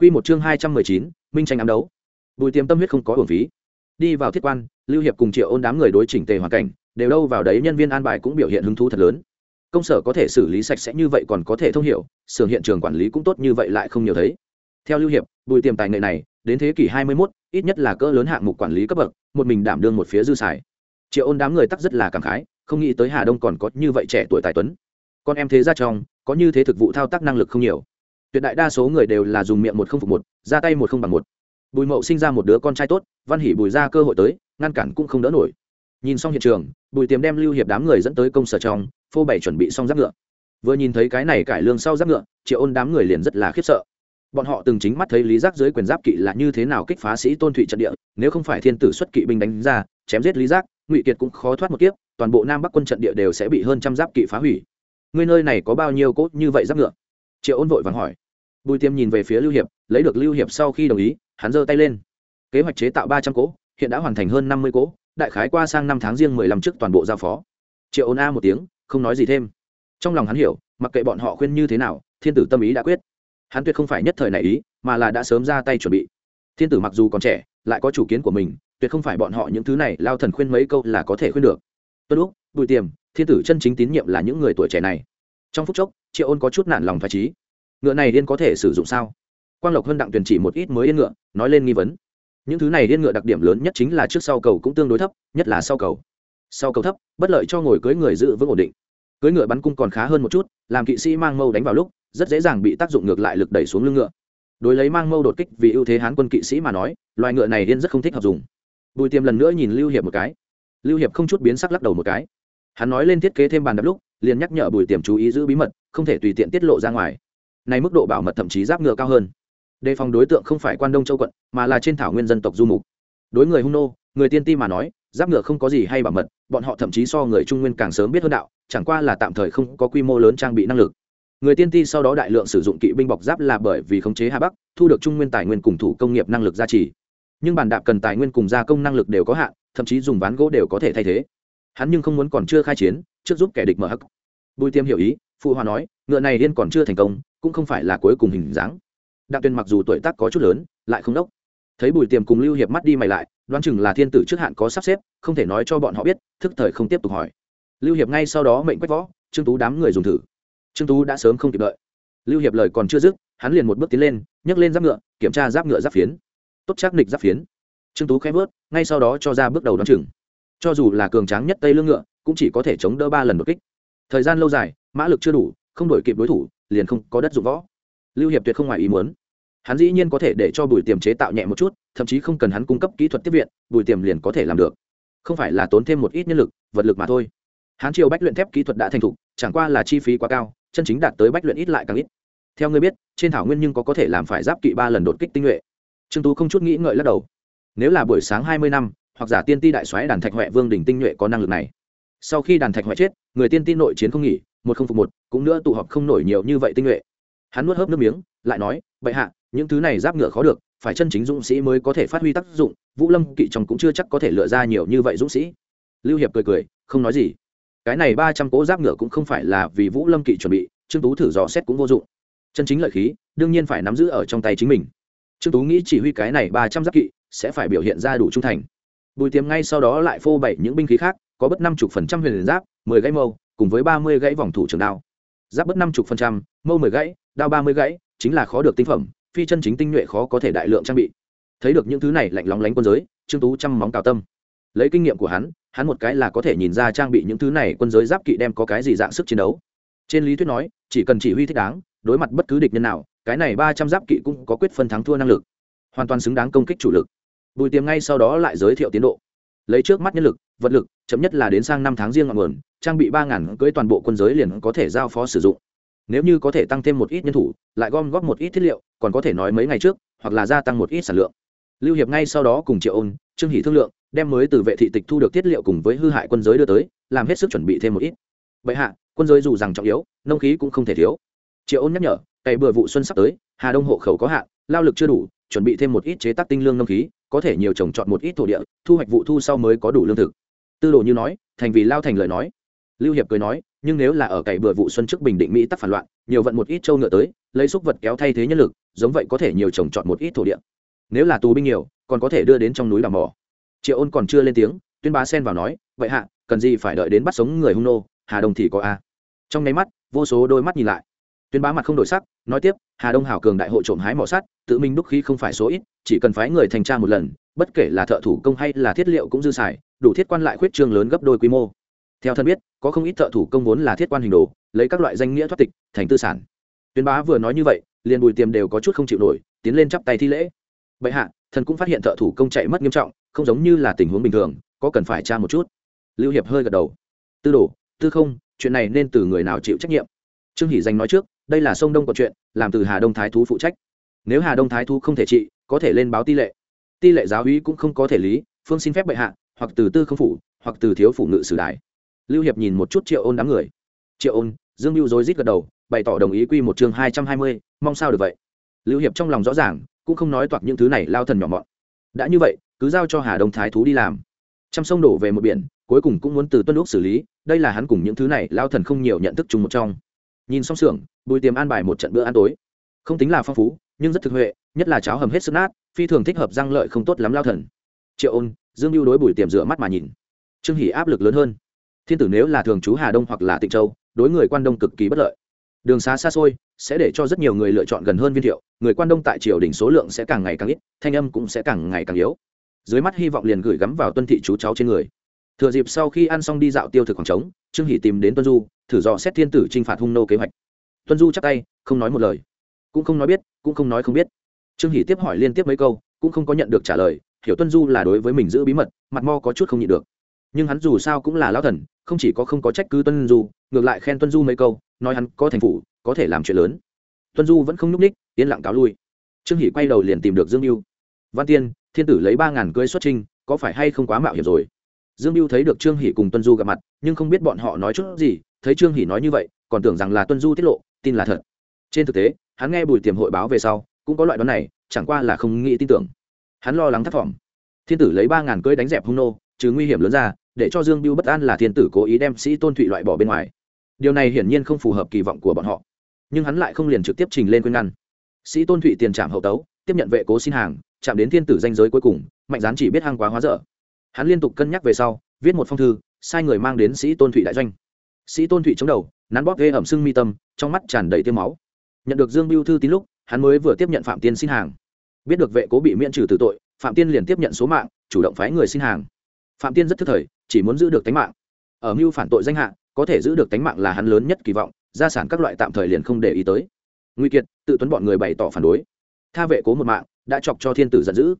Quy một chương hai trăm mười chín, minh tranh ám đấu. Bùi Tiềm tâm huyết không có uổng phí. Đi vào thiết quan, Lưu Hiệp cùng Triệu Ôn đám người đối chỉnh tề hoàn cảnh, đều đâu vào đấy nhân viên an bài cũng biểu hiện hứng thú thật lớn. Công sở có thể xử lý sạch sẽ như vậy còn có thể thông hiểu, xưởng hiện trường quản lý cũng tốt như vậy lại không nhiều thấy. Theo Lưu Hiệp, Bùi Tiềm tài nghệ này, đến thế kỷ hai mươi 21, ít nhất là cỡ lớn hạng mục quản lý cấp bậc, một mình đảm đương một phía dư xài. Triệu Ôn đám người tắc rất là cảm khái, không nghĩ tới Hà Đông còn có như vậy trẻ tuổi tài tuấn. Con em thế gia trong, có như thế thực vụ thao tác năng lực không nhiều tuyệt đại đa số người đều là dùng miệng một không phục một, ra tay một không bằng một. Bùi mậu sinh ra một đứa con trai tốt, văn hỉ bùi ra cơ hội tới, ngăn cản cũng không đỡ nổi. Nhìn xong hiện trường, bùi tiềm đem lưu hiệp đám người dẫn tới công sở trong, phô bày chuẩn bị xong giáp ngựa. Vừa nhìn thấy cái này cải lương sau giáp ngựa, triệu ôn đám người liền rất là khiếp sợ. Bọn họ từng chính mắt thấy lý giác dưới quyền giáp kỵ là như thế nào kích phá sĩ tôn thụy trận địa, nếu không phải thiên tử xuất kỵ binh đánh ra, chém giết lý giác, ngụy kiệt cũng khó thoát một kiếp, toàn bộ nam bắc quân trận địa đều sẽ bị hơn trăm giáp kỵ phá hủy. Người nơi này có bao nhiêu cốt như vậy giáp ngựa? Triệu ôn vội vàng hỏi. Bùi tiêm nhìn về phía lưu hiệp, lấy được lưu hiệp sau khi đồng ý, hắn giơ tay lên. Kế hoạch chế tạo ba trăm cỗ, hiện đã hoàn thành hơn năm mươi cỗ, đại khái qua sang năm tháng riêng mười lăm trước toàn bộ giao phó. Triệu ôn a một tiếng, không nói gì thêm. Trong lòng hắn hiểu, mặc kệ bọn họ khuyên như thế nào, thiên tử tâm ý đã quyết. Hắn tuyệt không phải nhất thời này ý, mà là đã sớm ra tay chuẩn bị. Thiên tử mặc dù còn trẻ, lại có chủ kiến của mình, tuyệt không phải bọn họ những thứ này lao thần khuyên mấy câu là có thể khuyên được. Tuân lúc bùi tiềm thiên tử chân chính tín nhiệm là những người tuổi trẻ này trong phút chốc, triệu ôn có chút nản lòng phải trí ngựa này điên có thể sử dụng sao? Quang lộc hơn đặng tuyển chỉ một ít mới yên ngựa, nói lên nghi vấn. Những thứ này điên ngựa đặc điểm lớn nhất chính là trước sau cầu cũng tương đối thấp, nhất là sau cầu. Sau cầu thấp, bất lợi cho ngồi cưới người giữ vững ổn định. Cưới ngựa bắn cung còn khá hơn một chút, làm kỵ sĩ mang mâu đánh vào lúc, rất dễ dàng bị tác dụng ngược lại lực đẩy xuống lưng ngựa. Đối lấy mang mâu đột kích vì ưu thế hán quân kỵ sĩ mà nói, loài ngựa này điên rất không thích hợp dùng. Bùi tiêm lần nữa nhìn lưu hiệp một cái. Lưu hiệp không chút biến sắc lắc đầu một cái. Hắn nói lên thiết kế thêm bàn đập lúc liền nhắc nhở bùi tiềm chú ý giữ bí mật, không thể tùy tiện tiết lộ ra ngoài. Này mức độ bảo mật thậm chí giáp ngựa cao hơn. Đề phòng đối tượng không phải quan đông châu quận, mà là trên thảo nguyên dân tộc du mục. Đối người hung nô, người tiên ti mà nói, giáp ngựa không có gì hay bảo mật, bọn họ thậm chí so người trung nguyên càng sớm biết hơn đạo, chẳng qua là tạm thời không có quy mô lớn trang bị năng lực. Người tiên ti sau đó đại lượng sử dụng kỵ binh bọc giáp là bởi vì khống chế hà bắc, thu được trung nguyên tài nguyên cùng thủ công nghiệp năng lực gia trì. Nhưng bàn đạp cần tài nguyên cùng gia công năng lực đều có hạn, thậm chí dùng ván gỗ đều có thể thay thế. Hắn nhưng không muốn còn chưa khai chiến trước giúp kẻ địch mở hắc. Bùi tiêm hiểu ý phụ hòa nói, ngựa này điên còn chưa thành công, cũng không phải là cuối cùng hình dáng. Đặng tuyên mặc dù tuổi tác có chút lớn, lại không đốc. Thấy bùi tiềm cùng lưu hiệp mắt đi mày lại, đoán chừng là thiên tử trước hạn có sắp xếp, không thể nói cho bọn họ biết, thức thời không tiếp tục hỏi. Lưu hiệp ngay sau đó mệnh quách võ, trương tú đám người dùng thử. Trương tú đã sớm không kịp đợi. Lưu hiệp lời còn chưa dứt, hắn liền một bước tiến lên, nhấc lên giáp ngựa, kiểm tra giáp ngựa giáp phiến. Tốt chắc nịch giáp phiến. Trương tú khẽ vớt, ngay sau đó cho ra bước đầu đoán chừng. Cho dù là cường tráng nhất tây lương ngựa cũng chỉ có thể chống đỡ ba lần đột kích. Thời gian lâu dài, mã lực chưa đủ, không đổi kịp đối thủ, liền không có đất dụng võ. Lưu hiệp tuyệt không ngoài ý muốn. Hắn dĩ nhiên có thể để cho bùi tiềm chế tạo nhẹ một chút, thậm chí không cần hắn cung cấp kỹ thuật tiếp viện, bùi tiềm liền có thể làm được. Không phải là tốn thêm một ít nhân lực, vật lực mà thôi. Hắn triều bách luyện thép kỹ thuật đã thành thục, chẳng qua là chi phí quá cao, chân chính đạt tới bách luyện ít lại càng ít. Theo ngươi biết, trên thảo nguyên nhưng có có thể làm phải giáp kỵ ba lần đột kích tinh nhuệ. Trương tú không chút nghĩ ngợi lắc đầu. Nếu là buổi sáng hai mươi năm, hoặc giả tiên ti đại soái đàn thạch huệ vương đỉnh tinh nhuệ có năng lực này sau khi đàn thạch hoại chết, người tiên tin nội chiến không nghỉ, một không phục một, cũng nữa tụ họp không nổi nhiều như vậy tinh nhuệ. Hắn nuốt hớp nước miếng, lại nói, bệ hạ, những thứ này giáp ngựa khó được, phải chân chính dũng sĩ mới có thể phát huy tác dụng, vũ lâm kỵ chồng cũng chưa chắc có thể lựa ra nhiều như vậy dũng sĩ. Lưu hiệp cười cười, không nói gì. Cái này ba trăm cỗ giáp ngựa cũng không phải là vì vũ lâm kỵ chuẩn bị, trương tú thử dò xét cũng vô dụng. Chân chính lợi khí, đương nhiên phải nắm giữ ở trong tay chính mình. Trương tú nghĩ chỉ huy cái này ba trăm giáp kỵ sẽ phải biểu hiện ra đủ trung thành. Bùi tiềm ngay sau đó lại phô bày những binh khí khác có bất năm chục phần trăm huyền giáp, mười gãy mâu, cùng với ba mươi gãy vòng thủ trường đao. Giáp bất năm chục phần trăm, mâu mười gãy, đao ba mươi gãy, chính là khó được tinh phẩm, phi chân chính tinh nhuệ khó có thể đại lượng trang bị. Thấy được những thứ này lạnh lóng lánh quân giới, trương tú chăm móng cào tâm. Lấy kinh nghiệm của hắn hắn một cái là có thể nhìn ra trang bị những thứ này quân giới giáp kỵ đem có cái gì dạng sức chiến đấu. Trên lý thuyết nói, chỉ cần chỉ huy thích đáng, đối mặt bất cứ địch nhân nào, cái này ba trăm giáp kỵ cũng có quyết phân thắng thua năng lực. Hoàn toàn xứng đáng công kích chủ lực. Bùi tiềm ngay sau đó lại giới thiệu tiến độ. Lấy trước mắt nhân lực vật lực, chậm nhất là đến sang năm tháng riêng ngọn nguồn, trang bị ba ngàn cưỡi toàn bộ quân giới liền có thể giao phó sử dụng. Nếu như có thể tăng thêm một ít nhân thủ, lại gom góp một ít thiết liệu, còn có thể nói mấy ngày trước, hoặc là gia tăng một ít sản lượng. Lưu hiệp ngay sau đó cùng triệu ôn, trương hỷ thương lượng, đem mới từ vệ thị tịch thu được thiết liệu cùng với hư hại quân giới đưa tới, làm hết sức chuẩn bị thêm một ít. Vậy hạ, quân giới dù rằng trọng yếu, nông khí cũng không thể thiếu. Triệu ôn nhắc nhở, cày bừa vụ xuân sắp tới, hà đông hộ khẩu có hạn, lao lực chưa đủ, chuẩn bị thêm một ít chế tác tinh lương nông khí, có thể nhiều trồng trọt một ít thổ địa, thu hoạch vụ thu sau mới có đủ lương thực tư đồ như nói, thành vì lao thành lời nói. Lưu hiệp cười nói, nhưng nếu là ở cày bừa vụ xuân trước bình định mỹ tắc phản loạn, nhiều vận một ít châu ngựa tới, lấy xúc vật kéo thay thế nhân lực, giống vậy có thể nhiều trồng trọt một ít thổ địa. Nếu là tù binh nhiều, còn có thể đưa đến trong núi đào mỏ. Triệu ôn còn chưa lên tiếng, tuyên bá xen vào nói, vậy hạ, cần gì phải đợi đến bắt sống người hung nô, hà đông thì có a. Trong nháy mắt, vô số đôi mắt nhìn lại. Tuyên bá mặt không đổi sắc, nói tiếp, hà đông hảo cường đại hộ trộm hái mỏ sắt, tự mình đúc khí không phải số ít, chỉ cần phái người thành tra một lần bất kể là thợ thủ công hay là thiết liệu cũng dư xài, đủ thiết quan lại khuyết trương lớn gấp đôi quy mô. Theo thân biết, có không ít thợ thủ công vốn là thiết quan hình đồ, lấy các loại danh nghĩa thoát tịch, thành tư sản. Tuyên bá vừa nói như vậy, liền bùi tiềm đều có chút không chịu nổi, tiến lên chắp tay thi lễ. Bệ hạ, thần cũng phát hiện thợ thủ công chạy mất nghiêm trọng, không giống như là tình huống bình thường, có cần phải tra một chút? Lưu hiệp hơi gật đầu. Tư đồ, tư không, chuyện này nên từ người nào chịu trách nhiệm? Trương hỷ danh nói trước, đây là sông đông có chuyện, làm từ hà đông thái thú phụ trách. Nếu hà đông thái thú không thể trị, có thể lên báo ti lệ ti lệ giáo úy cũng không có thể lý, phương xin phép bệ hạ, hoặc từ tư không phủ, hoặc từ thiếu phủ ngự sử đài. Lưu hiệp nhìn một chút triệu ôn đám người. Triệu ôn, dương lưu dối rít gật đầu, bày tỏ đồng ý quy một chương hai trăm hai mươi, mong sao được vậy. Lưu hiệp trong lòng rõ ràng, cũng không nói toạc những thứ này lao thần nhỏ mọn. Đã như vậy, cứ giao cho hà đông thái thú đi làm. Trăm sông đổ về một biển, cuối cùng cũng muốn từ tuân lúc xử lý, đây là hắn cùng những thứ này lao thần không nhiều nhận thức chung một trong. Nhìn xong xưởng bùi tiềm an bài một trận bữa ăn tối. Không tính là phong phú, nhưng rất thực huệ nhất là cháo hầm hết sức nát, phi thường thích hợp răng lợi không tốt lắm lao thần. Triệu ôn, dương lưu đối bùi tiềm rửa mắt mà nhìn. Trương Hỷ áp lực lớn hơn. Thiên tử nếu là thường trú hà đông hoặc là tịnh châu, đối người quan đông cực kỳ bất lợi. Đường xá xa xôi, sẽ để cho rất nhiều người lựa chọn gần hơn viên thiệu, người quan đông tại triều đình số lượng sẽ càng ngày càng ít, thanh âm cũng sẽ càng ngày càng yếu. Dưới mắt hy vọng liền gửi gắm vào tuân thị chú cháu trên người. Thừa dịp sau khi ăn xong đi dạo tiêu thực khoảng trống, trương hỷ tìm đến tuân du, thử dò xét thiên tử t r i n h phạt hung nô kế hoạch. Tuân du chắc tay, không nói một lời. Cũng không nói biết, cũng không nói không biết trương hỷ tiếp hỏi liên tiếp mấy câu, cũng không có nhận được trả lời, hiểu tuân du là đối với mình giữ bí mật, mặt mo có chút không nhịn được. Nhưng hắn dù sao cũng là lão thần, không chỉ có không có trách cứ tuân du, ngược lại khen tuân du mấy câu, nói hắn có thành phủ có thể làm chuyện lớn. Tuân du vẫn không nhúc ních yên lặng cáo lui. Trương hỷ quay đầu liền tìm được dương mưu văn tiên, thiên tử lấy ba ngàn cưới xuất trinh, có phải hay không quá mạo hiểm rồi? Dương mưu thấy được trương hỷ cùng tuân du gặp mặt, nhưng không biết bọn họ nói chút gì, thấy trương hỷ nói như vậy, còn tưởng rằng là tuân du tiết lộ, tin là thật. Trên thực tế, hắn nghe bùi tiềm hội báo về sau cũng có loại đoán này, chẳng qua là không nghĩ tin tưởng. Hắn lo lắng thất vọng. Thiên tử lấy ba ngàn cưới đánh dẹp hung nô, trừ nguy hiểm lớn ra, để cho dương biêu bất an là thiên tử cố ý đem sĩ tôn thụy loại bỏ bên ngoài. Điều này hiển nhiên không phù hợp kỳ vọng của bọn họ. Nhưng hắn lại không liền trực tiếp trình lên quyên ngăn. Sĩ tôn thụy tiền trạm hậu tấu, tiếp nhận vệ cố xin hàng, chạm đến thiên tử danh giới cuối cùng, mạnh gián chỉ biết hăng quá hóa dở. Hắn liên tục cân nhắc về sau, viết một phong thư, sai người mang đến sĩ tôn thụy đại doanh. Sĩ tôn thụy chống đầu, nắn bóp ghê ẩm sưng mi tâm, trong mắt tràn đầy tiêm máu. Nhận được dương biêu thư tín lúc hắn mới vừa tiếp nhận phạm tiên xin hàng. Biết được vệ cố bị miễn trừ từ tội, phạm tiên liền tiếp nhận số mạng, chủ động phái người xin hàng. Phạm tiên rất thức thời, chỉ muốn giữ được tính mạng. Ở mưu phản tội danh hạ, có thể giữ được tính mạng là hắn lớn nhất kỳ vọng, gia sản các loại tạm thời liền không để ý tới. Nguy kiệt, tự tuấn bọn người bày tỏ phản đối. Tha vệ cố một mạng, đã chọc cho thiên tử giận dữ.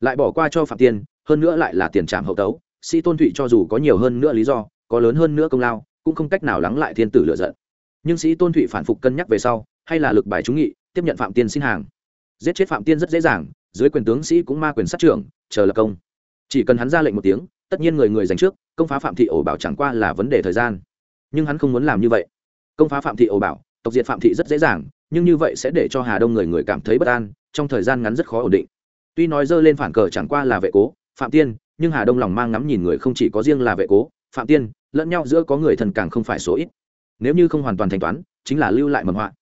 Lại bỏ qua cho phạm tiên, hơn nữa lại là tiền trảm hậu tấu. Sĩ tôn thụy cho dù có nhiều hơn nữa lý do, có lớn hơn nữa công lao, cũng không cách nào lắng lại thiên tử lựa giận. Nhưng sĩ tôn thụy phản phục cân nhắc về sau, hay là lực bài trúng nghị tiếp nhận phạm tiên xin hàng. Giết chết phạm tiên rất dễ dàng, dưới quyền tướng sĩ cũng ma quyền sát trưởng, chờ lập công. Chỉ cần hắn ra lệnh một tiếng, tất nhiên người người giành trước, công phá phạm thị ổ bảo chẳng qua là vấn đề thời gian. Nhưng hắn không muốn làm như vậy. Công phá phạm thị ổ bảo, tộc diệt phạm thị rất dễ dàng, nhưng như vậy sẽ để cho hà đông người người cảm thấy bất an, trong thời gian ngắn rất khó ổn định. Tuy nói dơ lên phản cờ chẳng qua là vệ cố, phạm tiên, nhưng hà đông lòng mang ngắm nhìn người không chỉ có riêng là vệ cố, phạm tiên, lẫn nhau giữa có người thần càng không phải số ít. Nếu như không hoàn toàn thanh toán, chính là lưu lại mầm họa.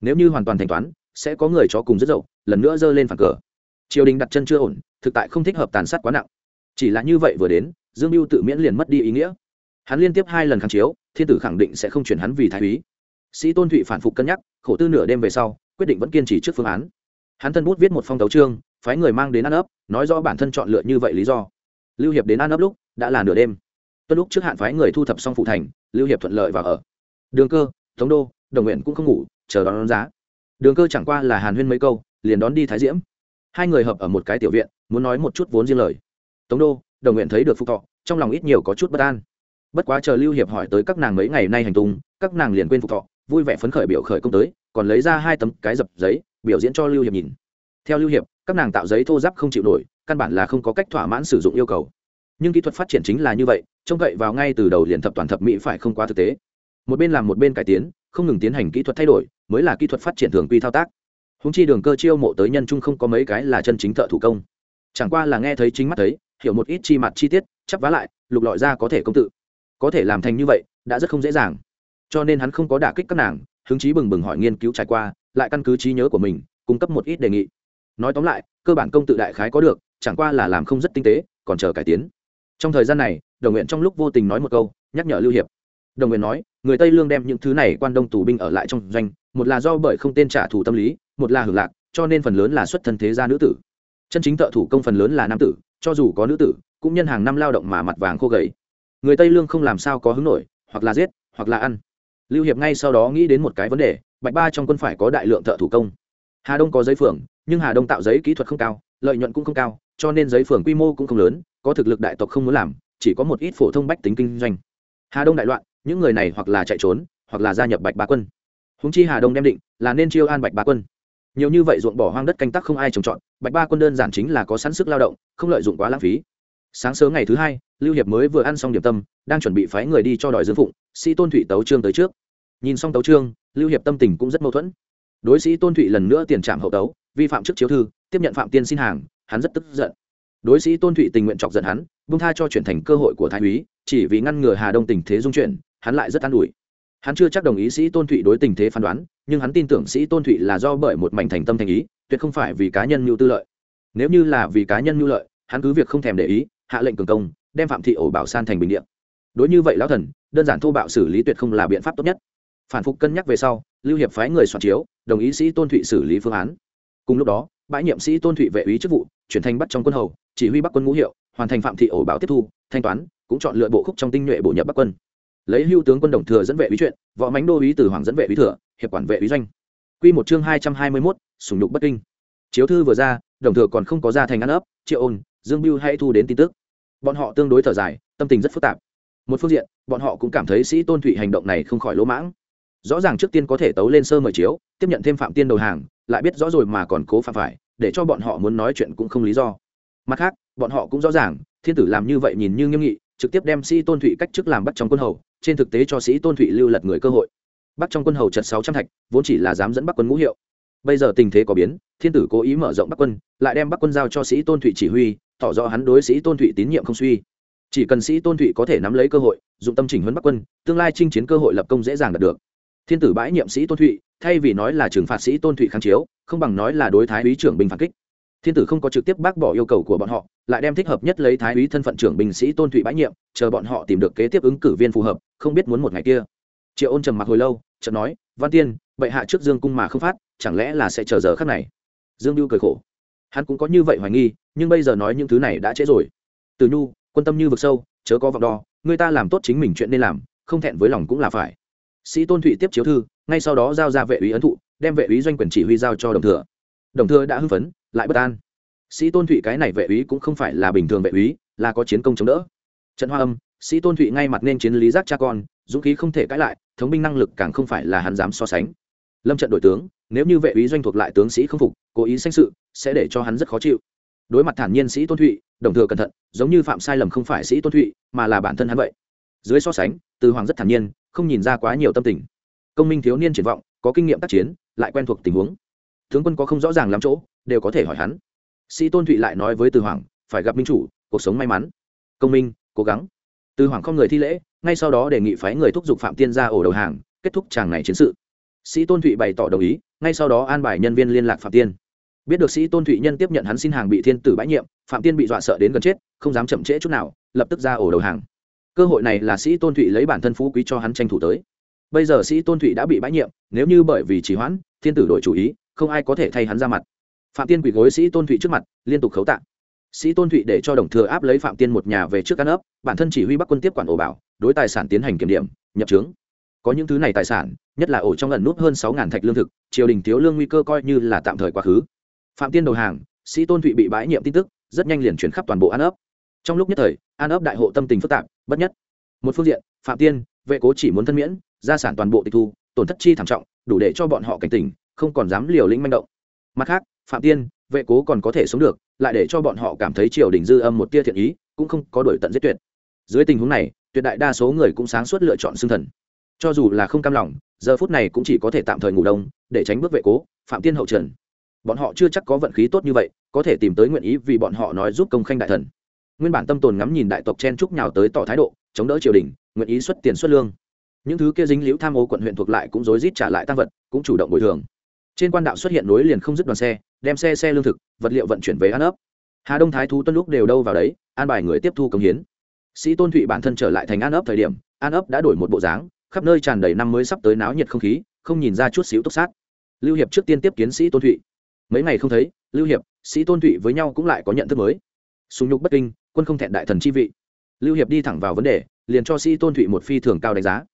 Nếu như hoàn toàn thanh toán sẽ có người cho cùng rất dậu lần nữa giơ lên phản cờ. Triều đình đặt chân chưa ổn thực tại không thích hợp tàn sát quá nặng. Chỉ là như vậy vừa đến dương mưu tự miễn liền mất đi ý nghĩa. Hắn liên tiếp hai lần kháng chiếu thiên tử khẳng định sẽ không chuyển hắn vì thái úy. Sĩ tôn thụy phản phục cân nhắc khổ tư nửa đêm về sau quyết định vẫn kiên trì trước phương án. Hắn thân bút viết một phong tấu trương phái người mang đến ăn ấp nói rõ bản thân chọn lựa như vậy lý do. Lưu hiệp đến ăn ấp lúc đã là nửa đêm. Tuân lúc trước hạn phái người thu thập xong phụ thành lưu hiệp thuận lợi vào ở. Đường cơ thống đô đồng nguyện cũng không ngủ chờ đón, đón giá đường cơ chẳng qua là hàn huyên mấy câu, liền đón đi thái diễm. Hai người hợp ở một cái tiểu viện, muốn nói một chút vốn riêng lời. Tống đô, đồng nguyện thấy được phúc thọ, trong lòng ít nhiều có chút bất an. Bất quá chờ lưu hiệp hỏi tới các nàng mấy ngày nay hành tung, các nàng liền quên phục thọ, vui vẻ phấn khởi biểu khởi công tới, còn lấy ra hai tấm cái dập giấy, biểu diễn cho lưu hiệp nhìn. Theo lưu hiệp, các nàng tạo giấy thô giáp không chịu nổi, căn bản là không có cách thỏa mãn sử dụng yêu cầu. Nhưng kỹ thuật phát triển chính là như vậy, trông cậy vào ngay từ đầu liền thập toàn thập mỹ phải không quá thực tế. Một bên làm một bên cải tiến, không ngừng tiến hành kỹ thuật thay đổi mới là kỹ thuật phát triển thường quy thao tác. Húng chi đường cơ chiêu mộ tới nhân trung không có mấy cái là chân chính thợ thủ công. Chẳng qua là nghe thấy chính mắt thấy, hiểu một ít chi mặt chi tiết, chắp vá lại, lục lọi ra có thể công tự. Có thể làm thành như vậy, đã rất không dễ dàng. Cho nên hắn không có đả kích các nàng, hứng chí bừng bừng hỏi nghiên cứu trải qua, lại căn cứ trí nhớ của mình, cung cấp một ít đề nghị. Nói tóm lại, cơ bản công tự đại khái có được, chẳng qua là làm không rất tinh tế, còn chờ cải tiến. Trong thời gian này, đồng nguyện trong lúc vô tình nói một câu, nhắc nhở lưu hiệp. Đồng nguyện nói, người tây lương đem những thứ này quan đông tù binh ở lại trong doanh một là do bởi không tên trả thù tâm lý, một là hưởng lạc, cho nên phần lớn là xuất thân thế gia nữ tử. Chân chính thợ thủ công phần lớn là nam tử, cho dù có nữ tử, cũng nhân hàng năm lao động mà mặt vàng khô gầy. Người tây lương không làm sao có hứng nổi, hoặc là giết, hoặc là ăn. Lưu hiệp ngay sau đó nghĩ đến một cái vấn đề, bạch ba trong quân phải có đại lượng thợ thủ công. Hà đông có giấy phường, nhưng hà đông tạo giấy kỹ thuật không cao, lợi nhuận cũng không cao, cho nên giấy phường quy mô cũng không lớn, có thực lực đại tộc không muốn làm, chỉ có một ít phổ thông bách tính kinh doanh. Hà đông đại loạn, những người này hoặc là chạy trốn, hoặc là gia nhập bạch ba quân húng chi hà đông đem định, là nên chiêu an bạch ba quân. Nhiều như vậy ruộng bỏ hoang đất canh tác không ai trồng trọt, bạch ba quân đơn giản chính là có sẵn sức lao động, không lợi dụng quá lãng phí. Sáng sớm ngày thứ hai, lưu hiệp mới vừa ăn xong điểm tâm, đang chuẩn bị phái người đi cho đòi dương phụng, sĩ tôn thụy tấu trương tới trước. Nhìn xong tấu trương lưu hiệp tâm tình cũng rất mâu thuẫn. Đối sĩ tôn thụy lần nữa tiền trạm hậu tấu, vi phạm trước chiếu thư, tiếp nhận phạm tiên xin hàng, hắn rất tức giận. Đối sĩ tôn thụy tình nguyện chọc giận hắn bung tha cho chuyển thành cơ hội của thái úy, chỉ vì ngăn ngừa hà đông tình thế dung chuyển, hắn lại rất an ủi hắn chưa chắc đồng ý sĩ tôn thụy đối tình thế phán đoán, nhưng hắn tin tưởng sĩ tôn thụy là do bởi một mảnh thành tâm thành ý, tuyệt không phải vì cá nhân mưu tư lợi. Nếu như là vì cá nhân mưu lợi, hắn cứ việc không thèm để ý, hạ lệnh cường công, đem phạm thị ổ bảo san thành bình điện đối như vậy lão thần, đơn giản thô bạo xử lý tuyệt không là biện pháp tốt nhất. Phản phục cân nhắc về sau, lưu hiệp phái người soạn chiếu, đồng ý sĩ tôn thụy xử lý phương án. Cùng lúc đó, bãi nhiệm sĩ tôn thụy vệ úy chức vụ, chuyển thành bắt trong quân hầu, chỉ huy bắc quân ngũ hiệu, hoàn thành phạm thị ổ bảo tiếp thu, thanh toán, cũng chọn lựa bộ khúc trong tinh nhuệ bổ nhập bắc quân lấy hưu tướng quân đồng thừa dẫn vệ bí chuyện, võ mánh đô ý từ hoàng dẫn vệ bí thừa, hiệp quản vệ bí doanh. Quy một chương hai trăm hai mươi mốt sùng nhục bất kinh. Chiếu thư vừa ra, đồng thừa còn không có ra thành ăn ấp, triệu ôn, dương biêu hay thu đến tin tức. Bọn họ tương đối thở dài, tâm tình rất phức tạp. Một phương diện, bọn họ cũng cảm thấy sĩ tôn thụy hành động này không khỏi lỗ mãng. Rõ ràng trước tiên có thể tấu lên sơ mời chiếu, tiếp nhận thêm phạm tiên đầu hàng, lại biết rõ rồi mà còn cố phạm phải, để cho bọn họ muốn nói chuyện cũng không lý do. Mặt khác, bọn họ cũng rõ ràng, thiên tử làm như vậy nhìn như nghiêm nghị, trực tiếp đem sĩ tôn thụy cách chức làm bắt trong quân hầu trên thực tế cho sĩ tôn thụy lưu lật người cơ hội. Bắc trong quân hầu chật sáu trăm thạch vốn chỉ là dám dẫn bắc quân ngũ hiệu. Bây giờ tình thế có biến, thiên tử cố ý mở rộng bắc quân, lại đem bắc quân giao cho sĩ tôn thụy chỉ huy, tỏ rõ hắn đối sĩ tôn thụy tín nhiệm không suy. Chỉ cần sĩ tôn thụy có thể nắm lấy cơ hội, dụng tâm chỉnh huấn bắc quân, tương lai chinh chiến cơ hội lập công dễ dàng đạt được. Thiên tử bãi nhiệm sĩ tôn thụy, thay vì nói là trừng phạt sĩ tôn thụy kháng chiếu, không bằng nói là đối thái úy trưởng binh phản kích thiên tử không có trực tiếp bác bỏ yêu cầu của bọn họ, lại đem thích hợp nhất lấy thái úy thân phận trưởng binh sĩ tôn thụy bãi nhiệm, chờ bọn họ tìm được kế tiếp ứng cử viên phù hợp, không biết muốn một ngày kia. Triệu ôn trầm mặc hồi lâu, chợt nói, văn tiên, bệ hạ trước dương cung mà không phát, chẳng lẽ là sẽ chờ giờ khác này? Dương lưu cười khổ. Hắn cũng có như vậy hoài nghi, nhưng bây giờ nói những thứ này đã trễ rồi. Từ nhu, quân tâm như vực sâu, chớ có vọng đo người ta làm tốt chính mình chuyện nên làm, không thẹn với lòng cũng là phải. Sĩ tôn thụy tiếp chiếu thư, ngay sau đó giao ra vệ úy ấn thụ, đem vệ úy doanh quyền chỉ huy giao cho đồng thừa. Đồng thừa đã hưng phấn lại bất an. Sĩ tôn thụy cái này vệ úy cũng không phải là bình thường vệ úy, là có chiến công chống đỡ. Trận hoa âm, sĩ tôn thụy ngay mặt nên chiến lý giác cha con, dũng khí không thể cãi lại, thống binh năng lực càng không phải là hắn dám so sánh. Lâm trận đội tướng, nếu như vệ úy doanh thuộc lại tướng sĩ không phục, cố ý sanh sự, sẽ để cho hắn rất khó chịu. Đối mặt thản nhiên sĩ tôn thụy, đồng thừa cẩn thận, giống như phạm sai lầm không phải sĩ tôn thụy, mà là bản thân hắn vậy. Dưới so sánh, từ hoàng rất thản nhiên, không nhìn ra quá nhiều tâm tình. Công minh thiếu niên triển vọng, có kinh nghiệm tác chiến, lại quen thuộc tình huống tướng quân có không rõ ràng lắm chỗ, đều có thể hỏi hắn. Sĩ tôn thụy lại nói với từ hoàng, phải gặp minh chủ, cuộc sống may mắn. Công minh, cố gắng. Từ hoàng không người thi lễ, ngay sau đó đề nghị phái người thúc giục phạm tiên ra ổ đầu hàng, kết thúc tràng này chiến sự. Sĩ tôn thụy bày tỏ đồng ý, ngay sau đó an bài nhân viên liên lạc phạm tiên. Biết được sĩ tôn thụy nhân tiếp nhận hắn xin hàng bị thiên tử bãi nhiệm, phạm tiên bị dọa sợ đến gần chết, không dám chậm trễ chút nào, lập tức ra ổ đầu hàng. Cơ hội này là sĩ tôn thụy lấy bản thân phú quý cho hắn tranh thủ tới. Bây giờ sĩ tôn thụy đã bị bãi nhiệm, nếu như bởi vì trì hoãn, thiên tử đổi chủ ý không ai có thể thay hắn ra mặt. Phạm tiên quỳ gối sĩ tôn thụy trước mặt, liên tục khấu tạ. Sĩ tôn thụy để cho đồng thừa áp lấy phạm tiên một nhà về trước căn ấp, bản thân chỉ huy bắc quân tiếp quản ổ bảo, đối tài sản tiến hành kiểm điểm, nhập trướng. Có những thứ này tài sản, nhất là ổ trong lần nút hơn sáu thạch lương thực, triều đình thiếu lương nguy cơ coi như là tạm thời quá khứ. Phạm tiên đầu hàng, sĩ tôn thụy bị bãi nhiệm tin tức, rất nhanh liền chuyển khắp toàn bộ an ấp. Trong lúc nhất thời, an ấp đại hộ tâm tình phức tạp, bất nhất. Một phương diện, phạm tiên, vệ cố chỉ muốn thân miễn, gia sản toàn bộ tịch thu, tổn thất chi thảm trọng, đủ để cho bọn họ cảnh tỉnh không còn dám liều lĩnh manh động. Mặt khác, phạm tiên, vệ cố còn có thể sống được, lại để cho bọn họ cảm thấy triều đình dư âm một tia thiện ý, cũng không có đổi tận giết tuyệt. Dưới tình huống này, tuyệt đại đa số người cũng sáng suốt lựa chọn xương thần. Cho dù là không cam lòng, giờ phút này cũng chỉ có thể tạm thời ngủ đông, để tránh bước vệ cố, phạm tiên hậu trần. Bọn họ chưa chắc có vận khí tốt như vậy, có thể tìm tới nguyện ý vì bọn họ nói giúp công khanh đại thần. Nguyên bản tâm tồn ngắm nhìn đại tộc chen trúc nhào tới tỏ thái độ, chống đỡ triều đình, nguyện ý xuất tiền xuất lương. Những thứ kia dính liễu tham ô quận huyện thuộc lại cũng rối rít trả lại tăng vật, cũng chủ động bồi thường trên quan đạo xuất hiện nối liền không dứt đoàn xe, đem xe xe lương thực, vật liệu vận chuyển về an ấp. Hà đông thái thú tuân lúc đều đâu vào đấy, an bài người tiếp thu công hiến. Sĩ tôn thụy bản thân trở lại thành an ấp thời điểm, an ấp đã đổi một bộ dáng, khắp nơi tràn đầy năm mới sắp tới náo nhiệt không khí, không nhìn ra chút xíu túc sát. Lưu hiệp trước tiên tiếp kiến sĩ tôn thụy. Mấy ngày không thấy, lưu hiệp, sĩ tôn thụy với nhau cũng lại có nhận thức mới. Sùng nhục bất kinh, quân không thẹn đại thần chi vị. Lưu hiệp đi thẳng vào vấn đề, liền cho sĩ tôn thụy một phi thường cao đánh giá.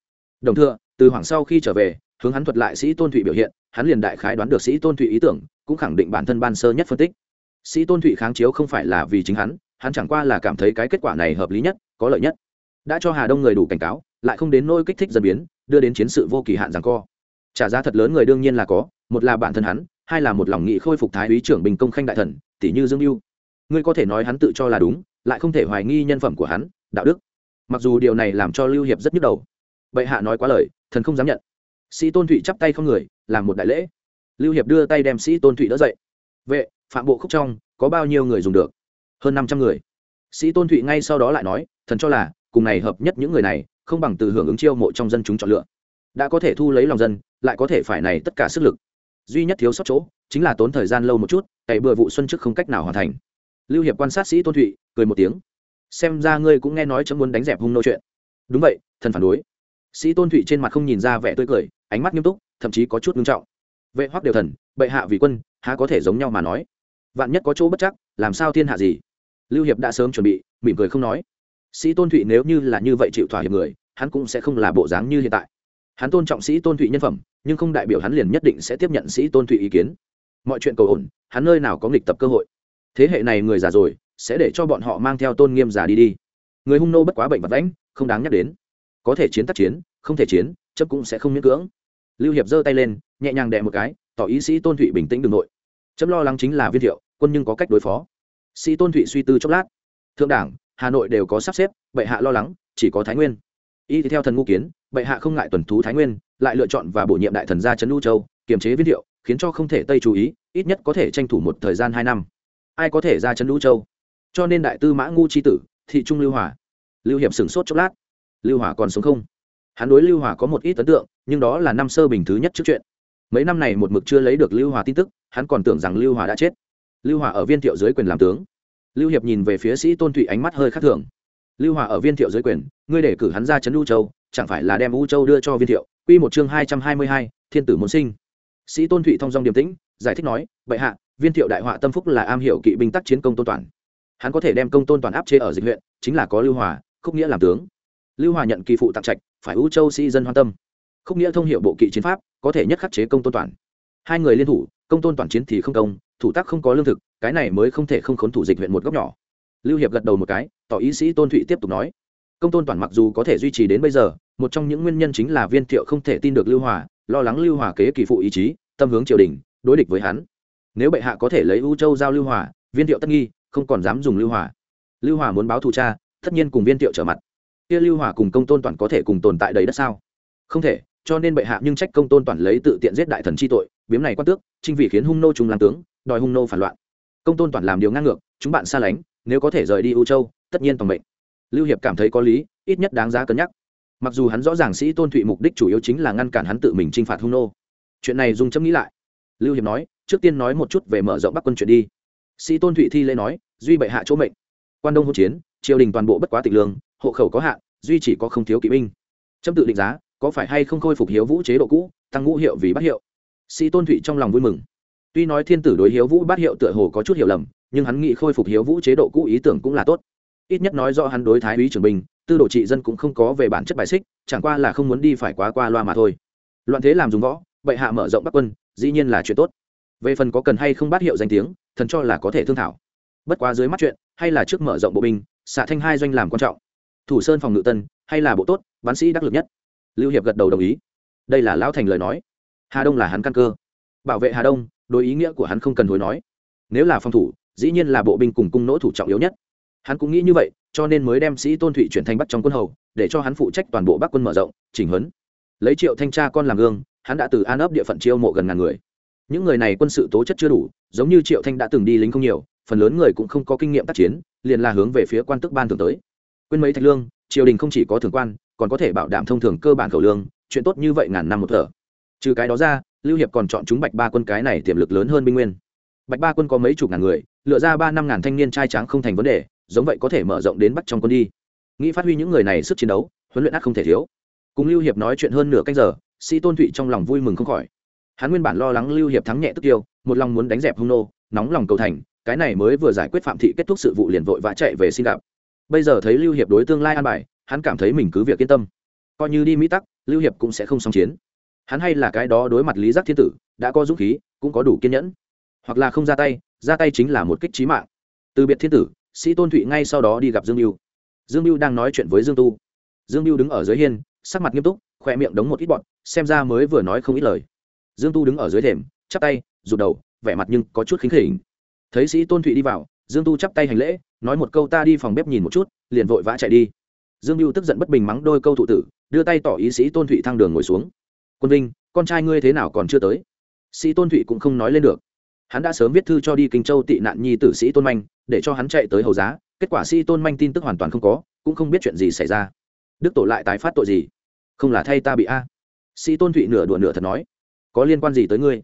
Đồng thừa từ hoàng sau khi trở về hướng hắn thuật lại sĩ tôn thụy biểu hiện, hắn liền đại khái đoán được sĩ tôn thụy ý tưởng, cũng khẳng định bản thân ban sơ nhất phân tích. Sĩ tôn thụy kháng chiếu không phải là vì chính hắn hắn chẳng qua là cảm thấy cái kết quả này hợp lý nhất, có lợi nhất. Đã cho hà đông người đủ cảnh cáo, lại không đến nỗi kích thích dân biến, đưa đến chiến sự vô kỳ hạn rằng co. Trả giá thật lớn người đương nhiên là có, một là bản thân hắn, hai là một lòng nghị khôi phục thái úy trưởng bình công khanh đại thần, tỷ như dương mưu ngươi có thể nói hắn tự cho là đúng, lại không thể hoài nghi nhân phẩm của hắn, đạo đức. Mặc dù điều này làm cho lưu hiệp rất nhức đầu. Bệ hạ nói quá lời, thần không dám nhận sĩ tôn thụy chắp tay không người, làm một đại lễ. Lưu hiệp đưa tay đem sĩ tôn thụy đỡ dậy. Vệ, phạm bộ khúc trong, có bao nhiêu người dùng được? Hơn năm trăm người. Sĩ tôn thụy ngay sau đó lại nói, thần cho là, cùng này hợp nhất những người này, không bằng từ hưởng ứng chiêu mộ trong dân chúng chọn lựa. Đã có thể thu lấy lòng dân, lại có thể phải này tất cả sức lực. Duy nhất thiếu sót chỗ, chính là tốn thời gian lâu một chút, cày bừa vụ xuân trước không cách nào hoàn thành. Lưu hiệp quan sát sĩ tôn thụy, cười một tiếng. Xem ra ngươi cũng nghe nói chấm muốn đánh dẹp hung nô chuyện. Đúng vậy, thần phản đối sĩ tôn thụy trên mặt không nhìn ra vẻ tươi cười, ánh mắt nghiêm túc, thậm chí có chút nghiêm trọng. Vệ hoắc đều thần, bệ hạ vì quân, há có thể giống nhau mà nói? Vạn nhất có chỗ bất chắc, làm sao thiên hạ gì? Lưu hiệp đã sớm chuẩn bị, mỉm cười không nói. Sĩ tôn thụy nếu như là như vậy chịu thỏa hiệp người, hắn cũng sẽ không là bộ dáng như hiện tại. Hắn tôn trọng sĩ tôn thụy nhân phẩm, nhưng không đại biểu hắn liền nhất định sẽ tiếp nhận sĩ tôn thụy ý kiến. Mọi chuyện cầu ổn, hắn nơi nào có nghịch tập cơ hội? Thế hệ này người già rồi, sẽ để cho bọn họ mang theo tôn nghiêm già đi đi. Người hung nô bất quá bệnh vật lãnh không đáng nhắc đến. Có thể chiến tác chiến không thể chiến, chấp cũng sẽ không miễn cưỡng. Lưu hiệp giơ tay lên, nhẹ nhàng đè một cái, tỏ ý sĩ tôn thụy bình tĩnh đ ư n g nội. Chấm lo lắng chính là viên thiệu, quân nhưng có cách đối phó. Sĩ tôn thụy suy tư chốc lát. Thượng đảng, hà nội đều có sắp xếp, bệ hạ lo lắng, chỉ có thái nguyên. Y theo thần ngũ kiến, bệ hạ không ngại tuần thú thái nguyên, lại lựa chọn và bổ nhiệm đại thần gia trấn lưu châu, kiềm chế viên thiệu, khiến cho không thể tây chú ý, ít nhất có thể tranh thủ một thời gian hai năm. Ai có thể ra trấn lưu châu? Cho nên đại tư mã ngu tri tử, thị trung lưu hòa. Lưu hiệp sửng sốt chốc lát. Lưu hòa còn sống không? Hắn đối lưu hòa có một ít ấn tượng, nhưng đó là năm sơ bình thứ nhất trước chuyện. Mấy năm này một mực chưa lấy được lưu hòa tin tức, hắn còn tưởng rằng lưu hòa đã chết. Lưu hòa ở viên thiệu dưới quyền làm tướng. Lưu hiệp nhìn về phía sĩ tôn thụy ánh mắt hơi khác thường. Lưu hòa ở viên thiệu dưới quyền, ngươi để cử hắn ra trấn u châu, chẳng phải là đem u châu đưa cho viên thiệu? Q một chương hai trăm hai mươi hai, thiên tử môn sinh. Sĩ tôn thụy thông dong điềm tĩnh, giải thích nói, bệ hạ, viên thiệu đại họa tâm phúc là am hiểu kỵ binh tác chiến công tôn toàn. Hắn có thể đem công tôn toàn áp chế ở dịch huyện, chính là có lưu hòa, khúc nghĩa làm tướng lưu hòa nhận kỳ phụ tặng trạch, phải ưu châu sĩ dân hoan tâm. Khúc nghĩa thông hiệu bộ kỵ chiến pháp, có thể nhất khắc chế công tôn toàn. Hai người liên thủ, công tôn toàn chiến thì không công, thủ tác không có lương thực, cái này mới không thể không khốn thủ dịch huyện một góc nhỏ. Lưu hiệp gật đầu một cái, tỏ ý sĩ tôn thụy tiếp tục nói. Công tôn toàn mặc dù có thể duy trì đến bây giờ, một trong những nguyên nhân chính là viên thiệu không thể tin được lưu hòa, lo lắng lưu hòa kế kỳ phụ ý chí, tâm hướng triều đình, đối địch với hắn. Nếu bệ hạ có thể lấy u châu giao lưu hòa, viên thiệu tất nghi, không còn dám dùng lưu hòa. Lưu hòa muốn báo thù cha, tất nhiên cùng viên thiệu trở mặt kia lưu hòa cùng công tôn toàn có thể cùng tồn tại đầy đất sao? Không thể, cho nên bệ hạ nhưng trách công tôn toàn lấy tự tiện giết đại thần chi tội, biếm này quan tước trinh vị khiến hung nô trùng làm tướng, đòi hung nô phản loạn. Công tôn toàn làm điều ngang ngược, chúng bạn xa lánh, nếu có thể rời đi u châu, tất nhiên toàn mệnh. Lưu hiệp cảm thấy có lý, ít nhất đáng giá cân nhắc. Mặc dù hắn rõ ràng sĩ tôn thụy mục đích chủ yếu chính là ngăn cản hắn tự mình chinh phạt hung nô. Chuyện này dùng chấm nghĩ lại. Lưu hiệp nói, trước tiên nói một chút về mở rộng bắc quân chuyện đi. Sĩ tôn thụy thi lễ nói, duy bệ hạ chỗ mệnh. Quan đông hỗn chiến, triều đình toàn bộ bất quá tịch lương hộ khẩu có hạn, duy chỉ có không thiếu kỵ binh. Trâm tự định giá, có phải hay không khôi phục hiếu vũ chế độ cũ, tăng ngũ hiệu vì bắt hiệu? Sĩ tôn thụy trong lòng vui mừng. Tuy nói thiên tử đối hiếu vũ bắt hiệu tựa hồ có chút hiểu lầm, nhưng hắn nghĩ khôi phục hiếu vũ chế độ cũ ý tưởng cũng là tốt. Ít nhất nói do hắn đối thái úy trưởng binh, tư đồ trị dân cũng không có về bản chất bài xích, chẳng qua là không muốn đi phải quá qua loa mà thôi. Loạn thế làm dùng võ, bệ hạ mở rộng bắc quân, dĩ nhiên là chuyện tốt. Về phần có cần hay không bắt hiệu danh tiếng, thần cho là có thể thương thảo. Bất quá dưới mắt chuyện, hay là trước mở rộng bộ binh, xạ thanh hai doanh làm quan trọng thủ sơn phòng ngự tân, hay là bộ tốt, bắn sĩ đắc lực nhất. Lưu hiệp gật đầu đồng ý. Đây là lão thành lời nói. Hà đông là hắn căn cơ. Bảo vệ hà đông, đối ý nghĩa của hắn không cần hối nói. Nếu là phòng thủ, dĩ nhiên là bộ binh cùng cung nỗ thủ trọng yếu nhất. Hắn cũng nghĩ như vậy, cho nên mới đem sĩ tôn thụy chuyển thành bắt trong quân hầu, để cho hắn phụ trách toàn bộ bắc quân mở rộng, chỉnh huấn. Lấy triệu thanh tra con làm gương, hắn đã từ an ấp địa phận chiêu mộ gần ngàn người. Những người này quân sự tố chất chưa đủ, giống như triệu thanh đã từng đi lính không nhiều, phần lớn người cũng không có kinh nghiệm tác chiến, liền là hướng về phía quan tức ban thường tới quên mấy thạch lương, triều đình không chỉ có thường quan, còn có thể bảo đảm thông thường cơ bản khẩu lương, chuyện tốt như vậy ngàn năm một thở. Trừ cái đó ra, lưu hiệp còn chọn chúng bạch ba quân cái này tiềm lực lớn hơn binh nguyên. Bạch ba quân có mấy chục ngàn người, lựa ra ba năm ngàn thanh niên trai tráng không thành vấn đề, giống vậy có thể mở rộng đến bắt trong quân đi. Nghĩ phát huy những người này sức chiến đấu, huấn luyện ác không thể thiếu. Cùng lưu hiệp nói chuyện hơn nửa canh giờ, sĩ tôn thụy trong lòng vui mừng không khỏi. Hắn nguyên bản lo lắng lưu hiệp thắng nhẹ tức tiêu, một lòng muốn đánh dẹp hung nô, nóng lòng cầu thành, cái này mới vừa giải quyết phạm thị kết thúc sự vụ liền vội vã chạy về xin gặp bây giờ thấy lưu hiệp đối tương lai an bài, hắn cảm thấy mình cứ việc yên tâm. Coi như đi mỹ tắc, lưu hiệp cũng sẽ không xong chiến. Hắn hay là cái đó đối mặt lý giác thiên tử, đã có dũng khí, cũng có đủ kiên nhẫn. Hoặc là không ra tay ra tay chính là một kích trí mạng. Từ biệt thiên tử, sĩ tôn thụy ngay sau đó đi gặp dương mưu dương mưu đang nói chuyện với dương tu. Dương mưu đứng ở dưới hiên, sắc mặt nghiêm túc khoe miệng đống một ít bọn xem ra mới vừa nói không ít lời. Dương tu đứng ở dưới thềm, chắp tay, rụt đầu, vẻ mặt nhưng có chút khinh khỉnh. Thấy sĩ tôn thụy đi vào dương tu chắp tay hành lễ, nói một câu ta đi phòng bếp nhìn một chút, liền vội vã chạy đi. Dương mưu tức giận bất bình mắng đôi câu thụ tử, đưa tay tỏ ý sĩ tôn thụy thăng đường ngồi xuống. Quân vinh, con trai ngươi thế nào còn chưa tới? Sĩ tôn thụy cũng không nói lên được. Hắn đã sớm viết thư cho đi kinh châu tị nạn nhi tử sĩ tôn manh, để cho hắn chạy tới hầu giá, kết quả sĩ tôn manh tin tức hoàn toàn không có, cũng không biết chuyện gì xảy ra. Đức tổ lại tái phát tội gì? Không là thay ta bị a? Sĩ tôn thụy nửa đùa nửa thật nói. Có liên quan gì tới ngươi?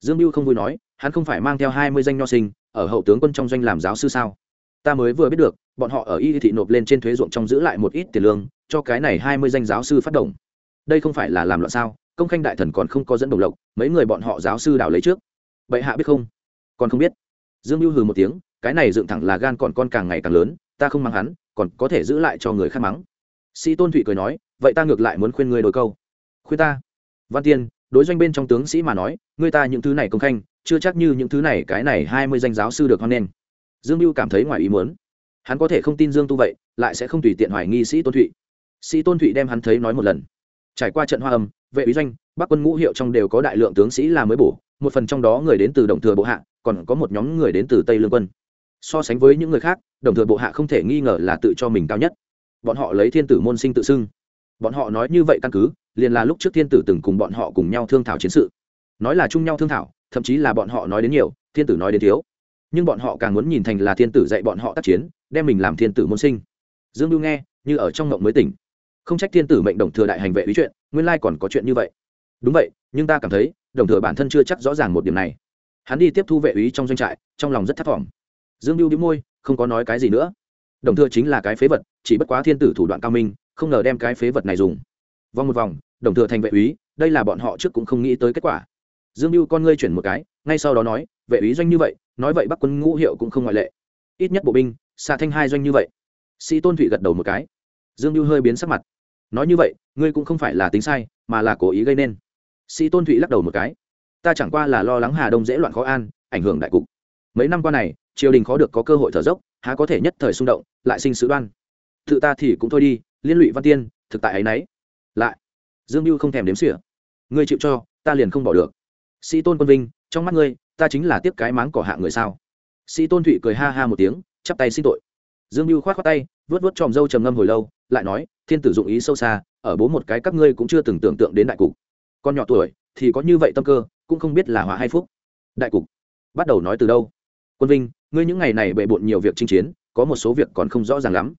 Dương mưu không vui nói hắn không phải mang theo hai mươi danh nho sinh, ở hậu tướng quân trong doanh làm giáo sư sao? Ta mới vừa biết được, bọn họ ở y thị nộp lên trên thuế ruộng trong giữ lại một ít tiền lương, cho cái này hai mươi danh giáo sư phát động. Đây không phải là làm loạn sao? Công khanh đại thần còn không có dẫn đồng lộc, mấy người bọn họ giáo sư đào lấy trước. Bệ hạ biết không? Còn không biết. Dương mưu hừ một tiếng, cái này dựng thẳng là gan còn con càng ngày càng lớn, ta không mắng hắn, còn có thể giữ lại cho người khác mắng. Sĩ tôn thụy cười nói, vậy ta ngược lại muốn khuyên ngươi đôi câu. Khuyên ta. Văn tiên, đối doanh bên trong tướng sĩ mà nói, ngươi ta những thứ này công khanh chưa chắc như những thứ này, cái này hai mươi danh giáo sư được hoan nghênh. Dương mưu cảm thấy ngoài ý muốn. Hắn có thể không tin dương tu vậy, lại sẽ không tùy tiện hoài nghi sĩ tôn thụy. Sĩ tôn thụy đem hắn thấy nói một lần. Trải qua trận hoa âm, vệ ý doanh, bắc quân ngũ hiệu trong đều có đại lượng tướng sĩ là mới bổ, một phần trong đó người đến từ đồng thừa bộ hạ, còn có một nhóm người đến từ tây lương quân. So sánh với những người khác, đồng thừa bộ hạ không thể nghi ngờ là tự cho mình cao nhất. Bọn họ lấy thiên tử môn sinh tự xưng. Bọn họ nói như vậy căn cứ, liền là lúc trước thiên tử từng cùng bọn họ cùng nhau thương thảo chiến sự. Nói là chung nhau thương thảo thậm chí là bọn họ nói đến nhiều, thiên tử nói đến thiếu. Nhưng bọn họ càng muốn nhìn thành là thiên tử dạy bọn họ tác chiến, đem mình làm thiên tử môn sinh. Dương lưu nghe, như ở trong ngộng mới tỉnh. Không trách thiên tử mệnh đồng thừa đại hành vệ lý chuyện, nguyên lai còn có chuyện như vậy. Đúng vậy, nhưng ta cảm thấy, đồng thừa bản thân chưa chắc rõ ràng một điểm này. Hắn đi tiếp thu vệ ý trong doanh trại, trong lòng rất thất vọng. Dương lưu đĩu môi, không có nói cái gì nữa. Đồng thừa chính là cái phế vật, chỉ bất quá thiên tử thủ đoạn cao minh, không ngờ đem cái phế vật này dùng. Vòng một vòng, đồng thừa thành vệ úy, đây là bọn họ trước cũng không nghĩ tới kết quả dương mưu con ngươi chuyển một cái, ngay sau đó nói, vệ úy doanh như vậy, nói vậy bắc quân ngũ hiệu cũng không ngoại lệ. Ít nhất bộ binh, xạ thanh hai doanh như vậy. Sĩ tôn thụy gật đầu một cái. Dương mưu hơi biến sắc mặt. Nói như vậy, ngươi cũng không phải là tính sai, mà là cố ý gây nên. Sĩ tôn thụy lắc đầu một cái. Ta chẳng qua là lo lắng hà đông dễ loạn khó an, ảnh hưởng đại cục. Mấy năm qua này, triều đình khó được có cơ hội thở dốc, há có thể nhất thời xung động, lại sinh sự đoan. Tự ta thì cũng thôi đi, liên lụy văn tiên, thực tại ấy nấy. Lại. Dương mưu không thèm đếm xỉa. Ngươi chịu cho, ta liền không bỏ được sĩ tôn quân vinh, trong mắt ngươi, ta chính là tiếp cái máng cỏ hạ người sao? Sĩ tôn thụy cười ha ha một tiếng, chắp tay xin tội. Dương mưu khoát khoát tay vớt vớt tròm râu trầm ngâm hồi lâu, lại nói, thiên tử dụng ý sâu xa, ở bố một cái các ngươi cũng chưa từng tưởng tượng đến đại cục. Con nhỏ tuổi, thì có như vậy tâm cơ, cũng không biết là họa hay phúc. Đại cục, bắt đầu nói từ đâu? Quân vinh, ngươi những ngày này bệ bộn nhiều việc chinh chiến, có một số việc còn không rõ ràng lắm.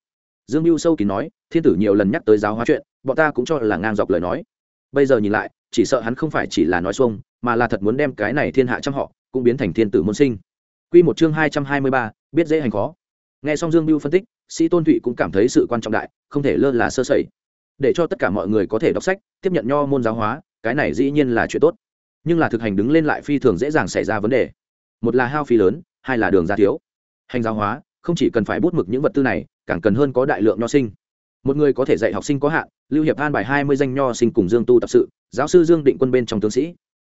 Dương mưu sâu kín nói, thiên tử nhiều lần nhắc tới giáo hóa chuyện, bọn ta cũng cho là ngang dọc lời nói. Bây giờ nhìn lại chỉ sợ hắn không phải chỉ là nói xuông mà là thật muốn đem cái này thiên hạ trăm họ cũng biến thành thiên tử môn sinh Quy một chương hai trăm hai mươi ba, biết dễ hành khó. Nghe xong Dương Bưu phân tích, Sĩ Tôn Thụy cũng cảm thấy sự quan trọng đại, không thể lơ là sơ sẩy. Để cho tất cả mọi người có thể đọc sách, tiếp nhận nho môn giáo hóa, cái này dĩ nhiên là chuyện tốt. Nhưng là thực hành đứng lên lại phi thường dễ dàng xảy ra vấn đề. Một là hao phí lớn, hai là đường ra thiếu. Hành giáo hóa, không chỉ cần phải bút mực những vật tư này, càng cần hơn có đại lượng nho sinh. Một người có thể dạy học sinh có hạn, Lưu Hiệp an bài hai mươi danh nho sinh cùng Dương Tu tập sự, giáo sư Dương Định Quân bên trong tướng sĩ.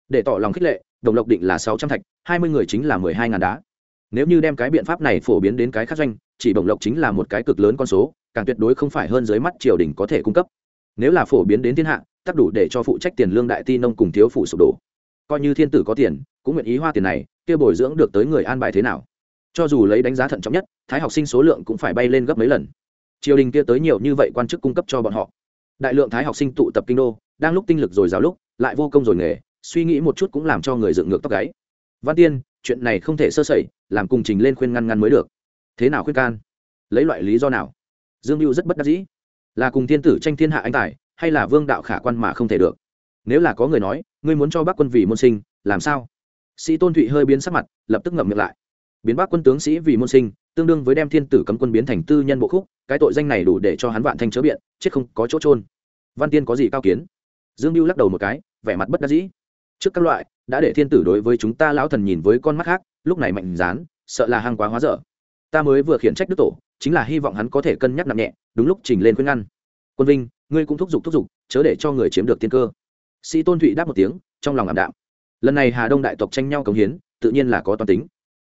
Để tỏ lòng khích lệ, đồng lộc định là sáu trăm thạch, hai mươi người chính là mười hai ngàn đá. Nếu như đem cái biện pháp này phổ biến đến cái khác doanh chỉ bổng lộc chính là một cái cực lớn con số càng tuyệt đối không phải hơn dưới mắt triều đình có thể cung cấp. Nếu là phổ biến đến thiên hạ tắc đủ để cho phụ trách tiền lương đại ti nông cùng thiếu phụ sụp đổ. Coi như thiên tử có tiền cũng nguyện ý hoa tiền này kia bồi dưỡng được tới người an bài thế nào? Cho dù lấy đánh giá thận trọng nhất thái học sinh số lượng cũng phải bay lên gấp mấy lần. Triều đình kia tới nhiều như vậy quan chức cung cấp cho bọn họ đại lượng thái học sinh tụ tập kinh đô, đang lúc tinh lực rồi giáo lúc, lại vô công rồi nghề, suy nghĩ một chút cũng làm cho người dựng ngược tóc gáy. Văn tiên, chuyện này không thể sơ sẩy, làm cùng trình lên khuyên ngăn ngăn mới được. Thế nào khuyên can? Lấy loại lý do nào? Dương mưu rất bất đắc dĩ. Là cùng thiên tử tranh thiên hạ anh tài, hay là vương đạo khả quan mà không thể được? Nếu là có người nói, ngươi muốn cho bác quân vì môn sinh, làm sao? Sĩ tôn thụy hơi biến sắc mặt, lập tức ngậm miệng lại. Biến bác quân tướng sĩ vì môn sinh tương đương với đem thiên tử cấm quân biến thành tư nhân bộ khúc, cái tội danh này đủ để cho hắn vạn thanh chớ biện, chết không có chỗ trôn văn tiên có gì cao kiến? Dương mưu lắc đầu một cái, vẻ mặt bất đắc dĩ. Trước các loại, đã để thiên tử đối với chúng ta lão thần nhìn với con mắt khác, lúc này mạnh dán sợ là hàng quá hóa dở. Ta mới vừa khiển trách đức tổ, chính là hy vọng hắn có thể cân nhắc nặng nhẹ, đúng lúc trình lên khuyên ngăn. Quân vinh, ngươi cũng thúc giục thúc giục, chớ để cho người chiếm được tiên cơ. Sĩ tôn thụy đáp một tiếng, trong lòng ảm đạm. Lần này hà đông đại tộc tranh nhau cống hiến, tự nhiên là có toàn tính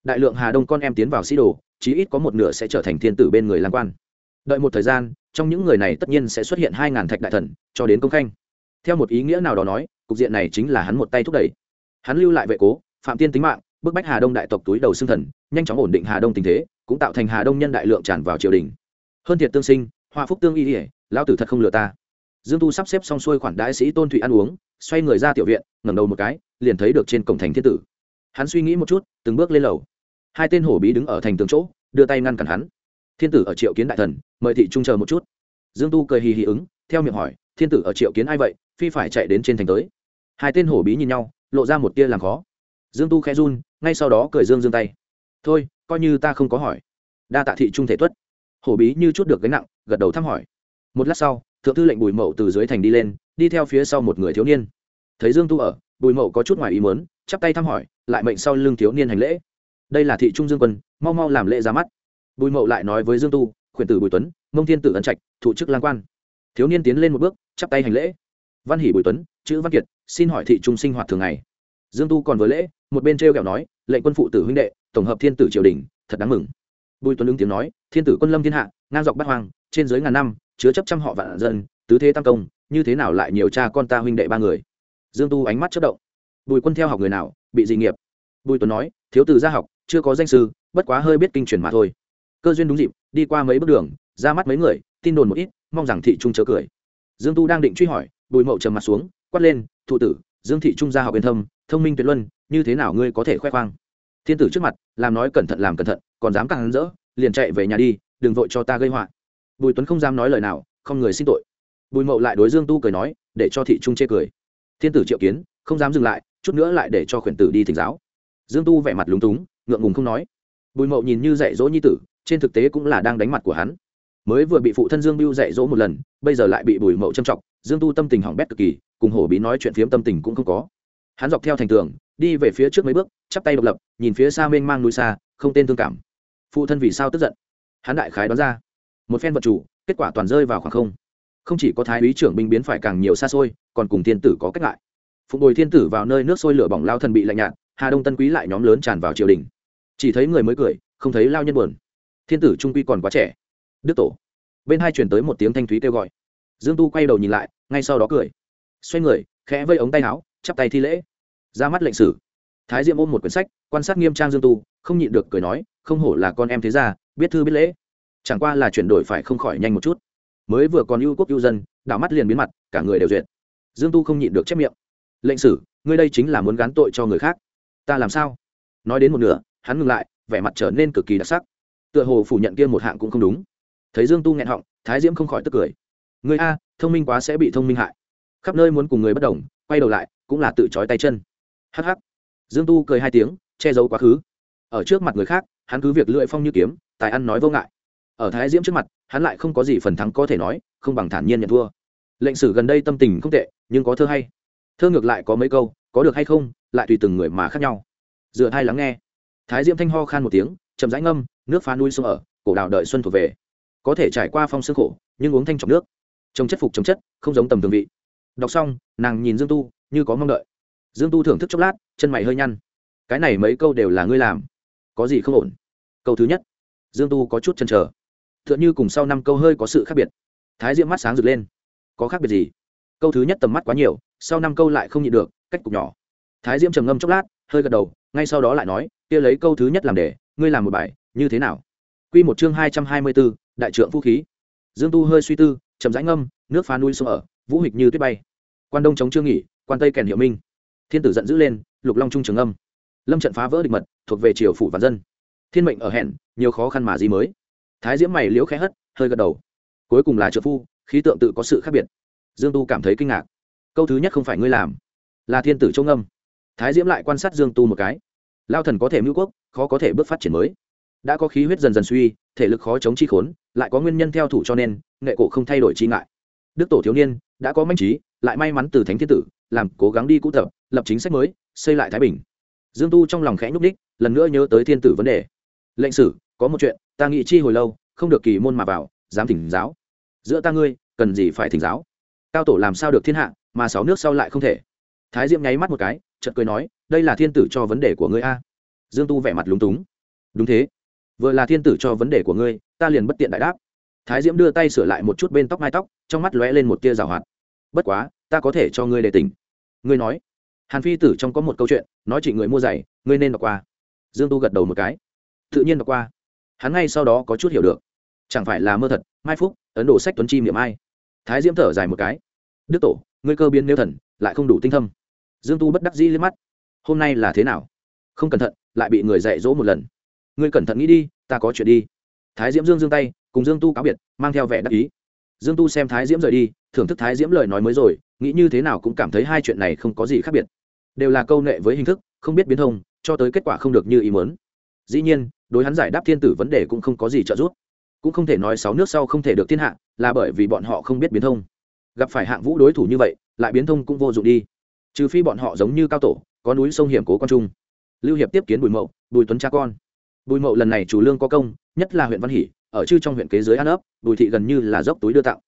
đại lượng hà đông con em tiến vào sĩ đồ, chí ít có một nửa sẽ trở thành thiên tử bên người làm quan. Đợi một thời gian, trong những người này tất nhiên sẽ xuất hiện hai ngàn thạch đại thần, cho đến công khanh. Theo một ý nghĩa nào đó nói, cục diện này chính là hắn một tay thúc đẩy. Hắn lưu lại vệ cố, phạm tiên tính mạng, bức bách hà đông đại tộc túi đầu xương thần, nhanh chóng ổn định hà đông tình thế, cũng tạo thành hà đông nhân đại lượng tràn vào triều đình. Hơn thiệt tương sinh, hoa phúc tương y ỉa lão tử thật không lừa ta. Dương tu sắp xếp xong xuôi khoản đại sĩ tôn thụy ăn uống, xoay người ra tiểu viện, ngẩng đầu một cái, liền thấy được trên cổng thành thiên tử. Hắn suy nghĩ một chút, từng bước lên lầu hai tên hổ bí đứng ở thành tường chỗ, đưa tay ngăn cản hắn. Thiên tử ở triệu kiến đại thần, mời thị trung chờ một chút. Dương tu cười hì hì ứng, theo miệng hỏi, thiên tử ở triệu kiến ai vậy, phi phải chạy đến trên thành tới. Hai tên hổ bí nhìn nhau, lộ ra một tia làm khó. Dương tu khẽ run, ngay sau đó cười dương dương tay. Thôi, coi như ta không có hỏi. Đa tạ thị trung thể tuất. Hổ bí như chút được gánh nặng, gật đầu thăm hỏi. Một lát sau, thượng thư lệnh bùi mậu từ dưới thành đi lên, đi theo phía sau một người thiếu niên. Thấy dương tu ở, bùi mậu có chút ngoài ý mớn chắp tay thăm hỏi, lại mệnh sau lưng thiếu niên hành lễ đây là thị trung dương quân, mau mau làm lễ ra mắt. Bùi mậu lại nói với dương tu, khuyển tử bùi tuấn, mông thiên tử ấn trạch thụ chức lang quan. Thiếu niên tiến lên một bước, chắp tay hành lễ. Văn hỷ bùi tuấn, chữ văn kiệt, xin hỏi thị trung sinh hoạt thường ngày. Dương tu còn với lễ, một bên t r kẹo nói, lệnh quân phụ tử huynh đệ, tổng hợp thiên tử triều đình, thật đáng mừng. Bùi tuấn ứng tiếng nói, thiên tử quân lâm thiên hạ, ngang dọc bát hoang, trên dưới ngàn năm, chứa chấp trăm họ vạn dân, tứ thế tam công, như thế nào lại nhiều cha con ta huynh đệ ba người? Dương tu ánh mắt chất động. Bùi quân theo học người nào, bị dị nghiệp. Bùi tuấn nói, thiếu tử ra học chưa có danh sư, bất quá hơi biết kinh truyền mà thôi. Cơ duyên đúng dịp, đi qua mấy bước đường, ra mắt mấy người, tin đồn một ít, mong rằng thị trung chớ cười. Dương tu đang định truy hỏi, bùi mậu trầm mặt xuống, quát lên, thụ tử, dương thị trung gia học yên thâm, thông minh tuyệt luân, như thế nào ngươi có thể khoe khoang? Thiên tử trước mặt, làm nói cẩn thận làm cẩn thận, còn dám càng hắn rỡ liền chạy về nhà đi, đừng vội cho ta gây họa. Bùi tuấn không dám nói lời nào, không người xin tội. Bùi mậu lại đối dương tu cười nói, để cho thị trung chê cười. Thiên tử triệu kiến, không dám dừng lại, chút nữa lại để cho khuyển tử đi thỉnh giáo. Dương tu vẻ mặt lúng túng ngượng ngùng không nói. Bùi mậu nhìn như dạy dỗ nhi tử, trên thực tế cũng là đang đánh mặt của hắn. Mới vừa bị phụ thân dương mưu dạy dỗ một lần, bây giờ lại bị bùi mậu châm trọng dương tu tâm tình hỏng bét cực kỳ, cùng hổ bí nói chuyện phiếm tâm tình cũng không có. Hắn dọc theo thành tường, đi về phía trước mấy bước, chắp tay độc lập, nhìn phía xa mênh mang núi xa, không tên thương cảm. Phụ thân vì sao tức giận? Hắn đại khái đoán ra. Một phen vật chủ, kết quả toàn rơi vào khoảng không. Không chỉ có thái úy trưởng binh biến phải càng nhiều xa xôi, còn cùng thiên tử có cách lại phụng bồi thiên tử vào nơi nước sôi lửa bỏng lao thần bị lạnh nhạt, hà đông tân quý lại nhóm lớn tràn vào triều đình chỉ thấy người mới cười, không thấy lao nhân buồn. Thiên tử trung quy còn quá trẻ. Đức tổ. Bên hai chuyển tới một tiếng thanh thúy kêu gọi. Dương tu quay đầu nhìn lại, ngay sau đó cười. Xoay người, khẽ vây ống tay áo, chắp tay thi lễ. Ra mắt lệnh sử. Thái diệm ôm một quyển sách, quan sát nghiêm trang dương tu, không nhịn được cười nói, không hổ là con em thế gia, biết thư biết lễ. Chẳng qua là chuyển đổi phải không khỏi nhanh một chút. Mới vừa còn ưu quốc ưu dân đảo mắt liền biến mặt, cả người đều duyệt. Dương tu không nhịn được chép miệng. Lệnh sử, ngươi đây chính là muốn gán tội cho người khác. Ta làm sao? Nói đến một nửa hắn ngừng lại, vẻ mặt trở nên cực kỳ đặc sắc. Tựa hồ phủ nhận kia một hạng cũng không đúng. Thấy dương tu nghẹn họng, thái diễm không khỏi tức cười. Người a, thông minh quá sẽ bị thông minh hại. Khắp nơi muốn cùng người bất đồng, quay đầu lại, cũng là tự trói tay chân. Hh dương tu cười hai tiếng, che giấu quá khứ. Ở trước mặt người khác, hắn cứ việc lưỡi phong như kiếm, tài ăn nói vô ngại. Ở thái diễm trước mặt, hắn lại không có gì phần thắng có thể nói, không bằng thản nhiên nhận thua. Lệnh sử gần đây tâm tình không tệ, nhưng có thơ hay. Thơ ngược lại có mấy câu, có được hay không, lại tùy từng người mà khác nhau. Dựa thay lắng nghe thái diễm thanh ho khan một tiếng, chậm rãi ngâm, nước phá nuôi sông ở, cổ đào đợi xuân thuộc về. Có thể trải qua phong sương khổ, nhưng uống thanh trọng nước. Trồng chất phục trồng chất, không giống tầm thường vị. Đọc xong, nàng nhìn dương tu, như có mong đợi. Dương tu thưởng thức chốc lát, chân mày hơi nhăn. Cái này mấy câu đều là ngươi làm. Có gì không ổn? Câu thứ nhất. Dương tu có chút chân trở t h ư ợ n h ư cùng sau năm câu hơi có sự khác biệt. Thái diễm mắt sáng rực lên. Có khác biệt gì? Câu thứ nhất tầm mắt quá nhiều, sau năm câu lại không nhịn được, cách cục nhỏ. Thái diễm trầm ngâm chốc lát, hơi gật đầu, ngay sau đó lại nói kia lấy câu thứ nhất làm đề, ngươi làm một bài như thế nào? Quy một chương hai trăm hai mươi b ố đại trượng vũ khí. Dương tu hơi suy tư chậm rãi ngâm nước phá núi sông ở vũ hịch như tuyết bay. Quan đông chống chưa nghỉ quan tây kèn hiệu minh. Thiên tử giận dữ lên lục long trung trường âm. Lâm trận phá vỡ địch mật thuộc về triều phủ và dân. Thiên mệnh ở hẹn nhiều khó khăn mà gì mới. Thái diễm mày liễu khẽ hất hơi gật đầu. Cuối cùng là trợ phu khí tượng tự có sự khác biệt. Dương tu cảm thấy kinh ngạc. Câu thứ nhất không phải ngươi làm là thiên tử châu ngâm. Thái diễm lại quan sát dương tu một cái lao thần có thể mưu quốc, khó có thể bước phát triển mới. Đã có khí huyết dần dần suy, thể lực khó chống chi khốn, lại có nguyên nhân theo thủ cho nên, nghệ cổ không thay đổi chi ngại. Đức tổ thiếu niên, đã có manh trí, lại may mắn từ thánh thiên tử, làm cố gắng đi cũ tập, lập chính sách mới, xây lại thái bình. Dương tu trong lòng khẽ nhúc ních lần nữa nhớ tới thiên tử vấn đề. Lệnh sử, có một chuyện, ta nghĩ chi hồi lâu, không được kỳ môn mà vào, dám thỉnh giáo. Giữa ta ngươi, cần gì phải thỉnh giáo? Cao tổ làm sao được thiên hạ, mà sáu nước sau lại không thể. Thái diễm nháy mắt một cái, chợt cười nói đây là thiên tử cho vấn đề của ngươi a. Dương tu vẻ mặt lúng túng. Đúng thế. Vừa là thiên tử cho vấn đề của ngươi, ta liền bất tiện đại đáp. Thái diễm đưa tay sửa lại một chút bên tóc mai tóc, trong mắt lóe lên một tia rào hoạt. Bất quá, ta có thể cho ngươi đề tỉnh. Ngươi nói. Hàn phi tử trong có một câu chuyện, nói chị người mua giày, ngươi nên đọc qua. Dương tu gật đầu một cái. Tự nhiên đọc qua. Hắn ngay sau đó có chút hiểu được. Chẳng phải là mơ thật, mai phúc, ấn độ sách tuấn chi miệng ai? Thái diễm thở dài một cái. Đức tổ, ngươi cơ biến nêu thần, lại không đủ tinh thâm. Dương tu bất đắc dĩ lên mắt hôm nay là thế nào? Không cẩn thận, lại bị người dạy dỗ một lần. Ngươi cẩn thận nghĩ đi, ta có chuyện đi. Thái diễm dương dương tay, cùng dương tu cáo biệt, mang theo vẻ đắc ý. Dương tu xem thái diễm rời đi, thưởng thức thái diễm lời nói mới rồi, nghĩ như thế nào cũng cảm thấy hai chuyện này không có gì khác biệt. Đều là câu nệ với hình thức, không biết biến thông, cho tới kết quả không được như ý muốn. Dĩ nhiên, đối hắn giải đáp thiên tử vấn đề cũng không có gì trợ giúp. Cũng không thể nói sáu nước sau không thể được thiên hạ, là bởi vì bọn họ không biết biến thông. Gặp phải hạng vũ đối thủ như vậy, lại biến thông cũng vô dụng đi. Trừ phi bọn họ giống như cao tổ có núi sông hiểm cố quan trung. Lưu hiệp tiếp kiến bùi mậu, bùi tuấn cha con. Bùi mậu lần này chủ lương có công, nhất là huyện văn hỷ, ở chư trong huyện kế giới an ấp, bùi thị gần như là dốc túi đưa tặng.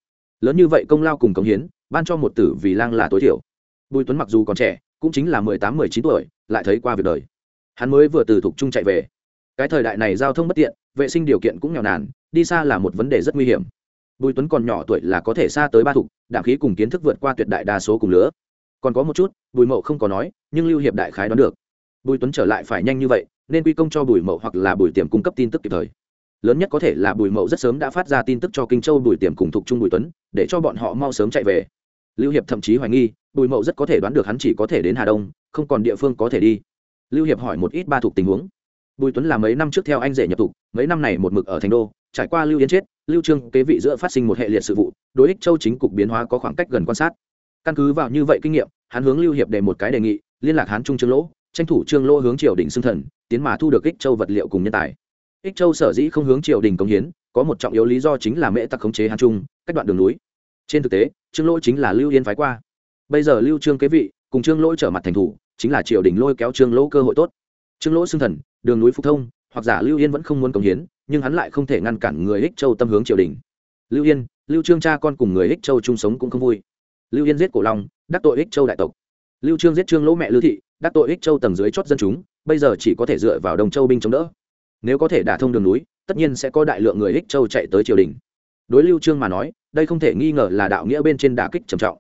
Lớn như vậy công lao cùng cống hiến, ban cho một tử vì lang là tối thiểu. Bùi tuấn mặc dù còn trẻ, cũng chính là mười tám, mười chín tuổi, lại thấy qua việc đời. Hắn mới vừa từ thục trung chạy về. Cái thời đại này giao thông bất tiện, vệ sinh điều kiện cũng nghèo nàn, đi xa là một vấn đề rất nguy hiểm. Bùi tuấn còn nhỏ tuổi là có thể xa tới ba thục đảng khí cùng kiến thức vượt qua tuyệt đại đa số cùng lứa còn có một chút, bùi mậu không có nói, nhưng lưu hiệp đại khái đoán được. Bùi tuấn trở lại phải nhanh như vậy, nên quy công cho bùi mậu hoặc là bùi tiềm cung cấp tin tức kịp thời. Lớn nhất có thể là bùi mậu rất sớm đã phát ra tin tức cho kinh châu bùi tiềm cùng thục trung bùi tuấn, để cho bọn họ mau sớm chạy về. Lưu hiệp thậm chí hoài nghi, bùi mậu rất có thể đoán được hắn chỉ có thể đến hà đông, không còn địa phương có thể đi. Lưu hiệp hỏi một ít ba thuộc tình huống. Bùi tuấn là mấy năm trước theo anh rể nhập tục mấy năm này một mực ở thành đô, trải qua lưu yến chết, lưu trương kế vị giữa phát sinh một hệ liệt sự vụ, đối ích châu chính cục biến hóa có khoảng cách gần quan sát căn cứ vào như vậy kinh nghiệm, hắn hướng lưu hiệp đề một cái đề nghị, liên lạc hán trung trương lỗ, tranh thủ trương lỗ hướng triều đình xưng thần, tiến mà thu được ích châu vật liệu cùng nhân tài. Ích châu sở dĩ không hướng triều đình công hiến, có một trọng yếu lý do chính là mễ tặc khống chế hán trung, cách đoạn đường núi. Trên thực tế, trương lỗ chính là lưu yên phái qua. Bây giờ lưu trương kế vị, cùng trương lỗ trở mặt thành thủ, chính là triều đình lôi kéo trương lỗ cơ hội tốt. Trương lỗ xưng thần, đường núi phục thông, hoặc giả lưu yên vẫn không muốn công hiến, nhưng hắn lại không thể ngăn cản người ích châu tâm hướng triều đình. Lưu yên, lưu trương cha con cùng người ích châu chung sống cũng không vui lưu yên giết cổ long, đắc tội ích châu đại tộc. Lưu trương giết trương lỗ mẹ lưu thị, đắc tội ích châu tầng dưới chót dân chúng, bây giờ chỉ có thể dựa vào đồng châu binh chống đỡ. Nếu có thể đả thông đường núi, tất nhiên sẽ có đại lượng người ích châu chạy tới triều đình. Đối lưu trương mà nói, đây không thể nghi ngờ là đạo nghĩa bên trên đả kích trầm trọng.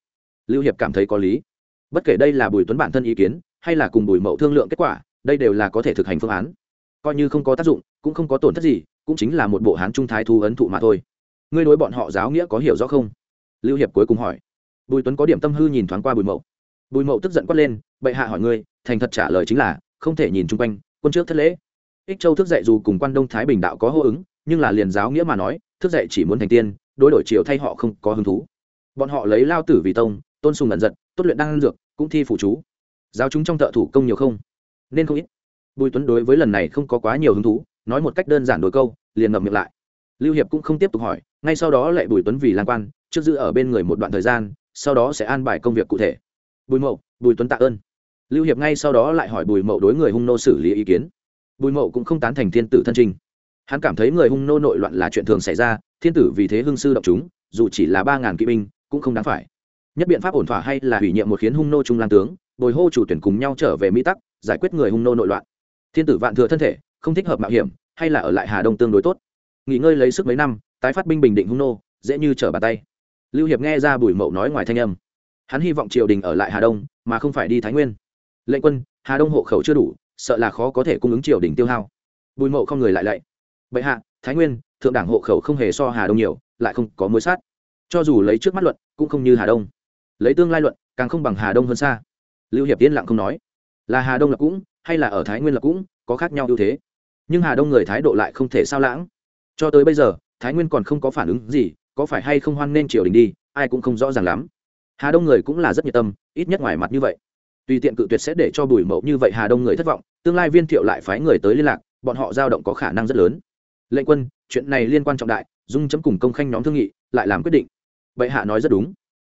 Lưu hiệp cảm thấy có lý. Bất kể đây là bùi tuấn bản thân ý kiến, hay là cùng bùi mậu thương lượng kết quả, đây đều là có thể thực hành phương án. Coi như không có tác dụng, cũng không có tổn thất gì, cũng chính là một bộ hán trung thái thu ấn thụ mà thôi. Ngươi đối bọn họ giáo nghĩa có hiểu rõ không? Lưu hiệp cuối cùng hỏi bùi tuấn có điểm tâm hư nhìn thoáng qua bùi mậu. Bùi mậu tức giận quát lên, bệ hạ hỏi ngươi, thành thật trả lời chính là, không thể nhìn chung quanh, quân trước thất lễ. Ích châu thức dậy dù cùng quan đông thái bình đạo có hô ứng, nhưng là liền giáo nghĩa mà nói, thức dậy chỉ muốn thành tiên, đối đổi chiều thay họ không có hứng thú. Bọn họ lấy lao tử vì tông, tôn sùng ẩn giật, tốt luyện đăng dược, cũng thi phụ chú. Giáo chúng trong thợ thủ công nhiều không? Nên không ít. Bùi tuấn đối với lần này không có quá nhiều hứng thú, nói một cách đơn giản đôi câu, liền ngậm miệng lại. Lưu hiệp cũng không tiếp tục hỏi, ngay sau đó lại bùi tuấn vì lan quan, trước giữ ở bên người một đoạn thời gian sau đó sẽ an bài công việc cụ thể. Bùi mậu, bùi tuấn tạ ơn. Lưu hiệp ngay sau đó lại hỏi bùi mậu đối người hung nô xử lý ý kiến. Bùi mậu cũng không tán thành thiên tử thân trinh hắn cảm thấy người hung nô nội loạn là chuyện thường xảy ra, thiên tử vì thế hưng sư động chúng, dù chỉ là ba ngàn kỵ binh, cũng không đáng phải. Nhất biện pháp ổn thỏa hay là hủy nhiệm một khiến hung nô trung lan tướng, bồi hô chủ tuyển cùng nhau trở về mỹ tắc, giải quyết người hung nô nội loạn. Thiên tử vạn thừa thân thể, không thích hợp mạo hiểm, hay là ở lại hà đông tương đối tốt. Nghỉ ngơi lấy sức mấy năm, tái phát binh bình định hung nô, dễ như trở bàn tay lưu hiệp nghe ra bùi mậu nói ngoài thanh âm. Hắn hy vọng triều đình ở lại hà đông, mà không phải đi thái nguyên. Lệnh quân, hà đông hộ khẩu chưa đủ, sợ là khó có thể cung ứng triều đình tiêu hao. Bùi mậu không người lại lạy. Bệ hạ, thái nguyên, thượng đảng hộ khẩu không hề so hà đông nhiều, lại không có mối sát. Cho dù lấy trước mắt luận, cũng không như hà đông. Lấy tương lai luận, càng không bằng hà đông hơn xa. Lưu hiệp yên lặng không nói. Là hà đông là cũng, hay là ở thái nguyên là cũng, có khác nhau ưu thế. Nhưng hà đông người thái độ lại không thể sao lãng. Cho tới bây giờ, thái nguyên còn không có phản ứng gì có phải hay không hoan nên triều đình đi, ai cũng không rõ ràng lắm. Hà đông người cũng là rất nhiệt tâm, ít nhất ngoài mặt như vậy. Tùy tiện cự tuyệt sẽ để cho bùi mậu như vậy hà đông người thất vọng, tương lai viên thiệu lại phái người tới liên lạc, bọn họ dao động có khả năng rất lớn. Lệnh quân, chuyện này liên quan trọng đại, dung chấm cùng công khanh nhóm thương nghị, lại làm quyết định. Bệ hạ nói rất đúng.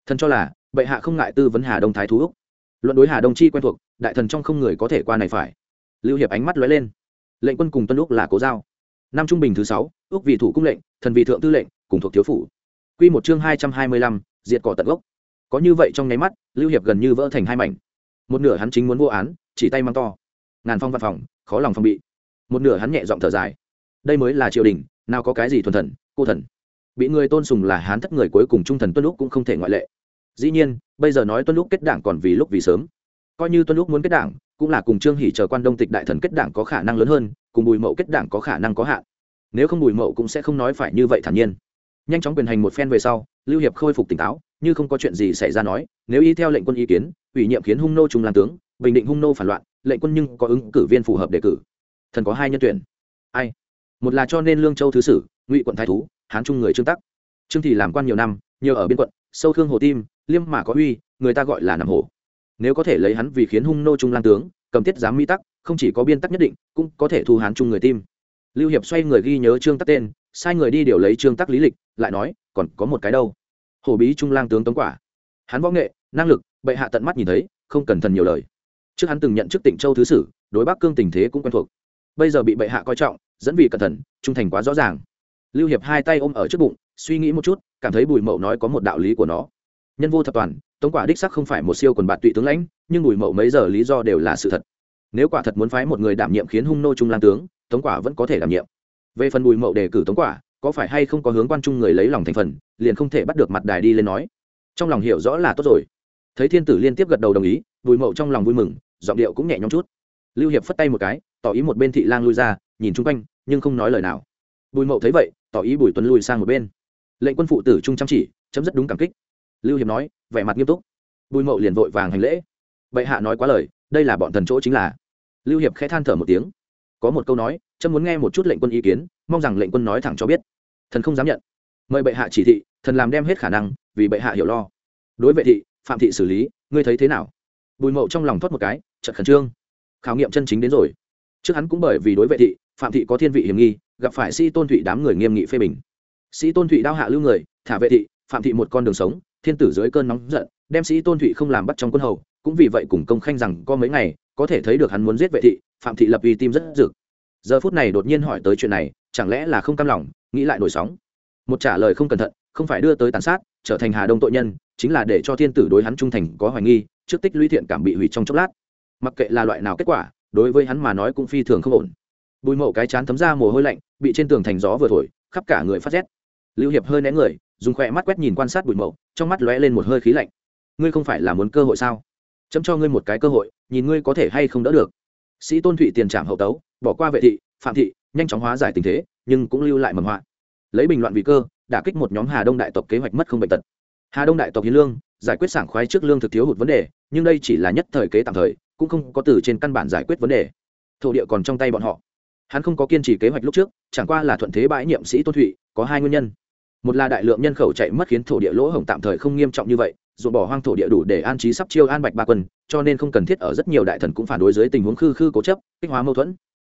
Thần cho là, bệ hạ không ngại tư vấn hà đông thái thú úc. Luận đối hà đông chi quen thuộc, đại thần trong không người có thể qua này phải. Lưu hiệp ánh mắt lóe lên. Lệnh quân cùng tuân úc là cố giao. Năm trung bình thứ sáu, úc vì thủ cung lệnh, thần vì thượng tư lệnh cùng thuộc thiếu phủ. Quy một chương hai trăm hai mươi lăm, diệt cỏ tận gốc. Có như vậy trong nháy mắt, lưu hiệp gần như vỡ thành hai mảnh. Một nửa hắn chính muốn vô án, chỉ tay mang to. Ngàn phong văn phòng, khó lòng phòng bị. Một nửa hắn nhẹ giọng thở dài. Đây mới là triều đình, nào có cái gì thuần thần, cô thần. Bị người tôn sùng là hán thất người cuối cùng trung thần tuân lúc cũng không thể ngoại lệ. Dĩ nhiên, bây giờ nói tuân lúc kết đảng còn vì lúc vì sớm. Coi như tuân lúc muốn kết đảng, cũng là cùng trương hỷ chờ quan đông tịch đại thần kết đảng có khả năng lớn hơn, cùng bùi mậu kết đảng có khả năng có hạn. Nếu không bùi mậu cũng sẽ không nói phải như vậy thản nhiên nhanh chóng quyền hành một phen về sau, lưu hiệp khôi phục tỉnh táo, như không có chuyện gì xảy ra nói, nếu y theo lệnh quân ý kiến, ủy nhiệm khiến hung nô trung làm tướng, bình định hung nô phản loạn, lệnh quân nhưng có ứng cử viên phù hợp đề cử. Thần có hai nhân tuyển. Ai? Một là cho nên lương châu thứ sử, ngụy quận thái thú, hán trung người trương tắc. Trương thì làm quan nhiều năm, nhiều ở biên quận, sâu thương hồ tim, liêm mà có uy, người ta gọi là nằm hồ nếu có thể lấy hắn vì khiến hung nô trung lang tướng, cầm tiết giám mỹ tắc, không chỉ có biên tắc nhất định, cũng có thể thu hán trung người tim. Lưu hiệp xoay người ghi nhớ trương tắc tên sai người đi điều lấy trương tắc lý lịch, lại nói, còn có một cái đâu? Hổ bí trung lang tướng tống quả. Hắn võ nghệ, năng lực, bệ hạ tận mắt nhìn thấy, không cần thần nhiều lời. Trước hắn từng nhận chức tỉnh châu thứ sử, đối bắc cương tình thế cũng quen thuộc. Bây giờ bị bệ hạ coi trọng, dẫn vì cẩn thận, trung thành quá rõ ràng. Lưu hiệp hai tay ôm ở trước bụng, suy nghĩ một chút, cảm thấy bùi mậu nói có một đạo lý của nó. Nhân vô thập toàn, tống quả đích sắc không phải một siêu quần bạn tụy tướng lãnh, nhưng bùi mậu mấy giờ lý do đều là sự thật. Nếu quả thật muốn phái một người đảm nhiệm khiến hung nô trung lang tướng, tống quả vẫn có thể đảm nhiệm về phần bùi mậu đề cử tống quả, có phải hay không có hướng quan trung người lấy lòng thành phần, liền không thể bắt được mặt đài đi lên nói. Trong lòng hiểu rõ là tốt rồi. Thấy thiên tử liên tiếp gật đầu đồng ý, bùi mậu trong lòng vui mừng, giọng điệu cũng nhẹ nhõm chút. Lưu hiệp phất tay một cái, tỏ ý một bên thị lang lui ra, nhìn chung quanh, nhưng không nói lời nào. Bùi mậu thấy vậy, tỏ ý bùi tuấn lui sang một bên. Lệnh quân phụ tử trung chăm chỉ, chấm rất đúng cảm kích. Lưu hiệp nói, vẻ mặt nghiêm túc. Bùi mậu liền vội vàng hành lễ. Bệ hạ nói quá lời, đây là bọn thần chỗ chính là. Lưu hiệp khẽ than thở một tiếng có một câu nói trâm muốn nghe một chút lệnh quân ý kiến, mong rằng lệnh quân nói thẳng cho biết. Thần không dám nhận. Mời bệ hạ chỉ thị, thần làm đem hết khả năng, vì bệ hạ hiểu lo. Đối vệ thị, phạm thị xử lý, ngươi thấy thế nào? Bùi mậu trong lòng thoát một cái chật khẩn trương. Khảo nghiệm chân chính đến rồi. Trước hắn cũng bởi vì đối vệ thị, phạm thị có thiên vị hiểm nghi, gặp phải sĩ tôn thụy đám người nghiêm nghị phê bình. Sĩ tôn thụy đao hạ lưu người, thả vệ thị, phạm thị một con đường sống, thiên tử dưới cơn nóng giận, đem sĩ tôn thụy không làm bắt trong quân hầu cũng vì vậy cùng công khanh rằng có mấy ngày, có thể thấy được hắn muốn giết vệ thị, phạm thị lập uy tim rất rực. Giờ phút này đột nhiên hỏi tới chuyện này, chẳng lẽ là không cam lòng, nghĩ lại nổi sóng? Một trả lời không cẩn thận, không phải đưa tới tàn sát, trở thành hà đông tội nhân, chính là để cho thiên tử đối hắn trung thành có hoài nghi, trước tích lũy thiện cảm bị hủy trong chốc lát. Mặc kệ là loại nào kết quả, đối với hắn mà nói cũng phi thường không ổn. Bùi mậu cái chán thấm ra mồ hôi lạnh, bị trên tường thành gió vừa thổi, khắp cả người phát rét. Lưu hiệp hơi né người, dùng khỏe mắt quét nhìn quan sát bùi mậu, trong mắt lóe lên một hơi khí lạnh. Ngươi không phải là muốn cơ hội sao? Chấm cho ngươi một cái cơ hội, nhìn ngươi có thể hay không đỡ được. Sĩ tôn thụy tiền trảm hậu tấu, bỏ qua vệ thị, phạm thị, nhanh chóng hóa giải tình thế, nhưng cũng lưu lại mầm họa. Lấy bình loạn vì cơ, đả kích một nhóm hà đông đại tộc kế hoạch mất không bệnh tật. Hà đông đại tộc hiến lương, giải quyết sảng khoái trước lương thực thiếu hụt vấn đề, nhưng đây chỉ là nhất thời kế tạm thời, cũng không có từ trên căn bản giải quyết vấn đề. Thổ địa còn trong tay bọn họ. Hắn không có kiên trì kế hoạch lúc trước, chẳng qua là thuận thế bãi nhiệm sĩ tôn thụy, có hai nguyên nhân. Một là đại lượng nhân khẩu chạy mất khiến thổ địa lỗ hổng tạm thời không nghiêm trọng như vậy dù bỏ hoang thổ địa đủ để an trí sắp chiêu an bạch ba quân, cho nên không cần thiết ở rất nhiều đại thần cũng phản đối dưới tình huống khư khư cố chấp, kích hóa mâu thuẫn.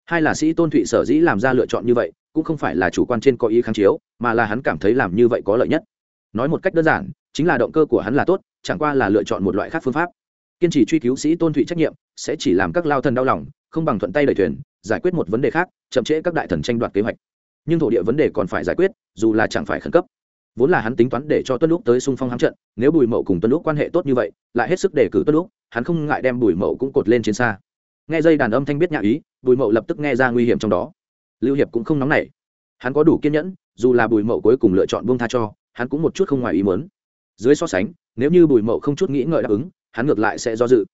Hai là sĩ tôn thụy sở dĩ làm ra lựa chọn như vậy, cũng không phải là chủ quan trên có ý kháng chiếu, mà là hắn cảm thấy làm như vậy có lợi nhất. Nói một cách đơn giản, chính là động cơ của hắn là tốt, chẳng qua là lựa chọn một loại khác phương pháp. Kiên trì truy cứu sĩ tôn thụy trách nhiệm, sẽ chỉ làm các lao thần đau lòng, không bằng thuận tay đẩy thuyền, giải quyết một vấn đề khác, chậm trễ các đại thần tranh đoạt kế hoạch. Nhưng thổ địa vấn đề còn phải giải quyết, dù là chẳng phải khẩn cấp vốn là hắn tính toán để cho tuân lúc tới xung phong hám trận, nếu bùi mậu cùng tuân lúc quan hệ tốt như vậy, lại hết sức đề cử tuân lúc hắn không ngại đem bùi mậu cũng cột lên trên xa. Nghe dây đàn âm thanh biết nhã ý, bùi mậu lập tức nghe ra nguy hiểm trong đó. Lưu hiệp cũng không nóng nảy. Hắn có đủ kiên nhẫn, dù là bùi mậu cuối cùng lựa chọn buông tha cho, hắn cũng một chút không ngoài ý muốn. Dưới so sánh, nếu như bùi mậu không chút nghĩ ngợi đáp ứng, hắn ngược lại sẽ do dự.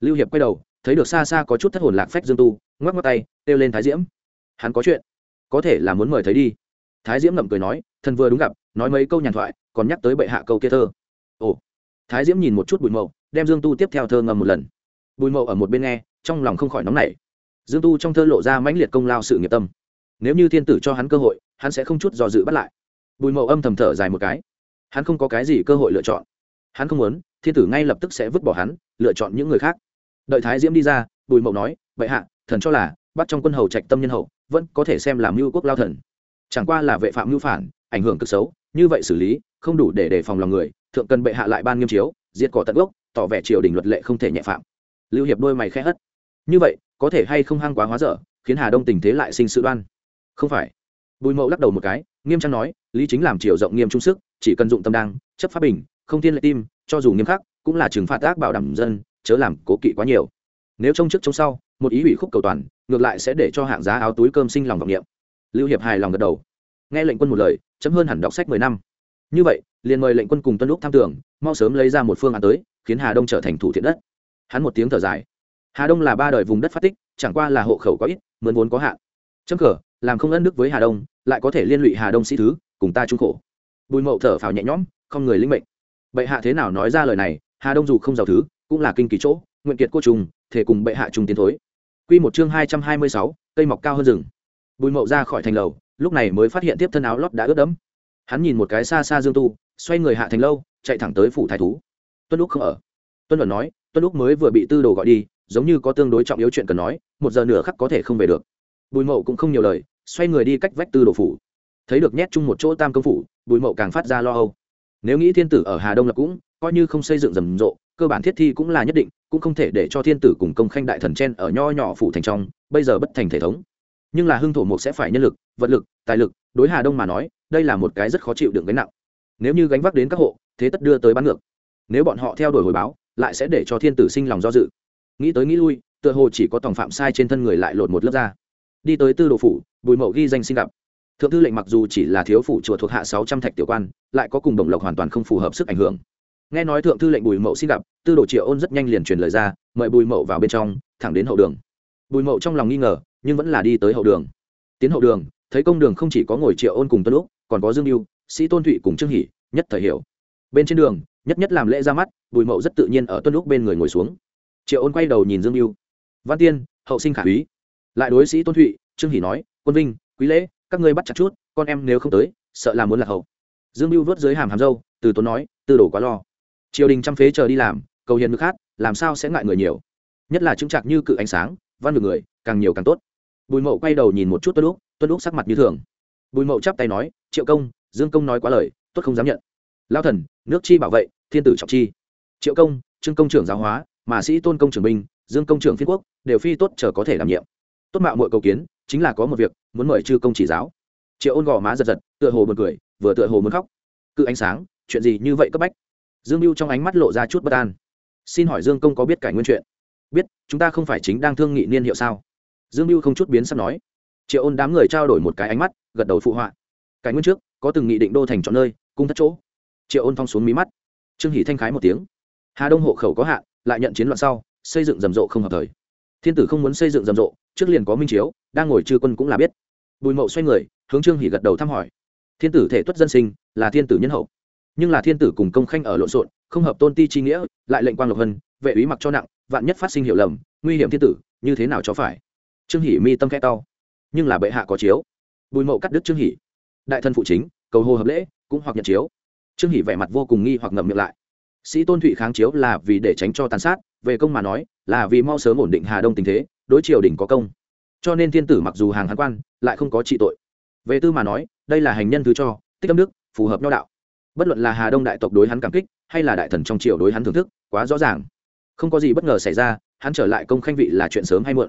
Lưu hiệp quay đầu, thấy được xa xa có chút thất hồn lạc phách dương tu, ngoắc ngoắc tay, kêu lên thái diễm. Hắn có chuyện. Có thể là muốn mời thấy đi. Thái diễm ngậm cười nói thân vừa đúng gặp nói mấy câu nhàn thoại, còn nhắc tới bệ hạ câu kia thơ. Ồ, thái diễm nhìn một chút bùi mậu, đem dương tu tiếp theo thơ ngầm một lần. Bùi mậu ở một bên nghe, trong lòng không khỏi nóng nảy. Dương tu trong thơ lộ ra mãnh liệt công lao sự nghiệp tâm. Nếu như thiên tử cho hắn cơ hội, hắn sẽ không chút do dự bắt lại. Bùi mậu âm thầm thở dài một cái. Hắn không có cái gì cơ hội lựa chọn. Hắn không muốn, thiên tử ngay lập tức sẽ vứt bỏ hắn, lựa chọn những người khác. Đợi thái diễm đi ra, bùi mậu nói vậy hạ, thần cho là bắt trong quân hầu trạch tâm nhân hậu vẫn có thể xem làm mưu quốc lao thần. Chẳng qua là vệ phạm mưu phản, ảnh hưởng cực xấu như vậy xử lý, không đủ để đề phòng lòng người, thượng cần bệ hạ lại ban nghiêm chiếu, diệt cỏ tận gốc, tỏ vẻ triều đình luật lệ không thể nhẹ phạm. Lưu hiệp đôi mày khẽ hất. Như vậy, có thể hay không hăng quá hóa dở, khiến hà đông tình thế lại sinh sự đoan? Không phải. Bùi mậu lắc đầu một cái, nghiêm trang nói, lý chính làm triều rộng nghiêm trung sức, chỉ cần dụng tâm đăng, chấp pháp bình, không thiên lệ tim, cho dù nghiêm khắc, cũng là trừng phạt ác bảo đảm dân, chớ làm cố kỵ quá nhiều. Nếu trông trước trông sau, một ý ủy khúc cầu toàn, ngược lại sẽ để cho hạng giá áo túi cơm sinh lòng vọng niệm. Lưu hiệp hài lòng gật đầu nghe lệnh quân một lời, chấm hơn hẳn đọc sách mười năm. Như vậy, liền mời lệnh quân cùng tuân lúc tham tưởng, mau sớm lấy ra một phương án tới, khiến hà đông trở thành thủ thiện đất. Hắn một tiếng thở dài. Hà đông là ba đời vùng đất phát tích, chẳng qua là hộ khẩu có ít mượn vốn có hạn. Chấm cờ làm không ân đức với hà đông, lại có thể liên lụy hà đông sĩ thứ, cùng ta trung khổ. Bùi mậu thở phào nhẹ nhõm, không người linh mệnh. Bệ hạ thế nào nói ra lời này, hà đông dù không giàu thứ, cũng là kinh kỳ chỗ, nguyện kiệt cô trùng, thể cùng bệ hạ trùng tiến thối. Quy một chương hai trăm hai mươi sáu, cây mọc cao hơn rừng. Bùi mậu ra khỏi thành lầu lúc này mới phát hiện tiếp thân áo lót đã ướt đẫm. Hắn nhìn một cái xa xa dương tu, xoay người hạ thành lâu, chạy thẳng tới phủ thái thú. Tuân lúc không ở. Tuân luận nói, tuân lúc mới vừa bị tư đồ gọi đi, giống như có tương đối trọng yếu chuyện cần nói, một giờ nửa khắc có thể không về được. Bùi mậu cũng không nhiều lời, xoay người đi cách vách tư đồ phủ. Thấy được nhét chung một chỗ tam công phủ, bùi mậu càng phát ra lo âu. Nếu nghĩ thiên tử ở hà đông lập cũng, coi như không xây dựng rầm rộ, cơ bản thiết thi cũng là nhất định, cũng không thể để cho thiên tử cùng công khanh đại thần chen ở nho nhỏ phủ thành trong, bây giờ bất thành thể thống nhưng là hưng thổ mục sẽ phải nhân lực, vật lực, tài lực, đối hà đông mà nói, đây là một cái rất khó chịu đựng gánh nặng. Nếu như gánh vác đến các hộ, thế tất đưa tới bán ngược. Nếu bọn họ theo đuổi hồi báo, lại sẽ để cho thiên tử sinh lòng do dự. Nghĩ tới nghĩ lui, tựa hồ chỉ có tòng phạm sai trên thân người lại lột một lớp ra đi tới tư đồ phủ, bùi mậu ghi danh xin gặp. Thượng thư lệnh mặc dù chỉ là thiếu phủ chùa thuộc hạ sáu trăm thạch tiểu quan, lại có cùng đồng lộc hoàn toàn không phù hợp sức ảnh hưởng. Nghe nói thượng thư lệnh bùi mậu xin gặp, tư đồ triệu ôn rất nhanh liền truyền lời ra, mời bùi mậu vào bên trong, thẳng đến hậu đường. Bùi mậu trong lòng nghi ngờ nhưng vẫn là đi tới hậu đường. Tiến hậu đường, thấy công đường không chỉ có ngồi triệu ôn cùng tuân lúc còn có dương mưu sĩ tôn thụy cùng trương hỷ, nhất thời hiểu. Bên trên đường, nhất nhất làm lễ ra mắt, bùi mậu rất tự nhiên ở tuân lúc bên người ngồi xuống. Triệu ôn quay đầu nhìn dương mưu văn tiên, hậu sinh khả úy. Lại đối sĩ tôn thụy, trương hỷ nói, quân vinh, quý lễ, các ngươi bắt chặt chút, con em nếu không tới, sợ là muốn lạc hậu. Dương mưu vớt dưới hàm hàm dâu từ tốn nói, tư đổ quá lo. Triều đình trăm phế chờ đi làm, cầu hiền nước khác làm sao sẽ ngại người nhiều. Nhất là chứng chặt như cự ánh sáng, văn được người, càng nhiều càng tốt bùi mậu quay đầu nhìn một chút tuân lúc tuân lúc sắc mặt như thường. Bùi mậu chắp tay nói, triệu công, dương công nói quá lời tốt không dám nhận. Lao thần, nước chi bảo vệ, thiên tử trọng chi. Triệu công, trương công trưởng giáo hóa, mà sĩ tôn công trưởng binh, dương công trưởng phiên quốc, đều phi tốt chờ có thể đảm nhiệm. Tốt mạo mọi cầu kiến, chính là có một việc, muốn mời chư công chỉ giáo. Triệu ôn gò má giật giật, tựa hồ buồn cười, vừa tựa hồ muốn khóc. Cự ánh sáng, chuyện gì như vậy cấp bách? Dương mưu trong ánh mắt lộ ra chút bất an. Xin hỏi dương công có biết cải nguyên chuyện? Biết, chúng ta không phải chính đang thương nghị niên hiệu sao? Dương mưu không chút biến sắp nói. Triệu ôn đám người trao đổi một cái ánh mắt, gật đầu phụ họa. Cái nguyên trước, có từng nghị định đô thành chọn nơi, cung thất chỗ. Triệu ôn phong xuống mí mắt. Trương hỷ thanh khái một tiếng. Hà đông hộ khẩu có hạn, lại nhận chiến loạn sau, xây dựng rầm rộ không hợp thời. Thiên tử không muốn xây dựng rầm rộ, trước liền có minh chiếu, đang ngồi chư quân cũng là biết. Bùi mậu xoay người, hướng trương hỷ gật đầu thăm hỏi. Thiên tử thể tuất dân sinh, là thiên tử nhân hậu. Nhưng là thiên tử cùng công khanh ở lộn xộn, không hợp tôn ti chi nghĩa, lại lệnh quang lộc hân, vệ úy mặc cho nặng, vạn nhất phát sinh hiểu lầm, nguy hiểm thiên tử, như thế nào cho phải? Trương hỷ mi tâm khẽ to, nhưng là bệ hạ có chiếu. Bùi mậu cắt đứt trương hỷ đại thân phụ chính cầu hô hợp lễ cũng hoặc nhận chiếu. Trương hỷ vẻ mặt vô cùng nghi hoặc ngậm miệng lại. Sĩ tôn thụy kháng chiếu là vì để tránh cho tàn sát về công mà nói là vì mau sớm ổn định hà đông tình thế đối triều đình có công. Cho nên thiên tử mặc dù hàng hán quan lại không có trị tội. Về tư mà nói đây là hành nhân thứ cho tích âm đức phù hợp nho đạo. Bất luận là hà đông đại tộc đối hắn cảm kích hay là đại thần trong triều đối hắn thưởng thức quá rõ ràng. Không có gì bất ngờ xảy ra hắn trở lại công khanh vị là chuyện sớm hay muộn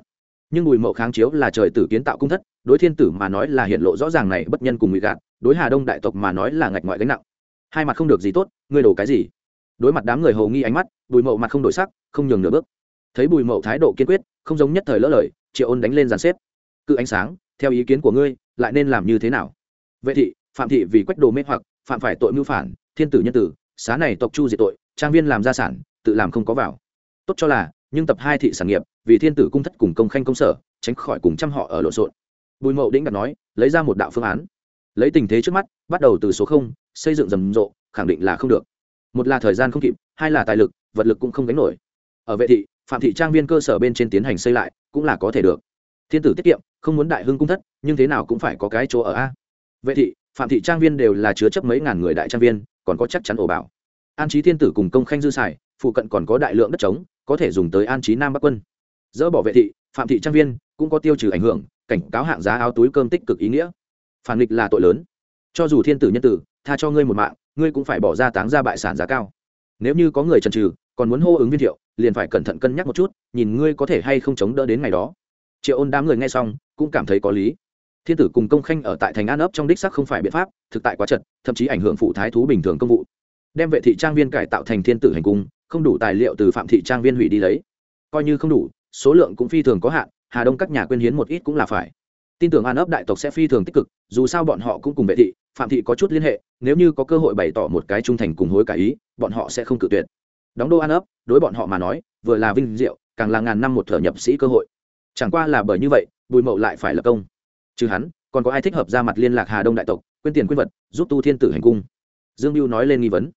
nhưng bùi mậu kháng chiếu là trời tử kiến tạo cung thất, đối thiên tử mà nói là hiện lộ rõ ràng này bất nhân cùng ngụy gạt, đối hà đông đại tộc mà nói là ngạch ngoại gánh nặng. Hai mặt không được gì tốt, ngươi đổ cái gì? Đối mặt đám người hầu nghi ánh mắt, bùi mậu mặt không đổi sắc, không nhường nửa bước. Thấy bùi mậu thái độ kiên quyết, không giống nhất thời lỡ lời, triệu ôn đánh lên dàn xếp. Cự ánh sáng, theo ý kiến của ngươi, lại nên làm như thế nào? Vệ thị, phạm thị vì quách đồ mê hoặc, phạm phải tội mưu phản, thiên tử nhân tử, xá này tộc chu diệt tội, trang viên làm gia sản, tự làm không có vào. Tốt cho là, nhưng tập hai thị sản nghiệp vì thiên tử cung thất cùng công khanh công sở, tránh khỏi cùng trăm họ ở lộn xộn. Bùi mậu đĩnh đặt nói, lấy ra một đạo phương án. Lấy tình thế trước mắt, bắt đầu từ số không, xây dựng rầm rộ, khẳng định là không được. Một là thời gian không kịp, hai là tài lực, vật lực cũng không gánh nổi. Ở vệ thị, phạm thị trang viên cơ sở bên trên tiến hành xây lại, cũng là có thể được. Thiên tử tiết kiệm, không muốn đại hưng cung thất, nhưng thế nào cũng phải có cái chỗ ở a. Vệ thị, phạm thị trang viên đều là chứa chấp mấy ngàn người đại trang viên, còn có chắc chắn ổ bảo. An trí thiên tử cùng công khanh dư xài, phụ cận còn có đại lượng đất trống, có thể dùng tới an trí nam bắc quân dỡ bỏ vệ thị, phạm thị trang viên cũng có tiêu trừ ảnh hưởng, cảnh cáo hạng giá áo túi cơm tích cực ý nghĩa. Phản nghịch là tội lớn. Cho dù thiên tử nhân tử, tha cho ngươi một mạng, ngươi cũng phải bỏ ra táng ra bại sản giá cao. Nếu như có người trần trừ còn muốn hô ứng viên thiệu, liền phải cẩn thận cân nhắc một chút, nhìn ngươi có thể hay không chống đỡ đến ngày đó. Triệu ôn đám người nghe xong, cũng cảm thấy có lý. Thiên tử cùng công khanh ở tại thành an ấp trong đích sắc không phải biện pháp, thực tại quá chật, thậm chí ảnh hưởng phụ thái thú bình thường công vụ. Đem vệ thị trang viên cải tạo thành thiên tử hành cung, không đủ tài liệu từ phạm thị trang viên hủy đi lấy. Coi như không đủ số lượng cũng phi thường có hạn, hà đông các nhà quyên hiến một ít cũng là phải. Tin tưởng an ấp đại tộc sẽ phi thường tích cực, dù sao bọn họ cũng cùng vệ thị, phạm thị có chút liên hệ, nếu như có cơ hội bày tỏ một cái trung thành cùng hối cả ý, bọn họ sẽ không cự tuyệt. Đóng đô an ấp, đối bọn họ mà nói, vừa là vinh diệu, càng là ngàn năm một thợ nhập sĩ cơ hội. Chẳng qua là bởi như vậy, bùi mậu lại phải lập công. Trừ hắn, còn có ai thích hợp ra mặt liên lạc hà đông đại tộc quyên tiền quyên vật, giúp tu thiên tử hành cung? Dương mưu nói lên nghi vấn.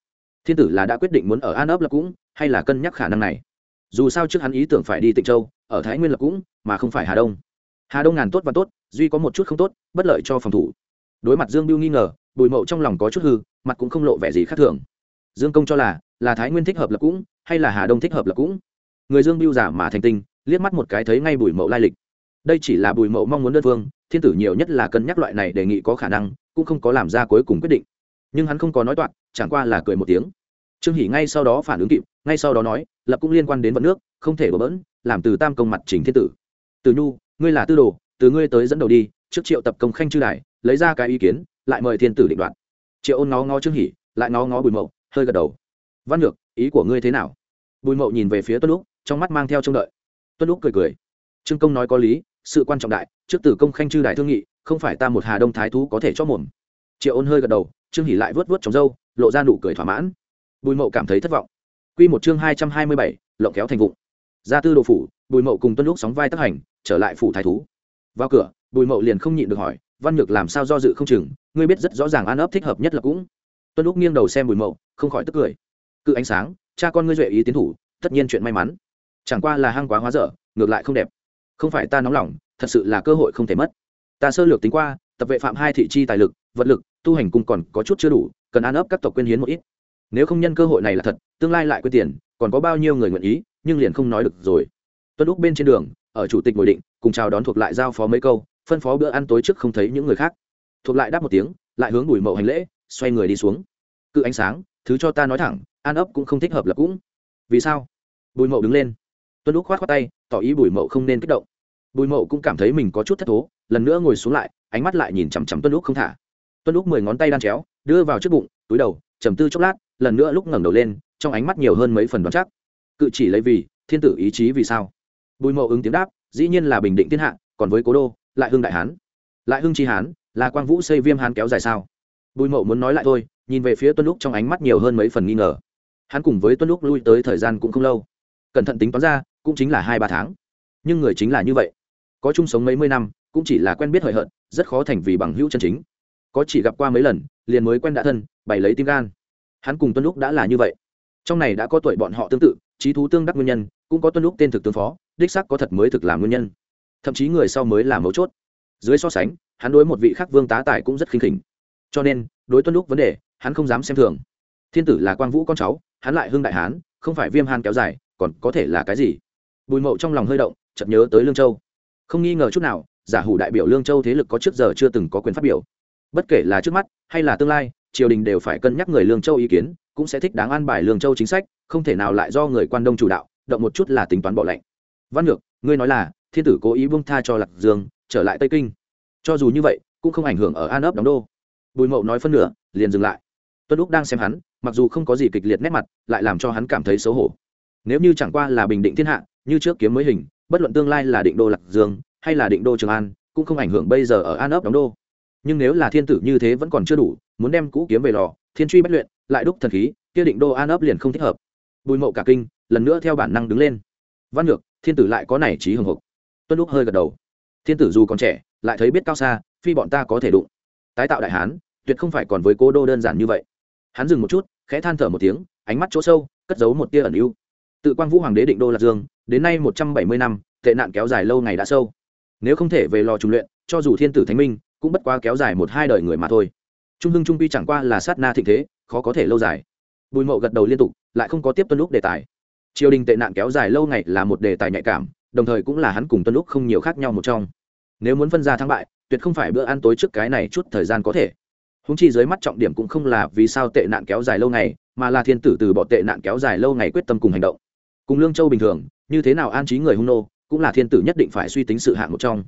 Thiên tử là đã quyết định muốn ở an ấp lập cũng, hay là cân nhắc khả năng này? Dù sao trước hắn ý tưởng phải đi tịnh châu, ở thái nguyên lập cũng, mà không phải hà đông. Hà đông ngàn tốt và tốt, duy có một chút không tốt, bất lợi cho phòng thủ. Đối mặt dương biêu nghi ngờ, bùi mậu trong lòng có chút hư, mặt cũng không lộ vẻ gì khác thường. Dương công cho là là thái nguyên thích hợp lập cũng, hay là hà đông thích hợp lập cũng. Người dương biêu giả mà thành tinh, liếc mắt một cái thấy ngay bùi mậu lai lịch. Đây chỉ là bùi mậu mong muốn đơn phương, thiên tử nhiều nhất là cân nhắc loại này đề nghị có khả năng, cũng không có làm ra cuối cùng quyết định. Nhưng hắn không có nói toạc, chẳng qua là cười một tiếng. Trương hỷ ngay sau đó phản ứng kịp, ngay sau đó nói lập cũng liên quan đến vận nước, không thể bỡ bỡn, làm từ tam công mặt trình thiên tử. Từ nhu, ngươi là tư đồ, từ ngươi tới dẫn đầu đi, trước triệu tập công khanh chư đài, lấy ra cái ý kiến, lại mời thiên tử định đoạt. Triệu ôn ngó ngó trương hỷ, lại ngó ngó bùi mậu, hơi gật đầu. Văn ngược ý của ngươi thế nào? Bùi mậu nhìn về phía tuân lúc trong mắt mang theo trông đợi. Tuân lúc cười cười. Trương công nói có lý, sự quan trọng đại, trước tử công khanh chư đại thương nghị, không phải ta một hà đông thái thú có thể cho mồm. Triệu ôn hơi gật đầu, trương hỷ lại vớt vớt trong râu, lộ ra nụ cười thỏa mãn. Bùi mậu cảm thấy thất vọng quy một chương hai trăm hai mươi bảy, lộng kéo thành vụng. Gia tư đồ phủ, bùi mậu cùng tuân Lục sóng vai tác hành, trở lại phủ thái thú. Vào cửa, bùi mậu liền không nhịn được hỏi, văn nhược làm sao do dự không chừng, ngươi biết rất rõ ràng an ấp thích hợp nhất là cũng. Tuân Lục nghiêng đầu xem bùi mậu, không khỏi tức cười. Cự ánh sáng, cha con ngươi duệ ý tiến thủ, tất nhiên chuyện may mắn. Chẳng qua là hang quá hóa dở, ngược lại không đẹp. Không phải ta nóng lòng, thật sự là cơ hội không thể mất. Ta sơ lược tính qua, tập vệ phạm hai thị chi tài lực, vật lực, tu hành cùng còn có chút chưa đủ, cần an ấp các tộc quyên hiến một ít nếu không nhân cơ hội này là thật, tương lai lại quyết tiền, còn có bao nhiêu người nguyện ý, nhưng liền không nói được rồi. Tuân lúc bên trên đường, ở chủ tịch ngồi định, cùng chào đón thuộc lại giao phó mấy câu, phân phó bữa ăn tối trước không thấy những người khác. Thuộc lại đáp một tiếng, lại hướng bùi mậu hành lễ, xoay người đi xuống. Cự ánh sáng, thứ cho ta nói thẳng an ấp cũng không thích hợp lập cũng. Vì sao? Bùi mậu đứng lên. Tuân lúc khoát khoát tay, tỏ ý bùi mậu không nên kích động. Bùi mậu cũng cảm thấy mình có chút thất thố, lần nữa ngồi xuống lại, ánh mắt lại nhìn chằm chằm tuân lúc không thả. Tuân lúc mười ngón tay đan chéo, đưa vào trước bụng, túi đầu, trầm tư chốc lát lần nữa lúc ngẩng đầu lên, trong ánh mắt nhiều hơn mấy phần đoán chắc. Cự chỉ lấy vì, thiên tử ý chí vì sao? Bùi mậu ứng tiếng đáp, dĩ nhiên là bình định thiên hạ, còn với cố đô, lại hưng đại hán. Lại hưng tri hán, là quang vũ xây viêm hán kéo dài sao? Bùi mậu muốn nói lại thôi, nhìn về phía tuân lúc trong ánh mắt nhiều hơn mấy phần nghi ngờ. Hắn cùng với tuân lúc lui tới thời gian cũng không lâu. Cẩn thận tính toán ra, cũng chính là hai ba tháng. Nhưng người chính là như vậy. Có chung sống mấy mươi năm, cũng chỉ là quen biết hời hợt, rất khó thành vì bằng hữu chân chính. Có chỉ gặp qua mấy lần, liền mới quen đã thân, bày lấy tim gan hắn cùng tuân lúc đã là như vậy. Trong này đã có tuổi bọn họ tương tự, trí thú tương đắc nguyên nhân, cũng có tuân lúc tên thực tướng phó, đích sắc có thật mới thực làm nguyên nhân. Thậm chí người sau mới là mấu chốt. Dưới so sánh, hắn đối một vị khắc vương tá tài cũng rất khinh khỉnh. Cho nên, đối tuân lúc vấn đề, hắn không dám xem thường. Thiên tử là quang vũ con cháu, hắn lại hưng đại hán, không phải viêm hàn kéo dài, còn có thể là cái gì? Bùi mậu trong lòng hơi động, chợt nhớ tới lương châu. Không nghi ngờ chút nào, giả hủ đại biểu lương châu thế lực có trước giờ chưa từng có quyền phát biểu. Bất kể là trước mắt, hay là tương lai triều đình đều phải cân nhắc người lương châu ý kiến, cũng sẽ thích đáng an bài lương châu chính sách, không thể nào lại do người quan đông chủ đạo, động một chút là tính toán bỏ lệnh. Văn ngược ngươi nói là, thiên tử cố ý buông tha cho lạc dương, trở lại tây kinh. Cho dù như vậy, cũng không ảnh hưởng ở an ấp đóng đô. Bùi mậu nói phân nửa, liền dừng lại. Tuân lúc đang xem hắn, mặc dù không có gì kịch liệt nét mặt, lại làm cho hắn cảm thấy xấu hổ. Nếu như chẳng qua là bình định thiên hạ, như trước kiếm mới hình, bất luận tương lai là định đô lạc dương, hay là định đô trường an, cũng không ảnh hưởng bây giờ ở an ấp đóng đô nhưng nếu là thiên tử như thế vẫn còn chưa đủ, muốn đem cũ kiếm về lò, thiên truy bất luyện, lại đúc thần khí, kia định đô an ấp liền không thích hợp. Bùi mộ cả kinh, lần nữa theo bản năng đứng lên. Văn ngược thiên tử lại có này trí hưng hục. Tuân lúc hơi gật đầu. Thiên tử dù còn trẻ, lại thấy biết cao xa, phi bọn ta có thể đụng. Tái tạo đại hán, tuyệt không phải còn với cố đô đơn giản như vậy. Hắn dừng một chút, khẽ than thở một tiếng, ánh mắt chỗ sâu, cất giấu một tia ẩn ưu. Tự quan vũ hoàng đế định đô lạc dương, đến nay một trăm bảy mươi năm, tệ nạn kéo dài lâu ngày đã sâu. Nếu không thể về lò trùng luyện, cho dù thiên tử thánh minh cũng bất quá kéo dài một hai đời người mà thôi. Trung hưng trung pi chẳng qua là sát na thịnh thế, khó có thể lâu dài. Bùi mậu gật đầu liên tục, lại không có tiếp tuân lúc đề tài. Triều đình tệ nạn kéo dài lâu ngày là một đề tài nhạy cảm, đồng thời cũng là hắn cùng tuân lúc không nhiều khác nhau một trong. Nếu muốn phân ra thắng bại, tuyệt không phải bữa ăn tối trước cái này chút thời gian có thể. Húng chi dưới mắt trọng điểm cũng không là vì sao tệ nạn kéo dài lâu ngày, mà là thiên tử từ bỏ tệ nạn kéo dài lâu ngày quyết tâm cùng hành động. Cùng lương châu bình thường, như thế nào an trí người hung nô, cũng là thiên tử nhất định phải suy tính sự hạng một trong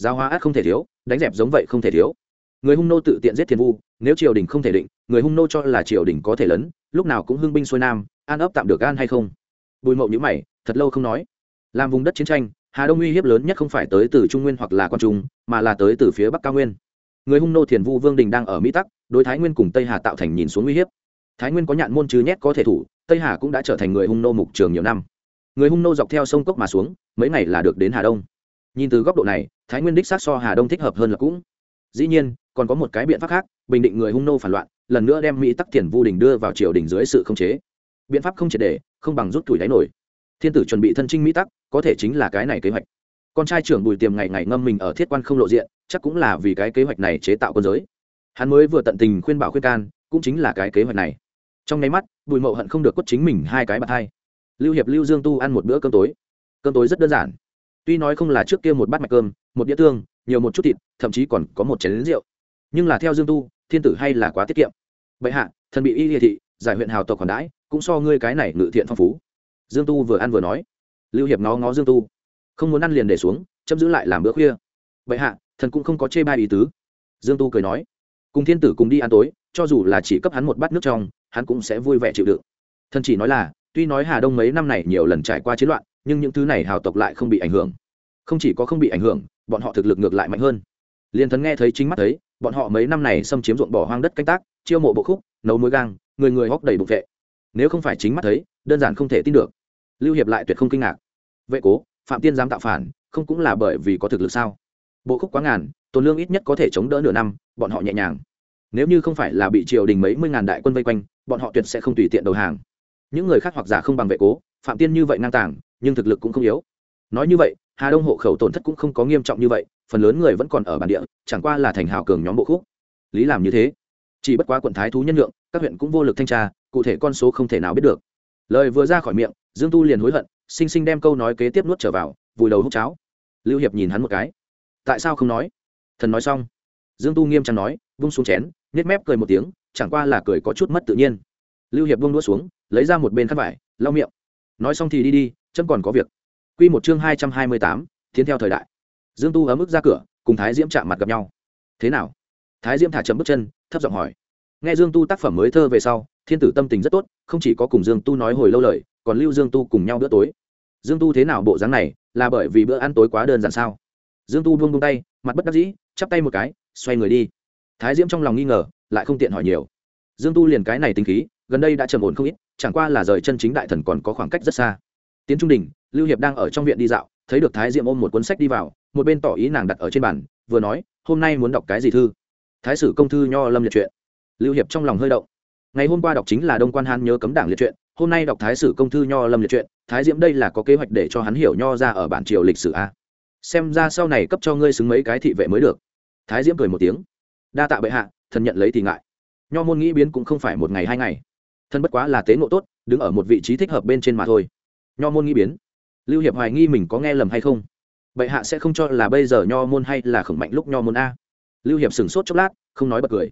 giáo hóa át không thể thiếu, đánh dẹp giống vậy không thể thiếu. Người hung nô tự tiện giết thiên vu, nếu triều đình không thể định, người hung nô cho là triều đình có thể lớn lúc nào cũng hưng binh xuôi nam, an ấp tạm được an hay không? Bùi mậu nhữ mày, thật lâu không nói. Làm vùng đất chiến tranh, hà đông uy hiếp lớn nhất không phải tới từ trung nguyên hoặc là quan trung, mà là tới từ phía bắc cao nguyên. Người hung nô thiền vu vương đình đang ở mỹ tắc, đối thái nguyên cùng tây hà tạo thành nhìn xuống uy hiếp. Thái nguyên có nhạn môn chứ nhét có thể thủ, tây hà cũng đã trở thành người hung nô mục trường nhiều năm. Người hung nô dọc theo sông cốc mà xuống, mấy ngày là được đến hà đông. Nhìn từ góc độ này thái nguyên đích sát so hà đông thích hợp hơn là cũng. Dĩ nhiên, còn có một cái biện pháp khác, bình định người hung nô phản loạn, lần nữa đem mỹ tắc thiền vu đình đưa vào triều đình dưới sự khống chế. Biện pháp không triệt để, không bằng rút tuổi đáy nổi. Thiên tử chuẩn bị thân trinh mỹ tắc, có thể chính là cái này kế hoạch. Con trai trưởng bùi tiềm ngày ngày ngâm mình ở thiết quan không lộ diện, chắc cũng là vì cái kế hoạch này chế tạo quân giới. Hắn mới vừa tận tình khuyên bảo khuyên can, cũng chính là cái kế hoạch này. Trong nháy mắt, bùi mậu hận không được quất chính mình hai cái bạc hai. Lưu hiệp, lưu dương tu ăn một bữa cơm tối. Cơm tối rất đơn giản. Tuy nói không là trước kia một bát mạch cơm một đĩa tương, nhiều một chút thịt, thậm chí còn có một chén lính rượu. Nhưng là theo dương tu, thiên tử hay là quá tiết kiệm. Bệ hạ, thần bị y địa thị, giải huyện hào tộc còn đãi, cũng so ngươi cái này ngự thiện phong phú. Dương tu vừa ăn vừa nói. Lưu hiệp ngó ngó dương tu. Không muốn ăn liền để xuống, chấm giữ lại làm bữa khuya. Bệ hạ, thần cũng không có chê bai ý tứ. Dương tu cười nói. Cùng thiên tử cùng đi ăn tối, cho dù là chỉ cấp hắn một bát nước trong, hắn cũng sẽ vui vẻ chịu đựng. Thần chỉ nói là, tuy nói hà đông mấy năm này nhiều lần trải qua chiến loạn, nhưng những thứ này hào tộc lại không bị ảnh hưởng không chỉ có không bị ảnh hưởng, bọn họ thực lực ngược lại mạnh hơn. Liền thần nghe thấy chính mắt thấy, bọn họ mấy năm này xâm chiếm ruộng bỏ hoang đất canh tác, chiêu mộ bộ khúc, nấu muối gang, người người hóc đầy bụng vệ. Nếu không phải chính mắt thấy, đơn giản không thể tin được. Lưu hiệp lại tuyệt không kinh ngạc. Vệ cố, phạm tiên dám tạo phản, không cũng là bởi vì có thực lực sao? Bộ khúc quá ngàn, tồn lương ít nhất có thể chống đỡ nửa năm, bọn họ nhẹ nhàng. Nếu như không phải là bị triều đình mấy mươi ngàn đại quân vây quanh, bọn họ tuyệt sẽ không tùy tiện đầu hàng. Những người khác hoặc giả không bằng vệ cố, phạm tiên như vậy ngang tàng, nhưng thực lực cũng không yếu. Nói như vậy hà đông hộ khẩu tổn thất cũng không có nghiêm trọng như vậy, phần lớn người vẫn còn ở bản địa, chẳng qua là thành hào cường nhóm bộ khúc. Lý làm như thế. Chỉ bất quá quận thái thú nhân lượng, các huyện cũng vô lực thanh tra, cụ thể con số không thể nào biết được. Lời vừa ra khỏi miệng, dương tu liền hối hận, sinh sinh đem câu nói kế tiếp nuốt trở vào, vùi đầu hút cháo. Lưu hiệp nhìn hắn một cái. Tại sao không nói? Thần nói xong. Dương tu nghiêm trang nói, vung xuống chén nhét mép cười một tiếng, chẳng qua là cười có chút mất tự nhiên. Lưu hiệp buông đũa xuống, lấy ra một bên khăn vải, lau miệng. Nói xong thì đi đi, chấm còn có việc quy một chương hai trăm hai mươi tám, tiến theo thời đại. Dương tu ấm ức ra cửa, cùng thái diễm chạm mặt gặp nhau. Thế nào? Thái diễm thả chậm bước chân, thấp giọng hỏi. Nghe dương tu tác phẩm mới thơ về sau, thiên tử tâm tình rất tốt, không chỉ có cùng dương tu nói hồi lâu lời, còn lưu dương tu cùng nhau bữa tối. Dương tu thế nào bộ dáng này, là bởi vì bữa ăn tối quá đơn giản sao? Dương tu buông buông tay, mặt bất đắc dĩ, chắp tay một cái, xoay người đi. Thái diễm trong lòng nghi ngờ, lại không tiện hỏi nhiều. Dương tu liền cái này tính khí, gần đây đã trầm ổn không ít, chẳng qua là rời chân chính đại thần còn có khoảng cách rất xa. Tiến trung đỉnh lưu hiệp đang ở trong viện đi dạo, thấy được thái Diệm ôm một cuốn sách đi vào, một bên tỏ ý nàng đặt ở trên bàn, vừa nói, hôm nay muốn đọc cái gì thư? Thái sử công thư nho lâm liệt truyện. Lưu hiệp trong lòng hơi động. Ngày hôm qua đọc chính là đông quan hán nhớ cấm đảng liệt truyện, hôm nay đọc thái sử công thư nho lâm liệt truyện, thái diễm đây là có kế hoạch để cho hắn hiểu nho ra ở bản triều lịch sử a. Xem ra sau này cấp cho ngươi xứng mấy cái thị vệ mới được. Thái diễm cười một tiếng. Đa tạ bệ hạ, thần nhận lấy thì ngại. Nho môn nghĩ biến cũng không phải một ngày hai ngày. Thân bất quá là tế ngộ tốt, đứng ở một vị trí thích hợp bên trên mà thôi. Nho môn nghĩ biến lưu hiệp hoài nghi mình có nghe lầm hay không? Bệ hạ sẽ không cho là bây giờ nho môn hay là khổng mạnh lúc nho môn a. Lưu hiệp sửng sốt chốc lát, không nói bật cười.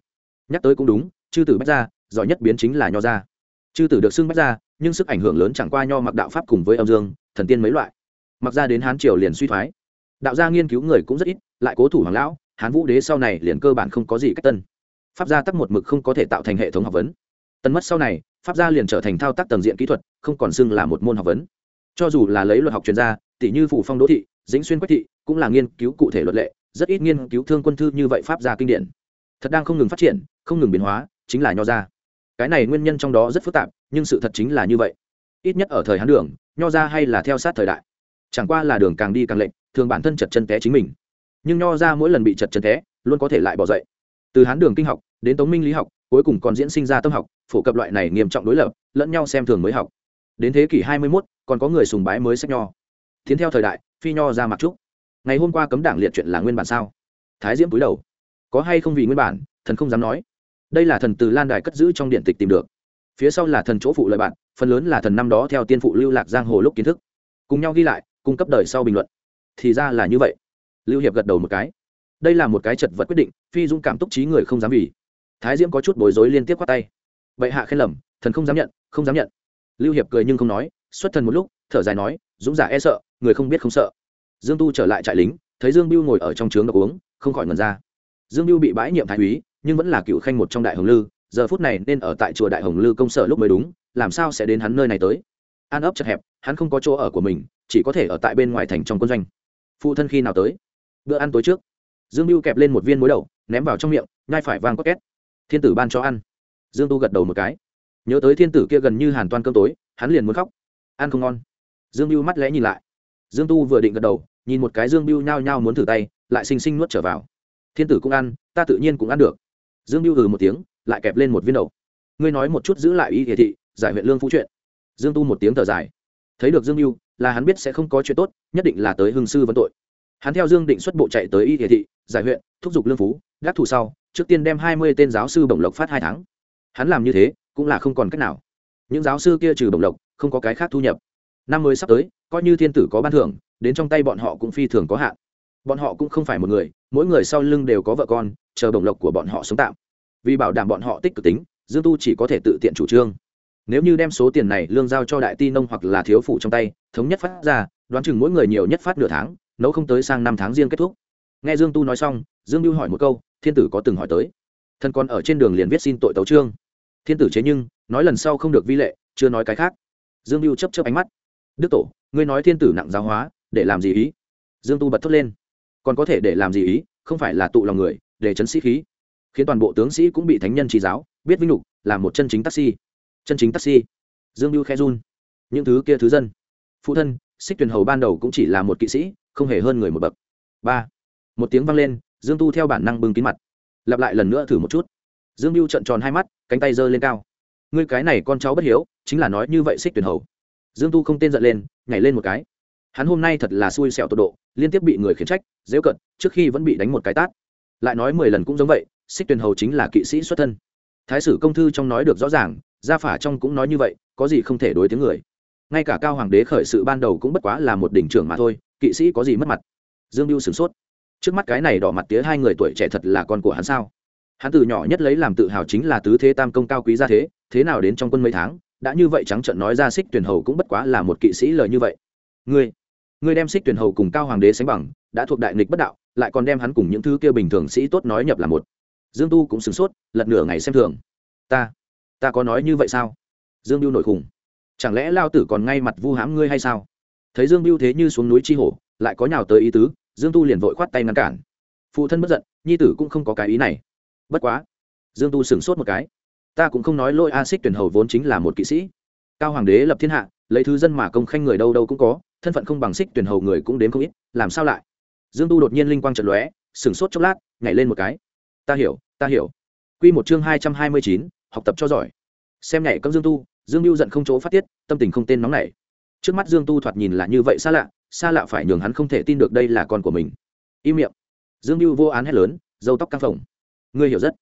Nhắc tới cũng đúng, chư tử bách gia, giỏi nhất biến chính là nho gia. Chư tử được xưng bách gia, nhưng sức ảnh hưởng lớn chẳng qua nho mặc đạo pháp cùng với âm dương, thần tiên mấy loại. Mặc ra đến hán triều liền suy thoái. Đạo gia nghiên cứu người cũng rất ít, lại cố thủ hoàng lão, hán vũ đế sau này liền cơ bản không có gì cách tân. Pháp gia tắc một mực không có thể tạo thành hệ thống học vấn. Tân mất sau này, pháp gia liền trở thành thao tác tầng diện kỹ thuật, không còn xưng là một môn học vấn cho dù là lấy luật học chuyên gia tỷ như phủ phong đỗ thị dĩnh xuyên quách thị cũng là nghiên cứu cụ thể luật lệ rất ít nghiên cứu thương quân thư như vậy pháp gia kinh điển. Thật đang không ngừng phát triển không ngừng biến hóa chính là nho gia cái này nguyên nhân trong đó rất phức tạp nhưng sự thật chính là như vậy. Ít nhất ở thời hán đường nho gia hay là theo sát thời đại. Chẳng qua là đường càng đi càng lệnh thường bản thân chật chân té chính mình. Nhưng nho gia mỗi lần bị chật chân té luôn có thể lại bỏ dậy. Từ hán đường kinh học đến tống minh lý học cuối cùng còn diễn sinh ra tâm học phổ cập loại này nghiêm trọng đối lập lẫn nhau xem thường mới học. Đến thế kỷ hai mươi 21, còn có người sùng bái mới sách nho. Tiến theo thời đại, phi nho ra mặc trúc. Ngày hôm qua cấm đảng liệt chuyện là nguyên bản sao? Thái diễm cúi đầu. Có hay không vì nguyên bản, thần không dám nói. Đây là thần từ lan đài cất giữ trong điện tịch tìm được. Phía sau là thần chỗ phụ lợi bạn, phần lớn là thần năm đó theo tiên phụ lưu lạc giang hồ lúc kiến thức. Cùng nhau ghi lại, cung cấp đời sau bình luận. Thì ra là như vậy. Lưu hiệp gật đầu một cái. Đây là một cái chật vật quyết định, phi dung cảm túc trí người không dám vì. Thái diễm có chút bối rối liên tiếp khoát tay. Bệ hạ khen lầm, thần không dám nhận, không dám nhận. Lưu hiệp cười nhưng không nói xuất thần một lúc, thở dài nói, dũng giả e sợ, người không biết không sợ. Dương tu trở lại trại lính, thấy dương biêu ngồi ở trong trướng đọc uống, không khỏi ngần ra. Dương biêu bị bãi nhiệm thái úy, nhưng vẫn là cựu khanh một trong đại hồng lư, giờ phút này nên ở tại chùa đại hồng lư công sở lúc mới đúng, làm sao sẽ đến hắn nơi này tới? An ấp chật hẹp, hắn không có chỗ ở của mình, chỉ có thể ở tại bên ngoài thành trong quân doanh. Phụ thân khi nào tới? Bữa ăn tối trước. Dương mưu kẹp lên một viên muối đầu, ném vào trong miệng, nhai phải vang có két thiên tử ban cho ăn. Dương tu gật đầu một cái. Nhớ tới thiên tử kia gần như hàn toan cơm tối, hắn liền muốn khóc ăn không ngon. Dương biêu mắt lẽ nhìn lại. Dương tu vừa định gật đầu, nhìn một cái dương biêu nhao nhao muốn thử tay, lại xinh xinh nuốt trở vào. Thiên tử cũng ăn, ta tự nhiên cũng ăn được. Dương biêu ừ một tiếng, lại kẹp lên một viên đầu ngươi nói một chút giữ lại ý địa thị, giải huyện lương phú chuyện. Dương tu một tiếng thở dài. Thấy được dương biêu là hắn biết sẽ không có chuyện tốt, nhất định là tới hương sư vấn tội. Hắn theo dương định xuất bộ chạy tới y địa thị, giải huyện, thúc giục lương phú gác thủ sau, trước tiên đem hai mươi tên giáo sư bổng lộc phát hai tháng. Hắn làm như thế, cũng là không còn cách nào. Những giáo sư kia trừ bổng lộc không có cái khác thu nhập. Năm mới sắp tới, coi như thiên tử có ban thưởng, đến trong tay bọn họ cũng phi thường có hạn. Bọn họ cũng không phải một người, mỗi người sau lưng đều có vợ con, chờ bổng lộc của bọn họ sống tạm. Vì bảo đảm bọn họ tích cực tính, dương tu chỉ có thể tự tiện chủ trương. Nếu như đem số tiền này lương giao cho đại ti nông hoặc là thiếu phụ trong tay, thống nhất phát ra, đoán chừng mỗi người nhiều nhất phát nửa tháng, nấu không tới sang năm tháng riêng kết thúc. Nghe dương tu nói xong, dương lưu hỏi một câu, thiên tử có từng hỏi tới? Thân còn ở trên đường liền viết xin tội tấu trương thiên tử chế nhưng, nói lần sau không được vi lệ, chưa nói cái khác dương lưu chấp chấp ánh mắt. Đức tổ, ngươi nói thiên tử nặng giáo hóa, để làm gì ý? Dương tu bật thốt lên. Còn có thể để làm gì ý, không phải là tụ lòng người, để chấn sĩ khí. Khiến toàn bộ tướng sĩ cũng bị thánh nhân chỉ giáo, biết vinh lục, là một chân chính taxi. Chân chính taxi. Dương lưu khe run. Những thứ kia thứ dân, phụ thân, xích tuyền hầu ban đầu cũng chỉ là một kỵ sĩ, không hề hơn người một bậc. Ba. Một tiếng vang lên, dương tu theo bản năng bưng kín mặt. Lặp lại lần nữa thử một chút. Dương lưu trận tròn hai mắt, cánh tay giơ lên cao ngươi cái này con cháu bất hiếu, chính là nói như vậy xích tuyển hầu. Dương tu không tên giận lên, nhảy lên một cái. Hắn hôm nay thật là xui xẻo tột độ, liên tiếp bị người khiển trách dễu cận trước khi vẫn bị đánh một cái tát. Lại nói mười lần cũng giống vậy, xích tuyển hầu chính là kỵ sĩ xuất thân. Thái sử công thư trong nói được rõ ràng, gia phả trong cũng nói như vậy, có gì không thể đối tiếng người. Ngay cả cao hoàng đế khởi sự ban đầu cũng bất quá là một đỉnh trưởng mà thôi, kỵ sĩ có gì mất mặt? Dương mưu sửng sốt. Trước mắt cái này đỏ mặt tía hai người tuổi trẻ thật là con của hắn sao? Hắn từ nhỏ nhất lấy làm tự hào chính là tứ thế tam công cao quý gia thế thế nào đến trong quân mấy tháng, đã như vậy trắng trận nói ra xích tuyển hầu cũng bất quá là một kỵ sĩ lời như vậy. Ngươi ngươi đem xích tuyển hầu cùng cao hoàng đế sánh bằng, đã thuộc đại nghịch bất đạo, lại còn đem hắn cùng những thứ kia bình thường sĩ tốt nói nhập là một. Dương tu cũng sửng sốt, lật nửa ngày xem thường. Ta ta có nói như vậy sao? Dương biêu nổi khủng chẳng lẽ lao tử còn ngay mặt vu hãm ngươi hay sao? Thấy dương biêu thế như xuống núi chi hổ, lại có nhào tới ý tứ, dương tu liền vội khoát tay ngăn cản. Phụ thân bất giận, nhi tử cũng không có cái ý này. Bất quá, dương tu sửng sốt một cái ta cũng không nói lôi a xích tuyển hầu vốn chính là một kỵ sĩ. Cao hoàng đế lập thiên hạ, lấy thứ dân mà công khanh người đâu đâu cũng có, thân phận không bằng xích tuyển hầu người cũng đến không ít, làm sao lại? Dương tu đột nhiên linh quang trận lóe, sửng sốt chốc lát, nhảy lên một cái. Ta hiểu ta hiểu. Q một chương hai trăm hai mươi chín, học tập cho giỏi. Xem nhảy cấm dương tu, dương mưu giận không chỗ phát tiết, tâm tình không tên nóng nảy. Trước mắt dương tu thoạt nhìn là như vậy xa lạ xa lạ phải nhường hắn không thể tin được đây là con của mình. Im miệng. Dương mưu vô án hét lớn dâu tóc căng phồng. Ngươi hiểu rất.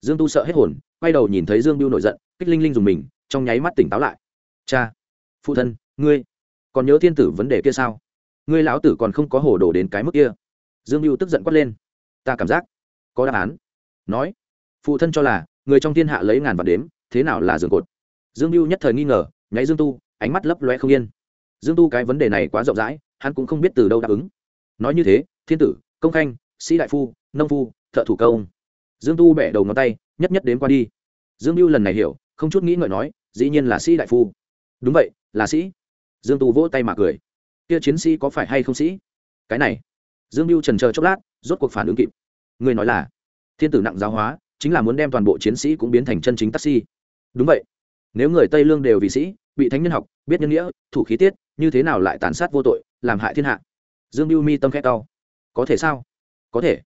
Dương tu sợ hết hồn quay đầu nhìn thấy dương Biêu nổi giận, kích linh linh dùng mình, trong nháy mắt tỉnh táo lại. Cha, phụ thân, ngươi còn nhớ thiên tử vấn đề kia sao? Ngươi lão tử còn không có hồ đồ đến cái mức kia. Dương Biêu tức giận quát lên. Ta cảm giác có đáp án. Nói, phụ thân cho là người trong thiên hạ lấy ngàn vạn đếm, thế nào là giường cột? Dương Biêu nhất thời nghi ngờ, nháy dương tu, ánh mắt lấp loe không yên. Dương tu cái vấn đề này quá rộng rãi, hắn cũng không biết từ đâu đáp ứng. Nói như thế, thiên tử, công khanh, sĩ đại phu, nông phu, thợ thủ công. Dương tu bẻ đầu ngón tay nhất nhất đến qua đi. Dương mưu lần này hiểu, không chút nghĩ ngợi nói, dĩ nhiên là sĩ đại phu. Đúng vậy, là sĩ. Dương tu vỗ tay mà cười. Kia chiến sĩ có phải hay không sĩ? Cái này. Dương mưu trần chờ chốc lát, rốt cuộc phản ứng kịp. Người nói là, thiên tử nặng giáo hóa, chính là muốn đem toàn bộ chiến sĩ cũng biến thành chân chính taxi đúng vậy. Nếu người tây lương đều vì sĩ, bị thánh nhân học, biết nhân nghĩa, thủ khí tiết, như thế nào lại tàn sát vô tội, làm hại thiên hạ? Dương biêu mi tâm khét đau có thể sao? Có thể.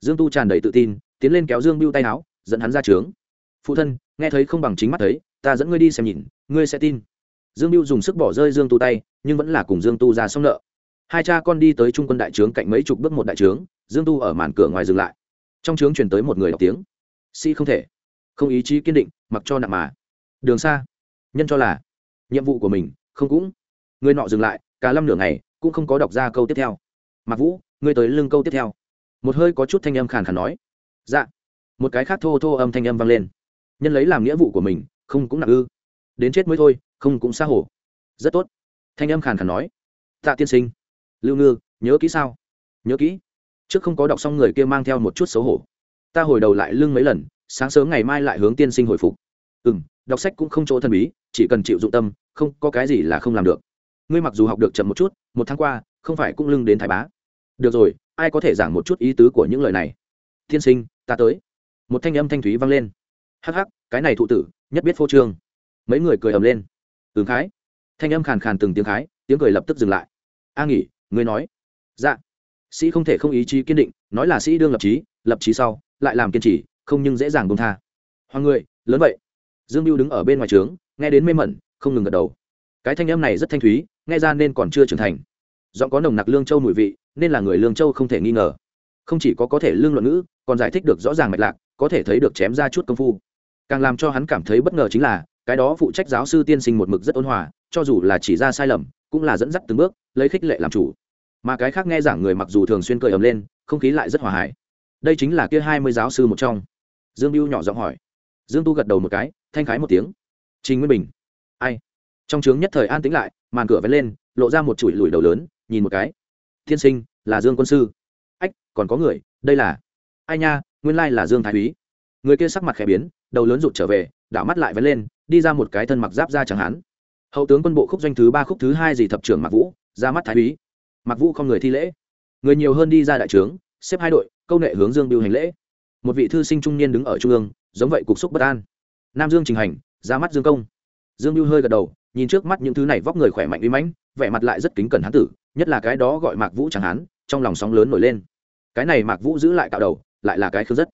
Dương tu tràn đầy tự tin, tiến lên kéo dương biêu tay áo dẫn hắn ra trướng. Phụ thân, nghe thấy không bằng chính mắt thấy, ta dẫn ngươi đi xem nhìn, ngươi sẽ tin. Dương mưu dùng sức bỏ rơi dương tu tay, nhưng vẫn là cùng dương tu ra xong nợ. Hai cha con đi tới trung quân đại trướng cạnh mấy chục bước một đại trướng, dương tu ở màn cửa ngoài dừng lại. Trong trướng chuyển tới một người đọc tiếng. Sĩ không thể. Không ý chí kiên định, mặc cho nặng mà. Đường xa. Nhân cho là, nhiệm vụ của mình, không cũng. Người nọ dừng lại, cả lâm nửa ngày, cũng không có đọc ra câu tiếp theo. Mặc vũ, ngươi tới lưng câu tiếp theo. Một hơi có chút thanh âm khàn khàn nói. Dạ một cái khác thô thô âm thanh âm vang lên. Nhân lấy làm nghĩa vụ của mình, không cũng nặng ư. Đến chết mới thôi, không cũng xa hổ. Rất tốt. Thanh âm khàn khàn nói. Tạ tiên sinh. Lưu ngư, nhớ kỹ sao? Nhớ kỹ. Trước không có đọc xong người kia mang theo một chút xấu hổ. Ta hồi đầu lại lưng mấy lần, sáng sớm ngày mai lại hướng tiên sinh hồi phục. Ừ m đọc sách cũng không chỗ thần bí, chỉ cần chịu dụng tâm, không có cái gì là không làm được. Ngươi mặc dù học được chậm một chút, một tháng qua, không phải cũng lưng đến thái bá. Được rồi, ai có thể giảng một chút ý tứ của những lời này? Tiên sinh, ta tới một thanh âm thanh thúy vang lên. Hắc hắc, cái này thụ tử, nhất biết phô trương. Mấy người cười ầm lên. Ứng khái. Thanh âm khàn khàn từng tiếng khái, tiếng cười lập tức dừng lại. A nghỉ, ngươi nói. Dạ. Sĩ không thể không ý chí kiên định, nói là sĩ đương lập trí lập trí sau, lại làm kiên trì, không nhưng dễ dàng bông tha. Hoàng người, lớn vậy. Dương mưu đứng ở bên ngoài trướng, nghe đến mê mẩn, không ngừng gật đầu. Cái thanh âm này rất thanh thúy, nghe ra nên còn chưa trưởng thành. Giọng có nồng nặc lương châu mùi vị, nên là người lương châu không thể nghi ngờ. Không chỉ có có thể lương luận ngữ, còn giải thích được rõ ràng mạch lạc có thể thấy được chém ra chút công phu. Càng làm cho hắn cảm thấy bất ngờ chính là, cái đó phụ trách giáo sư tiên sinh một mực rất ôn hòa, cho dù là chỉ ra sai lầm, cũng là dẫn dắt từng bước, lấy khích lệ làm chủ. Mà cái khác nghe giảng người mặc dù thường xuyên cười ầm lên, không khí lại rất hòa hải đây chính là kia hai mươi giáo sư một trong. Dương mưu nhỏ giọng hỏi. Dương tu gật đầu một cái, thanh khái một tiếng. Trình nguyên bình. Ai? Trong trướng nhất thời an tĩnh lại, màn cửa vén lên, lộ ra một chuỗi lùi đầu lớn, nhìn một cái. Thiên sinh, là dương quân sư. Ách, còn có người, đây là? Ai nha nguyên lai là dương thái úy. Người kia sắc mặt khẽ biến, đầu lớn rụt trở về, đảo mắt lại vén lên, đi ra một cái thân mặc giáp ra chẳng hắn hậu tướng quân bộ khúc doanh thứ ba khúc thứ hai gì thập trưởng mặc vũ, ra mắt thái úy. Mặc vũ không người thi lễ. Người nhiều hơn đi ra đại trướng, xếp hai đội, câu nệ hướng dương biêu hành lễ. Một vị thư sinh trung niên đứng ở trung ương, giống vậy cục xúc bất an. Nam dương trình hành, ra mắt dương công. Dương biêu hơi gật đầu, nhìn trước mắt những thứ này vóc người khỏe mạnh uy mãnh, vẻ mặt lại rất kính cẩn hán tử, nhất là cái đó gọi mạc vũ chẳng hán, trong lòng sóng lớn nổi lên. Cái này mạc vũ giữ lại cạo đầu lại là cái khương rất.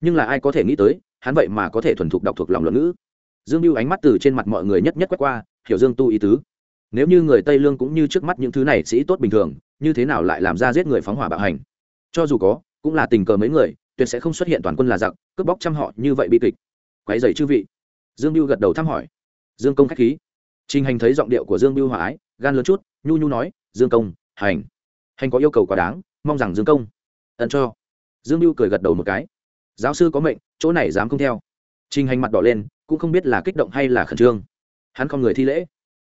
Nhưng là ai có thể nghĩ tới, hắn vậy mà có thể thuần thục đọc thuộc lòng luận ngữ. Dương biêu ánh mắt từ trên mặt mọi người nhất nhất quét qua, hiểu dương tu ý tứ. Nếu như người tây lương cũng như trước mắt những thứ này sĩ tốt bình thường, như thế nào lại làm ra giết người phóng hỏa bạo hành? Cho dù có, cũng là tình cờ mấy người, tuyệt sẽ không xuất hiện toàn quân là giặc, cướp bóc trăm họ như vậy bi kịch. Quái dày chư vị. Dương biêu gật đầu thăm hỏi. Dương công k h á c h khí. Trình hành thấy giọng điệu của dương biêu hòa ái, gan lớn chút, nhu nhu nói, dương công, hành. Hành có yêu cầu quá đáng, mong rằng dương công ẩn cho dương biêu cười gật đầu một cái. Giáo sư có mệnh, chỗ này dám không theo. Trình hành mặt đỏ lên, cũng không biết là kích động hay là khẩn trương. Hắn không người thi lễ.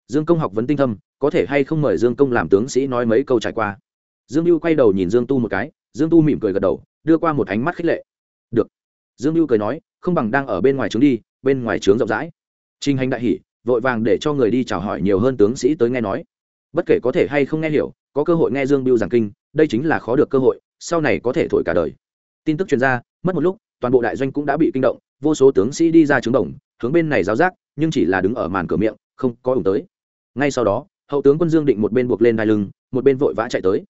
Dương công học vấn tinh thâm, có thể hay không mời dương công làm tướng sĩ nói mấy câu trải qua. Dương mưu quay đầu nhìn dương tu một cái, dương tu mỉm cười gật đầu, đưa qua một ánh mắt khích lệ. Được. Dương mưu cười nói, không bằng đang ở bên ngoài trướng đi, bên ngoài trướng rộng rãi. Trình hành đại hỷ vội vàng để cho người đi chào hỏi nhiều hơn tướng sĩ tới nghe nói. Bất kể có thể hay không nghe hiểu, có cơ hội nghe dương biêu giảng kinh, đây chính là khó được cơ hội, sau này có thể thổi cả đời tin tức truyền ra mất một lúc, toàn bộ đại doanh cũng đã bị kinh động, vô số tướng sĩ đi ra trứng đồng, hướng bên này giáo giác, nhưng chỉ là đứng ở màn cửa miệng, không có ủng tới. Ngay sau đó, hậu tướng quân dương định một bên buộc lên đai lưng, một bên vội vã chạy tới.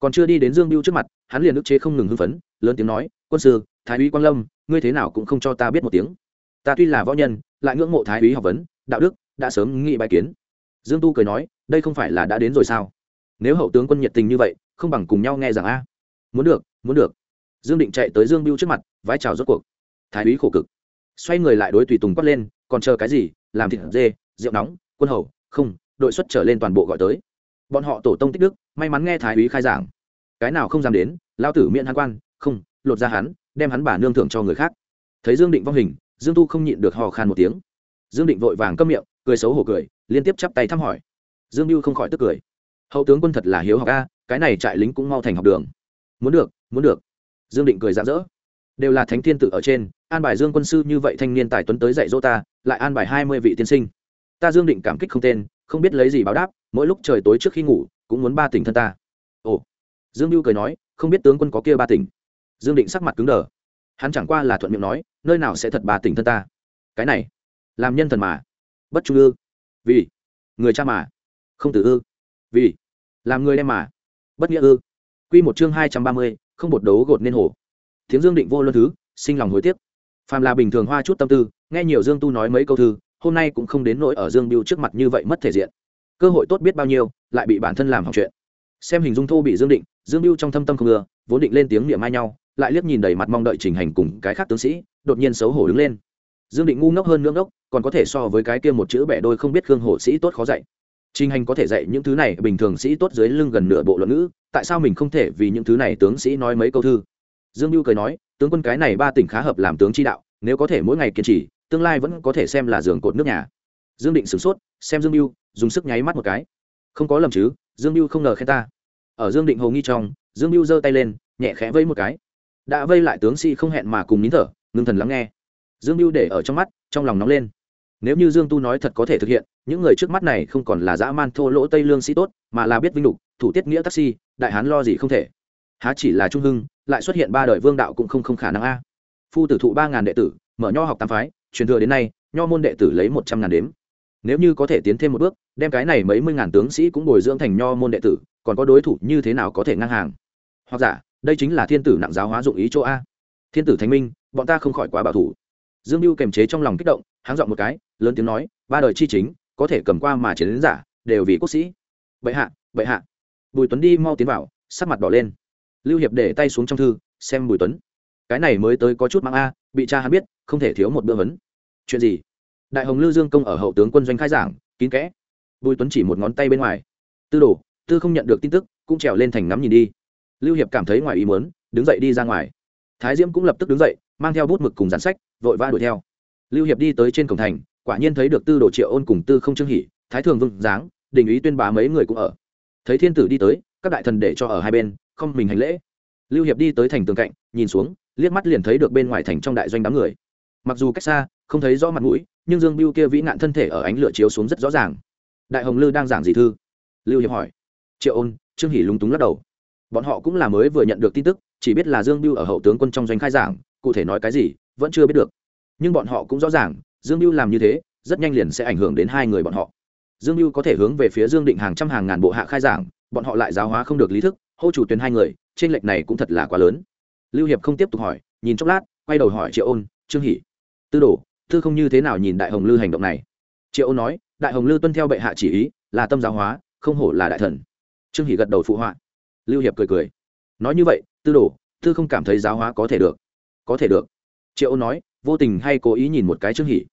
Còn chưa đi đến dương biêu trước mặt, hắn liền ức chế không ngừng hưng phấn, lớn tiếng nói, quân sư, thái úy quang lâm, ngươi thế nào cũng không cho ta biết một tiếng. Ta tuy là võ nhân, lại ngưỡng mộ thái úy học vấn, đạo đức, đã sớm nghĩ bài kiến. Dương tu cười nói, đây không phải là đã đến rồi sao? Nếu hậu tướng quân nhiệt tình như vậy, không bằng cùng nhau nghe rằng a. Muốn được muốn được dương định chạy tới dương biêu trước mặt, vái chào rốt cuộc. Thái úy khổ cực. Xoay người lại đối tùy tùng quát lên, còn chờ cái gì? Làm thịt dê, rượu nóng, quân hầu, không, đội xuất trở lên toàn bộ gọi tới. Bọn họ tổ tông tích đức, may mắn nghe thái úy khai giảng. Cái nào không dám đến lao tử miệng hắn quan, không, lột ra hắn, đem hắn bà nương thưởng cho người khác. Thấy dương định vong hình, dương tu không nhịn được hò khan một tiếng. Dương định vội vàng câm miệng, cười xấu hổ cười, liên tiếp chắp tay thăm hỏi. Dương mưu không khỏi tức cười. Hậu tướng quân thật là hiếu học a, cái này trại lính cũng mau thành học đường. Muốn được muốn được dương định cười rạng rỡ. Đều là thánh thiên tử ở trên, an bài dương quân sư như vậy thanh niên tài tuấn tới dạy dỗ ta, lại an bài hai mươi vị tiên sinh. Ta dương định cảm kích không tên, không biết lấy gì báo đáp, mỗi lúc trời tối trước khi ngủ, cũng muốn ba tỉnh thân ta. Ồ. Dương lưu cười nói, không biết tướng quân có kia ba tỉnh. Dương định sắc mặt cứng đờ. Hắn chẳng qua là thuận miệng nói, nơi nào sẽ thật ba tỉnh thân ta. Cái này, làm nhân thần mà. Bất trung ư. Vì. Người cha mà. Không tử ư. Vì. Làm người đem mà. Bất nghĩa ư. Q một chương hai trăm ba mươi không bột đấu gột nên hổ tiếng dương định vô luân thứ, sinh lòng hối tiếc. Phàm là bình thường hoa chút tâm tư, nghe nhiều dương tu nói mấy câu thư, hôm nay cũng không đến nỗi ở dương biêu trước mặt như vậy mất thể diện. Cơ hội tốt biết bao nhiêu, lại bị bản thân làm hỏng chuyện. Xem hình dung thô bị dương định, dương biêu trong thâm tâm không ngừa, vốn định lên tiếng niệm ai nhau, lại liếc nhìn đầy mặt mong đợi trình hành cùng cái khác tướng sĩ, đột nhiên xấu hổ đứng lên. Dương định ngu ngốc hơn nương ngốc, còn có thể so với cái kia một chữ bẻ đôi không biết khương hổ sĩ tốt khó dạy. Trình Hành có thể dạy những thứ này bình thường sĩ tốt dưới lưng gần nửa bộ luận ngữ, tại sao mình không thể vì những thứ này tướng sĩ nói mấy câu thư? Dương Bưu cười nói, tướng quân cái này ba tỉnh khá hợp làm tướng chi đạo, nếu có thể mỗi ngày kiên trì, tương lai vẫn có thể xem là giường cột nước nhà. Dương Định sửng sốt, xem Dương Bưu, dùng sức nháy mắt một cái. Không có lầm chứ, Dương Bưu không ngờ khen ta. Ở Dương Định hồ nghi trong, Dương Bưu giơ tay lên, nhẹ khẽ vây một cái. Đã vây lại tướng sĩ không hẹn mà cùng nín thở, ngưng thần lắng nghe. Dương Bưu để ở trong mắt, trong lòng nóng lên nếu như dương tu nói thật có thể thực hiện những người trước mắt này không còn là dã man thô lỗ tây lương sĩ tốt, mà là biết vinh lục, thủ tiết nghĩa taxi, đại hán lo gì không thể. Há chỉ là trung hưng, lại xuất hiện ba đời vương đạo cũng không không khả năng a. Phu tử thụ ba ngàn đệ tử, mở nho học tam phái, truyền thừa đến nay, nho môn đệ tử lấy một trăm ngàn đếm. Nếu như có thể tiến thêm một bước, đem cái này mấy mươi ngàn tướng sĩ cũng bồi dưỡng thành nho môn đệ tử, còn có đối thủ như thế nào có thể ngang hàng? Hoặc giả, đây chính là thiên tử nặng giáo hóa dụng ý chỗ a. Thiên tử thánh minh, bọn ta không khỏi quá bảo thủ. Dương mưu kềm chế trong lòng kích động, háng dọn một cái, lớn tiếng nói, ba đời chi chính có thể cầm qua mà chiến đến giả, đều vì quốc sĩ. Bệ hạ bệ hạ. Bùi tuấn đi mau tiến vào, sắc mặt đỏ lên. Lưu hiệp để tay xuống trong thư, xem bùi tuấn. Cái này mới tới có chút mang a, bị cha hắn biết, không thể thiếu một bữa vấn chuyện gì? Đại hồng lưu dương công ở hậu tướng quân doanh khai giảng, kín kẽ. Bùi tuấn chỉ một ngón tay bên ngoài. Tư đồ, tư không nhận được tin tức, cũng trèo lên thành ngắm nhìn đi. Lưu hiệp cảm thấy ngoài ý muốn, đứng dậy đi ra ngoài. Thái diễm cũng lập tức đứng dậy, mang theo bút mực cùng gián sách, vội vã đuổi theo. Lưu hiệp đi tới trên cổng thành quả nhiên thấy được tư đồ triệu ôn cùng tư không trương hỉ, thái thường vương giáng đình ý tuyên bá mấy người cũng ở. Thấy thiên tử đi tới, các đại thần để cho ở hai bên, không mình hành lễ. Lưu hiệp đi tới thành tường cạnh, nhìn xuống, liếc mắt liền thấy được bên ngoài thành trong đại doanh đám người. Mặc dù cách xa, không thấy rõ mặt mũi, nhưng dương biêu kia vĩ nạn thân thể ở ánh lửa chiếu xuống rất rõ ràng. Đại hồng lư đang giảng gì thư? Lưu hiệp hỏi. Triệu ôn, trương hỉ lúng túng lắc đầu. Bọn họ cũng là mới vừa nhận được tin tức, chỉ biết là dương biêu ở hậu tướng quân trong doanh khai giảng, cụ thể nói cái gì, vẫn chưa biết được. Nhưng bọn họ cũng rõ ràng dương mưu làm như thế, rất nhanh liền sẽ ảnh hưởng đến hai người bọn họ. Dương mưu có thể hướng về phía dương định hàng trăm hàng ngàn bộ hạ khai giảng, bọn họ lại giáo hóa không được lý thức, hô chủ tuyến hai người trên lệch này cũng thật là quá lớn. Lưu hiệp không tiếp tục hỏi, nhìn chốc lát, quay đầu hỏi triệu ôn, trương hỷ, tư đồ, thư không như thế nào nhìn đại hồng lư hành động này? Triệu ôn nói, đại hồng lư tuân theo bệ hạ chỉ ý, là tâm giáo hóa, không hổ là đại thần. Trương hỷ gật đầu phụ họa. Lưu hiệp cười cười, nói như vậy, tư đồ, thư không cảm thấy giáo hóa có thể được. Có thể được. Triệu ôn nói vô tình hay cố ý nhìn một cái trương hỷ.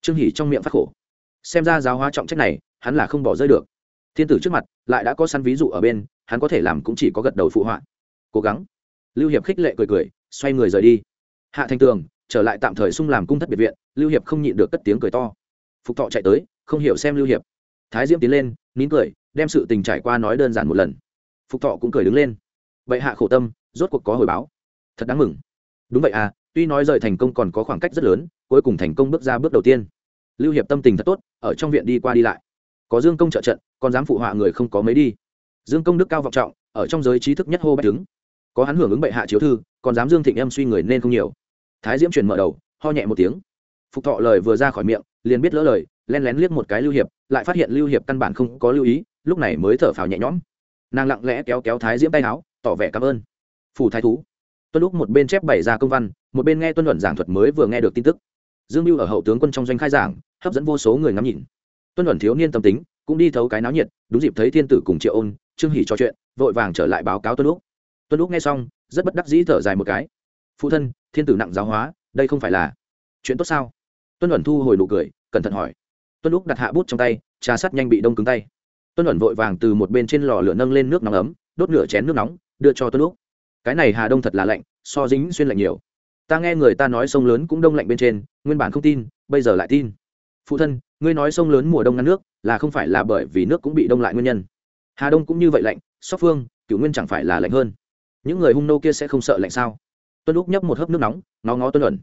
Trương hỷ trong miệng phát khổ. Xem ra giáo hóa trọng trách này, hắn là không bỏ rơi được. Thiên tử trước mặt, lại đã có săn ví dụ ở bên, hắn có thể làm cũng chỉ có gật đầu phụ họa. Cố gắng. Lưu hiệp khích lệ cười cười, xoay người rời đi. Hạ thanh tường, trở lại tạm thời sung làm cung thất biệt viện, lưu hiệp không nhịn được cất tiếng cười to. Phục thọ chạy tới, không hiểu xem lưu hiệp. Thái diễm tiến lên, nín cười, đem sự tình trải qua nói đơn giản một lần. Phục thọ cũng cười đứng lên. Vậy hạ khổ tâm, rốt cuộc có hồi báo. Thật đáng mừng. Đúng vậy à tuy nói rời thành công còn có khoảng cách rất lớn, cuối cùng thành công bước ra bước đầu tiên. Lưu hiệp tâm tình thật tốt, ở trong viện đi qua đi lại. Có dương công trợ trận còn dám phụ họa người không có mấy đi. Dương công đức cao vọng trọng, ở trong giới trí thức nhất hô bách đứng. Có hắn hưởng ứng bệ hạ chiếu thư, còn dám dương thịnh em suy người nên không nhiều. Thái diễm chuyển mở đầu, ho nhẹ một tiếng. Phục thọ lời vừa ra khỏi miệng, liền biết lỡ lời, len lén liếc một cái lưu hiệp, lại phát hiện lưu hiệp căn bản không có lưu ý, lúc này mới thở phào nhẹ nhõm. Nàng lặng lẽ kéo kéo thái diễm tay áo, tỏ vẻ cảm ơn. Phủ thái thú. Tuân lúc một bên chép bày ra công văn một bên nghe tuân luận giảng thuật mới vừa nghe được tin tức. Dương mưu ở hậu tướng quân trong doanh khai giảng, hấp dẫn vô số người ngắm nhìn. Tuân luận thiếu niên tâm tính, cũng đi thấu cái náo nhiệt, đúng dịp thấy thiên tử cùng triệu ôn, trương hỉ trò chuyện, vội vàng trở lại báo cáo tuân lúc tuân lúc nghe xong, rất bất đắc dĩ thở dài một cái. Phụ thân, thiên tử nặng giáo hóa, đây không phải là chuyện tốt sao? Tuân luận thu hồi nụ cười, cẩn thận hỏi. Tuân lúc đặt hạ bút trong tay, trà sắt nhanh bị đông cứng tay. Tuân luận vội vàng từ một bên trên lò lửa nâng lên nước nóng ấm, đốt nửa chén nước nóng, đưa cho tuân lúc cái này hà đông thật là lạnh, so dính xuyên lạnh nhiều ta nghe người ta nói sông lớn cũng đông lạnh bên trên, nguyên bản không tin, bây giờ lại tin. Phụ thân, ngươi nói sông lớn mùa đông ngăn nước, là không phải là bởi vì nước cũng bị đông lại nguyên nhân. Hà đông cũng như vậy lạnh, sóc phương cựu nguyên chẳng phải là lạnh hơn. Những người hung nô kia sẽ không sợ lạnh sao? Tuân lúc nhấp một hớp nước nóng, ngó ngó tuân luận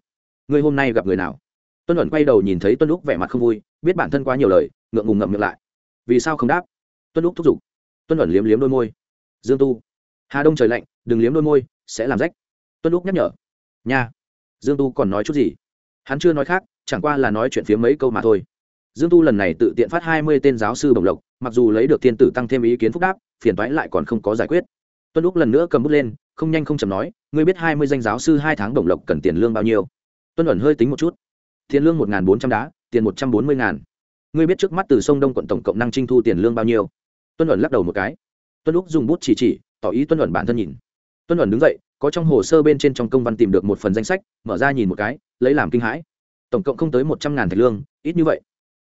ngươi hôm nay gặp người nào? Tuân luận quay đầu nhìn thấy tuân lúc vẻ mặt không vui, biết bản thân quá nhiều lời, ngượng ngùng ngậm miệng lại. Vì sao không đáp? Tuân lúc thúc giục. Tuân luận liếm liếm đôi môi. Dương tu. Hà đông trời lạnh, đừng liếm đôi môi, sẽ làm rách. Tuân lúc nhắc nhở nha. Dương tu còn nói chút gì? Hắn chưa nói khác, chẳng qua là nói chuyện phía mấy câu mà thôi. Dương tu lần này tự tiện phát hai mươi tên giáo sư bồng lộc, mặc dù lấy được thiên tử tăng thêm ý kiến phúc đáp, phiền toái lại còn không có giải quyết. Tuân lúc lần nữa cầm bút lên, không nhanh không chầm nói, ngươi biết hai mươi danh giáo sư hai tháng bồng lộc cần tiền lương bao nhiêu? Tuân ẩn hơi tính một chút. Tiền lương một bốn trăm đá, tiền một trăm bốn mươi ngàn. Ngươi biết trước mắt từ sông đông quận tổng cộng năng trinh thu tiền lương bao nhiêu? Tuân ẩn lắc đầu một cái. Tuân lúc dùng bút chỉ chỉ, tỏ ý tuân ẩn bản thân nhìn. Tuân ẩn đứng dậy có trong hồ sơ bên trên trong công văn tìm được một phần danh sách, mở ra nhìn một cái, lấy làm kinh hãi. Tổng cộng không tới một trăm ngàn thạch lương, ít như vậy.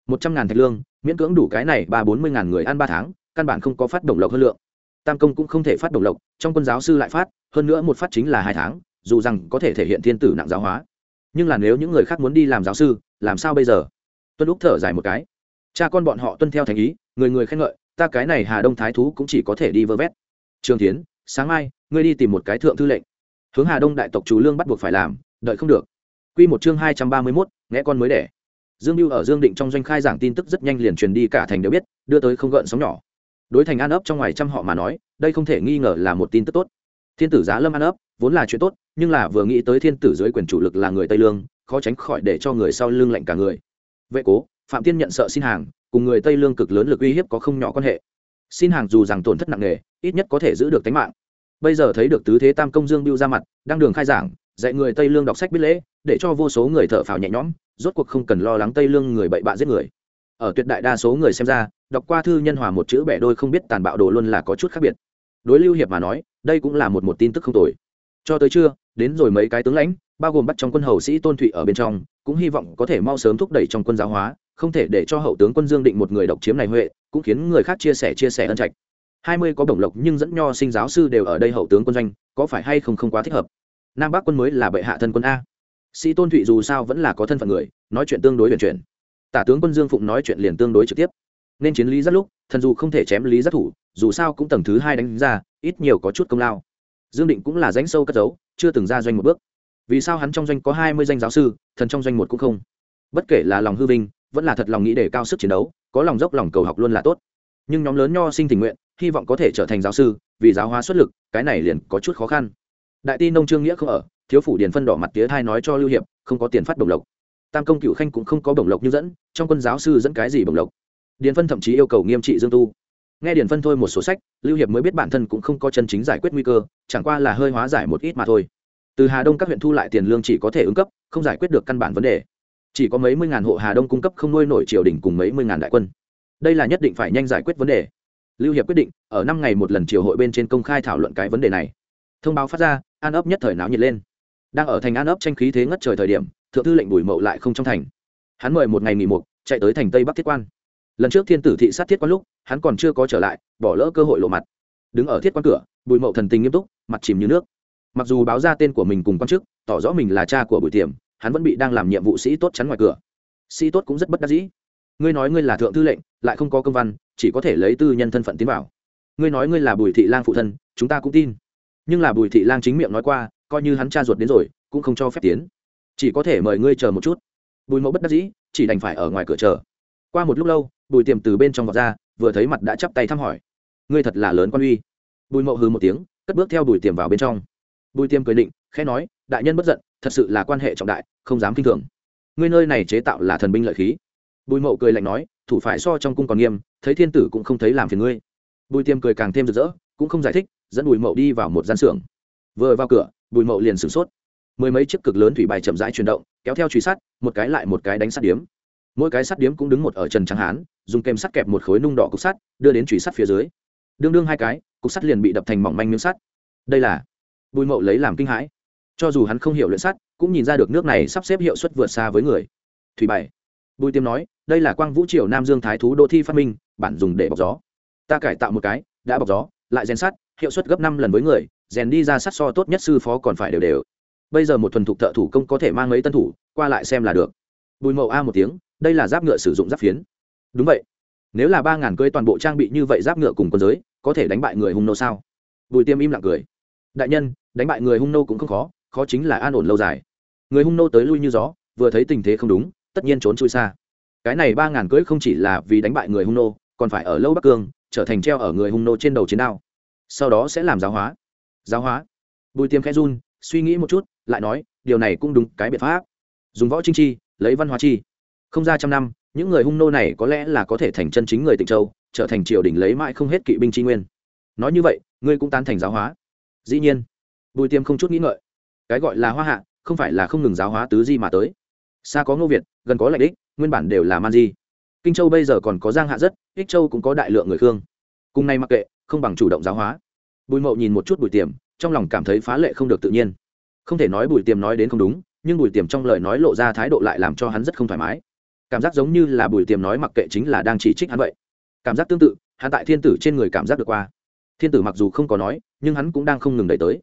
Một trăm ngàn thạch lương, miễn cưỡng đủ cái này ba bốn mươi ngàn người ăn ba tháng, căn bản không có phát đồng lộc hơn lượng. Tam công cũng không thể phát đồng lộc, trong quân giáo sư lại phát, hơn nữa một phát chính là hai tháng, dù rằng có thể thể hiện thiên tử nặng giáo hóa. Nhưng là nếu những người khác muốn đi làm giáo sư, làm sao bây giờ? Tuân lúc thở dài một cái. Cha con bọn họ tuân theo thành ý, người người khen ngợi, ta cái này hà đông thái thú cũng chỉ có thể đi vơ vét. Trường tiến sáng mai ngươi đi tìm một cái thượng thư lệnh hướng hà đông đại tộc chủ lương bắt buộc phải làm đợi không được Quy một chương hai trăm ba mươi 231, nghe con mới đẻ. Dương Bưu ở Dương Định trong doanh khai giảng tin tức rất nhanh liền truyền đi cả thành đều biết, đưa tới không gợn sóng nhỏ. Đối thành An ấp trong ngoài trăm họ mà nói, đây không thể nghi ngờ là một tin tức tốt. Thiên tử giá Lâm An ấp, vốn là chuyện tốt, nhưng là vừa nghĩ tới thiên tử dưới quyền chủ lực là người Tây Lương, khó tránh khỏi để cho người sau lưng lạnh cả người. Vệ cố, Phạm Tiên nhận sợ xin hàng, cùng người Tây Lương cực lớn lực uy hiếp có không nhỏ quan hệ. Xin hàng dù rằng tổn thất nặng nề, ít nhất có thể giữ được tính mạng. Bây giờ thấy được tứ thế tam công Dương biêu ra mặt, đang đường khai giảng, dạy người Tây Lương đọc sách biết lễ, để cho vô số người thở phào nhẹ nhõm rốt cuộc không cần lo lắng tây lương người bậy bạ giết người. Ở tuyệt đại đa số người xem ra đọc qua thư nhân hòa một chữ bẻ đôi không biết tàn bạo đồ luôn là có chút khác biệt. Đối lưu hiệp mà nói đây cũng là một một tin tức không tồi. Cho tới trưa đến rồi mấy cái tướng lãnh bao gồm bắt trong quân hầu sĩ tôn thụy ở bên trong cũng hy vọng có thể mau sớm thúc đẩy trong quân giáo hóa không thể để cho hậu tướng quân dương định một người độc chiếm này huệ, cũng khiến người khác chia sẻ chia sẻ ân trạch. Hai mươi có bổng lộc nhưng dẫn nho sinh giáo sư đều ở đây hậu tướng quân doanh, có phải hay không không quá thích hợp? Nam bắc quân mới là bệ hạ thân quân a. Sĩ tôn thụy dù sao vẫn là có thân phận người, nói chuyện tương đối huyền chuyển. Tả tướng quân dương phụng nói chuyện liền tương đối trực tiếp. Nên chiến lý rất lúc, thần dù không thể chém lý rất thủ, dù sao cũng tầng thứ hai đánh ra, ít nhiều có chút công lao. Dương định cũng là danh sâu cất giấu, chưa từng ra doanh một bước. Vì sao hắn trong doanh có hai mươi danh giáo sư, thần trong doanh một cũng không? Bất kể là lòng hư vinh vẫn là thật lòng nghĩ để cao sức chiến đấu, có lòng dốc lòng cầu học luôn là tốt. Nhưng nhóm lớn nho sinh tình nguyện, hy vọng có thể trở thành giáo sư, vì giáo hóa xuất lực, cái này liền có chút khó khăn. Đại ti nông trương nghĩa không ở, thiếu phủ điền phân đỏ mặt tía thai nói cho lưu hiệp, không có tiền phát đồng lộc. Tam công cựu khanh cũng không có đồng lộc như dẫn, trong quân giáo sư dẫn cái gì đồng lộc. Điền phân thậm chí yêu cầu nghiêm trị dương tu. Nghe điền phân thôi một số sách, lưu hiệp mới biết bản thân cũng không có chân chính giải quyết nguy cơ, chẳng qua là hơi hóa giải một ít mà thôi. Từ hà đông các huyện thu lại tiền lương chỉ có thể ứng cấp, không giải quyết được căn bản vấn đề chỉ có mấy mươi ngàn hộ hà đông cung cấp không nuôi nổi triều đình cùng mấy mươi ngàn đại quân. Đây là nhất định phải nhanh giải quyết vấn đề. Lưu hiệp quyết định, ở năm ngày một lần triều hội bên trên công khai thảo luận cái vấn đề này. Thông báo phát ra, an ấp nhất thời náo nhiệt lên. Đang ở thành an ấp tranh khí thế ngất trời thời điểm, thượng thư lệnh bùi mậu lại không trong thành. Hắn mời một ngày nghỉ mục, chạy tới thành tây bắc thiết quan. Lần trước thiên tử thị sát thiết quan lúc, hắn còn chưa có trở lại, bỏ lỡ cơ hội lộ mặt. Đứng ở thiết quan cửa, bùi mậu thần tình nghiêm túc, mặt chìm như nước. Mặc dù báo ra tên của mình cùng quan chức, tỏ rõ mình là cha của bùi tiềm hắn vẫn bị đang làm nhiệm vụ sĩ tốt chắn ngoài cửa. Sĩ tốt cũng rất bất đắc dĩ. Ngươi nói ngươi là thượng thư lệnh, lại không có công văn, chỉ có thể lấy tư nhân thân phận tiến vào. Ngươi nói ngươi là bùi thị lang phụ thân, chúng ta cũng tin. Nhưng là bùi thị lang chính miệng nói qua, coi như hắn cha ruột đến rồi, cũng không cho phép tiến. Chỉ có thể mời ngươi chờ một chút. Bùi mẫu bất đắc dĩ, chỉ đành phải ở ngoài cửa chờ. Qua một lúc lâu, bùi tiềm từ bên trong vọt ra, vừa thấy mặt đã chắp tay thăm hỏi. Ngươi thật là lớn quan uy. Bùi mậu hừ một tiếng, cất bước theo bùi tiềm vào bên trong. Bùi tiềm cười định khẽ nói, đại nhân bất giận thật sự là quan hệ trọng đại, không dám kinh thường. Ngươi nơi này chế tạo là thần binh lợi khí. Bùi mậu cười lạnh nói, thủ phải so trong cung còn nghiêm, thấy thiên tử cũng không thấy làm phiền ngươi. Bùi Tiêm cười càng thêm rực rỡ, cũng không giải thích, dẫn bùi mậu đi vào một gian xưởng. Vừa vào cửa, bùi mậu liền sửng sốt. Mười mấy chiếc cực lớn thủy bài chậm rãi chuyển động, kéo theo truy sát một cái lại một cái đánh sắt điếm. Mỗi cái sắt điếm cũng đứng một ở trần trắng hán, dùng kem sắt kẹp một khối nung đỏ cục sắt, đưa đến truy sắt phía dưới. Đương đương hai cái, cục sắt liền bị đập thành mỏng manh miếng sắt. Đây là bùi mậu lấy làm kinh hãi cho dù hắn không hiểu luyện sắt, cũng nhìn ra được nước này sắp xếp hiệu suất vượt xa với người. Thủy bảy bùi tiêm nói, đây là quang vũ triều nam dương thái thú đô thi phát minh, bản dùng để bọc gió. Ta cải tạo một cái, đã bọc gió, lại rèn sắt, hiệu suất gấp năm lần với người, rèn đi ra sắt so tốt nhất sư phó còn phải đều đều. Bây giờ một thuần thục thợ thủ công có thể mang mấy tân thủ, qua lại xem là được. Bùi mậu a một tiếng, đây là giáp ngựa sử dụng giáp phiến. Đúng vậy. Nếu là ba ngàn cưới toàn bộ trang bị như vậy giáp ngựa cùng quân giới, có thể đánh bại người hung nô sao? Bùi tiêm im lặng cười. Đại nhân, đánh bại người hung nô cũng không khó khó chính là an ổn lâu dài. Người hung nô tới lui như gió, vừa thấy tình thế không đúng, tất nhiên trốn chui xa. Cái này ba ngàn cưỡi không chỉ là vì đánh bại người hung nô, còn phải ở lâu bắc cương, trở thành treo ở người hung nô trên đầu chiến đao. Sau đó sẽ làm giáo hóa. Giáo hóa. Bùi tiêm khẽ run, suy nghĩ một chút, lại nói, điều này cũng đúng, cái biện pháp. Dùng võ trinh chi, lấy văn hóa chi. Không ra trăm năm, những người hung nô này có lẽ là có thể thành chân chính người tịnh châu, trở thành triều đình lấy mãi không hết kỵ binh tri nguyên. Nói như vậy, ngươi cũng tán thành giáo hóa. Dĩ nhiên. Bùi tiêm không chút nghĩ ngợi cái gọi là hoa hạ, không phải là không ngừng giáo hóa tứ di mà tới. Xa có ngô việt, gần có lạch đích, nguyên bản đều là man di. Kinh châu bây giờ còn có giang hạ rất, ích châu cũng có đại lượng người khương. Cùng nay mặc kệ, không bằng chủ động giáo hóa. Bùi mậu nhìn một chút bùi tiềm, trong lòng cảm thấy phá lệ không được tự nhiên. Không thể nói bùi tiềm nói đến không đúng, nhưng bùi tiềm trong lời nói lộ ra thái độ lại làm cho hắn rất không thoải mái. Cảm giác giống như là bùi tiềm nói mặc kệ chính là đang chỉ trích hắn vậy. Cảm giác tương tự, hắn tại thiên tử trên người cảm giác được qua. Thiên tử mặc dù không có nói, nhưng hắn cũng đang không ngừng đẩy tới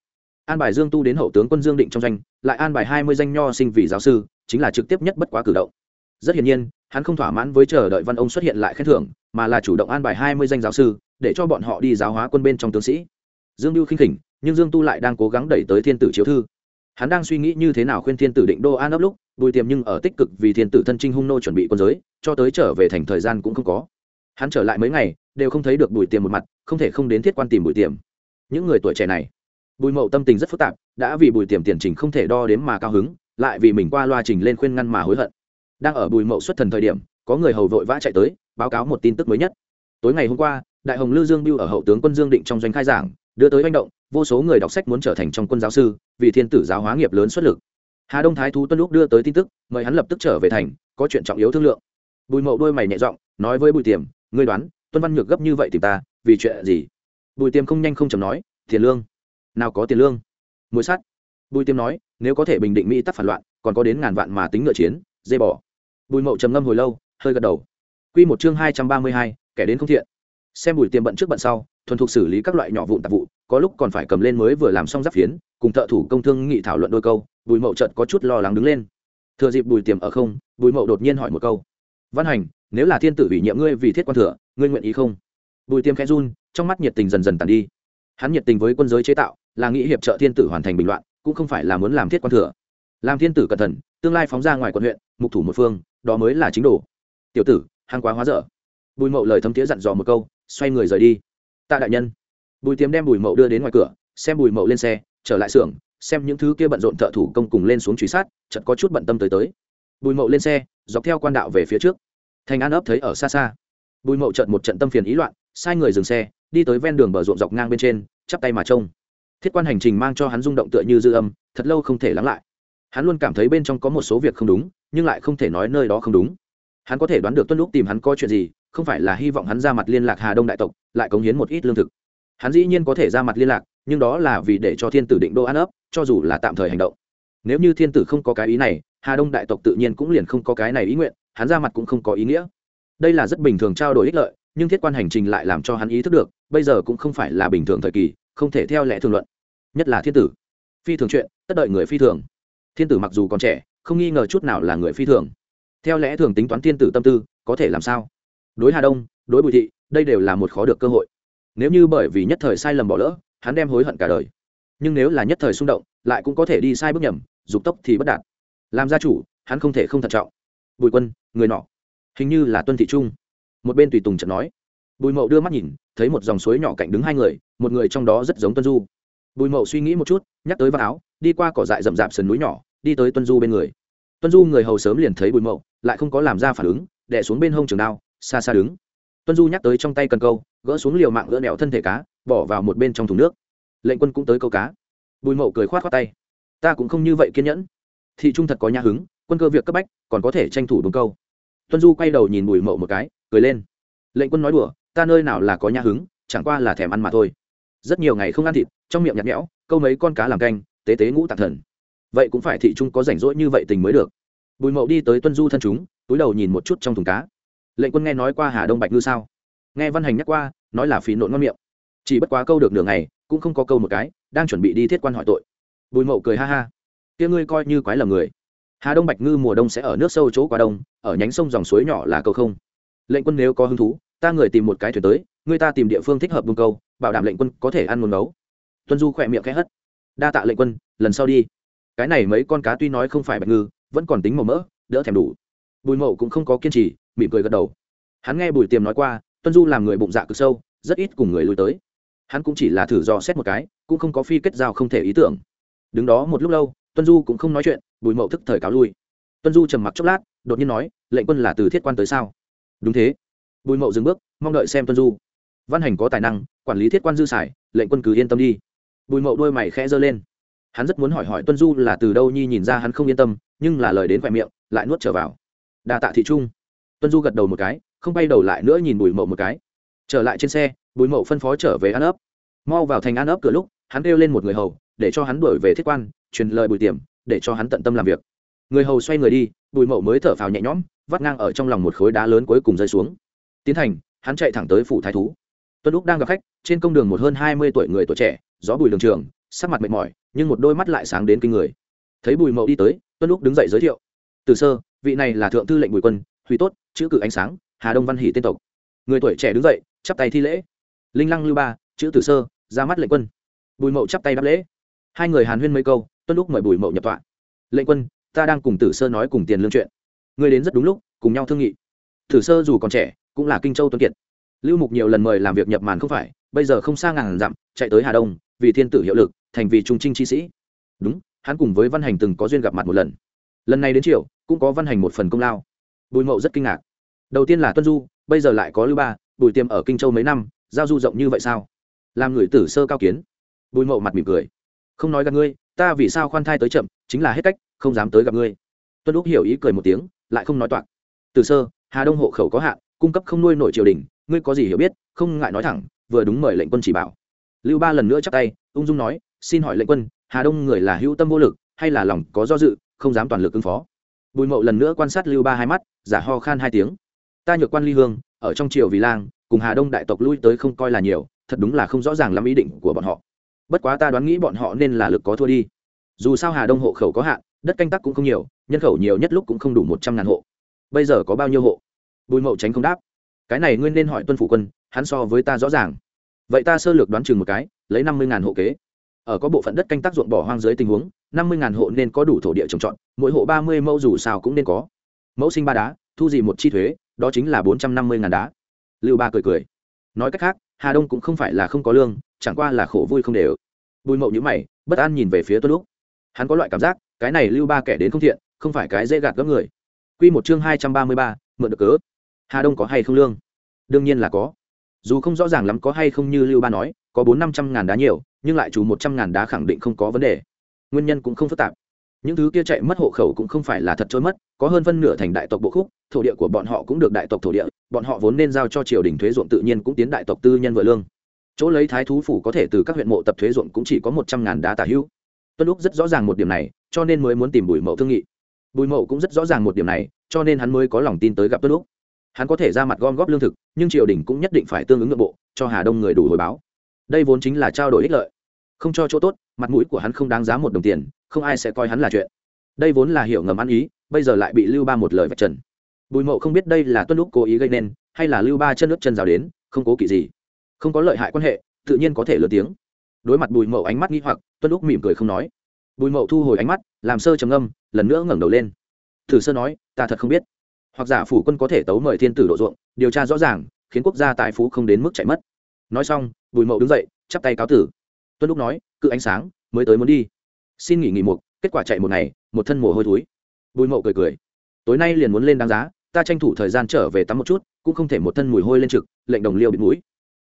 an bài dương tu đến hậu tướng quân dương định trong danh lại an bài hai mươi danh nho sinh vị giáo sư, chính là trực tiếp nhất bất quá cử động. Rất hiển nhiên, hắn không thỏa mãn với chờ đợi văn ông xuất hiện lại khen thưởng, mà là chủ động an bài hai mươi danh giáo sư, để cho bọn họ đi giáo hóa quân bên trong tướng sĩ. Dương lưu khinh khỉnh, nhưng dương tu lại đang cố gắng đẩy tới thiên tử chiếu thư. Hắn đang suy nghĩ như thế nào khuyên thiên tử định đô an ấp lúc, bùi tiềm nhưng ở tích cực vì thiên tử thân trinh hung nô chuẩn bị quân giới, cho tới trở về thành thời gian cũng không có. Hắn trở lại mấy ngày, đều không thấy được bùi tiềm một mặt, không thể không đến thiết quan tìm bùi tiềm. Những người tuổi trẻ này bùi mậu tâm tình rất phức tạp, đã vì bùi tiềm tiền trình không thể đo đếm mà cao hứng, lại vì mình qua loa trình lên khuyên ngăn mà hối hận. Đang ở bùi mậu xuất thần thời điểm, có người hầu vội vã chạy tới, báo cáo một tin tức mới nhất. Tối ngày hôm qua, đại hồng lư dương biêu ở hậu tướng quân dương định trong doanh khai giảng, đưa tới manh động, vô số người đọc sách muốn trở thành trong quân giáo sư, vì thiên tử giáo hóa nghiệp lớn xuất lực. Hà đông thái thú tuân lúc đưa tới tin tức, mời hắn lập tức trở về thành, có chuyện trọng yếu thương lượng. Bùi mậu đôi mày nhẹ giọng, nói với bùi tiềm, ngươi đoán, tuân văn nhược gấp như vậy tìm ta, vì chuyện gì? Bùi tiềm không nhanh không chầm nói, tiền lương nào có tiền lương. Mũi sắt. Bùi tiềm nói nếu có thể bình định mỹ tắc phản loạn còn có đến ngàn vạn mà tính ngựa chiến dây bỏ bùi mậu trầm ngâm hồi lâu hơi gật đầu. Quy một chương hai trăm ba mươi hai, kẻ đến không thiện. Xem bùi tiềm bận trước bận sau thuần thục xử lý các loại nhỏ vụn tạp vụ có lúc còn phải cầm lên mới vừa làm xong giáp phiến cùng thợ thủ công thương nghị thảo luận đôi câu bùi mậu chợt có chút lo lắng đứng lên. Thừa dịp bùi tiềm ở không bùi mậu đột nhiên hỏi một câu. Văn hành nếu là thiên tử ủy nhiệm ngươi vì thiết quan thừa ngươi nguyện ý không? Bùi tiềm khẽ run trong mắt nhiệt tình dần dần tàn đi. Hắn nhiệt tình với quân giới chế tạo là nghĩ hiệp trợ thiên tử hoàn thành bình loạn, cũng không phải là muốn làm thiết quan thừa. Làm thiên tử cẩn thận, tương lai phóng ra ngoài quận huyện, mục thủ một phương, đó mới là chính đồ. Tiểu tử hàng quá hóa dở. Bùi mậu lời thấm tía dặn dò một câu, xoay người rời đi. Tạ đại nhân. Bùi Tiếm đem bùi mậu đưa đến ngoài cửa, xem bùi mậu lên xe, trở lại xưởng, xem những thứ kia bận rộn thợ thủ công cùng lên xuống truy sát, chợt có chút bận tâm tới tới. Bùi mậu lên xe, dọc theo quan đạo về phía trước. Thành an ấp thấy ở xa xa. Bùi mậu chợt một trận tâm phiền ý loạn, sai người dừng xe, đi tới ven đường bờ ruộng dọc ngang bên trên, chắp tay mà trông thiết quan hành trình mang cho hắn rung động tựa như dư âm, thật lâu không thể lắng lại. Hắn luôn cảm thấy bên trong có một số việc không đúng, nhưng lại không thể nói nơi đó không đúng. Hắn có thể đoán được tuân lúc tìm hắn có chuyện gì, không phải là hy vọng hắn ra mặt liên lạc hà đông đại tộc, lại cống hiến một ít lương thực. Hắn dĩ nhiên có thể ra mặt liên lạc, nhưng đó là vì để cho thiên tử định đô an ấp, cho dù là tạm thời hành động. Nếu như thiên tử không có cái ý này, hà đông đại tộc tự nhiên cũng liền không có cái này ý nguyện, hắn ra mặt cũng không có ý nghĩa. Đây là rất bình thường trao đổi ích lợi, nhưng thiết quan hành trình lại làm cho hắn ý thức được, bây giờ cũng không phải là bình thường thời kỳ không thể theo lẽ thường luận. Nhất là thiên tử. Phi thường chuyện, tất đợi người phi thường. Thiên tử mặc dù còn trẻ, không nghi ngờ chút nào là người phi thường. Theo lẽ thường tính toán thiên tử tâm tư, có thể làm sao? Đối hà đông, đối bùi thị, đây đều là một khó được cơ hội. Nếu như bởi vì nhất thời sai lầm bỏ lỡ, hắn đem hối hận cả đời. Nhưng nếu là nhất thời xung động, lại cũng có thể đi sai bước nhầm, dục tốc thì bất đạt. Làm gia chủ, hắn không thể không thận trọng. Bùi quân, người nọ. Hình như là tuân thị trung. Một bên tùy tùng trận nói bùi mậu đưa mắt nhìn, thấy một dòng suối nhỏ cạnh đứng hai người, một người trong đó rất giống tuân du. Bùi mậu suy nghĩ một chút, nhắc tới vác áo, đi qua cỏ dại rậm rạp sườn núi nhỏ, đi tới tuân du bên người. Tuân du người hầu sớm liền thấy bùi mậu, lại không có làm ra phản ứng đẻ xuống bên hông trường đao, xa xa đứng. Tuân du nhắc tới trong tay cần câu, gỡ xuống liều mạng gỡ đèo thân thể cá, bỏ vào một bên trong thùng nước. Lệnh quân cũng tới câu cá. Bùi mậu cười khoát khoát tay. Ta cũng không như vậy kiên nhẫn. Thị trung thật có nhã hứng, quân cơ việc cấp bách, còn có thể tranh thủ đúng câu. Tuân du quay đầu nhìn bùi mậu một cái, cười lên. Lệnh quân nói đùa ta nơi nào là có nhã hứng, chẳng qua là thèm ăn mà thôi. Rất nhiều ngày không ăn thịt, trong miệng nhạt nhẽo, câu mấy con cá làm canh, tế tế ngũ tạc thần. Vậy cũng phải thị trung có rảnh rỗi như vậy tình mới được. Bùi mậu đi tới tuân du thân chúng, túi đầu nhìn một chút trong thùng cá. Lệnh quân nghe nói qua hà đông bạch ngư sao? Nghe văn hành nhắc qua, nói là phí nộn ngon miệng. Chỉ bất quá câu được nửa ngày, cũng không có câu một cái, đang chuẩn bị đi thiết quan hỏi tội. Bùi mậu cười ha ha. Kia ngươi coi như quái lầm người. Hà đông bạch ngư mùa đông sẽ ở nước sâu chỗ qua đông, ở nhánh sông dòng suối nhỏ là câu không. Lệnh quân nếu có hứng thú ta người tìm một cái thuyền tới, người ta tìm địa phương thích hợp bung câu, bảo đảm lệnh quân có thể ăn nguồn nấu. Tuân du khỏe miệng khẽ hất. Đa tạ lệnh quân, lần sau đi. Cái này mấy con cá tuy nói không phải bạch ngư, vẫn còn tính màu mỡ, đỡ thèm đủ. Bùi mậu cũng không có kiên trì, mỉm cười gật đầu. Hắn nghe bùi tiềm nói qua, tuân du làm người bụng dạ cực sâu, rất ít cùng người lui tới. Hắn cũng chỉ là thử dò xét một cái, cũng không có phi kết giao không thể ý tưởng. Đứng đó một lúc lâu, tuân du cũng không nói chuyện, bùi mậu thức thời cáo lui. Tuân du trầm mặc chốc lát, đột nhiên nói, lệnh quân là từ thiết quan tới sao? Đúng thế bùi mậu dừng bước, mong đợi xem tuân du. Văn hành có tài năng, quản lý thiết quan dư sải lệnh quân cứ yên tâm đi. Bùi mậu đôi mày khẽ giơ lên. Hắn rất muốn hỏi hỏi tuân du là từ đâu nhi nhìn ra hắn không yên tâm, nhưng là lời đến khoe miệng, lại nuốt trở vào. Đà tạ thị trung. Tuân du gật đầu một cái, không bay đầu lại nữa nhìn bùi mậu một cái. Trở lại trên xe, bùi mậu phân phó trở về ăn ấp. Mau vào thành ăn ấp cửa lúc, hắn kêu lên một người hầu, để cho hắn đuổi về thiết quan, truyền lời bùi tiềm, để cho hắn tận tâm làm việc. Người hầu xoay người đi, bùi mậu mới thở phào nhẹ nhõm, vắt ngang ở trong lòng một khối đá lớn cuối cùng rơi xuống tiến thành, hắn chạy thẳng tới phủ thái thú. Tuân lúc đang gặp khách, trên công đường một hơn hai mươi tuổi người tuổi trẻ, gió bùi đường trường, sắc mặt mệt mỏi, nhưng một đôi mắt lại sáng đến kinh người. Thấy bùi mậu đi tới, tuân lúc đứng dậy giới thiệu. Từ sơ, vị này là thượng thư lệnh bùi quân, huy tốt, chữ cử ánh sáng, hà đông văn hỷ tên tộc. Người tuổi trẻ đứng dậy, chắp tay thi lễ. Linh lăng lưu ba, chữ từ sơ, ra mắt lệnh quân. Bùi mậu chắp tay đáp lễ. Hai người hàn huyên mấy câu, tuân lúc mời bùi mậu nhập tọa. Lệnh quân, ta đang cùng tử sơ nói cùng tiền lương chuyện. Người đến rất đúng lúc, cùng nhau thương nghị. Tử sơ dù còn trẻ cũng là kinh châu tuấn kiệt. Lưu mục nhiều lần mời làm việc nhập màn không phải, bây giờ không xa ngàn dặm, chạy tới hà đông, vì thiên tử hiệu lực, thành vì trung trinh chi sĩ. Đúng, hắn cùng với văn hành từng có duyên gặp mặt một lần. Lần này đến triều, cũng có văn hành một phần công lao. Bùi mậu rất kinh ngạc. Đầu tiên là tuân du, bây giờ lại có lưu ba, bùi tiêm ở kinh châu mấy năm, giao du rộng như vậy sao? Làm người tử sơ cao kiến. Bùi mậu mặt mỉm cười. Không nói gặp ngươi, ta vì sao khoan thai tới chậm, chính là hết cách, không dám tới gặp ngươi. Tuân lúc hiểu ý cười một tiếng, lại không nói toạc. Từ sơ, hà đông hộ khẩu có hạn cung cấp không nuôi nổi triều đình, ngươi có gì hiểu biết, không ngại nói thẳng, vừa đúng mời lệnh quân chỉ bảo. Lưu ba lần nữa chắp tay, ung dung nói, xin hỏi lệnh quân, hà đông người là hữu tâm vô lực, hay là lòng có do dự, không dám toàn lực ứng phó? Bùi mậu lần nữa quan sát lưu ba hai mắt, giả ho khan hai tiếng. Ta nhược quan ly hương, ở trong triều vì lang, cùng hà đông đại tộc lui tới không coi là nhiều, thật đúng là không rõ ràng lắm ý định của bọn họ. Bất quá ta đoán nghĩ bọn họ nên là lực có thua đi. Dù sao hà đông hộ khẩu có hạn, đất canh tác cũng không nhiều, nhân khẩu nhiều nhất lúc cũng không đủ một trăm ngàn hộ. Bây giờ có bao nhiêu hộ? Bùi mậu tránh không đáp. Cái này nguyên nên hỏi tuân phủ quân, hắn so với ta rõ ràng. Vậy ta sơ lược đoán chừng một cái, lấy năm mươi ngàn hộ kế. Ở có bộ phận đất canh tác ruộng bỏ hoang dưới tình huống, năm mươi ngàn hộ nên có đủ thổ địa trồng trọt, mỗi hộ ba mươi mẫu dù sao cũng nên có. Mẫu sinh ba đá, thu gì một chi thuế, đó chính là bốn trăm năm mươi ngàn đá. Lưu ba cười cười. Nói cách khác, hà đông cũng không phải là không có lương, chẳng qua là khổ vui không đều. Bùi mậu nhữ mày, bất an nhìn về phía tuân lúc hắn có loại cảm giác, cái này lưu ba kẻ đến không thiện, không phải cái dễ gạt gấp người. Q một chương hai trăm ba mươi ba, mượn được cớ hà đông có hay không lương? Đương nhiên là có. Dù không rõ ràng lắm có hay không như lưu ba nói, có bốn năm trăm ngàn đá nhiều, nhưng lại chủ một trăm ngàn đá khẳng định không có vấn đề. Nguyên nhân cũng không phức tạp. Những thứ kia chạy mất hộ khẩu cũng không phải là thật trôi mất, có hơn phân nửa thành đại tộc bộ khúc, thổ địa của bọn họ cũng được đại tộc thổ địa, bọn họ vốn nên giao cho triều đình thuế ruộng tự nhiên cũng tiến đại tộc tư nhân vợ lương. Chỗ lấy thái thú phủ có thể từ các huyện mộ tập thuế ruộng cũng chỉ có một trăm ngàn đá tả hữu. Tuân lúc rất rõ ràng một điểm này, cho nên mới muốn tìm bùi mậu thương nghị. Bùi mậu cũng rất rõ ràng một điểm này, cho nên hắn mới có lòng tin tới gặp tuân lúc hắn có thể ra mặt gom góp lương thực, nhưng triều đình cũng nhất định phải tương ứng nội bộ, cho hà đông người đủ hồi báo. Đây vốn chính là trao đổi ích lợi. Không cho chỗ tốt, mặt mũi của hắn không đáng giá một đồng tiền, không ai sẽ coi hắn là chuyện. Đây vốn là hiểu ngầm ăn ý, bây giờ lại bị lưu ba một lời vạch trần. Bùi mậu không biết đây là tuân lúc cố ý gây nên, hay là lưu ba chân nước chân rào đến, không cố kỵ gì. Không có lợi hại quan hệ, tự nhiên có thể lớn tiếng. Đối mặt bùi mậu ánh mắt nghi hoặc, tuân lúc mỉm cười không nói. Bùi mậu thu hồi ánh mắt, làm sơ trầm âm lần nữa ngẩng đầu lên. Thử sơ nói, ta thật không biết hoặc giả phủ quân có thể tấu mời thiên tử độ ruộng, điều tra rõ ràng, khiến quốc gia tài phú không đến mức chạy mất. Nói xong, bùi mậu đứng dậy, chắp tay cáo tử. Tuân lúc nói cự ánh sáng, mới tới muốn đi. Xin nghỉ nghỉ một kết quả chạy một ngày, một thân mồ hôi thúi bùi mậu cười cười. Tối nay liền muốn lên đáng giá, ta tranh thủ thời gian trở về tắm một chút, cũng không thể một thân mùi hôi lên trực, lệnh đồng liêu bị mũi.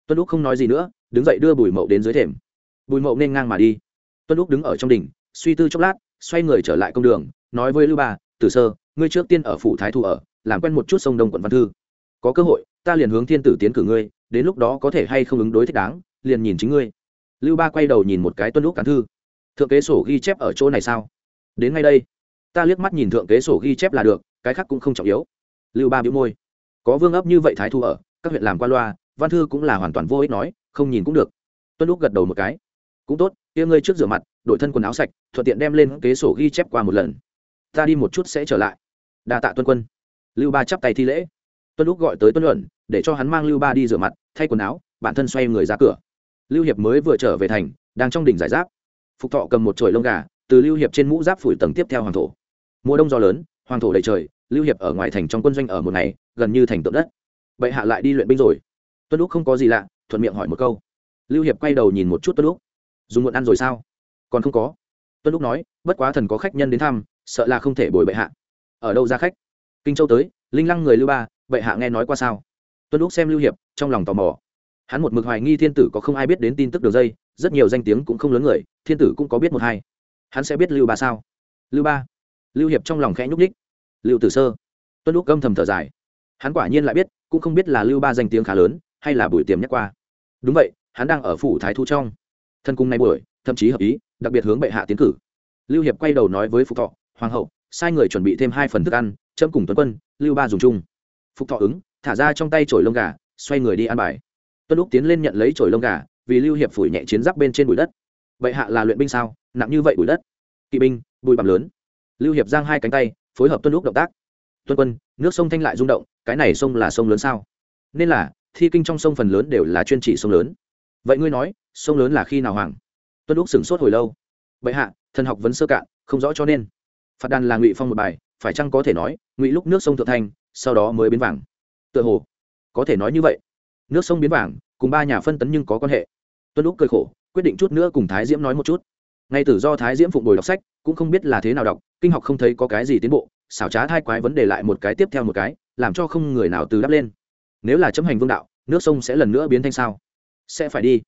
Tuân lúc không nói gì nữa, đứng dậy đưa bùi mậu đến dưới thềm. Bùi mậu nên ngang mà đi. Tuân lúc đứng ở trong đỉnh, suy tư chốc lát, xoay người trở lại công đường, nói với lưu ba, tử sơ, ngươi trước tiên ở phủ thái thu ở làm quen một chút sông đông quận văn thư. Có cơ hội, ta liền hướng thiên tử tiến cử ngươi, đến lúc đó có thể hay không ứng đối thích đáng, liền nhìn chính ngươi. Lưu ba quay đầu nhìn một cái tuân lúc cán thư. Thượng kế sổ ghi chép ở chỗ này sao? Đến ngay đây. Ta liếc mắt nhìn thượng kế sổ ghi chép là được, cái khác cũng không trọng yếu. Lưu ba biểu môi. Có vương ấp như vậy thái thu ở, các huyện làm qua loa, văn thư cũng là hoàn toàn vô ích nói, không nhìn cũng được. Tuân lúc gật đầu một cái. Cũng tốt, kia ngươi trước rửa mặt, đổi thân quần áo sạch, thuận tiện đem lên kế sổ ghi chép qua một lần. Ta đi một chút sẽ trở lại. Đa tạ tuân quân lưu ba chắp tay thi lễ. Tuân lúc gọi tới tuân luận, để cho hắn mang lưu ba đi rửa mặt, thay quần áo, bản thân xoay người ra cửa. Lưu hiệp mới vừa trở về thành, đang trong đỉnh giải giáp. Phục thọ cầm một chổi lông gà, từ lưu hiệp trên mũ giáp phủi tầng tiếp theo hoàng thổ. Mùa đông gió lớn, hoàng thổ đầy trời, lưu hiệp ở ngoài thành trong quân doanh ở một ngày, gần như thành tượng đất. Bệ hạ lại đi luyện binh rồi. Tuân lúc không có gì lạ, thuận miệng hỏi một câu. Lưu hiệp quay đầu nhìn một chút tuân lúc dùng muộn ăn rồi sao? Còn không có. Tuân lúc nói, bất quá thần có khách nhân đến thăm, sợ là không thể bồi bệ hạ. Ở đâu ra khách? Kinh châu tới, linh lăng người lưu ba bệ hạ nghe nói qua sao? Tuân lúc xem lưu hiệp, trong lòng tò mò. Hắn một mực hoài nghi thiên tử có không ai biết đến tin tức đường dây, rất nhiều danh tiếng cũng không lớn người, thiên tử cũng có biết một hai. Hắn sẽ biết lưu ba sao? Lưu ba. Lưu hiệp trong lòng khẽ nhúc ních lưu tử sơ. Tuân lúc âm thầm thở dài. Hắn quả nhiên lại biết, cũng không biết là lưu ba danh tiếng khá lớn, hay là buổi tiềm nhắc qua. Đúng vậy, hắn đang ở phủ thái thu trong. Thân cung này buổi, thậm chí hợp ý, đặc biệt hướng bệ hạ tiến cử. Lưu hiệp quay đầu nói với phục thọ, hoàng hậu, sai người chuẩn bị thêm hai phần thức ăn chấm cùng tuấn quân, lưu ba dùng chung. Phục thọ ứng, thả ra trong tay chổi lông gà, xoay người đi ăn bài. Tuân lúc tiến lên nhận lấy chổi lông gà, vì lưu hiệp phủi nhẹ chiến giáp bên trên bụi đất. Vậy hạ là luyện binh sao? Nặng như vậy bụi đất. Kỵ binh, bụi bặm lớn. Lưu hiệp giang hai cánh tay, phối hợp tuân lúc động tác. Tuân quân, nước sông thanh lại rung động, cái này sông là sông lớn sao? Nên là, thi kinh trong sông phần lớn đều là chuyên chỉ sông lớn. Vậy ngươi nói, sông lớn là khi nào hoàng tuân lúc sửng sốt hồi lâu. Bệ hạ, thần học vấn sơ cạn, không rõ cho nên. Phạt đàn là ngụy phong một bài phải chăng có thể nói, ngụy lúc nước sông thượng thanh, sau đó mới biến vàng? Tựa hồ, có thể nói như vậy. Nước sông biến vàng, cùng ba nhà phân tấn nhưng có quan hệ. Tuân lúc cười khổ, quyết định chút nữa cùng thái diễm nói một chút. Ngay từ do thái diễm phụng bồi đọc sách, cũng không biết là thế nào đọc, kinh học không thấy có cái gì tiến bộ, xảo trá thai quái vấn đề lại một cái tiếp theo một cái, làm cho không người nào từ đắp lên. Nếu là chấm hành vương đạo, nước sông sẽ lần nữa biến thành sao? Sẽ phải đi.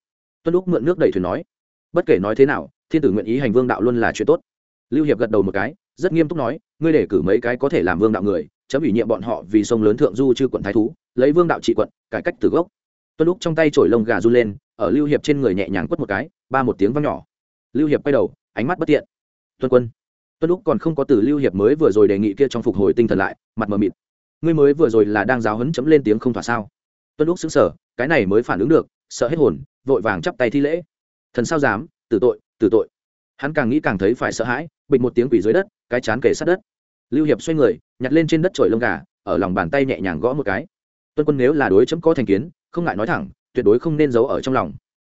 Tuân lúc mượn nước đẩy thuyền nói. Bất kể nói thế nào, thiên tử nguyện ý hành vương đạo luôn là chuyện tốt. Lưu hiệp gật đầu một cái rất nghiêm túc nói, ngươi để cử mấy cái có thể làm vương đạo người, chấm ủy nhiệm bọn họ vì sông lớn thượng du chư quận thái thú, lấy vương đạo trị quận, cải cách từ gốc. Tuân lúc trong tay trổi lông gà run lên, ở lưu hiệp trên người nhẹ nhàng quất một cái, ba một tiếng văng nhỏ. Lưu hiệp quay đầu, ánh mắt bất tiện tuân quân. Tuân lúc còn không có từ lưu hiệp mới vừa rồi đề nghị kia trong phục hồi tinh thần lại, mặt mờ mịt. Ngươi mới vừa rồi là đang giáo hấn chấm lên tiếng không thỏa sao? Tuân lúc xứng sở cái này mới phản ứng được, sợ hết hồn, vội vàng chắp tay thi lễ. Thần sao dám? Tử tội tử tội hắn càng nghĩ càng thấy phải sợ hãi, bịch một tiếng quỷ dưới đất, cái chán kể sát đất. Lưu hiệp xoay người, nhặt lên trên đất trổi lông gà, ở lòng bàn tay nhẹ nhàng gõ một cái. Tuân quân nếu là đối chấm có thành kiến, không ngại nói thẳng, tuyệt đối không nên giấu ở trong lòng.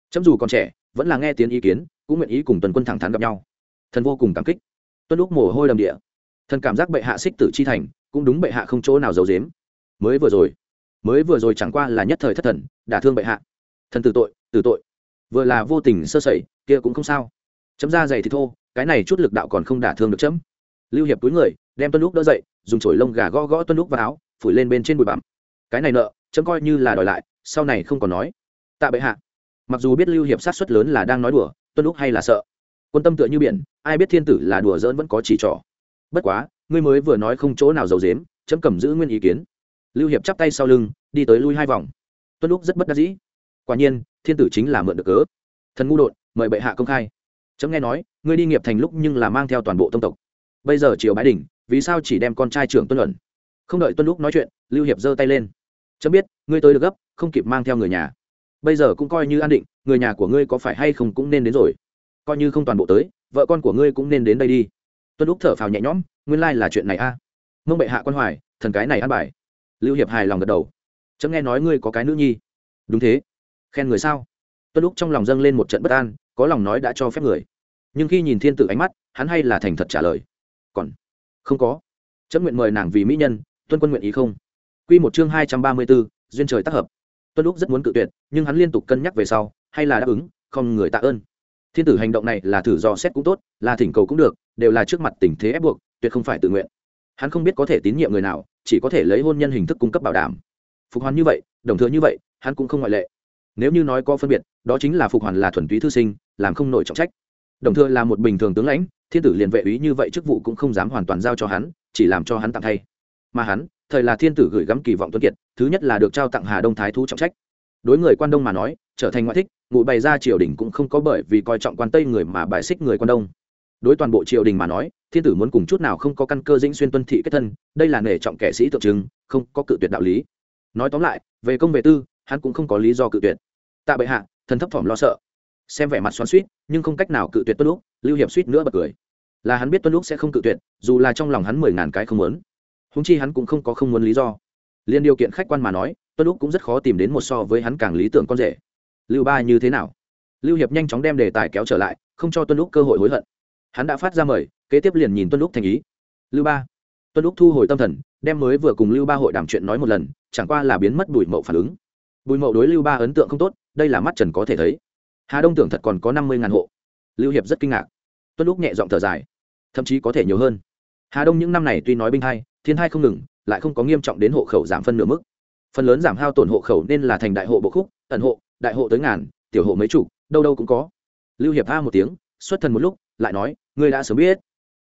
Chấm dù còn trẻ, vẫn là nghe tiếng ý kiến, cũng nguyện ý cùng tuần quân thẳng thắn gặp nhau. Thần vô cùng cảm kích. Tuân lúc mồ hôi đầm địa. Thần cảm giác bệ hạ xích tử chi thành, cũng đúng bệ hạ không chỗ nào giấu dếm mới vừa rồi, mới vừa rồi chẳng qua là nhất thời thất thần, đả thương bệ hạ. Thần tử tội tử tội. Vừa là vô tình sơ sẩy, kia cũng không sao chấm ra dày thì thô, cái này chút lực đạo còn không đả thương được chấm. Lưu hiệp túi người, đem tuân lúc đỡ dậy, dùng chổi lông gà gõ gõ tuân lúc vào áo, phủi lên bên trên bụi bặm. Cái này nợ, chấm coi như là đòi lại, sau này không còn nói. Tạ bệ hạ. Mặc dù biết lưu hiệp sát xuất lớn là đang nói đùa, tuân lúc hay là sợ. Quân tâm tựa như biển, ai biết thiên tử là đùa dỡn vẫn có chỉ trỏ. Bất quá, ngươi mới vừa nói không chỗ nào giàu dếm chấm cầm giữ nguyên ý kiến. Lưu hiệp chắp tay sau lưng, đi tới lui hai vòng. Tuân lúc rất bất đắc dĩ. Quả nhiên, thiên tử chính là mượn được cớ. Thần ngu đột, mời bệ hạ công khai chấm nghe nói, ngươi đi nghiệp thành lúc nhưng là mang theo toàn bộ tông tộc. Bây giờ triều bái đỉnh, vì sao chỉ đem con trai trưởng tuân luận? Không đợi tuân lúc nói chuyện, lưu hiệp giơ tay lên. Chấm biết, ngươi tới được gấp, không kịp mang theo người nhà. Bây giờ cũng coi như an định, người nhà của ngươi có phải hay không cũng nên đến rồi. Coi như không toàn bộ tới, vợ con của ngươi cũng nên đến đây đi. Tuân lúc thở phào nhẹ nhõm, nguyên lai là chuyện này a. À. mông bệ hạ quan hoài, thần cái này ăn bài. Lưu hiệp hài lòng gật đầu. Chấm nghe nói ngươi có cái nữ nhi. Đúng thế. Khen người sao? Tuân lúc trong lòng dâng lên một trận bất an có lòng nói đã cho phép người. Nhưng khi nhìn thiên tử ánh mắt, hắn hay là thành thật trả lời. Còn không có. Chấm nguyện mời nàng vì mỹ nhân, tuân quân nguyện ý không? Q một chương hai trăm ba mươi b ố duyên trời tác hợp. Tuân lúc rất muốn cự tuyệt, nhưng hắn liên tục cân nhắc về sau, hay là đáp ứng, không người tạ ơn. Thiên tử hành động này là thử dò xét cũng tốt, là thỉnh cầu cũng được, đều là trước mặt tình thế ép buộc, tuyệt không phải tự nguyện. Hắn không biết có thể tín nhiệm người nào, chỉ có thể lấy hôn nhân hình thức cung cấp bảo đảm. Phục hoàn như vậy, đồng thừa như vậy, hắn cũng không ngoại lệ. Nếu như nói có phân biệt, đó chính là phục hoàn là thuần túy thư sinh làm không nổi trọng trách. Đồng thừa là một bình thường tướng lãnh, thiên tử liền vệ ý như vậy chức vụ cũng không dám hoàn toàn giao cho hắn, chỉ làm cho hắn tặng thay. Mà hắn, thời là thiên tử gửi gắm kỳ vọng tuân kiệt, thứ nhất là được trao tặng hà đông thái thú trọng trách. Đối người quan đông mà nói, trở thành ngoại thích, ngụ bày ra triều đình cũng không có bởi vì coi trọng quan tây người mà bài xích người quan đông. Đối toàn bộ triều đình mà nói, thiên tử muốn cùng chút nào không có căn cơ dĩnh xuyên tuân thị kết thân, đây là nể trọng kẻ sĩ tượng trưng, không có cự tuyệt đạo lý. Nói tóm lại, về công về tư, hắn cũng không có lý do cự tuyệt. Tạ bệ hạ, thần thấp thỏm lo sợ xem vẻ mặt xoắn suýt, nhưng không cách nào cự tuyệt tuân lúc lưu hiệp suýt nữa bật cười. Là hắn biết tuân lúc sẽ không cự tuyệt, dù là trong lòng hắn mười ngàn cái không muốn. Húng chi hắn cũng không có không muốn lý do. Liên điều kiện khách quan mà nói, tuân lúc cũng rất khó tìm đến một so với hắn càng lý tưởng con rể. Lưu ba như thế nào? Lưu hiệp nhanh chóng đem đề tài kéo trở lại, không cho tuân lúc cơ hội hối hận. Hắn đã phát ra mời, kế tiếp liền nhìn tuân lúc thành ý. Lưu ba. Tuân lúc thu hồi tâm thần, đem mới vừa cùng lưu ba hội đàm chuyện nói một lần, chẳng qua là biến mất bùi mậu phản ứng. Bùi mậu đối lưu ba ấn tượng không tốt, đây là mắt trần có thể thấy hà đông tưởng thật còn có năm mươi ngàn hộ. Lưu hiệp rất kinh ngạc. Tuân lúc nhẹ giọng thở dài. Thậm chí có thể nhiều hơn. Hà đông những năm này tuy nói binh hai, thiên hai không ngừng, lại không có nghiêm trọng đến hộ khẩu giảm phân nửa mức. Phần lớn giảm hao tổn hộ khẩu nên là thành đại hộ bộ khúc ẩn hộ, đại hộ tới ngàn, tiểu hộ mấy chục, đâu đâu cũng có. Lưu hiệp a một tiếng, xuất thần một lúc, lại nói, ngươi đã sớm biết.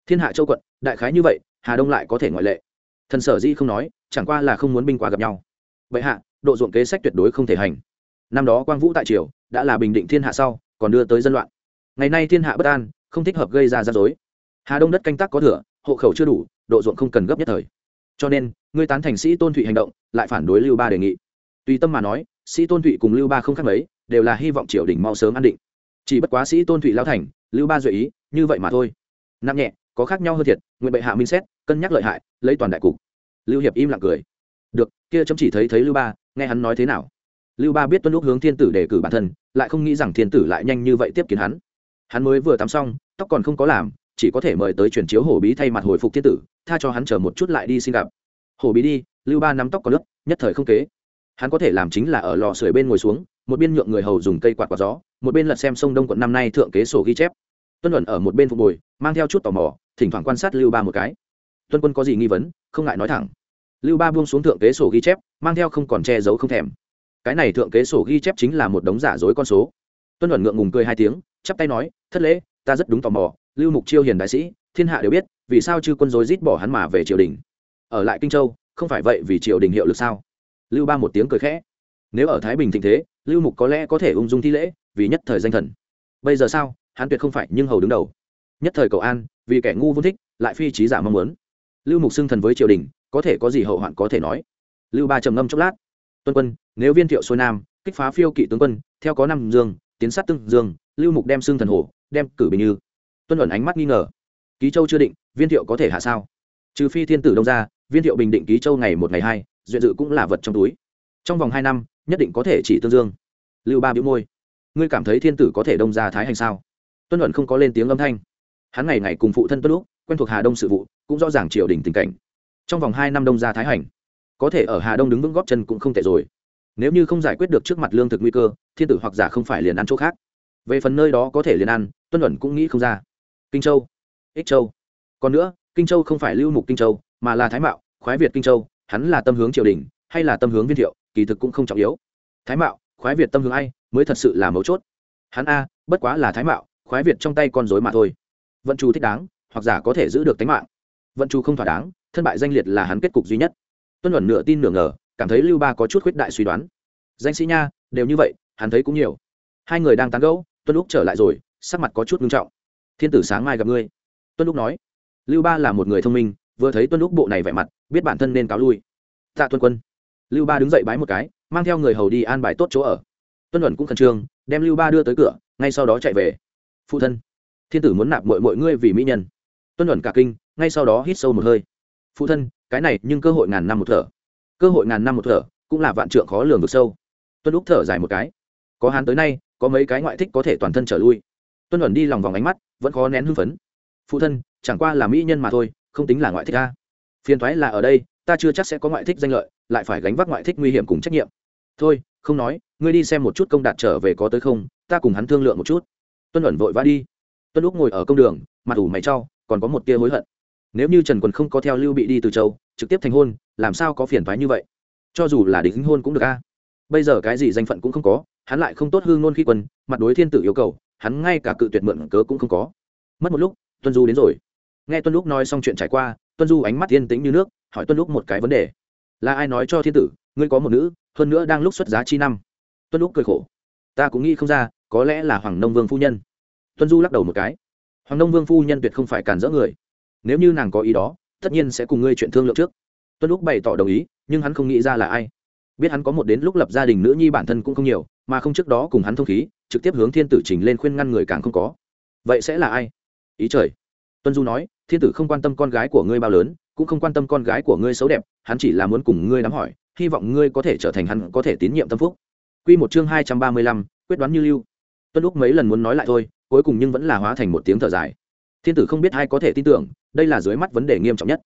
Thiên hạ châu quận, đại khái như vậy, hà đông lại có thể ngoại lệ. Thần sở di không nói, chẳng qua là không muốn binh qua gặp nhau. Vậy hạ, độ ruộng kế sách tuyệt đối không thể hành. Năm đó quang vũ tại triều đã là bình định thiên hạ sau, còn đưa tới dân loạn. Ngày nay thiên hạ bất an, không thích hợp gây ra rắc rối. Hà đông đất canh tác có thừa, hộ khẩu chưa đủ, độ ruộng không cần gấp nhất thời. Cho nên ngươi tán thành sĩ tôn thụy hành động, lại phản đối lưu ba đề nghị. Tùy tâm mà nói, sĩ tôn thụy cùng lưu ba không khác mấy, đều là hy vọng triều đình mau sớm an định. Chỉ bất quá sĩ tôn thụy lao thành, lưu ba duy ý, như vậy mà thôi. Nặng nhẹ, có khác nhau hơn thiệt, nguyện bệ hạ minh xét, cân nhắc lợi hại, lấy toàn đại cục. Lưu hiệp im lặng cười. Được, kia chấm chỉ thấy thấy lưu ba, nghe hắn nói thế nào? Lưu ba biết tuân lúc hướng thiên tử đề cử bản thân, lại không nghĩ rằng thiên tử lại nhanh như vậy tiếp kiến hắn. Hắn mới vừa tắm xong, tóc còn không có làm, chỉ có thể mời tới truyền chiếu hổ bí thay mặt hồi phục thiên tử, tha cho hắn chờ một chút lại đi xin gặp. Hổ bí đi, lưu ba nắm tóc có nước nhất thời không kế. Hắn có thể làm chính là ở lò sưởi bên ngồi xuống, một bên nhượng người hầu dùng cây quạt quạt gió, một bên lật xem sông đông quận năm nay thượng kế sổ ghi chép. Tuân luận ở một bên phục bồi mang theo chút tò mò, thỉnh thoảng quan sát lưu ba một cái. Tuân quân có gì nghi vấn, không ngại nói thẳng. Lưu ba buông xuống thượng kế sổ ghi chép, mang theo không còn che giấu không thèm cái này thượng kế sổ ghi chép chính là một đống giả dối con số. Tuân luận ngượng ngùng cười hai tiếng, chắp tay nói, thất lễ, ta rất đúng tò mò, lưu mục chiêu hiền đại sĩ, thiên hạ đều biết, vì sao chư quân dối rít bỏ hắn mà về triều đình? Ở lại kinh châu, không phải vậy vì triều đình hiệu lực sao? Lưu ba một tiếng cười khẽ. Nếu ở thái bình thịnh thế, lưu mục có lẽ có thể ung dung thi lễ, vì nhất thời danh thần. Bây giờ sao, hắn tuyệt không phải nhưng hầu đứng đầu. Nhất thời cầu an, vì kẻ ngu vô thích, lại phi trí giả mong muốn. Lưu mục xưng thần với triều đình, có thể có gì hậu hoạn có thể nói. Lưu ba trầm ngâm chốc lát. Tuân quân nếu viên thiệu xuôi nam kích phá phiêu kỵ tướng quân theo có năm dương tiến sát tương dương lưu mục đem xương thần hổ, đem cử bình như. Tuân ẩn ánh mắt nghi ngờ. Ký châu chưa định viên thiệu có thể hạ sao? Trừ phi thiên tử đông ra viên thiệu bình định ký châu ngày một ngày hai duyện dự cũng là vật trong túi. Trong vòng hai năm nhất định có thể chỉ tương dương. Lưu ba biểu môi. Ngươi cảm thấy thiên tử có thể đông ra thái hành sao? Tuân ẩn không có lên tiếng âm thanh. Hắn ngày ngày cùng phụ thân tuân lúc quen thuộc hà đông sự vụ cũng rõ ràng triều đình tình cảnh. Trong vòng hai năm đông ra thái hành có thể ở hà đông đứng vững góp chân cũng không tệ rồi nếu như không giải quyết được trước mặt lương thực nguy cơ, thiên tử hoặc giả không phải liền ăn chỗ khác. Về phần nơi đó có thể liền ăn, tuân ẩn cũng nghĩ không ra. Kinh châu, ích châu. Còn nữa, kinh châu không phải lưu mục kinh châu, mà là thái mạo, khoái việt kinh châu, hắn là tâm hướng triều đình, hay là tâm hướng viên thiệu, kỳ thực cũng không trọng yếu. Thái mạo, khoái việt tâm hướng ai, mới thật sự là mấu chốt. Hắn a, bất quá là thái mạo, khoái việt trong tay con dối mà thôi. Vận trù thích đáng, hoặc giả có thể giữ được tính mạng. Vận trù không thỏa đáng, thân bại danh liệt là hắn kết cục duy nhất. Tuân luận nửa tin nửa ngờ cảm thấy lưu ba có chút khuyết đại suy đoán. Danh sĩ nha, đều như vậy, hắn thấy cũng nhiều. Hai người đang tán gẫu, tuân lúc trở lại rồi, sắc mặt có chút nghiêm trọng. Thiên tử sáng mai gặp ngươi. Tuân lúc nói. Lưu ba là một người thông minh, vừa thấy tuân lúc bộ này vẻ mặt, biết bản thân nên cáo lui. Tạ tuân quân. Lưu ba đứng dậy bái một cái, mang theo người hầu đi an bài tốt chỗ ở. Tuân luận cũng khẩn trương, đem lưu ba đưa tới cửa, ngay sau đó chạy về. Phụ thân. Thiên tử muốn nạp mọi mọi ngươi vì mỹ nhân. Tuân luận cả kinh, ngay sau đó hít sâu một hơi. Phụ thân, cái này nhưng cơ hội ngàn năm một thở cơ hội ngàn năm một thở, cũng là vạn trượng khó lường vực sâu. Tuân lúc thở dài một cái. Có hắn tới nay, có mấy cái ngoại thích có thể toàn thân trở lui. Tuân ẩn đi lòng vòng ánh mắt, vẫn khó nén hưng phấn. Phụ thân, chẳng qua là mỹ nhân mà thôi, không tính là ngoại thích ta phiền thoái là ở đây, ta chưa chắc sẽ có ngoại thích danh lợi, lại phải gánh vác ngoại thích nguy hiểm cùng trách nhiệm. Thôi, không nói, ngươi đi xem một chút công đạt trở về có tới không, ta cùng hắn thương lượng một chút. Tuân ẩn vội vã đi. Tuân lúc ngồi ở công đường, mặt ủ mày trau còn có một tia hối hận. Nếu như trần quần không có theo lưu bị đi từ châu trực tiếp thành hôn, làm sao có phiền thoái như vậy? Cho dù là đính hôn cũng được a. Bây giờ cái gì danh phận cũng không có, hắn lại không tốt hương nôn khi quân, mặt đối thiên tử yêu cầu, hắn ngay cả cự tuyệt mượn cớ cũng không có. Mất một lúc, tuân du đến rồi. Nghe tuân lúc nói xong chuyện trải qua, tuân du ánh mắt yên tĩnh như nước, hỏi tuân lúc một cái vấn đề. Là ai nói cho thiên tử, ngươi có một nữ, hơn nữa đang lúc xuất giá chi năm? Tuân lúc cười khổ. Ta cũng nghĩ không ra, có lẽ là hoàng nông vương phu nhân. Tuân du lắc đầu một cái. Hoàng nông vương phu nhân tuyệt không phải cản rỡ người. Nếu như nàng có ý đó tất nhiên sẽ cùng ngươi chuyện thương lượng trước. Tuân lúc bày tỏ đồng ý nhưng hắn không nghĩ ra là ai. Biết hắn có một đến lúc lập gia đình nữ nhi bản thân cũng không nhiều mà không trước đó cùng hắn thông khí trực tiếp hướng thiên tử trình lên khuyên ngăn người càng không có. Vậy sẽ là ai? Ý trời. Tuân du nói thiên tử không quan tâm con gái của ngươi bao lớn cũng không quan tâm con gái của ngươi xấu đẹp hắn chỉ là muốn cùng ngươi đám hỏi hy vọng ngươi có thể trở thành hắn có thể tín nhiệm tâm phúc. Quy một chương hai trăm ba mươi lăm, quyết đoán như lưu. Tuân lúc mấy lần muốn nói lại thôi, cuối cùng nhưng vẫn là hóa thành một tiếng thở dài. Thiên tử không biết ai có thể tin tưởng, đây là dưới mắt vấn đề nghiêm trọng nhất.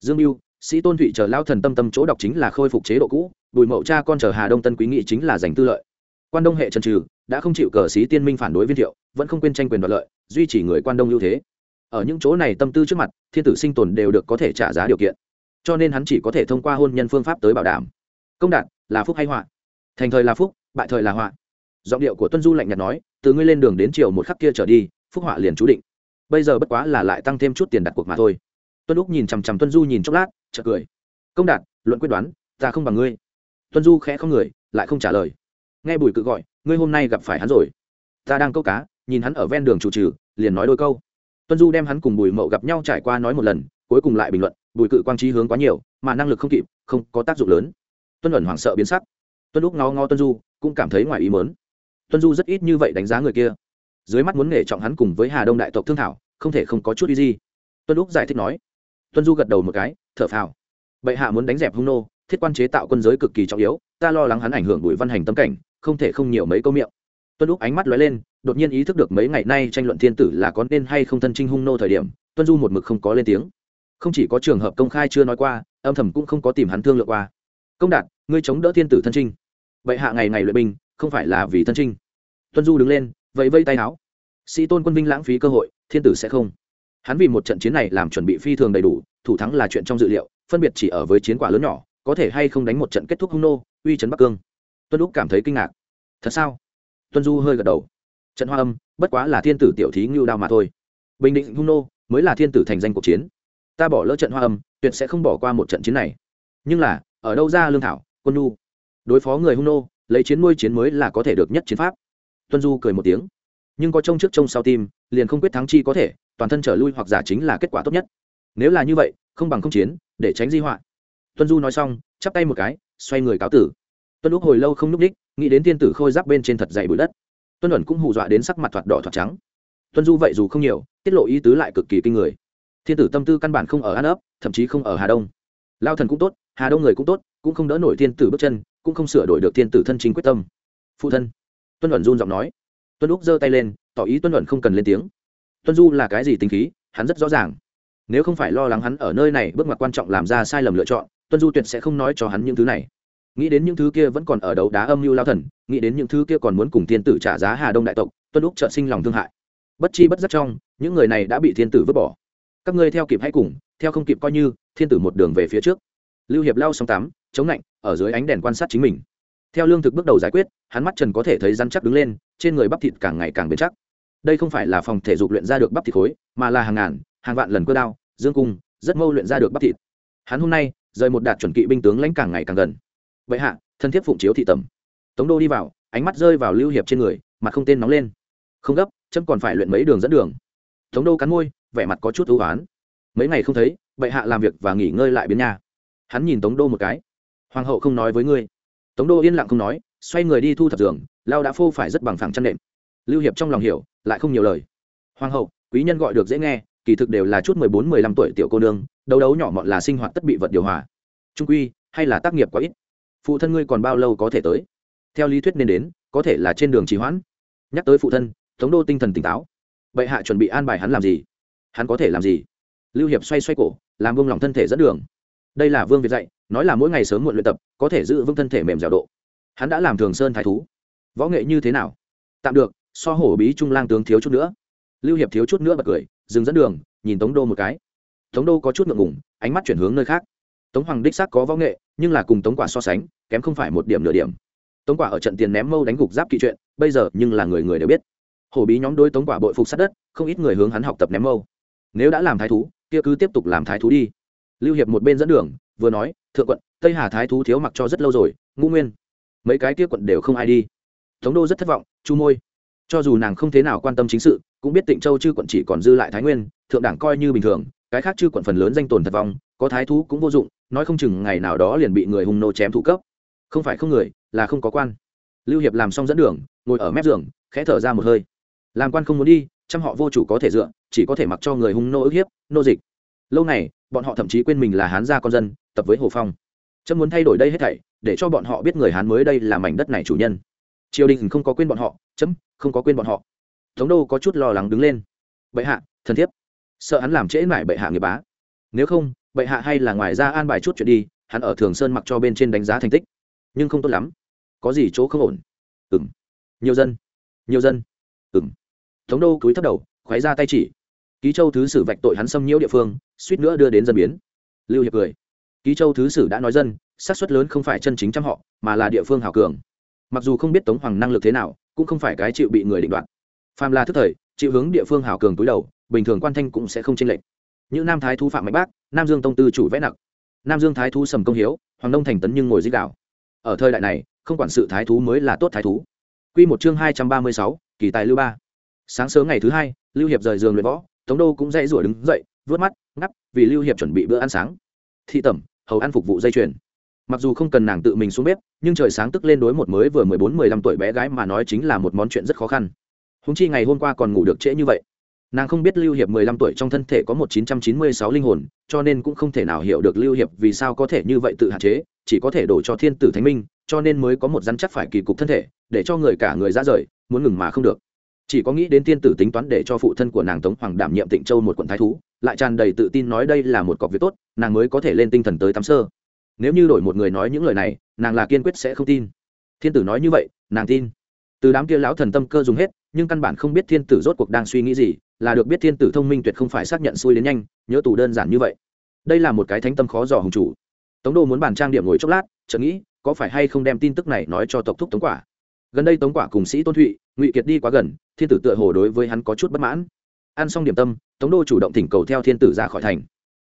Dương mưu sĩ Tôn Thụy chờ lao thần tâm tâm chỗ đọc chính là khôi phục chế độ cũ, Bùi Mậu cha con chờ Hà Đông Tân quý nghị chính là giành tư lợi. Quan Đông hệ trần trừ, đã không chịu cờ sĩ tiên minh phản đối viên thiệu, vẫn không quên tranh quyền đoạt lợi, duy trì người quan Đông ưu thế. Ở những chỗ này tâm tư trước mặt thiên tử sinh tồn đều được có thể trả giá điều kiện. Cho nên hắn chỉ có thể thông qua hôn nhân phương pháp tới bảo đảm. Công đạt là phúc hay họa? Thành thời là phúc bại thời là họa. Giọng điệu của tuân du lạnh nhạt nói từ ngươi lên đường đến chiều một khắc kia trở đi phúc họa liền chú định bây giờ bất quá là lại tăng thêm chút tiền đặt cuộc mà thôi. Tuân úc nhìn chằm chằm tuân du nhìn chốc lát, chợt cười. Công đạt, luận quyết đoán, ta không bằng ngươi. Tuân du khẽ không người, lại không trả lời. Nghe bùi cự gọi, ngươi hôm nay gặp phải hắn rồi. Ta đang câu cá, nhìn hắn ở ven đường chủ trừ, liền nói đôi câu. Tuân du đem hắn cùng bùi mậu gặp nhau trải qua nói một lần, cuối cùng lại bình luận, bùi cự quang trí hướng quá nhiều, mà năng lực không kịp, không có tác dụng lớn. Tuân ẩn hoảng sợ biến sắc. Tuân lúc ngó ngó tuân du, cũng cảm thấy ngoài ý mớn tuân du rất ít như vậy đánh giá người kia dưới mắt muốn nghề trọng hắn cùng với hà đông đại tộc thương thảo, không thể không có chút ý gì tuân lúc giải thích nói. Tuân du gật đầu một cái, thở phào. Bệ hạ muốn đánh dẹp hung nô, thiết quan chế tạo quân giới cực kỳ trọng yếu, ta lo lắng hắn ảnh hưởng bùi văn hành tâm cảnh, không thể không nhiều mấy câu miệng. Tuân lúc ánh mắt lóe lên, đột nhiên ý thức được mấy ngày nay tranh luận thiên tử là có nên hay không thân trinh hung nô thời điểm, tuân du một mực không có lên tiếng. Không chỉ có trường hợp công khai chưa nói qua, âm thầm cũng không có tìm hắn thương lượng qua. Công đạt, ngươi chống đỡ thiên tử thân trinh bệ hạ ngày ngày luyện binh, không phải là vì thân trinh tuân du đứng lên vẫy vây tay áo. Sĩ tôn quân binh lãng phí cơ hội, thiên tử sẽ không. Hắn vì một trận chiến này làm chuẩn bị phi thường đầy đủ, thủ thắng là chuyện trong dự liệu, phân biệt chỉ ở với chiến quả lớn nhỏ, có thể hay không đánh một trận kết thúc hung nô, uy trấn bắc cương. Tuân lúc cảm thấy kinh ngạc. Thật sao? Tuân du hơi gật đầu. Trận hoa âm, bất quá là thiên tử tiểu thí ngưu đao mà thôi. Bình định hung nô, mới là thiên tử thành danh cuộc chiến. Ta bỏ lỡ trận hoa âm, tuyệt sẽ không bỏ qua một trận chiến này. Nhưng là, ở đâu ra lương thảo, quân nhu? Đối phó người hung nô, lấy chiến nuôi chiến mới là có thể được nhất chiến pháp tuân du cười một tiếng. Nhưng có trông trước trông sau tim, liền không quyết thắng chi có thể, toàn thân trở lui hoặc giả chính là kết quả tốt nhất. Nếu là như vậy, không bằng không chiến, để tránh di họa. Tuân du nói xong, chắp tay một cái, xoay người cáo tử. Tuân lúc hồi lâu không n ú c ních, nghĩ đến tiên tử khôi giáp bên trên thật dày bụi đất. Tuân ẩn cũng hù dọa đến sắc mặt thoạt đỏ thoạt trắng. Tuân du vậy dù không nhiều, tiết lộ ý tứ lại cực kỳ kinh người. Thiên tử tâm tư căn bản không ở an ấp, thậm chí không ở hà đông. Lao thần cũng tốt, hà đông người cũng tốt, cũng không đỡ nổi thiên tử bước chân, cũng không sửa đổi được thiên tử thân chính quyết tâm. Phụ thân tuân ẩn run giọng nói. Tuân úc giơ tay lên, tỏ ý tuân ẩn không cần lên tiếng. Tuân du là cái gì tính khí, hắn rất rõ ràng. Nếu không phải lo lắng hắn ở nơi này, bước ngoặt quan trọng làm ra sai lầm lựa chọn, tuân du tuyệt sẽ không nói cho hắn những thứ này. Nghĩ đến những thứ kia vẫn còn ở đấu đá âm mưu lao thần, nghĩ đến những thứ kia còn muốn cùng thiên tử trả giá hà đông đại tộc, tuân úc trợ sinh lòng thương hại. Bất chi bất giác trong, những người này đã bị thiên tử vứt bỏ. Các ngươi theo kịp hay cùng, theo không kịp coi như, thiên tử một đường về phía trước. Lưu hiệp lao xong tắm, chống lạnh, ở dưới ánh đèn quan sát chính mình theo lương thực bước đầu giải quyết, hắn mắt trần có thể thấy răn chắc đứng lên, trên người bắp thịt càng ngày càng bền chắc. Đây không phải là phòng thể dục luyện ra được bắp thịt khối, mà là hàng ngàn, hàng vạn lần cơ đao, dương cung, rất mâu luyện ra được bắp thịt. Hắn hôm nay, rời một đạt chuẩn kỵ binh tướng lãnh càng ngày càng gần. Vậy hạ, thân thiết phụng chiếu thị tầm tống đô đi vào, ánh mắt rơi vào lưu hiệp trên người, mặt không tên nóng lên. Không gấp, chấm còn phải luyện mấy đường dẫn đường. Tống đô cắn môi, vẻ mặt có chút ưu oán mấy ngày không thấy, bệ hạ làm việc và nghỉ ngơi lại biến nhà. Hắn nhìn tống đô một cái. Hoàng hậu không nói với ngươi tống đô yên lặng không nói, xoay người đi thu thập giường, lao đã phô phải rất bằng phẳng chăn nệm. Lưu hiệp trong lòng hiểu, lại không nhiều lời. Hoàng hậu, quý nhân gọi được dễ nghe, kỳ thực đều là chút mười bốn, mười lăm tuổi tiểu cô nương, đấu đấu nhỏ mọn là sinh hoạt tất bị vật điều hòa. Trung quy, hay là tác nghiệp quá ít. Phụ thân ngươi còn bao lâu có thể tới? Theo lý thuyết nên đến, có thể là trên đường trì hoãn. Nhắc tới phụ thân, tống đô tinh thần tỉnh táo. Bệ hạ chuẩn bị an bài hắn làm gì? Hắn có thể làm gì? Lưu hiệp xoay xoay cổ, làm vương lòng thân thể dẫn đường. Đây là vương việt dạy nói là mỗi ngày sớm muộn luyện tập, có thể giữ vững thân thể mềm dẻo độ. Hắn đã làm thường sơn thái thú. Võ nghệ như thế nào? Tạm được, so hổ bí trung lang tướng thiếu chút nữa. Lưu hiệp thiếu chút nữa bật cười, dừng dẫn đường, nhìn tống đô một cái. Tống đô có chút ngượng ngủng ánh mắt chuyển hướng nơi khác. Tống hoàng đích xác có võ nghệ, nhưng là cùng tống quả so sánh, kém không phải một điểm nửa điểm. Tống quả ở trận tiền ném mâu đánh gục giáp kỵ chuyện, bây giờ nhưng là người người đều biết. Hổ bí nhóm đôi tống quả bội phục sát đất, không ít người hướng hắn học tập ném mâu. Nếu đã làm thái thú, kia cứ tiếp tục làm thái thú đi. Lưu hiệp một bên dẫn đường vừa nói, thượng quận, tây hà thái thú thiếu mặc cho rất lâu rồi, ngũ nguyên. Mấy cái kia quận đều không ai đi. Tống đô rất thất vọng, chu môi. Cho dù nàng không thế nào quan tâm chính sự, cũng biết tịnh châu chư quận chỉ còn dư lại thái nguyên, thượng đảng coi như bình thường, cái khác chư quận phần lớn danh tồn thật vong có thái thú cũng vô dụng, nói không chừng ngày nào đó liền bị người hung nô chém thủ cấp. Không phải không người, là không có quan. Lưu hiệp làm xong dẫn đường, ngồi ở mép giường, khẽ thở ra một hơi. Làm quan không muốn đi, chăm họ vô chủ có thể dựa, chỉ có thể mặc cho người hung nô ức hiếp, nô dịch. Lâu này bọn họ thậm chí quên mình là hán gia con dân tập với hồ phong. Trâm muốn thay đổi đây hết thảy, để cho bọn họ biết người hán mới đây là mảnh đất này chủ nhân. Triều đình không có quên bọn họ, chấm, không có quên bọn họ. Tống đô có chút lo lắng đứng lên. Bệ hạ thân thiết sợ hắn làm trễ mải bệ hạ nghiệp bá. Nếu không, bệ hạ hay là ngoài ra an bài chút chuyện đi, hắn ở thường sơn mặc cho bên trên đánh giá thành tích. Nhưng không tốt lắm. Có gì chỗ không ổn? Ừ m nhiều dân. Nhiều dân. Ừ m tống đô cúi thấp đầu khoáy ra tay chỉ. Ký châu thứ sử vạch tội hắn xâm nhiễu địa phương, suýt nữa đưa đến dân biến. Lưu hiệp cười ký châu thứ sử đã nói dân sát suất lớn không phải chân chính trăm họ, mà là địa phương hào cường. Mặc dù không biết tống hoàng năng lực thế nào, cũng không phải cái chịu bị người định đoạt. Phàm là thức thời, chịu hướng địa phương hào cường túi đầu, bình thường quan thanh cũng sẽ không chênh lệch. Như nam thái thú phạm mạnh bác, nam dương tông tư chủ vẽ nặng nam dương thái thú sầm công hiếu, hoàng đông thành tấn nhưng ngồi dích đạo. Ở thời đại này, không quản sự thái thú mới là tốt thái thú. Quy một chương hai trăm ba mươi sáu, kỳ tài lưu ba. Sáng sớm ngày thứ hai, lưu hiệp rời giường luyện võ, tống đô cũng dậy rủa đứng dậy, vuốt mắt, ngắp, vì lưu hiệp chuẩn bị bữa ăn sáng. Thị tẩm hầu ăn phục vụ dây chuyền. Mặc dù không cần nàng tự mình xuống bếp, nhưng trời sáng tức lên đối một mới vừa mười bốn, mười lăm tuổi bé gái mà nói chính là một món chuyện rất khó khăn. Húng chi ngày hôm qua còn ngủ được trễ như vậy. Nàng không biết lưu hiệp mười lăm tuổi trong thân thể có một chín trăm chín mươi sáu linh hồn, cho nên cũng không thể nào hiểu được lưu hiệp vì sao có thể như vậy tự hạn chế, chỉ có thể đổ cho thiên tử thánh minh, cho nên mới có một rắn chắc phải kỳ cục thân thể, để cho người cả người ra rời, muốn ngừng mà không được chỉ có nghĩ đến thiên tử tính toán để cho phụ thân của nàng tống hoàng đảm nhiệm tịnh châu một quận thái thú, lại tràn đầy tự tin nói đây là một cọc việc tốt, nàng mới có thể lên tinh thần tới tắm sơ. Nếu như đổi một người nói những lời này, nàng là kiên quyết sẽ không tin. Thiên tử nói như vậy, nàng tin. Từ đám kia lão thần tâm cơ dùng hết, nhưng căn bản không biết thiên tử rốt cuộc đang suy nghĩ gì, là được biết thiên tử thông minh tuyệt không phải xác nhận xui đến nhanh, nhớ tù đơn giản như vậy. Đây là một cái thánh tâm khó dò hùng chủ. Tống đô muốn bàn trang điểm ngồi chốc lát, chợt nghĩ, có phải hay không đem tin tức này nói cho tộc thúc tống quả. Gần đây tống quả cùng sĩ tôn thụy, ngụy kiệt đi quá gần thiên tử tựa hồ đối với hắn có chút bất mãn. Ăn xong điểm tâm, tống đô chủ động thỉnh cầu theo thiên tử ra khỏi thành.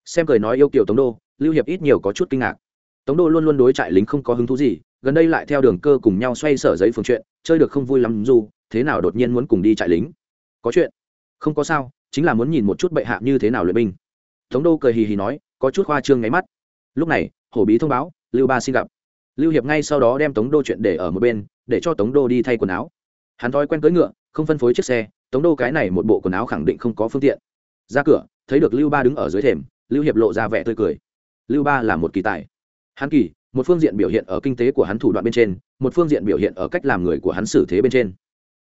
Xem cười nói yêu kiểu tống đô, lưu hiệp ít nhiều có chút kinh ngạc. Tống đô luôn luôn đối trại lính không có hứng thú gì, gần đây lại theo đường cơ cùng nhau xoay sở giấy phường chuyện, chơi được không vui lắm dù, thế nào đột nhiên muốn cùng đi trại lính? Có chuyện? Không có sao, chính là muốn nhìn một chút bệ hạ như thế nào luyện binh. Tống đô cười hì hì nói, có chút khoa trương ngáy mắt. Lúc này, hổ bí thông báo, lưu ba xin gặp. Lưu hiệp ngay sau đó đem tống đô chuyện để ở một bên, để cho tống đô đi thay quần áo. Hắn thói quen cưỡi ngựa không phân phối chiếc xe, tống đô cái này một bộ quần áo khẳng định không có phương tiện. Ra cửa, thấy được lưu ba đứng ở dưới thềm, lưu hiệp lộ ra vẻ tươi cười. Lưu ba là một kỳ tài. Hắn kỳ, một phương diện biểu hiện ở kinh tế của hắn thủ đoạn bên trên, một phương diện biểu hiện ở cách làm người của hắn xử thế bên trên.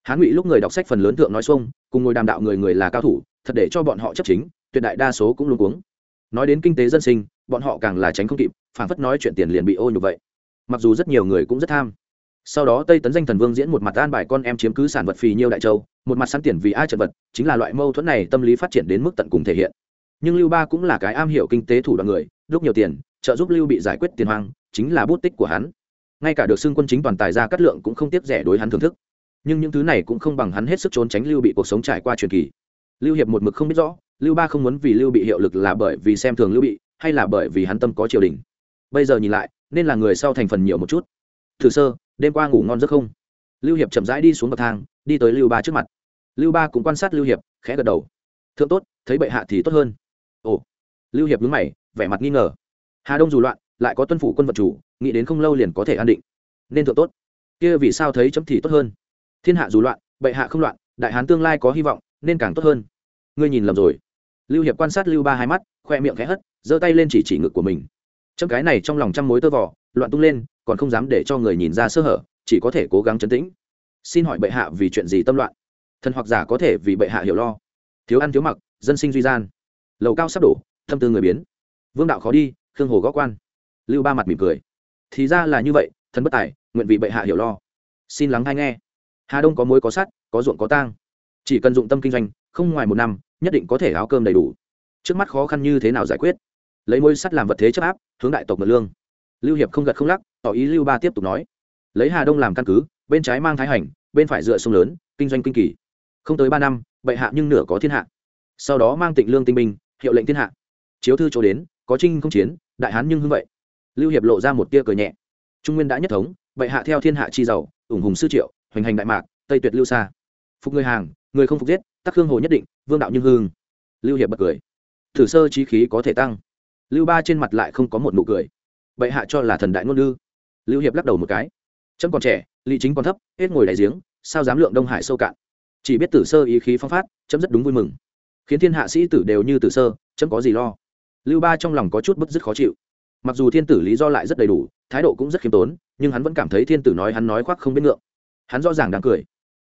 Hắn ngụy lúc người đọc sách phần lớn thượng nói xuông, cùng ngồi đàm đạo người người là cao thủ, thật để cho bọn họ chấp chính, tuyệt đại đa số cũng luôn cuống. Nói đến kinh tế dân sinh, bọn họ càng là tránh không kịp phản phất nói chuyện tiền liền bị ô như vậy. Mặc dù rất nhiều người cũng rất tham sau đó tây tấn danh thần vương diễn một mặt an bài con em chiếm cứ sản vật phì nhiêu đại châu, một mặt sẵn tiền vì ai trận vật, chính là loại mâu thuẫn này tâm lý phát triển đến mức tận cùng thể hiện. Nhưng lưu ba cũng là cái am hiểu kinh tế thủ đoạn người, lúc nhiều tiền, trợ giúp lưu bị giải quyết tiền hoang, chính là bút tích của hắn. Ngay cả được xưng quân chính toàn tài ra cắt lượng cũng không tiếc rẻ đối hắn thưởng thức. Nhưng những thứ này cũng không bằng hắn hết sức trốn tránh lưu bị cuộc sống trải qua truyền kỳ. Lưu hiệp một mực không biết rõ, lưu ba không muốn vì lưu bị hiệu lực là bởi vì xem thường lưu bị, hay là bởi vì hắn tâm có triều đình. Bây giờ nhìn lại, nên là người sau thành phần nhiều một chút thử sơ, đêm qua ngủ ngon giấc không? Lưu hiệp chậm rãi đi xuống bậc thang, đi tới lưu ba trước mặt. Lưu ba cũng quan sát lưu hiệp, khẽ gật đầu. Thượng tốt, thấy bệ hạ thì tốt hơn. Ồ. Lưu hiệp nhướng mày, vẻ mặt nghi ngờ. Hà đông dù loạn, lại có tuân phủ quân vật chủ, nghĩ đến không lâu liền có thể an định. Nên thượng tốt. Kia vì sao thấy chấm thì tốt hơn? Thiên hạ dù loạn, bệ hạ không loạn, đại hán tương lai có hy vọng, nên càng tốt hơn. Ngươi nhìn lầm rồi. Lưu hiệp quan sát lưu ba hai mắt, khoe miệng khẽ hất, giơ tay lên chỉ chỉ ngực của mình. Chấm cái này trong lòng trăm mối tơ vỏ loạn tung lên còn không dám để cho người nhìn ra sơ hở, chỉ có thể cố gắng chấn tĩnh. Xin hỏi bệ hạ vì chuyện gì tâm loạn? Thần hoặc giả có thể vì bệ hạ hiểu lo. Thiếu ăn thiếu mặc, dân sinh duy gian. Lầu cao sắp đổ, thâm tư người biến. Vương đạo khó đi, khương hồ gó quan. Lưu ba mặt mỉm cười. Thì ra là như vậy, thần bất tài, nguyện vì bệ hạ hiểu lo. Xin lắng hay nghe. Hà đông có mối có sắt, có ruộng có tang. Chỉ cần dụng tâm kinh doanh, không ngoài một năm, nhất định có thể áo cơm đầy đủ. Trước mắt khó khăn như thế nào giải quyết? Lấy môi sắt làm vật thế chấp áp, hướng đại tộc mật lương. Lưu hiệp không gật không lắc tỏ ý lưu ba tiếp tục nói. Lấy hà đông làm căn cứ, bên trái mang thái hành, bên phải dựa sông lớn, kinh doanh kinh kỳ. Không tới ba năm, bệ hạ nhưng nửa có thiên hạ. Sau đó mang tịnh lương tinh binh, hiệu lệnh thiên hạ. Chiếu thư chỗ đến, có trinh không chiến, đại hán nhưng hưng vậy. Lưu hiệp lộ ra một tia cười nhẹ. Trung nguyên đã nhất thống, bệ hạ theo thiên hạ chi giàu, ủng hùng sư triệu, hoành hành đại mạc, tây tuyệt lưu xa phục người hàng, người không phục giết, tắc hương hồ nhất định, vương đạo nhưng hương lưu hiệp bật cười. Thử sơ trí khí có thể tăng. Lưu ba trên mặt lại không có một nụ cười. Bệ hạ cho là thần đại ngôn lư lưu hiệp lắc đầu một cái. Trâm còn trẻ, lý chính còn thấp, hết ngồi đại giếng, sao dám lượng đông hải sâu cạn? Chỉ biết tử sơ ý khí phong phát chấm rất đúng vui mừng. Khiến thiên hạ sĩ tử đều như tử sơ chấm có gì lo? Lưu ba trong lòng có chút bức dứt khó chịu. Mặc dù thiên tử lý do lại rất đầy đủ, thái độ cũng rất khiêm tốn, nhưng hắn vẫn cảm thấy thiên tử nói hắn nói khoác không biết ngượng. Hắn rõ ràng đang cười.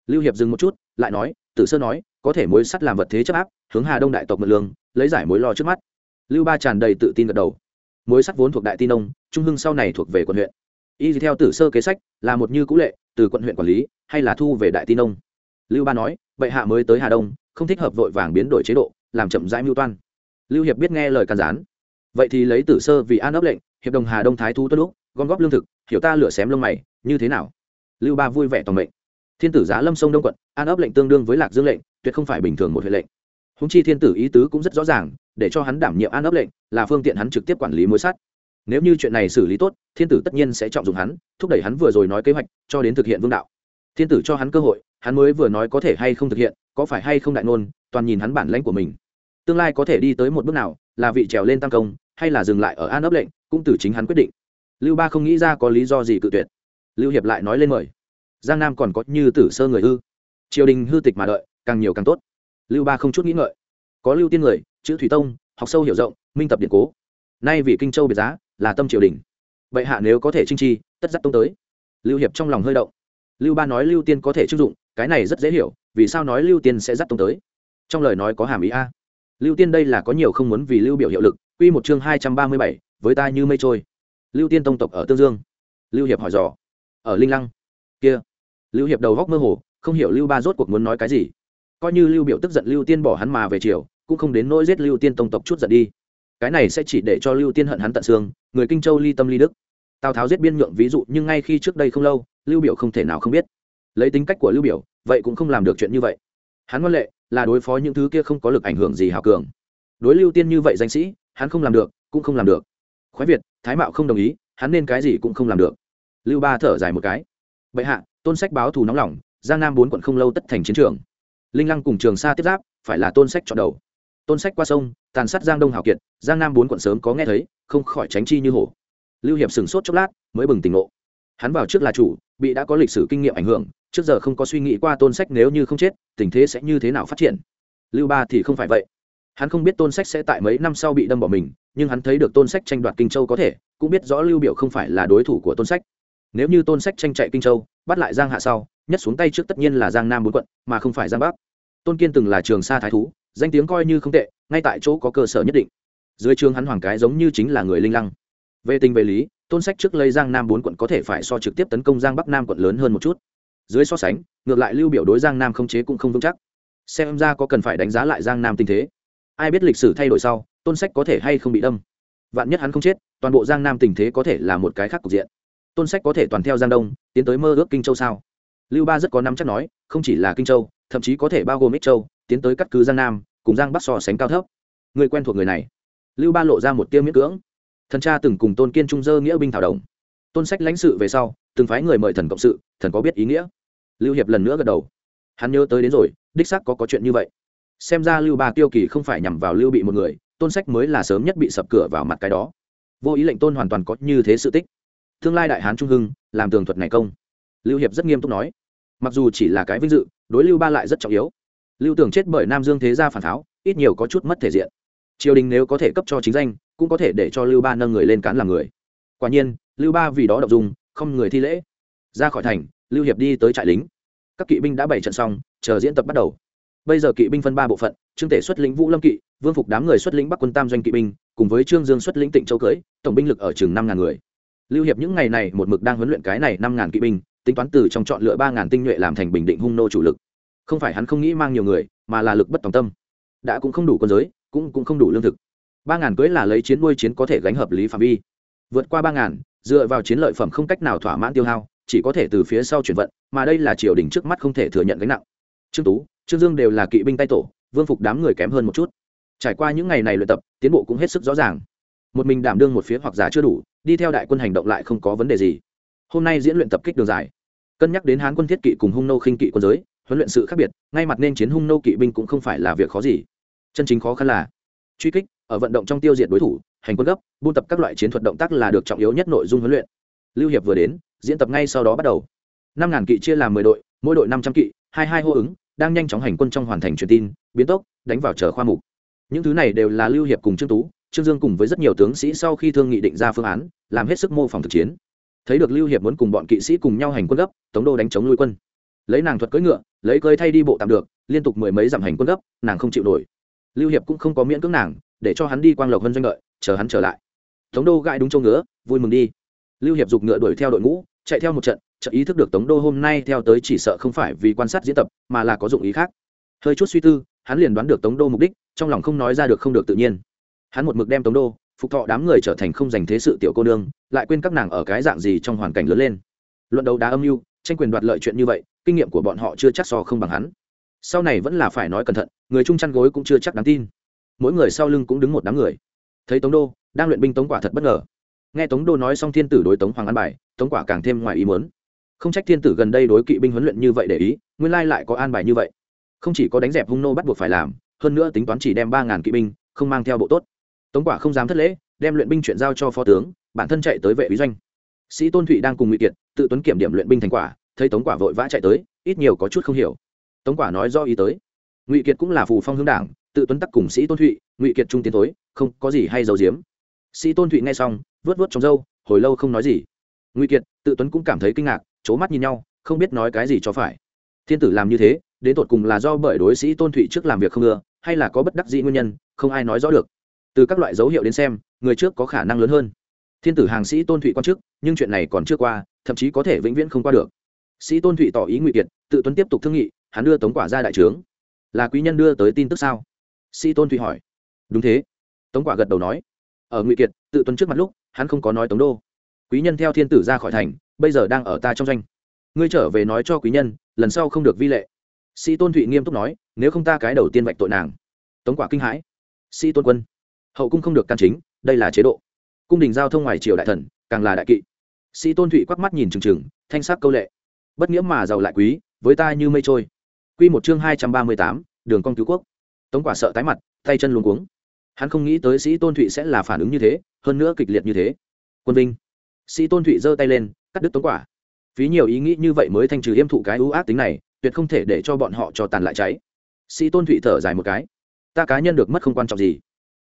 Lưu hiệp dừng một chút, lại nói, tử sơ nói, có thể mối sắt làm vật thế chấp áp, hướng hà đông đại tộc mượn lương, lấy giải mối lo trước mắt. Lưu ba tràn đầy tự tin gật đầu. Mối sắt vốn thuộc đại tin ông, trung hưng sau này thuộc về quận huyện y theo tử sơ kế sách, là một như cũ lệ, từ quận huyện quản lý, hay là thu về đại tin ông lưu ba nói, bệ hạ mới tới hà đông, không thích hợp vội vàng biến đổi chế độ, làm chậm rãi mưu toan. Lưu hiệp biết nghe lời can gián. Vậy thì lấy tử sơ vì an ấp lệnh, hiệp đồng hà đông thái thu tuân lúc, gom góp lương thực, hiểu ta lửa xém lông mày, như thế nào? Lưu ba vui vẻ toàn mệnh. Thiên tử giá lâm sông đông quận, an ấp lệnh tương đương với lạc dương lệnh, tuyệt không phải bình thường một huệ lệnh. Húng chi thiên tử ý tứ cũng rất rõ ràng, để cho hắn đảm nhiệm an ấp lệnh, là phương tiện hắn trực tiếp quản lý mối sắt nếu như chuyện này xử lý tốt, thiên tử tất nhiên sẽ trọng dụng hắn, thúc đẩy hắn vừa rồi nói kế hoạch, cho đến thực hiện vương đạo. Thiên tử cho hắn cơ hội, hắn mới vừa nói có thể hay không thực hiện, có phải hay không đại ngôn, toàn nhìn hắn bản lãnh của mình. Tương lai có thể đi tới một bước nào, là vị trèo lên tam công, hay là dừng lại ở an ấp lệnh, cũng từ chính hắn quyết định. Lưu ba không nghĩ ra có lý do gì cự tuyệt. Lưu hiệp lại nói lên mời. Giang nam còn có như tử sơ người hư triều đình hư tịch mà đợi, càng nhiều càng tốt. Lưu ba không chút nghĩ ngợi. Có lưu tiên người, chữ thủy tông, học sâu hiểu rộng, minh tập điện cố. Nay vì kinh châu biệt giá là tâm triều đình. Vậy hạ nếu có thể trinh chi, tất dắt tông tới. Lưu hiệp trong lòng hơi động. Lưu ba nói lưu tiên có thể chưng dụng, cái này rất dễ hiểu, vì sao nói lưu tiên sẽ dắt tông tới? Trong lời nói có hàm ý a. Lưu tiên đây là có nhiều không muốn vì lưu biểu hiệu lực, quy một chương hai trăm ba mươi bảy, với ta như mây trôi. Lưu tiên tông tộc ở tương dương. Lưu hiệp hỏi dò. Ở linh lăng. Kia. Lưu hiệp đầu góc mơ hồ, không hiểu lưu ba rốt cuộc muốn nói cái gì. Coi như lưu biểu tức giận lưu tiên bỏ hắn mà về chiều cũng không đến nỗi giết lưu tiên tông tộc chút giận đi. Cái này sẽ chỉ để cho lưu tiên hận hắn tận xương người kinh châu ly tâm ly đức. Tào tháo giết biên nhượng ví dụ, nhưng ngay khi trước đây không lâu, lưu biểu không thể nào không biết. Lấy tính cách của lưu biểu, vậy cũng không làm được chuyện như vậy. Hắn ngoan lệ, là đối phó những thứ kia không có lực ảnh hưởng gì hào cường. Đối lưu tiên như vậy danh sĩ, hắn không làm được, cũng không làm được. Khoái việt, thái mạo không đồng ý, hắn nên cái gì cũng không làm được. Lưu ba thở dài một cái. Bệ hạ, tôn sách báo thù nóng lòng, giang nam bốn quận không lâu tất thành chiến trường. Linh lăng cùng trường sa tiếp giáp, phải là tôn sách chọn đầu. Tôn sách qua sông, tàn sát giang đông hào kiệt, giang nam bốn quận sớm có nghe thấy không khỏi tránh chi như hổ. Lưu hiệp sửng sốt chốc lát, mới bừng tỉnh ngộ. Hắn vào trước là chủ, bị đã có lịch sử kinh nghiệm ảnh hưởng, trước giờ không có suy nghĩ qua tôn sách nếu như không chết, tình thế sẽ như thế nào phát triển. Lưu ba thì không phải vậy. Hắn không biết tôn sách sẽ tại mấy năm sau bị đâm bỏ mình, nhưng hắn thấy được tôn sách tranh đoạt kinh châu có thể, cũng biết rõ lưu biểu không phải là đối thủ của tôn sách. Nếu như tôn sách tranh chạy kinh châu, bắt lại giang hạ sau, nhất xuống tay trước tất nhiên là giang nam bốn quận, mà không phải giang bắc. Tôn kiên từng là trường sa thái thú, danh tiếng coi như không tệ, ngay tại chỗ có cơ sở nhất định dưới trường hắn hoàng cái giống như chính là người linh lăng. Về tình về lý, tôn sách trước lấy giang nam bốn quận có thể phải so trực tiếp tấn công giang bắc nam quận lớn hơn một chút. Dưới so sánh, ngược lại lưu biểu đối giang nam không chế cũng không vững chắc. Xem ra có cần phải đánh giá lại giang nam tình thế. Ai biết lịch sử thay đổi sau, tôn sách có thể hay không bị đâm. Vạn nhất hắn không chết, toàn bộ giang nam tình thế có thể là một cái khác cục diện. Tôn sách có thể toàn theo giang đông, tiến tới mơ ước kinh châu sao? Lưu ba rất có năm chắc nói, không chỉ là kinh châu, thậm chí có thể bao gồm ích châu, tiến tới cắt cứ giang nam, cùng giang bắc so sánh cao thấp. Người quen thuộc người này lưu ba lộ ra một tiêu miễn cưỡng. Thần cha từng cùng tôn kiên trung dơ nghĩa binh thảo đồng. Tôn sách lãnh sự về sau, từng phái người mời thần cộng sự, thần có biết ý nghĩa. Lưu hiệp lần nữa gật đầu. Hắn nhớ tới đến rồi, đích xác có có chuyện như vậy. Xem ra lưu ba tiêu kỳ không phải nhằm vào lưu bị một người, tôn sách mới là sớm nhất bị sập cửa vào mặt cái đó. Vô ý lệnh tôn hoàn toàn có như thế sự tích. Tương lai đại hán trung hưng, làm tường thuật này công. Lưu hiệp rất nghiêm túc nói. Mặc dù chỉ là cái vinh dự, đối lưu ba lại rất trọng yếu. Lưu tưởng chết bởi nam dương thế gia phản tháo, ít nhiều có chút mất thể diện triều đình nếu có thể cấp cho chính danh, cũng có thể để cho lưu ba nâng người lên cán làm người. Quả nhiên, lưu ba vì đó đọc dùng không người thi lễ. Ra khỏi thành, lưu hiệp đi tới trại lính. Các kỵ binh đã bày trận xong, chờ diễn tập bắt đầu. Bây giờ kỵ binh phân ba bộ phận, trương tể xuất lĩnh vũ lâm kỵ, vương phục đám người xuất lĩnh bắc quân tam doanh kỵ binh, cùng với trương dương xuất lĩnh tịnh châu cưới tổng binh lực ở chừng năm ngàn người. Lưu hiệp những ngày này một mực đang huấn luyện cái này năm ngàn kỵ binh, tính toán từ trong chọn lựa ba ngàn tinh nhuệ làm thành bình định hung nô chủ lực. Không phải hắn không nghĩ mang nhiều người, mà là lực bất tòng tâm. Đã cũng không đủ quân giới cũng cũng không đủ lương thực. Ba ngàn cưới là lấy chiến nuôi chiến có thể gánh hợp lý phạm vi. Vượt qua ba ngàn, dựa vào chiến lợi phẩm không cách nào thỏa mãn tiêu hao, chỉ có thể từ phía sau chuyển vận, mà đây là triều đình trước mắt không thể thừa nhận gánh nặng. Trương tú, trương dương đều là kỵ binh tay tổ, vương phục đám người kém hơn một chút. Trải qua những ngày này luyện tập, tiến bộ cũng hết sức rõ ràng. Một mình đảm đương một phía hoặc giả chưa đủ, đi theo đại quân hành động lại không có vấn đề gì. Hôm nay diễn luyện tập kích đường dài. Cân nhắc đến hán quân thiết kỵ cùng hung nô khinh kỵ quân giới, huấn luyện sự khác biệt, ngay mặt nên chiến hung nô kỵ binh cũng không phải là việc khó gì chân chính khó khăn là, truy kích, ở vận động trong tiêu diệt đối thủ, hành quân gấp, buôn tập các loại chiến thuật động tác là được trọng yếu nhất nội dung huấn luyện. Lưu hiệp vừa đến, diễn tập ngay sau đó bắt đầu. Năm ngàn kỵ chia làm mười đội, mỗi đội năm trăm kỵ, hai hai hô ứng, đang nhanh chóng hành quân trong hoàn thành truyền tin, biến tốc, đánh vào chờ khoa mục. Những thứ này đều là lưu hiệp cùng trương tú, trương dương cùng với rất nhiều tướng sĩ sau khi thương nghị định ra phương án, làm hết sức mô phỏng thực chiến. Thấy được lưu hiệp muốn cùng bọn kỵ sĩ cùng nhau hành quân gấp, tống đô đánh chống lui quân. Lấy nàng thuật cưỡi ngựa, lấy cơi thay đi bộ tạm được, liên tục mười mấy dặm hành quân gấp, nàng không chịu nổi lưu hiệp cũng không có miễn cưỡng nàng để cho hắn đi quang lộc hơn doanh lợi, chờ hắn trở lại. Tống đô gãi đúng châu ngứa vui mừng đi. Lưu hiệp giục ngựa đuổi theo đội ngũ chạy theo một trận chợ ý thức được tống đô hôm nay theo tới chỉ sợ không phải vì quan sát diễn tập mà là có dụng ý khác. Hơi chút suy tư hắn liền đoán được tống đô mục đích trong lòng không nói ra được không được tự nhiên. Hắn một mực đem tống đô phục thọ đám người trở thành không dành thế sự tiểu cô nương lại quên các nàng ở cái dạng gì trong hoàn cảnh lớn lên. Luận đấu đá âm mưu tranh quyền đoạt lợi chuyện như vậy kinh nghiệm của bọn họ chưa chắc so không bằng hắn sau này vẫn là phải nói cẩn thận, người chung chăn gối cũng chưa chắc đáng tin. Mỗi người sau lưng cũng đứng một đám người. Thấy tống đô, đang luyện binh tống quả thật bất ngờ. Nghe tống đô nói xong thiên tử đối tống hoàng an bài, tống quả càng thêm ngoài ý muốn. Không trách thiên tử gần đây đối kỵ binh huấn luyện như vậy để ý, nguyên lai lại có an bài như vậy. Không chỉ có đánh dẹp hung nô bắt buộc phải làm, hơn nữa tính toán chỉ đem ba ngàn kỵ binh, không mang theo bộ tốt. Tống quả không dám thất lễ, đem luyện binh chuyện giao cho phó tướng, bản thân chạy tới vệ bí doanh. Sĩ tôn thụy đang cùng ngụy kiệt tự tuấn kiểm điểm luyện binh thành quả, thấy tống quả vội vã chạy tới, ít nhiều có chút không hiểu tống quả nói do ý tới. Ngụy kiệt cũng là phù phong hướng đảng, tự tuấn tắc cùng sĩ tôn thụy, ngụy kiệt trung tiến tối, không có gì hay giấu giếm. Sĩ tôn thụy nghe xong, vớt vớt trong râu, hồi lâu không nói gì. Ngụy kiệt, tự tuấn cũng cảm thấy kinh ngạc c h ố mắt nhìn nhau, không biết nói cái gì cho phải. Thiên tử làm như thế, đến tột cùng là do bởi đối sĩ tôn thụy trước làm việc không ưa, hay là có bất đắc dĩ nguyên nhân, không ai nói rõ được. Từ các loại dấu hiệu đến xem, người trước có khả năng lớn hơn. Thiên tử hàng sĩ tôn thụy quan chức nhưng chuyện này còn chưa qua, thậm chí có thể vĩnh viễn không qua được. Sĩ tôn thụy tỏ ý ngụy kiệt, tự tuấn tiếp tục thương nghị hắn đưa tống quả ra đại trướng. Là quý nhân đưa tới tin tức sao? Sĩ tôn thụy hỏi. Đúng thế. Tống quả gật đầu nói. Ở ngụy kiệt, tự tuấn trước mặt lúc, hắn không có nói tống đô. Quý nhân theo thiên tử ra khỏi thành, bây giờ đang ở ta trong doanh. Ngươi trở về nói cho quý nhân, lần sau không được vi lệ. Sĩ tôn thụy nghiêm túc nói, nếu không ta cái đầu tiên vạch tội nàng. Tống quả kinh hãi. Sĩ tôn quân. Hậu cung không được can chính, đây là chế độ. Cung đình giao thông ngoài triều đại thần, càng là đại kỵ. Sĩ tôn thụy quắc mắt nhìn trừng trừng thanh sắc câu lệ. Bất nghĩa mà giàu lại quý, với ta như mây trôi quy một chương hai trăm ba mươi tám, đường cong cứu quốc. Tống quả sợ tái mặt, tay chân luống cuống. Hắn không nghĩ tới sĩ tôn thụy sẽ là phản ứng như thế, hơn nữa kịch liệt như thế. Quân vinh. Sĩ tôn thụy giơ tay lên, cắt đứt tống quả. Phí nhiều ý nghĩ như vậy mới thanh trừ yêm thụ cái ưu ác tính này, tuyệt không thể để cho bọn họ cho tàn lại cháy. Sĩ tôn thụy thở dài một cái. Ta cá nhân được mất không quan trọng gì.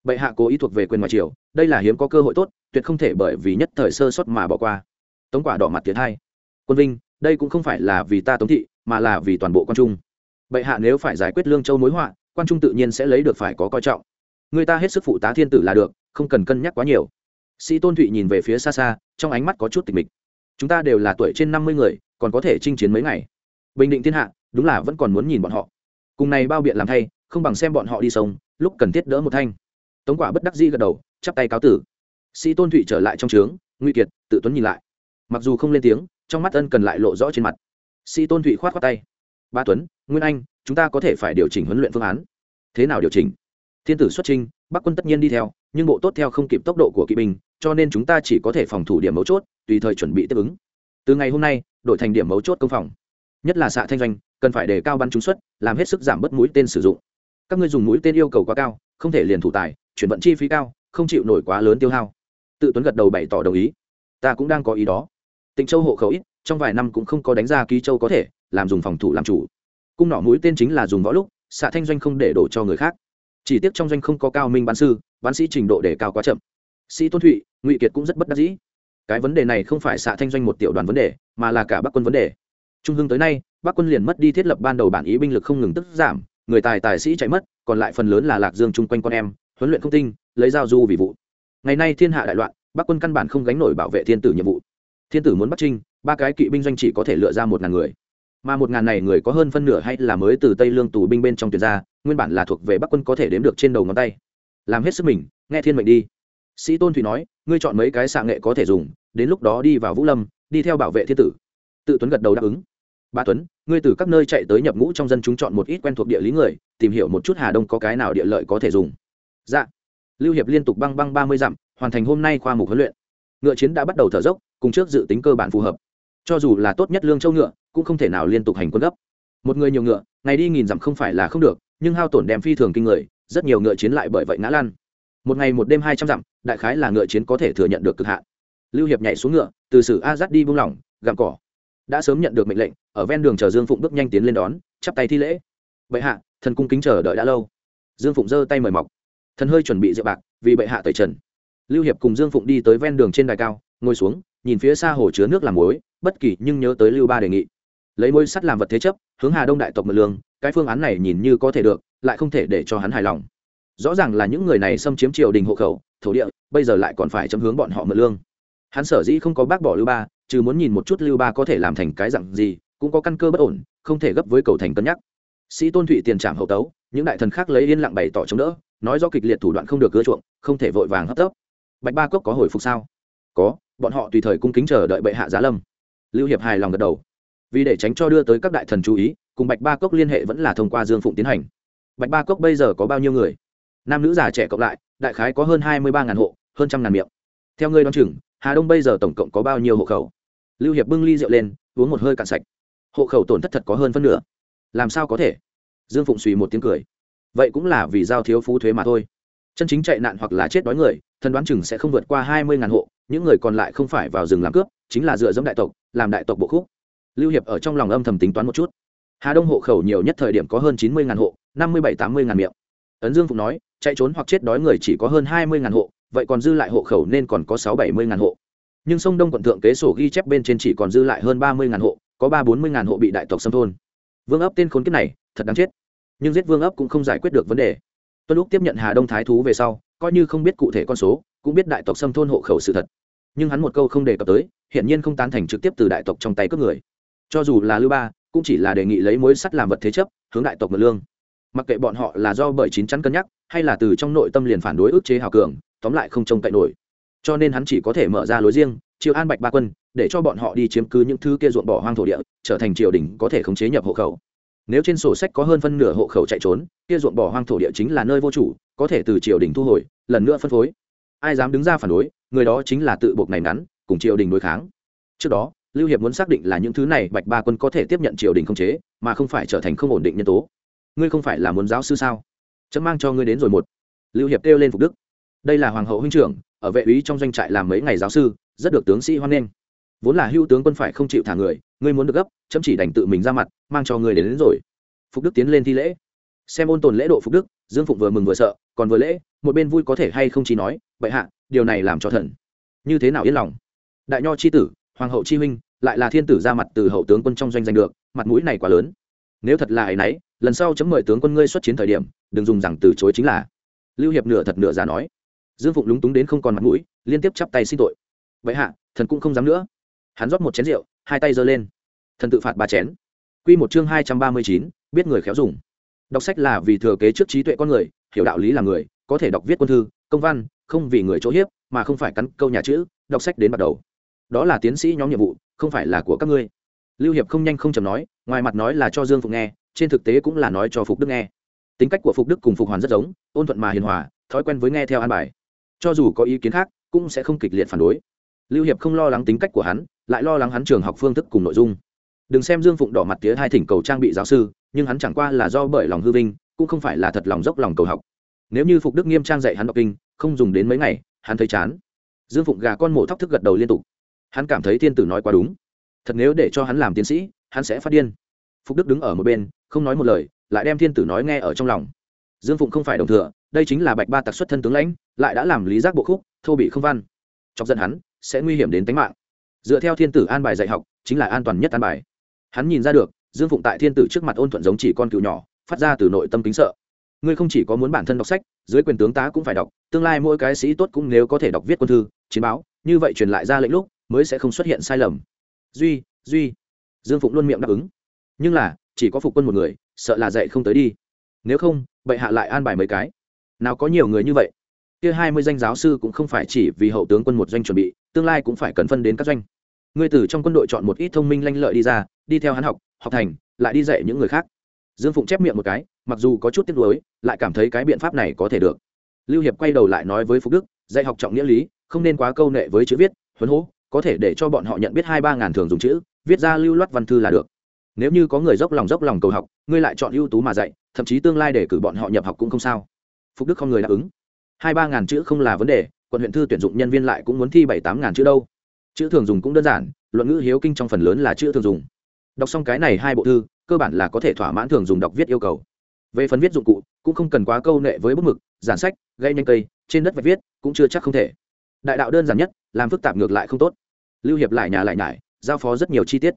Bệ hạ cố ý thuộc về quyền ngoài triều, đây là hiếm có cơ hội tốt, tuyệt không thể bởi vì nhất thời sơ suất mà bỏ qua. Tống quả đỏ mặt tiến hai. Quân vinh, đây cũng không phải là vì ta tống thị, mà là vì toàn bộ quan trung bệ hạ nếu phải giải quyết lương châu mối họa, quan trung tự nhiên sẽ lấy được phải có coi trọng. Người ta hết sức phụ tá thiên tử là được, không cần cân nhắc quá nhiều. Sĩ tôn thụy nhìn về phía xa xa, trong ánh mắt có chút tịch mịch. Chúng ta đều là tuổi trên năm mươi người, còn có thể chinh chiến mấy ngày? Bình định thiên hạ, đúng là vẫn còn muốn nhìn bọn họ. Cùng này bao biện làm thay, không bằng xem bọn họ đi sông, lúc cần thiết đỡ một thanh. Tống quả bất đắc dĩ gật đầu, chắp tay cáo tử. Sĩ tôn thụy trở lại trong trướng nguy kiệt, tự tuấn nhìn lại. Mặc dù không lên tiếng, trong mắt ân cần lại lộ rõ trên mặt. Sĩ tôn thụy khoát khoát tay. Ba tuấn nguyên anh, chúng ta có thể phải điều chỉnh huấn luyện phương án. Thế nào điều chỉnh? Thiên tử xuất trinh bắc quân tất nhiên đi theo, nhưng bộ tốt theo không kịp tốc độ của kỵ binh, cho nên chúng ta chỉ có thể phòng thủ điểm mấu chốt, tùy thời chuẩn bị tiếp ứng. Từ ngày hôm nay, đổi thành điểm mấu chốt công phòng. Nhất là xạ thanh doanh, cần phải đề cao bắn trúng suất làm hết sức giảm bớt mũi tên sử dụng. Các ngươi dùng mũi tên yêu cầu quá cao, không thể liền thủ tài, chuyển vận chi phí cao, không chịu nổi quá lớn tiêu hao. Tự tuấn gật đầu bày tỏ đồng ý. Ta cũng đang có ý đó. Tịnh châu hộ khẩu ít, trong vài năm cũng không có đánh ra ký châu có thể, làm dùng phòng thủ làm chủ cung nỏ mũi tên chính là dùng võ lúc, xạ thanh doanh không để đổ cho người khác. Chỉ tiếc trong doanh không có cao minh bán sư, bán sĩ trình độ để cao quá chậm. Sĩ tôn thụy, ngụy kiệt cũng rất bất đắc dĩ. Cái vấn đề này không phải xạ thanh doanh một tiểu đoàn vấn đề, mà là cả bắc quân vấn đề. Trung hưng tới nay, bắc quân liền mất đi thiết lập ban đầu bản ý binh lực không ngừng tức giảm, người tài tài sĩ chạy mất, còn lại phần lớn là lạc dương chung quanh con em, huấn luyện không tinh, lấy giao du vì vụ. Ngày nay thiên hạ đại loạn, bắc quân căn bản không gánh nổi bảo vệ thiên tử nhiệm vụ. Thiên tử muốn bắt trinh, ba cái kỵ binh doanh chỉ có thể lựa ra một ngàn người mà một ngàn này người có hơn phân nửa hay là mới từ tây lương tù binh bên trong tuyển ra, nguyên bản là thuộc về bắc quân có thể đếm được trên đầu ngón tay. Làm hết sức mình, nghe thiên mệnh đi. Sĩ tôn thủy nói, ngươi chọn mấy cái xạ nghệ có thể dùng, đến lúc đó đi vào vũ lâm, đi theo bảo vệ thiên tử. Tự tuấn gật đầu đáp ứng. Ba tuấn, ngươi từ các nơi chạy tới nhập ngũ trong dân chúng chọn một ít quen thuộc địa lý người, tìm hiểu một chút hà đông có cái nào địa lợi có thể dùng. Dạ. Lưu hiệp liên tục băng băng ba mươi dặm, hoàn thành hôm nay khoa mục huấn luyện. Ngựa chiến đã bắt đầu thở dốc, cùng trước dự tính cơ bản phù hợp. Cho dù là tốt nhất lương châu ngựa cũng không thể nào liên tục hành quân gấp. Một người nhiều ngựa, ngày đi nghìn dặm không phải là không được, nhưng hao tổn đem phi thường kinh người, rất nhiều ngựa chiến lại bởi vậy ngã lan một ngày một đêm hai trăm dặm, đại khái là ngựa chiến có thể thừa nhận được cực hạn. Lưu hiệp nhảy xuống ngựa, từ sử a dắt đi buông lỏng, gặm cỏ. Đã sớm nhận được mệnh lệnh, ở ven đường chờ dương phụng bước nhanh tiến lên đón, chắp tay thi lễ. Bệ hạ, thần cung kính chờ đợi đã lâu. Dương phụng giơ tay mời mọc. Thần hơi chuẩn bị rượu bạc, vì bệ hạ tẩy trần. Lưu hiệp cùng dương phụng đi tới ven đường trên đài cao, ngồi xuống, nhìn phía xa hồ chứa nước làm muối, bất kỳ nhưng nhớ tới lưu ba đề nghị lấy môi sắt làm vật thế chấp, hướng hà đông đại tộc mượn lương, cái phương án này nhìn như có thể được, lại không thể để cho hắn hài lòng. Rõ ràng là những người này xâm chiếm triều đình hộ khẩu, thổ địa, bây giờ lại còn phải chấm hướng bọn họ mượn lương. Hắn sở dĩ không có bác bỏ lưu ba chứ muốn nhìn một chút lưu ba có thể làm thành cái dặn gì, cũng có căn cơ bất ổn, không thể gấp với cầu thành cân nhắc. Sĩ tôn thụy tiền trảm hậu tấu, những đại thần khác lấy yên lặng bày tỏ chống đỡ, nói do kịch liệt thủ đoạn không được cưa chuộng, không thể vội vàng hấp tấp. Bạch ba cốc có hồi phục sao? Có, bọn họ tùy thời cung kính chờ đợi bệ hạ giá lâm. Lưu hiệp hài lòng gật đầu vì để tránh cho đưa tới các đại thần chú ý, cùng bạch ba cốc liên hệ vẫn là thông qua dương phụng tiến hành. Bạch ba cốc bây giờ có bao nhiêu người? Nam nữ già trẻ cộng lại, đại khái có hơn hai mươi ba ngàn hộ, hơn trăm ngàn miệng. Theo ngươi đoán chừng, hà đông bây giờ tổng cộng có bao nhiêu hộ khẩu? Lưu hiệp bưng ly rượu lên, uống một hơi cạn sạch. Hộ khẩu tổn thất thật có hơn phân nửa. Làm sao có thể? Dương phụng suy một tiếng cười. Vậy cũng là vì giao thiếu phú thuế mà thôi. Chân chính chạy nạn hoặc là chết đói người thần đoán chừng sẽ không vượt qua hai mươi ngàn hộ, những người còn lại không phải vào rừng làm cướp, chính là dựa dẫm đại tộc, làm đại tộc bộ khúc lưu hiệp ở trong lòng âm thầm tính toán một chút. Hà đông hộ khẩu nhiều nhất thời điểm có hơn chín mươi ngàn hộ, năm mươi bảy, tám mươi ngàn miệng. Ấn dương phục nói, chạy trốn hoặc chết đói người chỉ có hơn hai mươi ngàn hộ, vậy còn dư lại hộ khẩu nên còn có sáu bảy mươi ngàn hộ. Nhưng sông đông quận thượng kế sổ ghi chép bên trên chỉ còn dư lại hơn ba mươi ngàn hộ, có ba bốn mươi ngàn hộ bị đại tộc xâm thôn. Vương ấp tên khốn kiếp này, thật đáng chết. Nhưng giết vương ấp cũng không giải quyết được vấn đề. Tuân lúc tiếp nhận hà đông thái thú về sau, coi như không biết cụ thể con số, cũng biết đại tộc xâm thôn hộ khẩu sự thật. Nhưng hắn một câu không đề cập tới hiện nhiên không tán thành trực tiếp từ đại tộc trong tay cướp người cho dù là lưu ba, cũng chỉ là đề nghị lấy mối sắt làm vật thế chấp, hướng đại tộc mượn lương. Mặc kệ bọn họ là do bởi chín chắn cân nhắc, hay là từ trong nội tâm liền phản đối ức chế hào cường, tóm lại không trông cậy nổi. Cho nên hắn chỉ có thể mở ra lối riêng, chiêu an bạch ba quân, để cho bọn họ đi chiếm cứ những thứ kia ruộng bỏ hoang thổ địa, trở thành triều đình có thể khống chế nhập hộ khẩu. Nếu trên sổ sách có hơn phân nửa hộ khẩu chạy trốn, kia ruộng bỏ hoang thổ địa chính là nơi vô chủ, có thể từ triều đình thu hồi, lần nữa phân phối. Ai dám đứng ra phản đối, người đó chính là tự buộc này ngắn, cùng triều đình đối kháng. Trước đó lưu hiệp muốn xác định là những thứ này bạch ba quân có thể tiếp nhận triều đình không chế mà không phải trở thành không ổn định nhân tố. Ngươi không phải là muốn giáo sư sao? Chấm mang cho ngươi đến rồi một. Lưu hiệp kêu lên phục đức. Đây là hoàng hậu huynh trưởng ở vệ úy trong doanh trại làm mấy ngày giáo sư rất được tướng sĩ hoan nghênh. Vốn là hưu tướng quân phải không chịu thả người ngươi muốn được gấp chấm chỉ đành tự mình ra mặt mang cho ngươi đến, đến rồi. Phục đức tiến lên thi lễ. Xem ôn tồn lễ độ phục đức dương phụng vừa mừng vừa sợ còn vừa lễ một bên vui có thể hay không chỉ nói vậy hạ điều này làm cho thần. Như thế nào yên lòng? Đại nho c h i tử hoàng hậu chi huynh lại là thiên tử ra mặt từ hậu tướng quân trong doanh giành được, mặt mũi này quá lớn. Nếu thật là ấ y n ấ y lần sau chấm mời tướng quân ngươi xuất chiến thời điểm, đừng dùng rằng từ chối chính là. Lưu hiệp nửa thật nửa giả nói. Dương phụng lúng túng đến không còn mặt mũi, liên tiếp chắp tay xin tội. Vậy hạ, thần cũng không dám nữa. Hắn rót một chén rượu, hai tay giơ lên. Thần tự phạt ba chén. Q một chương hai trăm ba mươi chín, biết người khéo dùng. Đọc sách là vì thừa kế trước trí tuệ con người, hiểu đạo lý là người, có thể đọc viết quân thư, công văn, không vì người chỗ hiếp, mà không phải cắn câu nhà chữ, đọc sách đến bắt đầu đó là tiến sĩ nhóm nhiệm vụ, không phải là của các ngươi. Lưu hiệp không nhanh không chầm nói, ngoài mặt nói là cho dương phục nghe, trên thực tế cũng là nói cho phục đức nghe. Tính cách của phục đức cùng phục hoàn rất giống, ôn thuận mà hiền hòa, thói quen với nghe theo an bài. Cho dù có ý kiến khác, cũng sẽ không kịch liệt phản đối. Lưu hiệp không lo lắng tính cách của hắn, lại lo lắng hắn trường học phương thức cùng nội dung. Đừng xem dương phụng đỏ mặt tía hai thỉnh cầu trang bị giáo sư, nhưng hắn chẳng qua là do bởi lòng hư vinh, cũng không phải là thật lòng dốc lòng cầu học. Nếu như phục đức nghiêm trang dạy hắn đọc kinh, không dùng đến mấy ngày, hắn thấy chán. Dương phụng gà con mổ thóc thức gật đầu liên tục hắn cảm thấy thiên tử nói quá đúng. Thật nếu để cho hắn làm tiến sĩ, hắn sẽ phát điên. Phúc đức đứng ở một bên, không nói một lời, lại đem thiên tử nói nghe ở trong lòng. Dương phụng không phải đồng thừa, đây chính là bạch ba tặc xuất thân tướng lãnh, lại đã làm lý giác bộ khúc, thô bị không văn. Chọc giận hắn, sẽ nguy hiểm đến tính mạng. Dựa theo thiên tử an bài dạy học, chính là an toàn nhất an bài. Hắn nhìn ra được, dương phụng tại thiên tử trước mặt ôn thuận giống chỉ con cựu nhỏ, phát ra từ nội tâm kính sợ. Ngươi không chỉ có muốn bản thân đọc sách, dưới quyền tướng tá cũng phải đọc, tương lai mỗi cái sĩ tốt cũng nếu có thể đọc viết quân thư, chiến báo, như vậy truyền lại ra lệnh lúc mới sẽ không xuất hiện sai lầm. Duy duy. Dương phụng luôn miệng đáp ứng. Nhưng là, chỉ có phục quân một người, sợ là dạy không tới đi. Nếu không, bệ hạ lại an bài mấy cái. Nào có nhiều người như vậy. Kia hai mươi danh giáo sư cũng không phải chỉ vì hậu tướng quân một doanh chuẩn bị, tương lai cũng phải cần phân đến các doanh. Ngươi từ trong quân đội chọn một ít thông minh lanh lợi đi ra, đi theo hắn học học thành, lại đi dạy những người khác. Dương phụng chép miệng một cái, mặc dù có chút tiếc nuối, lại cảm thấy cái biện pháp này có thể được. Lưu hiệp quay đầu lại nói với phúc đức, dạy học trọng nghĩa lý, không nên quá câu nệ với chữ viết, huấn hố có thể để cho bọn họ nhận biết hai ba ngàn thường dùng chữ, viết ra lưu loát văn thư là được. Nếu như có người dốc lòng dốc lòng cầu học, ngươi lại chọn ưu tú mà dạy, thậm chí tương lai để cử bọn họ nhập học cũng không sao. Phúc đức không người đáp ứng. Hai ba ngàn chữ không là vấn đề, quận huyện thư tuyển dụng nhân viên lại cũng muốn thi bảy tám ngàn chữ đâu. Chữ thường dùng cũng đơn giản, luận ngữ hiếu kinh trong phần lớn là chữ thường dùng. Đọc xong cái này hai bộ thư, cơ bản là có thể thỏa mãn thường dùng đọc viết yêu cầu. Về phần viết dụng cụ, cũng không cần quá câu nệ với bút mực, giản sách gây nhanh cây, trên đất vạch viết, cũng chưa chắc không thể đại đạo đơn giản nhất, làm phức tạp ngược lại không tốt. Lưu hiệp lại nhà lại nhải, giao phó rất nhiều chi tiết.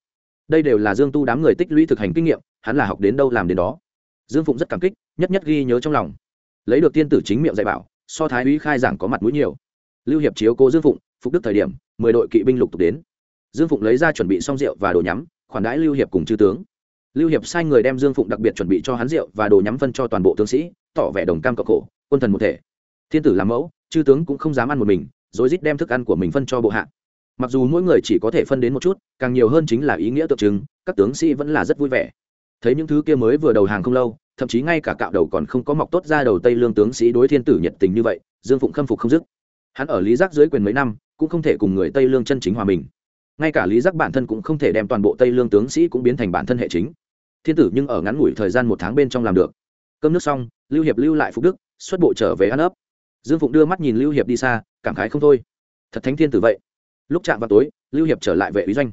Đây đều là dương tu đám người tích lũy thực hành kinh nghiệm, hắn là học đến đâu làm đến đó. Dương phụng rất cảm kích, nhất nhất ghi nhớ trong lòng. Lấy được tiên tử chính miệng dạy bảo, so thái úy khai giảng có mặt mũi nhiều. Lưu hiệp chiếu cố dương phụng, phục đức thời điểm, mười đội kỵ binh lục tục đến. Dương phụng lấy ra chuẩn bị xong rượu và đồ nhắm, khoản đãi lưu hiệp cùng chư tướng. Lưu hiệp sai người đem dương phụng đặc biệt chuẩn bị cho hắn rượu và đồ nhắm phân cho toàn bộ tướng sĩ, tỏ vẻ đồng cam cộng khổ, quân thần một thể. Thiên tử làm mẫu, chư tướng cũng không dám ăn một mình rồi rít đem thức ăn của mình phân cho bộ hạ. Mặc dù mỗi người chỉ có thể phân đến một chút, càng nhiều hơn chính là ý nghĩa tượng trưng, các tướng sĩ vẫn là rất vui vẻ. Thấy những thứ kia mới vừa đầu hàng không lâu, thậm chí ngay cả cạo đầu còn không có mọc tốt ra đầu tây lương tướng sĩ đối thiên tử nhiệt tình như vậy, dương phụng khâm phục không dứt. Hắn ở lý giác dưới quyền mấy năm, cũng không thể cùng người tây lương chân chính hòa mình. Ngay cả lý giác bản thân cũng không thể đem toàn bộ tây lương tướng sĩ cũng biến thành bản thân hệ chính. Thiên tử nhưng ở ngắn ngủi thời gian một tháng bên trong làm được. Cơm nước xong, lưu hiệp lưu lại phục đức, xuất bộ trở về ăn ấp dương phụng đưa mắt nhìn lưu hiệp đi xa, cảm khái không thôi. Thật thánh thiên tử vậy. Lúc chạm vào tối, lưu hiệp trở lại vệ ý doanh.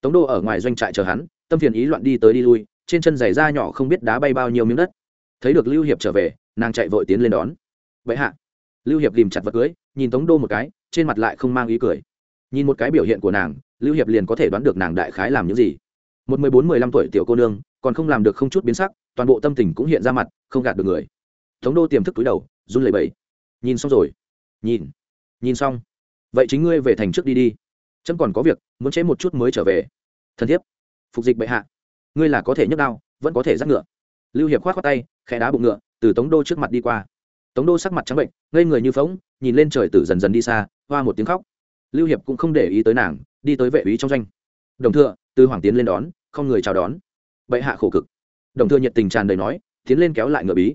Tống đô ở ngoài doanh trại chờ hắn, tâm phiền ý loạn đi tới đi lui, trên chân giày da nhỏ không biết đá bay bao nhiêu miếng đất. Thấy được lưu hiệp trở về, nàng chạy vội tiến lên đón. Vậy hạ. Lưu hiệp tìm chặt vật cưới, nhìn tống đô một cái, trên mặt lại không mang ý cười. Nhìn một cái biểu hiện của nàng, lưu hiệp liền có thể đoán được nàng đại khái làm những gì. Một mười bốn, mười lăm tuổi tiểu cô nương, còn không làm được không chút biến sắc, toàn bộ tâm tình cũng hiện ra mặt, không gạt được người. Tống đô tiềm thức túi đầu, run lẩy bẩy nhìn xong rồi. Nhìn. Nhìn xong. Vậy chính ngươi về thành trước đi đi. Chấm còn có việc, muốn chế một chút mới trở về. Thân thiết phục dịch bệ hạ. Ngươi là có thể nhấc đao, vẫn có thể dắt ngựa. Lưu hiệp khoát khoát tay, khẽ đá bụng ngựa, từ tống đô trước mặt đi qua. Tống đô sắc mặt trắng bệnh, ngây người như phóng nhìn lên trời tử dần dần đi xa, hoa một tiếng khóc. Lưu hiệp cũng không để ý tới nàng, đi tới vệ úy trong doanh. Đồng thừa từ hoàng tiến lên đón, không người chào đón. Bệ hạ khổ cực. Đồng thừa nhiệt tình tràn đầy nói, tiến lên kéo lại ngựa bí.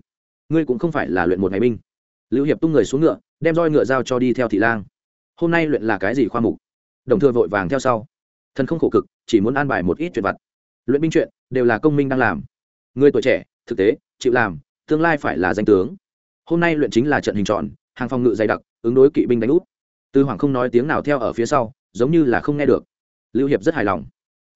Ngươi cũng không phải là luyện một ngày binh lưu hiệp tung người xuống ngựa, đem roi ngựa giao cho đi theo thị lang. Hôm nay luyện là cái gì khoa mục? Đồng thừa vội vàng theo sau. Thần không khổ cực, chỉ muốn an bài một ít chuyện vặt. Luyện binh chuyện, đều là công minh đang làm. Người tuổi trẻ, thực tế, chịu làm, tương lai phải là danh tướng. Hôm nay luyện chính là trận hình tròn, hàng phòng ngự dày đặc, ứng đối kỵ binh đánh úp tư hoàng không nói tiếng nào theo ở phía sau, giống như là không nghe được. Lưu hiệp rất hài lòng.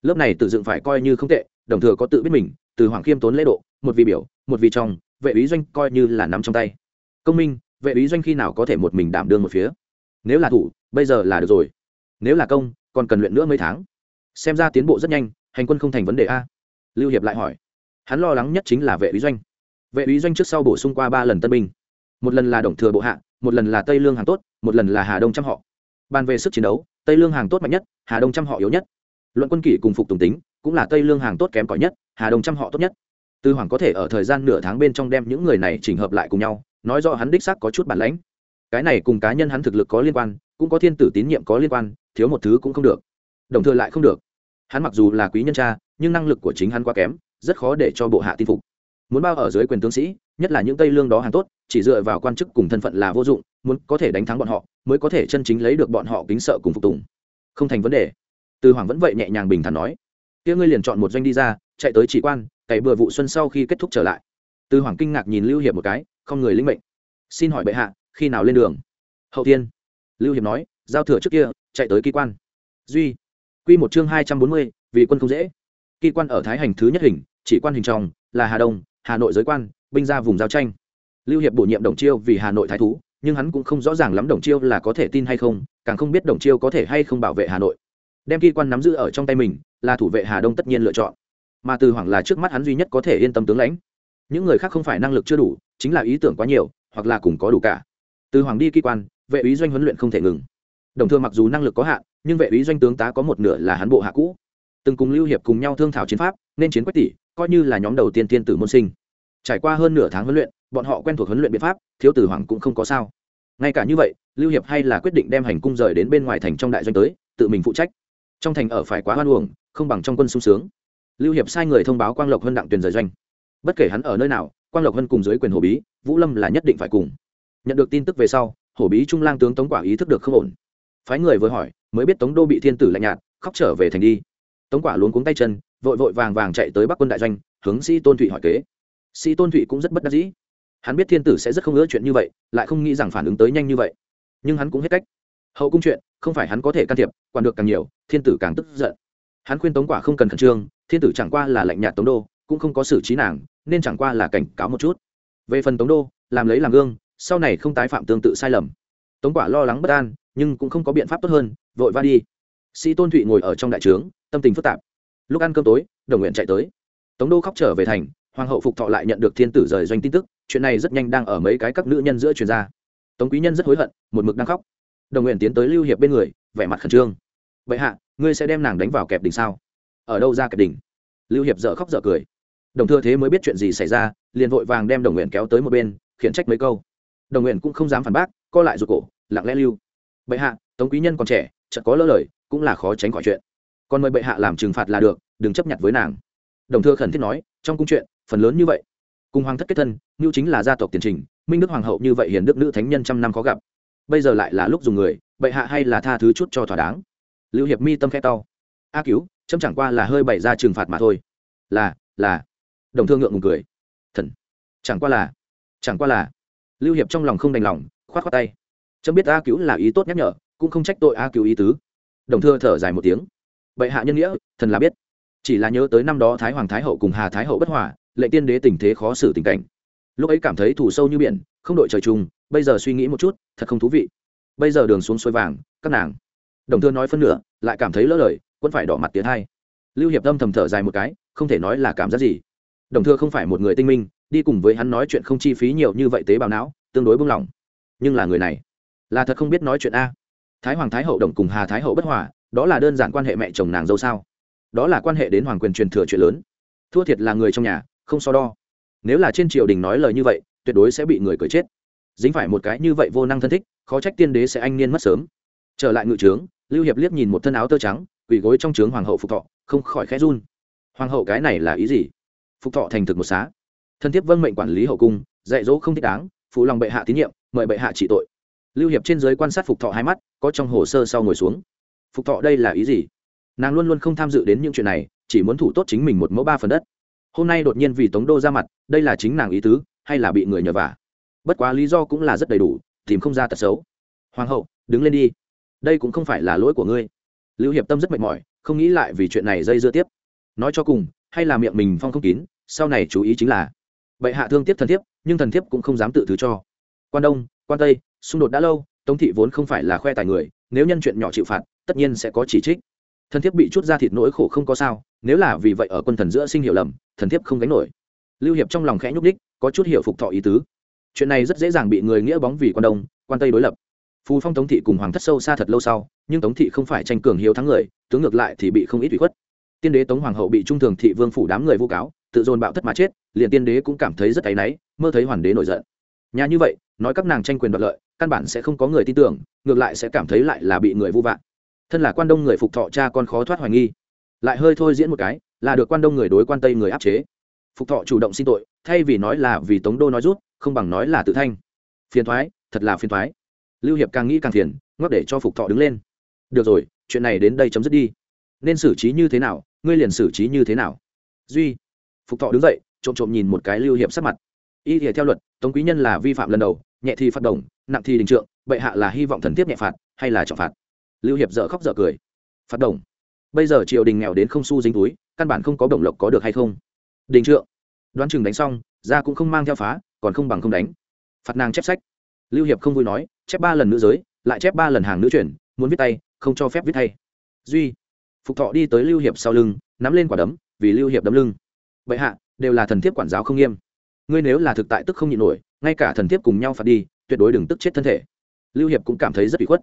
Lớp này tự dựng phải coi như không tệ, đồng thừa có tự biết mình, từ hoàng khiêm tốn lễ độ, một vị biểu, một vị trong, vệ ý doanh coi như là nắm trong tay công minh, vệ ý doanh khi nào có thể một mình đảm đương một phía? Nếu là thủ, bây giờ là được rồi. Nếu là công, còn cần luyện nữa mấy tháng. Xem ra tiến bộ rất nhanh, hành quân không thành vấn đề a. Lưu hiệp lại hỏi. Hắn lo lắng nhất chính là vệ ý doanh. Vệ ý doanh trước sau bổ sung qua ba lần tân binh. Một lần là đồng thừa bộ hạ, một lần là tây lương hàng tốt, một lần là hà đông trăm họ. Bàn về sức chiến đấu, tây lương hàng tốt mạnh nhất, hà đông trăm họ yếu nhất. Luận quân kỷ cùng phục tùng tính, cũng là tây lương hàng tốt kém cỏi nhất, hà đông trăm họ tốt nhất. Tư hoàng có thể ở thời gian nửa tháng bên trong đem những người này chỉnh hợp lại cùng nhau nói rõ hắn đích xác có chút bản lãnh. Cái này cùng cá nhân hắn thực lực có liên quan, cũng có thiên tử tín nhiệm có liên quan, thiếu một thứ cũng không được. Đồng thời lại không được. Hắn mặc dù là quý nhân cha, nhưng năng lực của chính hắn quá kém, rất khó để cho bộ hạ tin phục. Muốn bao ở dưới quyền tướng sĩ, nhất là những tây lương đó hàng tốt, chỉ dựa vào quan chức cùng thân phận là vô dụng, muốn có thể đánh thắng bọn họ, mới có thể chân chính lấy được bọn họ kính sợ cùng phục tùng. Không thành vấn đề. Từ hoàng vẫn vậy nhẹ nhàng bình thản nói. Kia ngươi liền chọn một doanh đi ra, chạy tới chỉ quan, cày bừa vụ xuân sau khi kết thúc trở lại. Từ hoàng kinh ngạc nhìn lưu hiệp một cái không người linh mệnh. Xin hỏi bệ hạ, khi nào lên đường? Hậu tiên lưu hiệp nói, giao thừa trước kia, chạy tới kỳ quan. Duy. Quy một chương hai trăm bốn mươi, vì quân không dễ. Kỳ quan ở thái hành thứ nhất hình, chỉ quan hình tròng là hà đông, hà nội giới quan, binh ra vùng giao tranh. Lưu hiệp bổ nhiệm đồng chiêu vì hà nội thái thú, nhưng hắn cũng không rõ ràng lắm đồng chiêu là có thể tin hay không, càng không biết đồng chiêu có thể hay không bảo vệ hà nội. Đem kỳ quan nắm giữ ở trong tay mình, là thủ vệ hà đông tất nhiên lựa chọn. Mà từ hoàng là trước mắt hắn duy nhất có thể yên tâm tướng lãnh. Những người khác không phải năng lực chưa đủ chính là ý tưởng quá nhiều, hoặc là cùng có đủ cả. Từ hoàng đi kỳ quan, vệ úy doanh huấn luyện không thể ngừng. Đồng thương mặc dù năng lực có hạn, nhưng vệ úy doanh tướng tá có một nửa là hắn bộ hạ cũ. Từng cùng lưu hiệp cùng nhau thương thảo chiến pháp, nên chiến quách tỷ, coi như là nhóm đầu tiên tiên tử môn sinh. Trải qua hơn nửa tháng huấn luyện, bọn họ quen thuộc huấn luyện biện pháp, thiếu tử hoàng cũng không có sao. Ngay cả như vậy, lưu hiệp hay là quyết định đem hành cung rời đến bên ngoài thành trong đại doanh tới, tự mình phụ trách. Trong thành ở phải quá hoan uổng, không bằng trong quân sung sướng. Lưu hiệp sai người thông báo quang lộc hơn đặng Tuyền rời doanh. Bất kể hắn ở nơi nào quang lộc hân cùng dưới quyền Hổ bí, vũ lâm là nhất định phải cùng. Nhận được tin tức về sau, hổ bí trung lang tướng tống quả ý thức được không ổn. Phái người vừa hỏi, mới biết tống đô bị thiên tử lạnh nhạt, khóc trở về thành đi. Tống quả luống cuống tay chân, vội vội vàng vàng chạy tới bắc quân đại doanh, hướng sĩ tôn thụy hỏi kế. Sĩ tôn thụy cũng rất bất đắc dĩ. Hắn biết thiên tử sẽ rất không ngỡ chuyện như vậy, lại không nghĩ rằng phản ứng tới nhanh như vậy. Nhưng hắn cũng hết cách. Hậu cung chuyện, không phải hắn có thể can thiệp, quản được càng nhiều, thiên tử càng tức giận. Hắn khuyên tống quả không cần khẩn trương, thiên tử chẳng qua là lạnh nhạt tống đô, cũng không có xử trí nàng nên chẳng qua là cảnh cáo một chút. Về phần tống đô, làm lấy làm gương, sau này không tái phạm tương tự sai lầm. Tống quả lo lắng bất an, nhưng cũng không có biện pháp tốt hơn, vội va đi. Sĩ tôn thụy ngồi ở trong đại trướng, tâm tình phức tạp. Lúc ăn cơm tối, đồng nguyện chạy tới. Tống đô khóc trở về thành, hoàng hậu phục thọ lại nhận được thiên tử rời doanh tin tức, chuyện này rất nhanh đang ở mấy cái các nữ nhân giữa truyền ra. Tống quý nhân rất hối hận, một mực đang khóc. Đồng nguyện tiến tới lưu hiệp bên người, vẻ mặt khẩn trương. Vậy hạ, ngươi sẽ đem nàng đánh vào kẹp đỉnh sao? Ở đâu ra kẹp đỉnh? Lưu hiệp dợ khóc dợ cười đồng thừa thế mới biết chuyện gì xảy ra, liền vội vàng đem đồng nguyện kéo tới một bên, khiển trách mấy câu. Đồng nguyện cũng không dám phản bác, co lại ruột cổ, lặng lẽ lưu. Bệ hạ, tống quý nhân còn trẻ, chợt có lỡ lời, cũng là khó tránh khỏi chuyện. Còn mời bệ hạ làm trừng phạt là được, đừng chấp nhận với nàng. Đồng thừa khẩn thiết nói, trong cung chuyện, phần lớn như vậy. Cùng hoàng thất kết thân, như chính là gia tộc tiền trình, minh đức hoàng hậu như vậy hiền đức nữ thánh nhân trăm năm khó gặp. Bây giờ lại là lúc dùng người, bệ hạ hay là tha thứ chút cho thỏa đáng. Lưu hiệp mi tâm khe tao a cứu, chấm chẳng qua là hơi bày ra trừng phạt mà thôi. Là là đồng thương ngượng ngùng cười. Thần. Chẳng qua là, chẳng qua là, lưu hiệp trong lòng không đành lòng, khoát khoát tay. Chấm biết a cứu là ý tốt nhắc nhở, cũng không trách tội a cứu ý tứ. Đồng thưa thở dài một tiếng. Bệ hạ nhân nghĩa, thần là biết. Chỉ là nhớ tới năm đó thái hoàng thái hậu cùng hà thái hậu bất hòa lệnh tiên đế tình thế khó xử tình cảnh. Lúc ấy cảm thấy thủ sâu như biển, không đội trời chung, bây giờ suy nghĩ một chút, thật không thú vị. Bây giờ đường xuống suối vàng, các nàng. Đồng thưa nói phân nửa, lại cảm thấy lỡ lời, quân phải đỏ mặt tiến hai. Lưu hiệp âm thầm thở dài một cái, không thể nói là cảm giác gì đồng thưa không phải một người tinh minh, đi cùng với hắn nói chuyện không chi phí nhiều như vậy tế bào não, tương đối buông lỏng. Nhưng là người này, là thật không biết nói chuyện a. Thái hoàng thái hậu đồng cùng hà thái hậu bất hòa, đó là đơn giản quan hệ mẹ chồng nàng dâu sao? Đó là quan hệ đến hoàng quyền truyền thừa chuyện lớn. Thua thiệt là người trong nhà, không so đo. Nếu là trên triều đình nói lời như vậy, tuyệt đối sẽ bị người cười chết. Dính phải một cái như vậy vô năng thân thích, khó trách tiên đế sẽ anh niên mất sớm. Trở lại ngự trướng, lưu hiệp liếc nhìn một thân áo tơ trắng, quỳ gối trong trướng hoàng hậu phục thọ, không khỏi khẽ run. Hoàng hậu cái này là ý gì? Phục thọ thành thực một xá. Thân thiết vâng mệnh quản lý hậu cung, dạy dỗ không thích đáng, phụ lòng bệ hạ tín nhiệm, mời bệ hạ trị tội. Lưu hiệp trên giới quan sát phục thọ hai mắt, có trong hồ sơ sau ngồi xuống. Phục thọ đây là ý gì? Nàng luôn luôn không tham dự đến những chuyện này, chỉ muốn thủ tốt chính mình một mẫu ba phần đất. Hôm nay đột nhiên vì tống đô ra mặt, đây là chính nàng ý tứ, hay là bị người nhờ vả? Bất quá lý do cũng là rất đầy đủ, tìm không ra tật xấu. Hoàng hậu, đứng lên đi. Đây cũng không phải là lỗi của ngươi. Lưu hiệp tâm rất mệt mỏi, không nghĩ lại vì chuyện này dây dưa tiếp. Nói cho cùng hay là miệng mình phong không kín, sau này chú ý chính là, bệ hạ thương tiếp thần thiếp, nhưng thần thiếp cũng không dám tự thứ cho. Quan đông, quan tây, xung đột đã lâu, tống thị vốn không phải là khoe tài người, nếu nhân chuyện nhỏ chịu phạt, tất nhiên sẽ có chỉ trích. Thần thiếp bị chút ra thịt nỗi khổ không có sao, nếu là vì vậy ở quân thần giữa sinh hiểu lầm, thần thiếp không gánh nổi. Lưu hiệp trong lòng khẽ nhúc đích có chút hiểu phục thọ ý tứ. Chuyện này rất dễ dàng bị người nghĩa bóng vì quan đông, quan tây đối lập. Phù phong tống thị cùng hoàng thất sâu xa thật lâu sau, nhưng tống thị không phải tranh cường hiếu thắng người, tướng ngược lại thì bị không ít bị khuất tiên đế tống hoàng hậu bị trung thường thị vương phủ đám người vu cáo, tự dồn bạo thất mà chết, liền tiên đế cũng cảm thấy rất áy náy, mơ thấy hoàng đế nổi giận. Nhà như vậy, nói các nàng tranh quyền đoạt lợi, căn bản sẽ không có người tin tưởng, ngược lại sẽ cảm thấy lại là bị người vu vạn thân là quan đông người phục thọ cha con khó thoát hoài nghi. Lại hơi thôi diễn một cái, là được quan đông người đối quan tây người áp chế. Phục thọ chủ động xin tội, thay vì nói là vì tống đô nói rút, không bằng nói là tự thanh. Phiền thoái, thật là phiền thoái. Lưu hiệp càng nghĩ càng phiền ngót để cho phục thọ đứng lên. Được rồi, chuyện này đến đây chấm dứt đi. Nên xử trí như thế nào ngươi liền xử trí như thế nào? Duy, phục thọ đứng dậy, trộm trộm nhìn một cái lưu hiệp sắc mặt. Y thì theo luật, tống quý nhân là vi phạm lần đầu, nhẹ thì phạt đồng, nặng thì đình trượng, bệ hạ là hy vọng thần tiếp nhẹ phạt hay là trọng phạt? Lưu hiệp dở khóc dở cười. Phạt đồng. Bây giờ triều đình nghèo đến không xu dính túi, căn bản không có đồng lộc có được hay không? Đình trượng. Đoán chừng đánh xong, ra cũng không mang theo phá, còn không bằng không đánh. Phạt nàng chép sách. Lưu hiệp không vui nói, chép ba lần nữ giới, lại chép ba lần hàng nữ chuyển muốn viết tay, không cho phép viết thay. Duy phục thọ đi tới lưu hiệp sau lưng, nắm lên quả đấm, vì lưu hiệp đấm lưng. Vậy hạ, đều là thần thiếp quản giáo không nghiêm. Ngươi nếu là thực tại tức không nhịn nổi, ngay cả thần thiếp cùng nhau phạt đi, tuyệt đối đừng tức chết thân thể. Lưu hiệp cũng cảm thấy rất bị khuất.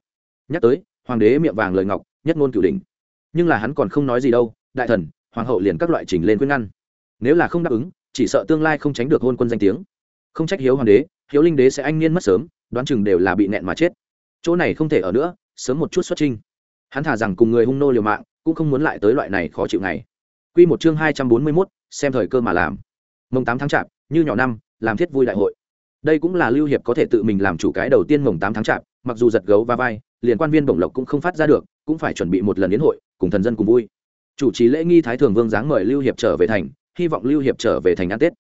Nhắc tới, hoàng đế miệng vàng lời ngọc, nhất ngôn cửu đình nhưng là hắn còn không nói gì đâu, đại thần, hoàng hậu liền các loại trình lên khuyên ngăn. Nếu là không đáp ứng, chỉ sợ tương lai không tránh được hôn quân danh tiếng. Không trách hiếu hoàng đế, hiếu linh đế sẽ anh niên mất sớm, đoán chừng đều là bị nẹn mà chết. Chỗ này không thể ở nữa, sớm một chút xuất trinh hắn thả rằng cùng người hung nô liều mạng cũng không muốn lại tới loại này khó chịu này Quy một chương hai trăm bốn mươi 241, xem thời cơ mà làm. Mồng tám tháng chạp, như nhỏ năm, làm thiết vui đại hội. Đây cũng là Lưu Hiệp có thể tự mình làm chủ cái đầu tiên mồng tám tháng chạp, mặc dù giật gấu va vai, liền quan viên bổng lộc cũng không phát ra được, cũng phải chuẩn bị một lần yến hội, cùng thần dân cùng vui. Chủ trì lễ nghi thái thường vương dáng mời Lưu Hiệp trở về thành, hy vọng Lưu Hiệp trở về thành ăn Tết.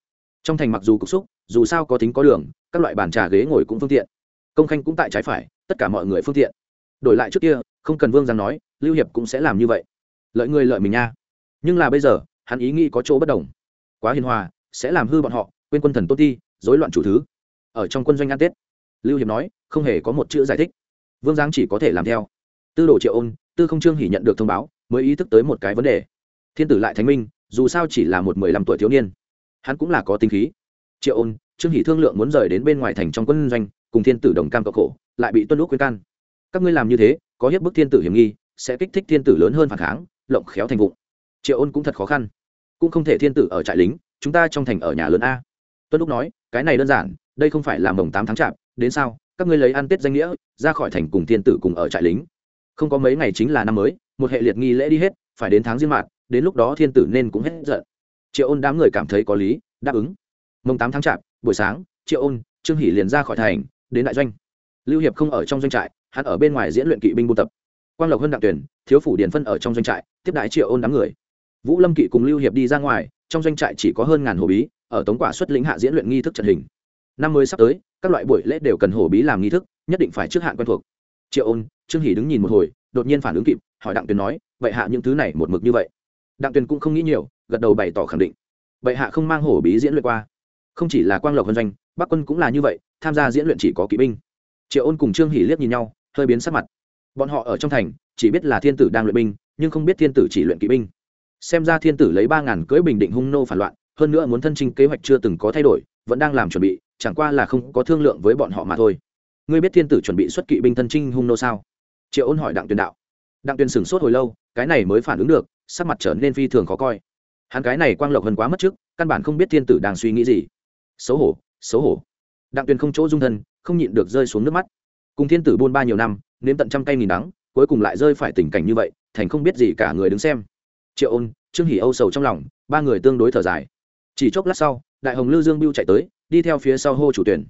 Trong thành mặc dù cục xúc, dù sao có tính có đường, các loại bàn trà ghế ngồi cũng phương tiện. Công khanh cũng tại trái phải, tất cả mọi người phương tiện. Đổi lại trước kia, không cần vương dáng nói, Lưu Hiệp cũng sẽ làm như vậy. Lợi người lợi mình nha. Nhưng là bây giờ, hắn ý nghĩ có chỗ bất đồng. Quá hiền hòa, sẽ làm hư bọn họ, quên quân thần tốt ti, rối loạn chủ thứ. Ở trong quân doanh ăn tết, lưu hiệp nói, không hề có một chữ giải thích. Vương giang chỉ có thể làm theo. Tư đồ triệu ôn, tư không trương hỉ nhận được thông báo, mới ý thức tới một cái vấn đề. Thiên tử lại thánh minh, dù sao chỉ là một mười lăm tuổi thiếu niên. Hắn cũng là có tinh khí. Triệu ôn, trương hỉ thương lượng muốn rời đến bên ngoài thành trong quân doanh, cùng thiên tử đồng cam cộng khổ, lại bị tuân lúc khuyên can. Các ngươi làm như thế, có hiếp bức thiên tử hiểm nghi sẽ kích thích thiên tử lớn hơn phản kháng, lộng khéo thành vụ triệu ôn cũng thật khó khăn. Cũng không thể thiên tử ở trại lính, chúng ta trong thành ở nhà lớn a. Tuân lúc nói, cái này đơn giản, đây không phải là mồng tám tháng chạp, đến sao các ngươi lấy ăn tết danh nghĩa, ra khỏi thành cùng thiên tử cùng ở trại lính. Không có mấy ngày chính là năm mới, một hệ liệt nghi lễ đi hết, phải đến tháng riêng mạt, đến lúc đó thiên tử nên cũng hết giận. Triệu ôn đám người cảm thấy có lý, đáp ứng. Mồng tám tháng chạp, buổi sáng, triệu ôn, trương hỷ liền ra khỏi thành, đến đại doanh. Lưu hiệp không ở trong doanh trại, hắn ở bên ngoài diễn luyện kỵ binh buôn tập quang lộc hơn đặng tuyển, thiếu phủ điền phân ở trong doanh trại, tiếp đãi triệu ôn đám người. Vũ lâm kỵ cùng lưu hiệp đi ra ngoài, trong doanh trại chỉ có hơn ngàn hồ bí, ở tống quả xuất lĩnh hạ diễn luyện nghi thức trận hình. Năm mới sắp tới, các loại buổi lễ đều cần hổ bí làm nghi thức, nhất định phải trước hạn quen thuộc. Triệu ôn, trương hỷ đứng nhìn một hồi, đột nhiên phản ứng kịp, hỏi đặng tuyền nói, vậy hạ những thứ này một mực như vậy? Đặng tuyền cũng không nghĩ nhiều, gật đầu bày tỏ khẳng định. Vậy hạ không mang hổ bí diễn luyện qua. Không chỉ là quang lộc vân doanh, bắc quân cũng là như vậy, tham gia diễn luyện chỉ có kỵ binh. Triệu ôn cùng trương hỷ liếc nhìn nhau, hơi biến sắc mặt bọn họ ở trong thành, chỉ biết là thiên tử đang luyện binh, nhưng không biết thiên tử chỉ luyện kỵ binh. Xem ra thiên tử lấy ba ngàn cưỡi bình định hung nô phản loạn, hơn nữa muốn thân trinh kế hoạch chưa từng có thay đổi, vẫn đang làm chuẩn bị, chẳng qua là không có thương lượng với bọn họ mà thôi. Ngươi biết thiên tử chuẩn bị xuất kỵ binh thân trinh hung nô sao? Triệu ôn hỏi đặng tuyền đạo. Đặng tuyền sửng sốt hồi lâu, cái này mới phản ứng được, sắc mặt trở nên phi thường khó coi. Hắn cái này quang lộc hơn quá mất trước, căn bản không biết thiên tử đang suy nghĩ gì. Xấu hổ xấu hổ. Đặng tuyền không chỗ dung thân, không nhịn được rơi xuống nước mắt. Cùng thiên tử buôn ba nhiều năm nếm tận trăm cây nghìn đắng, cuối cùng lại rơi phải tình cảnh như vậy, thành không biết gì cả người đứng xem. Triệu ôn, trương hỉ âu sầu trong lòng, ba người tương đối thở dài. Chỉ chốc lát sau, đại hồng lư dương biêu chạy tới, đi theo phía sau hô chủ tuyển.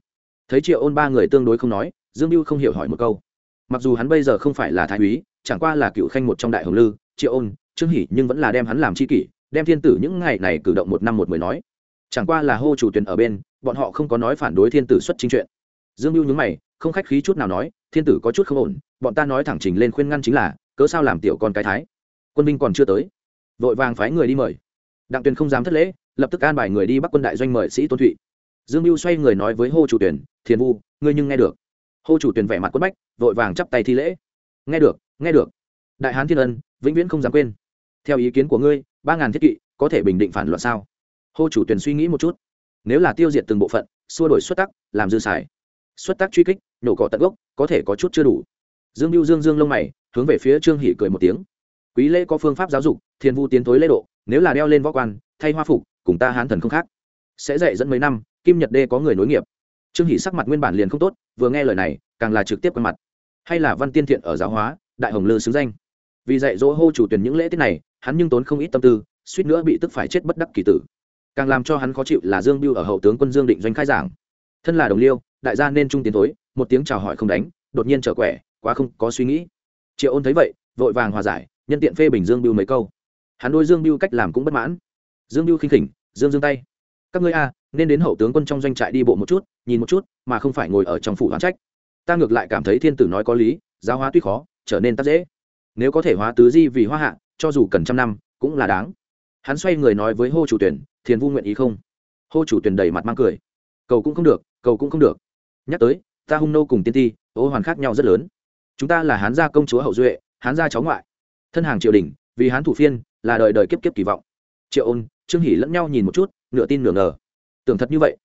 Thấy triệu ôn ba người tương đối không nói, dương biêu không hiểu hỏi một câu. Mặc dù hắn bây giờ không phải là thái úy, chẳng qua là cựu khanh một trong đại hồng lư, triệu ôn, trương hỉ nhưng vẫn là đem hắn làm c h i kỷ, đem thiên tử những ngày này cử động một năm một mười nói. Chẳng qua là hô chủ tuyển ở bên, bọn họ không có nói phản đối thiên tử xuất chính chuyện. Dương mưu nhúng mày không khách khí chút nào nói, thiên tử có chút không ổn, bọn ta nói thẳng trình lên khuyên ngăn chính là, cớ sao làm tiểu con cái thái? Quân binh còn chưa tới. Vội vàng phái người đi mời. Đặng tuyền không dám thất lễ, lập tức an bài người đi bắt quân đại doanh mời sĩ tôn thụy. Dương mưu xoay người nói với hô chủ tuyển thiền vu, ngươi nhưng nghe được. Hô chủ tuyển vẻ mặt quất bách, vội vàng chắp tay thi lễ. Nghe được nghe được. Đại hán thiên ân, vĩnh viễn không dám quên. Theo ý kiến của ngươi, ba ngàn thiết kỵ có thể bình định phản loạn sao? Hô chủ tuyển suy nghĩ một chút. Nếu là tiêu diệt từng bộ phận, xua đổi xuất tắc, làm dư xài. Xuất tác truy kích nổ cỏ tận gốc, có thể có chút chưa đủ. Dương mưu dương dương lông mày, hướng về phía trương hỷ cười một tiếng. Quý lễ có phương pháp giáo dục thiên vu tiến tối lễ độ, nếu là đeo lên võ quan, thay hoa phục, cùng ta hán thần không khác. Sẽ dạy dẫn mấy năm, kim nhật đê có người nối nghiệp. Trương hỷ sắc mặt nguyên bản liền không tốt, vừa nghe lời này, càng là trực tiếp quen mặt. Hay là văn tiên thiện ở giáo hóa, đại hồng lư xứng danh. Vì dạy dỗ hô chủ tuyển những lễ tiết này, hắn nhưng tốn không ít tâm tư, suýt nữa bị tức phải chết bất đắc kỳ tử. Càng làm cho hắn khó chịu là dương biêu ở hậu tướng quân dương định doanh khai giảng. Thân là đồng liêu, đại gia nên trung tiến tối một tiếng chào hỏi không đánh, đột nhiên trở quẻ, quá không có suy nghĩ. Triệu ôn thấy vậy, vội vàng hòa giải, nhân tiện phê bình dương biêu mấy câu. Hắn đôi dương biêu cách làm cũng bất mãn. Dương biêu khinh khỉnh, dương dương tay, các ngươi a, nên đến hậu tướng quân trong doanh trại đi bộ một chút, nhìn một chút, mà không phải ngồi ở trong phủ hoán trách. Ta ngược lại cảm thấy thiên tử nói có lý, giáo hóa tuy khó, trở nên tắt dễ. Nếu có thể hóa tứ di vì hoa hạ, cho dù cần trăm năm, cũng là đáng. Hắn xoay người nói với hô chủ tuyển, thiền vu nguyện ý không? Hô chủ tuyển đầy mặt mang cười, cầu cũng không được, cầu cũng không được. Nhắc tới ta hung nô cùng tiên ti, ô hoàn khác nhau rất lớn. Chúng ta là hán gia công chúa hậu duệ, hán gia cháu ngoại. Thân hàng triều đình, vì hán thủ phiên, là đời đời kiếp kiếp kỳ vọng. Triệu ôn, trương hỷ lẫn nhau nhìn một chút, nửa tin nửa ngờ. Tưởng thật như vậy.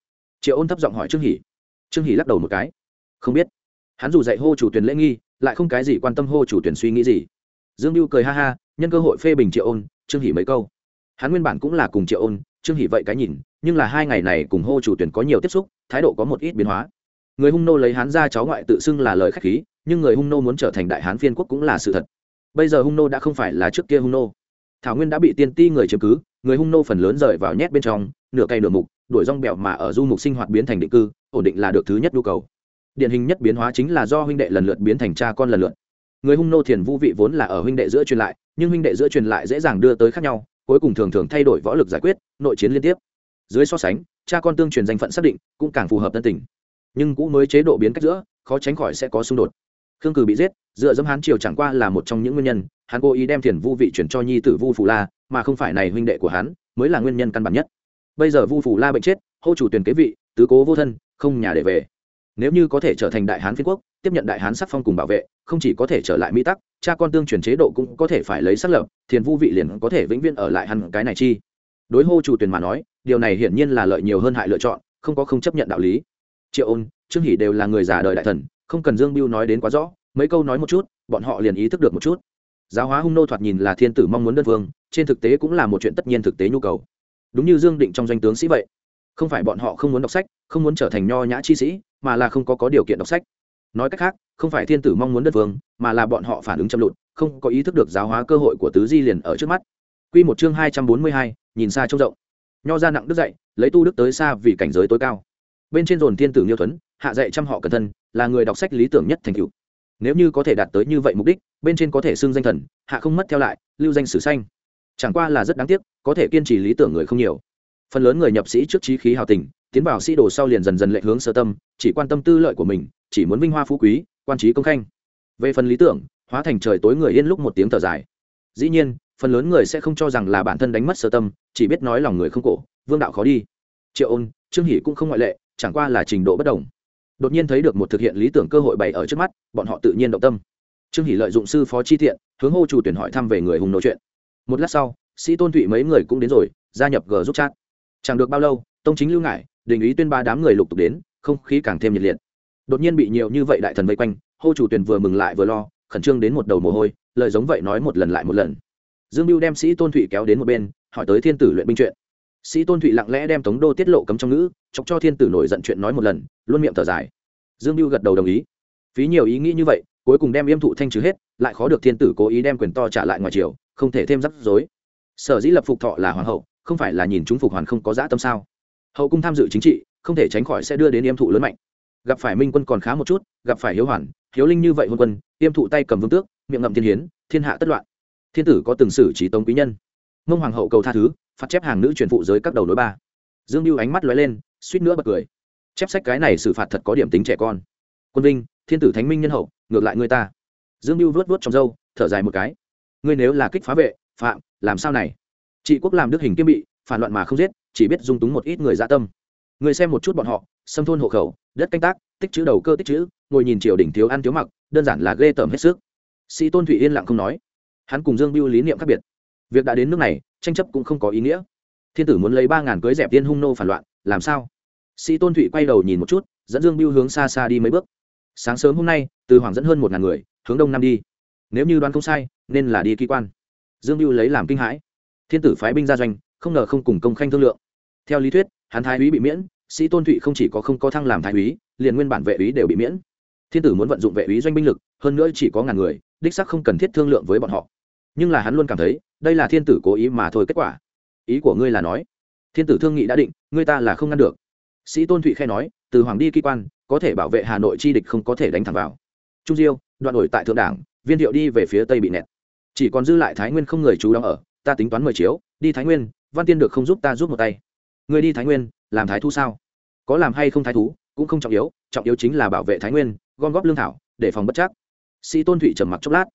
Triệu ôn thấp giọng hỏi trương hỷ. Trương hỷ lắc đầu một cái. Không biết. Hắn dù dạy hô chủ tuyển lễ nghi, lại không cái gì quan tâm hô chủ tuyển suy nghĩ gì. Dương mưu cười ha ha, nhân cơ hội phê bình triệu ôn, trương hỷ mấy câu. Hắn nguyên bản cũng là cùng triệu ôn, trương hỷ vậy cái nhìn, nhưng là hai ngày này cùng hô chủ tuyển có nhiều tiếp xúc, thái độ có một ít biến hóa người hung nô lấy hán ra cháu ngoại tự xưng là lời khách khí, nhưng người hung nô muốn trở thành đại hán phiên quốc cũng là sự thật. Bây giờ hung nô đã không phải là trước kia hung nô. Thảo nguyên đã bị tiên ti người chiếm cứ, người hung nô phần lớn rời vào nhét bên trong, nửa cây nửa mục, đuổi rong bẹo mà ở du mục sinh hoạt biến thành định cư, ổn định là được thứ nhất nhu cầu. Điển hình nhất biến hóa chính là do huynh đệ lần lượt biến thành cha con lần lượt. Người hung nô thiền vũ vị vốn là ở huynh đệ giữa truyền lại, nhưng huynh đệ giữa truyền lại dễ dàng đưa tới khác nhau, cuối cùng thường thường thay đổi võ lực giải quyết, nội chiến liên tiếp. Dưới so sánh, cha con tương truyền danh phận xác định cũng càng phù hợp tân tình nhưng cũ mới chế độ biến cách giữa, khó tránh khỏi sẽ có xung đột. Khương cử bị giết, dựa dẫm hán triều chẳng qua là một trong những nguyên nhân, hắn cố ý đem thiền vu vị chuyển cho nhi tử vu phủ la, mà không phải này huynh đệ của hắn, mới là nguyên nhân căn bản nhất. Bây giờ vu phủ la bệnh chết, hô chủ tuyển kế vị, tứ cố vô thân, không nhà để về. Nếu như có thể trở thành đại hán phiên quốc, tiếp nhận đại hán sắc phong cùng bảo vệ, không chỉ có thể trở lại mỹ tắc, cha con tương truyền chế độ cũng có thể phải lấy xác lập, thiền vu vị liền có thể vĩnh viễn ở lại hẳn cái này chi. Đối hô chủ tuyển mà nói, điều này hiển nhiên là lợi nhiều hơn hại lựa chọn, không có không chấp nhận đạo lý triệu ôn trương hỷ đều là người già đời đại thần không cần dương biêu nói đến quá rõ mấy câu nói một chút bọn họ liền ý thức được một chút. Giáo hóa hung nô thoạt nhìn là thiên tử mong muốn đơn vương trên thực tế cũng là một chuyện tất nhiên thực tế nhu cầu. Đúng như dương định trong doanh tướng sĩ vậy. Không phải bọn họ không muốn đọc sách không muốn trở thành nho nhã chi sĩ mà là không có có điều kiện đọc sách. Nói cách khác không phải thiên tử mong muốn đất vương mà là bọn họ phản ứng chậm lụt không có ý thức được giáo hóa cơ hội của tứ di liền ở trước mắt. Quy một chương hai trăm bốn mươi hai, nhìn xa trông rộng. Nho ra nặng đức dạy, lấy tu đức tới xa vì cảnh giới tối cao. Bên trên dồn thiên tử Nghiêu Thuấn, hạ dạy trăm họ cẩn thân, là người đọc sách lý tưởng nhất thành cựu Nếu như có thể đạt tới như vậy mục đích, bên trên có thể xưng danh thần, hạ không mất theo lại, lưu danh sử xanh. Chẳng qua là rất đáng tiếc, có thể kiên trì lý tưởng người không nhiều. Phần lớn người nhập sĩ trước trí khí hào tình, tiến vào sĩ đồ sau liền dần dần lệ hướng sơ tâm chỉ quan tâm tư lợi của mình chỉ muốn vinh hoa phú quý quan trí công khanh về phần lý tưởng hóa thành trời tối người yên lúc một tiếng thở dài dĩ nhiên phần lớn người sẽ không cho rằng là bản thân đánh mất sơ tâm chỉ biết nói lòng người không cổ vương đạo khó đi triệu ôn trương hỷ cũng không ngoại lệ chẳng qua là trình độ bất đồng. Đột nhiên thấy được một thực hiện lý tưởng cơ hội bày ở trước mắt, bọn họ tự nhiên động tâm. Trương hỷ lợi dụng sư phó chi thiện hướng hô chủ tuyển hỏi thăm về người hùng nội chuyện. Một lát sau, sĩ tôn thụy mấy người cũng đến rồi, gia nhập g giúp chat. Chẳng được bao lâu, tông chính lưu ngại đình ý tuyên ba đám người lục tục đến, không khí càng thêm nhiệt liệt. Đột nhiên bị nhiều như vậy đại thần vây quanh, hô chủ tuyển vừa mừng lại vừa lo, khẩn trương đến một đầu mồ hôi, lời giống vậy nói một lần lại một lần. Dương mưu đem sĩ tôn thụy kéo đến một bên, hỏi tới thiên tử luyện binh chuyện sĩ tôn thụy lặng lẽ đem tống đô tiết lộ cấm trong ngữ, chọc cho thiên tử nổi giận chuyện nói một lần, luôn miệng thở dài. Dương mưu gật đầu đồng ý. Phí nhiều ý nghĩ như vậy, cuối cùng đem yêm thụ thanh trừ hết, lại khó được thiên tử cố ý đem quyền to trả lại ngoài triều, không thể thêm rắc rối. Sở dĩ lập phục thọ là hoàng hậu, không phải là nhìn chúng phục hoàn không có dã tâm sao? Hậu cung tham dự chính trị, không thể tránh khỏi sẽ đưa đến yêm thụ lớn mạnh. Gặp phải minh quân còn khá một chút, gặp phải hiếu hoàn, hiếu linh như vậy hôn quân, yêm thụ tay cầm vương tước, miệng ngậm thiên hiến, thiên hạ tất loạn. Thiên tử có từng xử trí tống quý nhân. Mông hoàng hậu cầu tha thứ phạt chép hàng nữ truyền phụ giới các đầu nối ba. Dương mưu ánh mắt lóe lên, suýt nữa bật cười. Chép sách cái này xử phạt thật có điểm tính trẻ con. Quân vinh, thiên tử thánh minh nhân hậu, ngược lại người ta. Dương mưu vớt vớt trong râu, thở dài một cái. Ngươi nếu là kích phá vệ, phạm, làm sao này? Trị quốc làm đức hình kiêm bị, phản loạn mà không giết, chỉ biết dung túng một ít người dạ tâm. Người xem một chút bọn họ, xâm thôn hộ khẩu, đất canh tác, tích chữ đầu cơ tích chữ, ngồi nhìn triều đình thiếu ăn thiếu mặc, đơn giản là ghê tởm hết sức. Sĩ tôn thụy yên lặng không nói. Hắn cùng dương biêu lý niệm khác biệt. Việc đã đến nước này tranh chấp cũng không có ý nghĩa. Thiên tử muốn lấy ba ngàn cưới dẹp tiên hung nô phản loạn, làm sao? Sĩ tôn thụy quay đầu nhìn một chút, dẫn dương biêu hướng xa xa đi mấy bước. Sáng sớm hôm nay, từ hoàng dẫn hơn một ngàn người, hướng đông nam đi. Nếu như đoán không sai, nên là đi kỳ quan. Dương biêu lấy làm kinh hãi. Thiên tử phái binh ra doanh, không ngờ không cùng công khanh thương lượng. Theo lý thuyết, hắn thái úy bị miễn, sĩ tôn thụy không chỉ có không có thăng làm thái úy, liền nguyên bản vệ úy đều bị miễn. Thiên tử muốn vận dụng vệ úy doanh binh lực, hơn nữa chỉ có ngàn người, đích sắc không cần thiết thương lượng với bọn họ. Nhưng là hắn luôn cảm thấy đây là thiên tử cố ý mà thôi kết quả. Ý của ngươi là nói, thiên tử thương nghị đã định, ngươi ta là không ngăn được. Sĩ tôn thụy khai nói, từ hoàng đi kỳ quan, có thể bảo vệ hà nội chi địch không có thể đánh thẳng vào. Trung diêu, đoạn đổi tại thượng đảng, viên thiệu đi về phía tây bị nẹt. Chỉ còn dư lại thái nguyên không người chú đóng ở, ta tính toán mời chiếu, đi thái nguyên, văn tiên được không giúp ta giúp một tay. Người đi thái nguyên, làm thái thu sao? Có làm hay không thái thú, cũng không trọng yếu trọng yếu chính là bảo vệ thái nguyên, gom góp lương thảo, để phòng bất chắc. Sĩ tôn thụy trầm mặc chốc lát.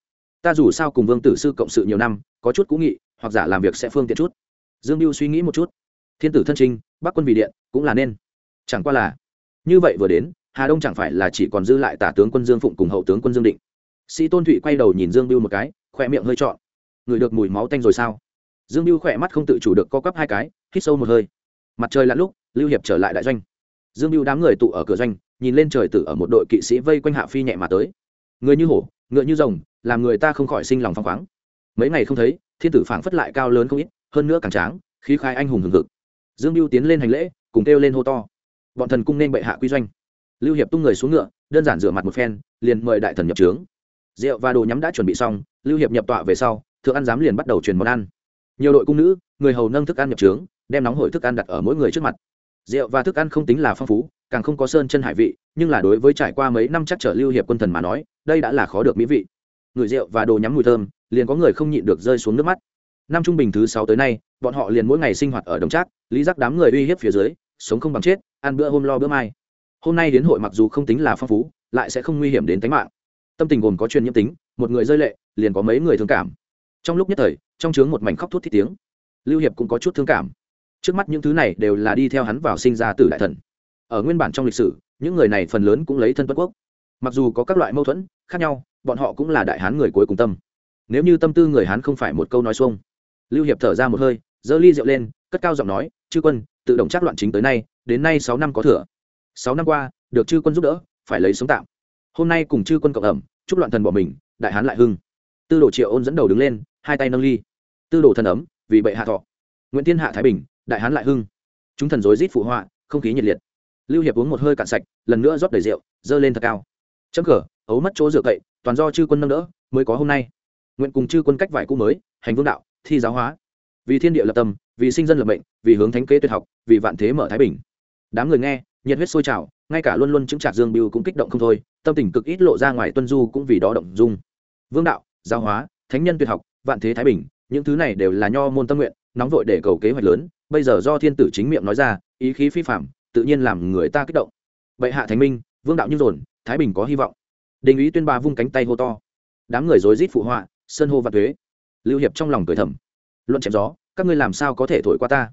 Ta dù sao cùng vương tử sư cộng sự nhiều năm có chút cũ nghị, hoặc giả làm việc sẽ phương tiện chút. Dương mưu suy nghĩ một chút. Thiên tử thân trinh bắc quân vì điện, cũng là nên. Chẳng qua là, như vậy vừa đến, hà đông chẳng phải là chỉ còn dư lại tả tướng quân dương phụng cùng hậu tướng quân dương định. Sĩ tôn thụy quay đầu nhìn dương mưu một cái khoe miệng hơi trọn. Người được mùi máu tanh rồi sao? Dương mưu khỏe mắt không tự chủ được co quắp hai cái, hít sâu một hơi. Mặt trời lặn lúc, lưu hiệp trở lại đại doanh. Dương mưu đám người tụ ở cửa doanh, nhìn lên trời tử ở một đội kỵ sĩ vây quanh hạ phi nhẹ mà tới. Người như hổ, ngựa như rồng, làm người ta không khỏi sinh lòng phăng khoáng mấy ngày không thấy, thiên tử phảng phất lại cao lớn không ít, hơn nữa càng tráng, khí khai anh hùng hừng hực. Dương mưu tiến lên hành lễ, cùng kêu lên hô to. Bọn thần cung nên bệ hạ quy doanh. Lưu hiệp tung người xuống ngựa, đơn giản rửa mặt một phen, liền mời đại thần nhập trướng. Rượu và đồ nhắm đã chuẩn bị xong, lưu hiệp nhập tọa về sau, thượng ăn giám liền bắt đầu truyền món ăn. Nhiều đội cung nữ, người hầu nâng thức ăn nhập trướng, đem nóng hổi thức ăn đặt ở mỗi người trước mặt. Rượu và thức ăn không tính là phong phú, càng không có sơn chân hải vị, nhưng là đối với trải qua mấy năm chắc trở lưu hiệp quân thần mà nói, đây đã là khó được mỹ vị người rượu và đồ nhắm mùi thơm, liền có người không nhịn được rơi xuống nước mắt. Năm trung bình thứ sáu tới nay, bọn họ liền mỗi ngày sinh hoạt ở đồng trác, lý giác đám người uy hiếp phía dưới, sống không bằng chết, ăn bữa hôm lo bữa mai. Hôm nay đến hội mặc dù không tính là phong phú, lại sẽ không nguy hiểm đến tính mạng. Tâm tình gồm có truyền nhiễm tính, một người rơi lệ, liền có mấy người thương cảm. Trong lúc nhất thời, trong trướng một mảnh khóc thút thít tiếng, lưu hiệp cũng có chút thương cảm. Trước mắt những thứ này đều là đi theo hắn vào sinh ra tử đại thần. Ở nguyên bản trong lịch sử, những người này phần lớn cũng lấy thân bất quốc. Mặc dù có các loại mâu thuẫn, khác nhau bọn họ cũng là đại hán người cuối cùng tâm. Nếu như tâm tư người hán không phải một câu nói xuông. Lưu hiệp thở ra một hơi, giơ ly rượu lên, cất cao giọng nói, chư quân, tự động chắc loạn chính tới nay, đến nay sáu năm có thừa. Sáu năm qua, được chư quân giúp đỡ, phải lấy sống tạm. Hôm nay cùng chư quân cộng ẩm, chúc loạn thần bỏ mình, đại hán lại hưng. Tư đồ triệu ôn dẫn đầu đứng lên, hai tay nâng ly. Tư đồ thần ấm, vì bệ hạ thọ. Nguyễn thiên hạ thái bình, đại hán lại hưng. Chúng thần rối rít phụ họa, không khí nhiệt liệt. Lưu hiệp uống một hơi cạn sạch, lần nữa rót đầy rượu dơ lên thật cao chấm cờ ấu mất chỗ dựa cậy, toàn do chư quân nâng đỡ, mới có hôm nay. Nguyện cùng chư quân cách vải cũ mới, hành vương đạo, thi giáo hóa. Vì thiên địa lập tâm, vì sinh dân lập mệnh, vì hướng thánh kế tuyệt học, vì vạn thế mở thái bình. Đám người nghe, nhiệt huyết sôi trào, ngay cả luôn luôn chứng trạc dương biêu cũng kích động không thôi, tâm tình cực ít lộ ra ngoài tuân du cũng vì đó động dung. Vương đạo, giáo hóa, thánh nhân tuyệt học, vạn thế thái bình, những thứ này đều là nho môn tâm nguyện, nóng vội để cầu kế hoạch lớn, bây giờ do thiên tử chính miệng nói ra, ý khí phi phạm tự nhiên làm người ta kích động. Bệ hạ thánh minh vương đạo như dồn, thái bình có hy vọng. Đình ý tuyên ba vung cánh tay hô to. Đám người rối rít phụ họa, sơn hô và thuế lưu hiệp trong lòng cười thầm. Luận chém gió, các ngươi làm sao có thể thổi qua ta?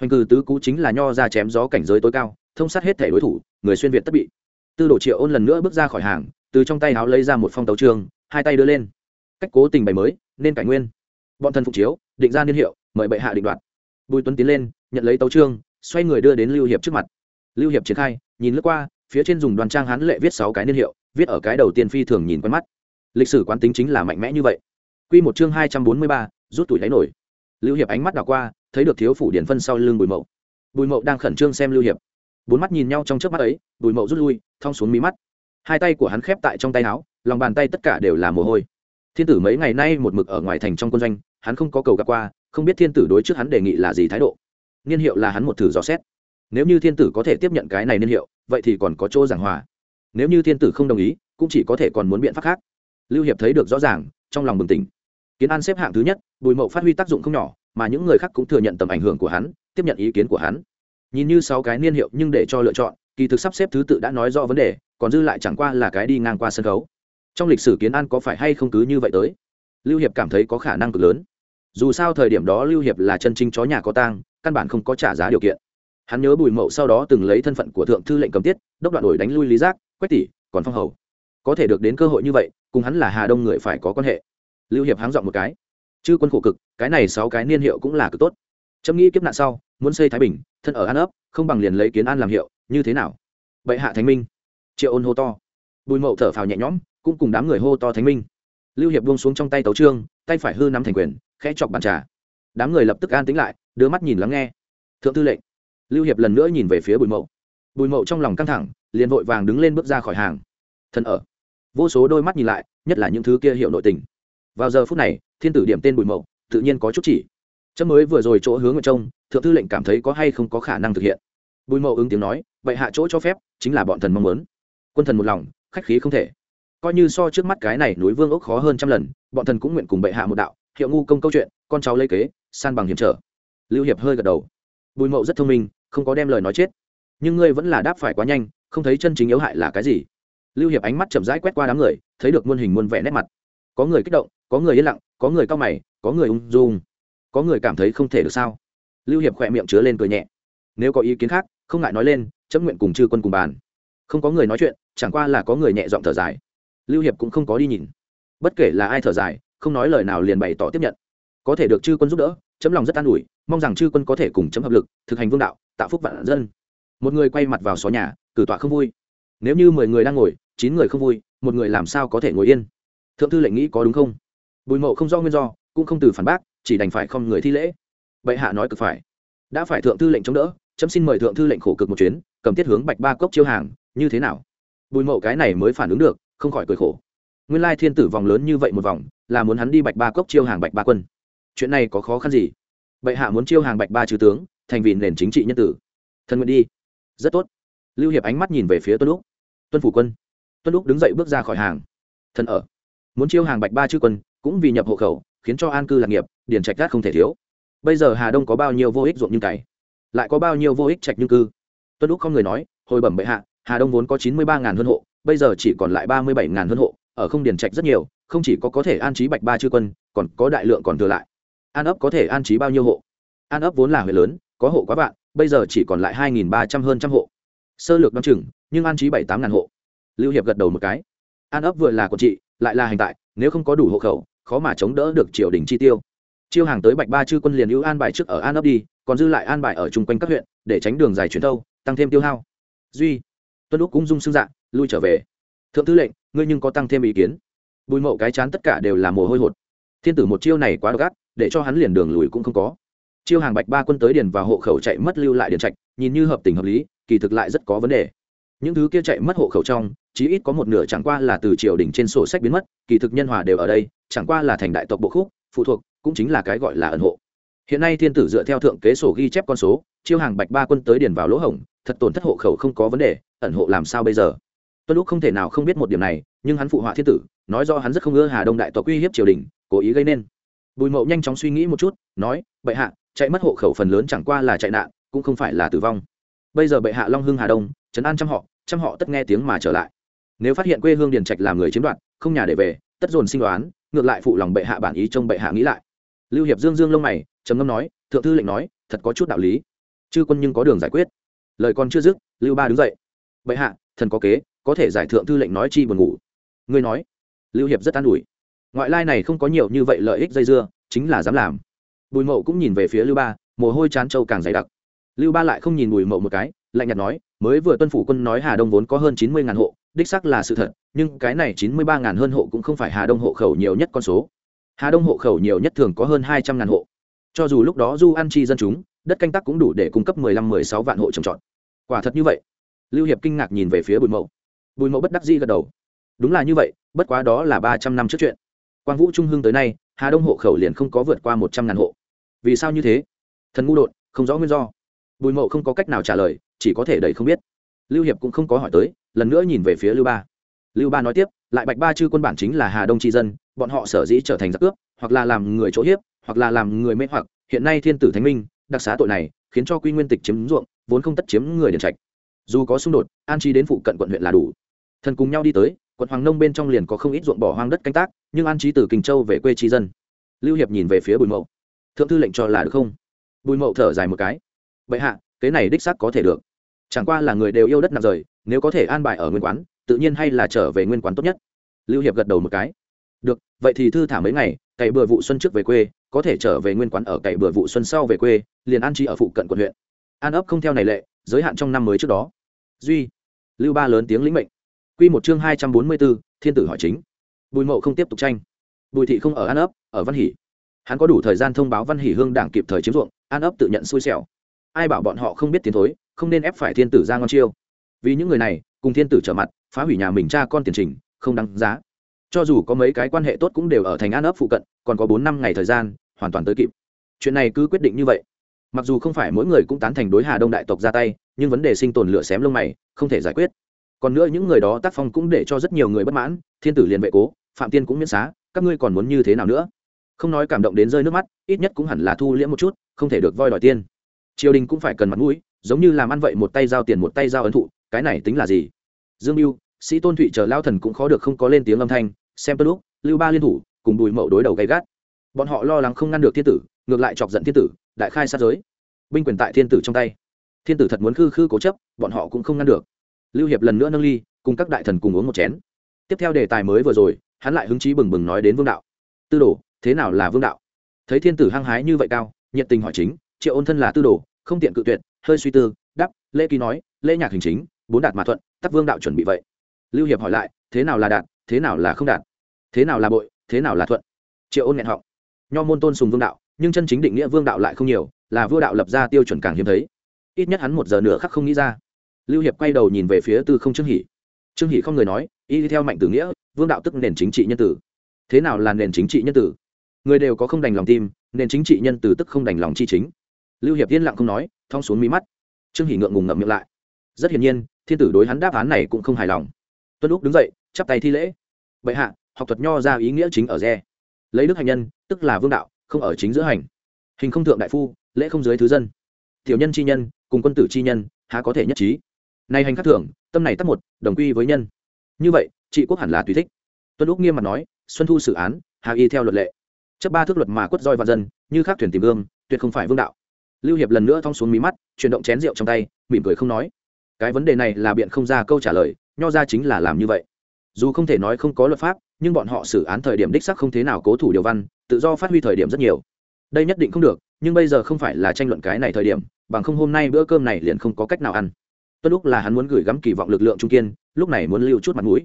Hoành cử tứ cú chính là nho ra chém gió cảnh giới tối cao, thông sát hết thể đối thủ, người xuyên việt tất bị. Tư đồ triệu ôn lần nữa bước ra khỏi hàng, từ trong tay áo lấy ra một phong tấu trường, hai tay đưa lên. Cách cố tình bày mới, nên cải nguyên. Bọn thần phục chiếu, định ra niên hiệu, mời bệ hạ định đoạt. Bùi tuấn tiến lên, nhận lấy tấu trương xoay người đưa đến lưu hiệp trước mặt. Lưu hiệp triển khai, nhìn lướt qua phía trên dùng đoàn trang hán lệ viết sáu cái niên hiệu viết ở cái đầu tiên phi thường nhìn quen mắt. Lịch sử quán tính chính là mạnh mẽ như vậy. Quy một chương hai trăm bốn mươi ba, rút tuổi lấy nổi. Lưu hiệp ánh mắt đảo qua thấy được thiếu phủ điển phân sau lưng bùi mậu. Bùi mậu đang khẩn trương xem lưu hiệp. Bốn mắt nhìn nhau trong trước mắt ấy bùi mậu rút lui thong xuống mí mắt. Hai tay của hắn khép tại trong tay áo lòng bàn tay tất cả đều là mồ hôi. Thiên tử mấy ngày nay một mực ở ngoài thành trong quân doanh hắn không có cầu gặp qua không biết thiên tử đối trước hắn đề nghị là gì thái độ. Niên hiệu là hắn một thử dò xét nếu như thiên tử có thể tiếp nhận cái này niên hiệu, vậy thì còn có chỗ giảng hòa. Nếu như thiên tử không đồng ý, cũng chỉ có thể còn muốn biện pháp khác. Lưu hiệp thấy được rõ ràng, trong lòng bừng tỉnh. Kiến an xếp hạng thứ nhất, bùi mậu phát huy tác dụng không nhỏ, mà những người khác cũng thừa nhận tầm ảnh hưởng của hắn, tiếp nhận ý kiến của hắn. Nhìn như sáu cái niên hiệu nhưng để cho lựa chọn, kỳ thực sắp xếp thứ tự đã nói rõ vấn đề, còn dư lại chẳng qua là cái đi ngang qua sân khấu. Trong lịch sử kiến an có phải hay không cứ như vậy tới? Lưu hiệp cảm thấy có khả năng cực lớn. Dù sao thời điểm đó lưu hiệp là chân chính chó nhà có tang, căn bản không có trả giá điều kiện hắn nhớ bùi mậu sau đó từng lấy thân phận của thượng thư lệnh cầm tiết, đốc đoạn đổi đánh lui lý giác, quách tỷ, còn phong hầu. Có thể được đến cơ hội như vậy, cùng hắn là hà đông người phải có quan hệ. Lưu hiệp háng dọn một cái. Chư quân khổ cực, cái này sáu cái niên hiệu cũng là cực tốt. Trâm nghĩ kiếp nạn sau, muốn xây thái bình, thân ở an ấp, không bằng liền lấy kiến an làm hiệu, như thế nào? Bệ hạ thánh minh. Triệu ôn hô to. Bùi mậu thở phào nhẹ nhõm, cũng cùng đám người hô to thánh minh. Lưu hiệp buông xuống trong tay tấu trương, tay phải hư nắm thành quyền, khẽ chọc bàn trà. Đám người lập tức an tính lại, đưa mắt nhìn lắng nghe. Thượng tư lệnh lưu hiệp lần nữa nhìn về phía bùi mậu. Bùi mậu trong lòng căng thẳng, liền vội vàng đứng lên bước ra khỏi hàng. Thân ở. Vô số đôi mắt nhìn lại, nhất là những thứ kia hiểu nội tình. Vào giờ phút này, thiên tử điểm tên bùi mậu, tự nhiên có chút chỉ. Chấm mới vừa rồi chỗ hướng ở trông, thượng thư lệnh cảm thấy có hay không có khả năng thực hiện. Bùi mậu ứng tiếng nói, vậy hạ chỗ cho phép, chính là bọn thần mong muốn. Quân thần một lòng, khách khí không thể. Coi như so trước mắt cái này núi vương ốc khó hơn trăm lần, bọn thần cũng nguyện cùng bệ hạ một đạo, hiệu ngu công câu chuyện, con cháu lấy kế, san bằng hiểm trở. Lưu hiệp hơi gật đầu bùi mậu rất thông minh, không có đem lời nói chết. Nhưng ngươi vẫn là đáp phải quá nhanh, không thấy chân chính yếu hại là cái gì? Lưu hiệp ánh mắt chậm rãi quét qua đám người, thấy được muôn hình muôn vẻ nét mặt. Có người kích động, có người yên lặng, có người cao mày, có người ung dung. Có người cảm thấy không thể được sao? Lưu hiệp khỏe miệng chứa lên cười nhẹ. Nếu có ý kiến khác, không ngại nói lên, chấm nguyện cùng chư quân cùng bàn. Không có người nói chuyện, chẳng qua là có người nhẹ giọng thở dài. Lưu hiệp cũng không có đi nhìn. Bất kể là ai thở dài, không nói lời nào liền bày tỏ tiếp nhận. Có thể được chư quân giúp đỡ chấm lòng rất an ủi, mong rằng chư quân có thể cùng chấm hợp lực, thực hành vương đạo, tạo phúc vạn dân. Một người quay mặt vào xó nhà, cử tọa không vui. Nếu như mười người đang ngồi, chín người không vui, một người làm sao có thể ngồi yên? Thượng thư lệnh nghĩ có đúng không? Bùi mậu không do nguyên do, cũng không từ phản bác, chỉ đành phải không người thi lễ. Bệ hạ nói cực phải. Đã phải thượng thư lệnh chống đỡ, chấm xin mời thượng thư lệnh khổ cực một chuyến, cầm tiết hướng bạch ba cốc chiêu hàng, như thế nào? Bùi mậu cái này mới phản ứng được, không khỏi cười khổ. Nguyên lai thiên tử vòng lớn như vậy một vòng, là muốn hắn đi bạch ba cốc chiêu hàng bạch ba quân chuyện này có khó khăn gì? Bệ hạ muốn chiêu hàng bạch ba trừ tướng, thành vì nền chính trị nhân tử. Thân nguyện đi. Rất tốt. Lưu hiệp ánh mắt nhìn về phía tuân lúc tuân phủ quân. Tuân lúc đứng dậy bước ra khỏi hàng. Thân ở. Muốn chiêu hàng bạch ba chư quân cũng vì nhập hộ khẩu, khiến cho an cư lạc nghiệp, điền trạch gác không thể thiếu. Bây giờ hà đông có bao nhiêu vô ích ruộng như cày? Lại có bao nhiêu vô ích trạch như cư? Tuân lúc không người nói, hồi bẩm bệ hạ, hà đông vốn có chín mươi ba ngàn hơn hộ, bây giờ chỉ còn lại ba mươi bảy ngàn hơn hộ, ở không điền trạch rất nhiều, không chỉ có có thể an trí bạch ba chư quân, còn có đại lượng còn thừa lại an ấp có thể an trí bao nhiêu hộ? An ấp vốn là huyện lớn, có hộ quá vạn, bây giờ chỉ còn lại hai nghìn ba trăm hơn trăm hộ. Sơ lược đ o chừng, nhưng an trí bảy tám ngàn hộ. Lưu hiệp gật đầu một cái. An ấp vừa là quận trị lại là hành tại, nếu không có đủ hộ khẩu, khó mà chống đỡ được triều đình chi tiêu. Chiêu hàng tới bạch ba chư quân liền ưu an bài trước ở an ấp đi, còn dư lại an bài ở chung quanh các huyện, để tránh đường dài chuyển thâu, tăng thêm tiêu hao. Duy, tuân úc cũng dung xương dạng lui trở về. Thượng tư lệnh, ngươi nhưng có tăng thêm ý kiến. Bùi mậu cái chán tất cả đều là mồ hôi hột. Thiên tử một chiêu này quá độc ác để cho hắn liền đường lùi cũng không có. Chiêu hàng bạch ba quân tới điền vào hộ khẩu chạy mất lưu lại điền trạch, nhìn như hợp tình hợp lý, kỳ thực lại rất có vấn đề. Những thứ kia chạy mất hộ khẩu trong, chí ít có một nửa chẳng qua là từ triều đình trên sổ sách biến mất, kỳ thực nhân hòa đều ở đây, chẳng qua là thành đại tộc bộ khúc, phụ thuộc, cũng chính là cái gọi là ẩn hộ. Hiện nay thiên tử dựa theo thượng kế sổ ghi chép con số, chiêu hàng bạch ba quân tới điền vào lỗ hổng, thật tổn thất hộ khẩu không có vấn đề, ẩn hộ làm sao bây giờ? Tuân lúc không thể nào không biết một điểm này, nhưng hắn phụ họa thiên tử, nói do hắn rất không ưa hà đông đại tộc uy hiếp triều đình, cố ý gây nên bùi mậu nhanh chóng suy nghĩ một chút, nói, bệ hạ, chạy mất hộ khẩu phần lớn chẳng qua là chạy nạn, cũng không phải là tử vong. Bây giờ bệ hạ long hưng hà đông, trấn an trăm họ trăm họ tất nghe tiếng mà trở lại. Nếu phát hiện quê hương điền trạch làm người chiếm đoạt, không nhà để về, tất dồn sinh đoán, ngược lại phụ lòng bệ hạ bản ý trông bệ hạ nghĩ lại. Lưu hiệp dương dương lông mày, trầm ngâm nói, thượng thư lệnh nói, thật có chút đạo lý. Chư quân nhưng có đường giải quyết. Lời còn chưa dứt, lưu ba đứng dậy. Bệ hạ, thần có kế, có thể giải thượng thư lệnh nói chi buồn ngủ. Ngươi nói. Lưu hiệp rất an ủi ngoại lai này không có nhiều như vậy lợi ích dây dưa, chính là dám làm. Bùi mậu cũng nhìn về phía lưu ba, mồ hôi chán trâu càng dày đặc. Lưu ba lại không nhìn bùi mậu một cái, lạnh nhạt nói, mới vừa tuân phủ quân nói hà đông vốn có hơn chín mươi ngàn hộ, đích sắc là sự thật, nhưng cái này chín mươi ba ngàn hơn hộ cũng không phải hà đông hộ khẩu nhiều nhất con số. Hà đông hộ khẩu nhiều nhất thường có hơn hai trăm ngàn hộ. Cho dù lúc đó du ăn chi dân chúng, đất canh tác cũng đủ để cung cấp mười lăm, mười sáu vạn hộ trồng trọt. Quả thật như vậy. Lưu hiệp kinh ngạc nhìn về phía bùi mậu. Bùi mậu bất đắc dĩ gật đầu. Đúng là như vậy, bất quá đó là ba trăm năm trước chuyện quang vũ trung hưng tới nay, hà đông hộ khẩu liền không có vượt qua một trăm ngàn hộ. Vì sao như thế? Thần ngu đột, không rõ nguyên do. Bùi mậu không có cách nào trả lời, chỉ có thể đầy không biết. Lưu hiệp cũng không có hỏi tới, lần nữa nhìn về phía lưu ba. Lưu ba nói tiếp, lại bạch ba chư quân bản chính là hà đông tri dân, bọn họ sở dĩ trở thành giặc cướp, hoặc là làm người chỗ hiếp, hoặc là làm người mê hoặc, hiện nay thiên tử thánh minh, đặc xá tội này, khiến cho quy nguyên tịch chiếm ruộng, vốn không tất chiếm người điển trạch. Dù có xung đột, an trí đến phụ cận quận huyện là đủ. Thần cùng nhau đi tới quận hoàng nông bên trong liền có không ít ruộng bỏ hoang đất canh tác, nhưng an trí từ kinh châu về quê tri dân. Lưu hiệp nhìn về phía bùi mậu. Thượng thư lệnh cho là được không? Bùi mậu thở dài một cái. Vậy hạ cái này đích xác có thể được. Chẳng qua là người đều yêu đất nặng rời, nếu có thể an bài ở nguyên quán, tự nhiên hay là trở về nguyên quán tốt nhất. Lưu hiệp gật đầu một cái. Được, vậy thì thư thả mấy ngày, cày bừa vụ xuân trước về quê, có thể trở về nguyên quán ở cày bừa vụ xuân sau về quê, liền an trí ở phụ cận quận huyện. An ấp không theo này lệ, giới hạn trong năm mới trước đó. Duy. Lưu ba lớn tiếng lĩnh mệnh. Quy một chương hai trăm bốn mươi b ố thiên tử hỏi chính. Bùi mậu không tiếp tục tranh. Bùi thị không ở an ấp, ở văn hỷ. Hắn có đủ thời gian thông báo văn hỷ hương đảng kịp thời chiếm ruộng, an ấp tự nhận xui xẻo. Ai bảo bọn họ không biết tiến thối, không nên ép phải thiên tử ra ngon chiêu. Vì những người này, cùng thiên tử trở mặt, phá hủy nhà mình cha con tiền trình, không đáng giá. Cho dù có mấy cái quan hệ tốt cũng đều ở thành an ấp phụ cận, còn có bốn năm ngày thời gian, hoàn toàn tới kịp. Chuyện này cứ quyết định như vậy. Mặc dù không phải mỗi người cũng tán thành đối hà đông đại tộc ra tay, nhưng vấn đề sinh tồn lửa xém lông mày, không thể giải quyết còn nữa những người đó tác phong cũng để cho rất nhiều người bất mãn, thiên tử liền vệ cố, phạm tiên cũng miễn xá, các ngươi còn muốn như thế nào nữa? Không nói cảm động đến rơi nước mắt, ít nhất cũng hẳn là thu liễm một chút, không thể được voi đòi tiên. Triều đình cũng phải cần mặt mũi, giống như làm ăn vậy một tay giao tiền một tay giao ấn thụ, cái này tính là gì? Dương mưu sĩ tôn thụy chờ lao thần cũng khó được không có lên tiếng âm thanh, xem tân lúc, lưu ba liên thủ, cùng bùi mậu đối đầu gay gắt. Bọn họ lo lắng không ngăn được thiên tử, ngược lại chọc giận thiên tử, đại khai sát giới. Binh quyền tại thiên tử trong tay. Thiên tử thật muốn khư khư cố chấp, bọn họ cũng không ngăn được lưu hiệp lần nữa nâng ly, cùng các đại thần cùng uống một chén. Tiếp theo đề tài mới vừa rồi, hắn lại hứng chí bừng bừng nói đến vương đạo. Tư đồ, thế nào là vương đạo? Thấy thiên tử hăng hái như vậy cao, nhiệt tình hỏi chính, triệu ôn thân là tư đồ, không tiện cự tuyệt, hơi suy tư đắp lễ ký nói, lễ nhạc hình chính, bốn đạt mà thuận, tắc vương đạo chuẩn bị vậy. Lưu hiệp hỏi lại, thế nào là đạt, thế nào là không đạt? Thế nào là bội, thế nào là thuận? Triệu ôn nghẹn họng. Nho môn tôn sùng vương đạo, nhưng chân chính định nghĩa vương đạo lại không nhiều, là vua đạo lập ra tiêu chuẩn càng hiếm thấy. Ít nhất hắn một giờ nữa khắc không nghĩ ra lưu hiệp quay đầu nhìn về phía tư không trương hỷ. Trương hỷ không người nói, y theo mạnh tử nghĩa, vương đạo tức nền chính trị nhân tử. Thế nào là nền chính trị nhân tử? Người đều có không đành lòng tim, nền chính trị nhân tử tức không đành lòng chi chính. Lưu hiệp yên lặng không nói, thong xuống mí mắt. Trương hỷ ngượng ngùng ngậm miệng lại. Rất hiển nhiên, thiên tử đối hắn đáp án này cũng không hài lòng. Tuân lúc đứng dậy, chắp tay thi lễ. Bệ hạ, học thuật nho ra ý nghĩa chính ở re. Lấy đức hành nhân, tức là vương đạo, không ở chính giữa hành. Hình không thượng đại phu, lễ không dưới thứ dân. Tiểu nhân chi nhân, cùng quân tử chi nhân, há có thể nhất trí? Nay hành khắc thưởng tâm này tắt một, đồng quy với nhân. Như vậy, trị quốc hẳn là tùy thích. Tuân lúc nghiêm mặt nói, xuân thu xử án, hà y theo luật lệ. Chấp ba thước luật mà quất roi và dân, như khác thuyền tìm gương tuyệt không phải vương đạo. Lưu hiệp lần nữa thong xuống mí mắt, chuyển động chén rượu trong tay, mỉm cười không nói. Cái vấn đề này là biện không ra câu trả lời, nho ra chính là làm như vậy. Dù không thể nói không có luật pháp, nhưng bọn họ xử án thời điểm đích sắc không thế nào cố thủ điều văn, tự do phát huy thời điểm rất nhiều. Đây nhất định không được, nhưng bây giờ không phải là tranh luận cái này thời điểm, bằng không hôm nay bữa cơm này liền không có cách nào ăn tuân lúc là hắn muốn gửi gắm kỳ vọng lực lượng trung kiên, lúc này muốn lưu chút mặt mũi.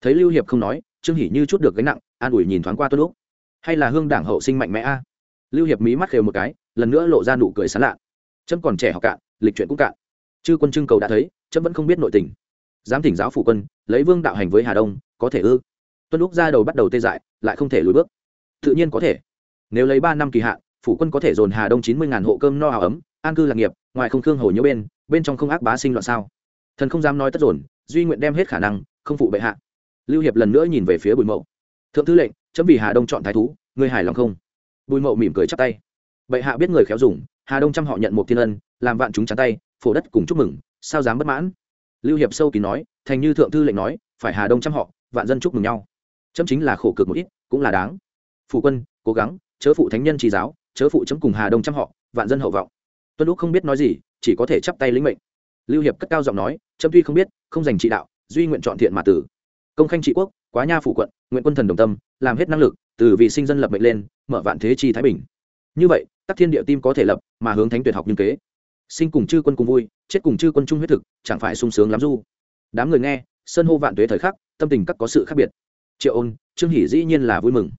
Thấy lưu hiệp không nói, trương hỉ như chút được gánh nặng, an ủi nhìn thoáng qua tuân lúc. Hay là hương đảng hậu sinh mạnh mẽ a? Lưu hiệp mí mắt khều một cái, lần nữa lộ ra nụ cười sán lạ. Trâm còn trẻ học cạn, lịch chuyện cũng cạn. Chư quân trưng cầu đã thấy trâm vẫn không biết nội tình. Dám thỉnh giáo phủ quân, lấy vương đạo hành với hà đông, có thể ư? Tuân lúc ra đầu bắt đầu tê dại, lại không thể lùi bước. Tự nhiên có thể. Nếu lấy ba năm kỳ hạn, phủ quân có thể dồn hà đông chín mươi ngàn hộ cơm no hào ấm, an cư lạc nghiệp, ngoài không khương hồ nhớ bên bên trong không ác bá sinh loạn sao? Thần không dám nói tất dồn, duy nguyện đem hết khả năng, không phụ bệ hạ. Lưu hiệp lần nữa nhìn về phía bùi mậu. Thượng thư lệnh, chấm vì hà đông chọn thái thú, ngươi hài lòng không? Bùi mậu mỉm cười chắp tay. Bệ hạ biết người khéo dùng, hà đông trăm họ nhận một thiên ân, làm vạn chúng chắn tay, phổ đất cùng chúc mừng, sao dám bất mãn? Lưu hiệp sâu kín nói, thành như thượng thư lệnh nói, phải hà đông trăm họ, vạn dân chúc mừng nhau. Chấm chính là khổ cực một ít, cũng là đáng. Phụ quân, cố gắng, chớ phụ thánh nhân trì giáo, chớ phụ chấm cùng hà đông trăm họ, vạn dân hậu vọng tuân lúc không biết nói gì, chỉ có thể chắp tay lĩnh mệnh. Lưu hiệp cất cao giọng nói, Trâm tuy không biết, không dành trị đạo, duy nguyện chọn thiện mà tử. Công khanh trị quốc, quá nha phủ quận, nguyện quân thần đồng tâm, làm hết năng lực, từ vị sinh dân lập mệnh lên, mở vạn thế chi thái bình. Như vậy, tắc thiên địa tim có thể lập, mà hướng thánh tuyệt học như kế. Sinh cùng chư quân cùng vui, chết cùng chư quân chung huyết thực, chẳng phải sung sướng lắm du. Đám người nghe sân hô vạn tuế thời khắc, tâm tình các có sự khác biệt. Triệu ôn, trương hỷ dĩ nhiên là vui mừng.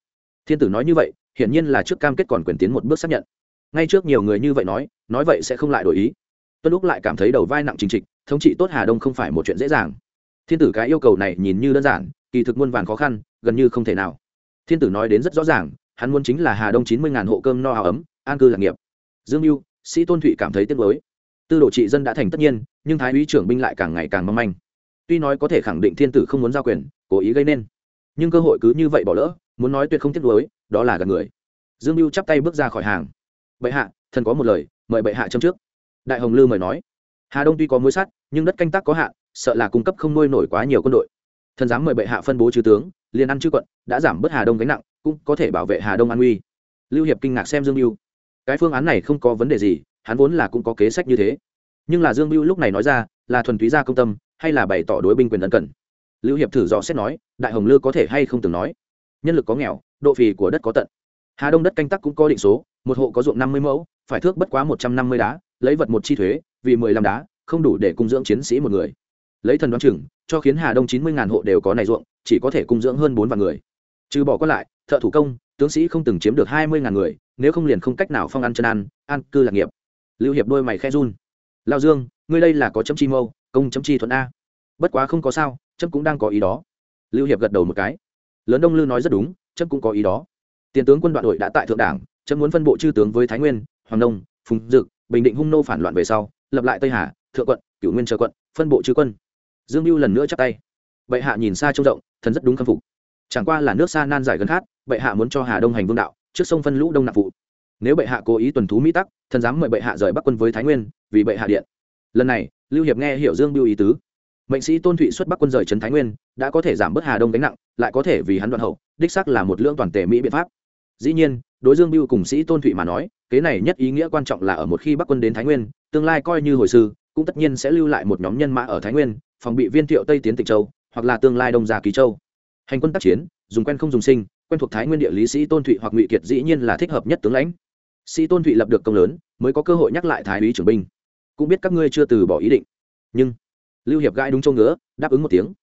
Thiên tử nói như vậy, hiển nhiên là trước cam kết còn quyền tiến một bước xác nhận ngay trước nhiều người như vậy nói nói vậy sẽ không lại đổi ý. Tuân lúc lại cảm thấy đầu vai nặng chính trịch, thống trị tốt hà đông không phải một chuyện dễ dàng. Thiên tử cái yêu cầu này nhìn như đơn giản, kỳ thực muôn vàn khó khăn, gần như không thể nào. Thiên tử nói đến rất rõ ràng, hắn muốn chính là hà đông chín mươi ngàn hộ cơm no áo ấm, an cư lạc nghiệp. Dương mưu, sĩ tôn thụy cảm thấy tiếc nuối. Tư đồ trị dân đã thành tất nhiên, nhưng thái úy trưởng binh lại càng ngày càng mong manh. Tuy nói có thể khẳng định thiên tử không muốn giao quyền, cố ý gây nên, nhưng cơ hội cứ như vậy bỏ lỡ, muốn nói tuyệt không tiếc nuối, đó là gần người. Dương mưu chắp tay bước ra khỏi hàng bệ hạ, thần có một lời, mời bệ hạ châm trước. Đại hồng lư mời nói. Hà đông tuy có mối sắt nhưng đất canh tác có hạn, sợ là cung cấp không nuôi nổi quá nhiều quân đội. Thần dám mời bệ hạ phân bố chư tướng, liền ăn chư quận, đã giảm bớt hà đông gánh nặng, cũng có thể bảo vệ hà đông an uy lưu hiệp kinh ngạc xem dương mưu cái phương án này không có vấn đề gì, hắn vốn là cũng có kế sách như thế. Nhưng là dương mưu lúc này nói ra, là thuần túy gia công tâm, hay là bày tỏ đối binh quyền ân cần? Lưu hiệp thử dò xét nói, đại hồng lư có thể hay không từng nói? Nhân lực có nghèo, độ phì của đất có tận. Hà đông đất canh tác cũng có định số một hộ có ruộng năm mươi mẫu, phải thước bất quá một trăm năm mươi đá, lấy vật một chi thuế, vì mười lăm đá, không đủ để cung dưỡng chiến sĩ một người. Lấy thần đoán chừng, cho khiến hà đông chín mươi ngàn hộ đều có này ruộng, chỉ có thể cung dưỡng hơn bốn vạn người. Trừ bỏ còn lại, thợ thủ công, tướng sĩ không từng chiếm được hai mươi ngàn người, nếu không liền không cách nào phong ăn chân ăn, an cư lạc nghiệp. Lưu hiệp đôi mày khe run. Lao dương, ngươi đây là có chấm chi mâu, công chấm chi thuận a. Bất quá không có sao, chấm cũng đang có ý đó. Lưu hiệp gật đầu một cái. Lớn đông lư nói rất đúng, chấm cũng có ý đó. Tiền tướng quân đoạn đội đã tại thượng đảng chấm muốn phân bộ chư tướng với thái nguyên, hoàng đông phùng dực, bình định hung nô phản loạn về sau, lập lại tây hà, thượng quận, cửu nguyên chờ quận, phân bộ chư quân. Dương mưu lần nữa chắp tay. Bệ hạ nhìn xa trông rộng, thần rất đúng khâm phục. Chẳng qua là nước xa nan giải gần khát bệ hạ muốn cho hà đông hành vương đạo, trước sông phân lũ đông nạp vụ. nếu bệ hạ cố ý tuần thú mỹ tắc, thần dám mời bệ hạ rời bắc quân với thái nguyên, vì bệ hạ điện. Lần này, lưu hiệp nghe hiểu dương biêu ý tứ. Mệnh sĩ tôn thụy xuất bắc quân rời trấn thái nguyên, đã có thể giảm bớt hà đông gánh nặng, lại có thể vì hắn đoạn hậu, đích sắc là một lương toàn thể mỹ biện pháp. Dĩ nhiên đối dương biêu cùng sĩ tôn thụy mà nói, kế này nhất ý nghĩa quan trọng là ở một khi bắc quân đến thái nguyên, tương lai coi như hồi sư, cũng tất nhiên sẽ lưu lại một nhóm nhân mã ở thái nguyên, phòng bị viên thiệu tây tiến tịch châu, hoặc là tương lai đông già ký châu. Hành quân tác chiến, dùng quen không dùng sinh, quen thuộc thái nguyên địa lý sĩ tôn thụy hoặc ngụy kiệt dĩ nhiên là thích hợp nhất tướng lãnh. Sĩ tôn thụy lập được công lớn, mới có cơ hội nhắc lại thái úy trưởng binh. Cũng biết các ngươi chưa từ bỏ ý định. Nhưng, lưu hiệp gãi đúng châu ngứa, đáp ứng một tiếng.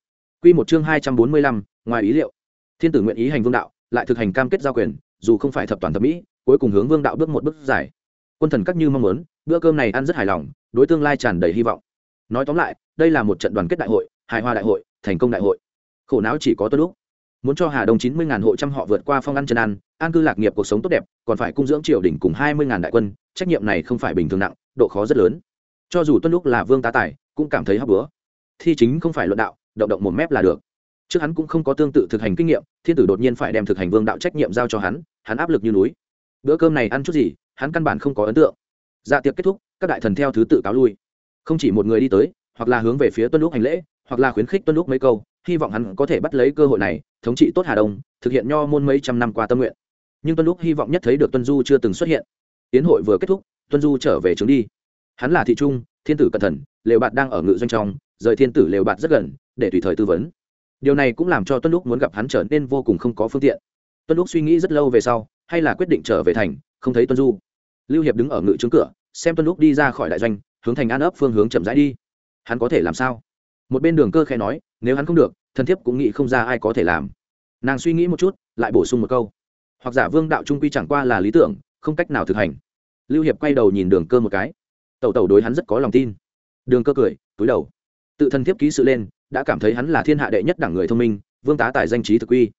Quy một chương hai trăm bốn mươi lăm, ngoài ý liệu. Thiên tử nguyện ý hành vương đạo, lại thực hành cam kết giao quyền dù không phải thập toàn thập mỹ, cuối cùng hướng vương đạo bước một bước dài quân thần các như mong muốn, bữa cơm này ăn rất hài lòng, đối tương lai tràn đầy hy vọng. Nói tóm lại, đây là một trận đoàn kết đại hội, hài hòa đại hội, thành công đại hội. Khổ não chỉ có tốt lúc muốn cho hà đông chín mươi ngàn hộ trăm họ vượt qua phong ăn chân ăn, an cư lạc nghiệp cuộc sống tốt đẹp, còn phải cung dưỡng triều đình cùng hai mươi ngàn đại quân, trách nhiệm này không phải bình thường nặng, độ khó rất lớn. Cho dù tuân lúc là vương tá tài, cũng cảm thấy hấp bữa thi chính không phải luận đạo, động động một mép là được trước hắn cũng không có tương tự thực hành kinh nghiệm, thiên tử đột nhiên phải đem thực hành vương đạo trách nhiệm giao cho hắn hắn áp lực như núi. Bữa cơm này ăn chút gì, hắn căn bản không có ấn tượng. Dạ tiệc kết thúc, các đại thần theo thứ tự cáo lui. Không chỉ một người đi tới, hoặc là hướng về phía tuân lúc hành lễ, hoặc là khuyến khích tuân lúc mấy câu, hy vọng hắn có thể bắt lấy cơ hội này, thống trị tốt hà đông, thực hiện nho môn mấy trăm năm qua tâm nguyện. Nhưng tuân lúc hy vọng nhất thấy được tuân du chưa từng xuất hiện. Tiến hội vừa kết thúc, tuân du trở về trướng đi. Hắn là thị trung, thiên tử cẩn thận, lều bạt đang ở ngự doanh trong, rời thiên tử lều bạt rất gần, để tùy thời tư vấn điều này cũng làm cho tuân lúc muốn gặp hắn trở nên vô cùng không có phương tiện. Tuân lúc suy nghĩ rất lâu về sau, hay là quyết định trở về thành, không thấy tuân du. Lưu hiệp đứng ở ngự trướng cửa, xem tuân lúc đi ra khỏi đại doanh, hướng thành an ấp phương hướng chậm rãi đi. Hắn có thể làm sao? Một bên đường cơ khẽ nói, nếu hắn không được, thần thiếp cũng nghĩ không ra ai có thể làm. Nàng suy nghĩ một chút, lại bổ sung một câu. Hoặc giả vương đạo trung quy chẳng qua là lý tưởng, không cách nào thực hành. Lưu hiệp quay đầu nhìn đường cơ một cái. Tẩu tẩu đối hắn rất có lòng tin. Đường cơ cười, túi đầu. Tự thân thiếp ký sự lên đã cảm thấy hắn là thiên hạ đệ nhất đảng người thông minh, vương tá tài danh trí thực uy.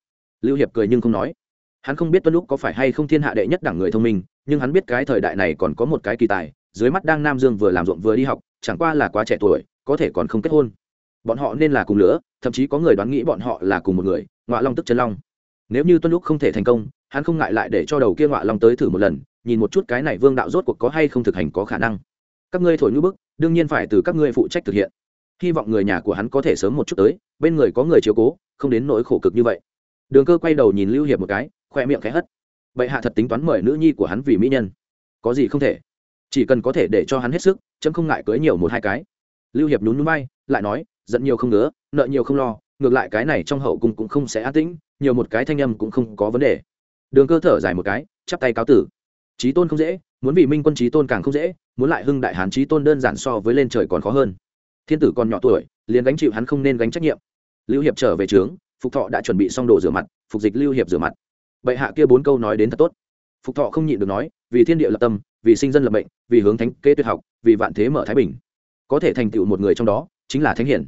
lưu hiệp cười nhưng không nói. Hắn không biết tuân lúc có phải hay không thiên hạ đệ nhất đảng người thông minh, nhưng hắn biết cái thời đại này còn có một cái kỳ tài, dưới mắt đang nam dương vừa làm ruộng vừa đi học, chẳng qua là quá trẻ tuổi, có thể còn không kết hôn. Bọn họ nên là cùng lứa, thậm chí có người đoán nghĩ bọn họ là cùng một người, ngọa long tức chân long. Nếu như tuân lúc không thể thành công, hắn không ngại lại để cho đầu kia ngọa long tới thử một lần, nhìn một chút cái này vương đạo rốt cuộc có hay không thực hành có khả năng. Các ngươi thổi nhu bức, đương nhiên phải từ các ngươi phụ trách thực hiện hy vọng người nhà của hắn có thể sớm một chút tới, bên người có người chiếu cố, không đến nỗi khổ cực như vậy. Đường cơ quay đầu nhìn lưu hiệp một cái, khoe miệng khẽ hất. Bệ hạ thật tính toán mời nữ nhi của hắn vì mỹ nhân. Có gì không thể. Chỉ cần có thể để cho hắn hết sức, chấm không ngại cưới nhiều một hai cái. Lưu hiệp nhún núi bay lại nói, giận nhiều không ngứa, nợ nhiều không lo, ngược lại cái này trong hậu cung cũng không sẽ an tĩnh, nhiều một cái thanh âm cũng không có vấn đề. Đường cơ thở dài một cái, chắp tay cáo tử. Trí tôn không dễ, muốn vì minh quân trí tôn càng không dễ, muốn lại hưng đại hán trí tôn đơn giản so với lên trời còn khó hơn thiên tử còn nhỏ tuổi, liền gánh chịu hắn không nên gánh trách nhiệm. Lưu hiệp trở về trướng, phục thọ đã chuẩn bị xong đồ rửa mặt, phục dịch lưu hiệp rửa mặt. Bệ hạ kia bốn câu nói đến thật tốt. Phục thọ không nhịn được nói, vì thiên địa lập tâm, vì sinh dân lập mệnh, vì hướng thánh kê tuyệt học, vì vạn thế mở thái bình. Có thể thành tựu một người trong đó, chính là thánh hiển.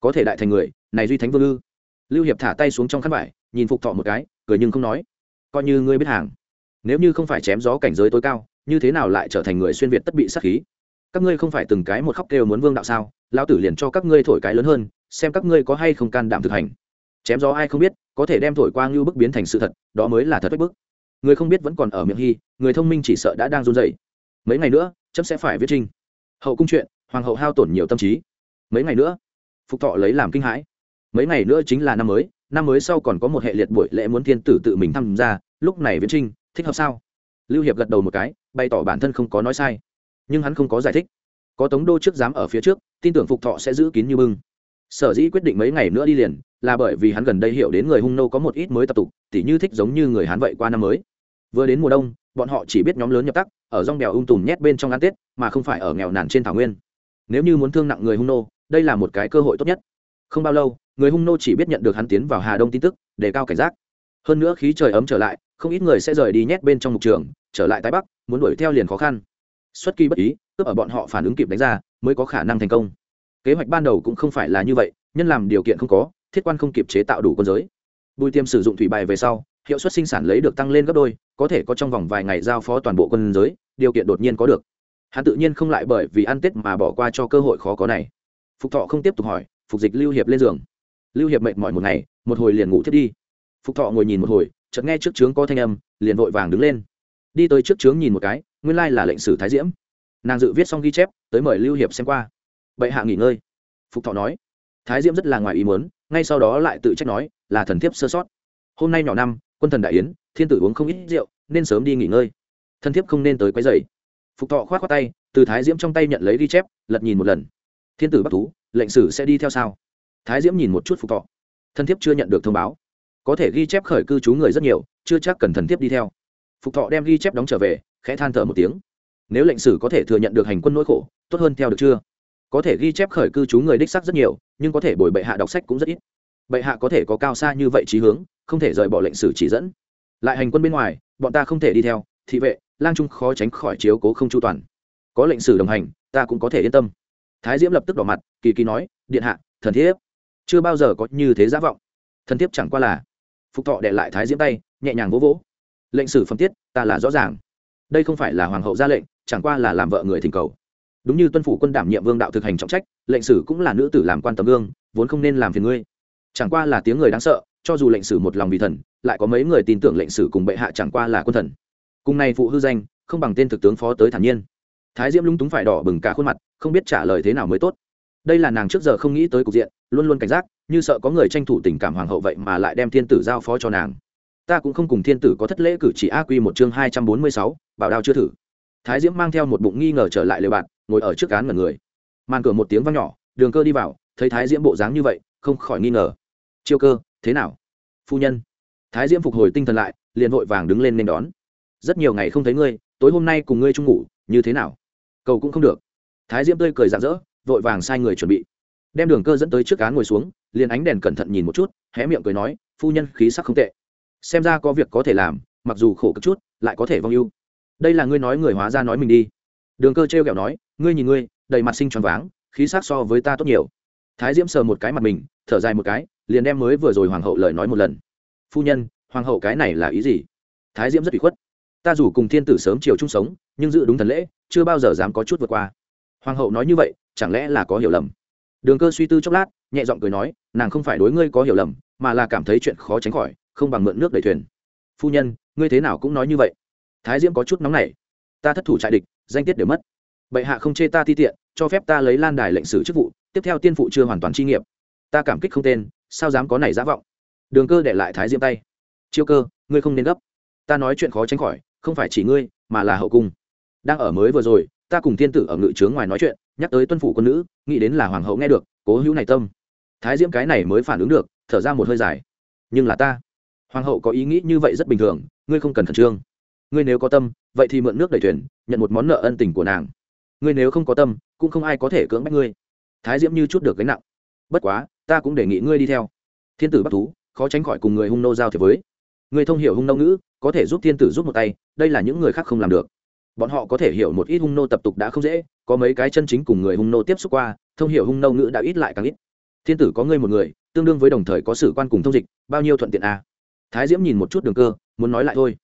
Có thể đại thành người, này duy thánh vương ư. Lưu hiệp thả tay xuống trong khăn vải, nhìn phục thọ một cái, cười nhưng không nói. Coi như ngươi biết hàng. Nếu như không phải chém gió cảnh giới tối cao, như thế nào lại trở thành người xuyên việt tất bị sát khí? Các ngươi không phải từng cái một khóc kêu muốn vương đạo sao, lão tử liền cho các ngươi thổi cái lớn hơn, xem các ngươi có hay không can đảm thực hành. Chém gió ai không biết, có thể đem thổi qua ngưu bức biến thành sự thật, đó mới là thật bức người không biết vẫn còn ở miệng hy người thông minh chỉ sợ đã đang run dậy mấy ngày nữa, chấm sẽ phải viết trinh. Hậu cung chuyện, hoàng hậu hao tổn nhiều tâm trí. Mấy ngày nữa, phục thọ lấy làm kinh hãi. Mấy ngày nữa chính là năm mới năm mới sau còn có một hệ liệt buổi lễ muốn thiên tử tự mình tham gia, lúc này viễn trinh, thích hợp sao? Lưu hiệp gật đầu một cái, bày tỏ bản thân không có nói sai nhưng hắn không có giải thích. Có tống đô trước dám ở phía trước, tin tưởng phục thọ sẽ giữ kín như bưng. Sở dĩ quyết định mấy ngày nữa đi liền, là bởi vì hắn gần đây hiểu đến người hung nô có một ít mới tập tục, tỉ như thích giống như người hắn vậy qua năm mới. Vừa đến mùa đông, bọn họ chỉ biết nhóm lớn nhập tắc, ở rong bèo ung tùm nhét bên trong ăn tết, mà không phải ở nghèo nàn trên thảo nguyên. Nếu như muốn thương nặng người hung nô, đây là một cái cơ hội tốt nhất. Không bao lâu, người hung nô chỉ biết nhận được hắn tiến vào hà đông tin tức, để cao cảnh giác. Hơn nữa khí trời ấm trở lại, không ít người sẽ rời đi nhét bên trong mục trường, trở lại tái bắc, muốn đuổi theo liền khó khăn xuất kỳ bất ý, cướp ở bọn họ phản ứng kịp đánh ra, mới có khả năng thành công. Kế hoạch ban đầu cũng không phải là như vậy, nhân làm điều kiện không có, thiết quan không kịp chế tạo đủ quân giới. Bùi tiêm sử dụng thủy bài về sau, hiệu suất sinh sản lấy được tăng lên gấp đôi, có thể có trong vòng vài ngày giao phó toàn bộ quân giới, điều kiện đột nhiên có được. Hắn tự nhiên không lại bởi vì ăn tết mà bỏ qua cho cơ hội khó có này. Phục thọ không tiếp tục hỏi, phục dịch lưu hiệp lên giường. Lưu hiệp mệt mỏi một ngày, một hồi liền ngủ thiết đi. Phục thọ ngồi nhìn một hồi, chợt nghe trước trướng có thanh âm, liền vội vàng đứng lên. Đi tới trước trướng nhìn một cái nguyên lai là lệnh sử thái diễm. Nàng dự viết xong ghi chép, tới mời lưu hiệp xem qua. Bệ hạ nghỉ ngơi. Phục thọ nói, thái diễm rất là ngoài ý muốn, ngay sau đó lại tự trách nói, là thần thiếp sơ sót. Hôm nay nhỏ năm, quân thần đại yến, thiên tử uống không ít rượu, nên sớm đi nghỉ ngơi. Thần thiếp không nên tới quấy dày phục thọ k h o á t khoác tay, từ thái diễm trong tay nhận lấy ghi chép, lật nhìn một lần. Thiên tử bắt thú, lệnh sử sẽ đi theo sao? Thái diễm nhìn một chút phục thọ. Thần thiếp chưa nhận được thông báo. Có thể ghi chép khởi cư trú người rất nhiều, chưa chắc cần thần thiếp đi theo phục thọ đem ghi chép đóng trở về, khẽ than thở một tiếng. Nếu lệnh sử có thể thừa nhận được hành quân nỗi khổ, tốt hơn theo được chưa? Có thể ghi chép khởi cư trú người đích sắc rất nhiều, nhưng có thể bồi bệ hạ đọc sách cũng rất ít. Bệ hạ có thể có cao xa như vậy trí hướng, không thể rời bỏ lệnh sử chỉ dẫn. Lại hành quân bên ngoài, bọn ta không thể đi theo, thị vệ, lang trung khó tránh khỏi chiếu cố không chu toàn. Có lệnh sử đồng hành, ta cũng có thể yên tâm. Thái diễm lập tức đỏ mặt, kỳ kỳ nói, điện hạ, thần thiếp. Chưa bao giờ có như thế giả vọng. Thần thiếp chẳng qua là, phục thọ đệ lại thái diễm tay, nhẹ nhàng vỗ vỗ lệnh sử phẩm tiết, ta là rõ ràng. Đây không phải là hoàng hậu ra lệnh, chẳng qua là làm vợ người thỉnh cầu. Đúng như tuân phủ quân đảm nhiệm vương đạo thực hành trọng trách, lệnh sử cũng là nữ tử làm quan tấm gương, vốn không nên làm phiền ngươi. Chẳng qua là tiếng người đáng sợ, cho dù lệnh sử một lòng vì thần, lại có mấy người tin tưởng lệnh sử cùng bệ hạ chẳng qua là quân thần. Cùng này phụ hư danh, không bằng tên thực tướng phó tới thản nhiên. Thái diễm lúng túng phải đỏ bừng cả khuôn mặt, không biết trả lời thế nào mới tốt. Đây là nàng trước giờ không nghĩ tới cục diện, luôn luôn cảnh giác, như sợ có người tranh thủ tình cảm hoàng hậu vậy mà lại đem thiên tử giao phó cho nàng ta cũng không cùng thiên tử có thất lễ cử chỉ a quy một chương hai trăm bốn mươi sáu, bảo đao chưa thử. Thái diễm mang theo một bụng nghi ngờ trở lại lều bạn, ngồi ở trước cán ngẩn người. Màn cửa một tiếng vang nhỏ, đường cơ đi vào, thấy thái diễm bộ dáng như vậy, không khỏi nghi ngờ. Chiêu cơ, thế nào? Phu nhân. Thái diễm phục hồi tinh thần lại, liền vội vàng đứng lên nên đón. Rất nhiều ngày không thấy ngươi, tối hôm nay cùng ngươi chung ngủ, như thế nào? Cầu cũng không được. Thái diễm tươi cười rạng rỡ, vội vàng sai người chuẩn bị. Đem đường cơ dẫn tới trước cán ngồi xuống, liền ánh đèn cẩn thận nhìn một chút, hé miệng cười nói, phu nhân, khí sắc không tệ xem ra có việc có thể làm, mặc dù khổ cực chút, lại có thể vong ưu. Đây là ngươi nói người hóa ra nói mình đi. Đường cơ t r kẹo nói, ngươi nhìn ngươi, đầy mặt sinh tròn váng, khí sắc so với ta tốt nhiều. Thái diễm sờ một cái mặt mình, thở dài một cái, liền đem mới vừa rồi hoàng hậu lời nói một lần. Phu nhân, hoàng hậu cái này là ý gì? Thái diễm rất bị khuất. Ta dù cùng thiên tử sớm chiều chung sống, nhưng giữ đúng thần lễ, chưa bao giờ dám có chút vượt qua. Hoàng hậu nói như vậy, chẳng lẽ là có hiểu lầm? Đường cơ suy tư chốc lát, nhẹ giọng cười nói, nàng không phải đối ngươi có hiểu lầm, mà là cảm thấy chuyện khó tránh khỏi không bằng mượn nước đẩy thuyền. Phu nhân, ngươi thế nào cũng nói như vậy. Thái diễm có chút nóng nảy. Ta thất thủ trại địch, danh tiết đều mất. Bệ hạ không chê ta ti tiện, cho phép ta lấy lan đài lệnh sử chức vụ, tiếp theo tiên phụ chưa hoàn toàn chi nghiệp. Ta cảm kích không tên, sao dám có này giả vọng. Đường cơ để lại thái diễm tay. Chiêu cơ, ngươi không nên gấp. Ta nói chuyện khó tránh khỏi, không phải chỉ ngươi, mà là hậu cung. Đang ở mới vừa rồi, ta cùng thiên tử ở ngự trướng ngoài nói chuyện, nhắc tới tuân phủ quân nữ, nghĩ đến là hoàng hậu nghe được, cố hữu này tâm. Thái diễm cái này mới phản ứng được, thở ra một hơi dài. Nhưng là ta hoàng hậu có ý nghĩ như vậy rất bình thường, ngươi không cần khẩn trương. Ngươi nếu có tâm, vậy thì mượn nước đầy thuyền, nhận một món nợ ân tình của nàng. Ngươi nếu không có tâm, cũng không ai có thể cưỡng bách ngươi. Thái diễm như chút được gánh nặng. Bất quá, ta cũng đề nghị ngươi đi theo. Thiên tử bắt thú, khó tránh khỏi cùng người hung nô giao thiệp với. Người thông hiểu hung nô ngữ, có thể giúp thiên tử giúp một tay, đây là những người khác không làm được. Bọn họ có thể hiểu một ít hung nô tập tục đã không dễ, có mấy cái chân chính cùng người hung nô tiếp xúc qua, thông hiểu hung nô ngữ đã ít lại càng ít. Thiên tử có ngươi một người, tương đương với đồng thời có sử quan cùng thông dịch, bao nhiêu thuận tiện à thái diễm nhìn một chút đường cơ, muốn nói lại thôi.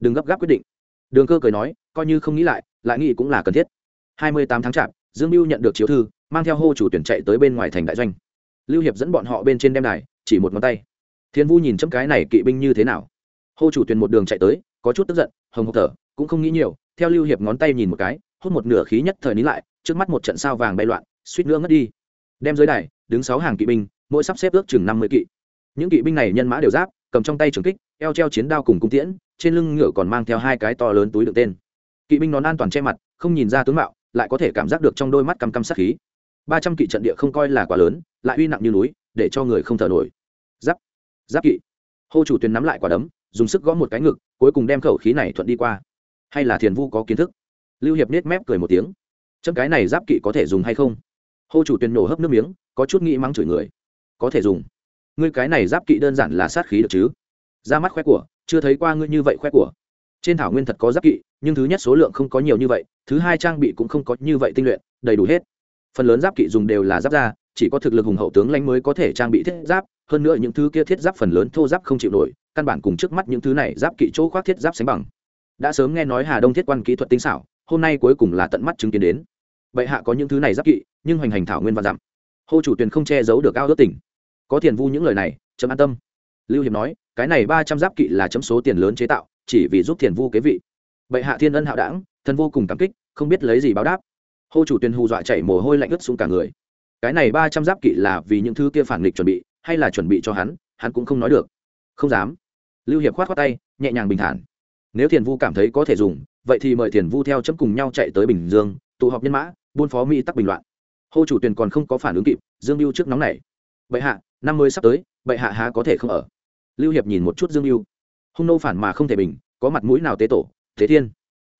Đừng gấp gáp quyết định. Đường cơ cười nói, coi như không nghĩ lại lại nghĩ cũng là cần thiết. Hai mươi tám tháng chạp, dương mưu nhận được chiếu thư, mang theo hô chủ tuyển chạy tới bên ngoài thành đại doanh. Lưu hiệp dẫn bọn họ bên trên đem đài, chỉ một ngón tay. Thiên vu nhìn chấm cái này kỵ binh như thế nào. Hô chủ tuyển một đường chạy tới, có chút tức giận, hồng hộc thở, cũng không nghĩ nhiều, theo lưu hiệp ngón tay nhìn một cái, hút một nửa khí nhất thời nín lại, trước mắt một trận sao vàng bay loạn, suýt nữa ngất đi. Đem dưới đài, đứng sáu hàng kỵ binh, mỗi sắp xếp ước chừng năm mươi kỵ. Những kỵ binh này nhân mã đều giáp cầm trong tay trường kích, eo treo chiến đao cùng cung tiễn, trên lưng ngựa còn mang theo hai cái to lớn túi đựng tên. Kỵ binh nón an toàn che mặt, không nhìn ra tướng mạo, lại có thể cảm giác được trong đôi mắt căm căm sát khí. Ba trăm kỵ trận địa không coi là quá lớn, lại uy nặng như núi, để cho người không thở nổi. Giáp giáp kỵ. Hô chủ tuyến nắm lại quả đấm, dùng sức gõ một cái ngực, cuối cùng đem khẩu khí này thuận đi qua. Hay là thiền vu có kiến thức? Lưu hiệp nết mép cười một tiếng. Chấm cái này giáp kỵ có thể dùng hay không? Hô chủ tuyến nổ hấp nước miếng, có chút nghĩ mắng chửi người. Có thể dùng ngươi cái này giáp kỵ đơn giản là sát khí được chứ? Ra mắt khoe của, chưa thấy qua ngươi như vậy khoe của. Trên thảo nguyên thật có giáp kỵ, nhưng thứ nhất số lượng không có nhiều như vậy, thứ hai trang bị cũng không có như vậy tinh luyện, đầy đủ hết. Phần lớn giáp kỵ dùng đều là giáp da, chỉ có thực lực hùng hậu tướng lãnh mới có thể trang bị thiết giáp, hơn nữa những thứ kia thiết giáp phần lớn thô giáp không chịu nổi, căn bản cùng trước mắt những thứ này giáp kỵ chỗ khoác thiết giáp sánh bằng. Đã sớm nghe nói hà đông thiết quan kỹ thuật tinh xảo, hôm nay cuối cùng là tận mắt chứng kiến đến. Bệ hạ có những thứ này giáp kỵ, nhưng hoành hành thảo nguyên và dặm. Hô chủ tuyền không che giấu được ao ước tỉnh có tiền vu những lời này, chấm an tâm. Lưu hiệp nói, cái này ba trăm giáp kỵ là chấm số tiền lớn chế tạo, chỉ vì giúp tiền vu kế vị. Bệ hạ thiên ân hạo đảng, thân vô cùng cảm kích, không biết lấy gì báo đáp. Hô chủ tuyền hù dọa chảy mồ hôi lạnh ướt xuống cả người. Cái này ba trăm giáp kỵ là vì những thứ kia phản nghịch chuẩn bị, hay là chuẩn bị cho hắn hắn cũng không nói được. Không dám. Lưu hiệp khoát khoát tay, nhẹ nhàng bình thản. Nếu thiền vu cảm thấy có thể dùng, vậy thì mời thiền vu theo chấm cùng nhau chạy tới bình dương, tụ họp nhân mã, buôn phó mỹ tắc bình loạn. Hô chủ tuyền còn không có phản ứng kịp, dương mưu trước nóng này bệ hạ năm mươi sắp tới, bệ hạ há có thể không ở? Lưu hiệp nhìn một chút dương mưu hung nô phản mà không thể bình, có mặt mũi nào tế tổ? Thế thiên.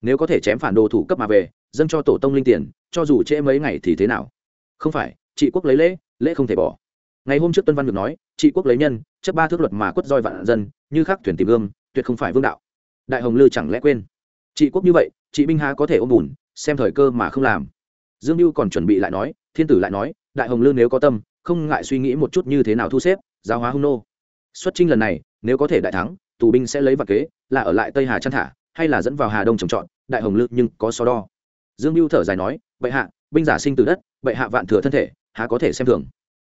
Nếu có thể chém phản đồ thủ cấp mà về, dâng cho tổ tông linh tiền, cho dù trễ mấy ngày thì thế nào? Không phải, trị quốc lấy lễ lễ không thể bỏ. Ngày hôm trước tuân văn được nói, trị quốc lấy nhân, chấp ba thước luật mà quất roi vạn dân, như khắc thuyền tìm gương tuyệt không phải vương đạo. Đại hồng lư chẳng lẽ quên? Trị quốc như vậy, trị binh há có thể ôm bùn, xem thời cơ mà không làm. Dương mưu còn chuẩn bị lại nói, thiên tử lại nói, đại hồng lư nếu có tâm không ngại suy nghĩ một chút như thế nào thu xếp, giáo hóa hung nô. Xuất trinh lần này, nếu có thể đại thắng, tù binh sẽ lấy vật kế, là ở lại tây hà chăn thả, hay là dẫn vào hà đông trồng trọt, đại hồng lư nhưng có so đo. Dương mưu thở dài nói, bệ hạ, binh giả sinh từ đất, bệ hạ vạn thừa thân thể, há có thể xem thường.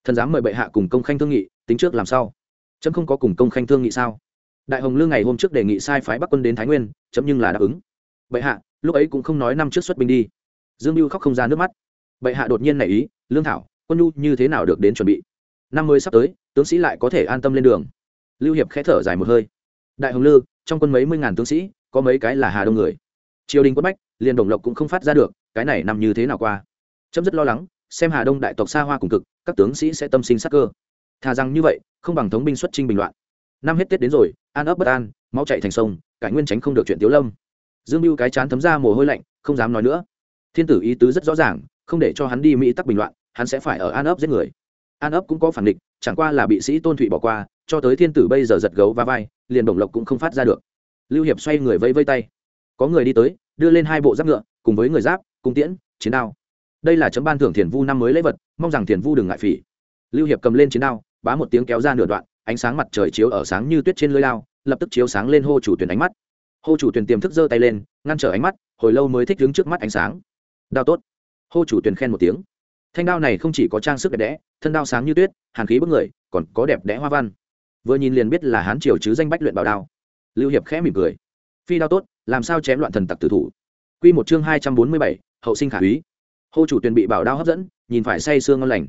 Thần dám mời bệ hạ cùng công khanh thương nghị, tính trước làm sao chấm không có cùng công khanh thương nghị sao? Đại hồng lương ngày hôm trước đề nghị sai phái bắc quân đến thái nguyên, chấm nhưng là đáp ứng. Bệ hạ, lúc ấy cũng không nói năm trước xuất binh đi. Dương mưu khóc không ra nước mắt. Bệ hạ đột nhiên nảy ý, lương thảo quân nhu như thế nào được đến chuẩn bị? Năm mươi sắp tới, tướng sĩ lại có thể an tâm lên đường. Lưu hiệp khẽ thở dài một hơi. Đại hồng lư, trong quân mấy mươi ngàn tướng sĩ, có mấy cái là hà đông người. Triều đình quất bách, liền đồng lộc cũng không phát ra được, cái này nằm như thế nào qua? Chấm rất lo lắng, xem hà đông đại tộc xa hoa cùng cực, các tướng sĩ sẽ tâm sinh sắc cơ. Thà rằng như vậy, không bằng thống binh xuất trinh bình loạn. Năm hết tết đến rồi, an ấp bất an, máu chạy thành sông, cải nguyên tránh không được chuyện tiếu lâm. Dương mưu cái chán thấm ra mồ hôi lạnh, không dám nói nữa. Thiên tử ý tứ rất rõ ràng, không để cho hắn đi mỹ tắc bình loạn hắn sẽ phải ở an ấp giết người. An ấp cũng có phản địch chẳng qua là bị sĩ tôn thụy bỏ qua, cho tới thiên tử bây giờ giật gấu và vai, liền đồng lộc cũng không phát ra được. Lưu hiệp xoay người vây vây tay. Có người đi tới, đưa lên hai bộ giáp ngựa, cùng với người giáp, cung tiễn, chiến đao. Đây là chấm ban thưởng thiền vu năm mới lễ vật, mong rằng thiền vu đừng ngại phỉ. Lưu hiệp cầm lên chiến đao, bá một tiếng kéo ra nửa đoạn, ánh sáng mặt trời chiếu ở sáng như tuyết trên lưới lao, lập tức chiếu sáng lên hô chủ tuyển ánh mắt. Hô chủ tuyển tiềm thức giơ tay lên, ngăn trở ánh mắt, hồi lâu mới thích đứng trước mắt ánh sáng. Đao tốt. Hô chủ tuyển khen một tiếng thanh đao này không chỉ có trang sức đẹp đẽ, thân đao sáng như tuyết, hàn khí bức người, còn có đẹp đẽ hoa văn. Vừa nhìn liền biết là hán triều chứ danh bách luyện bảo đao. Lưu hiệp khẽ mỉm cười. Phi đao tốt, làm sao chém loạn thần tặc tử thủ? Q một chương hai trăm bốn mươi bảy, hậu sinh khả úy. Hô chủ tuyền bị bảo đao hấp dẫn, nhìn phải say sương ngon lành.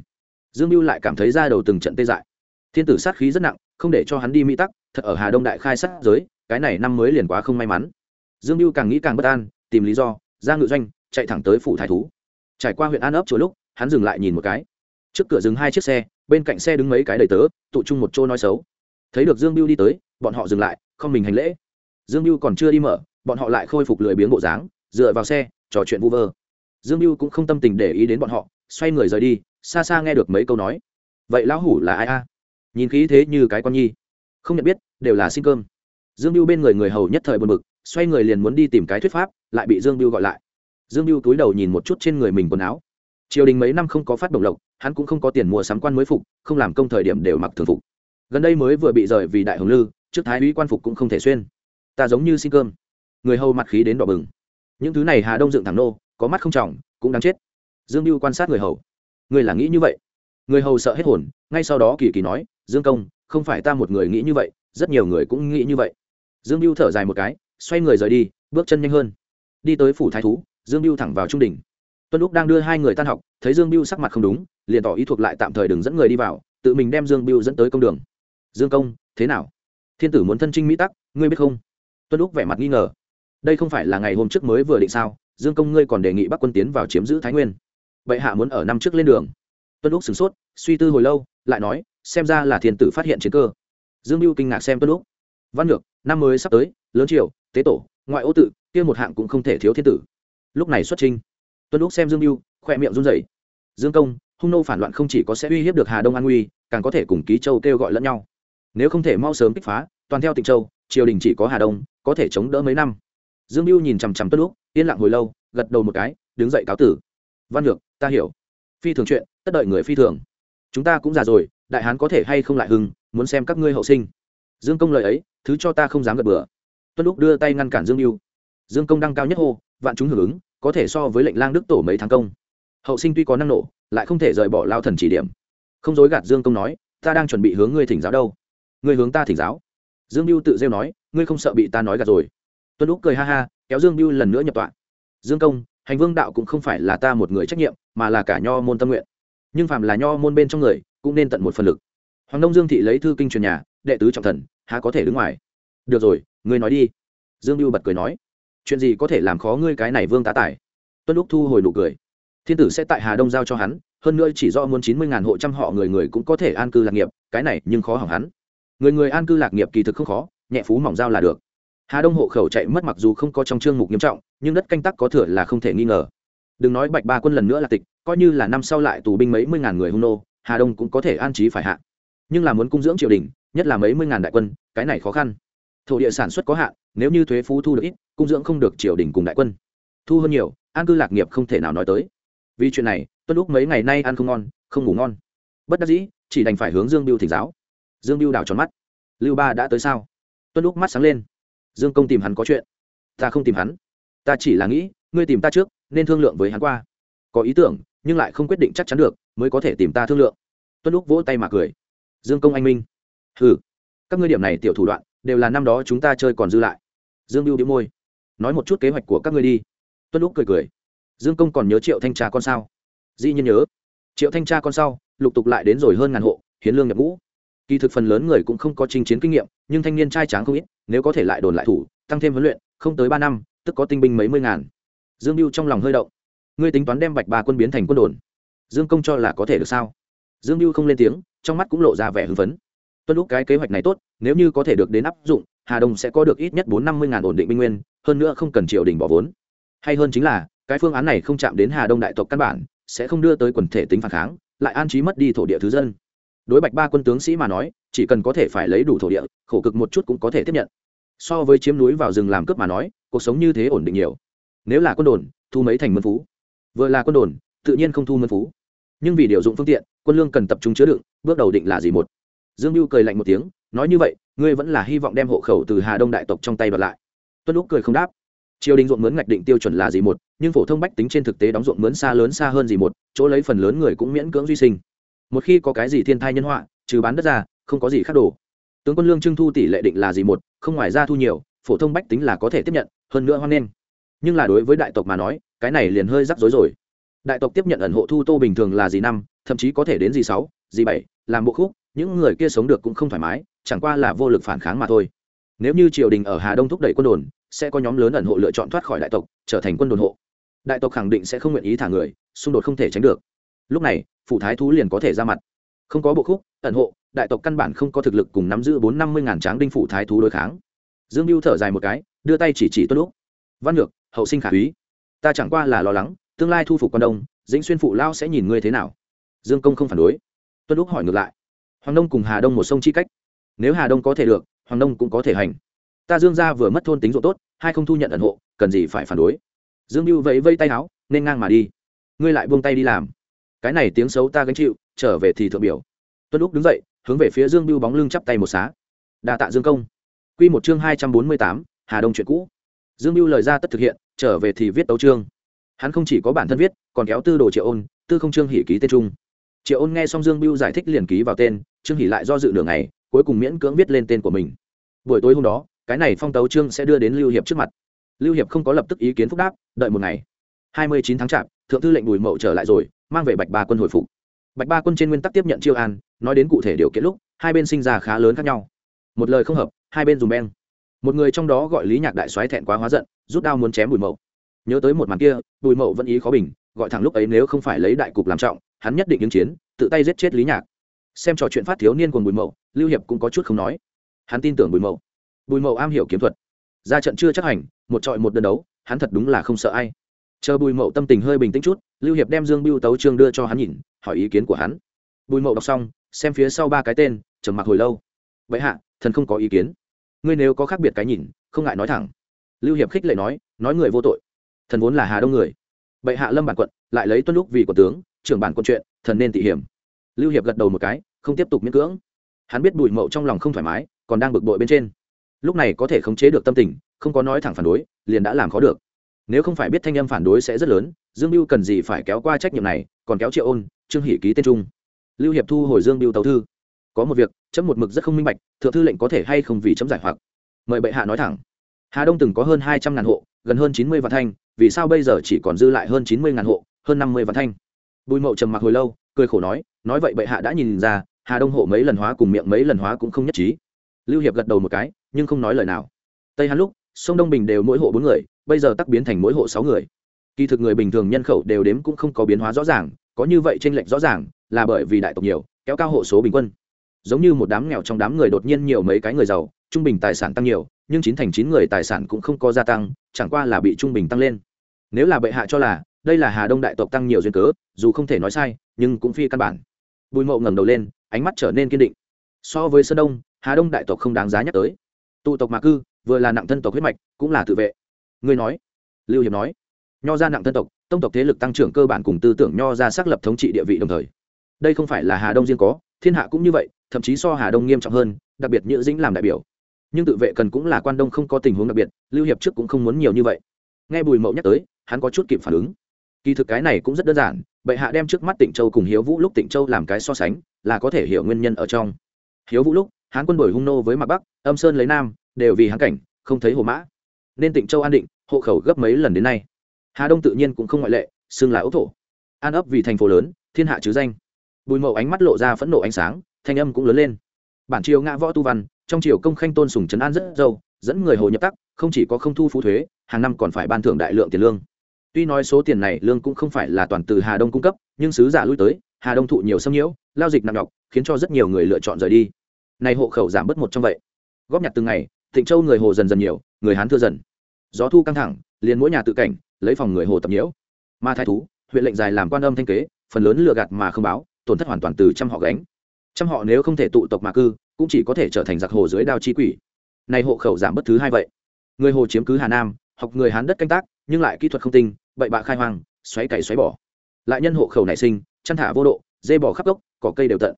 Dương mưu lại cảm thấy ra đầu từng trận tê dại. Thiên tử sát khí rất nặng, không để cho hắn đi mỹ tắc, thật ở hà đông đại khai sát giới, cái này năm mới liền quá không may mắn. Dương mưu càng nghĩ càng bất an, tìm lý do, ra ngự doanh, chạy thẳng tới phủ thái thú. Trải qua huyện an ấp chỗ lúc hắn dừng lại nhìn một cái. Trước cửa dừng hai chiếc xe, bên cạnh xe đứng mấy cái đầy tớ, tụ chung một chỗ nói xấu. Thấy được dương Biêu đi tới, bọn họ dừng lại, không mình hành lễ. Dương Biêu còn chưa đi mở, bọn họ lại khôi phục lười biếng bộ dáng, dựa vào xe, trò chuyện vu vơ. Dương Biêu cũng không tâm tình để ý đến bọn họ, xoay người rời đi, xa xa nghe được mấy câu nói. Vậy lão hủ là ai a? Nhìn khí thế như cái con nhi. Không nhận biết, đều là xin cơm. Dương Biêu bên người người hầu nhất thời buồn bực, xoay người liền muốn đi tìm cái thuyết pháp, lại bị dương Biêu gọi lại. Dương Biêu túi đầu nhìn một chút trên người mình quần áo triều đình mấy năm không có phát đồng lộc, hắn cũng không có tiền mua sắm quan mới phục, không làm công thời điểm đều mặc thường phục. Gần đây mới vừa bị rời vì đại hồng lư, trước thái úy quan phục cũng không thể xuyên. Ta giống như xin cơm. Người hầu mặt khí đến đỏ bừng. Những thứ này hà đông dựng thẳng nô, có mắt không trọng, cũng đáng chết. Dương mưu quan sát người hầu. Người là nghĩ như vậy. Người hầu sợ hết hồn, ngay sau đó kỳ kỳ nói, dương công, không phải ta một người nghĩ như vậy, rất nhiều người cũng nghĩ như vậy. Dương mưu thở dài một cái, xoay người rời đi, bước chân nhanh hơn. Đi tới phủ thái thú, dương mưu thẳng vào trung đình tuân lúc đang đưa hai người tan học, thấy dương Biêu sắc mặt không đúng, liền tỏ ý thuộc lại tạm thời đừng dẫn người đi vào, tự mình đem dương Biêu dẫn tới công đường. Dương công, thế nào? Thiên tử muốn thân trinh mỹ tắc, ngươi biết không? Tuân lúc vẻ mặt nghi ngờ. Đây không phải là ngày hôm trước mới vừa định sao? Dương công ngươi còn đề nghị bắc quân tiến vào chiếm giữ thái nguyên. Bệ hạ muốn ở năm trước lên đường. Tuân lúc sửng sốt, suy tư hồi lâu, lại nói, xem ra là thiên tử phát hiện chiến cơ. Dương mưu kinh ngạc xem tuân lúc văn ngược năm mới sắp tới, lớn triều, tế tổ, ngoại ô tự, kia một hạng cũng không thể thiếu thiên tử. Lúc này xuất trình tuân lúc xem dương mưu, khoe miệng run rẩy. Dương công, hung nô phản loạn không chỉ có sẽ uy hiếp được hà đông an nguy, càng có thể cùng ký châu kêu gọi lẫn nhau. Nếu không thể mau sớm kích phá, toàn theo tịnh châu, triều đình chỉ có hà đông, có thể chống đỡ mấy năm. Dương mưu nhìn chằm chằm tuân lúc yên lặng hồi lâu, gật đầu một cái, đứng dậy cáo tử. Văn lược ta hiểu. Phi thường chuyện, tất đợi người phi thường. Chúng ta cũng già rồi, đại hán có thể hay không lại hưng, muốn xem các ngươi hậu sinh. Dương công lời ấy, thứ cho ta không dám gật bừa. Tuân lúc đưa tay ngăn cản dương mưu. Dương công đăng cao nhất hô, vạn chúng hưởng ứng có thể so với lệnh lang đức tổ mấy tháng công. Hậu sinh tuy có năng nổ, lại không thể rời bỏ lao thần chỉ điểm. Không dối gạt dương công nói, ta đang chuẩn bị hướng ngươi thỉnh giáo đâu. Ngươi hướng ta thỉnh giáo? Dương mưu tự rêu nói, ngươi không sợ bị ta nói gạt rồi? Tuân lúc cười ha ha, kéo dương mưu lần nữa nhập tọa. Dương công, hành vương đạo cũng không phải là ta một người trách nhiệm, mà là cả nho môn tâm nguyện. Nhưng phạm là nho môn bên trong người, cũng nên tận một phần lực. Hoàng nông dương thị lấy thư kinh truyền nhà, đệ tứ trọng thần, há có thể đứng ngoài. Được rồi, ngươi nói đi. Dương mưu bật cười nói chuyện gì có thể làm khó ngươi cái này vương tá tài? Tuân lúc thu hồi nụ cười. Thiên tử sẽ tại hà đông giao cho hắn, hơn nữa chỉ do muốn chín mươi ngàn hộ trăm họ người người cũng có thể an cư lạc nghiệp, cái này nhưng khó hỏng hắn. Người người an cư lạc nghiệp kỳ thực không khó, nhẹ phú mỏng giao là được. Hà đông hộ khẩu chạy mất mặc dù không có trong chương mục nghiêm trọng, nhưng đất canh tắc có thừa là không thể nghi ngờ. Đừng nói bạch ba quân lần nữa là tịch, coi như là năm sau lại tù binh mấy mươi ngàn người hung nô, hà đông cũng có thể an trí phải hạ. Nhưng là muốn cung dưỡng triều đình, nhất là mấy mươi ngàn đại quân, cái này khó khăn. Thổ địa sản xuất có hạn, nếu như thuế phú thu được ít cung dưỡng không được triều đình cùng đại quân. Thu hơn nhiều, an cư lạc nghiệp không thể nào nói tới. Vì chuyện này, tuân lúc mấy ngày nay ăn không ngon, không ngủ ngon. Bất đắc dĩ, chỉ đành phải hướng dương biêu thỉnh giáo. Dương biêu đảo tròn mắt. Lưu ba đã tới sao? Tuân lúc mắt sáng lên. Dương công tìm hắn có chuyện. Ta không tìm hắn. Ta chỉ là nghĩ, ngươi tìm ta trước, nên thương lượng với hắn qua. Có ý tưởng, nhưng lại không quyết định chắc chắn được, mới có thể tìm ta thương lượng. Tuân lúc vỗ tay mà cười. Dương công anh minh. Ừ các ngươi điểm này tiểu thủ đoạn, đều là năm đó chúng ta chơi còn dư lại. Dương biêu đĩu môi nói một chút kế hoạch của các ngươi đi. Tuân lúc cười cười. Dương công còn nhớ triệu thanh tra con sao? Dĩ nhiên nhớ. Triệu thanh tra con sau, lục tục lại đến rồi hơn ngàn hộ, hiến lương nhập ngũ. Kỳ thực phần lớn người cũng không có chinh chiến kinh nghiệm, nhưng thanh niên trai tráng không ít, nếu có thể lại đồn lại thủ, tăng thêm huấn luyện, không tới ba năm, tức có tinh binh mấy mươi ngàn. Dương mưu trong lòng hơi động. Ngươi tính toán đem bạch ba quân biến thành quân đồn. Dương công cho là có thể được sao? Dương mưu không lên tiếng, trong mắt cũng lộ ra vẻ hưng phấn. Tuân lúc cái kế hoạch này tốt, nếu như có thể được đến áp dụng hà đông sẽ có được ít nhất bốn năm mươi ngàn ổn định binh nguyên, hơn nữa không cần triều đình bỏ vốn. Hay hơn chính là, cái phương án này không chạm đến hà đông đại tộc căn bản, sẽ không đưa tới quần thể tính phản kháng, lại an trí mất đi thổ địa thứ dân. Đối bạch ba quân tướng sĩ mà nói, chỉ cần có thể phải lấy đủ thổ địa, khổ cực một chút cũng có thể tiếp nhận. So với chiếm núi vào rừng làm cướp mà nói, cuộc sống như thế ổn định nhiều. Nếu là quân đồn, thu mấy thành mân phú. Vừa là quân đồn, tự nhiên không thu mân phú. Nhưng vì điều dụng phương tiện, quân lương cần tập trung chứa đựng, bước đầu định là gì một? Dương mưu cười lạnh một tiếng, nói như vậy ngươi vẫn là hy vọng đem hộ khẩu từ hà đông đại tộc trong tay đoạt lại. Tuân lúc cười không đáp. Triều đình ruộng mướn ngạch định tiêu chuẩn là gì một, nhưng phổ thông bách tính trên thực tế đóng ruộng mướn xa lớn xa hơn gì một, chỗ lấy phần lớn người cũng miễn cưỡng duy sinh. Một khi có cái gì thiên thai nhân họa, trừ bán đất ra, không có gì khác đồ. Tướng quân lương trưng thu tỷ lệ định là gì một, không ngoài ra thu nhiều, phổ thông bách tính là có thể tiếp nhận, hơn nữa hoan nghênh. Nhưng là đối với đại tộc mà nói, cái này liền hơi rắc rối rồi. Đại tộc tiếp nhận ẩn hộ thu tô bình thường là gì năm, thậm chí có thể đến gì sáu, gì bảy, làm bộ khúc, những người kia sống được cũng không thoải mái chẳng qua là vô lực phản kháng mà thôi. Nếu như triều đình ở hà đông thúc đẩy quân đồn, sẽ có nhóm lớn ẩn hộ lựa chọn thoát khỏi đại tộc, trở thành quân đồn hộ. Đại tộc khẳng định sẽ không nguyện ý thả người, xung đột không thể tránh được. Lúc này, phủ thái thú liền có thể ra mặt. Không có bộ khúc, ẩn hộ, đại tộc căn bản không có thực lực cùng nắm giữ bốn năm mươi ngàn tráng đinh phủ thái thú đối kháng. Dương mưu thở dài một cái, đưa tay chỉ chỉ tuân lúc văn ngược hậu sinh khả úy. Ta chẳng qua là lo lắng, tương lai thu phục quan đông, dĩnh xuyên phụ lao sẽ nhìn ngươi thế nào? Dương công không phản đối. Tuân lúc hỏi ngược lại. Hoàng đông cùng hà đông một sông chi cách nếu hà đông có thể được, hoàng đông cũng có thể hành. Ta dương gia vừa mất thôn tính ruộng tốt, hai không thu nhận ẩn hộ, cần gì phải phản đối? Dương mưu vẫy vây tay áo, nên ngang mà đi. Ngươi lại buông tay đi làm. Cái này tiếng xấu ta gánh chịu, trở về thì thượng biểu. Tuân úc đứng dậy, hướng về phía dương mưu bóng lưng chắp tay một xá. Đa tạ dương công. Quy một chương hai trăm bốn mươi tám, hà đông chuyện cũ. Dương mưu lời ra tất thực hiện, trở về thì viết tấu chương. Hắn không chỉ có bản thân viết, còn kéo tư đồ triệu ôn, tư không trương hỉ ký tên trung triệu ôn nghe xong dương mưu giải thích liền ký vào tên trương hỉ lại do dự nửa ngày cuối cùng miễn cưỡng viết lên tên của mình. Buổi tối hôm đó, cái này phong tấu trương sẽ đưa đến lưu hiệp trước mặt. Lưu hiệp không có lập tức ý kiến phúc đáp, đợi một ngày. Hai mươi chín tháng chạp, thượng thư lệnh bùi mậu trở lại rồi, mang về bạch ba quân hồi phục. Bạch ba quân trên nguyên tắc tiếp nhận chiêu an, nói đến cụ thể điều kiện lúc, hai bên sinh ra khá lớn khác nhau. Một lời không hợp, hai bên dùng beng. Một người trong đó gọi lý nhạc đại soái thẹn quá hóa giận, rút đao muốn chém bùi mậu. Nhớ tới một màn kia, bùi mậu vẫn ý khó bình, gọi thẳng lúc ấy nếu không phải lấy đại cục làm trọng, hắn nhất định ứng chiến, tự tay giết chết lý nhạc. Xem trò chuyện phát thiếu niên của bùi mậu lưu hiệp cũng có chút không nói. Hắn tin tưởng bùi mậu. Bùi mậu am hiểu kiếm thuật. Ra trận chưa chắc hành, một trọi một đơn đấu, hắn thật đúng là không sợ ai. Chờ bùi mậu tâm tình hơi bình tĩnh chút, lưu hiệp đem dương biêu tấu trương đưa cho hắn nhìn, hỏi ý kiến của hắn. Bùi mậu đọc xong, xem phía sau ba cái tên, trầm mặc hồi lâu. Vậy hạ, thần không có ý kiến. Ngươi nếu có khác biệt cái nhìn, không ngại nói thẳng. Lưu hiệp khích lệ nói nói người vô tội. Thần vốn là hà đông người. Bệ hạ lâm bản quận, lại lấy tuân lúc vì của tướng, trưởng bản quận chuyện, thần nên tị hiểm. Lưu hiệp gật đầu một cái, không tiếp tục miễn cưỡng hắn biết bùi mậu trong lòng không thoải mái, còn đang bực bội bên trên. Lúc này có thể khống chế được tâm tình, không có nói thẳng phản đối, liền đã làm khó được. Nếu không phải biết thanh âm phản đối sẽ rất lớn, dương mưu cần gì phải kéo qua trách nhiệm này, còn kéo triệu ôn, trương hỷ ký tên trung lưu hiệp thu hồi dương mưu tấu thư. Có một việc, chấm một mực rất không minh bạch, thượng thư lệnh có thể hay không vì chấm giải hoặc. Mời bệ hạ nói thẳng. Hà đông từng có hơn hai trăm ngàn hộ, gần hơn chín mươi vạn thanh, vì sao bây giờ chỉ còn dư lại hơn chín mươi ngàn hộ, hơn năm mươi vạn thanh? Bùi mậu trầm mặc hồi lâu, cười khổ nói nói vậy bệ hạ đã nhìn ra hà đông hộ mấy lần hóa cùng miệng mấy lần hóa cũng không nhất trí. Lưu hiệp gật đầu một cái, nhưng không nói lời nào. Tây hắn lúc, sông đông bình đều mỗi hộ bốn người, bây giờ tắc biến thành mỗi hộ sáu người. Kỳ thực người bình thường nhân khẩu đều đếm cũng không có biến hóa rõ ràng, có như vậy tranh lệch rõ ràng, là bởi vì đại tộc nhiều, kéo cao hộ số bình quân. Giống như một đám nghèo trong đám người đột nhiên nhiều mấy cái người giàu, trung bình tài sản tăng nhiều, nhưng chín thành chín người tài sản cũng không có gia tăng, chẳng qua là bị trung bình tăng lên. Nếu là bệ hạ cho là, đây là hà đông đại tộc tăng nhiều duyên cớ, dù không thể nói sai, nhưng cũng phi căn bản. Bùi mậu ngẩng đầu lên ánh mắt trở nên kiên định. So với sơn đông, hà đông đại tộc không đáng giá nhắc tới. Tụ tộc mà cư, vừa là nặng thân tộc huyết mạch, cũng là tự vệ. Ngươi nói, lưu hiệp nói, nho ra nặng thân tộc, tông tộc thế lực tăng trưởng cơ bản cùng tư tưởng nho ra xác lập thống trị địa vị đồng thời. Đây không phải là hà đông riêng có, thiên hạ cũng như vậy, thậm chí so hà đông nghiêm trọng hơn, đặc biệt nhữ dĩnh làm đại biểu. Nhưng tự vệ cần cũng là quan đông không có tình huống đặc biệt, lưu hiệp trước cũng không muốn nhiều như vậy. Nghe bùi mậu nhắc tới, hắn có chút kịp phản ứng. Kỳ thực cái này cũng rất đơn giản bệ hạ đem trước mắt tịnh châu cùng hiếu vũ lúc tịnh châu làm cái so sánh, là có thể hiểu nguyên nhân ở trong. Hiếu vũ lúc, hán quân đổi hung nô với mặt bắc, âm sơn lấy nam, đều vì hán cảnh, không thấy hồ mã. Nên tịnh châu an định, hộ khẩu gấp mấy lần đến nay. Hà đông tự nhiên cũng không ngoại lệ, xưng là ốc thổ. An ấp vì thành phố lớn, thiên hạ chứ danh. Bùi mậu ánh mắt lộ ra phẫn nộ ánh sáng, thanh âm cũng lớn lên. Bản triều ngã võ tu văn, trong triều công khanh tôn sùng trấn an rất dâu, dẫn người hồ nhập tắc, không chỉ có không thu phú thuế, hàng năm còn phải ban thưởng đại lượng tiền lương tuy nói số tiền này lương cũng không phải là toàn từ hà đông cung cấp, nhưng sứ giả lui tới, hà đông thụ nhiều xâm nhiễu, lao dịch nặng nhọc, khiến cho rất nhiều người lựa chọn rời đi. Này hộ khẩu giảm bớt một trong vậy. Góp nhặt từng ngày, thịnh châu người hồ dần dần nhiều, người hán thưa dần. Gió thu căng thẳng, liền mỗi nhà tự cảnh, lấy phòng người hồ tập nhiễu. Ma thái thú, huyện lệnh dài làm quan âm thanh kế, phần lớn lừa gạt mà không báo, tổn thất hoàn toàn từ trăm họ gánh. Trăm họ nếu không thể tụ tộc mà cư, cũng chỉ có thể trở thành giặc hồ dưới đao chi quỷ. Này hộ khẩu giảm bất thứ hai vậy. Người hồ chiếm cứ hà nam, học người hán đất canh tác, nhưng lại kỹ thuật không tinh bậy bạ khai hoang, xoáy cày xoáy bỏ lại nhân hộ khẩu nảy sinh, chăn thả vô độ, dê bỏ khắp gốc, cỏ cây đều tận.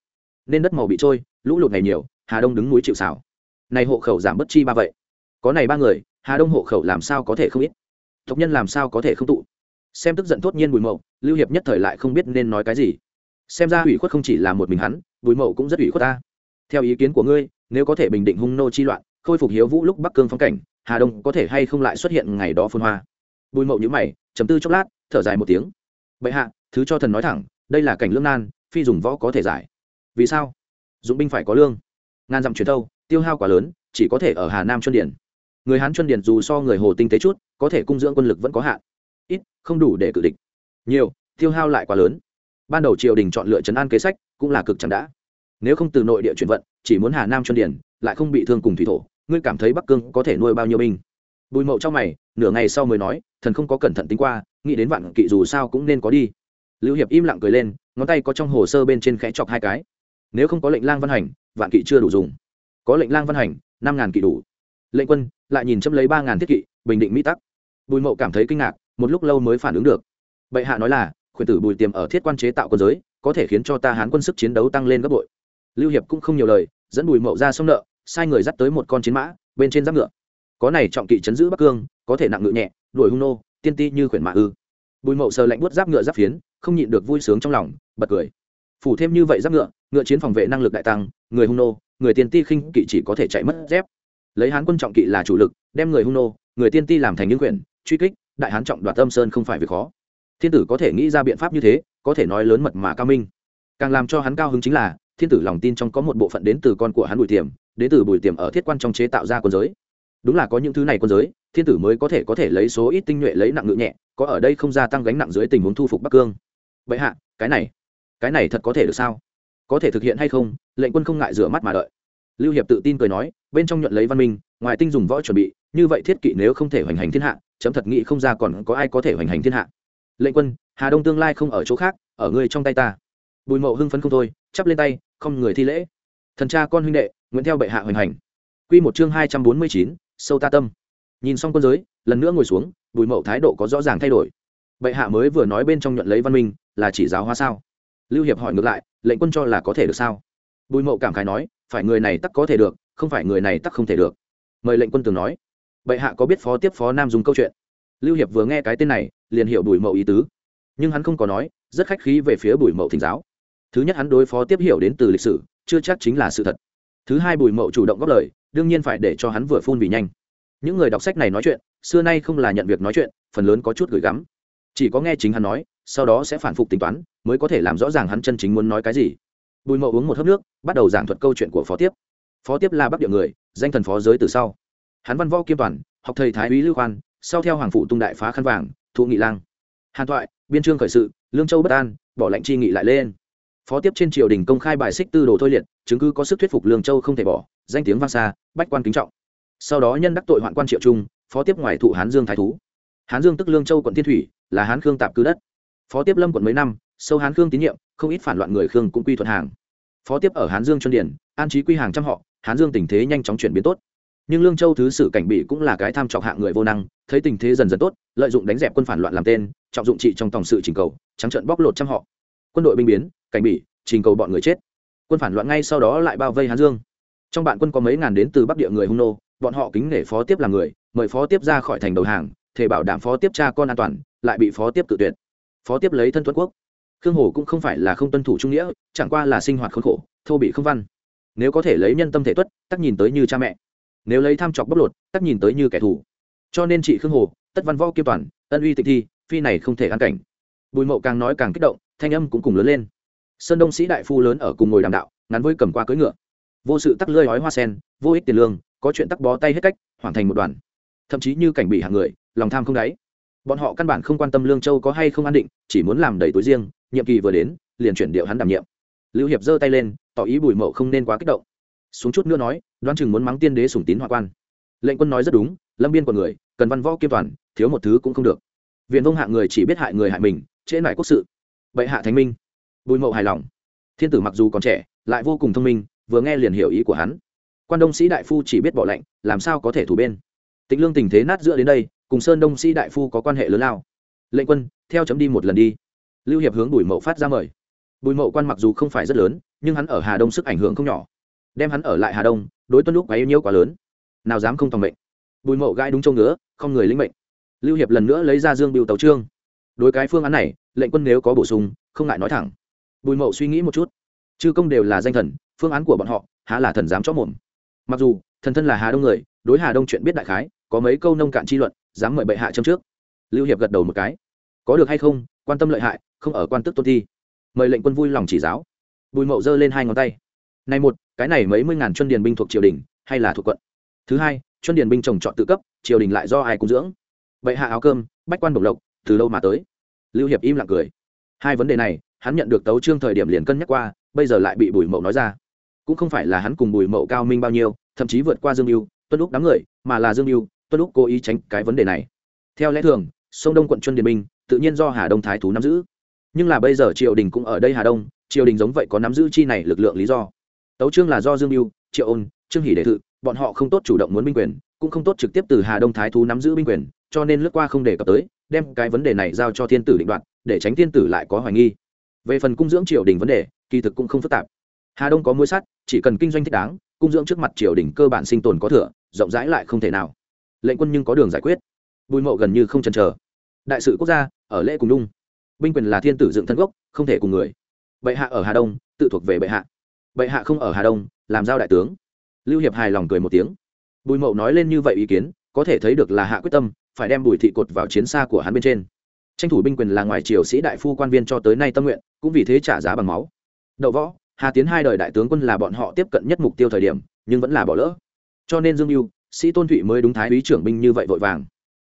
Nên đất màu bị trôi, lũ lụt ngày nhiều, hà đông đứng núi chịu xảo này hộ khẩu giảm bất chi ba vậy. Có này ba người, hà đông hộ khẩu làm sao có thể không ít? Tộc nhân làm sao có thể không tụ? Xem tức giận thốt nhiên bùi mậu, lưu hiệp nhất thời lại không biết nên nói cái gì. Xem ra ủy khuất không chỉ là một mình hắn, bùi mậu cũng rất ủy khuất ta. Theo ý kiến của ngươi, nếu có thể bình định hung nô chi loạn, khôi phục hiếu vũ lúc bắc cương phong cảnh, hà đông có thể hay không lại xuất hiện ngày đó phun hoa? Bùi mậu nhữ mày chấm tư chốc lát, thở dài một tiếng. Bệ hạ, thứ cho thần nói thẳng, đây là cảnh lương nan, phi dùng võ có thể giải. Vì sao? Dụng binh phải có lương. Ngàn dặm truyền thâu, tiêu hao quá lớn, chỉ có thể ở hà nam chuân điển người hán chuân điển dù so người hồ tinh tế chút, có thể cung dưỡng quân lực vẫn có hạn. Ít, không đủ để cự địch. Nhiều, tiêu hao lại quá lớn. Ban đầu triều đình chọn lựa trấn an kế sách cũng là cực chẳng đã. Nếu không từ nội địa chuyển vận, chỉ muốn hà nam chuân điển lại không bị thương cùng thủy thổ, ngươi cảm thấy bắc cương có thể nuôi bao nhiêu binh? Bùi mậu trong mày, nửa ngày sau mới nói thần không có cẩn thận tính qua, nghĩ đến vạn kỵ dù sao cũng nên có đi. Lưu hiệp im lặng cười lên, ngón tay có trong hồ sơ bên trên khẽ chọc hai cái. Nếu không có lệnh lang văn hành, vạn kỵ chưa đủ dùng. Có lệnh lang văn hành, năm ngàn kỵ đủ. Lệnh quân, lại nhìn châm lấy ba ngàn thiết kỵ, bình định mỹ tắc. Bùi mậu cảm thấy kinh ngạc, một lúc lâu mới phản ứng được. Bệ hạ nói là, khuyển tử bùi tiềm ở thiết quan chế tạo quân giới, có thể khiến cho ta hán quân sức chiến đấu tăng lên gấp bội. Lưu hiệp cũng không nhiều lời, dẫn bùi mậu ra sông nợ, sai người dắt tới một con chiến mã, bên trên giáp ngựa. Có này trọng kỵ chấn giữ bắc cương, có thể nặng ngựa nhẹ đuổi hung nô, tiên ti như khuyển mạ ư. Bùi mậu sờ lạnh buốt giáp ngựa giáp phiến, không nhịn được vui sướng trong lòng, bật cười. Phủ thêm như vậy giáp ngựa ngựa chiến phòng vệ năng lực đại tăng, người hung nô, người tiên ti khinh kỵ chỉ có thể chạy mất dép. Lấy hán quân trọng kỵ là chủ lực, đem người hung nô, người tiên ti làm thành những quyển truy kích, đại hán trọng đoạt âm sơn không phải việc khó. Thiên tử có thể nghĩ ra biện pháp như thế, có thể nói lớn mật mà cao minh. Càng làm cho hắn cao hứng chính là, thiên tử lòng tin trong có một bộ phận đến từ con của hắn bùi tiềm, đến từ bùi tiềm ở thiết quan trong chế tạo ra quân giới. Đúng là có những thứ này quân giới thiên tử mới có thể có thể lấy số ít tinh nhuệ lấy nặng ngự nhẹ, có ở đây không gia tăng gánh nặng dưới tình huống thu phục bắc cương. Vậy hạ, cái này cái này thật có thể được sao? Có thể thực hiện hay không? Lệnh quân không ngại rửa mắt mà đợi. Lưu hiệp tự tin cười nói, bên trong nhuận lấy văn minh, ngoài tinh dùng võ chuẩn bị, như vậy thiết kỵ nếu không thể hoành hành thiên hạ, chấm thật nghĩ không ra còn có ai có thể hoành hành thiên hạ. Lệnh quân, hà đông tương lai không ở chỗ khác, ở ngươi trong tay ta. Bùi mậu hưng phấn không thôi, chắp lên tay, không người thi lễ. Thần cha con huynh đệ nguyễn theo bệ hạ hoành hành. Quy một chương hai trăm bốn mươi chín, sâu ta tâm nhìn xong quân giới, lần nữa ngồi xuống, bùi mậu thái độ có rõ ràng thay đổi. Bệ hạ mới vừa nói bên trong nhuận lấy văn minh, là chỉ giáo hóa sao? Lưu hiệp hỏi ngược lại, lệnh quân cho là có thể được sao? Bùi mậu cảm khái nói, phải người này tắc có thể được, không phải người này tắc không thể được. Mời lệnh quân tường nói. Bệ hạ có biết phó tiếp phó nam dùng câu chuyện? Lưu hiệp vừa nghe cái tên này, liền hiểu bùi mậu ý tứ. Nhưng hắn không có nói, rất khách khí về phía bùi mậu thỉnh giáo. Thứ nhất hắn đối phó tiếp hiểu đến từ lịch sử, chưa chắc chính là sự thật. Thứ hai bùi mậu chủ động góp lời, đương nhiên phải để cho hắn vừa phun vì nhanh những người đọc sách này nói chuyện, xưa nay không là nhận việc nói chuyện, phần lớn có chút gửi gắm. Chỉ có nghe chính hắn nói, sau đó sẽ phản phục tính toán, mới có thể làm rõ ràng hắn chân chính muốn nói cái gì. Bùi mậu uống một hớp nước, bắt đầu giảng thuật câu chuyện của phó tiếp. Phó tiếp là bắc địa người, danh thần phó giới từ sau. Hắn văn võ kiêm toàn, học thầy thái úy lưu khoan, sau theo hoàng phụ tung đại phá khăn vàng, thụ nghị lang. Hàn thoại, biên trương khởi sự, lương châu bất an, bỏ lệnh chi nghị lại lên. Phó tiếp trên triều đình công khai bài xích tư đồ thôi liệt, chứng cứ có sức thuyết phục lương châu không thể bỏ, danh tiếng vang xa, bách quan kính trọng sau đó nhân đắc tội hoạn quan triệu trung, phó tiếp ngoài thụ hán dương thái thú. Hán dương tức lương châu quận thiên thủy, là hán khương tạp cư đất. Phó tiếp lâm quận mấy năm, sâu hán khương tín nhiệm, không ít phản loạn người khương cũng quy thuận hàng. Phó tiếp ở hán dương chuân điển an trí quy hàng trăm họ, hán dương tình thế nhanh chóng chuyển biến tốt. Nhưng lương châu thứ sử cảnh bị cũng là cái tham trọc hạng người vô năng, thấy tình thế dần dần tốt, lợi dụng đánh dẹp quân phản loạn làm tên, trọng dụng trị trong tổng sự trình cầu, trắng trận bóc lột trăm họ. Quân đội binh biến, cảnh bị trình cầu bọn người chết. Quân phản loạn ngay sau đó lại bao vây hán dương. Trong bạn quân có mấy ngàn đến từ bắc địa người hung nô bọn họ kính nể phó tiếp là người, mời phó tiếp ra khỏi thành đầu hàng thể bảo đảm phó tiếp cha con an toàn, lại bị phó tiếp tự tuyệt. Phó tiếp lấy thân tuấn quốc. Khương hồ cũng không phải là không tuân thủ trung nghĩa, chẳng qua là sinh hoạt khốn khổ, thô bị không văn. Nếu có thể lấy nhân tâm thể tuất tắc nhìn tới như cha mẹ. Nếu lấy tham chọc bóc lột tắc nhìn tới như kẻ thù. Cho nên chị khương hồ, tất văn võ kiêm toàn, ân uy tịch thi, phi này không thể ăn cảnh. Bùi mậu càng nói càng kích động, thanh âm cũng cùng lớn lên. Sơn đông sĩ đại phu lớn ở cùng ngồi đàm đạo, ngắn với cầm qua cưỡi ngựa. Vô sự tắc lơi hói hoa sen, vô ích tiền lương có chuyện tắc bó tay hết cách, hoàn thành một đoàn. Thậm chí như cảnh bị hàng người, lòng tham không đáy. Bọn họ căn bản không quan tâm lương châu có hay không an định, chỉ muốn làm đầy túi riêng, nhiệm kỳ vừa đến, liền chuyển điệu hắn đảm nhiệm. Lưu hiệp giơ tay lên, tỏ ý bùi mậu không nên quá kích động. Xuống chút nữa nói, đoán chừng muốn mắng tiên đế sủng tín hoa quan. Lệnh quân nói rất đúng, lâm biên của người, cần văn võ kiêm toàn, thiếu một thứ cũng không được. Viện vông hạ người chỉ biết hại người hại mình, trễ nải quốc sự. Bệ hạ thánh minh. Bùi mậu hài lòng. Thiên tử mặc dù còn trẻ, lại vô cùng thông minh, vừa nghe liền hiểu ý của hắn quan đông sĩ đại phu chỉ biết bỏ lệnh làm sao có thể thủ bên? Tịnh lương tình thế nát giữa đến đây, cùng sơn đông sĩ đại phu có quan hệ lớn lao. Lệnh quân, theo chấm đi một lần đi. Lưu hiệp hướng bùi mậu phát ra mời. Bùi mậu quan mặc dù không phải rất lớn, nhưng hắn ở hà đông sức ảnh hưởng không nhỏ. Đem hắn ở lại hà đông, đối tuân lúc quá yêu nhiêu quá lớn. Nào dám không tòng mệnh. Bùi mậu gãi đúng châu ngứa, không người lĩnh mệnh. Lưu hiệp lần nữa lấy ra dương biểu tấu trương đối cái phương án này, lệnh quân nếu có bổ sung, không ngại nói thẳng. Bùi mậu suy nghĩ một chút. Chư công đều là danh thần, phương án của bọn họ, há là thần dám chót mồm mặc dù, thần thân là hà đông người, đối hà đông chuyện biết đại khái, có mấy câu nông cạn chi luận, dám mời bệ hạ châm trước. Lưu hiệp gật đầu một cái. Có được hay không, quan tâm lợi hại, không ở quan tức tôn thi. Mời lệnh quân vui lòng chỉ giáo. Bùi mậu giơ lên hai ngón tay. Này một, cái này mấy mươi ngàn chuân điền binh thuộc triều đình, hay là thuộc quận? Thứ hai chuân điền binh trồng trọt tự cấp, triều đình lại do ai cung dưỡng? Bệ hạ áo cơm, bách quan bổng lộc, từ lâu mà tới. Lưu hiệp im lặng cười. Hai vấn đề này, hắn nhận được tấu trương thời điểm liền cân nhắc qua, bây giờ lại bị bùi mậu nói ra cũng không phải là hắn cùng bùi mậu cao minh bao nhiêu, thậm chí vượt qua dương mưu tuân lúc đám người, mà là dương mưu tuân lúc cố ý tránh cái vấn đề này. Theo lẽ thường, sông đông quận chuân điền minh tự nhiên do hà đông thái thú nắm giữ. Nhưng là bây giờ triều đình cũng ở đây hà đông, triều đình giống vậy có nắm giữ chi này lực lượng lý do. Tấu trương là do dương mưu triệu ôn, trương hỷ đệ thự, bọn họ không tốt chủ động muốn binh quyền, cũng không tốt trực tiếp từ hà đông thái thú nắm giữ binh quyền, cho nên lướt qua không đề cập tới, đem cái vấn đề này giao cho thiên tử định đoạt, để tránh thiên tử lại có hoài nghi. Về phần cung dưỡng triều đình vấn đề, kỳ thực cũng không phức tạp hà đông có mối sắt, chỉ cần kinh doanh thích đáng, cung dưỡng trước mặt triều đình cơ bản sinh tồn có thừa, rộng rãi lại không thể nào. Lệnh quân nhưng có đường giải quyết. Bùi mậu gần như không chần chờ. Đại sự quốc gia, ở lễ cùng đung binh quyền là thiên tử dựng thân gốc, không thể cùng người. Bệ hạ ở hà đông, tự thuộc về bệ hạ. Bệ hạ không ở hà đông, làm giao đại tướng. Lưu hiệp hài lòng cười một tiếng. Bùi mậu nói lên như vậy ý kiến, có thể thấy được là hạ quyết tâm, phải đem bùi thị cột vào chiến xa của hắn bên trên. Tranh thủ binh quyền là ngoài triều sĩ đại phu quan viên cho tới nay tâm nguyện, cũng vì thế trả giá bằng máu. Đậu võ hà tiến hai đời đại tướng quân là bọn họ tiếp cận nhất mục tiêu thời điểm, nhưng vẫn là bỏ lỡ. Cho nên dương mưu sĩ tôn thụy mới đúng thái úy trưởng binh như vậy vội vàng.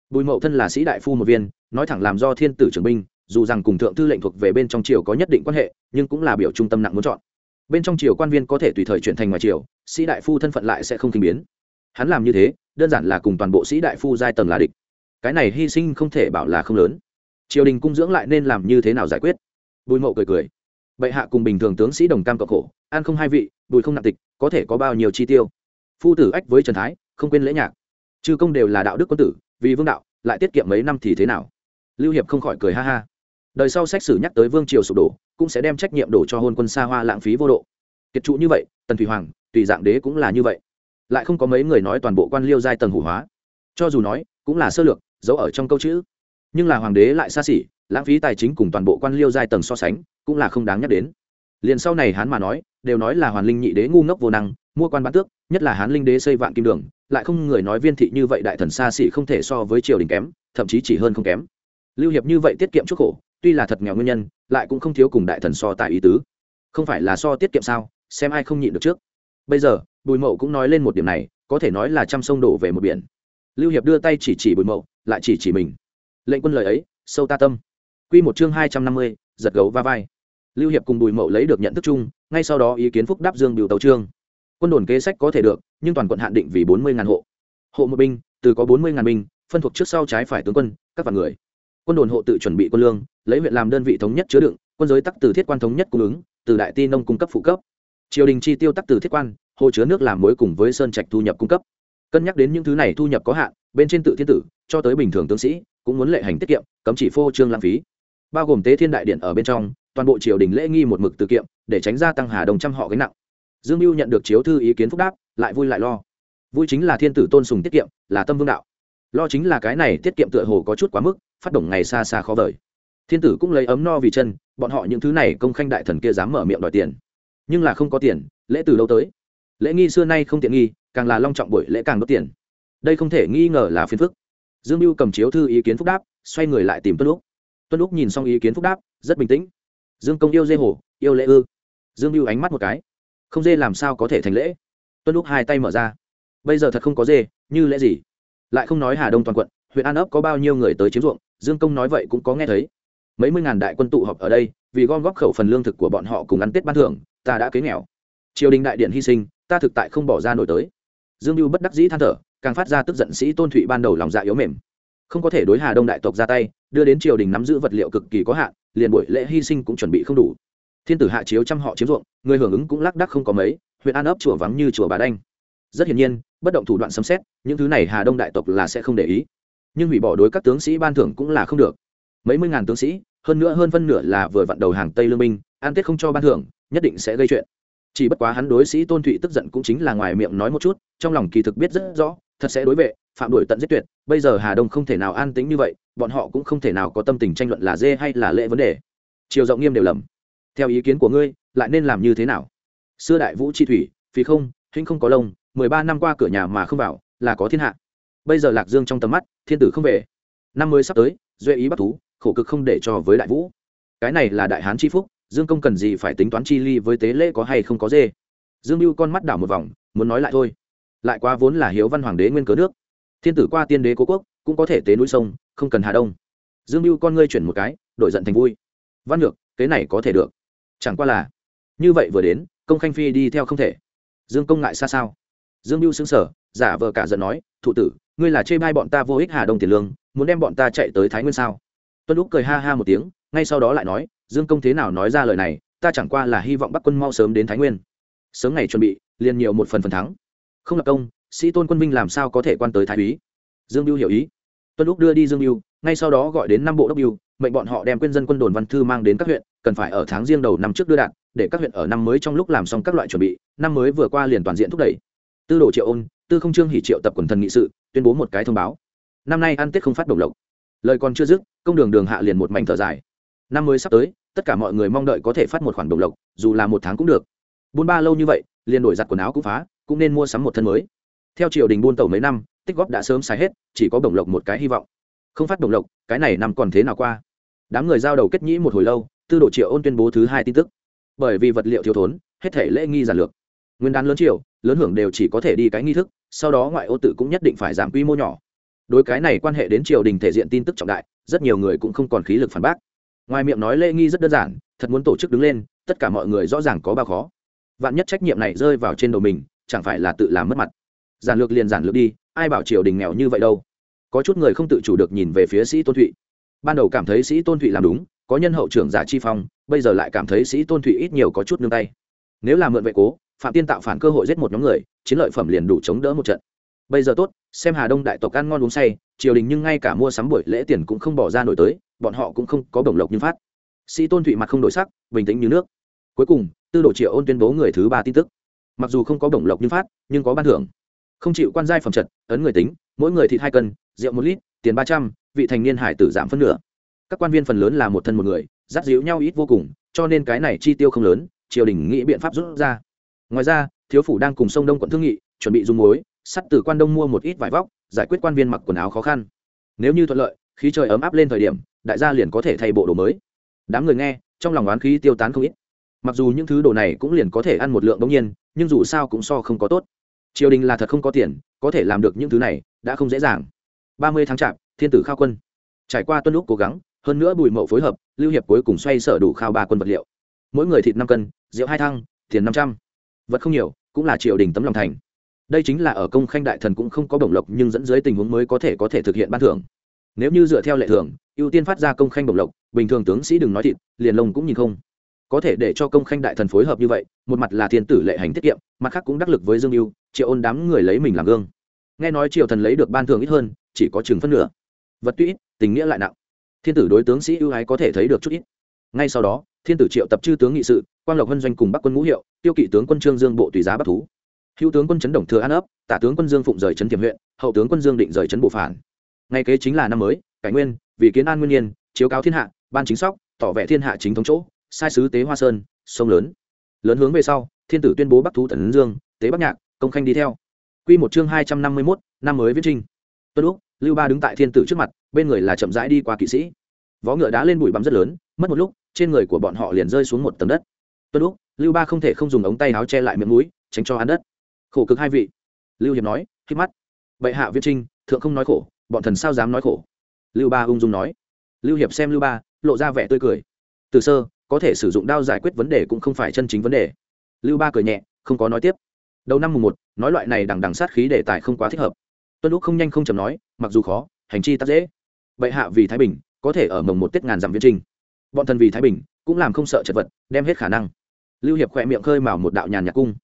Bùi mậu thân là sĩ đại phu một viên, nói thẳng làm do thiên tử trưởng binh, dù rằng cùng thượng thư lệnh thuộc về bên trong triều có nhất định quan hệ, nhưng cũng là biểu trung tâm nặng muốn chọn. Bên trong triều quan viên có thể tùy thời chuyển thành ngoài triều, sĩ đại phu thân phận lại sẽ không kinh biến. Hắn làm như thế, đơn giản là cùng toàn bộ sĩ đại phu giai tầng là địch. Cái này hy sinh không thể bảo là không lớn. Triều đình cung dưỡng lại nên làm như thế nào giải quyết? Bùi mậu cười cười bệ hạ cùng bình thường tướng sĩ đồng cam cộng khổ, ăn không hai vị, bùi không nặng tịch, có thể có bao nhiêu chi tiêu? Phu tử ách với trần thái, không quên lễ nhạc. Chư công đều là đạo đức quân tử, vì vương đạo, lại tiết kiệm mấy năm thì thế nào? Lưu hiệp không khỏi cười ha ha. Đời sau xét xử nhắc tới vương triều sụp đổ, cũng sẽ đem trách nhiệm đổ cho hôn quân xa hoa lãng phí vô độ. Kiệt trụ như vậy, tần thủy hoàng, tùy dạng đế cũng là như vậy. Lại không có mấy người nói toàn bộ quan liêu giai tầng hủ hóa. Cho dù nói, cũng là sơ lược, giấu ở trong câu chữ. Nhưng là hoàng đế lại xa xỉ lãng phí tài chính cùng toàn bộ quan liêu giai tầng so sánh, cũng là không đáng nhắc đến. Liền sau này hắn mà nói, đều nói là hoàn linh nhị đế ngu ngốc vô năng, mua quan bán tước, nhất là hán linh đế xây vạn kim đường, lại không người nói viên thị như vậy đại thần xa xỉ không thể so với triều đình kém, thậm chí chỉ hơn không kém. Lưu hiệp như vậy tiết kiệm chút khổ, tuy là thật nghèo nguyên nhân, lại cũng không thiếu cùng đại thần so tại ý tứ. Không phải là so tiết kiệm sao, xem ai không nhịn được trước. Bây giờ, bùi mậu cũng nói lên một điểm này, có thể nói là trăm sông đổ về một biển. Lưu hiệp đưa tay chỉ chỉ bùi mậu, lại chỉ chỉ mình. Lệnh quân lời ấy, sâu ta tâm. Quy một chương hai trăm năm mươi giật gấu va vai. Lưu hiệp cùng bùi mậu lấy được nhận thức chung ngay sau đó ý kiến phúc đáp dương biểu tấu chương, quân đồn kế sách có thể được nhưng toàn quận hạn định vì bốn mươi ngàn hộ. Hộ một binh từ có bốn mươi ngàn binh phân thuộc trước sau trái phải tướng quân các vạn người. Quân đồn hộ tự chuẩn bị quân lương lấy huyện làm đơn vị thống nhất chứa đựng quân giới tắc từ thiết quan thống nhất cung ứng từ đại ti nông cung cấp phụ cấp. Triều đình chi tiêu tắc từ thiết quan hồ chứa nước làm mối cùng với sơn trạch thu nhập cung cấp. Cân nhắc đến những thứ này thu nhập có hạn bên trên tự thiên tử cho tới bình thường tướng sĩ cũng muốn lệ hành tiết kiệm cấm chỉ phô trương lãng phí bao gồm tế thiên đại điện ở bên trong, toàn bộ triều đình lễ nghi một mực từ kiệm, để tránh gia tăng hà đồng trăm họ gánh nặng. Dương mưu nhận được chiếu thư ý kiến phúc đáp, lại vui lại lo. Vui chính là thiên tử tôn sùng tiết kiệm, là tâm vương đạo. Lo chính là cái này tiết kiệm tựa hồ có chút quá mức, phát động ngày xa xa khó vời. Thiên tử cũng lấy ấm no vì chân, bọn họ những thứ này công khanh đại thần kia dám mở miệng đòi tiền. Nhưng là không có tiền, lễ từ đâu tới? Lễ nghi xưa nay không tiện nghi, càng là long trọng buổi lễ càng đốt tiền. Đây không thể nghi ngờ là phiền phức. Dương mưu cầm chiếu thư ý kiến phúc đáp, xoay người lại tìm tuân lúc tuân lúc nhìn xong ý kiến phúc đáp, rất bình tĩnh. Dương công yêu dê hổ, yêu lễ ư. Dương mưu ánh mắt một cái. Không dê làm sao có thể thành lễ? Tuân lúc hai tay mở ra. Bây giờ thật không có dê, như lễ gì? Lại không nói hà đông toàn quận, huyện an ấp có bao nhiêu người tới chiếm ruộng, dương công nói vậy cũng có nghe thấy. Mấy mươi ngàn đại quân tụ họp ở đây, vì gom góp khẩu phần lương thực của bọn họ cùng ăn tết ban thưởng, ta đã kế nghèo. Triều đình đại điện hy sinh, ta thực tại không bỏ ra nổi tới. Dương mưu bất đắc dĩ than thở, càng phát ra tức giận sĩ tôn thụy ban đầu lòng dạ yếu mềm không có thể đối hà đông đại tộc ra tay, đưa đến triều đình nắm giữ vật liệu cực kỳ có hạn, liền buổi lễ hy sinh cũng chuẩn bị không đủ. Thiên tử hạ chiếu trăm họ chiếm ruộng, người hưởng ứng cũng lác đắc không có mấy, huyện an ấp chùa vắng như chùa bà đanh. Rất hiển nhiên, bất động thủ đoạn sấm xét những thứ này hà đông đại tộc là sẽ không để ý. Nhưng hủy bỏ đối các tướng sĩ ban thưởng cũng là không được. Mấy mươi ngàn tướng sĩ, hơn nữa hơn phân nửa là vừa vặn đầu hàng tây lương minh an tết không cho ban thưởng, nhất định sẽ gây chuyện. Chỉ bất quá hắn đối sĩ tôn thụy tức giận cũng chính là ngoài miệng nói một chút, trong lòng kỳ thực biết rất rõ thật sẽ đối vệ, phạm đổi tận giết tuyệt, bây giờ hà đông không thể nào an tính như vậy, bọn họ cũng không thể nào có tâm tình tranh luận là dê hay là lễ vấn đề. Chiều rộng nghiêm đều lầm. Theo ý kiến của ngươi, lại nên làm như thế nào? Xưa đại vũ chi thủy phí không, hinh không có lông, mười ba năm qua cửa nhà mà không vào, là có thiên hạ. Bây giờ lạc dương trong tầm mắt, thiên tử không về. Năm mới sắp tới, duệ ý bắt thú, khổ cực không để cho với đại vũ. Cái này là đại hán chi phúc, dương công cần gì phải tính toán chi ly với tế lễ có hay không có dê? Dương mưu con mắt đảo một vòng, muốn nói lại thôi lại quá vốn là hiếu văn hoàng đế nguyên cớ nước. Thiên tử qua tiên đế cố quốc, cũng có thể tế núi sông, không cần hà đông. Dương mưu con ngươi chuyển một cái, đổi giận thành vui. Văn được kế này có thể được. Chẳng qua là, như vậy vừa đến, công khanh phi đi theo không thể. Dương công ngại xa sao? Dương mưu xứng sở giả vờ cả giận nói, thụ tử, ngươi là chê bai bọn ta vô ích hà đông tiền lương, muốn đem bọn ta chạy tới thái nguyên sao? Tuân lúc cười ha ha một tiếng, ngay sau đó lại nói, dương công thế nào nói ra lời này, ta chẳng qua là hy vọng bắc quân mau sớm đến thái nguyên. Sớm ngày chuẩn bị, liền nhiều một phần phần thắng không lập công, sĩ tôn quân minh làm sao có thể quan tới thái úy? Dương mưu hiểu ý. Tuân lúc đưa đi dương mưu ngay sau đó gọi đến năm bộ đốc mưu mệnh bọn họ đem quyên dân quân đồn văn thư mang đến các huyện, cần phải ở tháng riêng đầu năm trước đưa đạn, để các huyện ở năm mới trong lúc làm xong các loại chuẩn bị, năm mới vừa qua liền toàn diện thúc đẩy. Tư đồ triệu ôn, tư không trương hỉ triệu tập quần thần nghị sự, tuyên bố một cái thông báo. Năm nay ăn tết không phát đồng lộc. Lời còn chưa dứt, công đường đường hạ liền một mảnh thở dài. Năm mới sắp tới, tất cả mọi người mong đợi có thể phát một khoản đồng lộc, dù là một tháng cũng được. Buôn ba lâu như vậy, liền đổi giặt quần áo cũng phá cũng nên mua sắm một thân mới. Theo triều đình buôn tàu mấy năm, tích góp đã sớm xài hết, chỉ có đồng lộc một cái hy vọng. Không phát đồng lộc, cái này nằm còn thế nào qua? Đám người giao đầu kết nhĩ một hồi lâu, tư đồ triệu ôn tuyên bố thứ hai tin tức. Bởi vì vật liệu thiếu thốn, hết thể lễ nghi giản lược. Nguyên đán lớn triều, lớn hưởng đều chỉ có thể đi cái nghi thức, sau đó ngoại ô tự cũng nhất định phải giảm quy mô nhỏ. Đối cái này quan hệ đến triều đình thể diện tin tức trọng đại, rất nhiều người cũng không còn khí lực phản bác. Ngoài miệng nói lễ nghi rất đơn giản, thật muốn tổ chức đứng lên, tất cả mọi người rõ ràng có bao khó. Vạn nhất trách nhiệm này rơi vào trên đầu mình chẳng phải là tự làm mất mặt. Giản lược liền giản lược đi, ai bảo triều đình nghèo như vậy đâu. Có chút người không tự chủ được nhìn về phía sĩ tôn thụy. Ban đầu cảm thấy sĩ tôn thụy làm đúng, có nhân hậu trưởng giả chi phong, bây giờ lại cảm thấy sĩ tôn thụy ít nhiều có chút nương tay. Nếu là mượn vệ cố, phạm tiên tạo phản cơ hội giết một nhóm người, chiến lợi phẩm liền đủ chống đỡ một trận. Bây giờ tốt, xem hà đông đại tộc ăn ngon uống say, triều đình nhưng ngay cả mua sắm buổi lễ tiền cũng không bỏ ra nổi tới, bọn họ cũng không có bổng lộc như phát. Sĩ tôn thụy mặt không đổi sắc, bình tĩnh như nước. Cuối cùng, tư đồ triệu ôn tuyên bố người thứ ba tin tức mặc dù không có bổng lộc như phát, nhưng có ban thưởng. Không chịu quan giai phẩm trật, ấn người tính, mỗi người thịt hai cân, rượu một lít, tiền ba trăm, vị thành niên hải tử giảm phân nửa. Các quan viên phần lớn là một thân một người, dắt díu nhau ít vô cùng, cho nên cái này chi tiêu không lớn, triều đình nghĩ biện pháp rút ra. Ngoài ra, thiếu phủ đang cùng sông đông quận thương nghị, chuẩn bị dùng muối, sắt từ quan đông mua một ít vải vóc, giải quyết quan viên mặc quần áo khó khăn. Nếu như thuận lợi, khí trời ấm áp lên thời điểm, đại gia liền có thể thay bộ đồ mới. Đám người nghe, trong lòng oán khí tiêu tán không ít mặc dù những thứ đồ này cũng liền có thể ăn một lượng bỗng nhiên, nhưng dù sao cũng so không có tốt. Triều đình là thật không có tiền, có thể làm được những thứ này, đã không dễ dàng. Ba mươi tháng chạp, thiên tử khao quân. Trải qua tuân lúc cố gắng, hơn nữa bùi mậu phối hợp, lưu hiệp cuối cùng xoay sở đủ khao ba quân vật liệu. Mỗi người thịt năm cân, rượu hai thăng, tiền năm trăm. Vật không nhiều, cũng là triều đình tấm lòng thành. Đây chính là ở công khanh đại thần cũng không có bổng lộc, nhưng dẫn dưới tình huống mới có thể có thể thực hiện ban thưởng. Nếu như dựa theo lệ thường, ưu tiên phát ra công khanh bổng lộc, bình thường tướng sĩ đừng nói thịt, liền lông cũng nhìn không có thể để cho công khanh đại thần phối hợp như vậy, một mặt là thiên tử lệ hành tiết kiệm, mặt khác cũng đắc lực với dương mưu triệu ôn đám người lấy mình làm gương. Nghe nói triều thần lấy được ban thường ít hơn, chỉ có chừng phân nửa. Vật tuy ít, tình nghĩa lại nặng. Thiên tử đối tướng sĩ ưu ái có thể thấy được chút ít. Ngay sau đó, thiên tử triệu tập chư tướng nghị sự, quang lộc vân doanh cùng bắc quân ngũ hiệu, tiêu kỵ tướng quân trương dương bộ tùy giá bắc thú. Hữu tướng quân chấn đồng thừa an ấp, tả tướng quân dương phụng rời trấn tiềm huyện, hậu tướng quân dương định rời trấn bộ phản. Ngay kế chính là năm mới, cải nguyên, vì kiến an nguyên nhiên, chiếu cáo thiên hạ, ban chính sóc, tỏ vẻ thiên hạ chính thống chỗ sai sứ tế hoa sơn, sông lớn. Lớn hướng về sau, thiên tử tuyên bố bắc thú tần dương, tế bắc nhạc, công khanh đi theo. Q một chương hai trăm năm mươi mốt, năm mới viết trinh tuân lúc lưu ba đứng tại thiên tử trước mặt, bên người là chậm rãi đi qua kỵ sĩ. Vó ngựa đá lên bụi bắm rất lớn, mất một lúc, trên người của bọn họ liền rơi xuống một tầng đất. Tuân lúc lưu ba không thể không dùng ống tay áo che lại miệng mũi, tránh cho hắn đất. Khổ cực hai vị. Lưu hiệp nói khi mắt. Bệ hạ viết trinh thượng không nói khổ, bọn thần sao dám nói khổ? Lưu ba ung dung nói. Lưu hiệp xem lưu ba, lộ ra vẻ tươi cười. Từ sơ có thể sử dụng đao giải quyết vấn đề cũng không phải chân chính vấn đề. Lưu ba cười nhẹ, không có nói tiếp. Đầu năm mùng một, nói loại này đằng đằng sát khí đề tài không quá thích hợp. Tuân lúc không nhanh không chầm nói, mặc dù khó, hành chi tắc dễ. Bệ hạ vì thái bình, có thể ở mồng một tết ngàn dặm viên trinh bọn thần vì thái bình, cũng làm không sợ chật vật, đem hết khả năng. Lưu hiệp khỏe miệng khơi mào một đạo nhàn nhạc cung.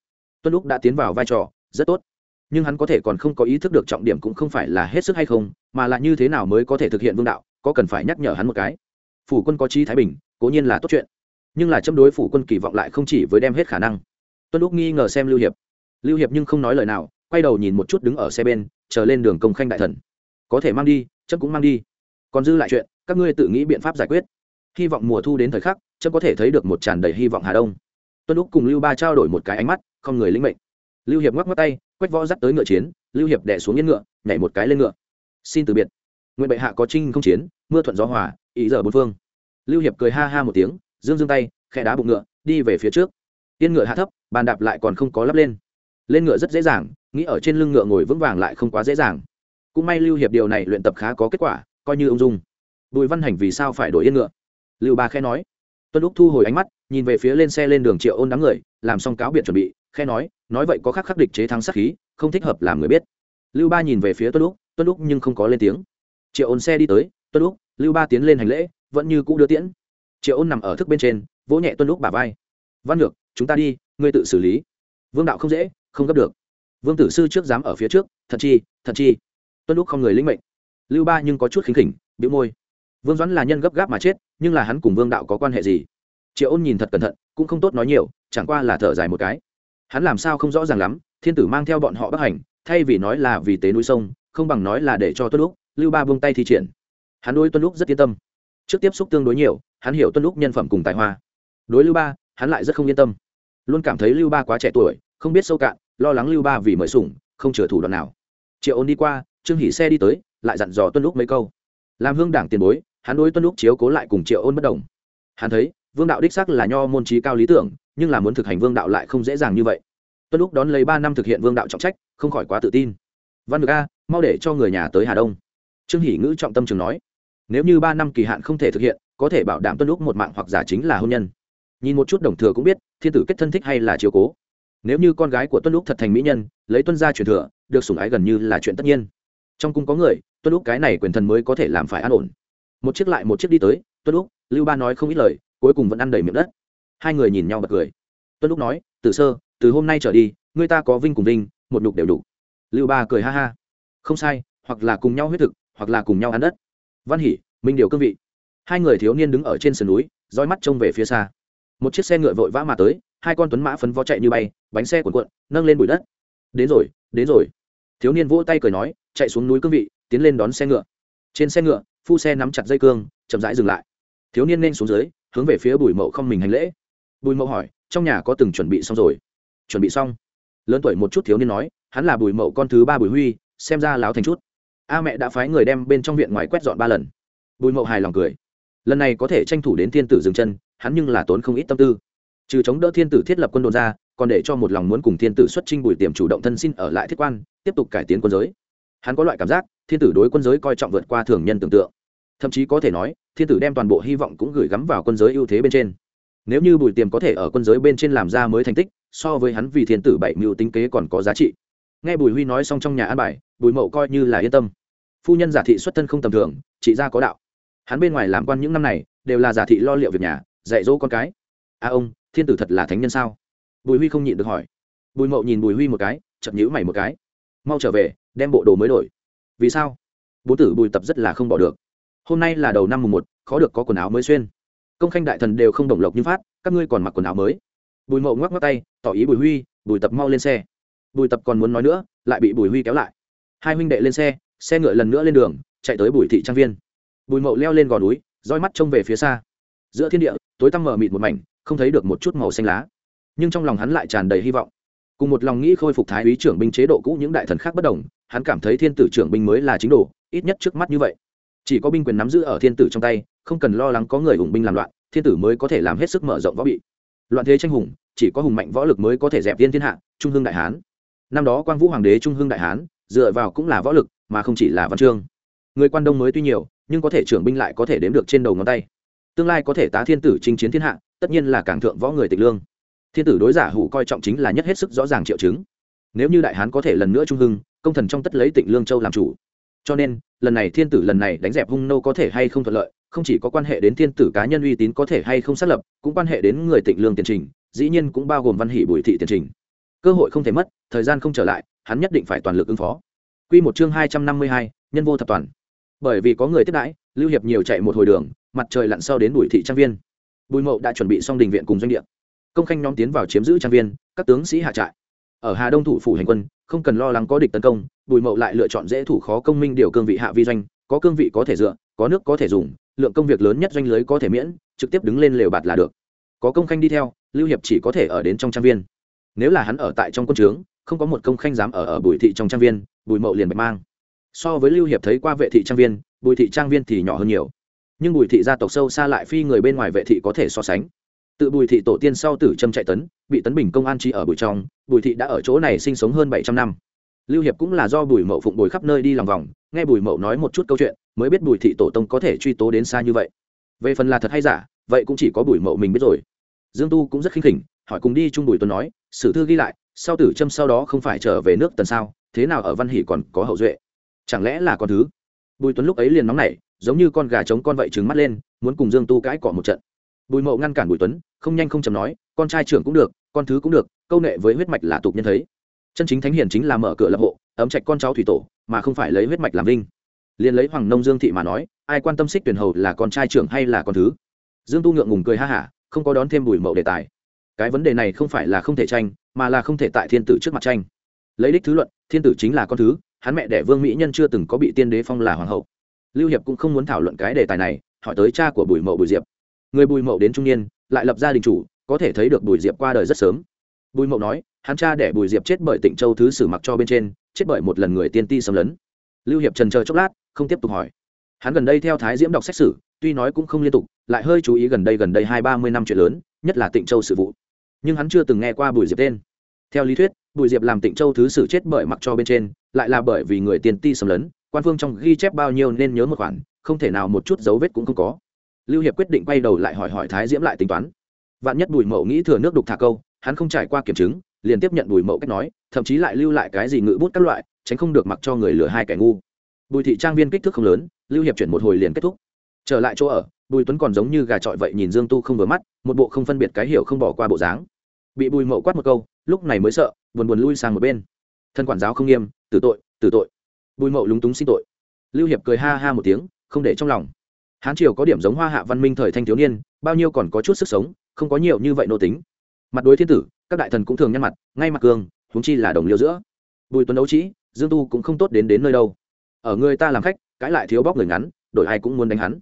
Tuân lúc đã tiến vào vai trò, rất tốt. Nhưng hắn có thể còn không có ý thức được trọng điểm cũng không phải là hết sức hay không, mà là như thế nào mới có thể thực hiện vương đạo, có cần phải nhắc nhở hắn một cái. Phủ quân có chi thái bình cố nhiên là tốt chuyện. Nhưng là châm đối phủ quân kỳ vọng lại không chỉ với đem hết khả năng. Tuân lúc nghi ngờ xem lưu hiệp. Lưu hiệp nhưng không nói lời nào, quay đầu nhìn một chút đứng ở xe bên, chờ lên đường công khanh đại thần. Có thể mang đi, chấm cũng mang đi. Còn dư lại chuyện, các ngươi tự nghĩ biện pháp giải quyết. Hy vọng mùa thu đến thời khắc, chấm có thể thấy được một tràn đầy hy vọng hà đông. Tuân lúc cùng lưu ba trao đổi một cái ánh mắt, không người lĩnh mệnh. Lưu hiệp ngoắc ngoắc tay, quách võ dắt tới ngựa chiến, lưu hiệp đẻ xuống yên ngựa, nhảy một cái lên ngựa. Xin từ biệt. Nguyện bệ hạ có trinh không chiến, mưa thuận gió hòa, ý giờ bốn phương lưu hiệp cười ha ha một tiếng, dương dương tay khe đá bụng ngựa, đi về phía trước. Yên ngựa hạ thấp, bàn đạp lại còn không có lắp lên. Lên ngựa rất dễ dàng, nghĩ ở trên lưng ngựa ngồi vững vàng lại không quá dễ dàng. Cũng may lưu hiệp điều này luyện tập khá có kết quả, coi như ung dung. Bùi văn hành vì sao phải đổi yên ngựa? Lưu ba khe nói. Tuân lúc thu hồi ánh mắt, nhìn về phía lên xe lên đường triệu ôn đám người, làm xong cáo biệt chuẩn bị khe nói nói vậy có khắc khắc địch chế thắng sát khí, không thích hợp làm người biết. Lưu ba nhìn về phía tuân lúc tuân lúc nhưng không có lên tiếng. Triệu ôn xe đi tới, tuân lúc lưu ba tiến lên hành lễ vẫn như cũ đưa tiễn. Triệu ôn nằm ở thức bên trên, vỗ nhẹ tuân lúc bả vai. Văn ngược chúng ta đi, ngươi tự xử lý. Vương đạo không dễ, không gấp được. Vương tử sư trước dám ở phía trước, thật chi thật chi. Tuân lúc không người lĩnh mệnh. Lưu ba nhưng có chút khinh khỉnh biểu môi. Vương doãn là nhân gấp gáp mà chết, nhưng là hắn cùng vương đạo có quan hệ gì? Triệu ôn nhìn thật cẩn thận, cũng không tốt nói nhiều, chẳng qua là thở dài một cái. Hắn làm sao không rõ ràng lắm, thiên tử mang theo bọn họ bắc hành, thay vì nói là vì tế núi sông, không bằng nói là để cho tuân lúc lưu ba buông tay thi triển. Hắn đối tuân lúc rất yên tâm trước tiếp xúc tương đối nhiều, hắn hiểu tuân lúc nhân phẩm cùng tài hoa. Đối lưu ba, hắn lại rất không yên tâm. Luôn cảm thấy lưu ba quá trẻ tuổi, không biết sâu cạn, lo lắng lưu ba vì mời sủng, không chừa thủ đoạn nào. Triệu ôn đi qua, trương hỷ xe đi tới, lại dặn dò tuân lúc mấy câu. Làm hương đảng tiền bối, hắn đối tuân lúc chiếu cố lại cùng triệu ôn bất đồng. Hắn thấy, vương đạo đích sắc là nho môn trí cao lý tưởng, nhưng là muốn thực hành vương đạo lại không dễ dàng như vậy. Tuân lúc đón lấy ba năm thực hiện vương đạo trọng trách, không khỏi quá tự tin. Văn ngược a, mau để cho người nhà tới hà đông. Trương hỷ ngữ trọng tâm trường nói nếu như ba năm kỳ hạn không thể thực hiện, có thể bảo đảm tuân lúc một mạng hoặc giả chính là hôn nhân. Nhìn một chút đồng thừa cũng biết, thiên tử kết thân thích hay là chiếu cố. Nếu như con gái của tuân lúc thật thành mỹ nhân, lấy tuân gia truyền thừa, được sủng ái gần như là chuyện tất nhiên. Trong cung có người, tuân lúc cái này quyền thần mới có thể làm phải an ổn. Một chiếc lại một chiếc đi tới, tuân lúc, lưu ba nói không ít lời, cuối cùng vẫn ăn đầy miệng đất. Hai người nhìn nhau bật cười. Tuân lúc nói từ sơ, từ hôm nay trở đi người ta có vinh cùng vinh, một nhục đều đủ. Lưu ba cười ha ha. Không sai, hoặc là cùng nhau huyết thực, hoặc là cùng nhau ăn đất văn hỷ, minh điều cương vị. Hai người thiếu niên đứng ở trên sườn núi roi mắt trông về phía xa. Một chiếc xe ngựa vội vã mà tới, hai con tuấn mã phấn vó chạy như bay, bánh xe cuộn cuộn, nâng lên bụi đất. Đến rồi đến rồi. Thiếu niên vỗ tay cười nói, chạy xuống núi cương vị, tiến lên đón xe ngựa. Trên xe ngựa, phu xe nắm chặt dây cương, chậm rãi dừng lại. Thiếu niên nên xuống dưới, hướng về phía bùi mậu không mình hành lễ. Bùi mậu hỏi, trong nhà có từng chuẩn bị xong rồi? Chuẩn bị xong. Lớn tuổi một chút thiếu niên nói, hắn là bùi mậu con thứ ba bùi huy, xem ra láo thành chút a mẹ đã phái người đem bên trong viện ngoài quét dọn ba lần. Bùi mậu hài lòng cười. Lần này có thể tranh thủ đến thiên tử dừng chân, hắn nhưng là tốn không ít tâm tư. Trừ chống đỡ thiên tử thiết lập quân đồn ra, còn để cho một lòng muốn cùng thiên tử xuất trinh bùi tiềm chủ động thân xin ở lại thiết quan, tiếp tục cải tiến quân giới. Hắn có loại cảm giác, thiên tử đối quân giới coi trọng vượt qua thường nhân tưởng tượng. Thậm chí có thể nói, thiên tử đem toàn bộ hy vọng cũng gửi gắm vào quân giới ưu thế bên trên. Nếu như bùi tiềm có thể ở quân giới bên trên làm ra mới thành tích, so với hắn vì thiên tử bảy mưu tính kế còn có giá trị. Nghe bùi huy nói xong trong nhà an bài, bùi mậu coi như là yên tâm phu nhân giả thị xuất thân không tầm thường chị ra có đạo. Hắn bên ngoài làm quan những năm này, đều là giả thị lo liệu việc nhà, dạy dỗ con cái. A ông, thiên tử thật là thánh nhân sao? Bùi huy không nhịn được hỏi. Bùi mậu nhìn bùi huy một cái chậm nhữ mày một cái. Mau trở về, đem bộ đồ mới đổi. Vì sao? Bố tử bùi tập rất là không bỏ được. Hôm nay là đầu năm mùng một, khó được có quần áo mới xuyên. Công khanh đại thần đều không đồng lộc như phát, các ngươi còn mặc quần áo mới. Bùi mậu ngoắc ngoắc tay, tỏ ý bùi huy, bùi tập mau lên xe. Bùi tập còn muốn nói nữa, lại bị bùi huy kéo lại. Hai huynh đệ lên xe xe ngựa lần nữa lên đường, chạy tới bùi thị trang viên. Bùi mậu leo lên gò núi, roi mắt trông về phía xa. Giữa thiên địa, tối tăm mở mịt một mảnh, không thấy được một chút màu xanh lá. Nhưng trong lòng hắn lại tràn đầy hy vọng. Cùng một lòng nghĩ khôi phục thái úy trưởng binh chế độ cũ những đại thần khác bất đồng, hắn cảm thấy thiên tử trưởng binh mới là chính đồ, ít nhất trước mắt như vậy. Chỉ có binh quyền nắm giữ ở thiên tử trong tay, không cần lo lắng có người hùng binh làm loạn, thiên tử mới có thể làm hết sức mở rộng võ bị. Loạn thế tranh hùng, chỉ có hùng mạnh võ lực mới có thể dẹp viên thiên hạ, trung hương đại hán. Năm đó quang vũ hoàng đế trung hương đại hán, dựa vào cũng là võ lực mà không chỉ là văn chương. Người quan đông mới tuy nhiều, nhưng có thể trưởng binh lại có thể đếm được trên đầu ngón tay. Tương lai có thể tá thiên tử chinh chiến thiên hạ, tất nhiên là càng thượng võ người tịch lương. Thiên tử đối giả hủ coi trọng chính là nhất hết sức rõ ràng triệu chứng. Nếu như đại hán có thể lần nữa trung hưng, công thần trong tất lấy tịnh lương châu làm chủ. Cho nên, lần này thiên tử lần này đánh dẹp hung nô có thể hay không thuận lợi, không chỉ có quan hệ đến thiên tử cá nhân uy tín có thể hay không xác lập, cũng quan hệ đến người tịnh lương tiền trình, dĩ nhiên cũng bao gồm văn hỷ bùi thị tiền trình. Cơ hội không thể mất, thời gian không trở lại, hắn nhất định phải toàn lực ứng phó. Quy một chương hai trăm năm mươi hai, nhân vô thập toàn. Bởi vì có người tiếp đãi, Lưu Hiệp nhiều chạy một hồi đường, mặt trời lặn sau đến buổi thị trang viên. Bùi Mậu đã chuẩn bị xong đình viện cùng doanh địa. Công khanh nhóm tiến vào chiếm giữ trang viên, các tướng sĩ hạ trại. Ở Hà Đông thủ phủ hành quân, không cần lo lắng có địch tấn công, Bùi Mậu lại lựa chọn dễ thủ khó công minh điều cương vị hạ vi doanh, có cương vị có thể dựa, có nước có thể dùng, lượng công việc lớn nhất doanh lưới có thể miễn, trực tiếp đứng lên lều bạt là được. Có công khanh đi theo, Lưu Hiệp chỉ có thể ở đến trong trang viên. Nếu là hắn ở tại trong quân trướng, không có một công khanh dám ở ở Bùi thị trong trang viên, Bùi Mậu liền bạch mang. So với lưu hiệp thấy qua vệ thị trang viên, bùi thị trang viên thì nhỏ hơn nhiều. Nhưng bùi thị gia tộc sâu xa lại phi người bên ngoài vệ thị có thể so sánh. Tự bùi thị tổ tiên sau tử trâm chạy tấn, bị tấn bình công an trí ở bùi trong, bùi thị đã ở chỗ này sinh sống hơn bảy trăm năm. Lưu hiệp cũng là do bùi mậu phụng bồi khắp nơi đi lòng vòng, nghe bùi mậu nói một chút câu chuyện, mới biết bùi thị tổ tông có thể truy tố đến xa như vậy. Về phần là thật hay giả, vậy cũng chỉ có bùi mậu mình biết rồi. Dương tu cũng rất khinh khỉnh, hỏi cùng đi chung bùi tuấn nói, sử thư ghi lại, sau tử trâm sau đó không phải trở về nước tần sao? Thế nào ở văn hỷ còn có hậu duệ? Chẳng lẽ là con thứ? Bùi tuấn lúc ấy liền nóng nảy, giống như con gà trống con vậy trứng mắt lên, muốn cùng dương tu cãi cọ một trận. Bùi mậu ngăn cản bùi tuấn, không nhanh không chầm nói, con trai trưởng cũng được, con thứ cũng được, câu nệ với huyết mạch là tục nhân thấy. Chân chính thánh hiền chính là mở cửa lập hộ, ấm trạch con cháu thủy tổ, mà không phải lấy huyết mạch làm linh. liền lấy hoàng nông dương thị mà nói, ai quan tâm xích tuyển hầu là con trai trưởng hay là con thứ? Dương tu ngượng ngùng cười ha hả, không có đón thêm bùi mậu đề tài. Cái vấn đề này không phải là không thể tranh, mà là không thể tại thiên tử trước mặt tranh lấy đích thứ luận, thiên tử chính là con thứ, hắn mẹ đẻ vương mỹ nhân chưa từng có bị tiên đế phong là hoàng hậu. Lưu hiệp cũng không muốn thảo luận cái đề tài này, hỏi tới cha của bùi mậu bùi diệp. Người bùi mậu đến trung niên, lại lập gia đình chủ, có thể thấy được bùi diệp qua đời rất sớm. Bùi mậu nói, hắn cha đẻ bùi diệp chết bởi tịnh châu thứ sử mặc cho bên trên, chết bởi một lần người tiên ti xâm lấn. Lưu hiệp trần chờ chốc lát, không tiếp tục hỏi. Hắn gần đây theo thái diễm đọc xét xử tuy nói cũng không liên tục, lại hơi chú ý gần đây gần đây hai ba mươi năm chuyện lớn, nhất là tịnh châu sự vụ. Nhưng hắn chưa từng nghe qua bùi diệp tên. Theo lý thuyết bùi diệp làm tịnh châu thứ sử chết bởi mặc cho bên trên, lại là bởi vì người tiền ti xâm lấn, quan phương trong ghi chép bao nhiêu nên nhớ một khoản, không thể nào một chút dấu vết cũng không có. Lưu hiệp quyết định quay đầu lại hỏi hỏi thái diễm lại tính toán. Vạn nhất bùi mậu nghĩ thừa nước đục thả câu, hắn không trải qua kiểm chứng, liền tiếp nhận bùi mậu cách nói, thậm chí lại lưu lại cái gì ngự bút các loại, tránh không được mặc cho người lừa hai kẻ ngu. Bùi thị trang viên kích thước không lớn, lưu hiệp chuyển một hồi liền kết thúc. Trở lại chỗ ở, bùi tuấn còn giống như gà trọi vậy nhìn dương tu không vừa mắt, một bộ không phân biệt cái hiểu không bỏ qua bộ dáng. Bị bùi mậu quát một câu, lúc này mới sợ buồn buồn lui sang một bên. Thân quản giáo không nghiêm, tử tội tử tội. Bùi mậu lúng túng xin tội. Lưu hiệp cười ha ha một tiếng, không để trong lòng. Hán triều có điểm giống hoa hạ văn minh thời thanh thiếu niên, bao nhiêu còn có chút sức sống, không có nhiều như vậy nô tính. Mặt đối thiên tử, các đại thần cũng thường nhăn mặt, ngay mặt cường, huống chi là đồng liêu giữa. Bùi tuấn đấu trĩ dương tu cũng không tốt đến đến nơi đâu. Ở người ta làm khách, cãi lại thiếu bóc người ngắn, đổi ai cũng muốn đánh hắn.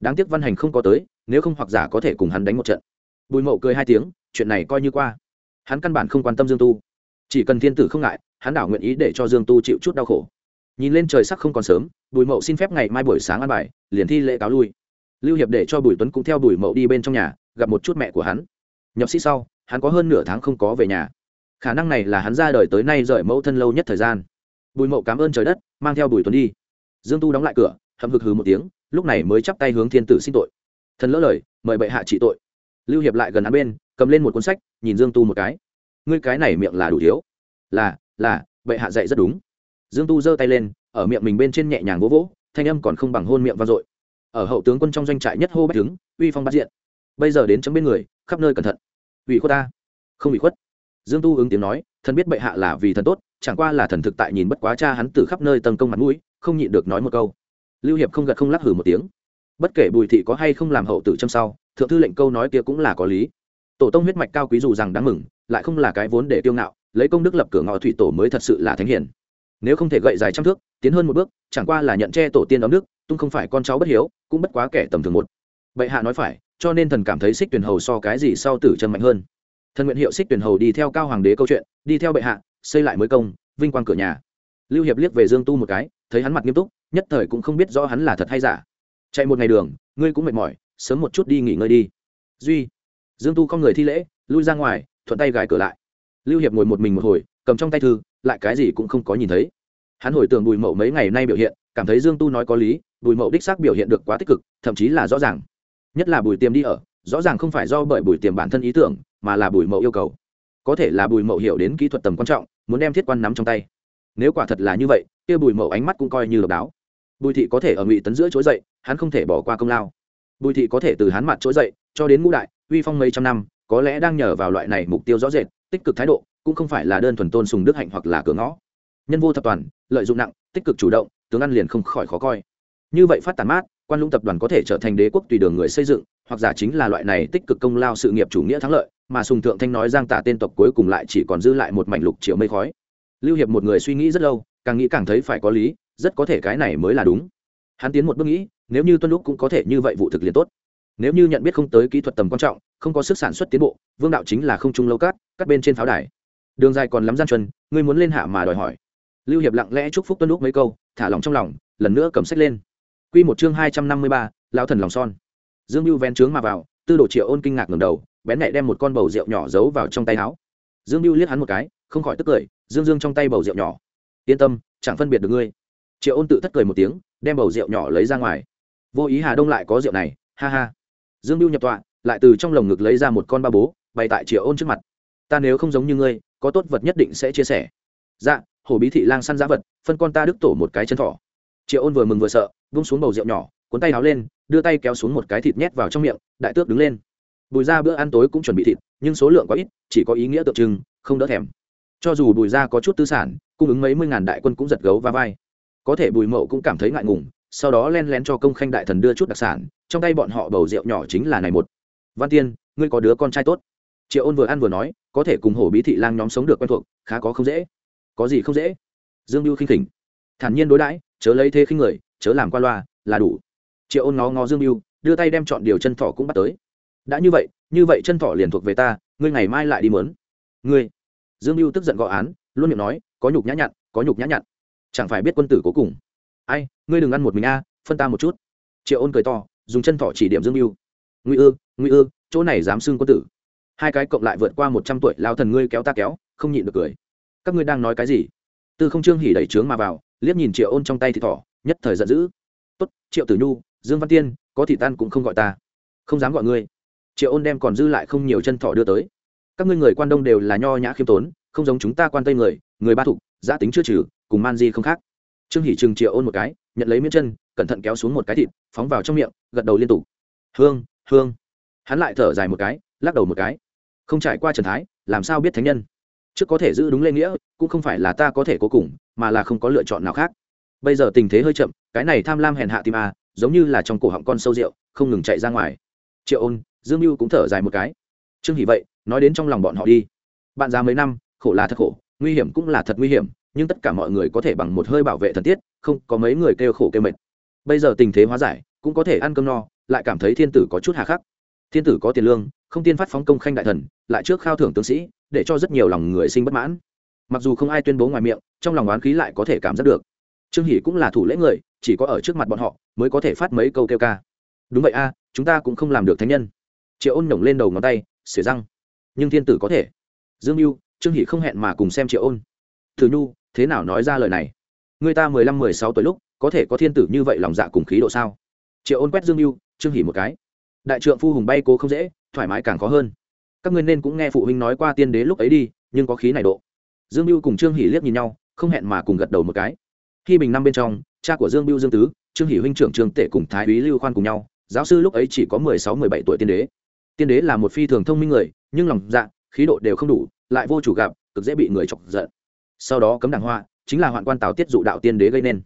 Đáng tiếc văn hành không có tới, nếu không hoặc giả có thể cùng hắn đánh một trận. Bùi mậu cười hai tiếng, chuyện này coi như qua. Hắn căn bản không quan tâm dương tu chỉ cần thiên tử không ngại, hắn đảo nguyện ý để cho dương tu chịu chút đau khổ. Nhìn lên trời sắc không còn sớm, bùi mậu xin phép ngày mai buổi sáng ăn bài, liền thi lễ cáo lui. Lưu hiệp để cho bùi tuấn cũng theo bùi mậu đi bên trong nhà, gặp một chút mẹ của hắn. Nhập sĩ sau, hắn có hơn nửa tháng không có về nhà. Khả năng này là hắn ra đời tới nay rời mẫu thân lâu nhất thời gian. Bùi mậu cảm ơn trời đất, mang theo bùi tuấn đi. Dương tu đóng lại cửa, hậm hực hừ một tiếng, lúc này mới chắp tay hướng thiên tử xin tội. Thần lỡ lời, mời bệ hạ trị tội. Lưu hiệp lại gần hắn bên, cầm lên một cuốn sách, nhìn dương tu một cái ngươi cái này miệng là đủ thiếu. Là là, bệ hạ dạy rất đúng. Dương tu giơ tay lên, ở miệng mình bên trên nhẹ nhàng vỗ vỗ, thanh âm còn không bằng hôn miệng vang dội. Ở hậu tướng quân trong doanh trại nhất hô bách đứng uy phong bắt diện. Bây giờ đến chấm bên người, khắp nơi cẩn thận. Ủy khuất ta. Không ủy khuất. Dương tu ứng tiếng nói, thần biết bệ hạ là vì thần tốt, chẳng qua là thần thực tại nhìn bất quá cha hắn từ khắp nơi tấn công mặt mũi, không nhịn được nói một câu. Lưu hiệp không gật không lắc hử một tiếng. Bất kể bùi thị có hay không làm hậu tử châm sau, thượng thư lệnh câu nói kia cũng là có lý tổ tông huyết mạch cao quý dù rằng đáng mừng lại không là cái vốn để tiêu ngạo lấy công đức lập cửa ngõ thủy tổ mới thật sự là thánh hiền. Nếu không thể gậy dài trăm thước tiến hơn một bước chẳng qua là nhận che tổ tiên đón nước, tung không phải con cháu bất hiếu cũng bất quá kẻ tầm thường một. Bệ hạ nói phải cho nên thần cảm thấy xích tuyển hầu so cái gì sau tử chân mạnh hơn. Thần nguyện hiệu xích tuyển hầu đi theo cao hoàng đế câu chuyện đi theo bệ hạ xây lại mới công vinh quang cửa nhà. Lưu hiệp liếc về dương tu một cái thấy hắn mặt nghiêm túc nhất thời cũng không biết rõ hắn là thật hay giả. Chạy một ngày đường ngươi cũng mệt mỏi sớm một chút đi nghỉ ngơi đi. Duy dương tu không người thi lễ, lui ra ngoài, thuận tay gài cửa lại. Lưu hiệp ngồi một mình một hồi, cầm trong tay thư, lại cái gì cũng không có nhìn thấy. Hắn hồi tưởng bùi mậu mấy ngày nay biểu hiện, cảm thấy dương tu nói có lý, bùi mậu đích xác biểu hiện được quá tích cực, thậm chí là rõ ràng. Nhất là bùi tiềm đi ở, rõ ràng không phải do bởi bùi tiềm bản thân ý tưởng, mà là bùi mậu yêu cầu. Có thể là bùi mậu hiểu đến kỹ thuật tầm quan trọng, muốn đem thiết quan nắm trong tay. Nếu quả thật là như vậy, kia bùi mậu ánh mắt cũng coi như độc đáo. Bùi thị có thể ở ngụy tấn giữa chối dậy, hắn không thể bỏ qua công lao. Bùi thị có thể từ hắn mặt chối dậy, cho đến ngũ đại uy phong mấy trăm năm, có lẽ đang nhờ vào loại này mục tiêu rõ rệt, tích cực thái độ, cũng không phải là đơn thuần tôn sùng đức hạnh hoặc là cửa ngõ. Nhân vô thập toàn, lợi dụng nặng, tích cực chủ động, tướng ăn liền không khỏi khó coi. Như vậy phát tàn mát, quan lũng tập đoàn có thể trở thành đế quốc tùy đường người xây dựng, hoặc giả chính là loại này tích cực công lao sự nghiệp chủ nghĩa thắng lợi, mà sùng thượng thanh nói giang tả tên tộc cuối cùng lại chỉ còn dư lại một mảnh lục triệu mây khói. Lưu hiệp một người suy nghĩ rất lâu, càng nghĩ càng thấy phải có lý, rất có thể cái này mới là đúng. Hắn tiến một bước nghĩ, nếu như tuân lúc cũng có thể như vậy vụ thực liền tốt nếu như nhận biết không tới kỹ thuật tầm quan trọng, không có sức sản xuất tiến bộ, vương đạo chính là không trung lâu cát cắt bên trên pháo đài. Đường dài còn lắm gian chuân ngươi muốn lên hạ mà đòi hỏi. Lưu hiệp lặng lẽ chúc phúc tuân lúc mấy câu, thả lòng trong lòng, lần nữa cầm sách lên. Q một chương hai trăm năm mươi ba, lão thần lòng son. Dương mưu ven trướng mà vào, tư đồ triệu ôn kinh ngạc ngẩng đầu, bén nhẹ đem một con bầu rượu nhỏ giấu vào trong tay áo. Dương mưu liếc hắn một cái, không khỏi tức cười, dương dương trong tay bầu rượu nhỏ. Yên tâm, chẳng phân biệt được ngươi. Triệu ôn tự thất cười một tiếng, đem bầu rượu nhỏ lấy ra ngoài. Vô ý hà đông lại có rượu này, ha ha dương mưu nhập tọa, lại từ trong lồng ngực lấy ra một con ba bố, bày tại triệu ôn trước mặt. Ta nếu không giống như ngươi, có tốt vật nhất định sẽ chia sẻ. Dạ hồ bí thị lang săn giá vật, phân con ta đức tổ một cái chân thỏ. Triệu ôn vừa mừng vừa sợ, vung xuống bầu rượu nhỏ, cuốn tay áo lên, đưa tay kéo xuống một cái thịt nhét vào trong miệng, đại tước đứng lên. Bùi ra bữa ăn tối cũng chuẩn bị thịt, nhưng số lượng quá ít, chỉ có ý nghĩa tượng trưng, không đỡ thèm. Cho dù bùi ra có chút tư sản, cung ứng mấy mươi ngàn đại quân cũng giật gấu và vai. Có thể bùi mậu cũng cảm thấy ngại ngùng sau đó len lén cho công khanh đại thần đưa chút đặc sản, trong tay bọn họ bầu rượu nhỏ chính là này một. Văn tiên, ngươi có đứa con trai tốt. Triệu ôn vừa ăn vừa nói, có thể cùng hổ bí thị lang nhóm sống được quen thuộc, khá có không dễ. Có gì không dễ? Dương mưu khinh khỉnh. Thản nhiên đối đãi, chớ lấy thế khinh người, chớ làm qua loa, là đủ. Triệu ôn ngó ngó dương mưu đưa tay đem chọn điều chân thỏ cũng bắt tới. Đã như vậy như vậy chân thỏ liền thuộc về ta, ngươi ngày mai lại đi mớn. Ngươi. Dương mưu tức giận gõ án, luôn miệng nói, có nhục nhã nhặn, có nhục nhã nhặn. Chẳng phải biết quân tử cố cùng ai, ngươi đừng ăn một mình a, phân ta một chút. Triệu ôn cười to, dùng chân thỏ chỉ điểm dương mưu nguy ư nguy ư, chỗ này dám xưng quân tử. Hai cái cộng lại vượt qua một trăm tuổi lao thần ngươi kéo ta kéo, không nhịn được cười. Các ngươi đang nói cái gì? Tư không trương hỉ đẩy trướng mà vào, liếc nhìn triệu ôn trong tay thì thỏ, nhất thời giận dữ. Tốt, triệu tử nhu, dương văn tiên, có thị tan cũng không gọi ta. Không dám gọi ngươi. Triệu ôn đem còn dư lại không nhiều chân thỏ đưa tới. Các ngươi người quan đông đều là nho nhã khiêm tốn, không giống chúng ta quan tây người người ba thục giã tính chưa trừ, cùng man di không khác trương hỷ trừng triệu ôn một cái, nhận lấy miếng chân, cẩn thận kéo xuống một cái thịt, phóng vào trong miệng, gật đầu liên tục. Hương hương. Hắn lại thở dài một cái, lắc đầu một cái. Không trải qua trần thái, làm sao biết thánh nhân? Trước có thể giữ đúng lễ nghĩa, cũng không phải là ta có thể cố cùng, mà là không có lựa chọn nào khác. Bây giờ tình thế hơi chậm, cái này tham lam hèn hạ tim a giống như là trong cổ họng con sâu rượu, không ngừng chạy ra ngoài. Triệu ôn, dương mưu cũng thở dài một cái. Trương hỷ vậy, nói đến trong lòng bọn họ đi. Bạn già mấy năm, khổ là thật khổ, nguy hiểm cũng là thật nguy hiểm nhưng tất cả mọi người có thể bằng một hơi bảo vệ thần tiết, không có mấy người kêu khổ kêu mệt. Bây giờ tình thế hóa giải, cũng có thể ăn cơm no, lại cảm thấy thiên tử có chút hà khắc. Thiên tử có tiền lương, không tiên phát phóng công khanh đại thần, lại trước khao thưởng tướng sĩ, để cho rất nhiều lòng người sinh bất mãn. Mặc dù không ai tuyên bố ngoài miệng, trong lòng oán khí lại có thể cảm giác được. Trương hỷ cũng là thủ lễ người, chỉ có ở trước mặt bọn họ mới có thể phát mấy câu kêu ca. Đúng vậy a, chúng ta cũng không làm được thánh nhân. Triệu ôn nhổng lên đầu ngón tay, xỉa răng. Nhưng thiên tử có thể. Dương mưu trương hỷ không hẹn mà cùng xem triệu ôn. Thử nhu thế nào nói ra lời này? Người ta mười lăm, mười sáu tuổi lúc, có thể có thiên tử như vậy lòng dạ cùng khí độ sao? Triệu ôn quét dương mưu trương hỷ một cái. Đại trượng phu hùng bay cố không dễ, thoải mái càng khó hơn. Các ngươi nên cũng nghe phụ huynh nói qua tiên đế lúc ấy đi, nhưng có khí này độ. Dương mưu cùng trương hỷ liếc nhìn nhau, không hẹn mà cùng gật đầu một cái. Khi bình năm bên trong, cha của dương mưu dương tứ, trương hỷ huynh trưởng trương tể cùng thái úy lưu khoan cùng nhau, giáo sư lúc ấy chỉ có mười sáu, mười bảy tuổi tiên đế. Tiên đế là một phi thường thông minh người, nhưng lòng dạ khí độ đều không đủ, lại vô chủ gặp, cực dễ bị người chọc giận sau đó cấm đảng họa, chính là hoạn quan tào tiết dụ đạo tiên đế gây nên.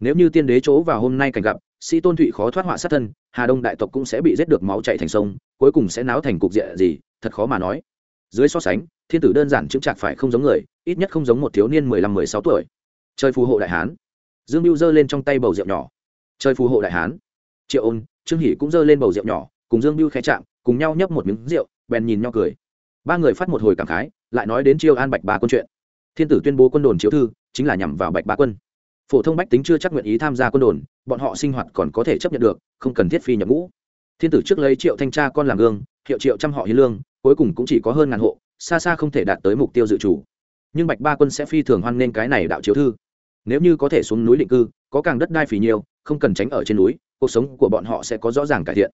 Nếu như tiên đế chỗ vào hôm nay cảnh gặp, sĩ tôn thụy khó thoát họa sát thân, hà đông đại tộc cũng sẽ bị giết được máu chạy thành sông, cuối cùng sẽ náo thành cục diện gì, thật khó mà nói. Dưới so sánh, thiên tử đơn giản chững chạc phải không giống người, ít nhất không giống một thiếu niên mười lăm, mười sáu tuổi. Chơi phù hộ đại hán. Dương mưu giơ lên trong tay bầu rượu nhỏ. Chơi phù hộ đại hán. Triệu ôn, trương hỷ cũng giơ lên bầu rượu nhỏ, cùng dương mưu khẽ chạm, cùng nhau nhấp một miếng rượu, bèn nhìn nhau cười. Ba người phát một hồi cảm khái, lại nói đến chiêu an bạch ba quân chuyện thiên tử tuyên bố quân đồn chiếu thư, chính là nhằm vào bạch ba quân. Phổ thông bách tính chưa chắc nguyện ý tham gia quân đồn, bọn họ sinh hoạt còn có thể chấp nhận được, không cần thiết phi nhập ngũ. Thiên tử trước lấy triệu thanh tra con làm gương, hiệu triệu trăm họ hiến lương, cuối cùng cũng chỉ có hơn ngàn hộ, xa xa không thể đạt tới mục tiêu dự chủ nhưng bạch ba quân sẽ phi thường hoan nghênh cái này đạo chiếu thư. Nếu như có thể xuống núi định cư, có càng đất đai phì nhiều, không cần tránh ở trên núi, cuộc sống của bọn họ sẽ có rõ ràng cải thiện.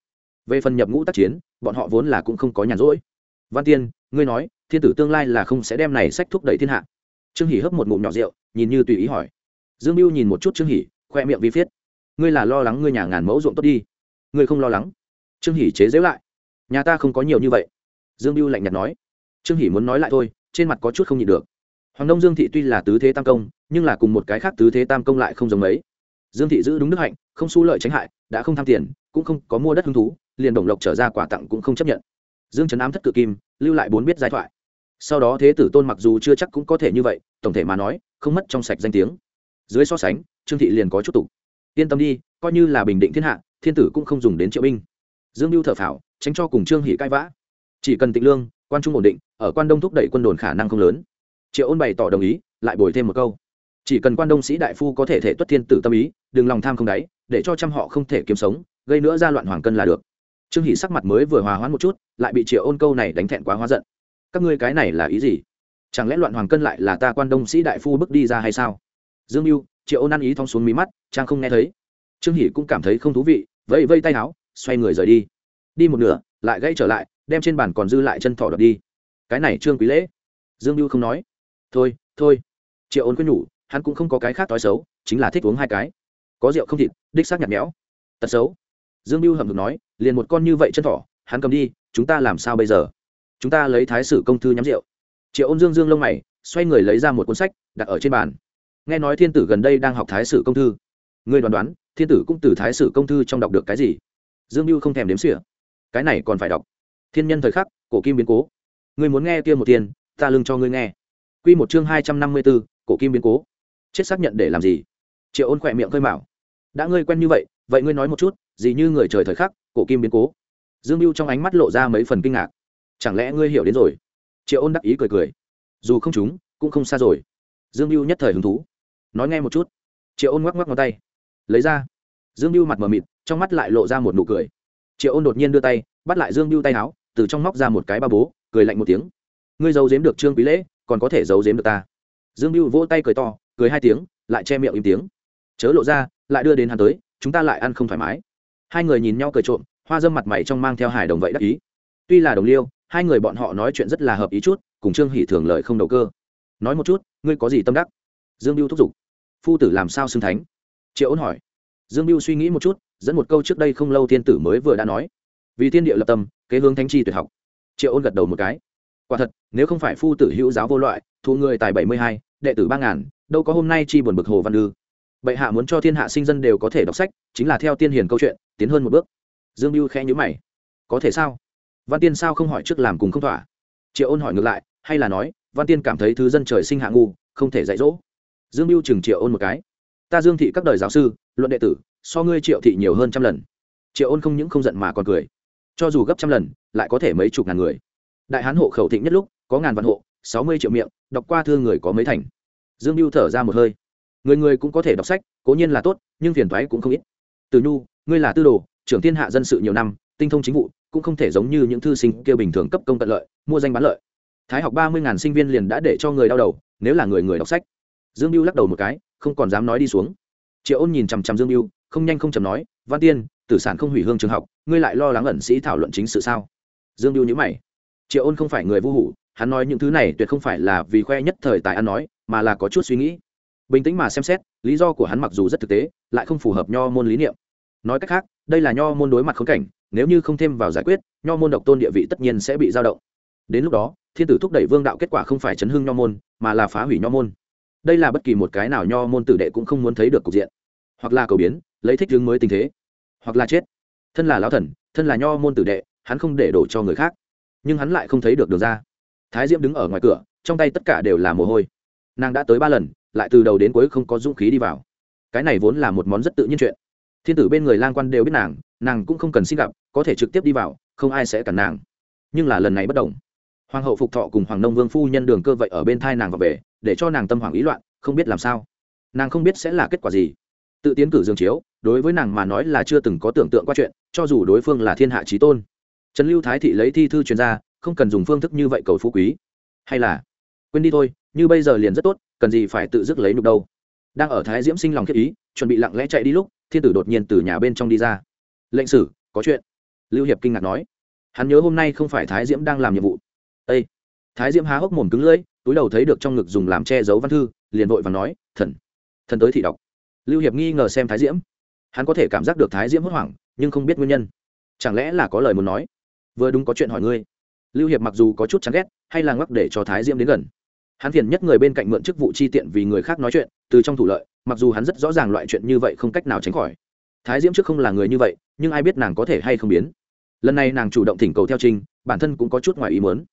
Về phần nhập ngũ tác chiến, bọn họ vốn là cũng không có nhàn rỗi. Văn tiên, ngươi nói, thiên tử tương lai là không sẽ đem này sách thúc đẩy thiên hạ trương hỷ hấp một ngụm nhỏ rượu, nhìn như tùy ý hỏi. Dương mưu nhìn một chút trương hỷ khoe miệng vi viết ngươi là lo lắng ngươi nhà ngàn mẫu ruộng tốt đi. Ngươi không lo lắng. Trương hỷ chế dễu lại. Nhà ta không có nhiều như vậy. Dương mưu lạnh nhạt nói. Trương hỷ muốn nói lại thôi, trên mặt có chút không nhịn được. Hoàng đông dương thị tuy là tứ thế tam công, nhưng là cùng một cái khác tứ thế tam công lại không giống mấy. Dương thị giữ đúng đức hạnh, không su lợi tránh hại, đã không tham tiền, cũng không có mua đất hứng thú, liền đồng lộc trở ra quả tặng cũng không chấp nhận. Dương trấn ám thất cự kim, lưu lại bốn biết giai thoại sau đó thế tử tôn mặc dù chưa chắc cũng có thể như vậy, tổng thể mà nói, không mất trong sạch danh tiếng. Dưới so sánh, trương thị liền có chút tục. Yên tâm đi, coi như là bình định thiên hạ, thiên tử cũng không dùng đến triệu binh. Dương mưu thở phào, tránh cho cùng trương hỷ cãi vã. Chỉ cần tịnh lương, quan trung ổn định, ở quan đông thúc đẩy quân đồn khả năng không lớn. Triệu ôn bày tỏ đồng ý, lại bồi thêm một câu. Chỉ cần quan đông sĩ đại phu có thể thể tuất thiên tử tâm ý, đừng lòng tham không đáy, để cho trăm họ không thể kiếm sống, gây nữa ra loạn hoàng cân là được. Trương hỷ sắc mặt mới vừa hòa hoãn một chút, lại bị triệu ôn câu này đánh thẹn quá hóa giận các ngươi cái này là ý gì? Chẳng lẽ loạn hoàng cân lại là ta quan đông sĩ đại phu bước đi ra hay sao? Dương mưu, triệu ôn ăn ý thong xuống mí mắt, trang không nghe thấy. Trương hỷ cũng cảm thấy không thú vị, vẫy vây tay áo, xoay người rời đi. Đi một nửa, lại gãy trở lại, đem trên bàn còn dư lại chân thỏ đập đi. Cái này trương quý lễ. Dương mưu không nói. Thôi thôi. Triệu ôn quyết nhủ, hắn cũng không có cái khác t xấu, chính là thích uống hai cái. Có rượu không thịt, đích xác nhạt nhẽo. Tật xấu. Dương mưu hầm hực nói, liền một con như vậy chân thỏ, hắn cầm đi, chúng ta làm sao bây giờ? Chúng ta lấy thái sử công thư nhắm rượu. Triệu ôn dương dương lông mày, xoay người lấy ra một cuốn sách, đặt ở trên bàn. Nghe nói thiên tử gần đây đang học thái sử công thư. Người đoán đoán, thiên tử cũng từ thái sử công thư trong đọc được cái gì? Dương mưu không thèm đếm xỉa. Cái này còn phải đọc. Thiên nhân thời khắc, cổ kim biến cố. Người muốn nghe kia một tiền, ta lưng cho ngươi nghe. Q một chương hai trăm năm mươi b ố cổ kim biến cố. Chết xác nhận để làm gì? Triệu ôn khỏe miệng khơi mạo đã ngươi quen như vậy vậy ngươi nói một chút, gì như người trời thời khắc, cổ kim biến cố. Dương mưu trong ánh mắt lộ ra mấy phần kinh ngạc chẳng lẽ ngươi hiểu đến rồi? Triệu ôn đắc ý cười cười. Dù không chúng, cũng không xa rồi. Dương mưu nhất thời hứng thú. Nói nghe một chút. Triệu ôn ngoắc ngoắc ngón tay. Lấy ra. Dương mưu mặt mờ mịt, trong mắt lại lộ ra một nụ cười. Triệu ôn đột nhiên đưa tay, bắt lại dương mưu tay áo, từ trong móc ra một cái ba bố, cười lạnh một tiếng. Ngươi giấu giếm được trương quý lễ, còn có thể giấu giếm được ta. Dương mưu vỗ tay cười to, cười hai tiếng, lại che miệng im tiếng. Chớ lộ ra, lại đưa đến hắn tới, chúng ta lại ăn không thoải mái. Hai người nhìn nhau cười trộm, hoa dâm mặt mày trong mang theo hải đồng vậy đắc ý. Tuy là đồng liêu hai người bọn họ nói chuyện rất là hợp ý chút, cùng trương hỷ thường lời không đầu cơ. Nói một chút, ngươi có gì tâm đắc? Dương biêu thúc giục. Phu tử làm sao xưng thánh? Triệu ôn hỏi. Dương biêu suy nghĩ một chút, dẫn một câu trước đây không lâu thiên tử mới vừa đã nói. Vì thiên địa lập tâm, kế hướng thánh chi tuyệt học. Triệu ôn gật đầu một cái. Quả thật, nếu không phải phu tử hữu giáo vô loại, thu người tài bảy mươi hai, đệ tử ba ngàn, đâu có hôm nay chi buồn bực hồ văn ư. Bệ hạ muốn cho thiên hạ sinh dân đều có thể đọc sách, chính là theo tiên hiền câu chuyện, tiến hơn một bước. Dương mưu khẽ nhữ mày. Có thể sao? Văn tiên sao không hỏi trước làm cùng không thỏa? Triệu ôn hỏi ngược lại, hay là nói, văn tiên cảm thấy thứ dân trời sinh hạ ngu, không thể dạy dỗ. Dương mưu chừng triệu ôn một cái. Ta dương thị các đời giáo sư, luận đệ tử, so ngươi triệu thị nhiều hơn trăm lần. Triệu ôn không những không giận mà còn cười. Cho dù gấp trăm lần, lại có thể mấy chục ngàn người. Đại hán hộ khẩu thịnh nhất lúc, có ngàn vạn hộ, sáu mươi triệu miệng, đọc qua thương người có mấy thành. Dương mưu thở ra một hơi. Người người cũng có thể đọc sách, cố nhiên là tốt, nhưng phiền thoái cũng không ít. Từ nhu, ngươi là tư đồ, trưởng thiên hạ dân sự nhiều năm, tinh thông chính vụ cũng không thể giống như những thư sinh kia bình thường cấp công tận lợi, mua danh bán lợi. Thái học ba mươi ngàn sinh viên liền đã để cho người đau đầu, nếu là người người đọc sách. Dương mưu lắc đầu một cái, không còn dám nói đi xuống. Triệu ôn nhìn chằm chằm dương mưu không nhanh không chầm nói, văn tiên, tử sản không hủy hương trường học, ngươi lại lo lắng ẩn sĩ thảo luận chính sự sao? Dương mưu nhữ mày. Triệu ôn không phải người vô hủ, hắn nói những thứ này tuyệt không phải là vì khoe nhất thời tài ăn nói, mà là có chút suy nghĩ. Bình tĩnh mà xem xét, lý do của hắn mặc dù rất thực tế, lại không phù hợp nho môn lý niệm. Nói cách khác, đây là nho môn đối mặt khốn cảnh nếu như không thêm vào giải quyết, nho môn độc tôn địa vị tất nhiên sẽ bị dao động. Đến lúc đó, thiên tử thúc đẩy vương đạo kết quả không phải chấn hưng nho môn, mà là phá hủy nho môn. Đây là bất kỳ một cái nào nho môn tử đệ cũng không muốn thấy được cục diện. Hoặc là cầu biến, lấy thích hướng mới tình thế. Hoặc là chết. Thân là lão thần, thân là nho môn tử đệ, hắn không để đổ cho người khác. Nhưng hắn lại không thấy được đường ra. Thái diễm đứng ở ngoài cửa, trong tay tất cả đều là mồ hôi. Nàng đã tới ba lần, lại từ đầu đến cuối không có dũng khí đi vào. Cái này vốn là một món rất tự nhiên chuyện. Thiên tử bên người lang quan đều biết nàng nàng cũng không cần xin gặp, có thể trực tiếp đi vào, không ai sẽ cản nàng. Nhưng là lần này bất đồng. Hoàng hậu phục thọ cùng hoàng nông vương phu nhân đường cơ vậy ở bên thai nàng vào về, để cho nàng tâm hoàng ý loạn, không biết làm sao. Nàng không biết sẽ là kết quả gì. Tự tiến cử dương chiếu, đối với nàng mà nói là chưa từng có tưởng tượng qua chuyện, cho dù đối phương là thiên hạ trí tôn. Trần lưu thái thị lấy thi thư chuyên gia không cần dùng phương thức như vậy cầu phú quý. Hay là, quên đi thôi, như bây giờ liền rất tốt, cần gì phải tự dứt lấy nục đâu. Đang ở thái diễm sinh lòng thiết ý, chuẩn bị lặng lẽ chạy đi lúc, thiên tử đột nhiên từ nhà bên trong đi ra lệnh sử, có chuyện. Lưu hiệp kinh ngạc nói. Hắn nhớ hôm nay không phải thái diễm đang làm nhiệm vụ. Ây thái diễm há hốc mồm cứng lưỡi, túi đầu thấy được trong ngực dùng làm che giấu văn thư, liền vội và nói, thần thần tới thị đọc. Lưu hiệp nghi ngờ xem thái diễm. Hắn có thể cảm giác được thái diễm hốt hoảng, nhưng không biết nguyên nhân. Chẳng lẽ là có lời muốn nói? Vừa đúng có chuyện hỏi ngươi. Lưu hiệp mặc dù có chút chán ghét, hay là ngắc để cho thái diễm đến gần. Hắn phiền nhất người bên cạnh mượn chức vụ chi tiện vì người khác nói chuyện, từ trong thủ lợi, mặc dù hắn rất rõ ràng loại chuyện như vậy không cách nào tránh khỏi. Thái diễm trước không là người như vậy nhưng ai biết nàng có thể hay không biến. Lần này nàng chủ động thỉnh cầu theo trinh bản thân cũng có chút ngoài ý muốn.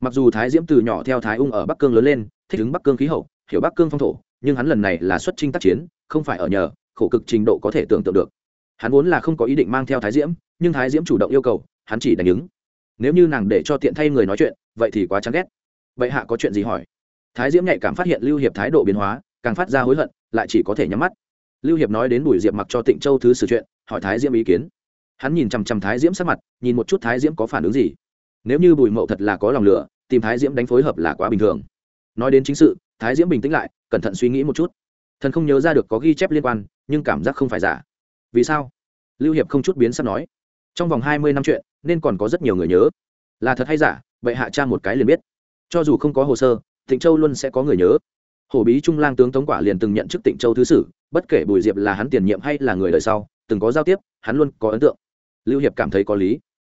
Mặc dù thái diễm từ nhỏ theo thái ung ở bắc cương lớn lên, thích ứng bắc cương khí hậu, hiểu bắc cương phong thổ, nhưng hắn lần này là xuất trinh tác chiến, không phải ở nhờ, khổ cực trình độ có thể tưởng tượng được. Hắn vốn là không có ý định mang theo thái diễm, nhưng thái diễm chủ động yêu cầu, hắn chỉ đánh ứng. Nếu như nàng để cho tiện thay người nói chuyện, vậy thì quá chán ghét. Vậy hạ có chuyện gì hỏi? Thái diễm nhạy cảm phát hiện lưu hiệp thái độ biến hóa, càng phát ra hối hận, lại chỉ có thể nhắm mắt lưu hiệp nói đến bùi diệp mặc cho tịnh châu thứ xử chuyện, hỏi thái diễm ý kiến. Hắn nhìn chằm chằm thái diễm sắc mặt, nhìn một chút thái diễm có phản ứng gì. Nếu như bùi mậu thật là có lòng lửa, tìm thái diễm đánh phối hợp là quá bình thường. Nói đến chính sự, thái diễm bình tĩnh lại, cẩn thận suy nghĩ một chút. Thần không nhớ ra được có ghi chép liên quan, nhưng cảm giác không phải giả. Vì sao? Lưu hiệp không chút biến sắp nói. Trong vòng hai mươi năm chuyện, nên còn có rất nhiều người nhớ. Là thật hay giả, vậy hạ cha một cái liền biết. Cho dù không có hồ sơ, tịnh châu luôn sẽ có người nhớ hổ bí trung lang tướng tống quả liền từng nhận chức tịnh châu thứ sử, bất kể bùi diệp là hắn tiền nhiệm hay là người đời sau, từng có giao tiếp, hắn luôn có ấn tượng. Lưu hiệp cảm thấy có lý.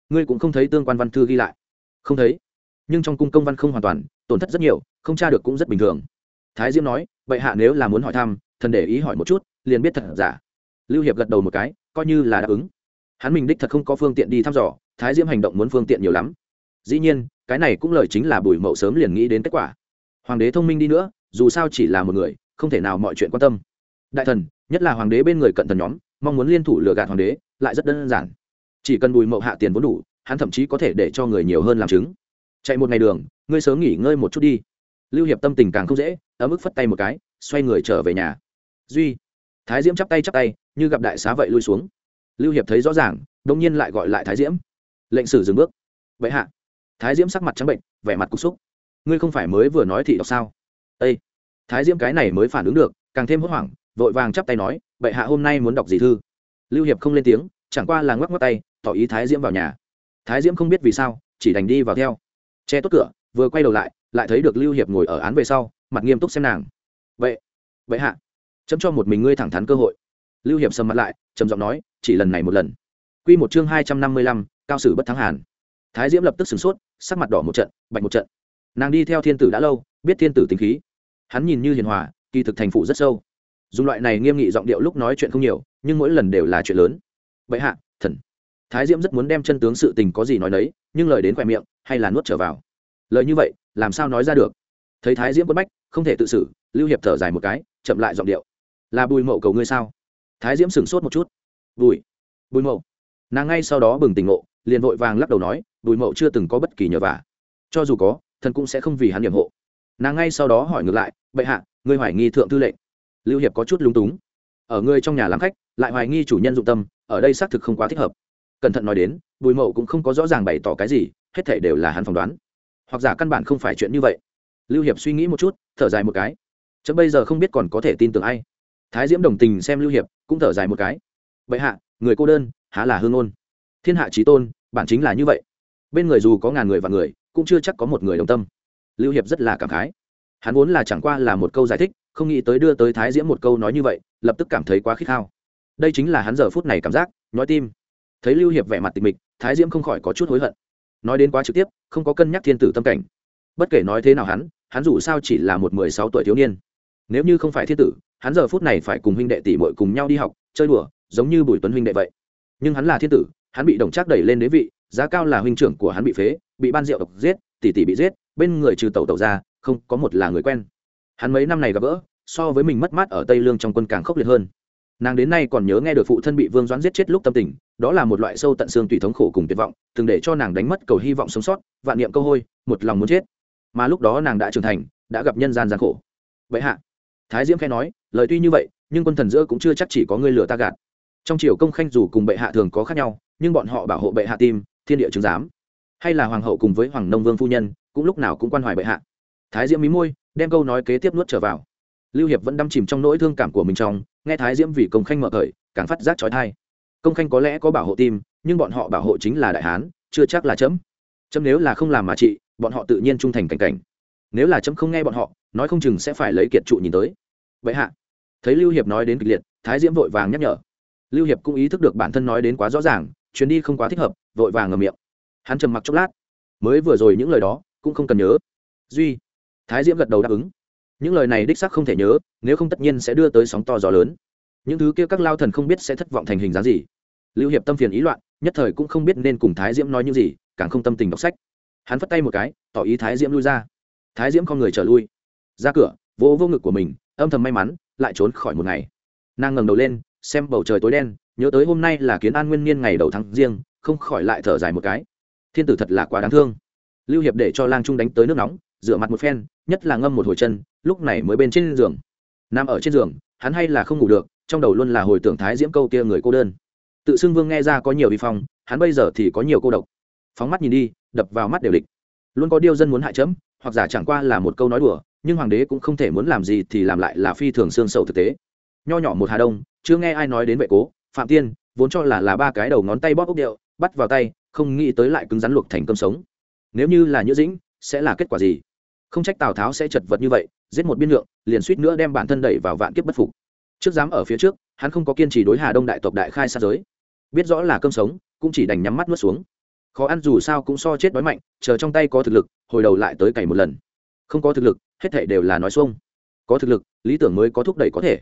Ngươi cũng không thấy tương quan văn thư ghi lại. Không thấy. Nhưng trong cung công văn không hoàn toàn, tổn thất rất nhiều, không tra được cũng rất bình thường. Thái diễm nói vậy hạ nếu là muốn hỏi thăm, thần để ý hỏi một chút, liền biết thật giả. Lưu hiệp gật đầu một cái, coi như là đáp ứng. Hắn mình đích thật không có phương tiện đi thăm dò, thái diễm hành động muốn phương tiện nhiều lắm. Dĩ nhiên, cái này cũng lời chính là bùi mậu sớm liền nghĩ đến kết quả. Hoàng đế thông minh đi nữa dù sao chỉ là một người, không thể nào mọi chuyện quan tâm. Đại thần, nhất là hoàng đế bên người cận thần nhóm, mong muốn liên thủ lừa gạt hoàng đế, lại rất đơn giản. Chỉ cần bùi mậu hạ tiền vốn đủ, hắn thậm chí có thể để cho người nhiều hơn làm chứng. Chạy một ngày đường, ngươi sớm nghỉ ngơi một chút đi. Lưu hiệp tâm tình càng không dễ, ấm ức phất tay một cái, xoay người trở về nhà. Duy, thái diễm chắp tay chắp tay, như gặp đại xá vậy lui xuống. Lưu hiệp thấy rõ ràng đông nhiên lại gọi lại thái diễm. Lệnh sử dừng bước. Vậy hạ. Thái diễm sắc mặt trắng bệnh, vẻ mặt cục xúc. Ngươi không phải mới vừa nói thị đọc sao? Â thái diễm cái này mới phản ứng được, càng thêm hốt hoảng, vội vàng chắp tay nói, bệ hạ hôm nay muốn đọc gì thư? Lưu hiệp không lên tiếng, chẳng qua là ngoắc ngoắc tay, tỏ ý thái diễm vào nhà. Thái diễm không biết vì sao, chỉ đành đi vào theo. Che tốt cửa, vừa quay đầu lại lại thấy được lưu hiệp ngồi ở án về sau, mặt nghiêm túc xem nàng. Vậy vậy hạ, chấm cho một mình ngươi thẳng thắn cơ hội. Lưu hiệp sầm mặt lại, trầm giọng nói, chỉ lần này một lần. Quy một chương hai trăm năm mươi lăm, cao sử bất thắng hàn. Thái diễm lập tức sửng sốt, sắc mặt đỏ một trận, bạch một trận. Nàng đi theo thiên tử đã lâu, biết thiên tử tính khí hắn nhìn như hiền hòa kỳ thực thành phụ rất sâu. Dùng loại này nghiêm nghị giọng điệu lúc nói chuyện không nhiều nhưng mỗi lần đều là chuyện lớn. Vậy hạ thần. Thái diễm rất muốn đem chân tướng sự tình có gì nói đấy, nhưng lời đến khoe miệng hay là nuốt trở vào. Lời như vậy làm sao nói ra được? Thấy thái diễm quất bách không thể tự xử lưu hiệp thở dài một cái chậm lại giọng điệu. Là bùi mậu cầu ngươi sao? Thái diễm sửng sốt một chút. Bùi bùi mậu. Nàng ngay sau đó bừng tỉnh ngộ liền vội vàng lắc đầu nói bùi mậu chưa từng có bất kỳ nhờ vả. Cho dù có thần cũng sẽ không vì hắn nhiệm hộ. Nàng ngay sau đó hỏi ngược lại bệ hạ, ngươi hoài nghi thượng thư lệnh. Lưu hiệp có chút lúng túng. Ở ngươi trong nhà làm khách, lại hoài nghi chủ nhân dụng tâm, ở đây xác thực không quá thích hợp. Cẩn thận nói đến, bùi mậu cũng không có rõ ràng bày tỏ cái gì, hết thể đều là hắn phỏng đoán. Hoặc giả căn bản không phải chuyện như vậy. Lưu hiệp suy nghĩ một chút, thở dài một cái. Chấm bây giờ không biết còn có thể tin tưởng ai. Thái diễm đồng tình xem lưu hiệp, cũng thở dài một cái. Vậy hạ, người cô đơn, há là hương ôn thiên hạ trí tôn, bản chính là như vậy. Bên người dù có ngàn người và người, cũng chưa chắc có một người đồng tâm. Lưu hiệp rất là cảm khái hắn vốn là chẳng qua là một câu giải thích, không nghĩ tới đưa tới thái diễm một câu nói như vậy, lập tức cảm thấy quá khích hao đây chính là hắn giờ phút này cảm giác nói tim. Thấy lưu hiệp vẻ mặt tịch mịch, thái diễm không khỏi có chút hối hận. Nói đến quá trực tiếp, không có cân nhắc thiên tử tâm cảnh. Bất kể nói thế nào hắn hắn dù sao chỉ là một mười sáu tuổi thiếu niên. Nếu như không phải thiên tử, hắn giờ phút này phải cùng huynh đệ tỷ muội cùng nhau đi học, chơi đùa, giống như bùi tuấn huynh đệ vậy. Nhưng hắn là thiên tử, hắn bị đồng trác đẩy lên đế vị, giá cao là huynh trưởng của hắn bị phế, bị ban rượu độc giết, tỷ tỷ bị giết, bên người trừ tẩu tẩu ra không có một là người quen. Hắn mấy năm này gặp gỡ, so với mình mất mát ở tây lương trong quân càng khốc liệt hơn. Nàng đến nay còn nhớ nghe được phụ thân bị vương doãn giết chết lúc tâm tình, đó là một loại sâu tận xương tùy thống khổ cùng tuyệt vọng, từng để cho nàng đánh mất cầu hy vọng sống sót, vạn niệm câu hôi, một lòng muốn chết. Mà lúc đó nàng đã trưởng thành, đã gặp nhân gian gian khổ. Vậy hạ, thái diễm khai nói, lời tuy như vậy, nhưng quân thần giữa cũng chưa chắc chỉ có người lừa ta gạt. Trong triều công khanh dù cùng bệ hạ thường có khác nhau, nhưng bọn họ bảo hộ bệ hạ tim, thiên địa chứng giám. Hay là hoàng hậu cùng với hoàng nông vương phu nhân, cũng lúc nào cũng quan hoài bệ hạ thái diễm mí môi, đem câu nói kế tiếp nuốt trở vào. Lưu hiệp vẫn đâm chìm trong nỗi thương cảm của mình trong, nghe thái diễm vì công khanh mở cởi, càng phát giác trói thai. Công khanh có lẽ có bảo hộ tim, nhưng bọn họ bảo hộ chính là đại hán, chưa chắc là chấm. Chấm nếu là không làm mà trị, bọn họ tự nhiên trung thành cảnh cảnh. Nếu là chấm không nghe bọn họ, nói không chừng sẽ phải lấy kiệt trụ nhìn tới. Vậy hạ, thấy lưu hiệp nói đến kịch liệt, thái diễm vội vàng nhắc nhở. Lưu hiệp cũng ý thức được bản thân nói đến quá rõ ràng, chuyến đi không quá thích hợp, vội vàng ngầm miệng. Hắn trầm mặc chốc lát. Mới vừa rồi những lời đó, cũng không cần nhớ. Duy thái diễm gật đầu đáp ứng. Những lời này đích sắc không thể nhớ, nếu không tất nhiên sẽ đưa tới sóng to gió lớn. Những thứ kia các lao thần không biết sẽ thất vọng thành hình dáng gì. Lưu hiệp tâm phiền ý loạn, nhất thời cũng không biết nên cùng thái diễm nói những gì, càng không tâm tình đọc sách. Hắn phất tay một cái, tỏ ý thái diễm lui ra. Thái diễm con người trở lui. Ra cửa, vỗ vô ngực của mình, âm thầm may mắn, lại trốn khỏi một ngày. Nàng ngẩng đầu lên, xem bầu trời tối đen, nhớ tới hôm nay là kiến an nguyên niên ngày đầu tháng riêng, không khỏi lại thở dài một cái. Thiên tử thật là quá đáng thương. Lưu hiệp để cho lang trung đánh tới nước nóng rửa mặt một phen, nhất là ngâm một hồi chân, lúc này mới bên trên giường. Nằm ở trên giường, hắn hay là không ngủ được, trong đầu luôn là hồi tưởng thái diễm câu kia người cô đơn. Tự xưng vương nghe ra có nhiều vi phong, hắn bây giờ thì có nhiều cô độc. Phóng mắt nhìn đi, đập vào mắt đều địch. Luôn có điêu dân muốn hại chấm, hoặc giả chẳng qua là một câu nói đùa, nhưng hoàng đế cũng không thể muốn làm gì thì làm lại là phi thường xương sầu thực tế. Nho nhỏ một hà đông, chưa nghe ai nói đến vệ cố, phạm tiên, vốn cho là là ba cái đầu ngón tay bóp ốc điệu, bắt vào tay, không nghĩ tới lại cứng rắn luộc thành cơm sống. Nếu như là nhữ dĩnh, sẽ là kết quả gì? Không trách tào tháo sẽ chật vật như vậy, giết một biên lượng, liền suýt nữa đem bản thân đẩy vào vạn kiếp bất phục. Trước dám ở phía trước, hắn không có kiên trì đối hà đông đại tộc đại khai xa giới. Biết rõ là cơm sống, cũng chỉ đành nhắm mắt nuốt xuống. Khó ăn dù sao cũng so chết đói mạnh, chờ trong tay có thực lực, hồi đầu lại tới cày một lần. Không có thực lực, hết thể đều là nói xuông. Có thực lực, lý tưởng mới có thúc đẩy có thể.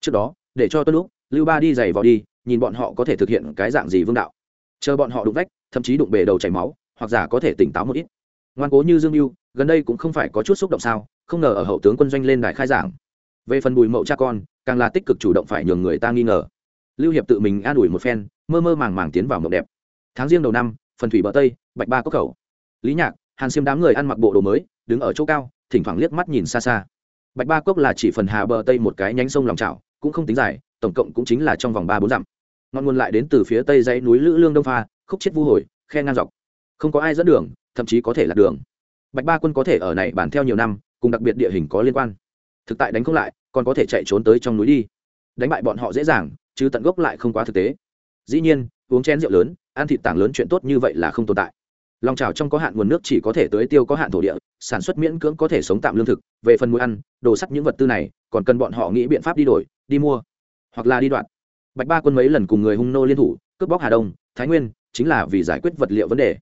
Trước đó, để cho tuân lúc lưu ba đi giày vào đi, nhìn bọn họ có thể thực hiện cái dạng gì vương đạo. Chờ bọn họ đụng vách, thậm chí đụng bể đầu chảy máu, hoặc giả có thể tỉnh táo một ít ngoan cố như dương mưu, gần đây cũng không phải có chút xúc động sao, không ngờ ở hậu tướng quân doanh lên đài khai giảng. Về phần bùi mậu cha con, càng là tích cực chủ động phải nhường người ta nghi ngờ. Lưu hiệp tự mình an ủi một phen, mơ mơ màng màng tiến vào mộng đẹp. Tháng riêng đầu năm, phần thủy bờ tây, bạch ba cốc khẩu. Lý nhạc, hàn xiêm đám người ăn mặc bộ đồ mới, đứng ở chỗ cao, thỉnh thoảng liếc mắt nhìn xa xa. Bạch ba cốc là chỉ phần hà bờ tây một cái nhánh sông lòng trào cũng không tính dài, tổng cộng cũng chính là trong vòng ba bốn dặm. Ngọn nguồn lại đến từ phía tây dãy núi lữ lương đông pha, khúc chết vu hồi, khe ngang dọc. Không có ai dẫn đường thậm chí có thể là đường. Bạch ba quân có thể ở này bàn theo nhiều năm, cùng đặc biệt địa hình có liên quan. Thực tại đánh không lại, còn có thể chạy trốn tới trong núi đi. Đánh bại bọn họ dễ dàng, chứ tận gốc lại không quá thực tế. Dĩ nhiên, uống chén rượu lớn, ăn thịt tảng lớn chuyện tốt như vậy là không tồn tại. Lòng trào trong có hạn nguồn nước chỉ có thể tới tiêu có hạn thổ địa, sản xuất miễn cưỡng có thể sống tạm lương thực, về phần mũi ăn, đồ sắt những vật tư này, còn cần bọn họ nghĩ biện pháp đi đổi, đi mua, hoặc là đi đoạn bạch ba quân mấy lần cùng người hung nô liên thủ, cướp bóc hà đông, thái nguyên, chính là vì giải quyết vật liệu vấn đề.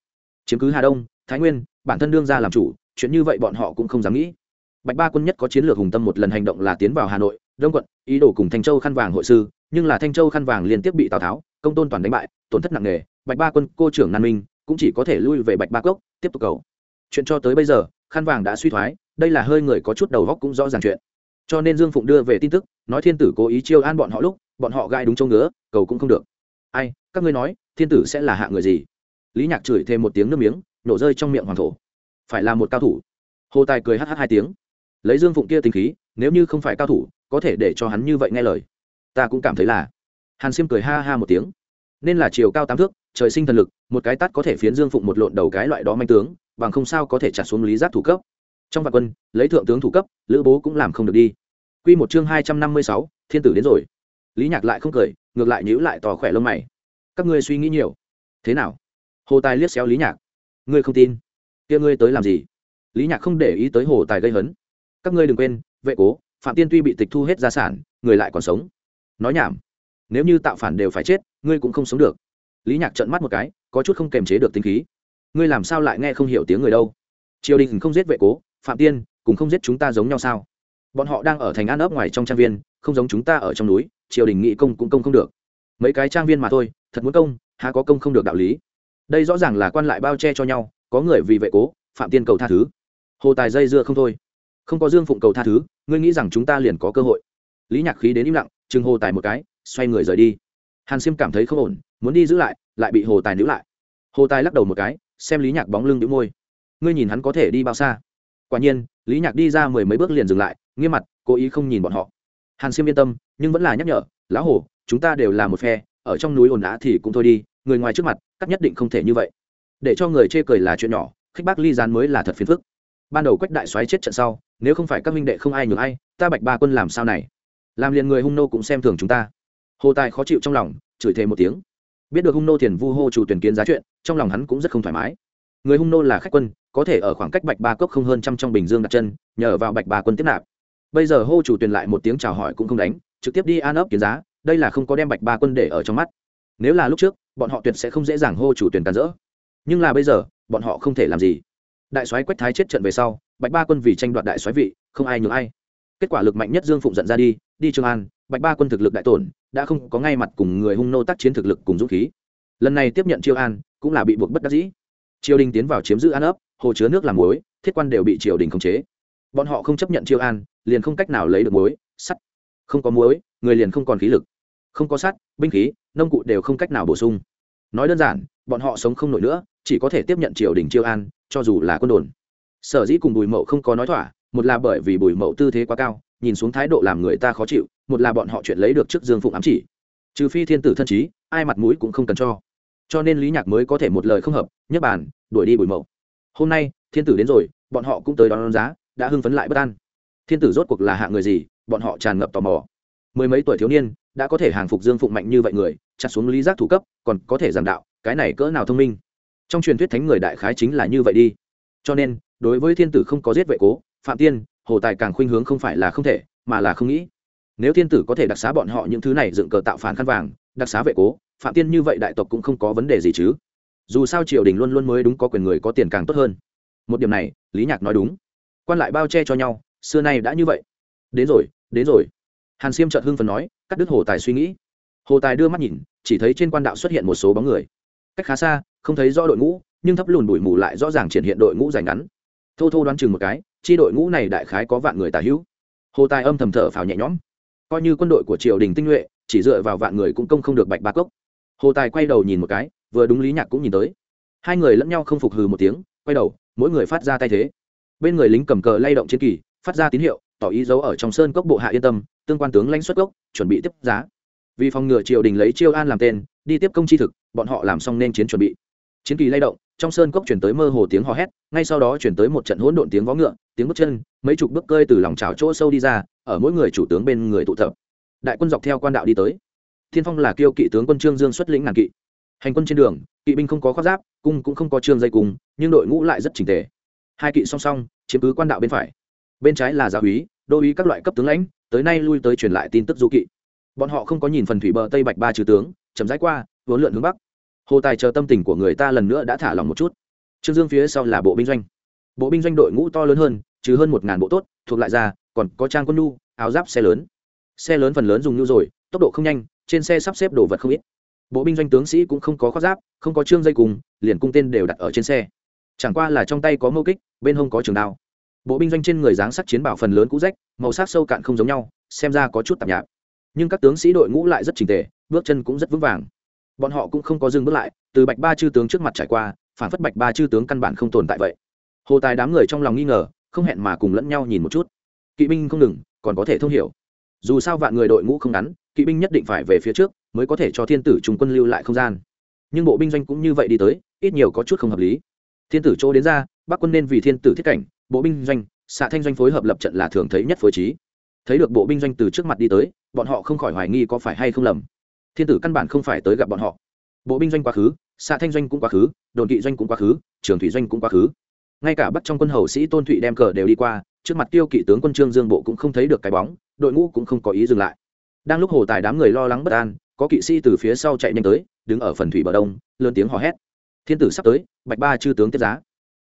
Chiếm cứ hà đông thái nguyên, bản thân đương ra làm chủ, chuyện như vậy bọn họ cũng không dám nghĩ. Bạch ba quân nhất có chiến lược hùng tâm một lần hành động là tiến vào hà nội, đông quận, ý đồ cùng thanh châu khăn vàng hội sư, nhưng là thanh châu khăn vàng liên tiếp bị tào tháo, công tôn toàn đánh bại, tổn thất nặng nề. Bạch ba quân, cô trưởng nan minh, cũng chỉ có thể lui về bạch ba cốc, tiếp tục cầu. Chuyện cho tới bây giờ, khăn vàng đã suy thoái, đây là hơi người có chút đầu góc cũng rõ ràng chuyện. Cho nên dương phụng đưa về tin tức, nói thiên tử cố ý chiêu an bọn họ lúc, bọn họ gai đúng chỗ ngứa, cầu cũng không được. Ai, các ngươi nói, thiên tử sẽ là hạ người gì? Lý nhạc chửi thêm một tiếng nước miếng nổ rơi trong miệng hoàng thổ. Phải là một cao thủ. Hồ tài cười hh hai tiếng. Lấy dương phụng kia tình khí, nếu như không phải cao thủ, có thể để cho hắn như vậy nghe lời. Ta cũng cảm thấy là. Hàn siêm cười ha ha một tiếng. Nên là chiều cao tám thước, trời sinh thần lực, một cái tắt có thể phiến dương phụng một lộn đầu cái loại đó manh tướng, bằng không sao có thể trả xuống lý giác thủ cấp. Trong vạn quân, lấy thượng tướng thủ cấp, lữ bố cũng làm không được đi. Quy một chương hai trăm năm mươi sáu, thiên tử đến rồi. Lý nhạc lại không cười, ngược lại nhíu lại tò khỏe lông mày. Các ngươi suy nghĩ nhiều. Thế nào? Hồ tài liếc xéo lý nhạc ngươi không tin. Kia ngươi tới làm gì? Lý nhạc không để ý tới hồ tài gây hấn. Các ngươi đừng quên, vệ cố, phạm tiên tuy bị tịch thu hết gia sản, người lại còn sống. Nói nhảm. Nếu như tạo phản đều phải chết, ngươi cũng không sống được. Lý nhạc trợn mắt một cái, có chút không kềm chế được tính khí. Ngươi làm sao lại nghe không hiểu tiếng người đâu? Triều đình không giết vệ cố, phạm tiên cùng không giết chúng ta giống nhau sao? Bọn họ đang ở thành an ấp ngoài trong trang viên, không giống chúng ta ở trong núi, triều đình nghị công cũng công không được. Mấy cái trang viên mà thôi, thật muốn công, há có công không được đạo lý đây rõ ràng là quan lại bao che cho nhau, có người vì vệ cố, phạm tiên cầu tha thứ. Hồ tài dây dưa không thôi. Không có dương phụng cầu tha thứ, ngươi nghĩ rằng chúng ta liền có cơ hội. Lý nhạc khí đến im lặng, chừng hồ tài một cái, xoay người rời đi. Hàn siêm cảm thấy không ổn, muốn đi giữ lại lại bị hồ tài níu lại. Hồ tài lắc đầu một cái, xem lý nhạc bóng lưng đĩu môi. Ngươi nhìn hắn có thể đi bao xa? Quả nhiên, lý nhạc đi ra mười mấy bước liền dừng lại, nghiêm mặt, cố ý không nhìn bọn họ. Hàn siêm yên tâm, nhưng vẫn là nhắc nhở, lão hồ, chúng ta đều là một phe, ở trong núi ồn ào thì cũng thôi đi người ngoài trước mặt, cắt nhất định không thể như vậy. Để cho người chê cười là chuyện nhỏ, khích bác ly gián mới là thật phiền phức. Ban đầu quách đại xoáy chết trận sau, nếu không phải các minh đệ không ai nhường ai, ta bạch ba quân làm sao này? Làm liền người hung nô cũng xem thường chúng ta. Hồ tài khó chịu trong lòng, chửi thề một tiếng. Biết được hung nô thiền vu hô chủ tuyển kiến giá chuyện, trong lòng hắn cũng rất không thoải mái. Người hung nô là khách quân, có thể ở khoảng cách bạch ba cốc không hơn trăm trong bình dương đặt chân, nhờ vào bạch ba quân tiếp nạp. Bây giờ hô chủ tuyển lại một tiếng chào hỏi cũng không đánh, trực tiếp đi an ấp kiến giá, đây là không có đem bạch ba quân để ở trong mắt nếu là lúc trước, bọn họ tuyệt sẽ không dễ dàng hô chủ tuyển càn rỡ. Nhưng là bây giờ, bọn họ không thể làm gì. Đại soái quách thái chết trận về sau, bạch ba quân vì tranh đoạt đại soái vị, không ai nhường ai. Kết quả lực mạnh nhất dương phụng giận ra đi đi trường an, bạch ba quân thực lực đại tổn, đã không có ngay mặt cùng người hung nô tác chiến thực lực cùng dũng khí. Lần này tiếp nhận chiêu an, cũng là bị buộc bất đắc dĩ. Triều đình tiến vào chiếm giữ an ấp, hồ chứa nước làm muối, thiết quan đều bị triều đình khống chế. Bọn họ không chấp nhận chiêu an, liền không cách nào lấy được muối, sắt. Không có muối, người liền không còn khí lực. Không có sắt, binh khí nông cụ đều không cách nào bổ sung. Nói đơn giản, bọn họ sống không nổi nữa, chỉ có thể tiếp nhận triều đình chiêu an, cho dù là quân đồn. Sở dĩ cùng bùi mậu không có nói thỏa, một là bởi vì bùi mậu tư thế quá cao, nhìn xuống thái độ làm người ta khó chịu, một là bọn họ chuyện lấy được trước dương phụng ám chỉ. Trừ phi thiên tử thân trí ai mặt mũi cũng không cần cho. Cho nên lý nhạc mới có thể một lời không hợp, nhất bàn, đuổi đi bùi mậu. Hôm nay, thiên tử đến rồi, bọn họ cũng tới đón giá, đã hưng phấn lại bất an. Thiên tử rốt cuộc là hạ người gì, bọn họ tràn ngập tò mò mười mấy tuổi thiếu niên, đã có thể hàng phục dương phụng mạnh như vậy người, chặt xuống lý giác thủ cấp, còn có thể giảng đạo, cái này cỡ nào thông minh? Trong truyền thuyết thánh người đại khái chính là như vậy đi. Cho nên, đối với thiên tử không có giết vệ cố, phạm tiên, hồ tài càng khuynh hướng không phải là không thể, mà là không nghĩ. Nếu thiên tử có thể đặc xá bọn họ những thứ này dựng cờ tạo phản khăn vàng, đặc xá vệ cố, phạm tiên như vậy đại tộc cũng không có vấn đề gì chứ. Dù sao triều đình luôn luôn mới đúng có quyền người có tiền càng tốt hơn. Một điểm này, lý nhạc nói đúng. Quan lại bao che cho nhau, xưa nay đã như vậy. Đến rồi đến rồi hàn siêm trợt hưng phần nói, cắt đứt hồ tài suy nghĩ. Hồ tài đưa mắt nhìn, chỉ thấy trên quan đạo xuất hiện một số bóng người. Cách khá xa, không thấy rõ đội ngũ, nhưng thấp lùn bụi mù lại rõ ràng triển hiện đội ngũ dài ngắn. Thô thô đoán chừng một cái, chi đội ngũ này đại khái có vạn người tà hữu. Hồ tài âm thầm thở phào nhẹ nhõm. Coi như quân đội của triều đình tinh nhuệ, chỉ dựa vào vạn người cũng công không được bạch ba cốc. Hồ tài quay đầu nhìn một cái, vừa đúng lý nhạc cũng nhìn tới. Hai người lẫn nhau không phục hừ một tiếng, quay đầu, mỗi người phát ra tay thế. Bên người lính cầm cờ lay động chiến kỳ, phát ra tín hiệu tỏ ý dấu ở trong sơn cốc bộ hạ yên tâm, tương quan tướng lãnh xuất gốc chuẩn bị tiếp giá. Vì phòng ngừa triều đình lấy chiêu an làm tên, đi tiếp công chi thực, bọn họ làm xong nên chiến chuẩn bị. Chiến kỳ lay động, trong sơn cốc chuyển tới mơ hồ tiếng hò hét, ngay sau đó chuyển tới một trận hỗn độn tiếng vó ngựa, tiếng bước chân, mấy chục bước cơi từ lòng trào chỗ sâu đi ra, ở mỗi người chủ tướng bên người tụ tập. Đại quân dọc theo quan đạo đi tới. Thiên phong là kiêu kỵ tướng quân trương dương xuất lĩnh ngàn kỵ. Hành quân trên đường, kỵ binh không có khoác giáp, cung cũng không có trương dây cung, nhưng đội ngũ lại rất trình tề. Hai kỵ song song, chiếm cứ quan đạo bên phải bên trái là giáo úy đô úy các loại cấp tướng lãnh, tới nay lui tới truyền lại tin tức du kỵ. Bọn họ không có nhìn phần thủy bờ tây bạch ba trừ tướng chấm rãi qua, vốn lượn hướng bắc. Hồ tài chờ tâm tình của người ta lần nữa đã thả lòng một chút. Trương dương phía sau là bộ binh doanh. Bộ binh doanh đội ngũ to lớn hơn chứ hơn một ngàn bộ tốt, thuộc lại ra, còn có trang quân nhu, áo giáp xe lớn. Xe lớn phần lớn dùng nhu rồi, tốc độ không nhanh, trên xe sắp xếp đồ vật không ít. Bộ binh doanh tướng sĩ cũng không có khoác giáp, không có trương dây cùng, liền cung tên đều đặt ở trên xe. Chẳng qua là trong tay có mâu kích, bên hông có trường đao bộ binh doanh trên người dáng sắc chiến bảo phần lớn cũ rách, màu sắc sâu cạn không giống nhau, xem ra có chút tạp nhạp. Nhưng các tướng sĩ đội ngũ lại rất trình tề, bước chân cũng rất vững vàng. Bọn họ cũng không có dừng bước lại, từ bạch ba chư tướng trước mặt trải qua, phản phất bạch ba chư tướng căn bản không tồn tại vậy. Hồ tài đám người trong lòng nghi ngờ, không hẹn mà cùng lẫn nhau nhìn một chút. Kỵ binh không ngừng, còn có thể thông hiểu. Dù sao vạn người đội ngũ không ngắn, kỵ binh nhất định phải về phía trước, mới có thể cho thiên tử trung quân lưu lại không gian. Nhưng bộ binh doanh cũng như vậy đi tới, ít nhiều có chút không hợp lý. Thiên tử chỗ đến ra, bắc quân nên vì thiên tử thiết cảnh bộ binh doanh, xạ thanh doanh phối hợp lập trận là thường thấy nhất phối trí. Thấy được bộ binh doanh từ trước mặt đi tới, bọn họ không khỏi hoài nghi có phải hay không lầm. Thiên tử căn bản không phải tới gặp bọn họ. Bộ binh doanh quá khứ, xạ thanh doanh cũng quá khứ, đồn kỵ doanh cũng quá khứ, trường thủy doanh cũng quá khứ. Ngay cả bắt trong quân hầu sĩ tôn thụy đem cờ đều đi qua, trước mặt tiêu kỵ tướng quân trương dương bộ cũng không thấy được cái bóng, đội ngũ cũng không có ý dừng lại. Đang lúc hồ tài đám người lo lắng bất an, có kỵ sĩ từ phía sau chạy nhanh tới, đứng ở phần thủy bờ đông, lớn tiếng hò hét. Thiên tử sắp tới, bạch ba chư tướng tiếp giá.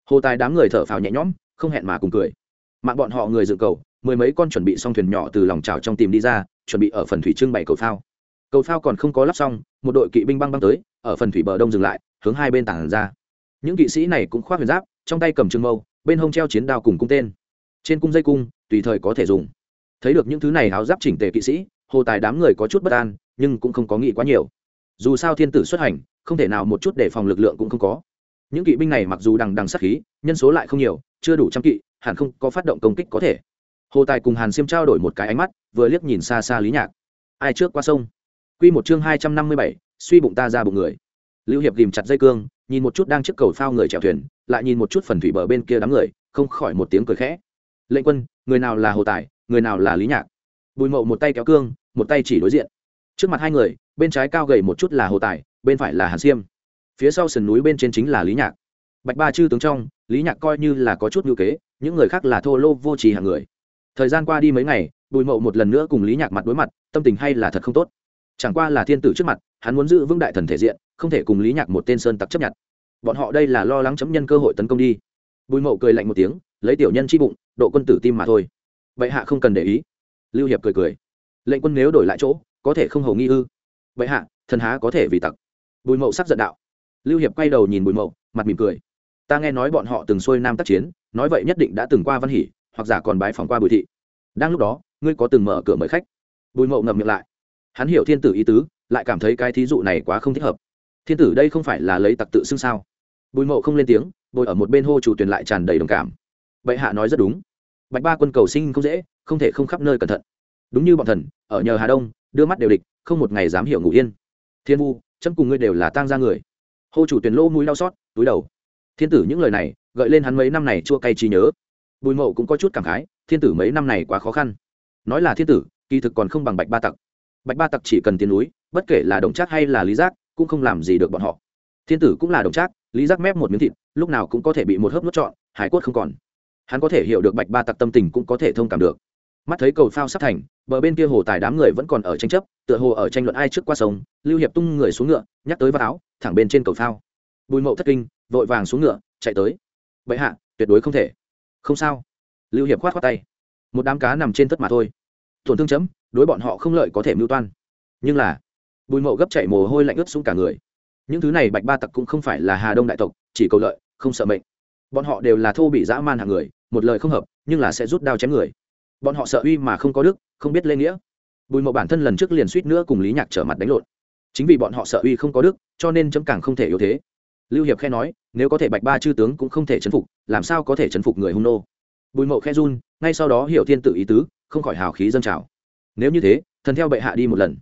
Hồ tài đám người thở phào nhẹ nhõm không hẹn mà cùng cười. Mạng bọn họ người dựng cầu, mười mấy con chuẩn bị xong thuyền nhỏ từ lòng trào trong tìm đi ra, chuẩn bị ở phần thủy trưng bày cầu phao. Cầu phao còn không có lắp xong, một đội kỵ binh băng băng tới, ở phần thủy bờ đông dừng lại, hướng hai bên tảng ra. Những kỵ sĩ này cũng khoác huyền giáp, trong tay cầm trưng mâu, bên hông treo chiến đao cùng cung tên. Trên cung dây cung, tùy thời có thể dùng. Thấy được những thứ này áo giáp chỉnh tề kỵ sĩ, hồ tài đám người có chút bất an, nhưng cũng không có nghĩ quá nhiều. Dù sao thiên tử xuất hành, không thể nào một chút để phòng lực lượng cũng không có. Những kỵ binh này mặc dù đằng đằng sát khí, nhân số lại không nhiều chưa đủ trăm kỵ, hẳn không có phát động công kích có thể. Hồ tài cùng hàn siêm trao đổi một cái ánh mắt, vừa liếc nhìn xa xa lý nhạc. Ai trước qua sông? Q một chương hai trăm năm mươi bảy, suy bụng ta ra bụng người. Lưu hiệp ghìm chặt dây cương, nhìn một chút đang trước cầu phao người chèo thuyền, lại nhìn một chút phần thủy bờ bên kia đám người, không khỏi một tiếng cười khẽ. Lệnh quân, người nào là hồ tài, người nào là lý nhạc? Bùi mậu một tay kéo cương, một tay chỉ đối diện. Trước mặt hai người, bên trái cao gầy một chút là hồ tài, bên phải là hàn siêm phía sau sườn núi bên trên chính là lý nhạc. Bạch ba chư tướng trong lý nhạc coi như là có chút ngữ kế, những người khác là thô lô vô trì hàng người. Thời gian qua đi mấy ngày, bùi mậu một lần nữa cùng lý nhạc mặt đối mặt, tâm tình hay là thật không tốt. Chẳng qua là thiên tử trước mặt, hắn muốn giữ vững đại thần thể diện, không thể cùng lý nhạc một tên sơn tặc chấp nhận. Bọn họ đây là lo lắng chấm nhân cơ hội tấn công đi. Bùi mậu cười lạnh một tiếng, lấy tiểu nhân chi bụng, độ quân tử tim mà thôi. Vậy hạ không cần để ý. Lưu hiệp cười cười. Lệnh quân nếu đổi lại chỗ, có thể không hầu nghi ư? Vậy hạ, thần há có thể vì tặc? Bùi mậu sắp giận đạo. Lưu hiệp quay đầu nhìn bùi mậu, mặt mỉm cười ta nghe nói bọn họ từng xuôi nam tác chiến, nói vậy nhất định đã từng qua văn hỷ hoặc giả còn bái phòng qua bùi thị. Đang lúc đó, ngươi có từng mở cửa mời khách? Bùi mậu ngậm miệng lại. Hắn hiểu thiên tử ý tứ, lại cảm thấy cái thí dụ này quá không thích hợp. Thiên tử đây không phải là lấy tặc tự xưng sao? Bùi mậu không lên tiếng, bồi ở một bên hô chủ tuyển lại tràn đầy đồng cảm. Bệ hạ nói rất đúng. Bạch ba quân cầu sinh không dễ, không thể không khắp nơi cẩn thận. Đúng như bọn thần, ở nhờ hà đông, đưa mắt đều địch, không một ngày dám hiểu ngủ yên. Thiên vu, chấm cùng ngươi đều là tang ra người. Hô chủ tuyển lỗ mũi đau xót, túi đầu thiên tử những lời này, gợi lên hắn mấy năm này chua cay trí nhớ. Bùi mậu cũng có chút cảm khái, thiên tử mấy năm này quá khó khăn. Nói là thiên tử, kỳ thực còn không bằng bạch ba tặc. Bạch ba tặc chỉ cần tiền núi, bất kể là đồng trác hay là lý giác, cũng không làm gì được bọn họ. Thiên tử cũng là đồng trác, lý giác mép một miếng thịt, lúc nào cũng có thể bị một hớp nuốt trọn, hải cốt không còn. Hắn có thể hiểu được bạch ba tặc tâm tình cũng có thể thông cảm được. Mắt thấy cầu phao sắp thành, bờ bên kia hồ tài đám người vẫn còn ở tranh chấp, tựa hồ ở tranh luận ai trước qua sông, lưu hiệp tung người xuống ngựa, nhắc tới vác áo, thẳng bên trên cầu phao bùi mậu thất kinh, vội vàng xuống ngựa, chạy tới. Bệ hạ, tuyệt đối không thể. Không sao. Lưu hiệp khoát khoát tay. Một đám cá nằm trên tất mà thôi. Tổn thương chấm, đối bọn họ không lợi có thể mưu toan. Nhưng là, bùi mậu gấp chạy mồ hôi lạnh ướt xuống cả người. Những thứ này bạch ba tặc cũng không phải là hà đông đại tộc, chỉ cầu lợi, không sợ mệnh. Bọn họ đều là thô bị dã man hạng người, một lời không hợp, nhưng là sẽ rút đao chém người. Bọn họ sợ uy mà không có đức, không biết lê nghĩa. Bùi mậu bản thân lần trước liền suýt nữa cùng lý nhạc trở mặt đánh lộn. Chính vì bọn họ sợ uy không có đức, cho nên chấm càng không thể yếu thế lưu hiệp khe nói, nếu có thể bạch ba chư tướng cũng không thể chấn phục, làm sao có thể chấn phục người hung nô? Bùi mậu khe run, ngay sau đó hiểu thiên tự ý tứ, không khỏi hào khí dâng trào. Nếu như thế, thần theo bệ hạ đi một lần.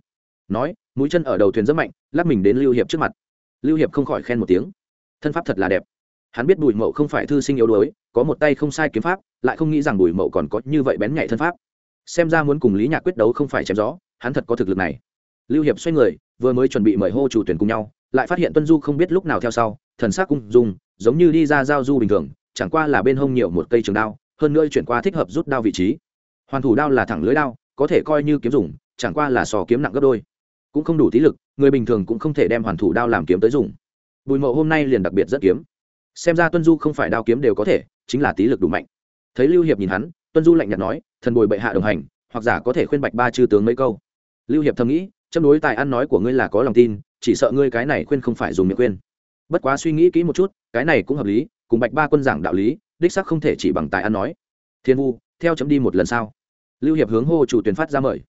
Nói, mũi chân ở đầu thuyền rất mạnh lắp mình đến lưu hiệp trước mặt. Lưu hiệp không khỏi khen một tiếng. Thân pháp thật là đẹp. Hắn biết bùi mậu không phải thư sinh yếu đuối, có một tay không sai kiếm pháp, lại không nghĩ rằng bùi mậu còn có như vậy bén nhạy thân pháp. Xem ra muốn cùng lý nhạc quyết đấu không phải chém gió, hắn thật có thực lực này. Lưu hiệp xoay người, vừa mới chuẩn bị mời hô chủ tuyển cùng nhau lại phát hiện tuân du không biết lúc nào theo sau, thần sắc cung dung, giống như đi ra giao du bình thường, chẳng qua là bên hông nhiều một cây trường đao, hơn nữa chuyển qua thích hợp rút đao vị trí. Hoàn thủ đao là thẳng lưới đao, có thể coi như kiếm dùng, chẳng qua là sò kiếm nặng gấp đôi. Cũng không đủ tí lực, người bình thường cũng không thể đem hoàn thủ đao làm kiếm tới dùng. Bùi mộ hôm nay liền đặc biệt rất kiếm. Xem ra tuân du không phải đao kiếm đều có thể, chính là tí lực đủ mạnh. Thấy lưu hiệp nhìn hắn, tuân du lạnh nhạt nói, thần bồi bệ hạ đồng hành, hoặc giả có thể khuyên bạch ba chư tướng mấy câu. Lưu hiệp thầm nghĩ, châm đối tài ăn nói của ngươi là có lòng tin chỉ sợ ngươi cái này khuyên không phải dùng miệng khuyên. Bất quá suy nghĩ kỹ một chút, cái này cũng hợp lý, cùng bạch ba quân giảng đạo lý, đích sắc không thể chỉ bằng tài ăn nói. Thiên vu, theo chấm đi một lần sau. Lưu hiệp hướng hô chủ tuyển phát ra mời.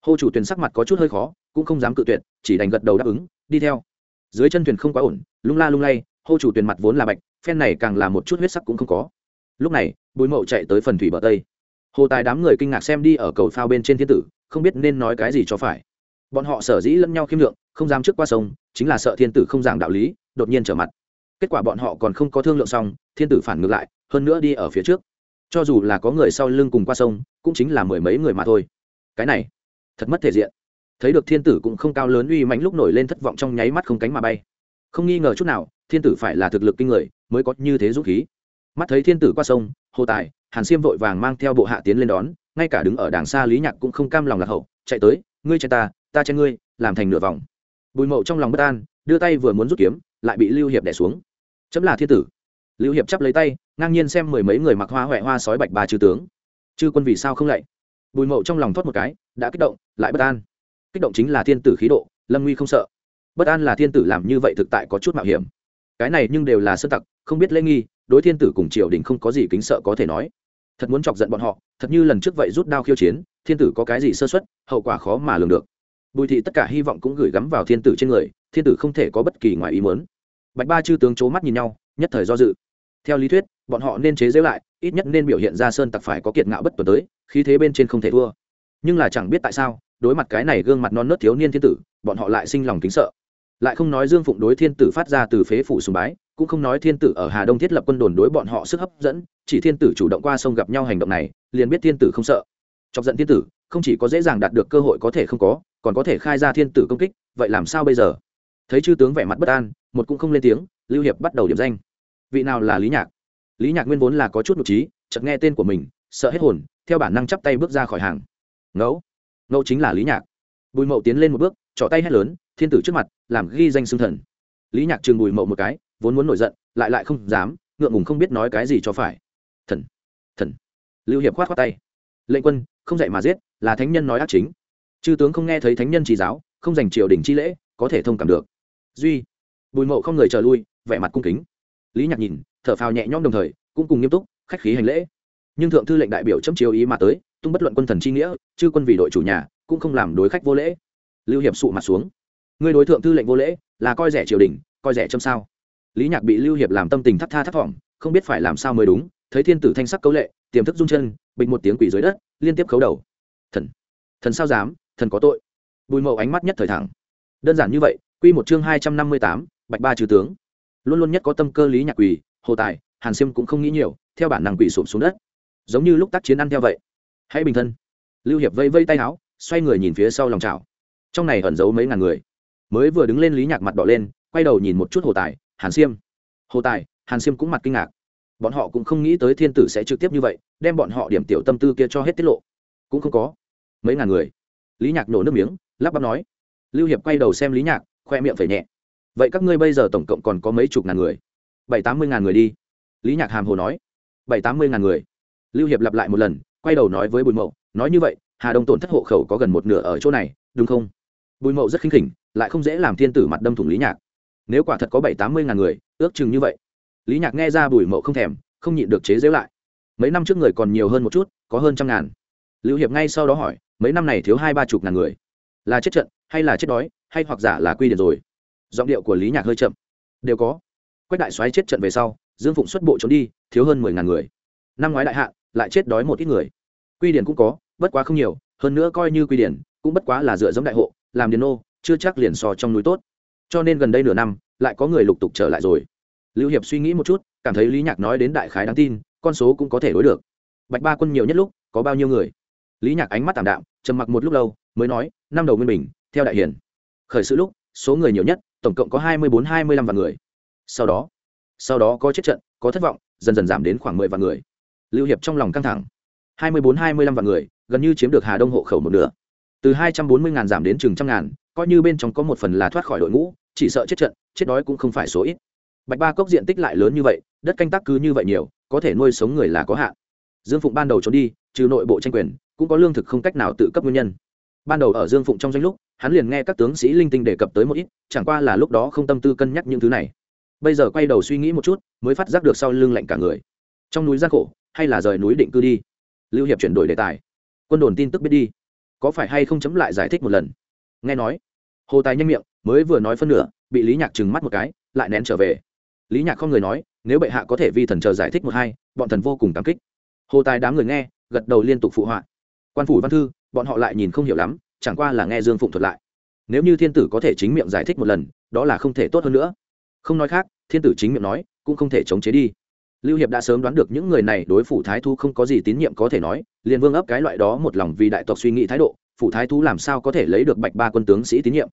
Hô chủ tuyển sắc mặt có chút hơi khó, cũng không dám cự tuyệt, chỉ đành gật đầu đáp ứng, đi theo. Dưới chân thuyền không quá ổn, lung la lung lay, hô chủ tuyển mặt vốn là bạch, phen này càng là một chút huyết sắc cũng không có. Lúc này, bùi mậu chạy tới phần thủy bờ tây. Hồ tài đám người kinh ngạc xem đi ở cầu phao bên trên thiên tử, không biết nên nói cái gì cho phải. Bọn họ sở dĩ lẫn nhau khiêm lượng không dám trước qua sông, chính là sợ thiên tử không giảng đạo lý, đột nhiên trở mặt. Kết quả bọn họ còn không có thương lượng xong, thiên tử phản ngược lại, hơn nữa đi ở phía trước. Cho dù là có người sau lưng cùng qua sông, cũng chính là mười mấy người mà thôi. Cái này, thật mất thể diện. Thấy được thiên tử cũng không cao lớn uy mãnh lúc nổi lên thất vọng trong nháy mắt không cánh mà bay. Không nghi ngờ chút nào, thiên tử phải là thực lực kinh người, mới có như thế dũng khí. Mắt thấy thiên tử qua sông, hồ tài, hàn xiêm vội vàng mang theo bộ hạ tiến lên đón, ngay cả đứng ở đàng xa lý nhạc cũng không cam lòng lạc hậu, chạy tới, ngươi chen ta ta chen ngươi, làm thành nửa vòng bùi mậu trong lòng bất an, đưa tay vừa muốn rút kiếm, lại bị lưu hiệp đẻ xuống. Chấm là thiên tử. Lưu hiệp chắp lấy tay, ngang nhiên xem mười mấy người mặc hoa huệ hoa sói bạch ba chư tướng. Chư quân vì sao không lạy? Bùi mậu trong lòng thoát một cái, đã kích động, lại bất an. Kích động chính là thiên tử khí độ, lâm nguy không sợ. Bất an là thiên tử làm như vậy thực tại có chút mạo hiểm. Cái này nhưng đều là sơ tặc, không biết lễ nghi, đối thiên tử cùng triều đình không có gì kính sợ có thể nói. Thật muốn chọc giận bọn họ, thật như lần trước vậy rút đao khiêu chiến, thiên tử có cái gì sơ xuất hậu quả khó mà lường được bùi thị tất cả hy vọng cũng gửi gắm vào thiên tử trên người, thiên tử không thể có bất kỳ ngoài ý muốn. Bạch ba chư tướng c h ố mắt nhìn nhau, nhất thời do dự. Theo lý thuyết, bọn họ nên chế giễu lại, ít nhất nên biểu hiện ra sơn tặc phải có kiệt ngạo bất tuần tới khi thế bên trên không thể thua. Nhưng là chẳng biết tại sao, đối mặt cái này gương mặt non nớt thiếu niên thiên tử, bọn họ lại sinh lòng kính sợ. Lại không nói dương phụng đối thiên tử phát ra từ phế phủ sùng bái, cũng không nói thiên tử ở hà đông thiết lập quân đồn đối bọn họ sức hấp dẫn, chỉ thiên tử chủ động qua sông gặp nhau hành động này, liền biết thiên tử không sợ. Chọc giận thiên tử, không chỉ có dễ dàng đạt được cơ hội có thể không có còn có thể khai ra thiên tử công kích, vậy làm sao bây giờ? Thấy chư tướng vẻ mặt bất an, một cũng không lên tiếng, lưu hiệp bắt đầu điểm danh. Vị nào là lý nhạc? Lý nhạc nguyên vốn là có chút nhục trí, chợt nghe tên của mình, sợ hết hồn, theo bản năng chắp tay bước ra khỏi hàng. Ngẫu ngẫu chính là lý nhạc. Bùi mậu tiến lên một bước, trỏ tay hét lớn, thiên tử trước mặt, làm ghi danh xưng thần. Lý nhạc trường bùi mậu một cái, vốn muốn nổi giận, lại lại không dám, ngượng ngùng không biết nói cái gì cho phải. Thần thần. Lưu hiệp khoát khoát tay. Lệnh quân, không dạy mà giết, là thánh nhân nói ác chính chư tướng không nghe thấy thánh nhân chỉ giáo, không dành triều đình chi lễ, có thể thông cảm được. Duy, bùi mậu không người chờ lui, vẻ mặt cung kính. Lý nhạc nhìn, thở phào nhẹ nhõm đồng thời, cũng cùng nghiêm túc, khách khí hành lễ. Nhưng thượng thư lệnh đại biểu chấm chiếu ý mà tới, tung bất luận quân thần chi nghĩa, chư quân vì đội chủ nhà, cũng không làm đối khách vô lễ. Lưu hiệp sụ mặt xuống. Người đối thượng thư lệnh vô lễ, là coi rẻ triều đình, coi rẻ châm sao? Lý nhạc bị lưu hiệp làm tâm tình thắt tha thắt thỏm không biết phải làm sao mới đúng, thấy thiên tử thanh sắc cấu lệ, tiềm thức rung chân, bịch một tiếng quỷ dưới đất, liên tiếp khấu đầu. Thần thần sao dám? Thần có tội. Bùi mậu ánh mắt nhất thời thẳng. Đơn giản như vậy, Quy một chương hai trăm năm mươi tám, bạch ba trừ tướng. Luôn luôn nhất có tâm cơ lý nhạc quỳ, hồ tài, hàn siêm cũng không nghĩ nhiều, theo bản năng quỳ sụp xuống đất. Giống như lúc tác chiến ăn theo vậy. Hãy bình thân. Lưu hiệp vây vây tay áo, xoay người nhìn phía sau lòng trào trong này ẩn giấu mấy ngàn người. Mới vừa đứng lên lý nhạc mặt đỏ lên, quay đầu nhìn một chút hồ tài, hàn siêm hồ tài, hàn siêm cũng mặt kinh ngạc. Bọn họ cũng không nghĩ tới thiên tử sẽ trực tiếp như vậy, đem bọn họ điểm tiểu tâm tư kia cho hết tiết lộ. Cũng không có. Mấy ngàn người lý nhạc nổ nước miếng, lắp bắp nói. Lưu hiệp quay đầu xem lý nhạc, khoe miệng phải nhẹ. Vậy các ngươi bây giờ tổng cộng còn có mấy chục ngàn người? Bảy tám mươi ngàn người đi. Lý nhạc hàm hồ nói. Bảy tám mươi ngàn người. Lưu hiệp lặp lại một lần, quay đầu nói với bùi mậu, nói như vậy, hà đông tổn thất hộ khẩu có gần một nửa ở chỗ này, đúng không? Bùi mậu rất khinh khỉnh, lại không dễ làm thiên tử mặt đâm thủng lý nhạc. Nếu quả thật có bảy tám mươi ngàn người, ước chừng như vậy. Lý nhạc nghe ra bùi mậu không thèm, không nhịn được chế giễu lại. Mấy năm trước người còn nhiều hơn một chút, có hơn trăm ngàn. Lưu hiệp ngay sau đó hỏi mấy năm này thiếu hai ba chục ngàn người. Là chết trận, hay là chết đói, hay hoặc giả là quy điển rồi. Giọng điệu của lý nhạc hơi chậm. Đều có. Quách đại soái chết trận về sau, dương phụng xuất bộ trốn đi, thiếu hơn mười ngàn người. Năm ngoái đại hạ, lại chết đói một ít người. Quy điển cũng có, bất quá không nhiều, hơn nữa coi như quy điển, cũng bất quá là dựa giống đại hộ, làm điền nô, chưa chắc liền so trong núi tốt. Cho nên gần đây nửa năm, lại có người lục tục trở lại rồi. Lưu hiệp suy nghĩ một chút, cảm thấy lý nhạc nói đến đại khái đáng tin, con số cũng có thể đối được. Bạch ba quân nhiều nhất lúc, có bao nhiêu người? Lý nhạc ánh mắt tảm đạm, trầm mặc một lúc lâu, mới nói, năm đầu nguyên bình, theo đại hiền khởi sự lúc, số người nhiều nhất, tổng cộng có hai mươi bốn, hai mươi lăm vạn người. Sau đó sau đó có chết trận, có thất vọng, dần dần giảm đến khoảng mười vạn người. Lưu hiệp trong lòng căng thẳng. hai mươi bốn, hai mươi lăm vạn người, gần như chiếm được hà đông hộ khẩu một nửa. Từ hai trăm bốn mươi ngàn giảm đến chừng trăm ngàn, coi như bên trong có một phần là thoát khỏi đội ngũ, chỉ sợ chết trận, chết đói cũng không phải số ít. Bạch ba cốc diện tích lại lớn như vậy, đất canh tác cứ như vậy nhiều, có thể nuôi sống người là có hạn. Dương phụng ban đầu trốn đi, trừ nội bộ tranh quyền cũng có lương thực không cách nào tự cấp nguyên nhân. Ban đầu ở dương phụng trong danh lúc, hắn liền nghe các tướng sĩ linh tinh đề cập tới một ít, chẳng qua là lúc đó không tâm tư cân nhắc những thứ này. Bây giờ quay đầu suy nghĩ một chút, mới phát giác được sau lưng lạnh cả người. Trong núi gian khổ, hay là rời núi định cư đi? Lưu hiệp chuyển đổi đề tài. Quân đồn tin tức biết đi. Có phải hay không chấm lại giải thích một lần? Nghe nói, hồ tài nhanh miệng, mới vừa nói phân nửa, bị lý nhạc trừng mắt một cái, lại nén trở về. Lý nhạc không người nói, nếu bệ hạ có thể vi thần chờ giải thích một hai, bọn thần vô cùng cảm kích. Hồ tài đám người nghe, gật đầu liên tục phụ họa quan phủ văn thư, bọn họ lại nhìn không hiểu lắm, chẳng qua là nghe dương phụng thuật lại. Nếu như thiên tử có thể chính miệng giải thích một lần, đó là không thể tốt hơn nữa. Không nói khác, thiên tử chính miệng nói, cũng không thể chống chế đi. Lưu hiệp đã sớm đoán được những người này đối phủ thái thu không có gì tín nhiệm có thể nói, liền vương ấp cái loại đó một lòng vì đại tộc suy nghĩ thái độ, phủ thái thu làm sao có thể lấy được bạch ba quân tướng sĩ tín nhiệm?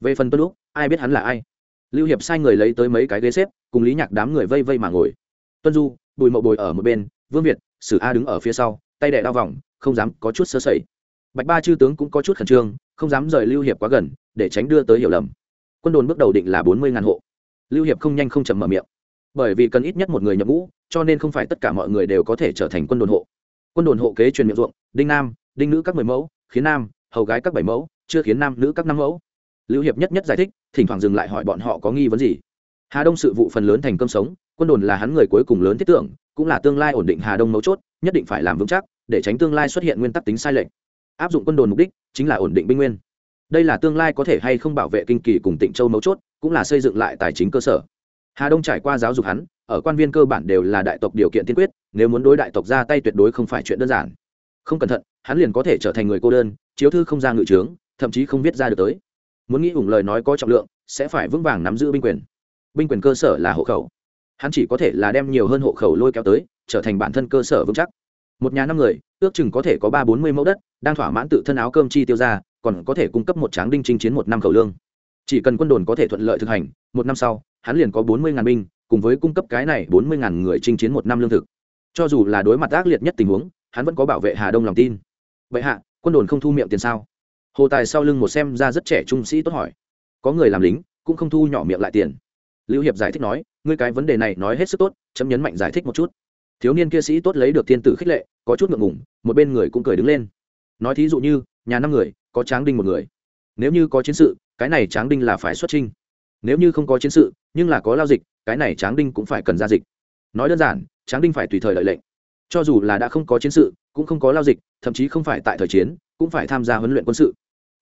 Về phần tuân lúc ai biết hắn là ai? Lưu hiệp sai người lấy tới mấy cái ghế xếp, cùng lý nhạc đám người vây vây mà ngồi. Tuân du, bùi mậu bồi ở một bên, vương việt, sử a đứng ở phía sau tay đẻ đao vòng, không dám có chút sơ sẩy. Bạch ba chư tướng cũng có chút khẩn trương, không dám rời lưu hiệp quá gần, để tránh đưa tới hiểu lầm. Quân đồn bước đầu định là bốn mươi ngàn hộ. Lưu hiệp không nhanh không chậm mở miệng. Bởi vì cần ít nhất một người nhập ngũ, cho nên không phải tất cả mọi người đều có thể trở thành quân đồn hộ. Quân đồn hộ kế truyền miệng ruộng, đinh nam, đinh nữ các mười mẫu, khiến nam, hầu gái các bảy mẫu, chưa khiến nam, nữ các năm mẫu. Lưu hiệp nhất nhất giải thích, thỉnh thoảng dừng lại hỏi bọn họ có nghi vấn gì. Hà đông sự vụ phần lớn thành công sống, quân đồn là hắn người cuối cùng lớn thiết tưởng cũng là tương lai ổn định hà đông mấu chốt, nhất định phải làm vững chắc, để tránh tương lai xuất hiện nguyên tắc tính sai lệch. Áp dụng quân đồn mục đích chính là ổn định binh nguyên. Đây là tương lai có thể hay không bảo vệ kinh kỳ cùng tịnh châu mấu chốt, cũng là xây dựng lại tài chính cơ sở. Hà đông trải qua giáo dục hắn, ở quan viên cơ bản đều là đại tộc điều kiện tiên quyết, nếu muốn đối đại tộc ra tay tuyệt đối không phải chuyện đơn giản. Không cẩn thận, hắn liền có thể trở thành người cô đơn, chiếu thư không ra ngự trướng, thậm chí không viết ra được tới. Muốn nghĩ ủng lời nói có trọng lượng, sẽ phải vững vàng nắm giữ binh quyền. Binh quyền cơ sở là hộ khẩu hắn chỉ có thể là đem nhiều hơn hộ khẩu lôi kéo tới, trở thành bản thân cơ sở vững chắc. Một nhà năm người, ước chừng có thể có ba bốn mươi mẫu đất, đang thỏa mãn tự thân áo cơm chi tiêu ra, còn có thể cung cấp một tráng đinh chinh chiến một năm khẩu lương. Chỉ cần quân đồn có thể thuận lợi thực hành, một năm sau, hắn liền có bốn mươi ngàn binh, cùng với cung cấp cái này bốn mươi ngàn người chinh chiến một năm lương thực. Cho dù là đối mặt ác liệt nhất tình huống, hắn vẫn có bảo vệ hà đông lòng tin. Vậy hạ, quân đồn không thu miệng tiền sao? Hồ tài sau lưng một xem ra rất trẻ trung sĩ tốt hỏi. Có người làm lính, cũng không thu nhỏ miệng lại tiền. Lưu hiệp giải thích nói ngươi cái vấn đề này nói hết sức tốt, chấm nhấn mạnh giải thích một chút. Thiếu niên kia sĩ tốt lấy được thiên tử khích lệ, có chút ngượng ngủng một bên người cũng cười đứng lên. Nói thí dụ như, nhà năm người, có tráng đinh một người. Nếu như có chiến sự, cái này tráng đinh là phải xuất trinh nếu như không có chiến sự, nhưng là có lao dịch, cái này tráng đinh cũng phải cần ra dịch. Nói đơn giản, tráng đinh phải tùy thời lợi lệnh. Cho dù là đã không có chiến sự, cũng không có lao dịch, thậm chí không phải tại thời chiến, cũng phải tham gia huấn luyện quân sự.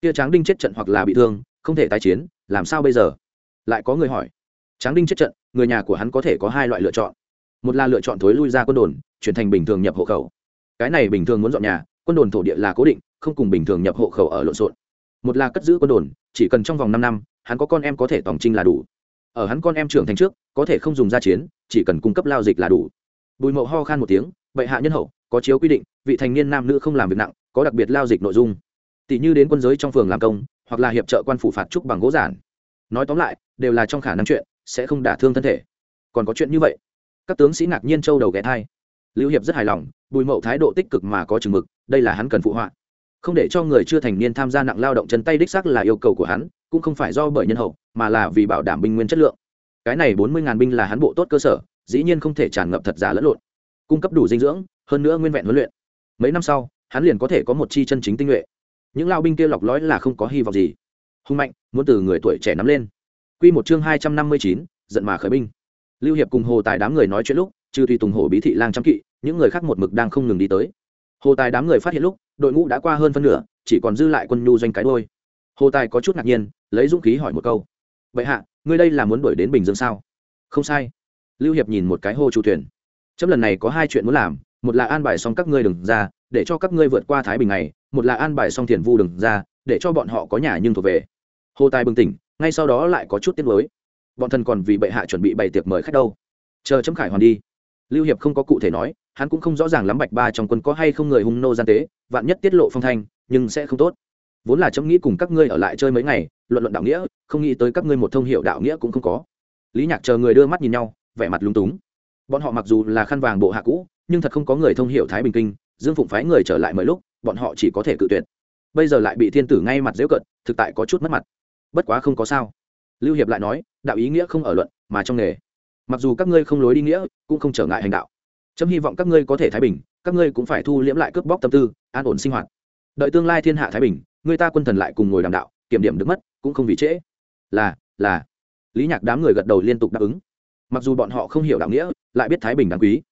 Kia tráng đinh chết trận hoặc là bị thương, không thể tái chiến, làm sao bây giờ? Lại có người hỏi tráng đinh chết trận, người nhà của hắn có thể có hai loại lựa chọn. Một là lựa chọn thối lui ra quân đồn, chuyển thành bình thường nhập hộ khẩu. Cái này bình thường muốn dọn nhà, quân đồn thổ địa là cố định, không cùng bình thường nhập hộ khẩu ở lộn xộn. Một là cất giữ quân đồn, chỉ cần trong vòng năm năm, hắn có con em có thể tòng trinh là đủ. Ở hắn con em trưởng thành trước, có thể không dùng gia chiến, chỉ cần cung cấp lao dịch là đủ. Bùi mậu ho khan một tiếng, bệ hạ nhân hậu, có chiếu quy định, vị thành niên nam nữ không làm việc nặng, có đặc biệt lao dịch nội dung. Tỷ như đến quân giới trong phường làm công, hoặc là hiệp trợ quan phủ phạt trúc bằng gỗ giản. Nói tóm lại, đều là trong khả năng chuyện sẽ không đả thương thân thể. Còn có chuyện như vậy? Các tướng sĩ ngạc nhiên châu đầu ghé thai. Lưu hiệp rất hài lòng, bùi mậu thái độ tích cực mà có chừng mực, đây là hắn cần phụ họa. Không để cho người chưa thành niên tham gia nặng lao động chân tay đích sắc là yêu cầu của hắn, cũng không phải do bởi nhân hậu, mà là vì bảo đảm binh nguyên chất lượng. Cái này bốn mươi ngàn binh là hắn bộ tốt cơ sở, dĩ nhiên không thể tràn ngập thật giả lẫn lộn. Cung cấp đủ dinh dưỡng, hơn nữa nguyên vẹn huấn luyện. Mấy năm sau, hắn liền có thể có một chi chân chính tinh nhuệ. Những lao binh kia lọc lõi là không có hy vọng gì. Hung mạnh, muốn từ người tuổi trẻ nắm lên. Quy một chương hai trăm năm mươi chín, giận mà khởi binh. Lưu hiệp cùng hồ tài đám người nói chuyện lúc, trừ tùy tùng hổ bí thị lang trăm kỵ, những người khác một mực đang không ngừng đi tới. Hồ tài đám người phát hiện lúc, đội ngũ đã qua hơn phân nửa, chỉ còn dư lại quân nhu doanh cái đôi hồ tài có chút ngạc nhiên, lấy dũng khí hỏi một câu. Vậy hạ, ngươi đây là muốn đuổi đến bình dương sao? Không sai. Lưu hiệp nhìn một cái Hồ Chu thuyền. Chấm lần này có hai chuyện muốn làm, một là an bài xong các ngươi đừng ra, để cho các ngươi vượt qua thái bình này một là an bài xong Tiền vu đừng ra, để cho bọn họ có nhà nhưng thuộc về. Hồ tài bừng tỉnh ngay sau đó lại có chút tiếc lối bọn thần còn vì bệ hạ chuẩn bị bày tiệc mời khách đâu. Chờ chấm khải hoàn đi. Lưu hiệp không có cụ thể nói, hắn cũng không rõ ràng lắm bạch ba trong quân có hay không người hung nô gian tế, vạn nhất tiết lộ phong thanh, nhưng sẽ không tốt. Vốn là chấm nghĩ cùng các ngươi ở lại chơi mấy ngày, luận luận đạo nghĩa, không nghĩ tới các ngươi một thông hiệu đạo nghĩa cũng không có. Lý nhạc chờ người đưa mắt nhìn nhau, vẻ mặt lúng túng. Bọn họ mặc dù là khăn vàng bộ hạ cũ, nhưng thật không có người thông hiệu thái bình kinh, dương phụng phái người trở lại mấy lúc, bọn họ chỉ có thể cự tuyệt. Bây giờ lại bị thiên tử ngay mặt dễu cận, thực tại có chút mất mặt bất quá không có sao. Lưu hiệp lại nói, đạo ý nghĩa không ở luận, mà trong nghề. Mặc dù các ngươi không lối đi nghĩa, cũng không trở ngại hành đạo. Chấm hy vọng các ngươi có thể thái bình, các ngươi cũng phải thu liễm lại cướp bóc tâm tư, an ổn sinh hoạt. Đợi tương lai thiên hạ thái bình, người ta quân thần lại cùng ngồi đàm đạo, kiểm điểm được mất, cũng không vì trễ. Là là. Lý nhạc đám người gật đầu liên tục đáp ứng. Mặc dù bọn họ không hiểu đạo nghĩa, lại biết thái bình đáng quý.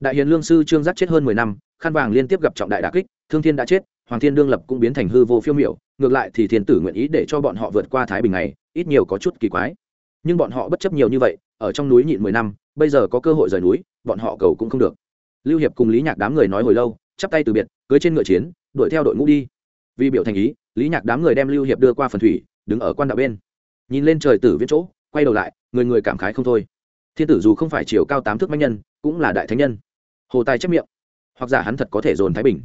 Đại hiền lương sư trương giác chết hơn mười năm khăn vàng liên tiếp gặp trọng đại đà kích, thương thiên đã chết hoàng thiên đương lập cũng biến thành hư vô phiêu miểu, ngược lại thì thiên tử nguyện ý để cho bọn họ vượt qua thái bình này, ít nhiều có chút kỳ quái. Nhưng bọn họ bất chấp nhiều như vậy, ở trong núi nhịn mười năm, bây giờ có cơ hội rời núi, bọn họ cầu cũng không được. Lưu hiệp cùng lý nhạc đám người nói hồi lâu, chắp tay từ biệt, cưới trên ngựa chiến, đuổi theo đội ngũ đi. Vì biểu thành ý, lý nhạc đám người đem lưu hiệp đưa qua phần thủy, đứng ở quan đạo bên. Nhìn lên trời tử viết chỗ, quay đầu lại, người người cảm khái không thôi. Thiên tử dù không phải chiều cao tám thước manh nhân, cũng là đại thánh nhân. Hồ tài chép miệng. Hoặc giả hắn thật có thể dồn thái bình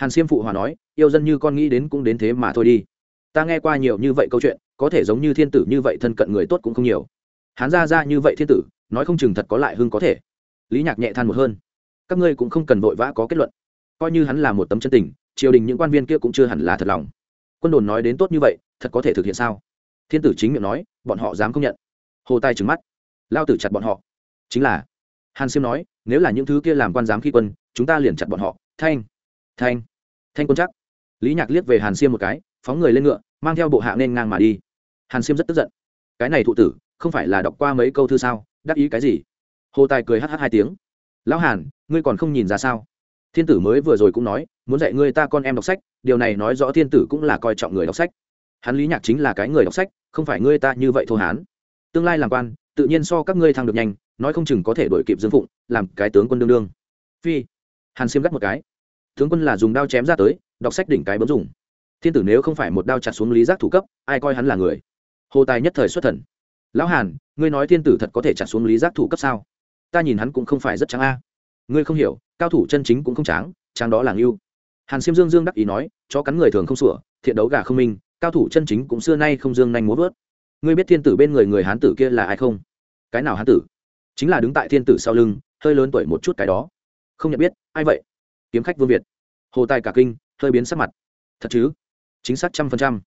hàn siêm phụ hòa nói, yêu dân như con nghĩ đến cũng đến thế mà thôi đi. Ta nghe qua nhiều như vậy câu chuyện, có thể giống như thiên tử như vậy thân cận người tốt cũng không nhiều. Hắn ra ra như vậy thiên tử, nói không chừng thật có lại hưng có thể. Lý nhạc nhẹ than một hơn, các ngươi cũng không cần vội vã có kết luận. Coi như hắn là một tấm chân tình, triều đình những quan viên kia cũng chưa hẳn là thật lòng. Quân đồn nói đến tốt như vậy, thật có thể thực hiện sao? Thiên tử chính miệng nói, bọn họ dám công nhận. Hồ Tai trừng mắt, lao tử chặt bọn họ. Chính là, hàn siêm nói, nếu là những thứ kia làm quan giám khi quân, chúng ta liền chặt bọn họ. Thanh thanh thanh quân chắc. Lý nhạc liếc về hàn siêm một cái, phóng người lên ngựa, mang theo bộ hạ nên ngang mà đi. Hàn siêm rất tức giận. Cái này thụ tử, không phải là đọc qua mấy câu thư sao, đắc ý cái gì? Hồ tài cười hh hai tiếng. Lão hàn, ngươi còn không nhìn ra sao? Thiên tử mới vừa rồi cũng nói, muốn dạy ngươi ta con em đọc sách, điều này nói rõ thiên tử cũng là coi trọng người đọc sách. Hắn lý nhạc chính là cái người đọc sách, không phải ngươi ta như vậy thô hán. Tương lai làm quan, tự nhiên so các ngươi thăng được nhanh, nói không chừng có thể đổi kịp dương phụng, làm cái tướng quân đương đương. Phi. Hàn xiêm gắt một cái tướng quân là dùng đao chém ra tới, đọc sách đỉnh cái bấm dùng. Thiên tử nếu không phải một đao chặt xuống lý giác thủ cấp, ai coi hắn là người? Hồ tài nhất thời xuất thần. Lão hàn, ngươi nói thiên tử thật có thể chặt xuống lý giác thủ cấp sao? Ta nhìn hắn cũng không phải rất trắng a. Ngươi không hiểu, cao thủ chân chính cũng không tráng tráng đó là ngưu. Hàn xiêm dương dương đắc ý nói cho cắn người thường không sủa, thiện đấu gà không minh, cao thủ chân chính cũng xưa nay không dương nhanh múa vớt. Ngươi biết thiên tử bên người người hán tử kia là ai không? Cái nào hán tử? Chính là đứng tại thiên tử sau lưng, hơi lớn tuổi một chút cái đó. Không nhận biết, ai vậy? Kiếm khách vương việt. Hồ tài cả kinh, hơi biến sắc mặt. Thật chứ? Chính xác trăm phần trăm.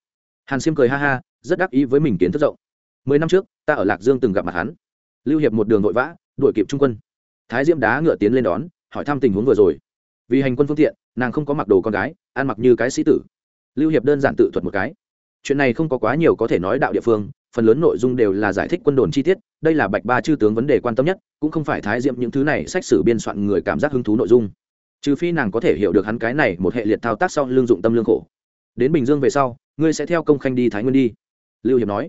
Hàn xiêm cười ha ha, rất đắc ý với mình kiến thức rộng. Mười năm trước, ta ở lạc dương từng gặp mặt hắn. Lưu hiệp một đường vội vã, đuổi kịp trung quân. Thái diễm đá ngựa tiến lên đón, hỏi thăm tình huống vừa rồi. Vì hành quân phương tiện, nàng không có mặc đồ con gái, ăn mặc như cái sĩ tử. Lưu hiệp đơn giản tự thuật một cái. Chuyện này không có quá nhiều có thể nói đạo địa phương, phần lớn nội dung đều là giải thích quân đồn chi tiết, đây là bạch ba chư tướng vấn đề quan tâm nhất, cũng không phải thái diệm những thứ này sách sử biên soạn người cảm giác hứng thú nội dung trừ phi nàng có thể hiểu được hắn cái này một hệ liệt thao tác sau lương dụng tâm lương khổ. Đến bình dương về sau, ngươi sẽ theo công khanh đi thái nguyên đi. Lưu hiệp nói.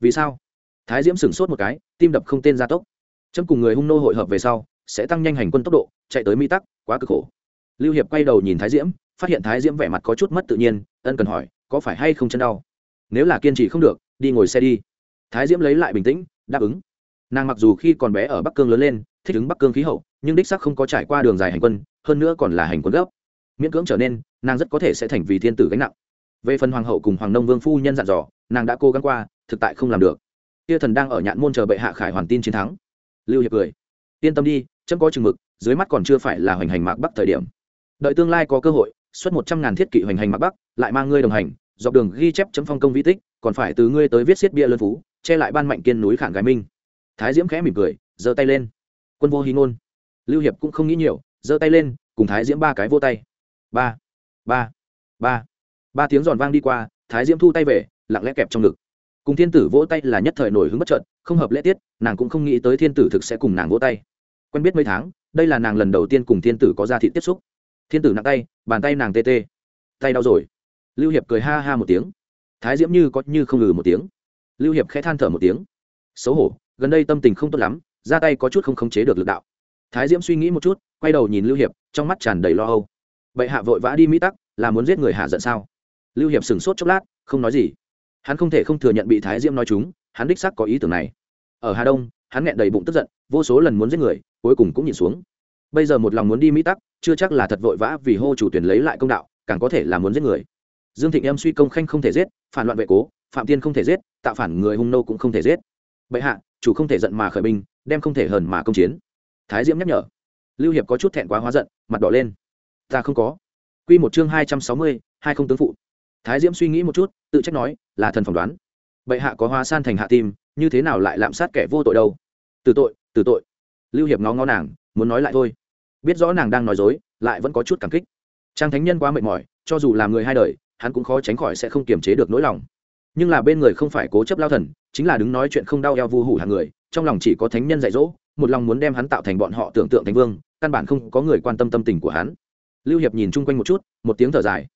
Vì sao? Thái diễm sửng sốt một cái, tim đập không tên gia tốc. Chấm cùng người hung nô hội hợp về sau, sẽ tăng nhanh hành quân tốc độ, chạy tới mỹ tắc, quá cực khổ. Lưu hiệp quay đầu nhìn thái diễm, phát hiện thái diễm vẻ mặt có chút mất tự nhiên, ân cần hỏi, có phải hay không chân đau? Nếu là kiên trì không được, đi ngồi xe đi. Thái diễm lấy lại bình tĩnh, đáp ứng. Nàng mặc dù khi còn bé ở bắc cương lớn lên, thích ứng bắc cương khí hậu, nhưng đích sắc không có trải qua đường dài hành quân hơn nữa còn là hành quân gấp. Miễn cưỡng trở nên, nàng rất có thể sẽ thành vì thiên tử gánh nặng. Về phần hoàng hậu cùng hoàng nông vương phu nhân dặn dò, nàng đã cố gắng qua, thực tại không làm được. Kia thần đang ở nhạn môn chờ bệ hạ khải hoàn tin chiến thắng. Lưu hiệp cười. Yên tâm đi, chấm có chừng mực, dưới mắt còn chưa phải là hoành hành mạc bắc thời điểm. Đợi tương lai có cơ hội, xuất một trăm ngàn thiết kỵ hoành hành mạc bắc, lại mang ngươi đồng hành, dọc đường ghi chép chấm phong công vĩ tích, còn phải từ ngươi tới viết xiết bia lân phú, che lại ban mạnh kiên núi khản gái minh. Thái diễm khẽ mỉm cười, giơ tay lên. Quân vô hí ngôn. Lưu hiệp cũng không nghĩ nhiều giơ tay lên, cùng thái diễm ba cái vô tay. Ba ba ba. Ba tiếng giòn vang đi qua, thái diễm thu tay về, lặng lẽ kẹp trong ngực. Cùng thiên tử vỗ tay là nhất thời nổi hứng bất trợn không hợp lễ tiết, nàng cũng không nghĩ tới thiên tử thực sẽ cùng nàng vỗ tay. Quen biết mấy tháng, đây là nàng lần đầu tiên cùng thiên tử có ra thị tiếp xúc. Thiên tử nặng tay, bàn tay nàng tê tê. Tay đau rồi. Lưu hiệp cười ha ha một tiếng. Thái diễm như có như không ngừ một tiếng. Lưu hiệp khẽ than thở một tiếng. Xấu hổ, gần đây tâm tình không tốt lắm, ra tay có chút không khống chế được lực đạo thái diễm suy nghĩ một chút, quay đầu nhìn lưu hiệp, trong mắt tràn đầy lo âu. Bệ hạ vội vã đi mỹ tắc, là muốn giết người hạ giận sao? Lưu hiệp sửng sốt chốc lát, không nói gì. Hắn không thể không thừa nhận bị thái diễm nói chúng, hắn đích xác có ý tưởng này. Ở hà đông, hắn nghẹn đầy bụng tức giận, vô số lần muốn giết người, cuối cùng cũng nhìn xuống. Bây giờ một lòng muốn đi mỹ tắc, chưa chắc là thật vội vã vì hô chủ tuyển lấy lại công đạo, càng có thể là muốn giết người. Dương thịnh em suy công khanh không thể giết, phản loạn vệ cố, phạm tiên không thể giết tạo phản người hung nô cũng không thể giết. Bệ hạ, chủ không thể giận mà khởi binh, đem không thể hờn mà công chiến thái diễm nhắc nhở. Lưu hiệp có chút thẹn quá hóa giận, mặt đỏ lên. Ta không có. Q một chương hai trăm sáu mươi, hai không tướng phụ. Thái diễm suy nghĩ một chút, tự trách nói, là thần phỏng đoán. Bệ hạ có hóa san thành hạ tim, như thế nào lại lạm sát kẻ vô tội đâu? Từ tội từ tội. Lưu hiệp ngó ngó nàng, muốn nói lại thôi. Biết rõ nàng đang nói dối, lại vẫn có chút cảm kích. Trang thánh nhân quá mệt mỏi, cho dù làm người hai đời, hắn cũng khó tránh khỏi sẽ không kiềm chế được nỗi lòng. Nhưng là bên người không phải cố chấp lao thần, chính là đứng nói chuyện không đau eo vu hủ hàng người, trong lòng chỉ có thánh nhân dạy dỗ một lòng muốn đem hắn tạo thành bọn họ tưởng tượng thành vương căn bản không có người quan tâm tâm tình của hắn. Lưu hiệp nhìn chung quanh một chút một tiếng thở dài.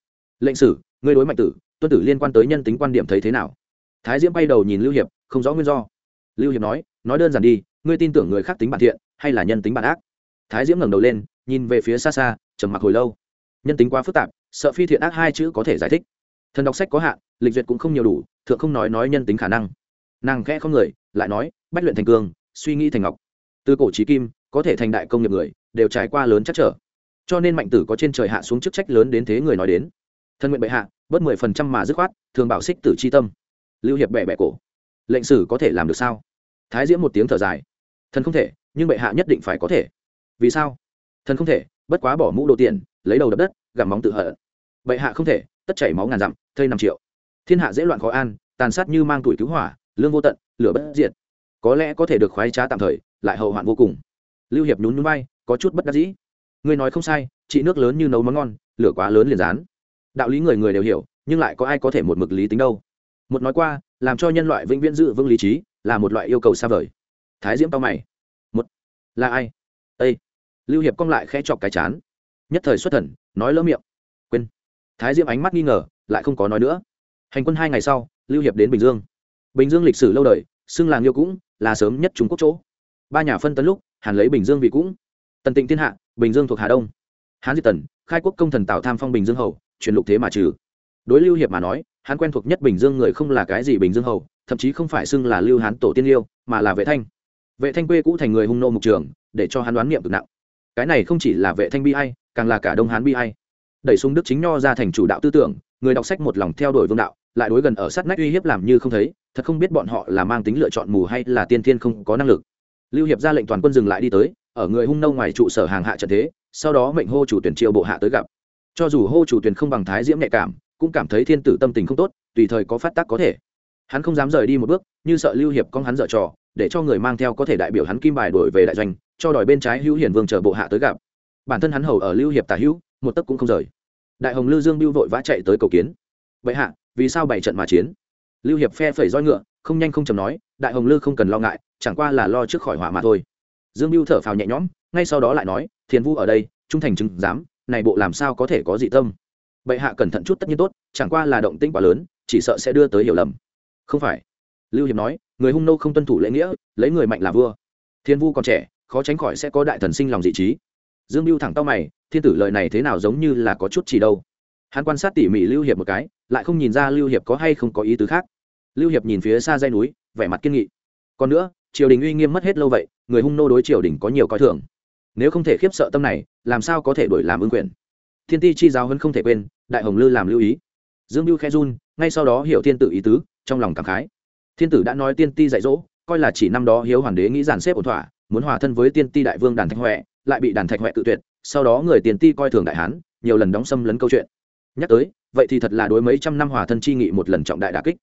Lệnh sử ngươi đối mạnh tử tuân tử liên quan tới nhân tính quan điểm thấy thế nào? Thái diễm bay đầu nhìn lưu hiệp không rõ nguyên do. Lưu hiệp nói nói đơn giản đi ngươi tin tưởng người khác tính bản thiện hay là nhân tính bản ác? Thái diễm ngẩng đầu lên nhìn về phía xa xa trầm mặc hồi lâu. Nhân tính quá phức tạp sợ phi thiện ác hai chữ có thể giải thích. Thần đọc sách có hạn lịch duyệt cũng không nhiều đủ thượng không nói nói nhân tính khả năng. Nàng khẽ không người lại nói bách luyện thành cường, suy nghĩ thành ngọc từ cổ trí kim, có thể thành đại công nghiệp người, đều trải qua lớn chắc trở. Cho nên mạnh tử có trên trời hạ xuống chức trách lớn đến thế người nói đến. Thân nguyện bệ hạ, bớt mười phần trăm mà dứt khoát, thường bảo xích tử c h i tâm. Lưu hiệp bẻ bẻ cổ. Lệnh sử có thể làm được sao? Thái diễm một tiếng thở dài. Thần không thể, nhưng bệ hạ nhất định phải có thể. Vì sao? Thần không thể, bất quá bỏ mũ đồ tiền, lấy đầu đập đất, gặm móng tự hở. Bệ hạ không thể, tất chảy máu ngàn dặm, thây năm triệu. Thiên hạ dễ loạn khó an, tàn sát như mang tuổi cứu hỏa, lương vô tận, lửa bất diệt có lẽ có thể được khoái trá tạm thời, lại hậu hoạn vô cùng. Lưu hiệp nhún nhún bay có chút bất đắc dĩ. Người nói không sai, chị nước lớn như nấu món ngon, lửa quá lớn liền rán. Đạo lý người người đều hiểu, nhưng lại có ai có thể một mực lý tính đâu. Một nói qua, làm cho nhân loại vĩnh viễn dự vững lý trí, là một loại yêu cầu xa vời. Thái diễm tao mày. Một, là ai? Â lưu hiệp cong lại khẽ chọc cái chán. Nhất thời xuất thần, nói lỡ miệng. Quên. Thái diễm ánh mắt nghi ngờ, lại không có nói nữa. Hành quân hai ngày sau, lưu hiệp đến bình dương. Bình dương lịch sử lâu đời xưng là nghiêu cũng, là sớm nhất trung quốc chỗ. Ba nhà phân tấn lúc, hàn lấy bình dương vị cũng. Tần tịnh thiên hạ, bình dương thuộc hà đông. Hán diệt tần, khai quốc công thần tạo tham phong bình dương hầu, truyền lục thế mà trừ. Đối lưu hiệp mà nói, hắn quen thuộc nhất bình dương người không là cái gì bình dương hầu, thậm chí không phải xưng là lưu hán tổ tiên liêu mà là vệ thanh. Vệ thanh quê cũ thành người hung nô mục trường, để cho hắn đoán niệm cực nặng. Cái này không chỉ là vệ thanh bi hay càng là cả đông hán bi hay đẩy sung đức chính nho ra thành chủ đạo tư tưởng người đọc sách một lòng theo đuổi vương đạo, lại đối gần ở sát nách uy hiếp làm như không thấy, thật không biết bọn họ là mang tính lựa chọn mù hay là tiên thiên không có năng lực. Lưu hiệp ra lệnh toàn quân dừng lại đi tới, ở người hung nâu ngoài trụ sở hàng hạ trận thế, sau đó mệnh hô chủ tuyển triệu bộ hạ tới gặp. Cho dù hô chủ tuyển không bằng thái diễm nhạy cảm, cũng cảm thấy thiên tử tâm tình không tốt, tùy thời có phát tác có thể. Hắn không dám rời đi một bước, như sợ lưu hiệp con hắn dở trò, để cho người mang theo có thể đại biểu hắn kim bài đổi về đại doanh, cho đòi bên trái hữu hiển vương chờ bộ hạ tới gặp. Bản thân hắn hầu ở lưu hiệp tả hữu, một tấc cũng không rời đại hồng lưu dương biêu vội vã chạy tới cầu kiến. Vậy hạ, vì sao bảy trận mà chiến? Lưu hiệp phe phẩy roi ngựa, không nhanh không chầm nói, đại hồng lư không cần lo ngại, chẳng qua là lo trước khỏi hỏa mà thôi. Dương biêu thở phào nhẹ nhõm, ngay sau đó lại nói, thiền vu ở đây, trung thành chứng giám, này bộ làm sao có thể có dị tâm? Bệ hạ cẩn thận chút tất nhiên tốt, chẳng qua là động tĩnh quá lớn, chỉ sợ sẽ đưa tới hiểu lầm. Không phải. Lưu hiệp nói, người hung nô không tuân thủ lễ nghĩa, lấy người mạnh là vua. Thiên vu còn trẻ, khó tránh khỏi sẽ có đại thần sinh lòng dị trí dương biêu thẳng tao mày, thiên tử lời này thế nào giống như là có chút chỉ đâu. Hắn quan sát tỉ mỉ lưu hiệp một cái, lại không nhìn ra lưu hiệp có hay không có ý tứ khác. Lưu hiệp nhìn phía xa dây núi, vẻ mặt kiên nghị. Còn nữa, triều đình uy nghiêm mất hết lâu vậy, người hung nô đối triều đình có nhiều coi thường. Nếu không thể khiếp sợ tâm này, làm sao có thể đổi làm ưng quyền? Thiên ti chi giáo hơn không thể quên, đại hồng lư làm lưu ý. Dương mưu khe run, ngay sau đó hiểu thiên tử ý tứ, trong lòng cảm khái. Thiên tử đã nói tiên ti dạy dỗ, coi là chỉ năm đó hiếu hoàng đế nghĩ giản xếp ổn thỏa, muốn hòa thân với tiên ti đại vương đàn Thanh huệ lại bị đàn thạch huệ tự tuyệt, sau đó người tiền ti coi thường đại hán, nhiều lần đóng xâm lấn câu chuyện. Nhắc tới, vậy thì thật là đối mấy trăm năm hòa thân chi nghị một lần trọng đại đà kích.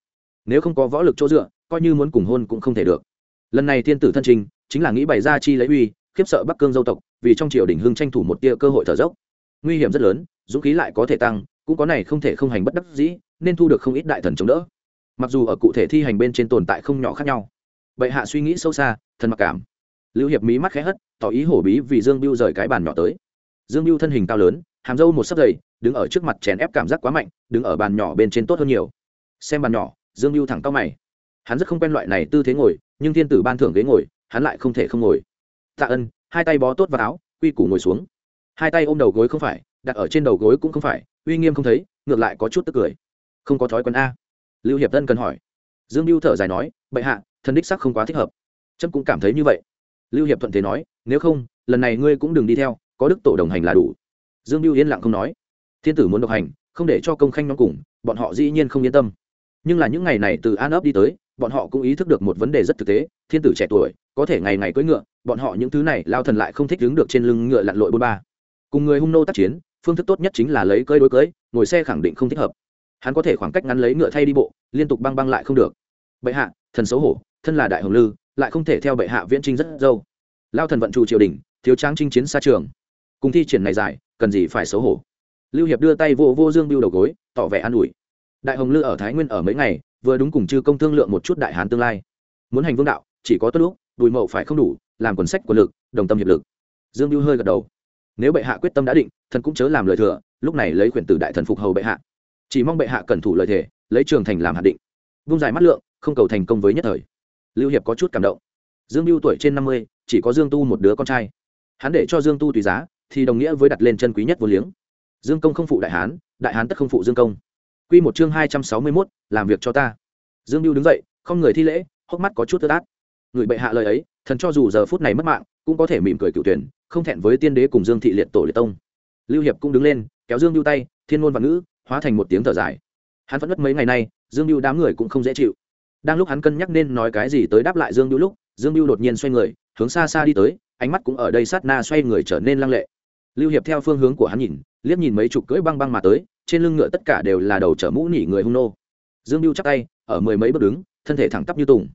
Nếu không có võ lực chỗ dựa, coi như muốn cùng hôn cũng không thể được. Lần này thiên tử thân trình, chính là nghĩ bày ra chi lấy uy, khiếp sợ bắc cương dâu tộc, vì trong triều đình hưng tranh thủ một tia cơ hội thở dốc. Nguy hiểm rất lớn, dũng khí lại có thể tăng, cũng có này không thể không hành bất đắc dĩ, nên thu được không ít đại thần chống đỡ. Mặc dù ở cụ thể thi hành bên trên tồn tại không nhỏ khác nhau. Bệ hạ suy nghĩ sâu xa, thần mặc cảm lưu hiệp mí mắt khẽ hất, tỏ ý hổ bí vì dương biêu rời cái bàn nhỏ tới. Dương biêu thân hình cao lớn, hàm dâu một sấp dày, đứng ở trước mặt chèn ép cảm giác quá mạnh, đứng ở bàn nhỏ bên trên tốt hơn nhiều. Xem bàn nhỏ, dương biêu thẳng cao mày. Hắn rất không quen loại này tư thế ngồi, nhưng thiên tử ban thưởng ghế ngồi, hắn lại không thể không ngồi. Tạ ân, hai tay bó tốt vào áo, quy củ ngồi xuống. Hai tay ôm đầu gối không phải, đặt ở trên đầu gối cũng không phải, uy nghiêm không thấy, ngược lại có chút tức cười. Không có thói quen a? Lưu hiệp tân cần hỏi. Dương biêu thở dài nói, bệ hạ, thần đích sắc không quá thích hợp. Trâm cũng cảm thấy như vậy lưu hiệp thuận thế nói, nếu không, lần này ngươi cũng đừng đi theo, có đức tổ đồng hành là đủ. Dương biêu yên lặng không nói. Thiên tử muốn độc hành, không để cho công khanh nhóm cùng, bọn họ dĩ nhiên không yên tâm. Nhưng là những ngày này từ an ấp đi tới, bọn họ cũng ý thức được một vấn đề rất thực tế, thiên tử trẻ tuổi, có thể ngày ngày cưỡi ngựa, bọn họ những thứ này lao thần lại không thích đứng được trên lưng ngựa lặn lội bôn ba. Cùng người hung nô tác chiến, phương thức tốt nhất chính là lấy cơi đối cưới ngồi xe khẳng định không thích hợp. Hắn có thể khoảng cách ngắn lấy ngựa thay đi bộ, liên tục băng băng lại không được. Bệ hạ, thần xấu hổ, thân là đại hồng lư lại không thể theo bệ hạ viễn trinh rất dâu. Lao thần vận trù triều đình, thiếu trang chinh chiến xa trường. Cùng thi triển này dài cần gì phải xấu hổ. Lưu hiệp đưa tay vô vô dương biêu đầu gối, tỏ vẻ an ủi. Đại hồng lư ở thái nguyên ở mấy ngày, vừa đúng cùng chư công thương lượng một chút đại hán tương lai. Muốn hành vương đạo, chỉ có tốt lúc bùi mậu phải không đủ, làm quần sách của lực, đồng tâm hiệp lực. Dương biêu hơi gật đầu. Nếu bệ hạ quyết tâm đã định, thần cũng chớ làm lời thừa, lúc này lấy quyền tử đại thần phục hầu bệ hạ. Chỉ mong bệ hạ cẩn thủ lời thề, lấy trường thành làm hạt định. Vung dài mắt lượng, không cầu thành công với nhất thời lưu hiệp có chút cảm động. Dương biêu tuổi trên năm mươi, chỉ có dương tu một đứa con trai. Hắn để cho dương tu tùy giá, thì đồng nghĩa với đặt lên chân quý nhất vô liếng. Dương công không phụ đại hán đại hán tất không phụ dương công. Q một chương hai trăm sáu mươi mốt, làm việc cho ta. Dương biêu đứng dậy, không người thi lễ, hốc mắt có chút tơ át người bệ hạ lời ấy, thần cho dù giờ phút này mất mạng, cũng có thể mỉm cười cựu tuyển, không thẹn với tiên đế cùng dương thị liệt tổ liệt tông. Lưu hiệp cũng đứng lên, kéo dương biêu tay, thiên ngôn văn ngữ, hóa thành một tiếng thở dài. Hắn vẫn mất mấy ngày nay, dương biêu đám người cũng không dễ chịu đang lúc hắn cân nhắc nên nói cái gì tới đáp lại dương biêu lúc, dương biêu đột nhiên xoay người, hướng xa xa đi tới, ánh mắt cũng ở đây sát na xoay người trở nên lăng lệ. Lưu hiệp theo phương hướng của hắn nhìn, liếc nhìn mấy chục cưỡi băng băng mà tới, trên lưng ngựa tất cả đều là đầu chở mũ nỉ người hung nô. Dương biêu chắc tay, ở mười mấy bước đứng, thân thể thẳng tắp như tùng.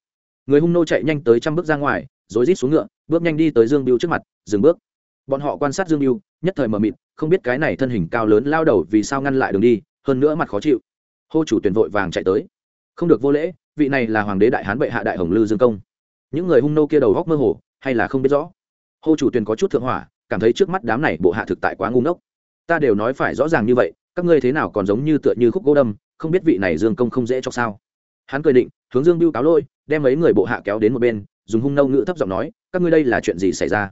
Người hung nô chạy nhanh tới trăm bước ra ngoài, rồi rít xuống ngựa, bước nhanh đi tới dương biêu trước mặt, dừng bước. Bọn họ quan sát dương biêu nhất thời mờ mịt, không biết cái này thân hình cao lớn lao đầu vì sao ngăn lại đường đi, hơn nữa mặt khó chịu. Hô chủ tuyển vội vàng chạy tới. Không được vô lễ vị này là hoàng đế đại hán bệ hạ đại hồng lư dương công. Những người hung nô kia đầu góc mơ hồ, hay là không biết rõ. Hô chủ tuyền có chút thượng hỏa, cảm thấy trước mắt đám này bộ hạ thực tại quá ngu ngốc. Ta đều nói phải rõ ràng như vậy, các ngươi thế nào còn giống như tựa như khúc gỗ đâm, không biết vị này dương công không dễ cho sao. Hắn cười định, hướng dương biêu cáo lôi đem mấy người bộ hạ kéo đến một bên, dùng hung nâu ngữ thấp giọng nói, các ngươi đây là chuyện gì xảy ra?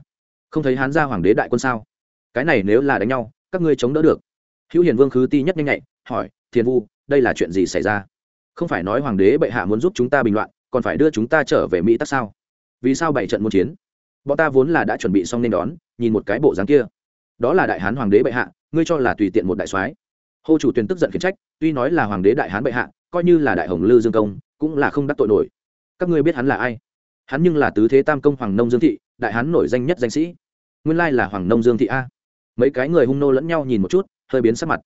Không thấy hắn ra hoàng đế đại quân sao? Cái này nếu là đánh nhau, các ngươi chống đỡ được. Hữu hiền vương khứ ti nhất nhanh nhạy, hỏi, thiền vu, đây là chuyện gì xảy ra? Không phải nói hoàng đế bệ hạ muốn giúp chúng ta bình loạn, còn phải đưa chúng ta trở về mỹ tắc sao? Vì sao bảy trận muốn chiến? Bọn ta vốn là đã chuẩn bị xong nên đón, nhìn một cái bộ dáng kia. Đó là đại hán hoàng đế bệ hạ, ngươi cho là tùy tiện một đại soái. Hô chủ tuyền tức giận khiển trách, tuy nói là hoàng đế đại hán bệ hạ, coi như là đại hồng lư dương công, cũng là không đắc tội nổi. Các ngươi biết hắn là ai? Hắn nhưng là tứ thế tam công hoàng nông dương thị, đại hán nổi danh nhất danh sĩ. Nguyên lai là hoàng nông dương thị a. Mấy cái người hung nô lẫn nhau nhìn một chút, hơi biến sắc mặt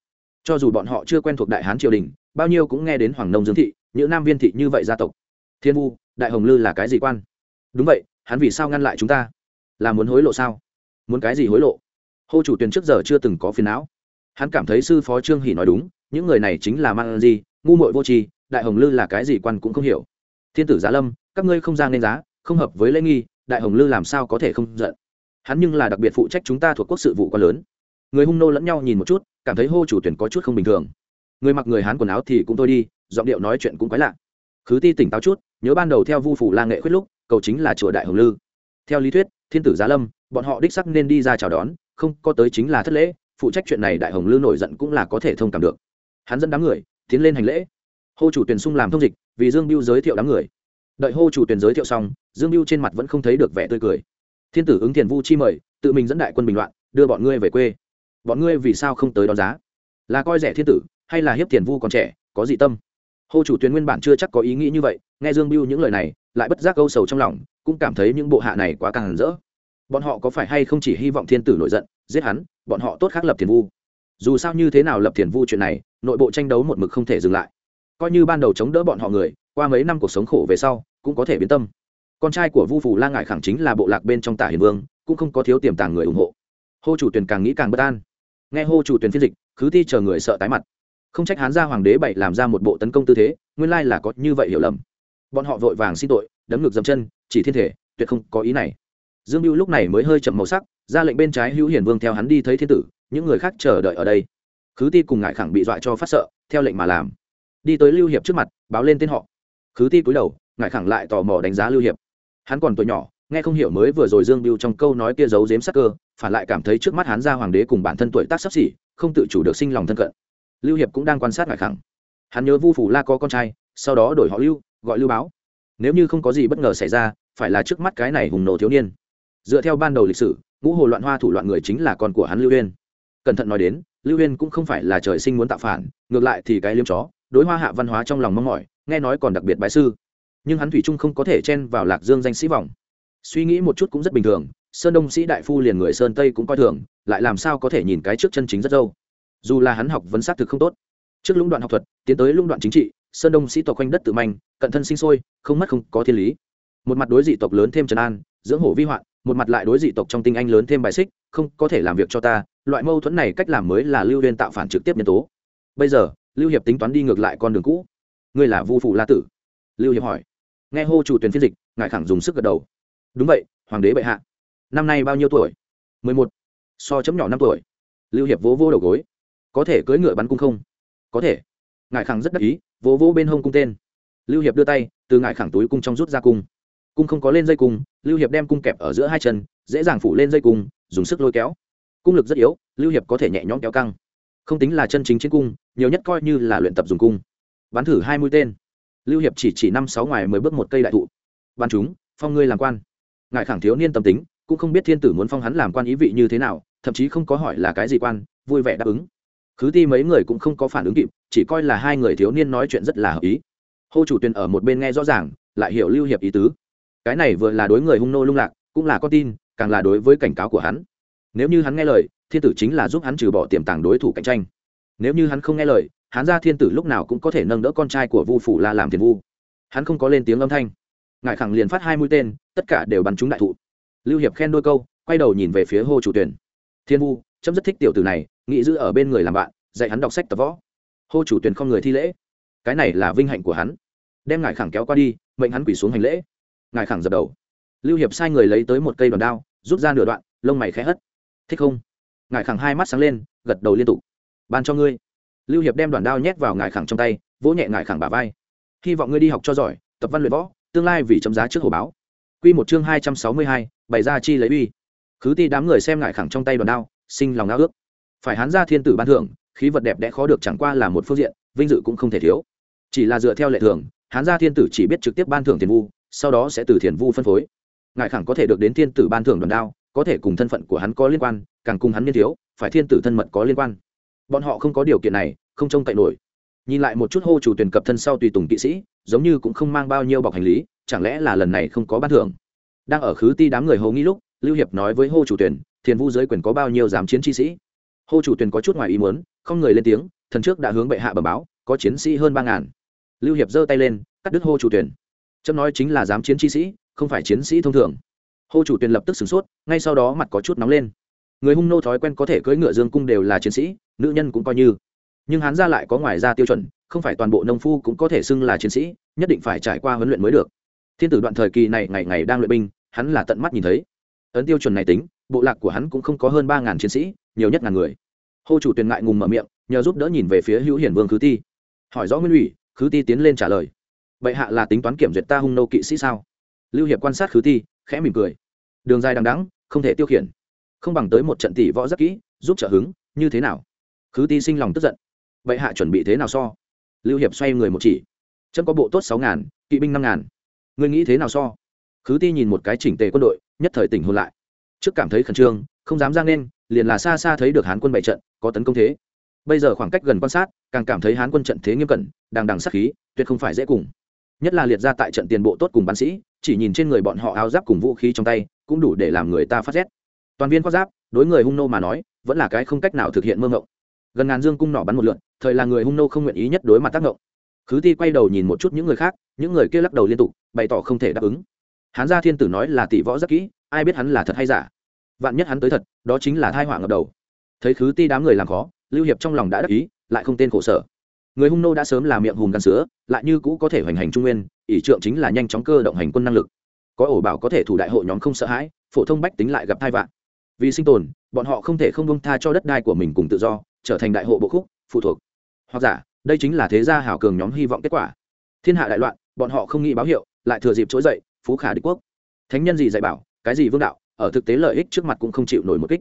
cho dù bọn họ chưa quen thuộc đại hán triều đình, bao nhiêu cũng nghe đến hoàng nông dương thị, những nam viên thị như vậy gia tộc. Thiên vu, đại hồng lư là cái gì quan? Đúng vậy, hắn vì sao ngăn lại chúng ta? Là muốn hối lộ sao? Muốn cái gì hối lộ? Hô chủ tuyền trước giờ chưa từng có phiền não. Hắn cảm thấy sư phó trương hỷ nói đúng, những người này chính là mang gì, ngu muội vô tri, đại hồng lư là cái gì quan cũng không hiểu. Thiên tử giá lâm, các ngươi không ra nên giá, không hợp với lễ nghi, đại hồng lư làm sao có thể không giận? Hắn nhưng là đặc biệt phụ trách chúng ta thuộc quốc sự vụ quá lớn người hung nô lẫn nhau nhìn một chút, cảm thấy hô chủ tuyển có chút không bình thường. Người mặc người hán quần áo thì cũng thôi đi, giọng điệu nói chuyện cũng quái lạ. Khứ ti tỉnh táo chút, nhớ ban đầu theo vu phủ la nghệ khuyết lúc, cầu chính là chùa đại hồng lư. Theo lý thuyết, thiên tử giá lâm, bọn họ đích sắc nên đi ra chào đón, không có tới chính là thất lễ, phụ trách chuyện này đại hồng lư nổi giận cũng là có thể thông cảm được. Hắn dẫn đám người, tiến lên hành lễ. Hô chủ tuyển sung làm thông dịch, vì dương biêu giới thiệu đám người. Đợi hô chủ tuyển giới thiệu xong, dương biêu trên mặt vẫn không thấy được vẻ tươi cười. Thiên tử ứng tiền vu chi mời, tự mình dẫn đại quân bình loạn, đưa bọn ngươi về quê bọn ngươi vì sao không tới đón giá? Là coi rẻ thiên tử, hay là hiếp tiền vu còn trẻ, có dị tâm? Hô chủ tuyến nguyên bản chưa chắc có ý nghĩ như vậy, nghe dương biêu những lời này, lại bất giác câu sầu trong lòng, cũng cảm thấy những bộ hạ này quá càng rỡ. Bọn họ có phải hay không chỉ hy vọng thiên tử nổi giận, giết hắn, bọn họ tốt khác lập thiền vu? Dù sao như thế nào lập thiền vu chuyện này, nội bộ tranh đấu một mực không thể dừng lại. Coi như ban đầu chống đỡ bọn họ người, qua mấy năm cuộc sống khổ về sau, cũng có thể biến tâm. Con trai của vu phủ la ngại khẳng chính là bộ lạc bên trong tả hiền vương, cũng không có thiếu tiềm tàng người ủng hộ. Hô chủ tuyển càng nghĩ càng bất an nghe hô chủ tuyển phiên dịch, khứ ti chờ người sợ tái mặt. Không trách hán gia hoàng đế bảy làm ra một bộ tấn công tư thế, nguyên lai là có như vậy hiểu lầm. Bọn họ vội vàng xin tội, đấm ngược dầm chân, chỉ thiên thể, tuyệt không có ý này. Dương mưu lúc này mới hơi chậm màu sắc, ra lệnh bên trái hữu hiển vương theo hắn đi thấy thiên tử, những người khác chờ đợi ở đây. Khứ ti cùng ngại khẳng bị dọa cho phát sợ, theo lệnh mà làm. Đi tới lưu hiệp trước mặt, báo lên tên họ. Khứ ti cúi đầu ngại khẳng lại tò mò đánh giá lưu hiệp. Hắn còn tuổi nhỏ nghe không hiểu mới vừa rồi dương biêu trong câu nói kia giấu giếm sắc cơ, phản lại cảm thấy trước mắt hắn ra hoàng đế cùng bản thân tuổi tác sắp xỉ, không tự chủ được sinh lòng thân cận. Lưu hiệp cũng đang quan sát ngại khẳng. Hắn nhớ vu phủ la có con trai, sau đó đổi họ lưu, gọi lưu báo. Nếu như không có gì bất ngờ xảy ra, phải là trước mắt cái này hùng nổ thiếu niên. Dựa theo ban đầu lịch sử, ngũ hồ loạn hoa thủ loạn người chính là con của hắn lưu huyên. Cẩn thận nói đến, lưu huyên cũng không phải là trời sinh muốn tạo phản, ngược lại thì cái liêm chó, đối hoa hạ văn hóa trong lòng mong mỏi, nghe nói còn đặc biệt bái sư. Nhưng hắn thủy trung không có thể chen vào lạc dương danh sĩ vọng suy nghĩ một chút cũng rất bình thường, sơn đông sĩ đại phu liền người sơn tây cũng coi thường, lại làm sao có thể nhìn cái trước chân chính rất dâu. Dù là hắn học vấn xác thực không tốt, trước lũng đoạn học thuật, tiến tới lũng đoạn chính trị, sơn đông sĩ tộc quanh đất tự manh, cận thân sinh sôi, không mất không có thiên lý. Một mặt đối dị tộc lớn thêm trần an, dưỡng hổ vi hoạn, một mặt lại đối dị tộc trong tinh anh lớn thêm bài xích, không có thể làm việc cho ta, loại mâu thuẫn này cách làm mới là lưu liên tạo phản trực tiếp nhân tố. Bây giờ, lưu hiệp tính toán đi ngược lại con đường cũ. Ngươi là vu phụ la tử? Lưu hiệp hỏi. Nghe hô chủ tuyển phiên dịch, ngài khẳng dùng sức gật đầu đúng vậy, hoàng đế bệ hạ. Năm nay bao nhiêu tuổi? Mười một. So chấm nhỏ năm tuổi. Lưu hiệp vỗ vỗ đầu gối. Có thể cưỡi ngựa bắn cung không? Có thể. Ngài khẳng rất đắc ý, vỗ vỗ bên hông cung tên. Lưu hiệp đưa tay, từ ngài khẳng túi cung trong rút ra cung. Cung không có lên dây cung, lưu hiệp đem cung kẹp ở giữa hai chân, dễ dàng phủ lên dây cung, dùng sức lôi kéo. Cung lực rất yếu, lưu hiệp có thể nhẹ nhõm kéo căng. Không tính là chân chính trên cung, nhiều nhất coi như là luyện tập dùng cung. Bắn thử hai mũi tên. Lưu hiệp chỉ chỉ năm sáu ngoài mới bước một cây đại thụ. Bắn chúng, phong ngươi làm quan ngài khẳng thiếu niên tâm tính, cũng không biết thiên tử muốn phong hắn làm quan ý vị như thế nào, thậm chí không có hỏi là cái gì quan, vui vẻ đáp ứng. Khứ ti mấy người cũng không có phản ứng kịp, chỉ coi là hai người thiếu niên nói chuyện rất là hợp ý. Hô chủ tuyền ở một bên nghe rõ ràng, lại hiểu lưu hiệp ý tứ. Cái này vừa là đối người hung nô lung lạc, cũng là con tin, càng là đối với cảnh cáo của hắn. Nếu như hắn nghe lời, thiên tử chính là giúp hắn trừ bỏ tiềm tàng đối thủ cạnh tranh. Nếu như hắn không nghe lời, hắn ra thiên tử lúc nào cũng có thể nâng đỡ con trai của vu phủ la làm tiền vu. Hắn không có lên tiếng âm thanh ngài khẳng liền phát hai mũi tên, tất cả đều bắn trúng đại thụ. Lưu hiệp khen đôi câu, quay đầu nhìn về phía Hồ chủ tuyển. Thiên vu, chấm rất thích tiểu tử này, nghĩ giữ ở bên người làm bạn, dạy hắn đọc sách tập võ. Hồ chủ tuyển không người thi lễ. Cái này là vinh hạnh của hắn. Đem ngài khẳng kéo qua đi, mệnh hắn quỳ xuống hành lễ. Ngài khẳng dập đầu. Lưu hiệp sai người lấy tới một cây đòn đao, rút ra nửa đoạn, lông mày khẽ hất. Thích không? Ngài khẳng hai mắt sáng lên, gật đầu liên tục. Ban cho ngươi. Lưu hiệp đem đoàn đao nhét vào ngài khẳng trong tay, vỗ nhẹ ngài khẳng bả vai. Hy vọng ngươi đi học cho giỏi, tập văn luyện võ tương lai vì chấm giá trước hồ báo Quy một chương hai trăm sáu mươi hai, bày ra chi lấy uy. Khứ ti đám người xem ngại khẳng trong tay đoàn đao, sinh lòng ngao ước. Phải hắn ra thiên tử ban thưởng, khí vật đẹp đẽ khó được chẳng qua là một phương diện, vinh dự cũng không thể thiếu. Chỉ là dựa theo lệ thường, hắn gia thiên tử chỉ biết trực tiếp ban thưởng tiền vu, sau đó sẽ từ thiền vu phân phối. Ngại khẳng có thể được đến thiên tử ban thưởng đoàn đao, có thể cùng thân phận của hắn có liên quan, càng cùng hắn niên thiếu, phải thiên tử thân mật có liên quan. Bọn họ không có điều kiện này, không trông cậy nổi. Nhìn lại một chút hô chủ tuyển cập thân sau tùy tùng kỵ sĩ, giống như cũng không mang bao nhiêu bọc hành lý, chẳng lẽ là lần này không có ban thưởng? Đang ở khứ ti đám người hầu nghĩ lúc lưu hiệp nói với hô chủ tuyển thiền vu giới quyền có bao nhiêu giám chiến chi sĩ? Hô chủ tuyển có chút ngoài ý muốn không người lên tiếng thần trước đã hướng bệ hạ bẩm báo có chiến sĩ hơn ba ngàn. Lưu hiệp giơ tay lên cắt đứt hô chủ tuyển chấm nói chính là giám chiến chi sĩ không phải chiến sĩ thông thường. Hô chủ tuyển lập tức sửng sốt ngay sau đó mặt có chút nóng lên. Người hung nô thói quen có thể cưỡi ngựa dương cung đều là chiến sĩ nữ nhân cũng coi như nhưng hắn ra lại có ngoài ra tiêu chuẩn, không phải toàn bộ nông phu cũng có thể xưng là chiến sĩ, nhất định phải trải qua huấn luyện mới được. Thiên tử đoạn thời kỳ này ngày ngày đang luyện binh, hắn là tận mắt nhìn thấy. Ấn tiêu chuẩn này tính, bộ lạc của hắn cũng không có hơn ba ngàn chiến sĩ, nhiều nhất ngàn người. Hô chủ tuyền ngại ngùng mở miệng, nhờ giúp đỡ nhìn về phía hữu hiển vương khứ ti. Hỏi rõ nguyên ủy, khứ ti tiến lên trả lời. Bệ hạ là tính toán kiểm duyệt ta hung nô kỵ sĩ sao? Lưu hiệp quan sát khứ ti, khẽ mỉm cười. Đường dài đằng đắng không thể tiêu khiển. Không bằng tới một trận tỷ võ rất kỹ, giúp trợ hứng, như thế nào? Khứ ti sinh lòng tức giận bệ hạ chuẩn bị thế nào so? Lưu hiệp xoay người một chỉ. Chấm có bộ tốt sáu ngàn, kỵ binh năm ngàn. Người nghĩ thế nào so? Khứ ti nhìn một cái chỉnh tề quân đội, nhất thời tỉnh hôn lại. Trước cảm thấy khẩn trương, không dám ra nên, liền là xa xa thấy được hán quân bày trận, có tấn công thế. Bây giờ khoảng cách gần quan sát, càng cảm thấy hán quân trận thế nghiêm cẩn đang đằng sắc khí, tuyệt không phải dễ cùng. Nhất là liệt ra tại trận tiền bộ tốt cùng bắn sĩ, chỉ nhìn trên người bọn họ áo giáp cùng vũ khí trong tay, cũng đủ để làm người ta phát rét. Toàn viên khoác giáp, đối người hung nô mà nói, vẫn là cái không cách nào thực hiện mơ ngộng gần ngàn dương cung nỏ bắn một lượn, thời là người hung nô không nguyện ý nhất đối mặt tác động. khứ ti quay đầu nhìn một chút những người khác, những người kia lắc đầu liên tục, bày tỏ không thể đáp ứng. Hán gia thiên tử nói là tỷ võ rất kỹ, ai biết hắn là thật hay giả. Vạn nhất hắn tới thật, đó chính là thai họa ngập đầu. Thấy khứ ti đám người làm khó, lưu hiệp trong lòng đã đắc ý, lại không tên khổ sở. Người hung nô đã sớm là miệng hùm gan sữa, lại như cũ có thể hoành hành trung nguyên, ỷ trượng chính là nhanh chóng cơ động hành quân năng lực. Có ổ bảo có thể thủ đại hội nhóm không sợ hãi, phổ thông bách tính lại gặp thai vạn vì sinh tồn, bọn họ không thể không bông tha cho đất đai của mình cùng tự do trở thành đại hộ bộ khúc, phụ thuộc. Hoặc giả, đây chính là thế gia hảo cường nhóm hy vọng kết quả. Thiên hạ đại loạn, bọn họ không nghĩ báo hiệu, lại thừa dịp trỗi dậy, phú khả đế quốc. Thánh nhân gì dạy bảo, cái gì vương đạo, ở thực tế lợi ích trước mặt cũng không chịu nổi một kích.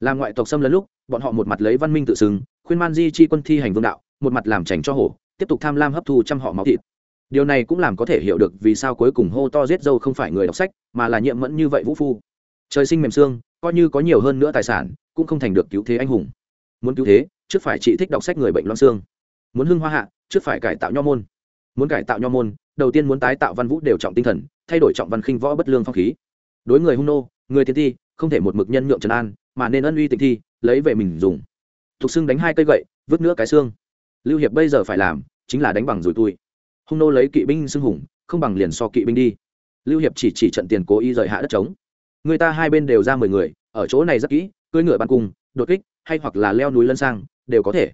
Làm ngoại tộc xâm lấn lúc, bọn họ một mặt lấy văn minh tự xưng, khuyên man di chi quân thi hành vương đạo, một mặt làm trành cho hổ, tiếp tục tham lam hấp thu trăm họ máu thịt. Điều này cũng làm có thể hiểu được vì sao cuối cùng hô to giết dâu không phải người đọc sách, mà là nhiệm mẫn như vậy vũ phu. Trời sinh mềm xương, coi như có nhiều hơn nữa tài sản, cũng không thành được cứu thế anh hùng muốn cứu thế, trước phải trị thích đọc sách người bệnh loãng xương. Muốn hưng hoa hạ, trước phải cải tạo nho môn. Muốn cải tạo nho môn, đầu tiên muốn tái tạo văn vũ đều trọng tinh thần, thay đổi trọng văn khinh võ bất lương phong khí. Đối người hung nô, người tiến thi, không thể một mực nhân nhượng trần an, mà nên ân uy tịnh thi, lấy về mình dùng. Thục xưng đánh hai cây gậy, vứt nữa cái xương. Lưu hiệp bây giờ phải làm, chính là đánh bằng rùi tui. Hung nô lấy kỵ binh xưng hùng, không bằng liền so kỵ binh đi. Lưu hiệp chỉ chỉ trận tiền cố ý rời hạ đất trống. Người ta hai bên đều ra mười người, ở chỗ này rất kỹ, cưỡi ngựa ban cung đột kích, hay hoặc là leo núi lân sang, đều có thể.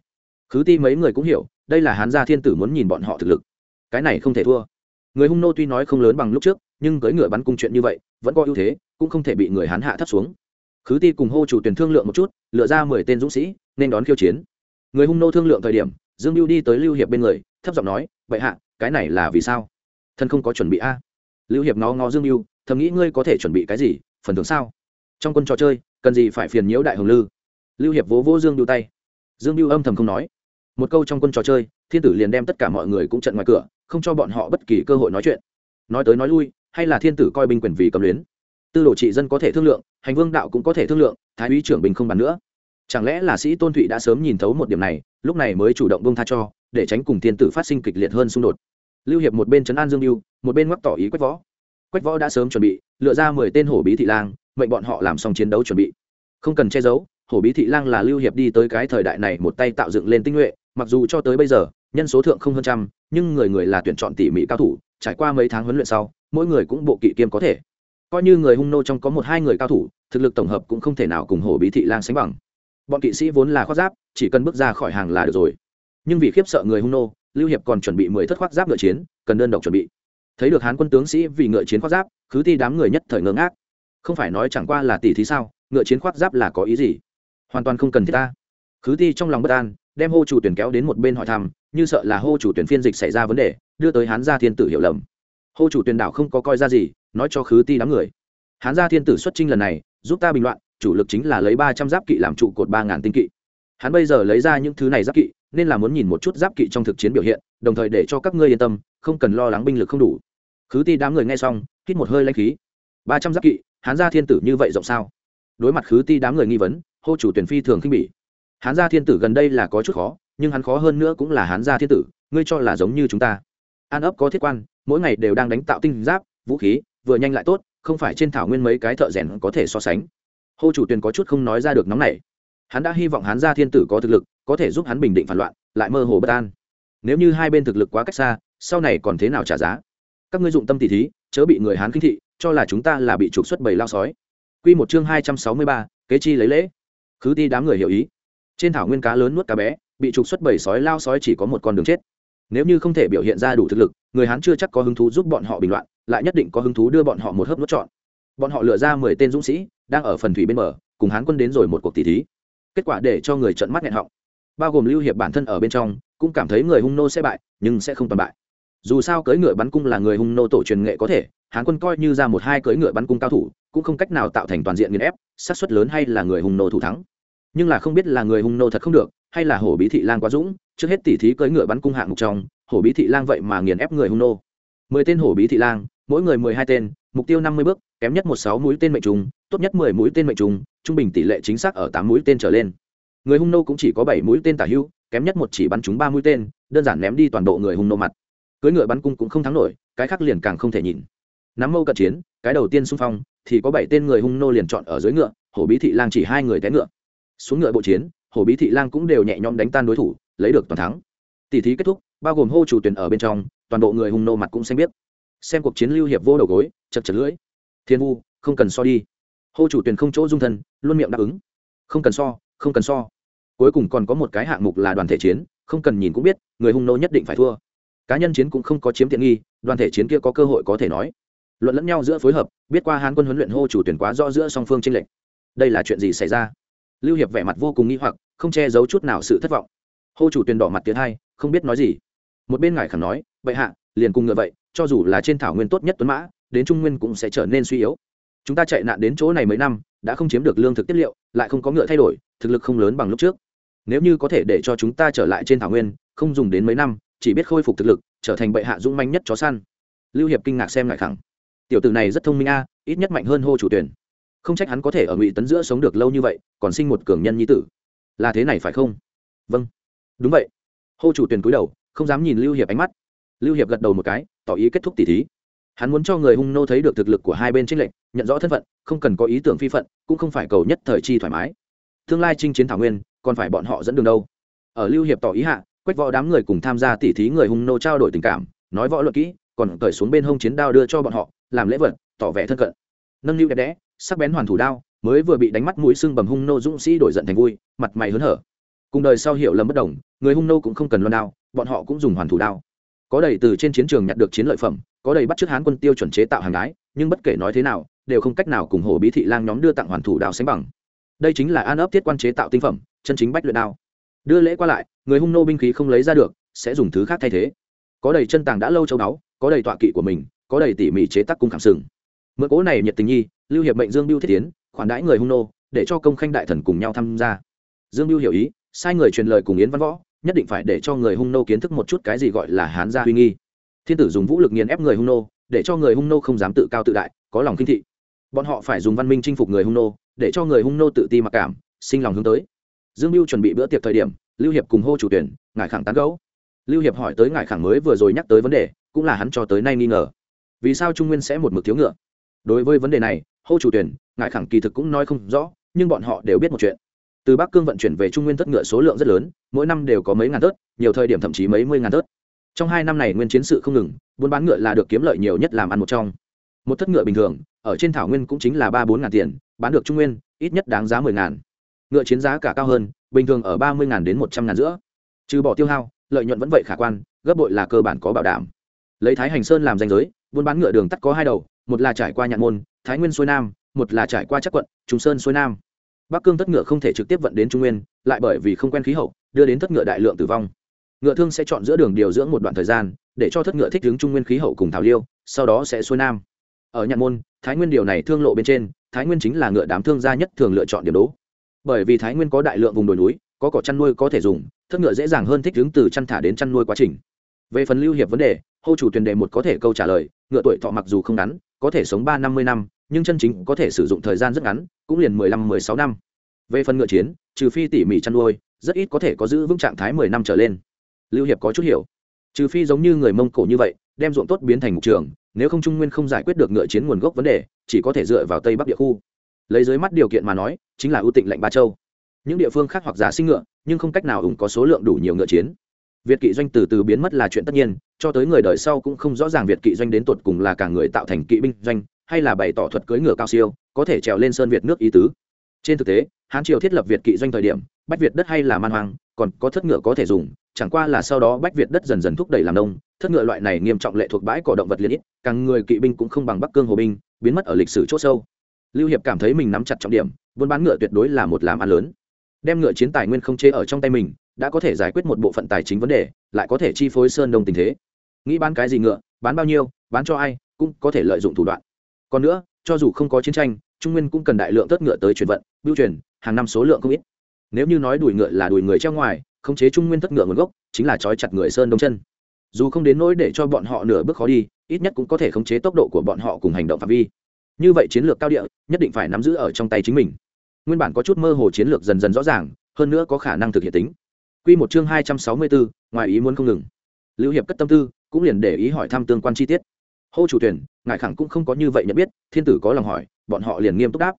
Khứ ti mấy người cũng hiểu, đây là hán gia thiên tử muốn nhìn bọn họ thực lực. Cái này không thể thua. Người hung nô tuy nói không lớn bằng lúc trước, nhưng cưỡi ngựa bắn cung chuyện như vậy, vẫn có ưu thế, cũng không thể bị người hán hạ thấp xuống. Khứ ti cùng hô chủ tuyển thương lượng một chút, lựa ra mười tên dũng sĩ, nên đón khiêu chiến. Người hung nô thương lượng thời điểm, dương lưu đi tới lưu hiệp bên người, thấp giọng nói, vậy hạ, cái này là vì sao? Thân không có chuẩn bị a? Lưu hiệp ngó ngó dương lưu thầm nghĩ ngươi có thể chuẩn bị cái gì, phần thưởng sao? Trong quân trò chơi, cần gì phải phiền nhiễu đại hồng lư? Lưu hiệp vỗ vỗ dương Biu tay. Dương Biu âm thầm không nói. Một câu trong quân trò chơi thiên tử liền đem tất cả mọi người cũng trận ngoài cửa không cho bọn họ bất kỳ cơ hội nói chuyện. Nói tới nói lui hay là thiên tử coi binh quyền vì cầm luyến. Tư đồ trị dân có thể thương lượng hành vương đạo cũng có thể thương lượng thái úy trưởng bình không bàn nữa. Chẳng lẽ là sĩ tôn thụy đã sớm nhìn thấu một điểm này lúc này mới chủ động bông tha cho để tránh cùng thiên tử phát sinh kịch liệt hơn xung đột. Lưu hiệp một bên trấn an dương Biu, một bên ngoắc tỏ ý quách võ. Quách võ đã sớm chuẩn bị lựa ra mười tên hổ bí thị lang mệnh bọn họ làm xong chiến đấu chuẩn bị. Không cần che giấu hổ bí thị lang là lưu hiệp đi tới cái thời đại này một tay tạo dựng lên tinh nhuệ, mặc dù cho tới bây giờ, nhân số thượng không hơn trăm, nhưng người người là tuyển chọn tỉ mỉ cao thủ, trải qua mấy tháng huấn luyện sau, mỗi người cũng bộ kỵ kiêm có thể. Coi như người hung nô trong có một hai người cao thủ, thực lực tổng hợp cũng không thể nào cùng hổ bí thị lang sánh bằng. Bọn kỵ sĩ vốn là khoác giáp, chỉ cần bước ra khỏi hàng là được rồi. Nhưng vì khiếp sợ người hung nô, lưu hiệp còn chuẩn bị mười thất khoác giáp ngựa chiến, cần đơn độc chuẩn bị. Thấy được hán quân tướng sĩ vì ngựa chiến khoác giáp cứ ti đám người nhất thời ngơ ngác. không phải nói chẳng qua là tỷ thí sao, ngựa chiến khoác giáp là có ý gì? Hoàn toàn không cần thiết ta. Khứ ti trong lòng bất an, đem hô chủ tuyển kéo đến một bên hỏi thăm, như sợ là hô chủ tuyển phiên dịch xảy ra vấn đề, đưa tới hán gia thiên tử hiểu lầm. Hô chủ tuyển đạo không có coi ra gì, nói cho khứ ti đám người. Hán gia thiên tử xuất trinh lần này, giúp ta bình loạn, chủ lực chính là lấy ba trăm giáp kỵ làm trụ cột ba ngàn tinh kỵ. Hắn bây giờ lấy ra những thứ này giáp kỵ, nên là muốn nhìn một chút giáp kỵ trong thực chiến biểu hiện, đồng thời để cho các ngươi yên tâm, không cần lo lắng binh lực không đủ. Khứ ti đám người nghe xong, hít một hơi lanh khí. Ba trăm giáp kỵ, hán gia thiên tử như vậy rộng sao? Đối mặt khứ ti đám người nghi vấn hô chủ tuyển phi thường khinh bỉ. Hán gia thiên tử gần đây là có chút khó, nhưng hắn khó hơn nữa cũng là hán gia thiên tử, ngươi cho là giống như chúng ta. An ấp có thiết quan, mỗi ngày đều đang đánh tạo tinh giáp, vũ khí, vừa nhanh lại tốt, không phải trên thảo nguyên mấy cái thợ rèn có thể so sánh. Hô chủ tuyền có chút không nói ra được nóng này hắn đã hy vọng hắn gia thiên tử có thực lực, có thể giúp hắn bình định phản loạn, lại mơ hồ bất an. Nếu như hai bên thực lực quá cách xa, sau này còn thế nào trả giá? Các ngươi dụng tâm tỉ thí, chớ bị người hán kinh thị, cho là chúng ta là bị trục xuất bầy lao sói. Quy một chương hai trăm sáu mươi ba, kế chi lấy lễ khứ ti đám người hiểu ý. Trên thảo nguyên cá lớn nuốt cá bé, bị trục xuất bảy sói lao sói chỉ có một con đường chết. Nếu như không thể biểu hiện ra đủ thực lực, người hán chưa chắc có hứng thú giúp bọn họ bình loạn, lại nhất định có hứng thú đưa bọn họ một hớp nuốt trọn. Bọn họ lựa ra mười tên dũng sĩ, đang ở phần thủy bên bờ, cùng hán quân đến rồi một cuộc tỷ thí. Kết quả để cho người trận mắt nghẹn họng. Bao gồm lưu hiệp bản thân ở bên trong, cũng cảm thấy người hung nô sẽ bại, nhưng sẽ không toàn bại. Dù sao cưỡi ngựa bắn cung là người hung nô tổ truyền nghệ có thể, hán quân coi như ra một hai cưỡi ngựa bắn cung cao thủ cũng không cách nào tạo thành toàn diện nghiền ép sát suất lớn hay là người hung nô thủ thắng. Nhưng là không biết là người hung nô thật không được hay là hổ bí thị lan quá dũng trước hết tỉ thí cưỡi ngựa bắn cung hạng mục trong hổ bí thị lang vậy mà nghiền ép người hung nô. Mười tên hổ bí thị lang mỗi người mười hai tên mục tiêu năm mươi bước kém nhất một sáu mũi tên mệnh trùng tốt nhất mười mũi tên mệnh trùng trung bình tỷ lệ chính xác ở tám mũi tên trở lên. Người hung nô cũng chỉ có bảy mũi tên tả hưu, kém nhất một chỉ bắn trúng ba mũi tên đơn giản ném đi toàn bộ người hung nô mặt. Cưỡi ngựa bắn cung cũng không thắng nổi cái khác liền càng không thể nhìn nắm mâu cận chiến, cái đầu tiên xung phong, thì có bảy tên người hung nô liền chọn ở dưới ngựa, hổ bí thị lang chỉ hai người té ngựa. Xuống ngựa bộ chiến, hổ bí thị lang cũng đều nhẹ nhõm đánh tan đối thủ, lấy được toàn thắng. Tỷ thí kết thúc, bao gồm hô chủ tuyển ở bên trong, toàn bộ người hung nô mặt cũng xanh biết xem cuộc chiến lưu hiệp vô đầu gối, chật chật lưỡi. Thiên vu, không cần so đi. Hô chủ tuyển không chỗ dung thân, luôn miệng đáp ứng. Không cần so, không cần so. Cuối cùng còn có một cái hạng mục là đoàn thể chiến, không cần nhìn cũng biết, người hung nô nhất định phải thua. Cá nhân chiến cũng không có chiếm tiện nghi, đoàn thể chiến kia có cơ hội có thể nói luận lẫn nhau giữa phối hợp, biết qua hán quân huấn luyện hô chủ tuyển quá rõ giữa song phương tranh lệch. Đây là chuyện gì xảy ra? Lưu hiệp vẻ mặt vô cùng nghi hoặc, không che giấu chút nào sự thất vọng. Hô chủ tuyển đỏ mặt tiến hai, không biết nói gì. Một bên ngài khẳng nói, vậy hạ, liền cùng ngựa vậy, cho dù là trên thảo nguyên tốt nhất tuấn mã, đến trung nguyên cũng sẽ trở nên suy yếu. Chúng ta chạy nạn đến chỗ này mấy năm, đã không chiếm được lương thực tiết liệu, lại không có ngựa thay đổi, thực lực không lớn bằng lúc trước. Nếu như có thể để cho chúng ta trở lại trên thảo nguyên, không dùng đến mấy năm, chỉ biết khôi phục thực lực, trở thành bệ hạ dũng manh nhất chó săn. Lưu hiệp kinh ngạc xem ngại khẳng tiểu tử này rất thông minh a ít nhất mạnh hơn hô chủ tuyển. Không trách hắn có thể ở ngụy tấn giữa sống được lâu như vậy còn sinh một cường nhân nhi tử. Là thế này phải không? Vâng. Đúng vậy. Hô chủ tuyển cúi đầu không dám nhìn lưu hiệp ánh mắt. Lưu hiệp gật đầu một cái tỏ ý kết thúc tỷ thí. Hắn muốn cho người hung nô thấy được thực lực của hai bên tranh lệnh, nhận rõ thân phận không cần có ý tưởng phi phận cũng không phải cầu nhất thời chi thoải mái. Tương lai chinh chiến thảo nguyên còn phải bọn họ dẫn đường đâu. Ở lưu hiệp tỏ ý hạ quách võ đám người cùng tham gia tỷ thí người hung nô trao đổi tình cảm nói võ luận kỹ còn cởi xuống bên hông chiến đao đưa cho bọn họ làm lễ vật, tỏ vẻ thân cận. Nâng niu đẹp đẽ, sắc bén hoàn thủ đao, mới vừa bị đánh mắt mũi sưng bầm hung nô dũng sĩ đổi giận thành vui, mặt mày hớn hở. Cùng đời sau hiểu lầm bất đồng, người hung nô cũng không cần loan đao, bọn họ cũng dùng hoàn thủ đao. Có đầy từ trên chiến trường nhặt được chiến lợi phẩm, có đầy bắt chước hán quân tiêu chuẩn chế tạo hàng gái, nhưng bất kể nói thế nào, đều không cách nào cùng hồ bí thị lang nhóm đưa tặng hoàn thủ đao sánh bằng. Đây chính là an ấp thiết quan chế tạo tinh phẩm, chân chính bách luyện đao. Đưa lễ qua lại, người hung nô binh khí không lấy ra được, sẽ dùng thứ khác thay thế. Có đầy chân tàng đã lâu châu đáo có đầy tọa kỵ của mình có đầy tỉ mỉ chế tác cung khảm sừng. Mượn cố này nhiệt tình nhi, lưu hiệp mệnh dương biêu thiết tiến, khoản đãi người hung nô, để cho công khanh đại thần cùng nhau tham gia. Dương biêu hiểu ý, sai người truyền lời cùng yến văn võ, nhất định phải để cho người hung nô kiến thức một chút cái gì gọi là hán gia huy nghi. Thiên tử dùng vũ lực nghiền ép người hung nô, để cho người hung nô không dám tự cao tự đại, có lòng kinh thị. Bọn họ phải dùng văn minh chinh phục người hung nô, để cho người hung nô tự ti mặc cảm, sinh lòng hướng tới. Dương mưu chuẩn bị bữa tiệc thời điểm, lưu hiệp cùng hô chủ tuyển, ngài khẳng tán gấu lưu hiệp hỏi tới ngài khẳng mới vừa rồi nhắc tới vấn đề, cũng là hắn cho tới nay nghi ngờ vì sao trung nguyên sẽ một mực thiếu ngựa? Đối với vấn đề này, hô chủ tuyển ngài khẳng kỳ thực cũng nói không rõ, nhưng bọn họ đều biết một chuyện. Từ bắc cương vận chuyển về trung nguyên tất ngựa số lượng rất lớn, mỗi năm đều có mấy ngàn tớt nhiều thời điểm thậm chí mấy mươi ngàn tớt trong hai năm này nguyên chiến sự không ngừng, buôn bán ngựa là được kiếm lợi nhiều nhất làm ăn một trong. Một thất ngựa bình thường, ở trên thảo nguyên cũng chính là ba bốn ngàn tiền, bán được trung nguyên, ít nhất đáng giá mười ngàn. Ngựa chiến giá cả cao hơn, bình thường ở ba mươi ngàn đến một trăm ngàn giữa. Trừ bỏ tiêu hao, lợi nhuận vẫn vậy khả quan, gấp bội là cơ bản có bảo đảm lấy thái hành sơn làm danh giới, buôn bán ngựa đường tắt có hai đầu, một là trải qua nhạn môn, thái nguyên xuôi nam, một là trải qua chắc quận trung sơn xuôi nam. Bắc cương tất ngựa không thể trực tiếp vận đến trung nguyên, lại bởi vì không quen khí hậu, đưa đến tất ngựa đại lượng tử vong. Ngựa thương sẽ chọn giữa đường điều dưỡng một đoạn thời gian, để cho thất ngựa thích ứng trung nguyên khí hậu cùng thảo liêu, sau đó sẽ xuôi nam. Ở nhạn môn, thái nguyên điều này thương lộ bên trên, thái nguyên chính là ngựa đám thương gia nhất thường lựa chọn điểm đố. Bởi vì thái nguyên có đại lượng vùng đồi núi, có cỏ chăn nuôi có thể dùng, thất ngựa dễ dàng hơn thích ứng từ chăn thả đến chăn nuôi quá trình. Về phần lưu hiệp vấn đề hô chủ tuyển đề một có thể câu trả lời, ngựa tuổi thọ mặc dù không ngắn, có thể sống ba năm mươi năm, nhưng chân chính có thể sử dụng thời gian rất ngắn, cũng liền mười lăm, mười sáu năm. Về phần ngựa chiến, trừ phi tỉ mỉ chăn nuôi, rất ít có thể có giữ vững trạng thái mười năm trở lên. Lưu hiệp có chút hiểu. Trừ phi giống như người mông cổ như vậy, đem ruộng tốt biến thành mục trường, nếu không trung nguyên không giải quyết được ngựa chiến nguồn gốc vấn đề, chỉ có thể dựa vào tây bắc địa khu. Lấy dưới mắt điều kiện mà nói, chính là ưu tịnh lệnh ba châu. Những địa phương khác hoặc giả sinh ngựa, nhưng không cách nào ủng có số lượng đủ nhiều ngựa chiến việt kỵ doanh từ từ biến mất là chuyện tất nhiên, cho tới người đời sau cũng không rõ ràng việt kỵ doanh đến tột cùng là cả người tạo thành kỵ binh doanh, hay là bày tỏ thuật cưỡi ngựa cao siêu, có thể trèo lên sơn việt nước ý tứ. Trên thực tế, hán triều thiết lập việt kỵ doanh thời điểm, bách việt đất hay là man hoang, còn có thất ngựa có thể dùng, chẳng qua là sau đó bách việt đất dần dần thúc đẩy làm nông, thất ngựa loại này nghiêm trọng lệ thuộc bãi cỏ động vật liên ít, càng người kỵ binh cũng không bằng bắc cương hồ binh, biến mất ở lịch sử c h ỗ sâu. Lưu hiệp cảm thấy mình nắm chặt trọng điểm, buôn bán ngựa tuyệt đối là một làm ăn lớn. Đem ngựa chiến tài nguyên không chế ở trong tay mình đã có thể giải quyết một bộ phận tài chính vấn đề, lại có thể chi phối sơn đông tình thế. Nghĩ bán cái gì ngựa, bán bao nhiêu, bán cho ai, cũng có thể lợi dụng thủ đoạn. Còn nữa, cho dù không có chiến tranh, trung nguyên cũng cần đại lượng tất ngựa tới chuyển vận, bưu truyền, hàng năm số lượng không ít. Nếu như nói đùi ngựa là đùi người treo ngoài, khống chế trung nguyên tất ngựa nguồn gốc, chính là trói chặt người sơn đông chân. Dù không đến nỗi để cho bọn họ nửa bước khó đi, ít nhất cũng có thể khống chế tốc độ của bọn họ cùng hành động phạm vi. Như vậy chiến lược cao địa, nhất định phải nắm giữ ở trong tay chính mình. Nguyên bản có chút mơ hồ chiến lược dần dần rõ ràng, hơn nữa có khả năng thực hiện tính. Quy một chương hai trăm sáu mươi bốn ngoài ý muốn không ngừng. Lưu hiệp cất tâm tư, cũng liền để ý hỏi thăm tương quan chi tiết. Hô chủ tuyển ngài khẳng cũng không có như vậy nhận biết, thiên tử có lòng hỏi, bọn họ liền nghiêm túc đáp.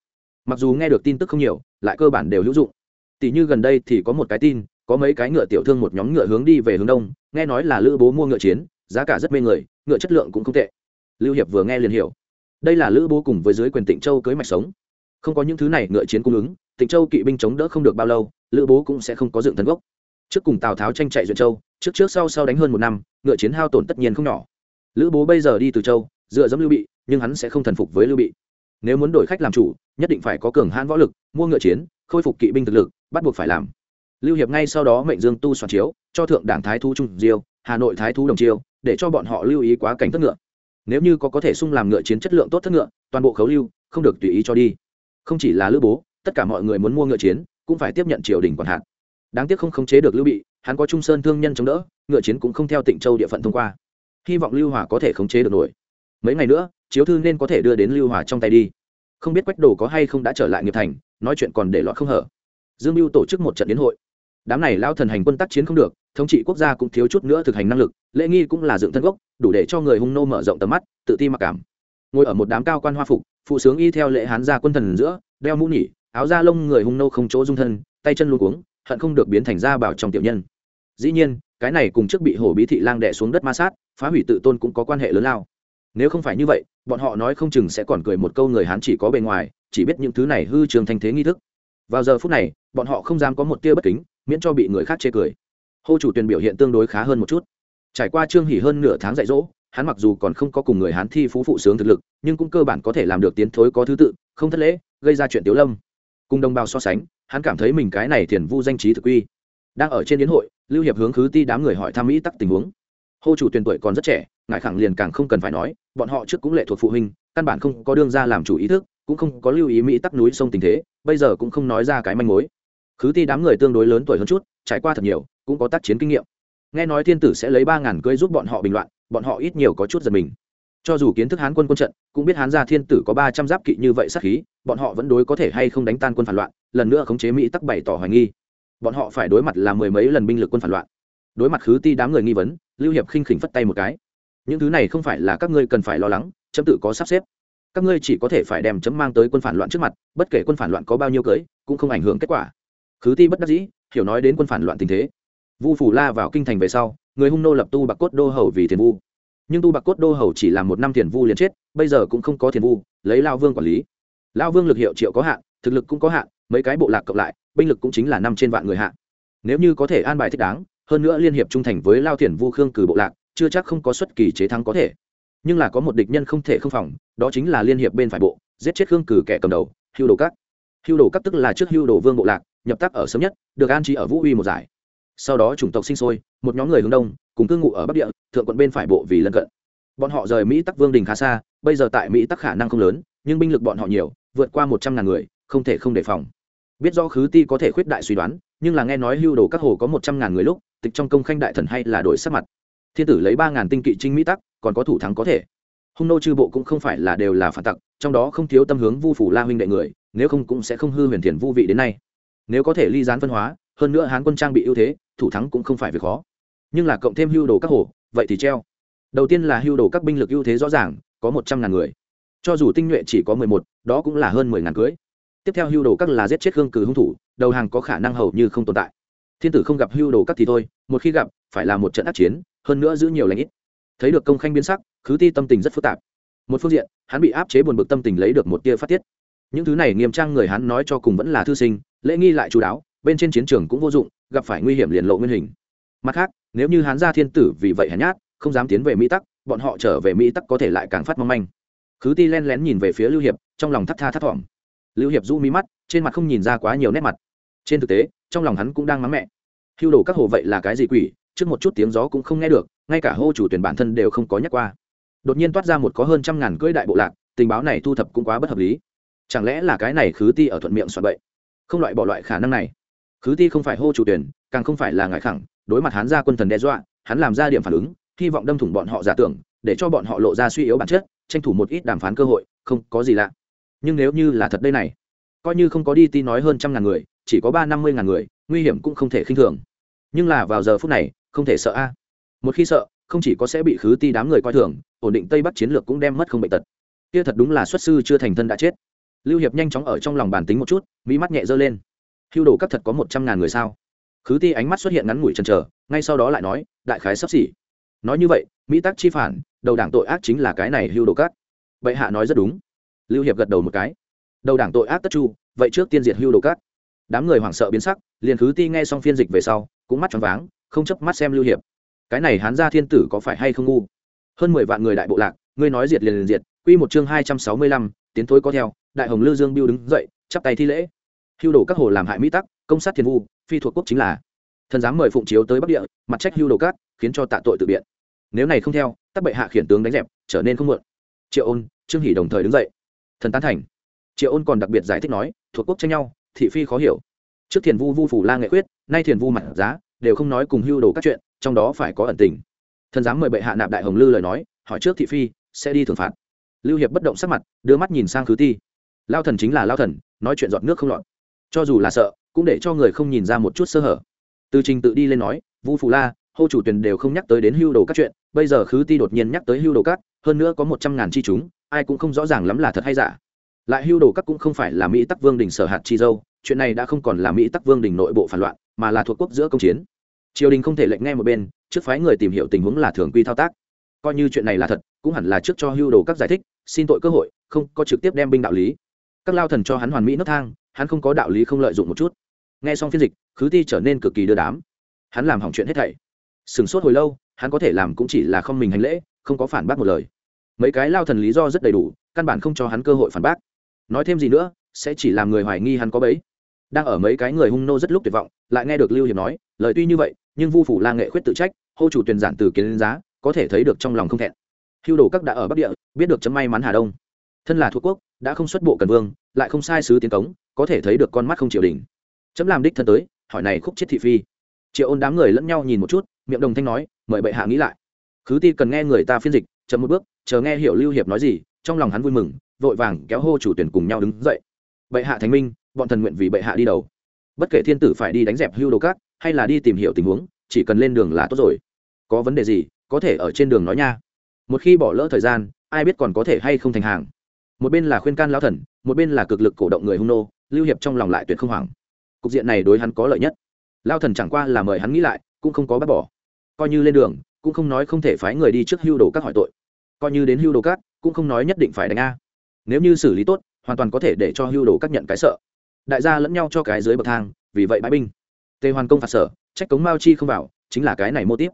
Mặc dù nghe được tin tức không nhiều, lại cơ bản đều hữu dụng. Tỷ như gần đây thì có một cái tin, có mấy cái ngựa tiểu thương một nhóm ngựa hướng đi về hướng đông, nghe nói là lữ bố mua ngựa chiến, giá cả rất mê người, ngựa chất lượng cũng không tệ. Lưu hiệp vừa nghe liền hiểu. Đây là lữ bố cùng với dưới quyền tịnh châu cưới mạch sống. Không có những thứ này ngựa chiến cung ứng, tịnh châu kỵ binh chống đỡ không được bao lâu, lữ bố cũng sẽ không có dựng thần gốc trước cùng tào tháo tranh chạy duyện châu trước trước sau sau đánh hơn một năm ngựa chiến hao tổn tất nhiên không nhỏ lữ bố bây giờ đi từ châu dựa dẫm lưu bị nhưng hắn sẽ không thần phục với lưu bị nếu muốn đổi khách làm chủ nhất định phải có cường hãn võ lực mua ngựa chiến khôi phục kỵ binh thực lực bắt buộc phải làm lưu hiệp ngay sau đó mệnh dương tu soạn chiếu cho thượng đảng thái thú trung diêu hà nội thái thú đồng chiêu để cho bọn họ lưu ý quá cảnh thất ngựa nếu như có có thể sung làm ngựa chiến chất lượng tốt thất ngựa toàn bộ khấu lưu không được tùy ý cho đi không chỉ là lữ bố tất cả mọi người muốn mua ngựa chiến cũng phải tiếp nhận triều đình quản hạn đáng tiếc không khống chế được lưu bị, hắn có trung sơn thương nhân chống đỡ, ngựa chiến cũng không theo tịnh châu địa phận thông qua. Hy vọng lưu hòa có thể khống chế được nổi. Mấy ngày nữa, chiếu thư nên có thể đưa đến lưu hòa trong tay đi. Không biết quách đồ có hay không đã trở lại nghiệp thành, nói chuyện còn để lọt không hở. Dương mưu tổ chức một trận đến hội. Đám này lao thần hành quân tác chiến không được, thống trị quốc gia cũng thiếu chút nữa thực hành năng lực, lễ nghi cũng là dựng thân gốc, đủ để cho người hung nô mở rộng tầm mắt, tự ti mặc cảm. Ngồi ở một đám cao quan hoa phục, phụ sướng y theo lễ hán gia quân thần giữa, đeo mũ nhỉ áo da lông người hung nô không chỗ dung thân, tay chân luôn cuống hận không được biến thành ra bảo trong tiểu nhân. Dĩ nhiên, cái này cùng trước bị hổ bí thị lang đẻ xuống đất ma sát, phá hủy tự tôn cũng có quan hệ lớn lao. Nếu không phải như vậy, bọn họ nói không chừng sẽ còn cười một câu người hán chỉ có bề ngoài, chỉ biết những thứ này hư trường thanh thế nghi thức. Vào giờ phút này, bọn họ không dám có một tia bất kính, miễn cho bị người khác chê cười. Hô chủ tuyển biểu hiện tương đối khá hơn một chút. Trải qua trương hỉ hơn nửa tháng dạy dỗ, hắn mặc dù còn không có cùng người hán thi phú phụ sướng thực lực, nhưng cũng cơ bản có thể làm được tiến thối có thứ tự, không thất lễ, gây ra chuyện tiếu lâm cùng đồng bào so sánh, hắn cảm thấy mình cái này thiền vu danh trí thực uy. đang ở trên yến hội, lưu hiệp hướng khứ ti đám người hỏi thăm mỹ tắc tình huống. Hô chủ tuyển tuổi còn rất trẻ, ngài khẳng liền càng không cần phải nói, bọn họ trước cũng lệ thuộc phụ huynh, căn bản không có đương ra làm chủ ý thức, cũng không có lưu ý mỹ tắc núi sông tình thế, bây giờ cũng không nói ra cái manh mối. Khứ ti đám người tương đối lớn tuổi hơn chút, trải qua thật nhiều, cũng có tác chiến kinh nghiệm. Nghe nói thiên tử sẽ lấy ba ngàn cưỡi giúp bọn họ bình loạn, bọn họ ít nhiều có chút giật mình cho dù kiến thức hán quân quân trận, cũng biết hán gia thiên tử có ba trăm giáp kỵ như vậy sát khí, bọn họ vẫn đối có thể hay không đánh tan quân phản loạn, lần nữa khống chế mỹ tắc bày tỏ hoài nghi. Bọn họ phải đối mặt là mười mấy lần binh lực quân phản loạn. Đối mặt khứ ti đám người nghi vấn, lưu hiệp khinh khỉnh phất tay một cái. Những thứ này không phải là các ngươi cần phải lo lắng, chấm tự có sắp xếp. Các ngươi chỉ có thể phải đem chấm mang tới quân phản loạn trước mặt, bất kể quân phản loạn có bao nhiêu cưới, cũng không ảnh hưởng kết quả. Khứ ti bất đắc dĩ, hiểu nói đến quân phản loạn tình thế. Vu phủ la vào kinh thành về sau, người hung nô lập tu bạc cốt đô hầu vì thiền vu nhưng tu bạc cốt đô hầu chỉ làm một năm thiền vu liền chết, bây giờ cũng không có thiền vu, lấy lao vương quản lý. Lao vương lực hiệu triệu có hạn, thực lực cũng có hạn, mấy cái bộ lạc cộng lại, binh lực cũng chính là năm trên vạn người hạn. Nếu như có thể an bài thích đáng, hơn nữa liên hiệp trung thành với lao thiền vu khương cử bộ lạc, chưa chắc không có xuất kỳ chế thắng có thể. Nhưng là có một địch nhân không thể không phòng, đó chính là liên hiệp bên phải bộ, giết chết khương cử kẻ cầm đầu, hưu đồ các. Hưu đồ các tức là trước hưu đồ vương bộ lạc, nhập tác ở sớm nhất, được an trí ở vũ uy một giải sau đó chủng tộc sinh sôi, một nhóm người hướng đông, cùng cư ngụ ở bắc địa, thượng quận bên phải bộ vì lân cận. Bọn họ rời mỹ tắc vương đình khá xa, bây giờ tại mỹ tắc khả năng không lớn, nhưng binh lực bọn họ nhiều, vượt qua một trăm ngàn người, không thể không đề phòng. Biết do khứ ti có thể khuyết đại suy đoán, nhưng là nghe nói hưu đồ các hồ có một trăm ngàn người lúc, tịch trong công khanh đại thần hay là đổi sắc mặt. Thiên tử lấy ba ngàn tinh kỵ trinh mỹ tắc, còn có thủ thắng có thể. Hung nô chư bộ cũng không phải là đều là phản tặc, trong đó không thiếu tâm hướng vu phủ la huynh đệ người, nếu không cũng sẽ không hư huyền thiền vu vị đến nay. Nếu có thể ly gián phân hóa hơn nữa hán quân trang bị ưu thế, thủ thắng cũng không phải việc khó. Nhưng là cộng thêm hưu đồ các hồ, vậy thì treo. Đầu tiên là hưu đồ các binh lực ưu thế rõ ràng, có một trăm ngàn người. Cho dù tinh nhuệ chỉ có mười một, đó cũng là hơn mười ngàn cưới. Tiếp theo hưu đồ các là giết chết hương cử hung thủ, đầu hàng có khả năng hầu như không tồn tại. Thiên tử không gặp hưu đồ các thì thôi, một khi gặp, phải là một trận ác chiến, hơn nữa giữ nhiều lãnh ít. Thấy được công khanh biến sắc, khứ ti tâm tình rất phức tạp. Một phương diện, hắn bị áp chế buồn bực tâm tình lấy được một tia phát tiết. Những thứ này nghiêm trang người hắn nói cho cùng vẫn là thư sinh, lễ nghi lại chú đáo bên trên chiến trường cũng vô dụng, gặp phải nguy hiểm liền lộ nguyên hình. Mặt khác, nếu như hắn ra thiên tử vì vậy hèn nhát, không dám tiến về mỹ tắc, bọn họ trở về mỹ tắc có thể lại càng phát mong manh. Khứ ti len lén nhìn về phía lưu hiệp, trong lòng thắt tha thắt thỏm. Lưu hiệp du mí mắt, trên mặt không nhìn ra quá nhiều nét mặt. Trên thực tế, trong lòng hắn cũng đang mắng mẹ. Hưu đồ các hồ vậy là cái gì quỷ, trước một chút tiếng gió cũng không nghe được, ngay cả hô chủ tuyển bản thân đều không có nhắc qua. Đột nhiên toát ra một có hơn trăm ngàn cưỡi đại bộ lạc, tình báo này thu thập cũng quá bất hợp lý. Chẳng lẽ là cái này khứ ti ở thuận miệng soạn bậy? Không loại bỏ loại khả năng này khứ ti không phải hô chủ tuyển, càng không phải là ngại khẳng, đối mặt hắn ra quân thần đe dọa, hắn làm ra điểm phản ứng, hy vọng đâm thủng bọn họ giả tưởng, để cho bọn họ lộ ra suy yếu bản chất, tranh thủ một ít đàm phán cơ hội, không có gì lạ. Nhưng nếu như là thật đây này, coi như không có đi tin nói hơn trăm ngàn người, chỉ có ba năm mươi ngàn người, nguy hiểm cũng không thể khinh thường. Nhưng là vào giờ phút này, không thể sợ a. Một khi sợ, không chỉ có sẽ bị khứ ti đám người coi thường, ổn định tây bắc chiến lược cũng đem mất không bệnh tật. Kia thật đúng là xuất sư chưa thành thân đã chết. Lưu hiệp nhanh chóng ở trong lòng bàn tính một chút mỹ mắt nhẹ dơ lên hưu đồ các thật có một trăm ngàn người sao? Khứ ti ánh mắt xuất hiện ngắn ngủi chần chờ, ngay sau đó lại nói, đại khái sắp xỉ. Nói như vậy, mỹ tắc chi phản, đầu đảng tội ác chính là cái này hưu đồ các. Bệ hạ nói rất đúng. Lưu hiệp gật đầu một cái. Đầu đảng tội ác tất chu, vậy trước tiên diệt hưu đồ các. Đám người hoảng sợ biến sắc, liền khứ ti nghe xong phiên dịch về sau, cũng mắt choáng váng, không chấp mắt xem lưu hiệp. Cái này hán gia thiên tử có phải hay không ngu? Hơn mười vạn người đại bộ lạc, ngươi nói diệt liền liền diệt, quy một chương hai trăm sáu mươi lăm, tiến thối có theo, đại hồng lư dương biêu đứng dậy, chắp tay thi lễ hưu đồ các hồ làm hại mỹ tắc, công sát thiên vu, phi thuộc quốc chính là. Thần dám mời phụng chiếu tới bắc địa, mặt trách hưu đồ các, khiến cho tạ tội tự biện. Nếu này không theo, tắc bệ hạ khiển tướng đánh dẹp, trở nên không muộn. Triệu ôn, trương hỷ đồng thời đứng dậy. Thần tán thành. Triệu ôn còn đặc biệt giải thích nói, thuộc quốc tranh nhau, thị phi khó hiểu. Trước thiền vu vu phủ la nghệ quyết, nay thiền vu mặt giá, đều không nói cùng hưu đồ các chuyện, trong đó phải có ẩn tình. Thần dám mời bệ hạ nạp đại hồng lư lời nói, hỏi trước thị phi, sẽ đi thưởng phạt. Lưu hiệp bất động sắc mặt, đưa mắt nhìn sang khứ ti. Lao thần chính là lao thần, nói chuyện dọn nước không lọt cho dù là sợ, cũng để cho người không nhìn ra một chút sơ hở. Từ trình tự đi lên nói, vu phù la, hô chủ tuyển đều không nhắc tới đến hưu đồ các chuyện, bây giờ khứ ti đột nhiên nhắc tới hưu đồ các, hơn nữa có một trăm ngàn chi chúng, ai cũng không rõ ràng lắm là thật hay giả. Lại hưu đồ các cũng không phải là mỹ tắc vương đình sở hạt chi dâu, chuyện này đã không còn là mỹ tắc vương đình nội bộ phản loạn, mà là thuộc quốc giữa công chiến. Triều đình không thể lệnh nghe một bên, trước phái người tìm hiểu tình huống là thường quy thao tác. Coi như chuyện này là thật, cũng hẳn là trước cho hưu đồ các giải thích, xin tội cơ hội, không có trực tiếp đem binh đạo lý. Các lao thần cho hắn hoàn mỹ nấc thang hắn không có đạo lý không lợi dụng một chút. Nghe xong phiên dịch, khứ ti trở nên cực kỳ đưa đám. Hắn làm hỏng chuyện hết thảy. Sửng sốt hồi lâu, hắn có thể làm cũng chỉ là không mình hành lễ, không có phản bác một lời. Mấy cái lao thần lý do rất đầy đủ, căn bản không cho hắn cơ hội phản bác. Nói thêm gì nữa, sẽ chỉ làm người hoài nghi hắn có bấy. Đang ở mấy cái người hung nô rất lúc tuyệt vọng, lại nghe được lưu hiệp nói, lời tuy như vậy, nhưng vu phủ la nghệ khuyết tự trách, hô chủ tuyển giản từ kiến giá, có thể thấy được trong lòng không thẹn. Hưu đồ các đã ở bắc địa, biết được chấm may mắn hà đông. Thân là thuộc quốc, đã không xuất bộ cần vương lại không sai sứ tiến cống, có thể thấy được con mắt không triều đình chấm làm đích thân tới, hỏi này khúc chết thị phi. Triệu ôn đám người lẫn nhau nhìn một chút, miệng đồng thanh nói, mời bệ hạ nghĩ lại. Khứ ti cần nghe người ta phiên dịch, chậm một bước, chờ nghe hiểu lưu hiệp nói gì, trong lòng hắn vui mừng, vội vàng kéo hô chủ tuyển cùng nhau đứng dậy. Bệ hạ thánh minh, bọn thần nguyện vì bệ hạ đi đầu. Bất kể thiên tử phải đi đánh dẹp hưu đồ cát hay là đi tìm hiểu tình huống, chỉ cần lên đường là tốt rồi. Có vấn đề gì, có thể ở trên đường nói nha. Một khi bỏ lỡ thời gian, ai biết còn có thể hay không thành hàng một bên là khuyên can lão thần, một bên là cực lực cổ động người hung nô, lưu hiệp trong lòng lại tuyệt không hoảng. Cục diện này đối hắn có lợi nhất. Lao thần chẳng qua là mời hắn nghĩ lại, cũng không có bác bỏ. Coi như lên đường, cũng không nói không thể phái người đi trước hưu đồ các hỏi tội. Coi như đến hưu đồ các, cũng không nói nhất định phải đánh a. Nếu như xử lý tốt, hoàn toàn có thể để cho hưu đồ các nhận cái sợ. Đại gia lẫn nhau cho cái dưới bậc thang, vì vậy bãi binh. Tề hoàn công phạt sở, trách cống mao chi không vào, chính là cái này mô tiếp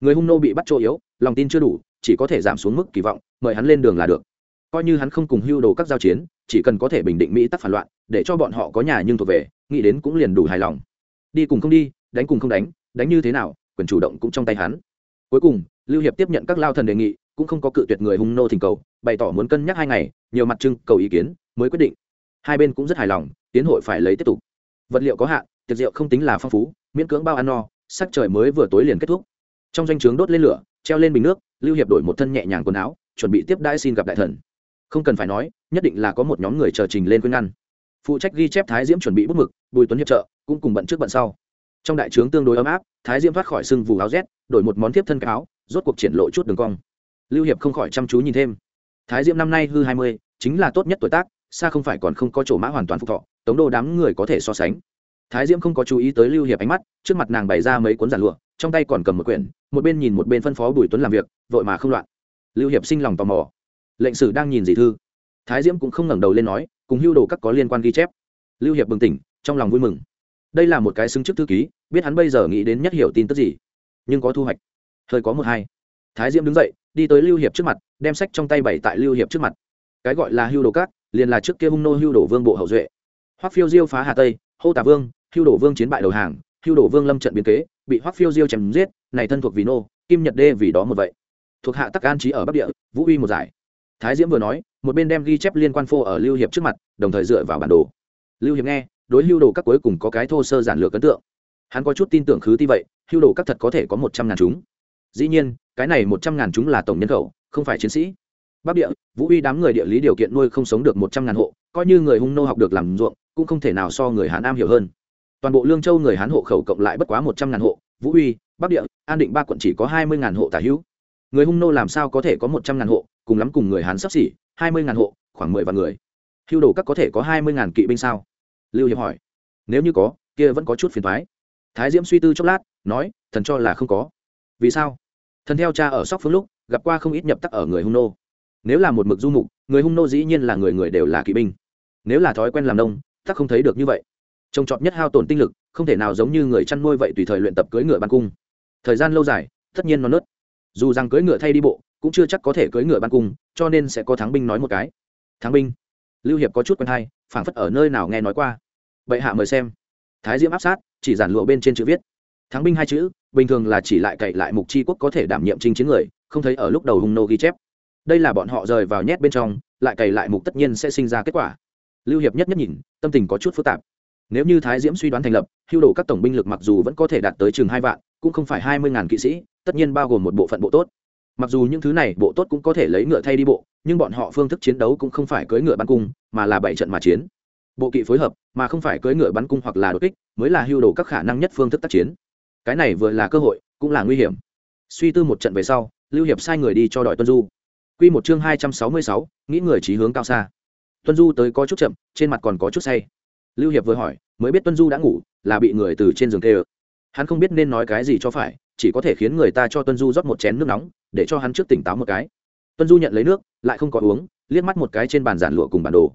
người hung nô bị bắt chỗ yếu, lòng tin chưa đủ, chỉ có thể giảm xuống mức kỳ vọng, mời hắn lên đường là được coi như hắn không cùng hưu đồ các giao chiến, chỉ cần có thể bình định mỹ tắc phản loạn, để cho bọn họ có nhà nhưng thuộc về, nghĩ đến cũng liền đủ hài lòng. Đi cùng không đi, đánh cùng không đánh đánh như thế nào, quyền chủ động cũng trong tay hắn. Cuối cùng, lưu hiệp tiếp nhận các lao thần đề nghị, cũng không có cự tuyệt người hung nô thỉnh cầu, bày tỏ muốn cân nhắc hai ngày, nhiều mặt trưng cầu ý kiến, mới quyết định. Hai bên cũng rất hài lòng, tiến hội phải lấy tiếp tục. Vật liệu có hạn, tiệc rượu không tính là phong phú, miễn cưỡng bao ăn no, sắc trời mới vừa tối liền kết thúc. Trong danh o đốt lên lửa, treo lên bình nước, lưu hiệp đổi một thân nhẹ nhàng quần áo, chuẩn bị tiếp đãi xin gặp đại thần không cần phải nói, nhất định là có một nhóm người chờ trình lên khuyên ngăn. Phụ trách ghi chép thái diễm chuẩn bị bút mực, bùi tuấn hiệp trợ, cũng cùng bận trước bận sau. Trong đại trướng tương đối ấm áp, thái diễm thoát khỏi sưng vù áo rét, đổi một món tiếp thân cáo rốt cuộc triển lộ chút đường cong. Lưu hiệp không khỏi chăm chú nhìn thêm. Thái diễm năm nay hư hai mươi, chính là tốt nhất tuổi tác, xa không phải còn không có chỗ mã hoàn toàn phục thọ, tống đô đám người có thể so sánh. Thái diễm không có chú ý tới lưu hiệp ánh mắt, trước mặt nàng bày ra mấy cuốn giản lụa trong tay còn cầm một quyển, một bên nhìn một bên phân phó bùi tuấn làm việc, vội mà không loạn. Lưu hiệp sinh lòng tò mò lệnh sử đang nhìn gì thư. Thái diễm cũng không ngẩng đầu lên nói, cùng hưu đồ các có liên quan ghi chép. Lưu hiệp bừng tỉnh, trong lòng vui mừng. Đây là một cái xứng chức thư ký, biết hắn bây giờ nghĩ đến nhất hiểu tin tức gì. Nhưng có thu hoạch. Hơi có một hai. Thái diễm đứng dậy, đi tới lưu hiệp trước mặt, đem sách trong tay bày tại lưu hiệp trước mặt. Cái gọi là hưu đồ các, liền là trước kia hung nô hưu đồ vương bộ hậu duệ. Hoắc phiêu diêu phá hà tây, hô tả vương, hưu đồ vương chiến bại đầu hàng, hưu đồ vương lâm trận biến kế, bị hoắc phiêu diêu chém giết, này thân thuộc vì nô, kim nhật đê vì đó một vậy. Thuộc hạ tắc an trí ở bắc địa, vũ uy một giải thái diễm vừa nói, một bên đem ghi chép liên quan phô ở lưu hiệp trước mặt, đồng thời dựa vào bản đồ. Lưu hiệp nghe, đối lưu đồ các cuối cùng có cái thô sơ giản lược ấn tượng. Hắn có chút tin tưởng khứ ti vậy, hưu đồ các thật có thể có một trăm ngàn chúng. Dĩ nhiên, cái này một trăm ngàn chúng là tổng nhân khẩu, không phải chiến sĩ. Bắc địa, vũ uy đám người địa lý điều kiện nuôi không sống được một trăm ngàn hộ, coi như người hung nô học được làm ruộng, cũng không thể nào so người hán am hiểu hơn. Toàn bộ lương châu người hán hộ khẩu cộng lại bất quá một trăm ngàn hộ, vũ uy, bắc địa, an định ba quận chỉ có hai mươi ngàn hộ tả hữu. Người hung nô làm sao có thể có một trăm ngàn hộ? Cùng lắm cùng người hán sắp xỉ, hai mươi ngàn hộ, khoảng mười vạn người. Hưu đồ các có thể có hai mươi ngàn kỵ binh sao? Lưu hiệp hỏi. Nếu như có, kia vẫn có chút phiền thoái thái diễm suy tư chốc lát, nói, thần cho là không có. Vì sao? Thần theo cha ở sóc phương lúc, gặp qua không ít nhập tắc ở người hung nô. Nếu là một mực du mục, người hung nô dĩ nhiên là người người đều là kỵ binh. Nếu là thói quen làm nông, tắc không thấy được như vậy. Trồng trọt nhất hao tổn tinh lực, không thể nào giống như người chăn nuôi vậy tùy thời luyện tập cưỡi ngựa ban cung. Thời gian lâu dài, tất nhiên nó nớt dù rằng cưỡi ngựa thay đi bộ cũng chưa chắc có thể cưỡi ngựa ban cung, cho nên sẽ có thắng binh nói một cái. Thắng binh? Lưu hiệp có chút quen hay, phảng phất ở nơi nào nghe nói qua. Bệ hạ mời xem. Thái diễm áp sát, chỉ giản lụa bên trên chữ viết. Thắng binh hai chữ, bình thường là chỉ lại cậy lại mục chi quốc có thể đảm nhiệm chinh chiến người, không thấy ở lúc đầu hung nô ghi chép. Đây là bọn họ rời vào nhét bên trong, lại cày lại mục tất nhiên sẽ sinh ra kết quả. Lưu hiệp nhất nhất nhìn, tâm tình có chút phức tạp. Nếu như thái diễm suy đoán thành lập, hưu đồ các tổng binh lực mặc dù vẫn có thể đạt tới chừng hai vạn, cũng không phải hai mươi ngàn kỵ sĩ, tất nhiên bao gồm một bộ phận bộ tốt mặc dù những thứ này bộ tốt cũng có thể lấy ngựa thay đi bộ nhưng bọn họ phương thức chiến đấu cũng không phải cưỡi ngựa bắn cung mà là bảy trận mà chiến bộ kỵ phối hợp mà không phải cưỡi ngựa bắn cung hoặc là đột kích mới là hưu đồ các khả năng nhất phương thức tác chiến cái này vừa là cơ hội cũng là nguy hiểm suy tư một trận về sau lưu hiệp sai người đi cho đội tuân du Quy một chương hai trăm sáu mươi sáu, nghĩ người trí hướng cao xa. Tuân Du tới có chút chậm, trên mặt còn có chút say. Lưu Hiệp vừa hỏi, mới biết Tuân Du đã ngủ, là bị người từ trên giường kêu. Hắn không biết nên nói cái gì cho phải, chỉ có thể khiến người ta cho Tuân Du rót một chén nước nóng, để cho hắn trước tỉnh táo một cái. Tuân Du nhận lấy nước, lại không có uống, liếc mắt một cái trên bàn giản lụa cùng bản đồ.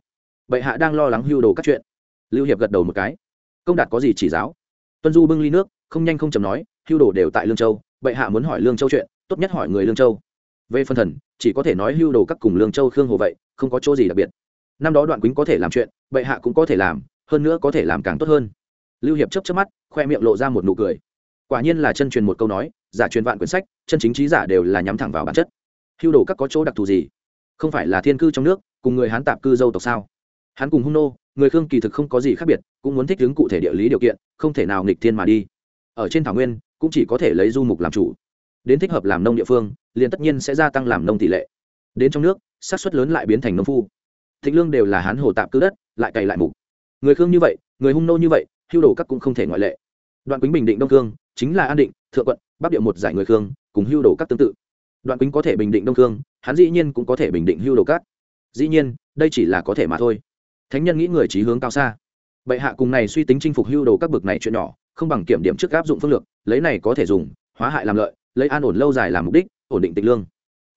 Bệ hạ đang lo lắng hưu đồ các chuyện. Lưu Hiệp gật đầu một cái. Công đạt có gì chỉ giáo? Tuân Du bưng ly nước, không nhanh không chậm nói, hưu đồ đều tại Lương Châu, bệ hạ muốn hỏi Lương Châu chuyện, tốt nhất hỏi người Lương Châu về phân thần chỉ có thể nói hưu đồ các cùng lương châu khương hồ vậy không có chỗ gì đặc biệt năm đó đoạn quýnh có thể làm chuyện bệ hạ cũng có thể làm hơn nữa có thể làm càng tốt hơn lưu hiệp chấp chấp mắt khoe miệng lộ ra một nụ cười quả nhiên là chân truyền một câu nói giả truyền vạn quyển sách, chân chính trí giả đều là nhắm thẳng vào bản chất. Hưu đồ các có chỗ đặc thù gì? Không phải là thiên cư trong nước, cùng người hán tạp cư dâu tộc sao? Hắn cùng hung nô, người khương kỳ thực không có gì khác biệt, cũng muốn thích ứng cụ thể địa lý điều kiện, không thể nào nghịch thiên mà đi. Ở trên thảo nguyên, cũng chỉ có thể lấy du mục làm chủ. Đến thích hợp làm nông địa phương, liền tất nhiên sẽ gia tăng làm nông tỷ lệ. Đến trong nước sát suất lớn lại biến thành nông phu. Thịnh lương đều là hán hồ tạm cư đất, lại cày lại mục. Người khương như vậy, người hung nô như vậy, hưu đồ các cũng không thể ngoại lệ. Đoạn quýnh bình định đông cương, chính là an định, thượng quận bắc địa một giải người khương, cùng hưu đồ các tương tự. Đoạn quýnh có thể bình định đông khương, hắn dĩ nhiên cũng có thể bình định hưu đồ các. Dĩ nhiên, đây chỉ là có thể mà thôi. Thánh nhân nghĩ người trí hướng cao xa. Bệ hạ cùng này suy tính chinh phục hưu đồ các bực này chuyện nhỏ, không bằng kiểm điểm trước áp dụng phương lược, lấy này có thể dùng, hóa hại làm lợi, lấy an ổn lâu dài làm mục đích, ổn định tịch lương.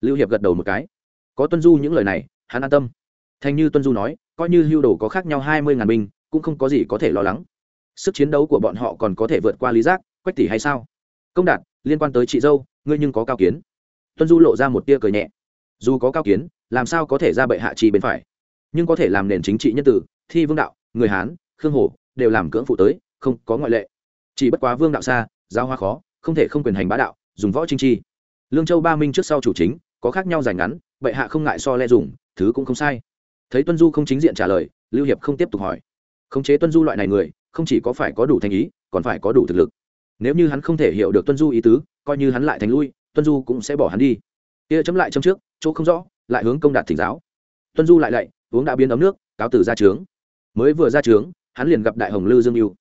Lưu hiệp gật đầu một cái. Có tuân du những lời này, hắn an tâm. Thành như tuân du nói, coi như hưu đồ có khác nhau hai mươi ngàn binh, cũng không có gì có thể lo lắng. Sức chiến đấu của bọn họ còn có thể vượt qua lý giác, quách tỷ hay sao? Công đạt, liên quan tới chị dâu, ngươi nhưng có cao kiến. Tuân du lộ ra một tia cười nhẹ. Dù có cao kiến, làm sao có thể ra bệ hạ trì bên phải? Nhưng có thể làm nền chính trị nhân tử, thi vương đạo, người hán, khương hổ, đều làm cưỡng phụ tới, không có ngoại lệ. Chỉ bất quá vương đạo xa giao hoa khó, không thể không quyền hành bá đạo, dùng võ chính chi. Lương châu ba minh trước sau chủ chính, có khác nhau dài ngắn, bệ hạ không ngại so le dùng, thứ cũng không sai. Thấy tuân du không chính diện trả lời, lưu hiệp không tiếp tục hỏi. Khống chế tuân du loại này người, không chỉ có phải có đủ thành ý, còn phải có đủ thực lực nếu như hắn không thể hiểu được tuân du ý tứ, coi như hắn lại thành lui, tuân du cũng sẽ bỏ hắn đi. Kia chấm lại chấm trước, chỗ không rõ, lại hướng công đạt thỉnh giáo. Tuân du lại lạy, uống đã biến ấm nước, cáo từ ra trướng. Mới vừa ra trướng, hắn liền gặp đại hồng lư dương mưu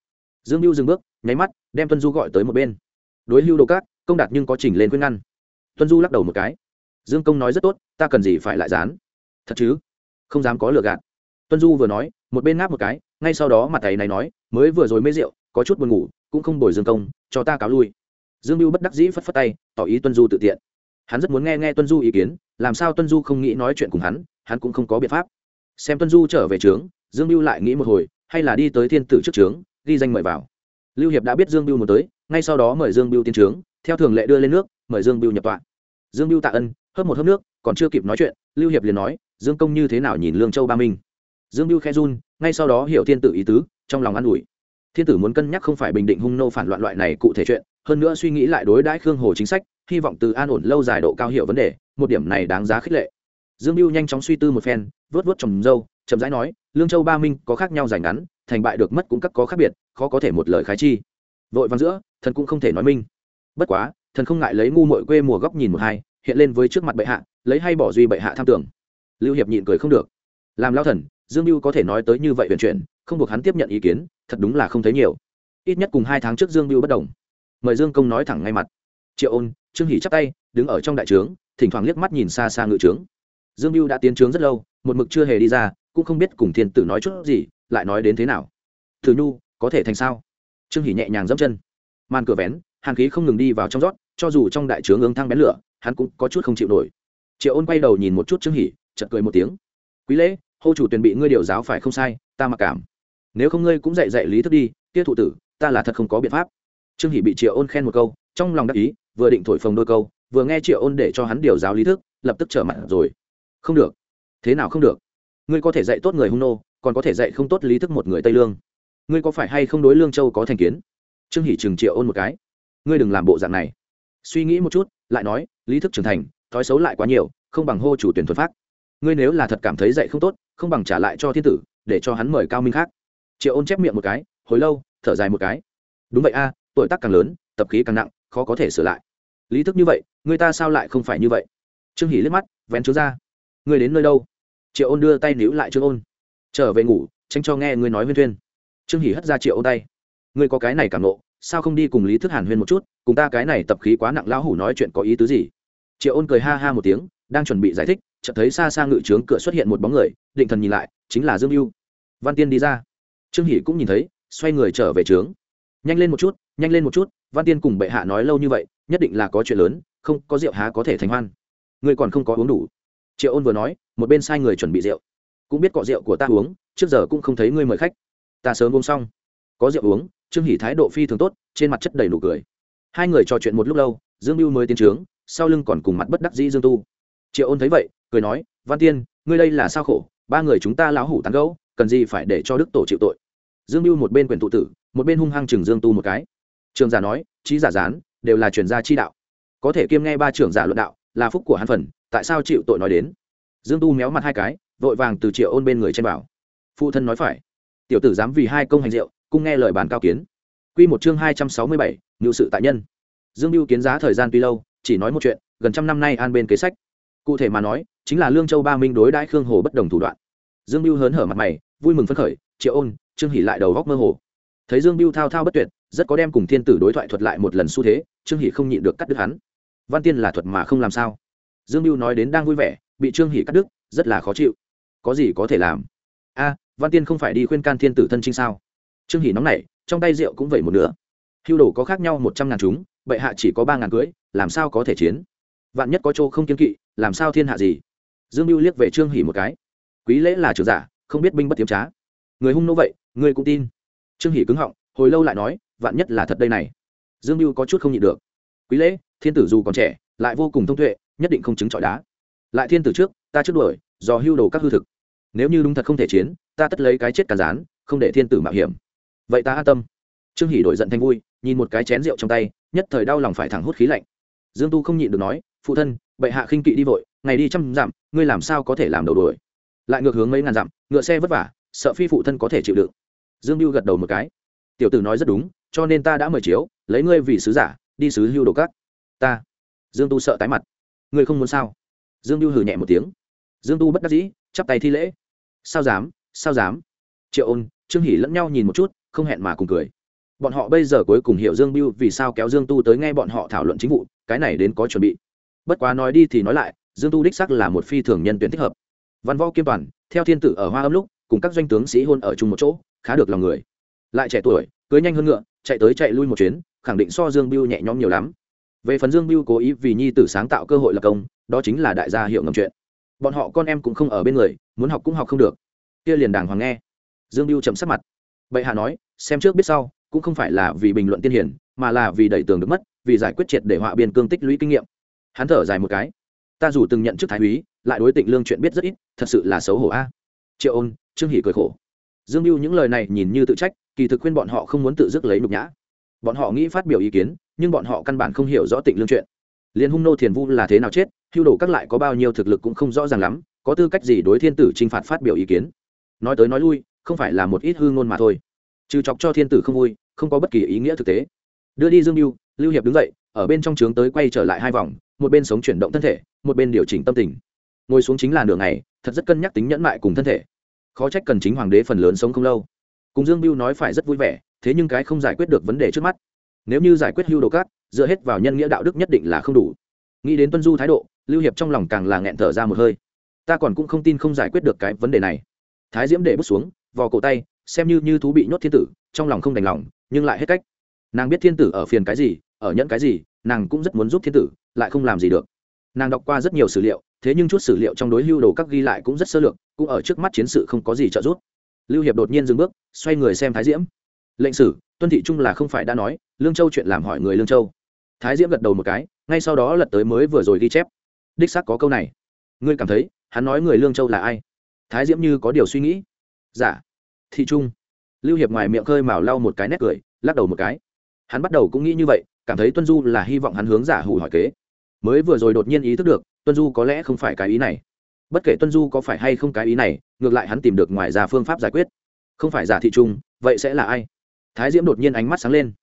dương mưu dừng bước, nháy mắt, đem tuân du gọi tới một bên. Đối lưu đồ cát công đạt nhưng có chỉnh lên khuyên ngăn. Tuân du lắc đầu một cái. Dương công nói rất tốt, ta cần gì phải lại dán? Thật chứ? Không dám có lừa gạt. Tuân du vừa nói, một bên ngáp một cái, ngay sau đó mặt thầy này nói, mới vừa rồi mê rượu, có chút buồn ngủ, cũng không bồi dương công cho ta cáo lui. Dương mưu bất đắc dĩ phất phất tay, tỏ ý tuân du tự tiện. Hắn rất muốn nghe nghe tuân du ý kiến, làm sao tuân du không nghĩ nói chuyện cùng hắn hắn cũng không có biện pháp. Xem tuân du trở về trướng, dương mưu lại nghĩ một hồi, hay là đi tới thiên tử trước trướng, ghi danh mời vào. Lưu hiệp đã biết dương mưu muốn tới, ngay sau đó mời dương mưu tiến trướng, theo thường lệ đưa lên nước, mời dương mưu nhập tọa. Dương mưu tạ ân, hớp một hớp nước, còn chưa kịp nói chuyện, lưu hiệp liền nói, dương công như thế nào nhìn lương châu ba minh? Dương mưu khe run, ngay sau đó hiểu thiên tử ý tứ, trong lòng an ủi thiên tử muốn cân nhắc không phải bình định hung nô phản loạn loại này cụ thể chuyện, hơn nữa suy nghĩ lại đối đãi khương hồ chính sách, hy vọng từ an ổn lâu dài độ cao hiệu vấn đề, một điểm này đáng giá khích lệ. Dương mưu nhanh chóng suy tư một phen vớt vớt trồng dâu, chậm rãi nói, lương châu ba minh có khác nhau dài ngắn, thành bại được mất cũng các có khác biệt, khó có thể một lời khái chi. Vội văn giữa, thần cũng không thể nói minh. Bất quá, thần không ngại lấy ngu mội quê mùa góc nhìn một hai, hiện lên với trước mặt bệ hạ, lấy hay bỏ duy bệ hạ tham tưởng. Lưu hiệp nhịn cười không được. Làm lao thần dương mưu có thể nói tới như vậy huyền chuyển, không buộc hắn tiếp nhận ý kiến, thật đúng là không thấy nhiều. Ít nhất cùng hai tháng trước dương mưu bất đồng. Mời dương công nói thẳng ngay mặt. Triệu ôn, trương hỷ chắp tay, đứng ở trong đại trướng, thỉnh thoảng liếc mắt nhìn xa xa ngự trướng. Dương mưu đã tiến trướng rất lâu, một mực chưa hề đi ra, cũng không biết cùng thiên tử nói chút gì, lại nói đến thế nào. Thử nhu, có thể thành sao? Trương hỷ nhẹ nhàng dẫm chân. Màn cửa vén, hàn khí không ngừng đi vào trong rót, cho dù trong đại trướng ứng thang bén lửa, hắn cũng có chút không chịu nổi. Triệu ôn quay đầu nhìn một chút trương hỷ, chợt cười một tiếng. Quý lễ hô chủ tuyển bị ngươi điều giáo phải không sai, ta mặc cảm. Nếu không ngươi cũng dạy dạy lý thức đi Tiết thụ tử, ta là thật không có biện pháp. Trương hỷ bị triệu ôn khen một câu, trong lòng đắc ý, vừa định thổi phồng đôi câu, vừa nghe triệu ôn để cho hắn điều giáo lý thức, lập tức trở mặt rồi. Không được. Thế nào không được? Ngươi có thể dạy tốt người hung nô, còn có thể dạy không tốt lý thức một người tây lương. Ngươi có phải hay không đối lương châu có thành kiến? Trương hỷ trừng triệu ôn một cái. Ngươi đừng làm bộ dạng này. Suy nghĩ một chút, lại nói, lý thức trưởng thành, thói xấu lại quá nhiều, không bằng hô chủ tuyển thuật pháp ngươi nếu là thật cảm thấy dạy không tốt, không bằng trả lại cho thiên tử, để cho hắn mời cao minh khác. Triệu ôn chép miệng một cái, hồi lâu, thở dài một cái. Đúng vậy a, tuổi tác càng lớn, tập khí càng nặng, khó có thể sửa lại. Lý thức như vậy, người ta sao lại không phải như vậy? Trương hỷ liếc mắt, vén trướng ra. Ngươi đến nơi đâu? Triệu ôn đưa tay níu lại trương ôn. Trở về ngủ tranh cho nghe ngươi nói huyên thuyên. Trương hỷ hất ra triệu ôn tay. Ngươi có cái này cảm nộ, sao không đi cùng lý thức hàn huyên một chút, cùng ta cái này tập khí quá nặng lão hủ nói chuyện có ý tứ gì? Triệu ôn cười ha ha một tiếng, đang chuẩn bị giải thích chợt thấy xa xa ngự trướng cửa xuất hiện một bóng người, định thần nhìn lại, chính là dương mưu văn tiên đi ra. Trương hỷ cũng nhìn thấy, xoay người trở về trướng. Nhanh lên một chút, nhanh lên một chút, văn tiên cùng bệ hạ nói lâu như vậy, nhất định là có chuyện lớn, không có rượu há có thể thành hoan. Ngươi còn không có uống đủ. Triệu ôn vừa nói, một bên sai người chuẩn bị rượu. Cũng biết cọ rượu của ta uống, trước giờ cũng không thấy ngươi mời khách. Ta sớm uống xong. Có rượu uống, trương hỷ thái độ phi thường tốt, trên mặt chất đầy nụ cười. Hai người trò chuyện một lúc lâu, dương mưu mới tiến trướng, sau lưng còn cùng mặt bất đắc dĩ dương tu. Triệu ôn thấy vậy cười nói, văn tiên, ngươi đây là sao khổ? Ba người chúng ta lão hủ tán gấu cần gì phải để cho đức tổ chịu tội? Dương mưu một bên quyền tụ tử, một bên hung hăng chừng dương tu một cái. Trường giả nói trí giả gián, đều là truyền gia chi đạo. Có thể kiêm nghe ba trưởng giả luận đạo, là phúc của hắn phần, tại sao chịu tội nói đến? Dương tu méo mặt hai cái, vội vàng từ triệu ôn bên người trên bảo. Phụ thân nói phải. Tiểu tử dám vì hai công hành rượu cung nghe lời bàn cao kiến. Quy một chương hai trăm sáu mươi bảy sự tại nhân. Dương mưu kiến giá thời gian tuy lâu, chỉ nói một chuyện, gần trăm năm nay an bên kế sách cụ thể mà nói, chính là lương châu ba minh đối đãi khương hồ bất đồng thủ đoạn. Dương mưu hớn hở mặt mày, vui mừng phấn khởi, triệu ôn, trương hỷ lại đầu góc mơ hồ. Thấy dương mưu thao thao bất tuyệt, rất có đem cùng thiên tử đối thoại thuật lại một lần xu thế, trương hỷ không nhịn được cắt đứt hắn. Văn tiên là thuật mà không làm sao? Dương mưu nói đến đang vui vẻ, bị trương hỷ cắt đứt, rất là khó chịu. Có gì có thể làm? A, văn tiên không phải đi khuyên can thiên tử thân trinh sao? Trương hỷ nóng nảy, trong tay rượu cũng vậy một nửa. Hưu đồ có khác nhau một trăm ngàn chúng, bệ hạ chỉ có ba ngàn cưới, làm sao có thể chiến? Vạn nhất có chỗ không kiên kỵ làm sao thiên hạ gì? Dương mưu liếc về trương hỷ một cái. Quý lễ là trưởng giả, không biết binh bất tiếm trá. Người hung nô vậy, ngươi cũng tin. Trương hỷ cứng họng, hồi lâu lại nói, vạn nhất là thật đây này. Dương mưu có chút không nhịn được. Quý lễ, thiên tử dù còn trẻ, lại vô cùng thông tuệ, nhất định không chứng trọi đá. Lại thiên tử trước, ta trước đuổi, do hưu đồ các hư thực. Nếu như đúng thật không thể chiến, ta tất lấy cái chết càn rán không để thiên tử mạo hiểm. Vậy ta an tâm. Trương hỷ đổi giận thành vui, nhìn một cái chén rượu trong tay, nhất thời đau lòng phải thẳng hút khí lạnh. Dương tu không nhịn được nói, phụ thân bệ hạ khinh kỵ đi vội, ngày đi trăm dặm, ngươi làm sao có thể làm đầu đuổi? Lại ngược hướng mấy ngàn dặm, ngựa xe vất vả, sợ phi phụ thân có thể chịu đựng. Dương mưu gật đầu một cái. Tiểu tử nói rất đúng, cho nên ta đã mời chiếu, lấy ngươi vì sứ giả, đi sứ hưu đồ cắt ta. Dương tu sợ tái mặt. Ngươi không muốn sao? Dương mưu hừ nhẹ một tiếng. Dương tu bất đắc dĩ, chắp tay thi lễ. Sao dám sao dám? Triệu ôn, trương hỉ lẫn nhau nhìn một chút, không hẹn mà cùng cười. Bọn họ bây giờ cuối cùng hiểu dương biêu vì sao kéo dương tu tới nghe bọn họ thảo luận chính vụ, cái này đến có chuẩn bị bất quá nói đi thì nói lại, dương tu đích sắc là một phi thường nhân tuyển thích hợp. Văn võ kiêm toàn, theo thiên tử ở hoa âm lúc, cùng các doanh tướng sĩ hôn ở chung một chỗ, khá được lòng người. Lại trẻ tuổi, cưới nhanh hơn ngựa, chạy tới chạy lui một chuyến, khẳng định so dương biêu nhẹ nhõm nhiều lắm. Về phần dương biêu cố ý vì nhi tử sáng tạo cơ hội lập công, đó chính là đại gia hiệu ngầm chuyện. Bọn họ con em cũng không ở bên người, muốn học cũng học không được. Kia liền đàng hoàng nghe. Dương biêu chậm sắc mặt. Bệ hạ nói, xem trước biết sau, cũng không phải là vì bình luận tiên hiển mà là vì đẩy tường được mất, vì giải quyết triệt để họa biên cương tích lũy kinh nghiệm hắn thở dài một cái. Ta dù từng nhận chức thái úy, lại đối tịnh lương chuyện biết rất ít, thật sự là xấu hổ a. Triệu ôn, trương hỷ cười khổ. Dương mưu những lời này nhìn như tự trách, kỳ thực khuyên bọn họ không muốn tự dứt lấy nhục nhã. Bọn họ nghĩ phát biểu ý kiến, nhưng bọn họ căn bản không hiểu rõ tịnh lương chuyện. Liên hung nô thiền vu là thế nào chết, hưu đồ các lại có bao nhiêu thực lực cũng không rõ ràng lắm, có tư cách gì đối thiên tử t r i n h phạt phát biểu ý kiến. Nói tới nói lui, không phải là một ít hư ngôn mà thôi. Trừ chọc cho thiên tử không vui, không có bất kỳ ý nghĩa thực tế. Đưa đi dương mưu lưu hiệp đứng dậy, ở bên trong trướng tới quay trở lại hai vòng một bên sống chuyển động thân thể, một bên điều chỉnh tâm tình. Ngồi xuống chính là nửa ngày, thật rất cân nhắc tính nhẫn mại cùng thân thể. Khó trách cần chính hoàng đế phần lớn sống không lâu. Cùng dương biêu nói phải rất vui vẻ, thế nhưng cái không giải quyết được vấn đề trước mắt. Nếu như giải quyết hưu đồ cát, dựa hết vào nhân nghĩa đạo đức nhất định là không đủ. Nghĩ đến tuân du thái độ, lưu hiệp trong lòng càng là nghẹn thở ra một hơi. Ta còn cũng không tin không giải quyết được cái vấn đề này. Thái diễm để bước xuống, vò cổ tay, xem như như thú bị nhốt thiên tử, trong lòng không đành lòng, nhưng lại hết cách. Nàng biết thiên tử ở phiền cái gì, ở nhẫn cái gì, nàng cũng rất muốn giúp thiên tử lại không làm gì được. Nàng đọc qua rất nhiều sử liệu, thế nhưng chút sử liệu trong đối lưu đồ các ghi lại cũng rất sơ lược, cũng ở trước mắt chiến sự không có gì trợ giúp. Lưu hiệp đột nhiên dừng bước, xoay người xem thái diễm. Lệnh sử, tuân thị trung là không phải đã nói, lương châu chuyện làm hỏi người lương châu. Thái diễm gật đầu một cái, ngay sau đó lật tới mới vừa rồi ghi chép. Đích xác có câu này. Ngươi cảm thấy, hắn nói người lương châu là ai? Thái diễm như có điều suy nghĩ. Giả dạ. thị trung. Lưu hiệp ngoài miệng khơi mào lau một cái nét cười, lắc đầu một cái. Hắn bắt đầu cũng nghĩ như vậy, cảm thấy tuân du là hy vọng hắn hướng giả hủ hỏi kế mới vừa rồi đột nhiên ý thức được, tuân du có lẽ không phải cái ý này. Bất kể tuân du có phải hay không cái ý này, ngược lại hắn tìm được ngoài ra phương pháp giải quyết. Không phải giả thị trung, vậy sẽ là ai? Thái diễm đột nhiên ánh mắt sáng lên.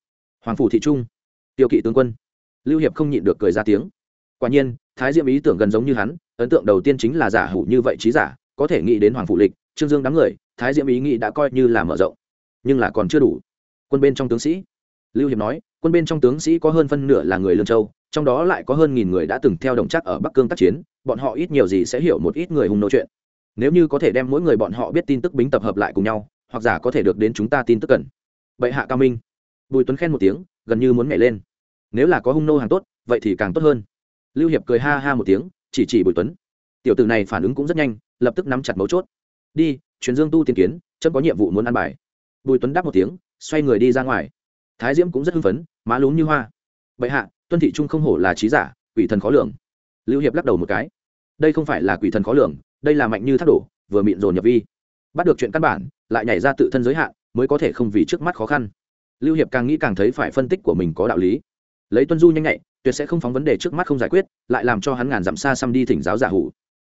Hoàng phủ thị trung. Tiêu kỵ tướng quân. Lưu hiệp không nhịn được cười ra tiếng. Quả nhiên, thái diễm ý tưởng gần giống như hắn, ấn tượng đầu tiên chính là giả hủ như vậy trí giả, có thể nghĩ đến hoàng phủ lịch, trương dương đám người, thái diễm ý nghĩ đã coi như là mở rộng. Nhưng là còn chưa đủ. Quân bên trong tướng sĩ. Lưu hiệp nói, quân bên trong tướng sĩ có hơn phân nửa là người lương châu trong đó lại có hơn nghìn người đã từng theo đồng chắc ở bắc cương tác chiến, bọn họ ít nhiều gì sẽ hiểu một ít người hùng nô chuyện. Nếu như có thể đem mỗi người bọn họ biết tin tức bính tập hợp lại cùng nhau, hoặc giả có thể được đến chúng ta tin tức cần. Bệ hạ cao minh. Bùi tuấn khen một tiếng, gần như muốn nhảy lên. Nếu là có hung nô hàng tốt, vậy thì càng tốt hơn. Lưu hiệp cười ha ha một tiếng, chỉ chỉ bùi tuấn. Tiểu tử này phản ứng cũng rất nhanh, lập tức nắm chặt mấu chốt. Đi chuyến dương tu tiên kiến, chấm có nhiệm vụ muốn ăn bài. Bùi tuấn đáp một tiếng, xoay người đi ra ngoài. Thái diễm cũng rất hưng phấn, má lún như hoa. Bệ hạ tuân thị trung không hổ là trí giả, quỷ thần khó lường. Lưu hiệp lắc đầu một cái. Đây không phải là quỷ thần khó lường, đây là mạnh như thác đổ, vừa mịn dồn nhập vi. Bắt được chuyện căn bản, lại nhảy ra tự thân giới hạn, mới có thể không vì trước mắt khó khăn. Lưu hiệp càng nghĩ càng thấy phải phân tích của mình có đạo lý. Lấy tuân du nhanh nhạy, tuyệt sẽ không phóng vấn đề trước mắt không giải quyết, lại làm cho hắn ngàn dặm xa xăm đi thỉnh giáo giả hủ.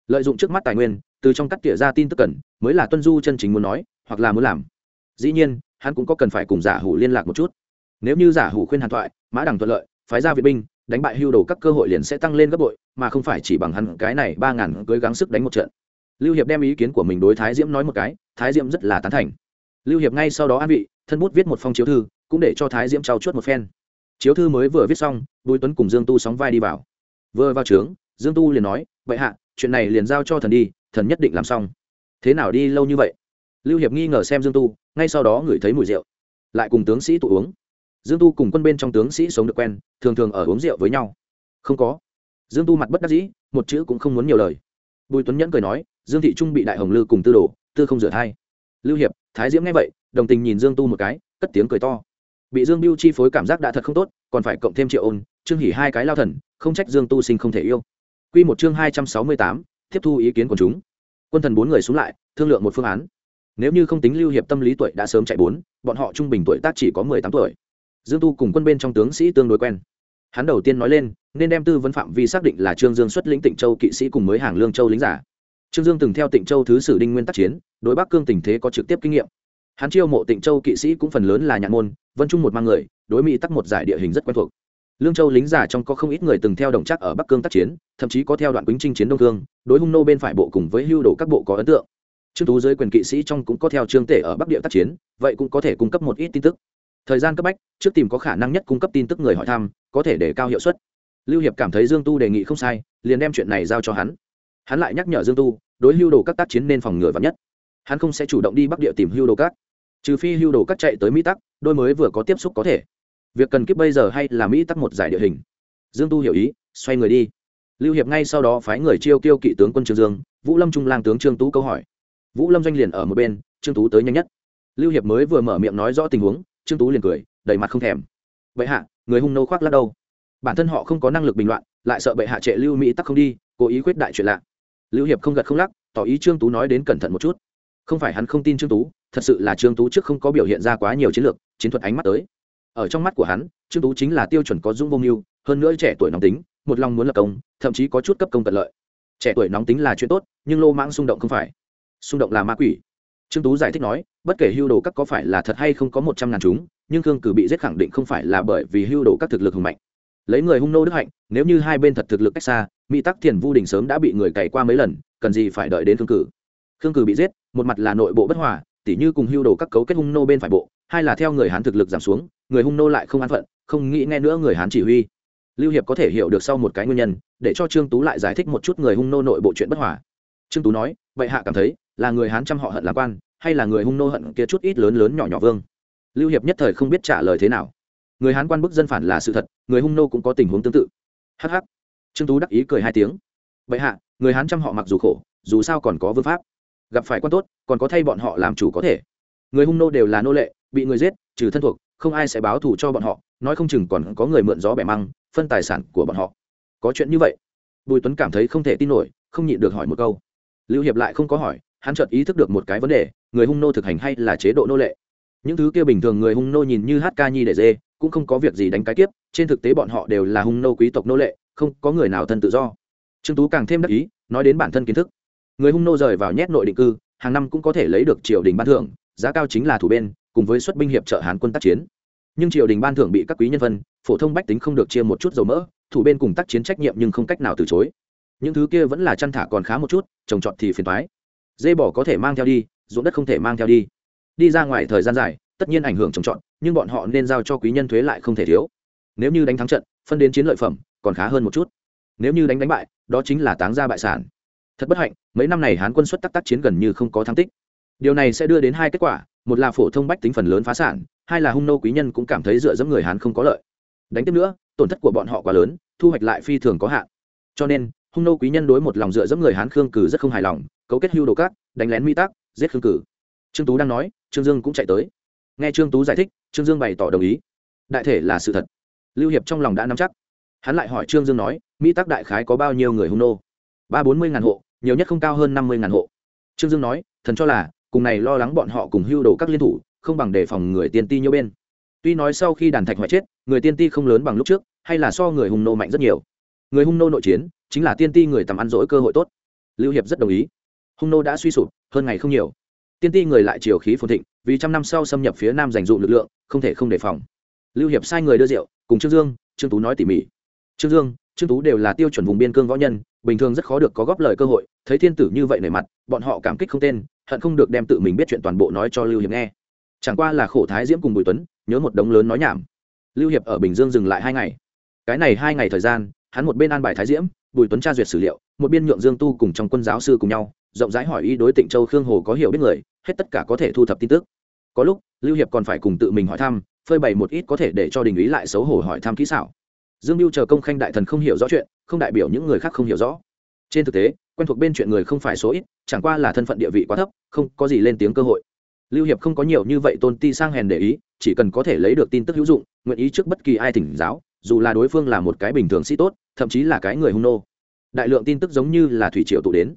Lợi dụng trước mắt tài nguyên, từ trong cắt tỉa ra tin tức cần, mới là tuân du chân chính muốn nói, hoặc là muốn làm. Dĩ nhiên, hắn cũng có cần phải cùng giả hủ liên lạc một chút. Nếu như giả hủ khuyên hàn thoại, mã đằng thuận lợi phái ra viện binh, đánh bại hưu đồ các cơ hội liền sẽ tăng lên gấp bội, mà không phải chỉ bằng hắn cái này ba ngàn cưới gắng sức đánh một trận. Lưu hiệp đem ý kiến của mình đối thái diễm nói một cái, thái diễm rất là tán thành. Lưu hiệp ngay sau đó an vị, thân bút viết một phong chiếu thư, cũng để cho thái diễm trao chuốt một phen. Chiếu thư mới vừa viết xong, bùi tuấn cùng dương tu sóng vai đi vào. Vừa vào trướng, dương tu liền nói vậy hạ, chuyện này liền giao cho thần đi, thần nhất định làm xong. Thế nào đi lâu như vậy? Lưu hiệp nghi ngờ xem dương tu, ngay sau đó ngửi thấy mùi rượu. Lại cùng tướng sĩ tụ uống dương tu cùng quân bên trong tướng sĩ sống được quen, thường thường ở uống rượu với nhau. Không có. Dương tu mặt bất đắc dĩ, một chữ cũng không muốn nhiều lời. Bùi tuấn nhẫn cười nói, dương thị trung bị đại hồng lư cùng tư đồ, tư không rửa thai. Lưu hiệp, thái diễm nghe vậy, đồng tình nhìn dương tu một cái, cất tiếng cười to. Bị dương biêu chi phối cảm giác đã thật không tốt, còn phải cộng thêm triệu ôn, trương hỉ hai cái lao thần, không trách dương tu sinh không thể yêu. Q một chương hai trăm sáu mươi tám, tiếp thu ý kiến của chúng. Quân thần bốn người xuống lại, thương lượng một phương án. Nếu như không tính lưu hiệp tâm lý tuổi đã sớm chạy bốn, bọn họ trung bình tuổi tác chỉ có mười tám tuổi dương tu cùng quân bên trong tướng sĩ tương đối quen. Hắn đầu tiên nói lên, nên đem tư vấn phạm vi xác định là trương dương xuất lĩnh tịnh châu kỵ sĩ cùng mới hàng lương châu lính giả. Trương dương từng theo tịnh châu thứ sử đinh nguyên tác chiến, đối bắc cương tình thế có trực tiếp kinh nghiệm. Hắn chiêu mộ tịnh châu kỵ sĩ cũng phần lớn là nhạn môn, vân trung một mang người, đối mỹ tắc một giải địa hình rất quen thuộc. Lương châu lính giả trong có không ít người từng theo đồng chắc ở bắc cương tác chiến, thậm chí có theo đoạn quýnh trinh chiến đông cương, đối hung nô bên phải bộ cùng với hưu đồ các bộ có ấn tượng. Trương tú dưới quyền kỵ sĩ trong cũng có theo trương tể ở bắc địa tác chiến, vậy cũng có thể cung cấp một ít tin tức thời gian cấp bách, trước tìm có khả năng nhất cung cấp tin tức người hỏi thăm, có thể để cao hiệu suất. Lưu hiệp cảm thấy dương tu đề nghị không sai, liền đem chuyện này giao cho hắn. Hắn lại nhắc nhở dương tu, đối hưu đồ các tác chiến nên phòng ngừa vắn nhất. Hắn không sẽ chủ động đi bắc địa tìm hưu đồ các. Trừ phi hưu đồ các chạy tới mỹ tắc, đôi mới vừa có tiếp xúc có thể. Việc cần kiếp bây giờ hay là mỹ tắc một giải địa hình? Dương tu hiểu ý, xoay người đi. Lưu hiệp ngay sau đó phái người chiêu kêu kỵ tướng quân trương dương, vũ lâm trung lang tướng trương tú câu hỏi. Vũ lâm doanh liền ở một bên, trương tú tới nhanh nhất. Lưu hiệp mới vừa mở miệng nói rõ tình huống trương tú liền cười, đầy mặt không thèm. Bệ hạ, người hung nô khoác lắc đâu? Bản thân họ không có năng lực bình loạn lại sợ bệ hạ trệ lưu mỹ tắc không đi, cố ý quyết đại chuyện lạ. Lưu hiệp không gật không lắc, tỏ ý trương tú nói đến cẩn thận một chút. Không phải hắn không tin trương tú, thật sự là trương tú trước không có biểu hiện ra quá nhiều chiến lược, chiến thuật ánh mắt tới. Ở trong mắt của hắn, trương tú chính là tiêu chuẩn có dung vô mưu, hơn nữa trẻ tuổi nóng tính, một lòng muốn lập công, thậm chí có chút cấp công tận lợi. Trẻ tuổi nóng tính là chuyện tốt, nhưng lô mãng xung động không phải. Xung động là ma quỷ trương tú giải thích nói, bất kể hưu đồ các có phải là thật hay không có một trăm ngàn chúng, nhưng khương cử bị giết khẳng định không phải là bởi vì hưu đồ các thực lực hùng mạnh. Lấy người hung nô đức hạnh, nếu như hai bên thật thực lực cách xa, mỹ tắc thiền vu đình sớm đã bị người cày qua mấy lần, cần gì phải đợi đến khương cử. Khương cử bị giết, một mặt là nội bộ bất hòa, tỉ như cùng hưu đồ các cấu kết hung nô bên phải bộ, hai là theo người hán thực lực giảm xuống, người hung nô lại không an phận, không nghĩ nghe nữa người hán chỉ huy. Lưu hiệp có thể hiểu được sau một cái nguyên nhân, để cho trương tú lại giải thích một chút người hung nô nội bộ chuyện bất hòa. Trương tú nói, vậy hạ cảm thấy là người hán chăm họ hận lạc quan, hay là người hung nô hận kia chút ít lớn lớn nhỏ nhỏ vương? Lưu hiệp nhất thời không biết trả lời thế nào. Người hán quan bức dân phản là sự thật, người hung nô cũng có tình huống tương tự. Hh trương tú đắc ý cười hai tiếng. Vậy hạ, người hán chăm họ mặc dù khổ, dù sao còn có vương pháp. Gặp phải quan tốt, còn có thay bọn họ làm chủ có thể. Người hung nô đều là nô lệ, bị người giết, trừ thân thuộc, không ai sẽ báo thù cho bọn họ, nói không chừng còn có người mượn gió bẻ măng, phân tài sản của bọn họ. Có chuyện như vậy. Bùi tuấn cảm thấy không thể tin nổi, không nhịn được hỏi một câu. Lưu hiệp lại không có hỏi hắn chợt ý thức được một cái vấn đề, người hung nô thực hành hay là chế độ nô lệ. Những thứ kia bình thường người hung nô nhìn như hát ca nhi để dê, cũng không có việc gì đánh cái kiếp, trên thực tế bọn họ đều là hung nô quý tộc nô lệ, không có người nào thân tự do. Trương tú càng thêm đắc ý, nói đến bản thân kiến thức. Người hung nô rời vào nhét nội định cư, hàng năm cũng có thể lấy được triều đình ban thưởng, giá cao chính là thủ bên, cùng với xuất binh hiệp trợ hán quân tác chiến. Nhưng triều đình ban thưởng bị các quý nhân vân phổ thông bách tính không được chia một chút dầu mỡ, thủ bên cùng tác chiến trách nhiệm nhưng không cách nào từ chối. Những thứ kia vẫn là chăn thả còn khá một chút, trồng trọt thì phiền thoái dê bỏ có thể mang theo đi, ruộng đất không thể mang theo đi. Đi ra ngoài thời gian dài, tất nhiên ảnh hưởng trồng trọt, nhưng bọn họ nên giao cho quý nhân thuế lại không thể thiếu. Nếu như đánh thắng trận, phân đến chiến lợi phẩm, còn khá hơn một chút. Nếu như đánh đánh bại, đó chính là táng ra bại sản. Thật bất hạnh, mấy năm này hán quân xuất tác tác chiến gần như không có thắng tích. Điều này sẽ đưa đến hai kết quả, một là phổ thông bách tính phần lớn phá sản, hai là hung nô quý nhân cũng cảm thấy dựa dẫm người hán không có lợi. Đánh tiếp nữa, tổn thất của bọn họ quá lớn, thu hoạch lại phi thường có hạn. Cho nên hung nô quý nhân đối một lòng dựa dẫm người hán khương cử rất không hài lòng, cấu kết hưu đồ cát đánh lén mỹ tác giết khương cử. Trương tú đang nói, trương dương cũng chạy tới. Nghe trương tú giải thích, trương dương bày tỏ đồng ý. Đại thể là sự thật. Lưu hiệp trong lòng đã nắm chắc. Hắn lại hỏi trương dương nói mỹ tác đại khái có bao nhiêu người hung nô? Ba bốn mươi ngàn hộ, nhiều nhất không cao hơn năm mươi ngàn hộ. Trương dương nói, thần cho là, cùng này lo lắng bọn họ cùng hưu đồ các liên thủ, không bằng đề phòng người tiên ti nhiều bên. Tuy nói sau khi đàn thạch hoại chết, người tiên ti không lớn bằng lúc trước, hay là so người hung nô mạnh rất nhiều. Người hung nô nội chiến chính là tiên ti người tầm ăn dỗi cơ hội tốt. Lưu hiệp rất đồng ý. Hung nô đã suy sụp, hơn ngày không nhiều. Tiên ti người lại chiều khí phồn thịnh, vì trăm năm sau xâm nhập phía nam dành dụ lực lượng, không thể không đề phòng. Lưu hiệp sai người đưa rượu, cùng trương dương, trương tú nói tỉ mỉ. Trương dương, trương tú đều là tiêu chuẩn vùng biên cương võ nhân, bình thường rất khó được có góp lời cơ hội, thấy thiên tử như vậy nề mặt, bọn họ cảm kích không tên, hận không được đem tự mình biết chuyện toàn bộ nói cho lưu hiệp nghe. Chẳng qua là khổ thái diễm cùng bùi tuấn, nhớ một đống lớn nói nhảm. Lưu hiệp ở bình dương dừng lại hai ngày. Cái này hai ngày thời gian, hắn một bên an bài thái diễm bùi tuấn tra duyệt sử liệu, một biên nhượng dương tu cùng trong quân giáo sư cùng nhau, rộng rãi hỏi ý đối tịnh châu khương hồ có hiểu biết người, hết tất cả có thể thu thập tin tức. Có lúc, lưu hiệp còn phải cùng tự mình hỏi thăm, phơi bày một ít có thể để cho đình ý lại xấu hổ hỏi thăm kỹ xảo. Dương mưu chờ công khanh đại thần không hiểu rõ chuyện, không đại biểu những người khác không hiểu rõ. Trên thực tế, quen thuộc bên chuyện người không phải số ít, chẳng qua là thân phận địa vị quá thấp, không có gì lên tiếng cơ hội. Lưu hiệp không có nhiều như vậy tôn ti sang hèn để ý, chỉ cần có thể lấy được tin tức hữu dụng, nguyện ý trước bất kỳ ai thỉnh giáo, dù là đối phương là một cái bình thường sĩ tốt thậm chí là cái người hung nô. Đại lượng tin tức giống như là thủy triều tụ đến.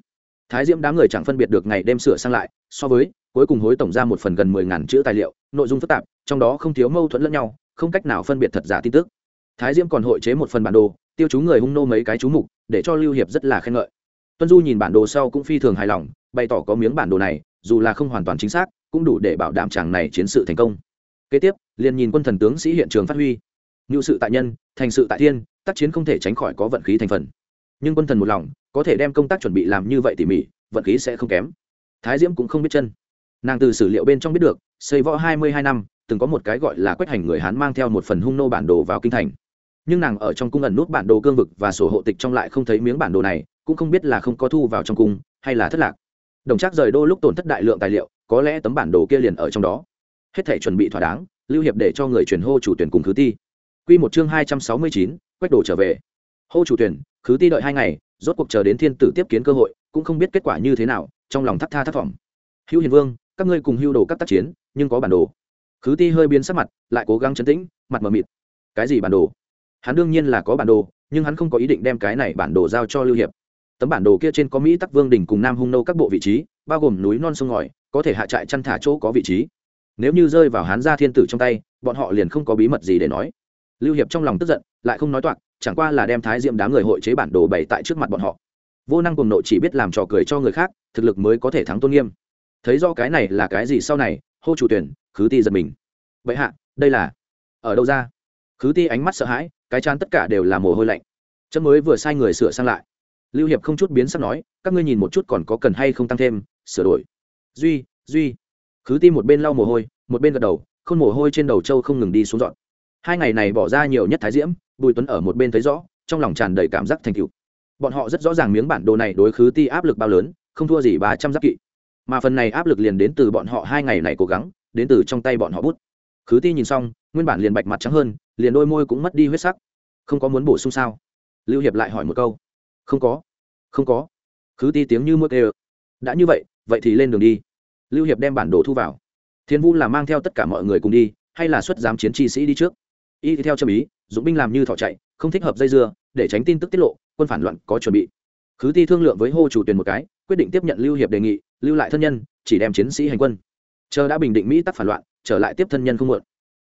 Thái diễm đám người chẳng phân biệt được ngày đêm sửa sang lại, so với, cuối cùng hối tổng ra một phần gần mười ngàn chữ tài liệu, nội dung phức tạp, trong đó không thiếu mâu thuẫn lẫn nhau, không cách nào phân biệt thật giả tin tức. Thái diễm còn hội chế một phần bản đồ, tiêu chú người hung nô mấy cái chú mục, để cho lưu hiệp rất là khen ngợi. Tuân du nhìn bản đồ sau cũng phi thường hài lòng, bày tỏ có miếng bản đồ này, dù là không hoàn toàn chính xác, cũng đủ để bảo đảm chàng này chiến sự thành công. Kế tiếp, liền nhìn quân thần tướng sĩ hiện trường phát huy. Ngự sự tại nhân, thành sự tại thiên tác chiến không thể tránh khỏi có vận khí thành phần. Nhưng quân thần một lòng, có thể đem công tác chuẩn bị làm như vậy tỉ mỉ, vận khí sẽ không kém. Thái diễm cũng không biết chân. Nàng từ sử liệu bên trong biết được, xây võ hai mươi hai năm, từng có một cái gọi là quách hành người hán mang theo một phần hung nô bản đồ vào kinh thành. Nhưng nàng ở trong cung ẩn nút bản đồ cương vực và sổ hộ tịch trong lại không thấy miếng bản đồ này, cũng không biết là không có thu vào trong cung, hay là thất lạc. Đồng trác rời đô lúc tổn thất đại lượng tài liệu, có lẽ tấm bản đồ kia liền ở trong đó. Hết thể chuẩn bị thỏa đáng, lưu hiệp để cho người truyền hô chủ tuyển cùng thứ ti. Q một chương hai trăm sáu mươi chín quách đồ trở về. Hô chủ tuyển khứ ti đợi hai ngày, rốt cuộc chờ đến thiên tử tiếp kiến cơ hội, cũng không biết kết quả như thế nào, trong lòng thắt tha thất vọng. Hữu hiền vương, các ngươi cùng hưu đồ các tác chiến, nhưng có bản đồ. Khứ ti hơi biến sắc mặt, lại cố gắng chấn tĩnh, mặt mờ mịt. Cái gì bản đồ? Hắn đương nhiên là có bản đồ, nhưng hắn không có ý định đem cái này bản đồ giao cho lưu hiệp. Tấm bản đồ kia trên có mỹ tắc vương đình cùng nam hung nâu các bộ vị trí, bao gồm núi non sông ngòi, có thể hạ trại chăn thả chỗ có vị trí. Nếu như rơi vào hán gia thiên tử trong tay, bọn họ liền không có bí mật gì để nói. Lưu hiệp trong lòng tức giận lại không nói toạc, chẳng qua là đem thái diệm đám người hội chế bản đồ bày tại trước mặt bọn họ. Vô năng cùng nội chỉ biết làm trò cười cho người khác, thực lực mới có thể thắng tôn nghiêm. Thấy do cái này là cái gì sau này, hô chủ tuyển, khứ ti giật mình. Vậy hạ, đây là ở đâu ra? Khứ ti ánh mắt sợ hãi, cái chán tất cả đều là mồ hôi lạnh. Chấm mới vừa sai người sửa sang lại. Lưu hiệp không chút biến sắc nói, các ngươi nhìn một chút còn có cần hay không tăng thêm, sửa đổi. Duy duy. Khứ ti một bên lau mồ hôi, một bên gật đầu không mồ hôi trên đầu châu không ngừng đi xuống dọn. Hai ngày này bỏ ra nhiều nhất thái diễm bùi tuấn ở một bên thấy rõ, trong lòng tràn đầy cảm giác thành cựu bọn họ rất rõ ràng miếng bản đồ này đối khứ ti áp lực bao lớn, không thua gì ba trăm giáp kỵ. Mà phần này áp lực liền đến từ bọn họ hai ngày này cố gắng, đến từ trong tay bọn họ bút. Khứ ti nhìn xong, nguyên bản liền bạch mặt trắng hơn, liền đôi môi cũng mất đi huyết sắc. Không có muốn bổ sung sao? Lưu hiệp lại hỏi một câu. Không có không có. Khứ ti tiếng như mưa kê đã như vậy vậy thì lên đường đi. Lưu hiệp đem bản đồ thu vào. Thiên Vu là mang theo tất cả mọi người cùng đi, hay là xuất giám chiến chi sĩ đi trước? Y theo châm ý dũng binh làm như thọ chạy, không thích hợp dây dưa, để tránh tin tức tiết lộ, quân phản loạn có chuẩn bị. Khứ ti thương lượng với hô chủ tuyển một cái, quyết định tiếp nhận lưu hiệp đề nghị, lưu lại thân nhân, chỉ đem chiến sĩ hành quân. Chờ đã bình định mỹ tắc phản loạn, trở lại tiếp thân nhân không muộn.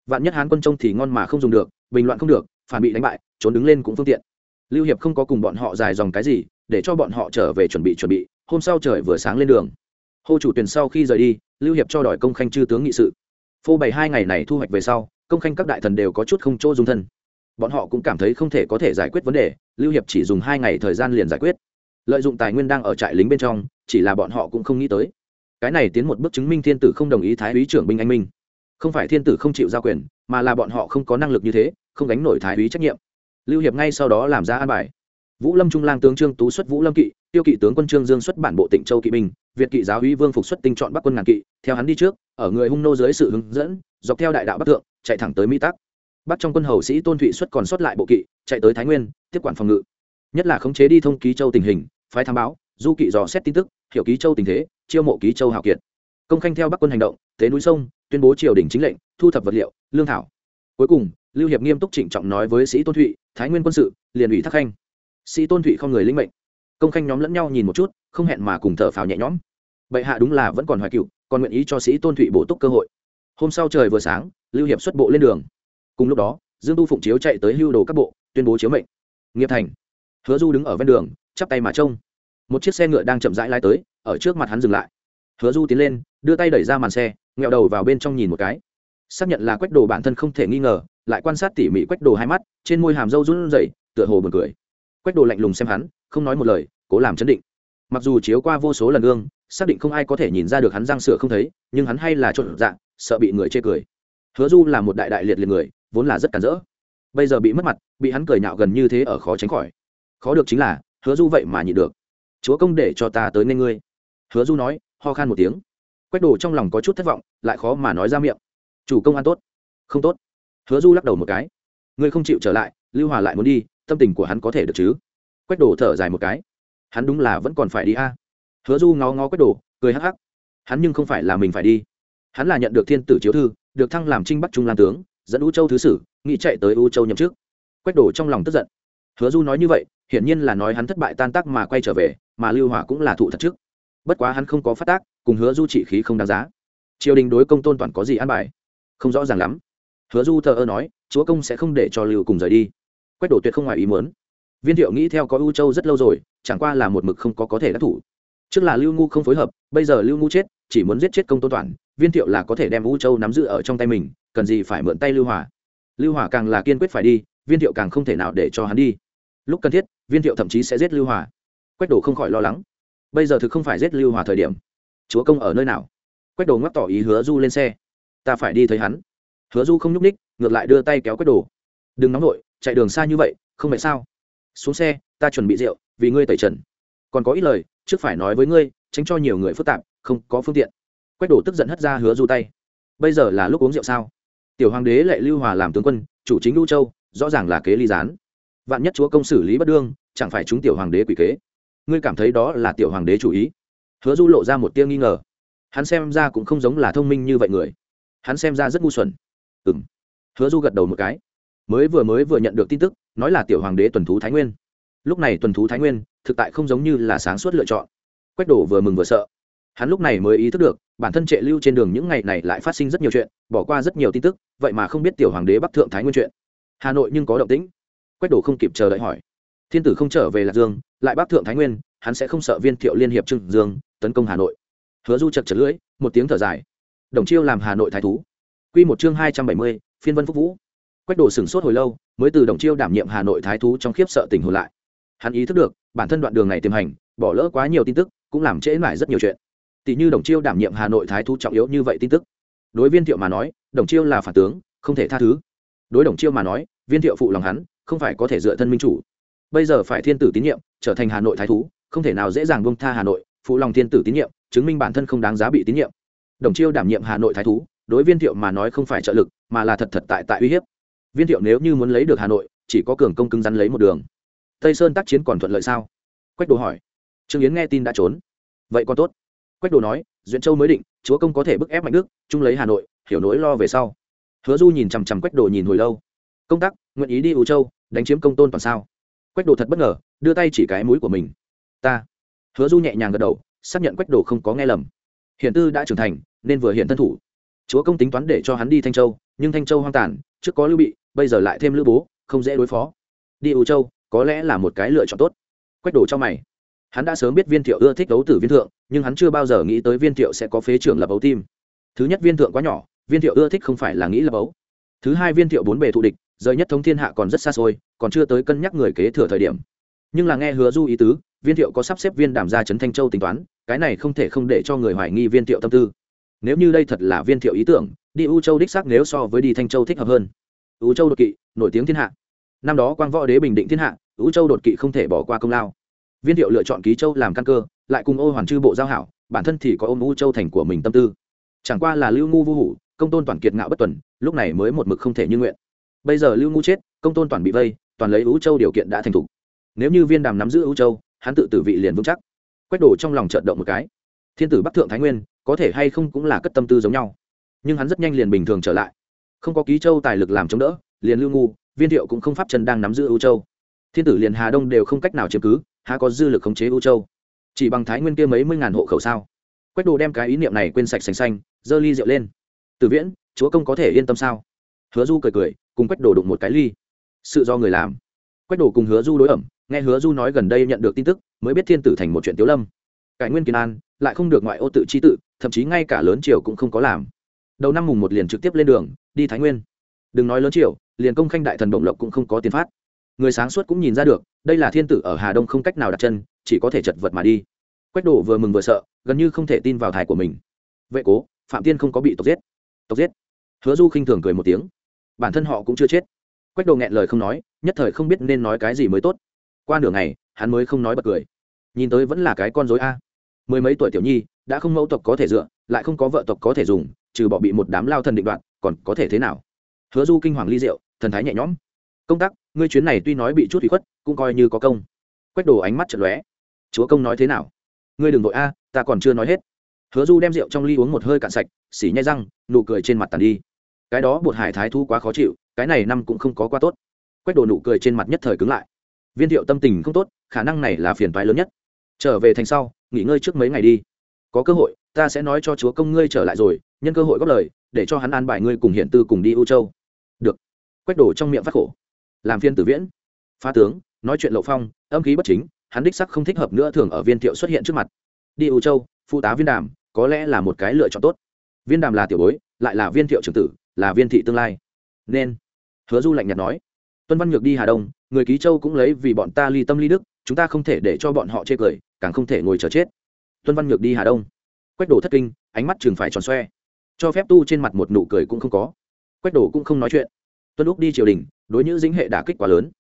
Vạn nhất hán quân trông thì ngon mà không dùng được, bình loạn không được, phản bị đánh bại, trốn đứng lên cũng phương tiện. Lưu hiệp không có cùng bọn họ dài dòng cái gì, để cho bọn họ trở về chuẩn bị chuẩn bị, hôm sau trời vừa sáng lên đường. Hô chủ tuyển sau khi rời đi, lưu hiệp cho đòi công khanh chư tướng nghị sự. Phô bày hai ngày này thu hoạch về sau, công khanh các đại thần đều có chút không chỗ dung thân bọn họ cũng cảm thấy không thể có thể giải quyết vấn đề, lưu hiệp chỉ dùng hai ngày thời gian liền giải quyết. Lợi dụng tài nguyên đang ở trại lính bên trong, chỉ là bọn họ cũng không nghĩ tới. Cái này tiến một bước chứng minh thiên tử không đồng ý thái úy trưởng binh anh minh. Không phải thiên tử không chịu giao quyền, mà là bọn họ không có năng lực như thế, không gánh nổi thái úy trách nhiệm. Lưu hiệp ngay sau đó làm ra an bài. Vũ lâm trung lang tướng trương tú xuất vũ lâm kỵ, tiêu kỵ tướng quân trương dương xuất bản bộ tịnh châu kỵ binh, việt kỵ giáo úy vương phục xuất tinh chọn bắc quân ngàn kỵ, theo hắn đi trước, ở người hung nô dưới sự hướng dẫn, dọc theo đại đạo bắc thượng, chạy thẳng tới mỹ tắc bắt trong quân hầu sĩ tôn thụy xuất còn sót lại bộ kỵ, chạy tới thái nguyên, tiếp quản phòng ngự. Nhất là khống chế đi thông ký châu tình hình, phái tham báo, du kỵ dò xét tin tức, hiểu ký châu tình thế, chiêu mộ ký châu hào kiệt. Công khanh theo bắc quân hành động, tế núi sông, tuyên bố triều đình chính lệnh, thu thập vật liệu, lương thảo. Cuối cùng, lưu hiệp nghiêm túc trịnh trọng nói với sĩ tôn thụy, thái nguyên quân sự, liền ủy thác khanh. Sĩ tôn thụy không người linh mệnh. Công khanh nhóm lẫn nhau nhìn một chút, không hẹn mà cùng thở phào nhẹ nhõm. Bệ hạ đúng là vẫn còn hoài cựu, còn nguyện ý cho sĩ tôn thụy bổ túc cơ hội. Hôm sau trời vừa sáng, lưu hiệp xuất bộ lên đường cùng lúc đó, dương tu phụng chiếu chạy tới hưu đồ các bộ, tuyên bố chiếu mệnh. Nghiệp thành. Hứa du đứng ở ven đường, chắp tay mà trông. Một chiếc xe ngựa đang chậm rãi lái tới, ở trước mặt hắn dừng lại. Hứa du tiến lên, đưa tay đẩy ra màn xe, nghẹo đầu vào bên trong nhìn một cái. Xác nhận là quách đồ bản thân không thể nghi ngờ, lại quan sát tỉ mỉ quách đồ hai mắt, trên môi hàm râu run rẩy, tựa hồ buồn cười. Quách đồ lạnh lùng xem hắn, không nói một lời, cố làm chấn định. Mặc dù chiếu qua vô số lần gương, xác định không ai có thể nhìn ra được hắn răng sửa không thấy, nhưng hắn hay là trộn dạng sợ bị người chê cười. Hứa du là một đại đại liệt liệt người vốn là rất cản rỡ. Bây giờ bị mất mặt, bị hắn cười nhạo gần như thế ở khó tránh khỏi. Khó được chính là, hứa du vậy mà nhịn được. Chúa công để cho ta tới nên ngươi. Hứa du nói, ho khan một tiếng. Quách đồ trong lòng có chút thất vọng, lại khó mà nói ra miệng. Chủ công an tốt. Không tốt. Hứa du lắc đầu một cái. Ngươi không chịu trở lại, lưu hòa lại muốn đi, tâm tình của hắn có thể được chứ? Quách đồ thở dài một cái. Hắn đúng là vẫn còn phải đi a. Hứa du ngó ngó quách đồ, cười hắc hắc. Hắn nhưng không phải là mình phải đi. Hắn là nhận được thiên tử chiếu thư, được thăng làm trinh bắc trung lan tướng dẫn u châu thứ sử, nghĩ chạy tới u châu nhậm chức. Quách đổ trong lòng tức giận. Hứa du nói như vậy, hiển nhiên là nói hắn thất bại tan tác mà quay trở về, mà lưu hỏa cũng là thụ thật trước. Bất quá hắn không có phát tác, cùng hứa du trị khí không đáng giá. Triều đình đối công tôn toàn có gì an bài? Không rõ ràng lắm. Hứa du thờ ơ nói, chúa công sẽ không để cho lưu cùng rời đi. Quách đổ tuyệt không ngoài ý muốn. Viên thiệu nghĩ theo có u châu rất lâu rồi, chẳng qua là một mực không có có thể đắc thủ. Trước là lưu ngu không phối hợp, bây giờ lưu ngu chết chỉ muốn giết chết công tôn toàn, viên thiệu là có thể đem vũ châu nắm giữ ở trong tay mình, cần gì phải mượn tay lưu hỏa. Lưu hỏa càng là kiên quyết phải đi, viên thiệu càng không thể nào để cho hắn đi. Lúc cần thiết, viên thiệu thậm chí sẽ giết lưu hỏa. Quách đồ không khỏi lo lắng. Bây giờ thực không phải giết lưu hỏa thời điểm. Chúa công ở nơi nào? Quách đồ ngắc tỏ ý hứa du lên xe. Ta phải đi thấy hắn. Hứa du không nhúc ních ngược lại đưa tay kéo quách đồ. Đừng nóng nổi chạy đường xa như vậy, không phải sao? Xuống xe, ta chuẩn bị rượu, vì ngươi tẩy trần. Còn có ít lời, trước phải nói với ngươi tránh cho nhiều người phức tạp, không có phương tiện. Quách Đổ tức giận hất ra hứa du tay. Bây giờ là lúc uống rượu sao? Tiểu hoàng đế lệ lưu hòa làm tướng quân, chủ chính lưu châu, rõ ràng là kế ly gián. Vạn nhất chúa công xử lý bất đương, chẳng phải chúng tiểu hoàng đế quỷ kế. Ngươi cảm thấy đó là tiểu hoàng đế chủ ý? Hứa du lộ ra một tia nghi ngờ. Hắn xem ra cũng không giống là thông minh như vậy người. Hắn xem ra rất ngu xuẩn. Ừ m hứa du gật đầu một cái. Mới vừa mới vừa nhận được tin tức, nói là tiểu hoàng đế tuần thú thái nguyên. Lúc này tuần thú thái nguyên, thực tại không giống như là sáng suốt lựa chọn quách đổ vừa mừng vừa sợ. Hắn lúc này mới ý thức được, bản thân trệ lưu trên đường những ngày này lại phát sinh rất nhiều chuyện, bỏ qua rất nhiều tin tức, vậy mà không biết tiểu hoàng đế bắc thượng thái nguyên chuyện. Hà nội nhưng có động tĩnh. Quách đổ không kịp chờ đợi hỏi. Thiên tử không trở về lạc dương, lại bắc thượng thái nguyên, hắn sẽ không sợ viên thiệu liên hiệp trưng dương, tấn công hà nội. Hứa du chật chật lưỡi, một tiếng thở dài. Đồng chiêu làm hà nội thái thú. Q một chương hai trăm bảy mươi, phiên vân phúc vũ. Quách Đổ sửng sốt hồi lâu, mới từ đồng chiêu đảm nhiệm hà nội thái thú trong khiếp sợ tình hồn lại. Hắn ý thức được, bản thân đoạn đường này tiềm hành, bỏ lỡ quá nhiều tin tức cũng làm trễ mãi rất nhiều chuyện. Tỷ như đồng chiêu đảm nhiệm hà nội thái thú trọng yếu như vậy tin tức. Đối viên thiệu mà nói, đồng chiêu là phản tướng, không thể tha thứ. Đối đồng chiêu mà nói, viên thiệu phụ lòng hắn, không phải có thể dựa thân minh chủ. Bây giờ phải thiên tử tín nhiệm, trở thành hà nội thái thú, không thể nào dễ dàng bông tha hà nội, phụ lòng thiên tử tín nhiệm, chứng minh bản thân không đáng giá bị tín nhiệm. Đồng chiêu đảm nhiệm hà nội thái thú, đối viên thiệu mà nói không phải trợ lực, mà là thật thật tại tại uy hiếp. Viên thiệu nếu như muốn lấy được hà nội, chỉ có cường công cứng rắn lấy một đường. Tây sơn tác chiến còn thuận lợi sao? Quách đồ hỏi trương yến nghe tin đã trốn. Vậy còn tốt. Quách đồ nói, duyện châu mới định, chúa công có thể bức ép mạnh đức, chung lấy hà nội, hiểu nỗi lo về sau. Hứa du nhìn chằm chằm quách đồ nhìn hồi lâu. Công tác, nguyện ý đi ủ châu, đánh chiếm công tôn toàn sao. Quách đồ thật bất ngờ, đưa tay chỉ cái mũi của mình. Ta. Hứa du nhẹ nhàng gật đầu, xác nhận quách đồ không có nghe lầm. Hiện tư đã trưởng thành, nên vừa hiện thân thủ. Chúa công tính toán để cho hắn đi thanh châu, nhưng thanh châu hoang tàn, trước có lưu bị, bây giờ lại thêm lữ bố, không dễ đối phó. Đi ủ châu, có lẽ là một cái lựa chọn tốt. Quách đồ cho mày hắn đã sớm biết viên thiệu ưa thích đấu tử viên thượng, nhưng hắn chưa bao giờ nghĩ tới viên thiệu sẽ có phế trưởng lập ấu tim. Thứ nhất, viên thượng quá nhỏ, viên thiệu ưa thích không phải là nghĩ lập ấu. Thứ hai, viên thiệu bốn bề thụ địch, rời nhất thống thiên hạ còn rất xa xôi, còn chưa tới cân nhắc người kế thừa thời điểm. Nhưng là nghe hứa du ý tứ, viên thiệu có sắp xếp viên đảm ra trấn thanh châu tính toán, cái này không thể không để cho người hoài nghi viên thiệu tâm tư. Nếu như đây thật là viên thiệu ý tưởng, đi u châu đích xác nếu so với đi thanh châu thích hợp hơn. U châu đột kỵ, nổi tiếng thiên hạ. Năm đó quang võ đế bình định thiên hạ, u châu đột kỵ không thể bỏ qua công lao viên thiệu lựa chọn ký châu làm căn cơ, lại cùng ô hoàn chư bộ giao hảo, bản thân thì có ôm u châu thành của mình tâm tư. Chẳng qua là lưu ngu vô hủ, công tôn toàn kiệt ngạo bất tuần, lúc này mới một mực không thể như nguyện. Bây giờ lưu ngu chết, công tôn toàn bị vây, toàn lấy u châu điều kiện đã thành thục. Nếu như viên đàm nắm giữ u châu, hắn tự tử vị liền vững chắc. Quét đổ trong lòng trợt động một cái. Thiên tử bắc thượng thái nguyên, có thể hay không cũng là cất tâm tư giống nhau. Nhưng hắn rất nhanh liền bình thường trở lại. Không có ký châu tài lực làm chống đỡ, liền lưu ngu, viên thiệu cũng không pháp chân đang nắm giữ ưu châu. Thiên tử liền hà đông đều không cách nào chiếm cứ há có dư lực khống chế ưu châu? Chỉ bằng thái nguyên kia mấy mươi ngàn hộ khẩu sao? Quách đồ đem cái ý niệm này quên sạch xanh xanh, giơ ly rượu lên. Từ viễn, chúa công có thể yên tâm sao? Hứa du cười cười, cùng quách đồ đụng một cái ly. Sự do người làm. Quách đồ cùng hứa du đối ẩm, nghe hứa du nói gần đây nhận được tin tức, mới biết thiên tử thành một chuyện tiếu lâm. Cải nguyên kiến an, lại không được ngoại ô tự chi tự, thậm chí ngay cả lớn triều cũng không có làm. Đầu năm mùng một liền trực tiếp lên đường, đi thái nguyên. Đừng nói lớn triều, liền công khanh đại thần động lộc cũng không có tiền phát người sáng suốt cũng nhìn ra được, đây là thiên tử ở hà đông không cách nào đặt chân, chỉ có thể chật vật mà đi. Quách đổ vừa mừng vừa sợ, gần như không thể tin vào thải của mình. Vệ cố, phạm tiên không có bị tộc giết. Tộc giết? Hứa du khinh thường cười một tiếng. Bản thân họ cũng chưa chết. Quách đồ nghẹn lời không nói, nhất thời không biết nên nói cái gì mới tốt. Qua nửa ngày, hắn mới không nói bật cười. Nhìn tới vẫn là cái con dối a. Mười mấy tuổi tiểu nhi, đã không mẫu tộc có thể dựa, lại không có vợ tộc có thể dùng, trừ bỏ bị một đám lao thần định đoạn còn có thể thế nào? Hứa du kinh hoàng ly rượu, thần thái nhẹ nhõm công tác, ngươi chuyến này tuy nói bị chút bị khuất, cũng coi như có công. Quách đồ ánh mắt chật lóe. Chúa công nói thế nào? Ngươi đừng vội a, ta còn chưa nói hết. Hứa du đem rượu trong ly uống một hơi cạn sạch, xỉ nhai răng, nụ cười trên mặt tàn đi. Cái đó bột hải thái thu quá khó chịu, cái này năm cũng không có quá tốt. Quách đồ nụ cười trên mặt nhất thời cứng lại. Viên thiệu tâm tình không tốt, khả năng này là phiền toái lớn nhất. Trở về thành sau, nghỉ ngơi trước mấy ngày đi. Có cơ hội, ta sẽ nói cho chúa công ngươi trở lại rồi, nhân cơ hội góp lời, để cho hắn an bài ngươi cùng hiện tư cùng đi ưu châu. Được. Quách đổ trong miệng phát khổ làm phiên tử viễn. Phá tướng, nói chuyện lộ phong, âm khí bất chính, hắn đích sắc không thích hợp nữa thường ở viên thiệu xuất hiện trước mặt. Đi ưu châu, phụ tá viên đàm, có lẽ là một cái lựa chọn tốt. Viên đàm là tiểu bối, lại là viên thiệu trưởng tử, là viên thị tương lai. Nên, hứa du lạnh nhạt nói, tuân văn nhược đi hà đông, người ký châu cũng lấy vì bọn ta ly tâm ly đức, chúng ta không thể để cho bọn họ chê cười, càng không thể ngồi chờ chết. Tuân văn nhược đi hà đông. Quách đổ thất kinh, ánh mắt chừng phải tròn xoe. Cho phép tu trên mặt một nụ cười cũng không có. Quách đổ cũng không nói chuyện. Tuân lúc đi triều đình đối nhữ dính hệ đả kích quá lớn.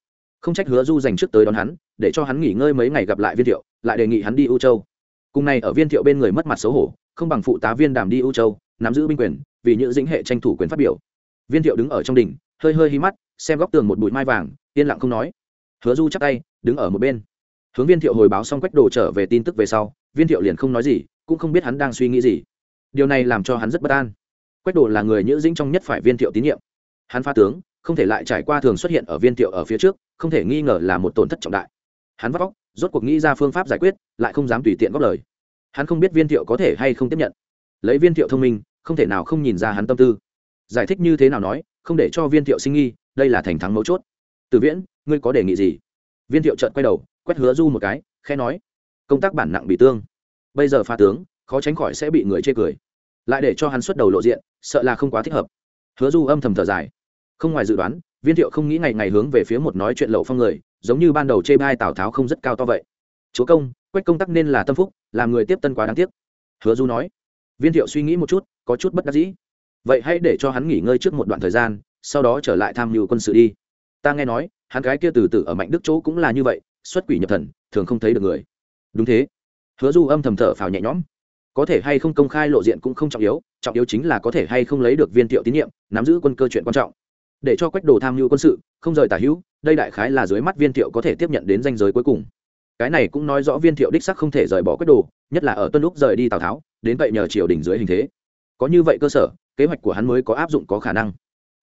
Không trách hứa du dành trước tới đón hắn, để cho hắn nghỉ ngơi mấy ngày gặp lại viên thiệu, lại đề nghị hắn đi ưu châu. Cùng này ở viên thiệu bên người mất mặt xấu hổ, không bằng phụ tá viên đàm đi ưu châu, nắm giữ binh quyền, vì nhữ dính hệ tranh thủ quyền phát biểu. Viên thiệu đứng ở trong đỉnh, hơi hơi hí mắt, xem góc tường một bụi mai vàng, yên lặng không nói. Hứa du chắc tay, đứng ở một bên. Hướng viên thiệu hồi báo xong quách đồ trở về tin tức về sau, viên thiệu liền không nói gì, cũng không biết hắn đang suy nghĩ gì. Điều này làm cho hắn rất bất an. Quách đồ là người nhữ dĩnh trong nhất phải viên thiệu tín nhiệm. Hắn pha tướng không thể lại trải qua thường xuất hiện ở viên tiệu ở phía trước, không thể nghi ngờ là một tổn thất trọng đại. Hắn vắt vóc rốt cuộc nghĩ ra phương pháp giải quyết, lại không dám tùy tiện góp lời. Hắn không biết viên thiệu có thể hay không tiếp nhận. Lấy viên thiệu thông minh, không thể nào không nhìn ra hắn tâm tư. Giải thích như thế nào nói, không để cho viên thiệu sinh nghi, đây là thành thắng mấu chốt. Từ viễn, ngươi có đề nghị gì? Viên thiệu trợn quay đầu, quét hứa du một cái khe nói, công tác bản nặng bị tương. Bây giờ pha tướng, khó tránh khỏi sẽ bị người chê cười. Lại để cho hắn xuất đầu lộ diện, sợ là không quá thích hợp. Hứa du âm thầm thở dài không ngoài dự đoán, viên thiệu không nghĩ ngày ngày hướng về phía một nói chuyện lậu phong người, giống như ban đầu chê bai tào tháo không rất cao to vậy. Chúa công, quách công tắc nên là tâm phúc, làm người tiếp tân quá đáng tiếc. Hứa du nói. Viên thiệu suy nghĩ một chút, có chút bất đắc dĩ. Vậy hãy để cho hắn nghỉ ngơi trước một đoạn thời gian, sau đó trở lại tham mưu quân sự đi. Ta nghe nói, hắn gái kia từ từ ở mạnh đức chỗ cũng là như vậy, xuất quỷ nhập thần, thường không thấy được người. Đúng thế. Hứa du âm thầm thở phào nhẹ nhõm. Có thể hay không công khai lộ diện cũng không trọng yếu trọng yếu chính là có thể hay không lấy được viên thiệu tín nhiệm, nắm giữ quân cơ chuyện quan trọng để cho quách đồ tham mưu quân sự không rời tả hữu đây đại khái là dưới mắt viên thiệu có thể tiếp nhận đến danh giới cuối cùng cái này cũng nói rõ viên thiệu đích sắc không thể rời bỏ quách đồ nhất là ở tuân lúc rời đi tào tháo đến vậy nhờ triều đình dưới hình thế có như vậy cơ sở kế hoạch của hắn mới có áp dụng có khả năng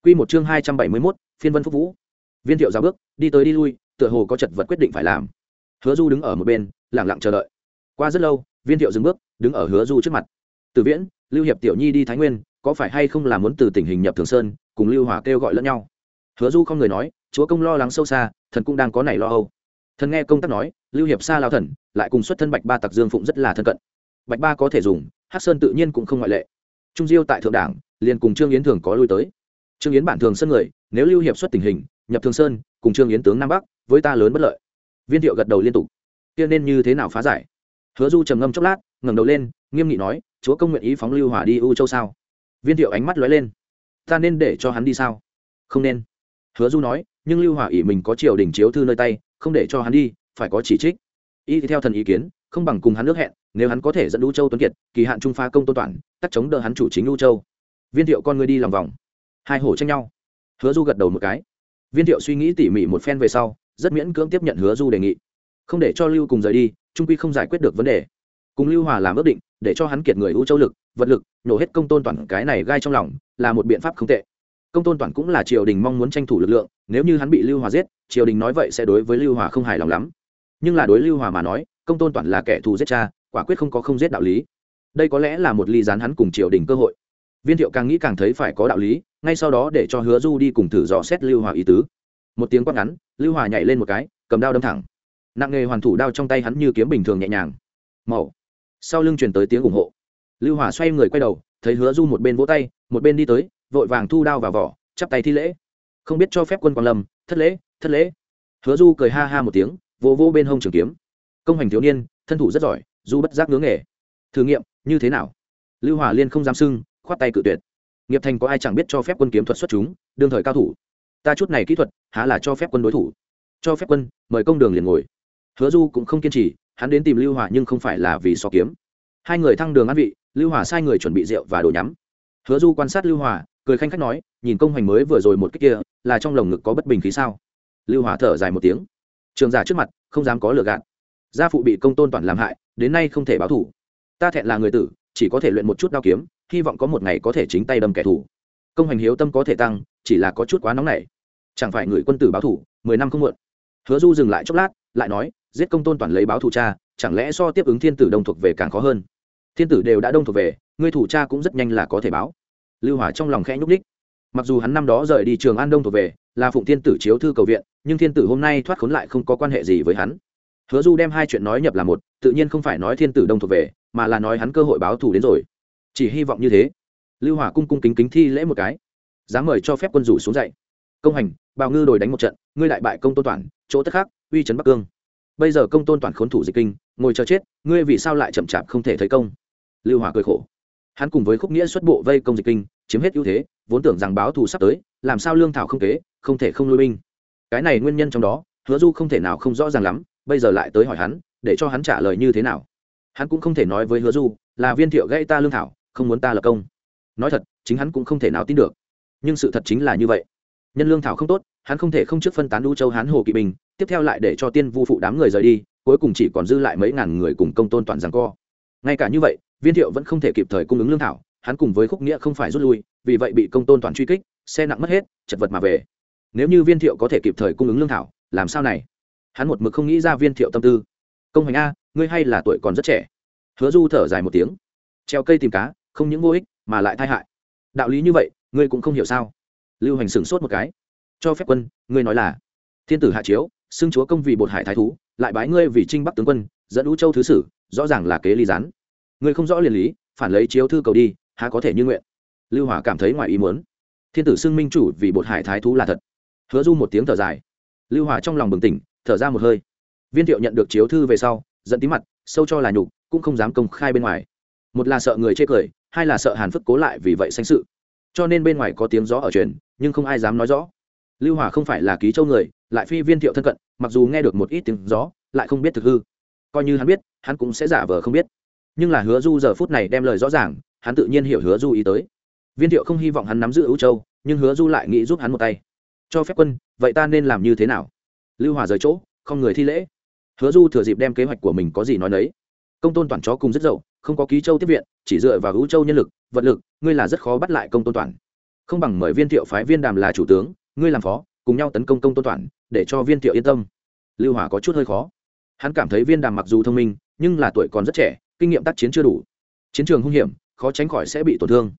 Quy một chương hai trăm bảy mươi 271, phiên vân phúc vũ. Viên Thiệu ra bước, đi tới đi lui, tựa hồ có chật vật quyết định phải làm. Hứa Du đứng ở một bên, lặng lặng chờ đợi. Qua rất lâu, Viên Thiệu dừng bước, đứng ở Hứa Du trước mặt. Từ Viễn, Lưu Hiệp tiểu nhi đi Thái Nguyên, có phải hay không là muốn từ tình hình nhập Thường Sơn, cùng Lưu Hòa kêu gọi lẫn nhau. Hứa Du không người nói, chúa công lo lắng sâu xa, thần cũng đang có nảy lo âu. Thần nghe công tác nói, Lưu Hiệp xa lao thần, lại cùng xuất thân Bạch Ba Tặc Dương Phụng rất là thân cận. Bạch Ba có thể dùng, Hắc Sơn tự nhiên cũng không ngoại lệ. Trung Diêu tại thượng đảng, liền cùng Trương Yến thường có lui tới trương yến bản thường sân người nếu lưu hiệp xuất tình hình nhập thường sơn cùng trương yến tướng nam bắc với ta lớn bất lợi viên thiệu gật đầu liên tục kia nên như thế nào phá giải hứa du trầm ngâm chốc lát ngẩng đầu lên nghiêm nghị nói chúa công nguyện ý phóng lưu hỏa đi u châu sao viên thiệu ánh mắt lóe lên. Ta nên để cho hắn đi sao? Không nên. Hứa du nói, nhưng lưu hỏa ỷ mình có triều đình chiếu thư nơi tay, không để cho hắn đi, phải có chỉ trích. Y theo thần ý kiến, không bằng cùng hắn nước hẹn, nếu hắn có thể dẫn u châu tuấn kiệt, kỳ hạn trung pha công tôn toàn tắc chống đỡ hắn chủ chính u châu. Viên thiệu con người đi lòng vòng. Hai hổ tranh nhau. Hứa du gật đầu một cái. Viên thiệu suy nghĩ tỉ mỉ một phen về sau, rất miễn cưỡng tiếp nhận hứa du đề nghị. Không để cho lưu cùng rời đi, trung quy không giải quyết được vấn đề cùng lưu hòa làm ước định, để cho hắn kiệt người ưu châu lực, vật lực nổ hết công tôn toàn cái này gai trong lòng, là một biện pháp không tệ. Công tôn toàn cũng là triều đình mong muốn tranh thủ lực lượng, nếu như hắn bị lưu hòa giết, triều đình nói vậy sẽ đối với lưu hòa không hài lòng lắm. Nhưng là đối lưu hòa mà nói, công tôn toàn là kẻ thù giết cha, quả quyết không có không giết đạo lý. Đây có lẽ là một ly gián hắn cùng triều đình cơ hội. Viên thiệu càng nghĩ càng thấy phải có đạo lý, ngay sau đó để cho hứa du đi cùng thử dò xét lưu hòa ý tứ. Một tiếng quát ngắn, lưu hòa nhảy lên một cái, cầm đao đâm thẳng. Nặng nghề hoàn thủ đao trong tay hắn như kiếm bình thường nhẹ nhàng. Màu sau lưng chuyển tới tiếng ủng hộ. Lưu hỏa xoay người quay đầu, thấy hứa du một bên vỗ tay, một bên đi tới, vội vàng thu đao vào vỏ, chắp tay thi lễ. Không biết cho phép quân quang lâm, thất lễ thất lễ. Hứa du cười ha ha một tiếng, vỗ vỗ bên hông trường kiếm. Công hành thiếu niên, thân thủ rất giỏi, du bất giác ngưỡng nghề. Thử nghiệm, như thế nào? Lưu hỏa liên không dám sưng khoát tay cự tuyệt. Nghiệp thành có ai chẳng biết cho phép quân kiếm thuật xuất chúng, đương thời cao thủ. Ta chút này kỹ thuật, há là cho phép quân đối thủ. Cho phép quân, mời công đường liền ngồi. Hứa du cũng không kiên trì hắn đến tìm lưu hòa nhưng không phải là vì so kiếm. Hai người thăng đường ăn vị, lưu hòa sai người chuẩn bị rượu và đồ nhắm. Hứa du quan sát lưu hòa, cười khanh khách nói, nhìn công hoành mới vừa rồi một cách kia, là trong lồng ngực có bất bình khí sao? Lưu hòa thở dài một tiếng. Trường giả trước mặt, không dám có lừa gạt. Gia phụ bị công tôn toàn làm hại, đến nay không thể báo thủ ta thẹn là người tử, chỉ có thể luyện một chút đao kiếm, hy vọng có một ngày có thể chính tay đâm kẻ thù. Công hành hiếu tâm có thể tăng, chỉ là có chút quá nóng nảy. Chẳng phải người quân tử báo thủ mười năm không muộn hứa du dừng lại chốc lát, lại nói, giết công tôn toàn lấy báo thủ cha, chẳng lẽ so tiếp ứng thiên tử đông thuộc về càng khó hơn? Thiên tử đều đã đông thuộc về, ngươi thủ cha cũng rất nhanh là có thể báo. Lưu hỏa trong lòng khẽ nhúc đích mặc dù hắn năm đó rời đi trường an đông thuộc về, là phụng thiên tử chiếu thư cầu viện, nhưng thiên tử hôm nay thoát khốn lại không có quan hệ gì với hắn. Hứa du đem hai chuyện nói nhập là một, tự nhiên không phải nói thiên tử đông thuộc về, mà là nói hắn cơ hội báo thù đến rồi. Chỉ hy vọng như thế. Lưu hỏa cung cung kính kính thi lễ một cái. Dám mời cho phép quân rủ xuống dậy. Công hành, bào ngư đổi đánh một trận ngươi đại bại công tôn toàn, chỗ tất khác, uy trấn bắc cương. Bây giờ công tôn toàn khốn thủ dịch kinh, ngồi chờ chết, ngươi vì sao lại chậm chạp không thể thấy công? Lưu hòa cười khổ. Hắn cùng với khúc nghĩa xuất bộ vây công dịch kinh, chiếm hết ưu thế, vốn tưởng rằng báo thù sắp tới, làm sao lương thảo không kế, không thể không lui binh. Cái này nguyên nhân trong đó, hứa du không thể nào không rõ ràng lắm, bây giờ lại tới hỏi hắn, để cho hắn trả lời như thế nào. Hắn cũng không thể nói với hứa du, là viên thiệu gây ta lương thảo, không muốn ta lập công. Nói thật, chính hắn cũng không thể nào tin được. Nhưng sự thật chính là như vậy nhân lương thảo không tốt, hắn không thể không trước phân tán đu châu, hán hồ, kỵ binh tiếp theo lại để cho tiên vu phụ đám người rời đi, cuối cùng chỉ còn dư lại mấy ngàn người cùng công tôn toàn rằng co. Ngay cả như vậy, viên thiệu vẫn không thể kịp thời cung ứng lương thảo, hắn cùng với khúc nghĩa không phải rút lui, vì vậy bị công tôn toàn truy kích, xe nặng mất hết, chật vật mà về. Nếu như viên thiệu có thể kịp thời cung ứng lương thảo, làm sao này? Hắn một mực không nghĩ ra viên thiệu tâm tư. Công hành a, ngươi hay là tuổi còn rất trẻ. Hứa du thở dài một tiếng. Treo cây tìm cá, không những vô ích, mà lại tai hại. Đạo lý như vậy, ngươi cũng không hiểu sao? Lưu hành sửng sốt một cái. Cho phép quân, ngươi nói là, thiên tử hạ chiếu, xưng chúa công vì bột hải thái thú, lại bái ngươi vì trinh bắc tướng quân, dẫn ú châu thứ sử, rõ ràng là kế ly gián. Ngươi không rõ liền lý, phản lấy chiếu thư cầu đi, há có thể như nguyện. Lưu hỏa cảm thấy ngoài ý muốn. Thiên tử xưng minh chủ vì bột hải thái thú là thật. Hứa du một tiếng thở dài. Lưu hòa trong lòng bừng tỉnh, thở ra một hơi. Viên thiệu nhận được chiếu thư về sau dẫn tí mặt, sâu cho là nhục, cũng không dám công khai bên ngoài. Một là sợ người chê cười, hai là sợ hàn phức cố lại vì vậy sanh sự. Cho nên bên ngoài có tiếng gió ở truyền nhưng không ai dám nói rõ. Lưu hòa không phải là ký châu người, lại phi viên thiệu thân cận, mặc dù nghe được một ít tiếng gió, lại không biết thực hư. Coi như hắn biết, hắn cũng sẽ giả vờ không biết. Nhưng là hứa du giờ phút này đem lời rõ ràng, hắn tự nhiên hiểu hứa du ý tới. Viên thiệu không hy vọng hắn nắm giữ ưu châu, nhưng hứa du lại nghĩ giúp hắn một tay. Cho phép quân, vậy ta nên làm như thế nào? Lưu hòa rời chỗ, không người thi lễ. Hứa du thừa dịp đem kế hoạch của mình có gì nói nấy. Công tôn toàn chó cùng rất dậu, không có ký châu tiếp viện, chỉ dựa vào ưu châu nhân lực, vật lực, ngươi là rất khó bắt lại công tôn toàn không bằng mời viên thiệu phái viên đàm là chủ tướng ngươi làm phó cùng nhau tấn công công tôn Toản, để cho viên thiệu yên tâm. Lưu hỏa có chút hơi khó. Hắn cảm thấy viên đàm mặc dù thông minh nhưng là tuổi còn rất trẻ kinh nghiệm tác chiến chưa đủ. Chiến trường hung hiểm khó tránh khỏi sẽ bị tổn thương.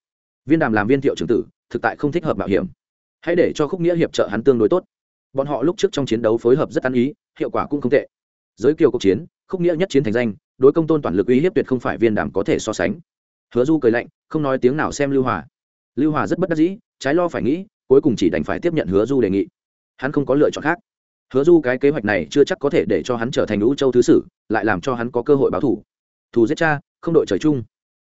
Viên đàm làm viên thiệu trưởng tử thực tại không thích hợp mạo hiểm. Hãy để cho khúc nghĩa hiệp trợ hắn tương đối tốt. Bọn họ lúc trước trong chiến đấu phối hợp rất ăn ý hiệu quả cũng không tệ. Giới kiều cuộc chiến khúc nghĩa nhất chiến thành danh đối công tôn toàn lực uy hiếp tuyệt không phải viên đàm có thể so sánh. Hứa du cười lạnh không nói tiếng nào xem lưu hòa lưu hòa rất bất đắc dĩ, trái lo phải nghĩ, cuối cùng chỉ đành phải tiếp nhận hứa du đề nghị. Hắn không có lựa chọn khác. Hứa du cái kế hoạch này chưa chắc có thể để cho hắn trở thành lũ châu thứ sử, lại làm cho hắn có cơ hội báo thủ. Thù giết cha, không đội trời chung.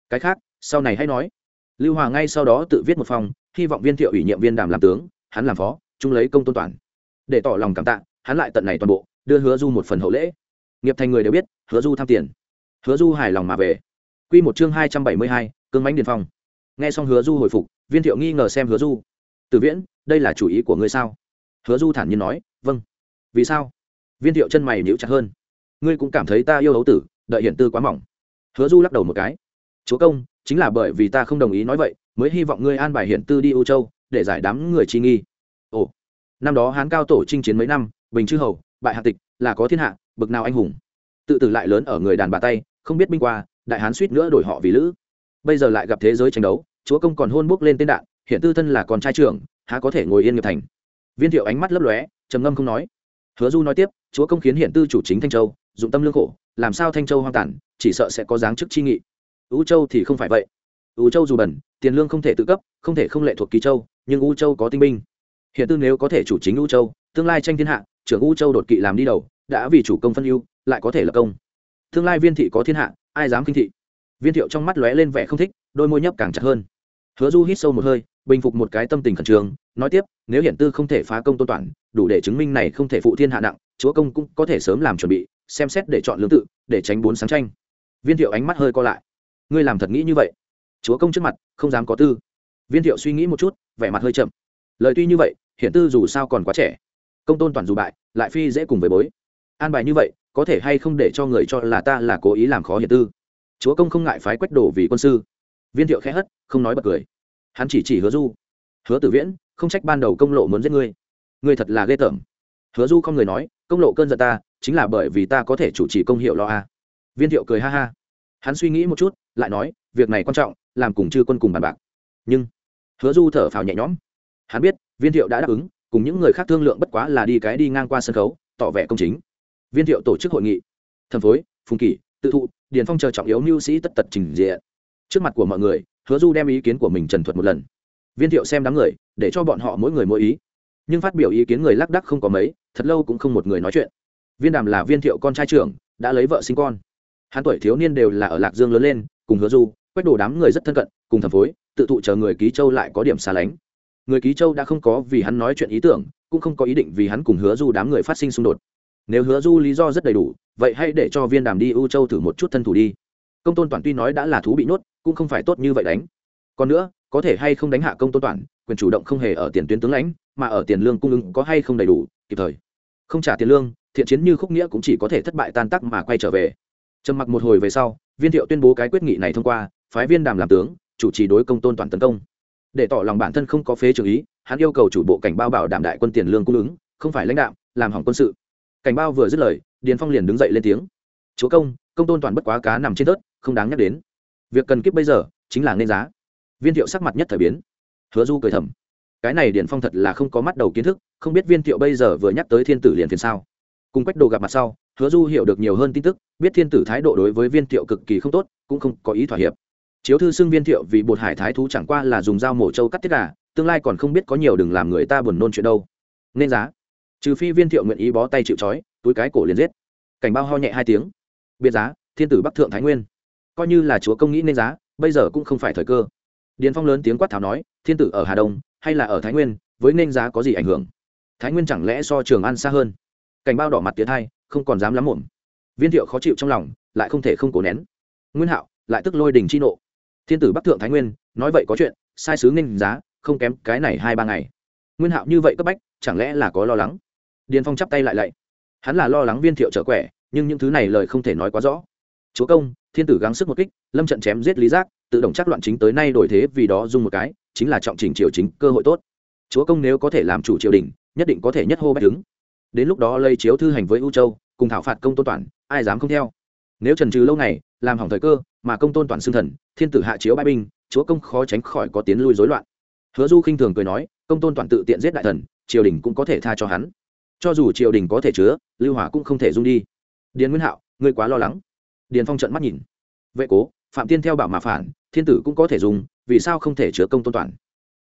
Cái khác, sau này hãy nói. Lưu hòa ngay sau đó tự viết một phòng, hy vọng viên thiệu ủy nhiệm viên đàm làm tướng, hắn làm phó, chung lấy công tôn toàn. Để tỏ lòng cảm tạ, hắn lại tận này toàn bộ, đưa hứa du một phần hậu lễ. Nghiệp thành người đều biết, hứa du tham tiền. Hứa du hài lòng mà về. Quy một chương hai trăm bảy mươi hai, cương mãnh điền phong nghe xong hứa du hồi phục, viên thiệu nghi ngờ xem hứa du. Từ viễn, đây là chủ ý của ngươi sao? Hứa du thản nhiên nói vâng. Vì sao? Viên thiệu chân mày nhíu chặt hơn. Ngươi cũng cảm thấy ta yêu hấu tử, đợi hiện tư quá mỏng. Hứa du lắc đầu một cái. Chúa công, chính là bởi vì ta không đồng ý nói vậy, mới hy vọng ngươi an bài hiện tư đi ưu châu, để giải đám người chi nghi. Ồ, năm đó hán cao tổ chinh chiến mấy năm, bình chư hầu, bại hạ tịch, là có thiên hạ, bực nào anh hùng. Tự tử lại lớn ở người đàn bà tay, không biết binh qua, đại hán suýt nữa đổi họ vì lữ. Bây giờ lại gặp thế giới tranh đấu chúa công còn hôn bốc lên tên đạn, hiện tư thân là con trai trưởng, há có thể ngồi yên nghiệp thành. Viên thiệu ánh mắt lấp lóe, trầm ngâm không nói. Hứa du nói tiếp, chúa công khiến hiện tư chủ chính thanh châu, dụng tâm lương khổ, làm sao thanh châu hoang tản chỉ sợ sẽ có dáng chức chi nghị. U châu thì không phải vậy. U châu dù bẩn, tiền lương không thể tự cấp, không thể không lệ thuộc kỳ châu, nhưng u châu có tinh binh. Hiện tư nếu có thể chủ chính u châu, tương lai tranh thiên hạ, trưởng u châu đột kỵ làm đi đầu, đã vì chủ công phân ưu, lại có thể lập công. Tương lai viên thị có thiên hạ, ai dám kinh thị? Viên thiệu trong mắt lóe lên vẻ không thích đôi môi nhấp càng chặt hơn. Hứa du hít sâu một hơi, bình phục một cái tâm tình khẩn trương, nói tiếp, nếu Hiển tư không thể phá công tôn toàn, đủ để chứng minh này không thể phụ thiên hạ nặng, chúa công cũng có thể sớm làm chuẩn bị, xem xét để chọn lương tự, để tránh bốn sáng tranh. Viên thiệu ánh mắt hơi co lại. Ngươi làm thật nghĩ như vậy? Chúa công trước mặt, không dám có tư. Viên thiệu suy nghĩ một chút, vẻ mặt hơi chậm. Lời tuy như vậy, Hiển tư dù sao còn quá trẻ. Công tôn toàn dù bại, lại phi dễ cùng với bối. An bài như vậy, có thể hay không để cho người cho là ta là cố ý làm khó Hiển tư? Chúa công không ngại phái quách đổ vì quân sư viên thiệu khẽ hất, không nói bật cười. Hắn chỉ chỉ hứa du. Hứa tử viễn, không trách ban đầu công lộ muốn giết ngươi. Ngươi thật là ghê tởm. Hứa du không người nói, công lộ cơn giận ta, chính là bởi vì ta có thể chủ trì công hiệu lo a. Viên thiệu cười ha ha. Hắn suy nghĩ một chút, lại nói, việc này quan trọng, làm cùng chư quân cùng bàn bạc. Nhưng, hứa du thở phào nhẹ nhõm. Hắn biết, viên thiệu đã đáp ứng, cùng những người khác thương lượng bất quá là đi cái đi ngang qua sân khấu, tỏ vẻ công chính. Viên thiệu tổ chức hội nghị. Thần phối, phùng kỷ, tự thụ, điền phong chờ trọng yếu mưu sĩ tất tật trình diện trước mặt của mọi người, hứa du đem ý kiến của mình trần thuật một lần. Viên thiệu xem đám người, để cho bọn họ mỗi người mỗi ý. Nhưng phát biểu ý kiến người lác đắc không có mấy, thật lâu cũng không một người nói chuyện. Viên đàm là viên thiệu con trai trưởng, đã lấy vợ sinh con. Hắn tuổi thiếu niên đều là ở lạc dương lớn lên, cùng hứa du, quách đổ đám người rất thân cận, cùng thẩm phối, tự thụ chờ người ký châu lại có điểm xa lánh. Người ký châu đã không có vì hắn nói chuyện ý tưởng, cũng không có ý định vì hắn cùng hứa du đám người phát sinh xung đột. Nếu hứa du lý do rất đầy đủ, vậy hãy để cho viên đàm đi ưu châu thử một chút thân thủ đi. Công tôn toàn tuy nói đã là thú bị nhốt cũng không phải tốt như vậy đánh. Còn nữa, có thể hay không đánh hạ công tôn toàn, quyền chủ động không hề ở tiền tuyến tướng lãnh, mà ở tiền lương cung ứng có hay không đầy đủ, kịp thời. Không trả tiền lương, thiện chiến như khúc nghĩa cũng chỉ có thể thất bại tan tắc mà quay trở về. Trầm mặc một hồi về sau, viên thiệu tuyên bố cái quyết nghị này thông qua, phái viên đàm làm tướng, chủ trì đối công tôn toàn tấn công. Để tỏ lòng bản thân không có phế trường ý, hắn yêu cầu chủ bộ cảnh bao bảo đảm đại quân tiền lương cung ứng, không phải lãnh đạo, làm hỏng quân sự. Cảnh bao vừa dứt lời, điền phong liền đứng dậy lên tiếng. Chúa công công tôn toàn bất quá cá nằm trên tớt không đáng nhắc đến việc cần kiếp bây giờ chính là nên giá. Viên thiệu sắc mặt nhất thời biến. Hứa du cười thầm. Cái này điền phong thật là không có mắt đầu kiến thức, không biết viên thiệu bây giờ vừa nhắc tới thiên tử liền phiền sao. Cùng quách đồ gặp mặt sau, hứa du hiểu được nhiều hơn tin tức, biết thiên tử thái độ đối với viên thiệu cực kỳ không tốt, cũng không có ý thỏa hiệp. Chiếu thư xưng viên thiệu vì bột hải thái thú chẳng qua là dùng dao mổ trâu cắt tiết gà, tương lai còn không biết có nhiều đừng làm người ta buồn nôn chuyện đâu. Nên giá. Trừ phi viên thiệu nguyện ý bó tay chịu trói, túi cái cổ liền giết. Cảnh bao ho nhẹ hai tiếng. Biệt giá, thiên tử bắc thượng thái nguyên coi như là chúa công nghĩ nên giá, bây giờ cũng không phải thời cơ. Điền phong lớn tiếng quát tháo nói, thiên tử ở hà đông, hay là ở thái nguyên, với nên giá có gì ảnh hưởng? Thái nguyên chẳng lẽ so trường ăn xa hơn? Cảnh bao đỏ mặt tiến thai không còn dám lắm mồm viên thiệu khó chịu trong lòng, lại không thể không cố nén. Nguyên hạo, lại tức lôi đình chi nộ. Thiên tử bắc thượng thái nguyên, nói vậy có chuyện, sai sứ nghênh giá, không kém cái này hai ba ngày. Nguyên hạo như vậy cấp bách, chẳng lẽ là có lo lắng? Điền phong chắp tay lại lạy. Hắn là lo lắng viên thiệu trở quẻ, nhưng những thứ này lời không thể nói quá rõ chúa công, thiên tử gắng sức một kích, lâm trận chém giết lý giác, tự động chắc loạn chính tới nay đổi thế, vì đó dung một cái, chính là trọng trình triều chính, cơ hội tốt. Chúa công nếu có thể làm chủ triều đình, nhất định có thể nhất hô bách đứng đến lúc đó lây chiếu thư hành với u châu, cùng thảo phạt công tôn toàn, ai dám không theo? Nếu trần trừ lâu ngày, làm hỏng thời cơ, mà công tôn toàn xưng thần, thiên tử hạ chiếu bãi binh, chúa công khó tránh khỏi có tiến lui rối loạn. Hứa du khinh thường cười nói, công tôn toàn tự tiện giết đại thần, triều đình cũng có thể tha cho hắn. Cho dù triều đình có thể chứa, lưu hỏa cũng không thể dung đi. Điền nguyên hạo, ngươi quá lo lắng điền phong trận mắt nhìn. Vệ cố phạm tiên theo bảo mà phản thiên tử cũng có thể dùng vì sao không thể chứa công tôn toàn?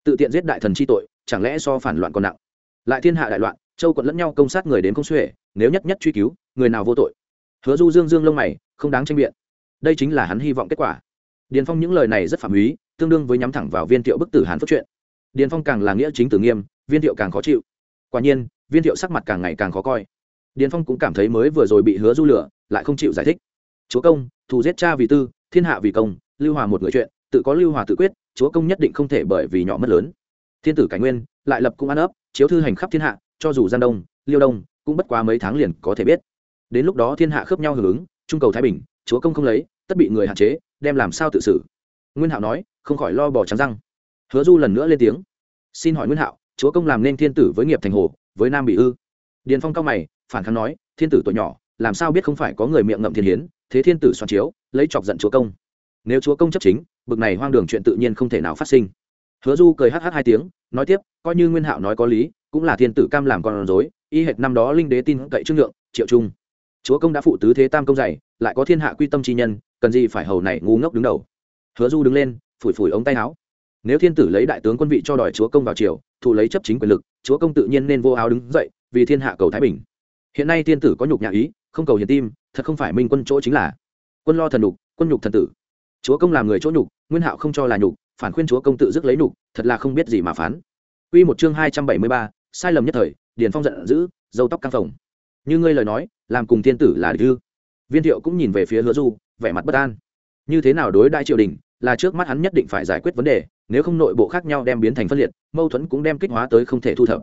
Tự tiện giết đại thần chi tội chẳng lẽ so phản loạn còn nặng? Lại thiên hạ đại loạn châu quận lẫn nhau công sát người đến công xuể nếu nhất nhất truy cứu người nào vô tội? Hứa du dương dương lông mày không đáng tranh biện. Đây chính là hắn hy vọng kết quả. Điền phong những lời này rất phạm ý, tương đương với nhắm thẳng vào viên thiệu bức tử hàn phước chuyện. Điền phong càng là nghĩa chính tử nghiêm viên thiệu càng khó chịu. Quả nhiên viên thiệu sắc mặt càng ngày càng khó coi. Điền phong cũng cảm thấy mới vừa rồi bị hứa du lửa lại không chịu giải thích chúa công, thù giết cha vì tư, thiên hạ vì công, lưu hòa một người chuyện, tự có lưu hòa tự quyết, chúa công nhất định không thể bởi vì nhỏ mất lớn. Thiên tử cảnh nguyên, lại lập cũng ăn ấp, chiếu thư hành khắp thiên hạ, cho dù gian đông, liêu đông, cũng bất quá mấy tháng liền có thể biết. Đến lúc đó thiên hạ khớp nhau hưởng ứng, trung cầu thái bình, chúa công không lấy, tất bị người hạn chế, đem làm sao tự xử? Nguyên hạo nói, không khỏi lo bỏ trắng răng. Hứa du lần nữa lên tiếng. Xin hỏi nguyên hạo, chúa công làm nên thiên tử với nghiệp thành hồ, với nam bị ư? Điền phong cao mày, phản kháng nói, thiên tử tuổi nhỏ, làm sao biết không phải có người miệng ngậm thiên hiến thế thiên tử soạn chiếu, lấy chọc giận chúa công. Nếu chúa công chấp chính, bực này hoang đường chuyện tự nhiên không thể nào phát sinh. Hứa du cười hh hai tiếng, nói tiếp, coi như nguyên hạo nói có lý, cũng là thiên tử cam làm con rối, y hệt năm đó linh đế tin cậy trương lượng, triệu trung. Chúa công đã phụ tứ thế tam công dạy, lại có thiên hạ quy tâm chi nhân, cần gì phải hầu này ngu ngốc đứng đầu. Hứa du đứng lên, phủi phủi ống tay áo. Nếu thiên tử lấy đại tướng quân vị cho đòi chúa công vào triều, thụ lấy chấp chính quyền lực, chúa công tự nhiên nên vô áo đứng dậy, vì thiên hạ cầu thái bình. Hiện nay thiên tử có nhục nhã ý, không cầu hiền tim thật không phải minh quân chỗ chính là quân lo thần nhục quân nhục thần tử chúa công làm người chỗ nhục nguyên hạo không cho là nhục phản khuyên chúa công tự dứt lấy nhục thật là không biết gì mà phán Quy một chương hai trăm bảy mươi ba, sai lầm nhất thời, Điền Phong giận dữ, râu tóc căng phồng. Như ngươi lời nói, làm cùng thiên tử là dư Viên Thiệu cũng nhìn về phía Hứa Du, vẻ mặt bất an. Như thế nào đối đại triều đình, là trước mắt hắn nhất định phải giải quyết vấn đề, nếu không nội bộ khác nhau đem biến thành phân liệt, mâu thuẫn cũng đem kích hóa tới không thể thu thập.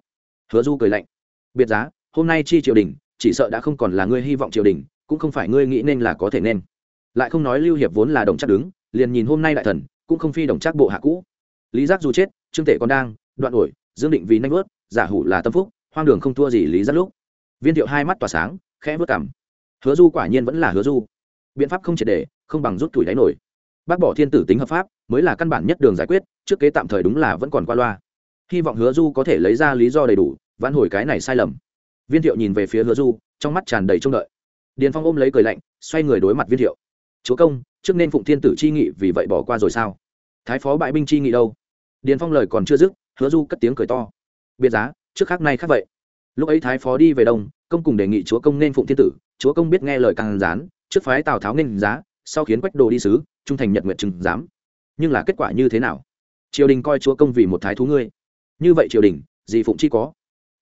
Hứa Du cười lạnh. Biệt giá, hôm nay chi triều đình, chỉ sợ đã không còn là ngươi hy vọng triều đình, cũng không phải ngươi nghĩ nên là có thể nên. Lại không nói Lưu Hiệp vốn là đồng chắc đứng, liền nhìn hôm nay đại thần, cũng không phi đồng chắc bộ hạ cũ. Lý Giác dù chết, Trương Tể còn đang, đoạn ổi dương định vì nanh vớt giả hủ là tâm phúc hoang đường không thua gì lý giác lúc. Viên thiệu hai mắt tỏa sáng khẽ vớt cảm hứa du quả nhiên vẫn là hứa du. Biện pháp không triệt để không bằng rút tuổi đáy nổi. Bác bỏ thiên tử tính hợp pháp mới là căn bản nhất đường giải quyết trước kế tạm thời đúng là vẫn còn qua loa. Hy vọng hứa du có thể lấy ra lý do đầy đủ vãn hồi cái này sai lầm. Viên thiệu nhìn về phía hứa du trong mắt tràn đầy trông đợi điền phong ôm lấy cười lạnh, xoay người đối mặt viên thiệu. Chúa công, trước nên phụng thiên tử chi nghị vì vậy bỏ qua rồi sao? Thái phó bại binh chi nghị đâu? Điền phong lời còn chưa dứt, hứa du cất tiếng cười to. Biệt giá, trước khác nay khác vậy. Lúc ấy thái phó đi về đông, công cùng đề nghị chúa công nên phụng thiên tử, chúa công biết nghe lời càng gián, trước phái tào tháo nên giá, sau khiến quách đồ đi sứ, trung thành nhật nguyện chừng giám. Nhưng là kết quả như thế nào? Triều đình coi chúa công vì một thái thú ngươi. Như vậy triều đình, gì phụng chi có?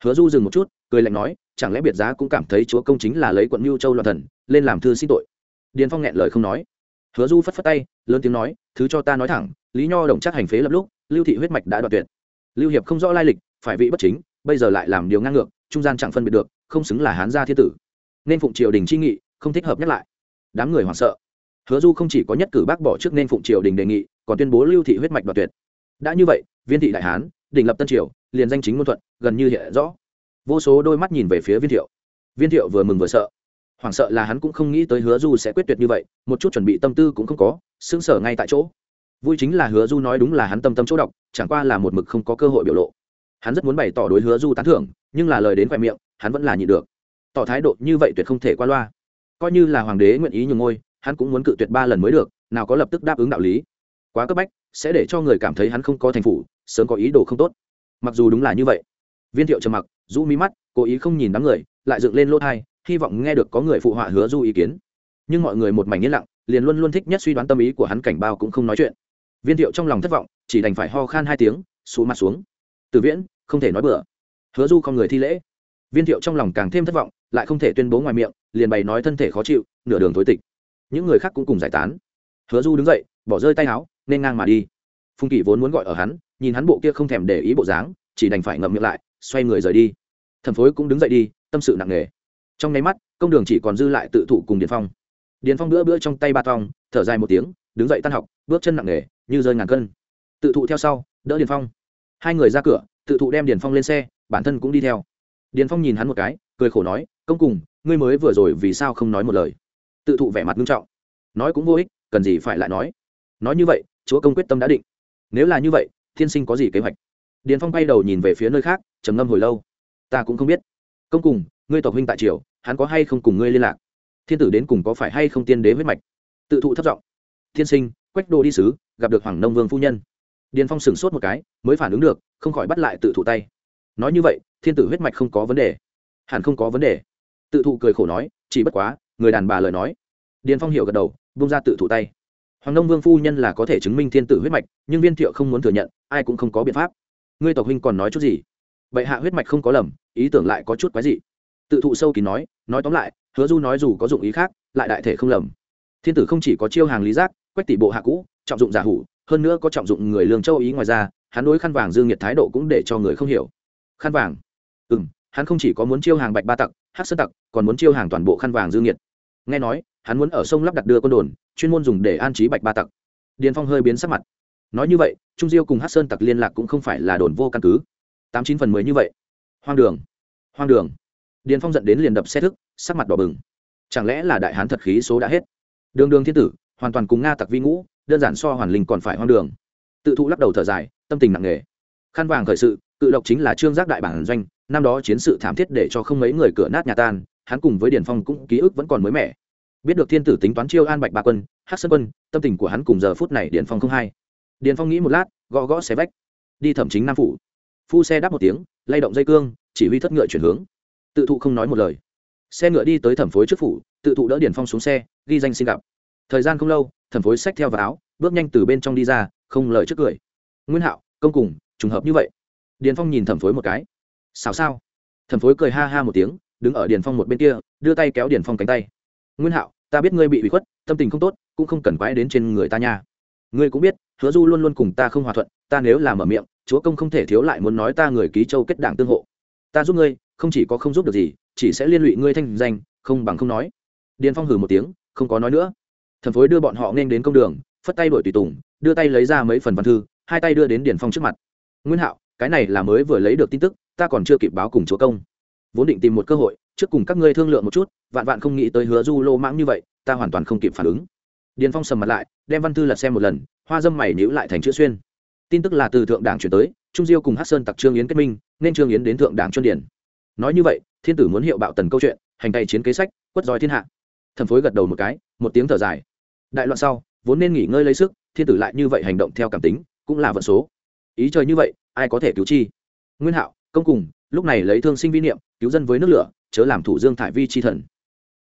Hứa du dừng một chút, cười lạnh nói, chẳng lẽ biệt giá cũng cảm thấy chúa công chính là lấy quận mưu châu loạn thần, lên làm thư xin tội? Điền phong nghẹn lời không nói. Hứa du phất phất tay, lớn tiếng nói, thứ cho ta nói thẳng, lý nho đồng chắc hành phế lập lúc, lưu thị huyết mạch đã đoạt tuyệt. Lưu hiệp không rõ lai lịch, phải vị bất chính, bây giờ lại làm điều ngang ngược, trung gian chẳng phân biệt được, không xứng là hán gia thiên tử. Nên phụng triều đình chi nghị, không thích hợp nhắc lại. Đám người hoảng sợ. Hứa du không chỉ có nhất cử bác bỏ trước nên phụng triều đình đề nghị, còn tuyên bố lưu thị huyết mạch đoạt tuyệt. Đã như vậy, viên thị đại hán đình lập tân triều liền danh chính ngôn thuận, gần như hiện rõ. Vô số đôi mắt nhìn về phía viên thiệu. Viên thiệu vừa mừng vừa sợ. Hoảng sợ là hắn cũng không nghĩ tới hứa du sẽ quyết tuyệt như vậy, một chút chuẩn bị tâm tư cũng không có xứng sở ngay tại chỗ. Vui chính là hứa du nói đúng là hắn tâm tâm chỗ đọc, chẳng qua là một mực không có cơ hội biểu lộ. Hắn rất muốn bày tỏ đối hứa du tán thưởng, nhưng là lời đến khoe miệng, hắn vẫn là nhịn được. Tỏ thái độ như vậy tuyệt không thể qua loa. Coi như là hoàng đế nguyện ý nhường ngôi, hắn cũng muốn cự tuyệt ba lần mới được, nào có lập tức đáp ứng đạo lý. Quá cấp bách, sẽ để cho người cảm thấy hắn không có thành phủ, sớm có ý đồ không tốt mặc dù đúng là như vậy. Viên thiệu trầm mặc, rũ mí mắt, cố ý không nhìn đám người, lại dựng lên lỗ thai, hy vọng nghe được có người phụ họa hứa du ý kiến. Nhưng mọi người một mảnh yên lặng, liền luôn luôn thích nhất suy đoán tâm ý của hắn cảnh bao cũng không nói chuyện. Viên thiệu trong lòng thất vọng, chỉ đành phải ho khan hai tiếng xù mặt xuống. Từ viễn, không thể nói bừa. Hứa du không người thi lễ. Viên thiệu trong lòng càng thêm thất vọng, lại không thể tuyên bố ngoài miệng, liền bày nói thân thể khó chịu, nửa đường thối tịch. Những người khác cũng cùng giải tán. Hứa du đứng dậy, bỏ rơi tay áo, nên ngang mà đi. Phùng kỷ vốn muốn gọi ở hắn nhìn hắn bộ kia không thèm để ý bộ dáng, chỉ đành phải ngậm miệng lại, xoay người rời đi. Thần phối cũng đứng dậy đi, tâm sự nặng nề. Trong nháy mắt, công đường chỉ còn dư lại tự thụ cùng điền phong. Điền phong bữa bữa trong tay ba tong, thở dài một tiếng, đứng dậy tan học, bước chân nặng nề, như rơi ngàn cân. Tự thụ theo sau, đỡ điền phong. Hai người ra cửa, tự thụ đem điền phong lên xe, bản thân cũng đi theo. Điền phong nhìn hắn một cái, cười khổ nói, công cùng, ngươi mới vừa rồi vì sao không nói một lời? Tự thụ vẻ mặt nghiêm trọng. Nói cũng vô ích, cần gì phải lại nói? Nói như vậy, chúa công quyết tâm đã định. Nếu là như vậy thiên sinh có gì kế hoạch? Điền phong bay đầu nhìn về phía nơi khác, trầm ngâm hồi lâu. Ta cũng không biết. Công cùng, ngươi tộc huynh tại triều, hắn có hay không cùng ngươi liên lạc? Thiên tử đến cùng có phải hay không tiên đế huyết mạch? Tự thụ thất giọng. Thiên sinh, quách đồ đi sứ, gặp được hoàng nông vương phu nhân. Điền phong sửng sốt một cái, mới phản ứng được, không khỏi bắt lại tự thụ tay. Nói như vậy, thiên tử huyết mạch không có vấn đề. Hẳn không có vấn đề. Tự thụ cười khổ nói, chỉ bất quá, người đàn bà lời nói. Điền phong hiểu gật đầu bung ra tự thụ tay. Hoàng nông vương phu nhân là có thể chứng minh thiên tử huyết mạch, nhưng viên thiệu không muốn thừa nhận ai cũng không có biện pháp. Ngươi tộc huynh còn nói chút gì? Bệ hạ huyết mạch không có lầm, ý tưởng lại có chút quái dị. Tự thụ sâu kín nói nói tóm lại, hứa du nói dù có dụng ý khác, lại đại thể không lầm. Thiên tử không chỉ có chiêu hàng lý giác, quách tỷ bộ hạ cũ, trọng dụng giả hủ, hơn nữa có trọng dụng người lương châu ý ngoài ra, hắn đối khăn vàng dương nhiệt thái độ cũng để cho người không hiểu. Khăn vàng? Ừ m hắn không chỉ có muốn chiêu hàng bạch ba tặc hát sơn tặc, còn muốn chiêu hàng toàn bộ khăn vàng dương nhiệt. Nghe nói, hắn muốn ở sông lắp đặt đưa con đồn, chuyên môn dùng để an trí bạch ba tặc. Điền phong hơi biến sắc mặt nói như vậy, trung diêu cùng hát sơn tặc liên lạc cũng không phải là đồn vô căn cứ. Tám chín phần mười như vậy. Hoang đường hoang đường. Điền phong dẫn đến liền đập xe thức, sắc mặt đỏ bừng. Chẳng lẽ là đại hán thật khí số đã hết? Đường đường thiên tử, hoàn toàn cùng nga tặc vi ngũ, đơn giản so hoàn linh còn phải hoang đường. Tự thụ lắc đầu thở dài, tâm tình nặng nề. Khăn vàng khởi sự, cự độc chính là trương giác đại bản doanh, năm đó chiến sự thảm thiết để cho không mấy người cửa nát nhà tan, hắn cùng với điền phong cũng ký ức vẫn còn mới mẻ. Biết được thiên tử tính toán chiêu an bạch ba quân hát sơn quân, tâm tình của hắn cùng giờ phút này điền phong không hay điền phong nghĩ một lát, gõ gõ xe vách. Đi thẩm chính nam phủ. Phu xe đáp một tiếng, lay động dây cương, chỉ huy thất ngựa chuyển hướng. Tự thụ không nói một lời. Xe ngựa đi tới thẩm phối trước phủ, tự thụ đỡ điền phong xuống xe, ghi danh xin gặp. Thời gian không lâu, thẩm phối xách theo vào áo, bước nhanh từ bên trong đi ra, không lời trước cười. Nguyên hạo, công cùng, trùng hợp như vậy. Điền phong nhìn thẩm phối một cái. Xào sao? Thẩm phối cười ha ha một tiếng, đứng ở điền phong một bên kia, đưa tay kéo điền phong cánh tay. Nguyên hạo, ta biết ngươi bị bị khuất, tâm tình không tốt, cũng không cần quái đến trên người ta nha ngươi cũng biết, hứa du luôn luôn cùng ta không hòa thuận, ta nếu làm ở miệng, chúa công không thể thiếu lại muốn nói ta người ký châu kết đảng tương hộ. Ta giúp ngươi, không chỉ có không giúp được gì, chỉ sẽ liên lụy ngươi thanh danh, không bằng không nói. Điền phong hử một tiếng, không có nói nữa. Thần phối đưa bọn họ nên đến công đường, phất tay đổi tùy tùng, đưa tay lấy ra mấy phần văn thư, hai tay đưa đến điền phong trước mặt. Nguyên hạo, cái này là mới vừa lấy được tin tức, ta còn chưa kịp báo cùng chúa công. Vốn định tìm một cơ hội, trước cùng các ngươi thương lượng một chút, vạn vạn không nghĩ tới hứa du lô mãng như vậy, ta hoàn toàn không kịp phản ứng điền phong sầm mặt lại, đem văn thư lật xem một lần, hoa dâm mày nhữ lại thành chữ xuyên. Tin tức là từ thượng đảng chuyển tới, trung diêu cùng hát sơn tặc trương yến kết minh, nên trương yến đến thượng đảng chuyên điển. Nói như vậy, thiên tử muốn hiệu bạo tần câu chuyện, hành tay chiến kế sách, quất roi thiên hạ. Thần phối gật đầu một cái, một tiếng thở dài. Đại loạn sau, vốn nên nghỉ ngơi lấy sức, thiên tử lại như vậy hành động theo cảm tính, cũng là vận số. Ý trời như vậy, ai có thể cứu chi? Nguyên hạo, công cùng, lúc này lấy thương sinh vi niệm, cứu dân với nước lửa, chớ làm thủ dương thải vi chi thần.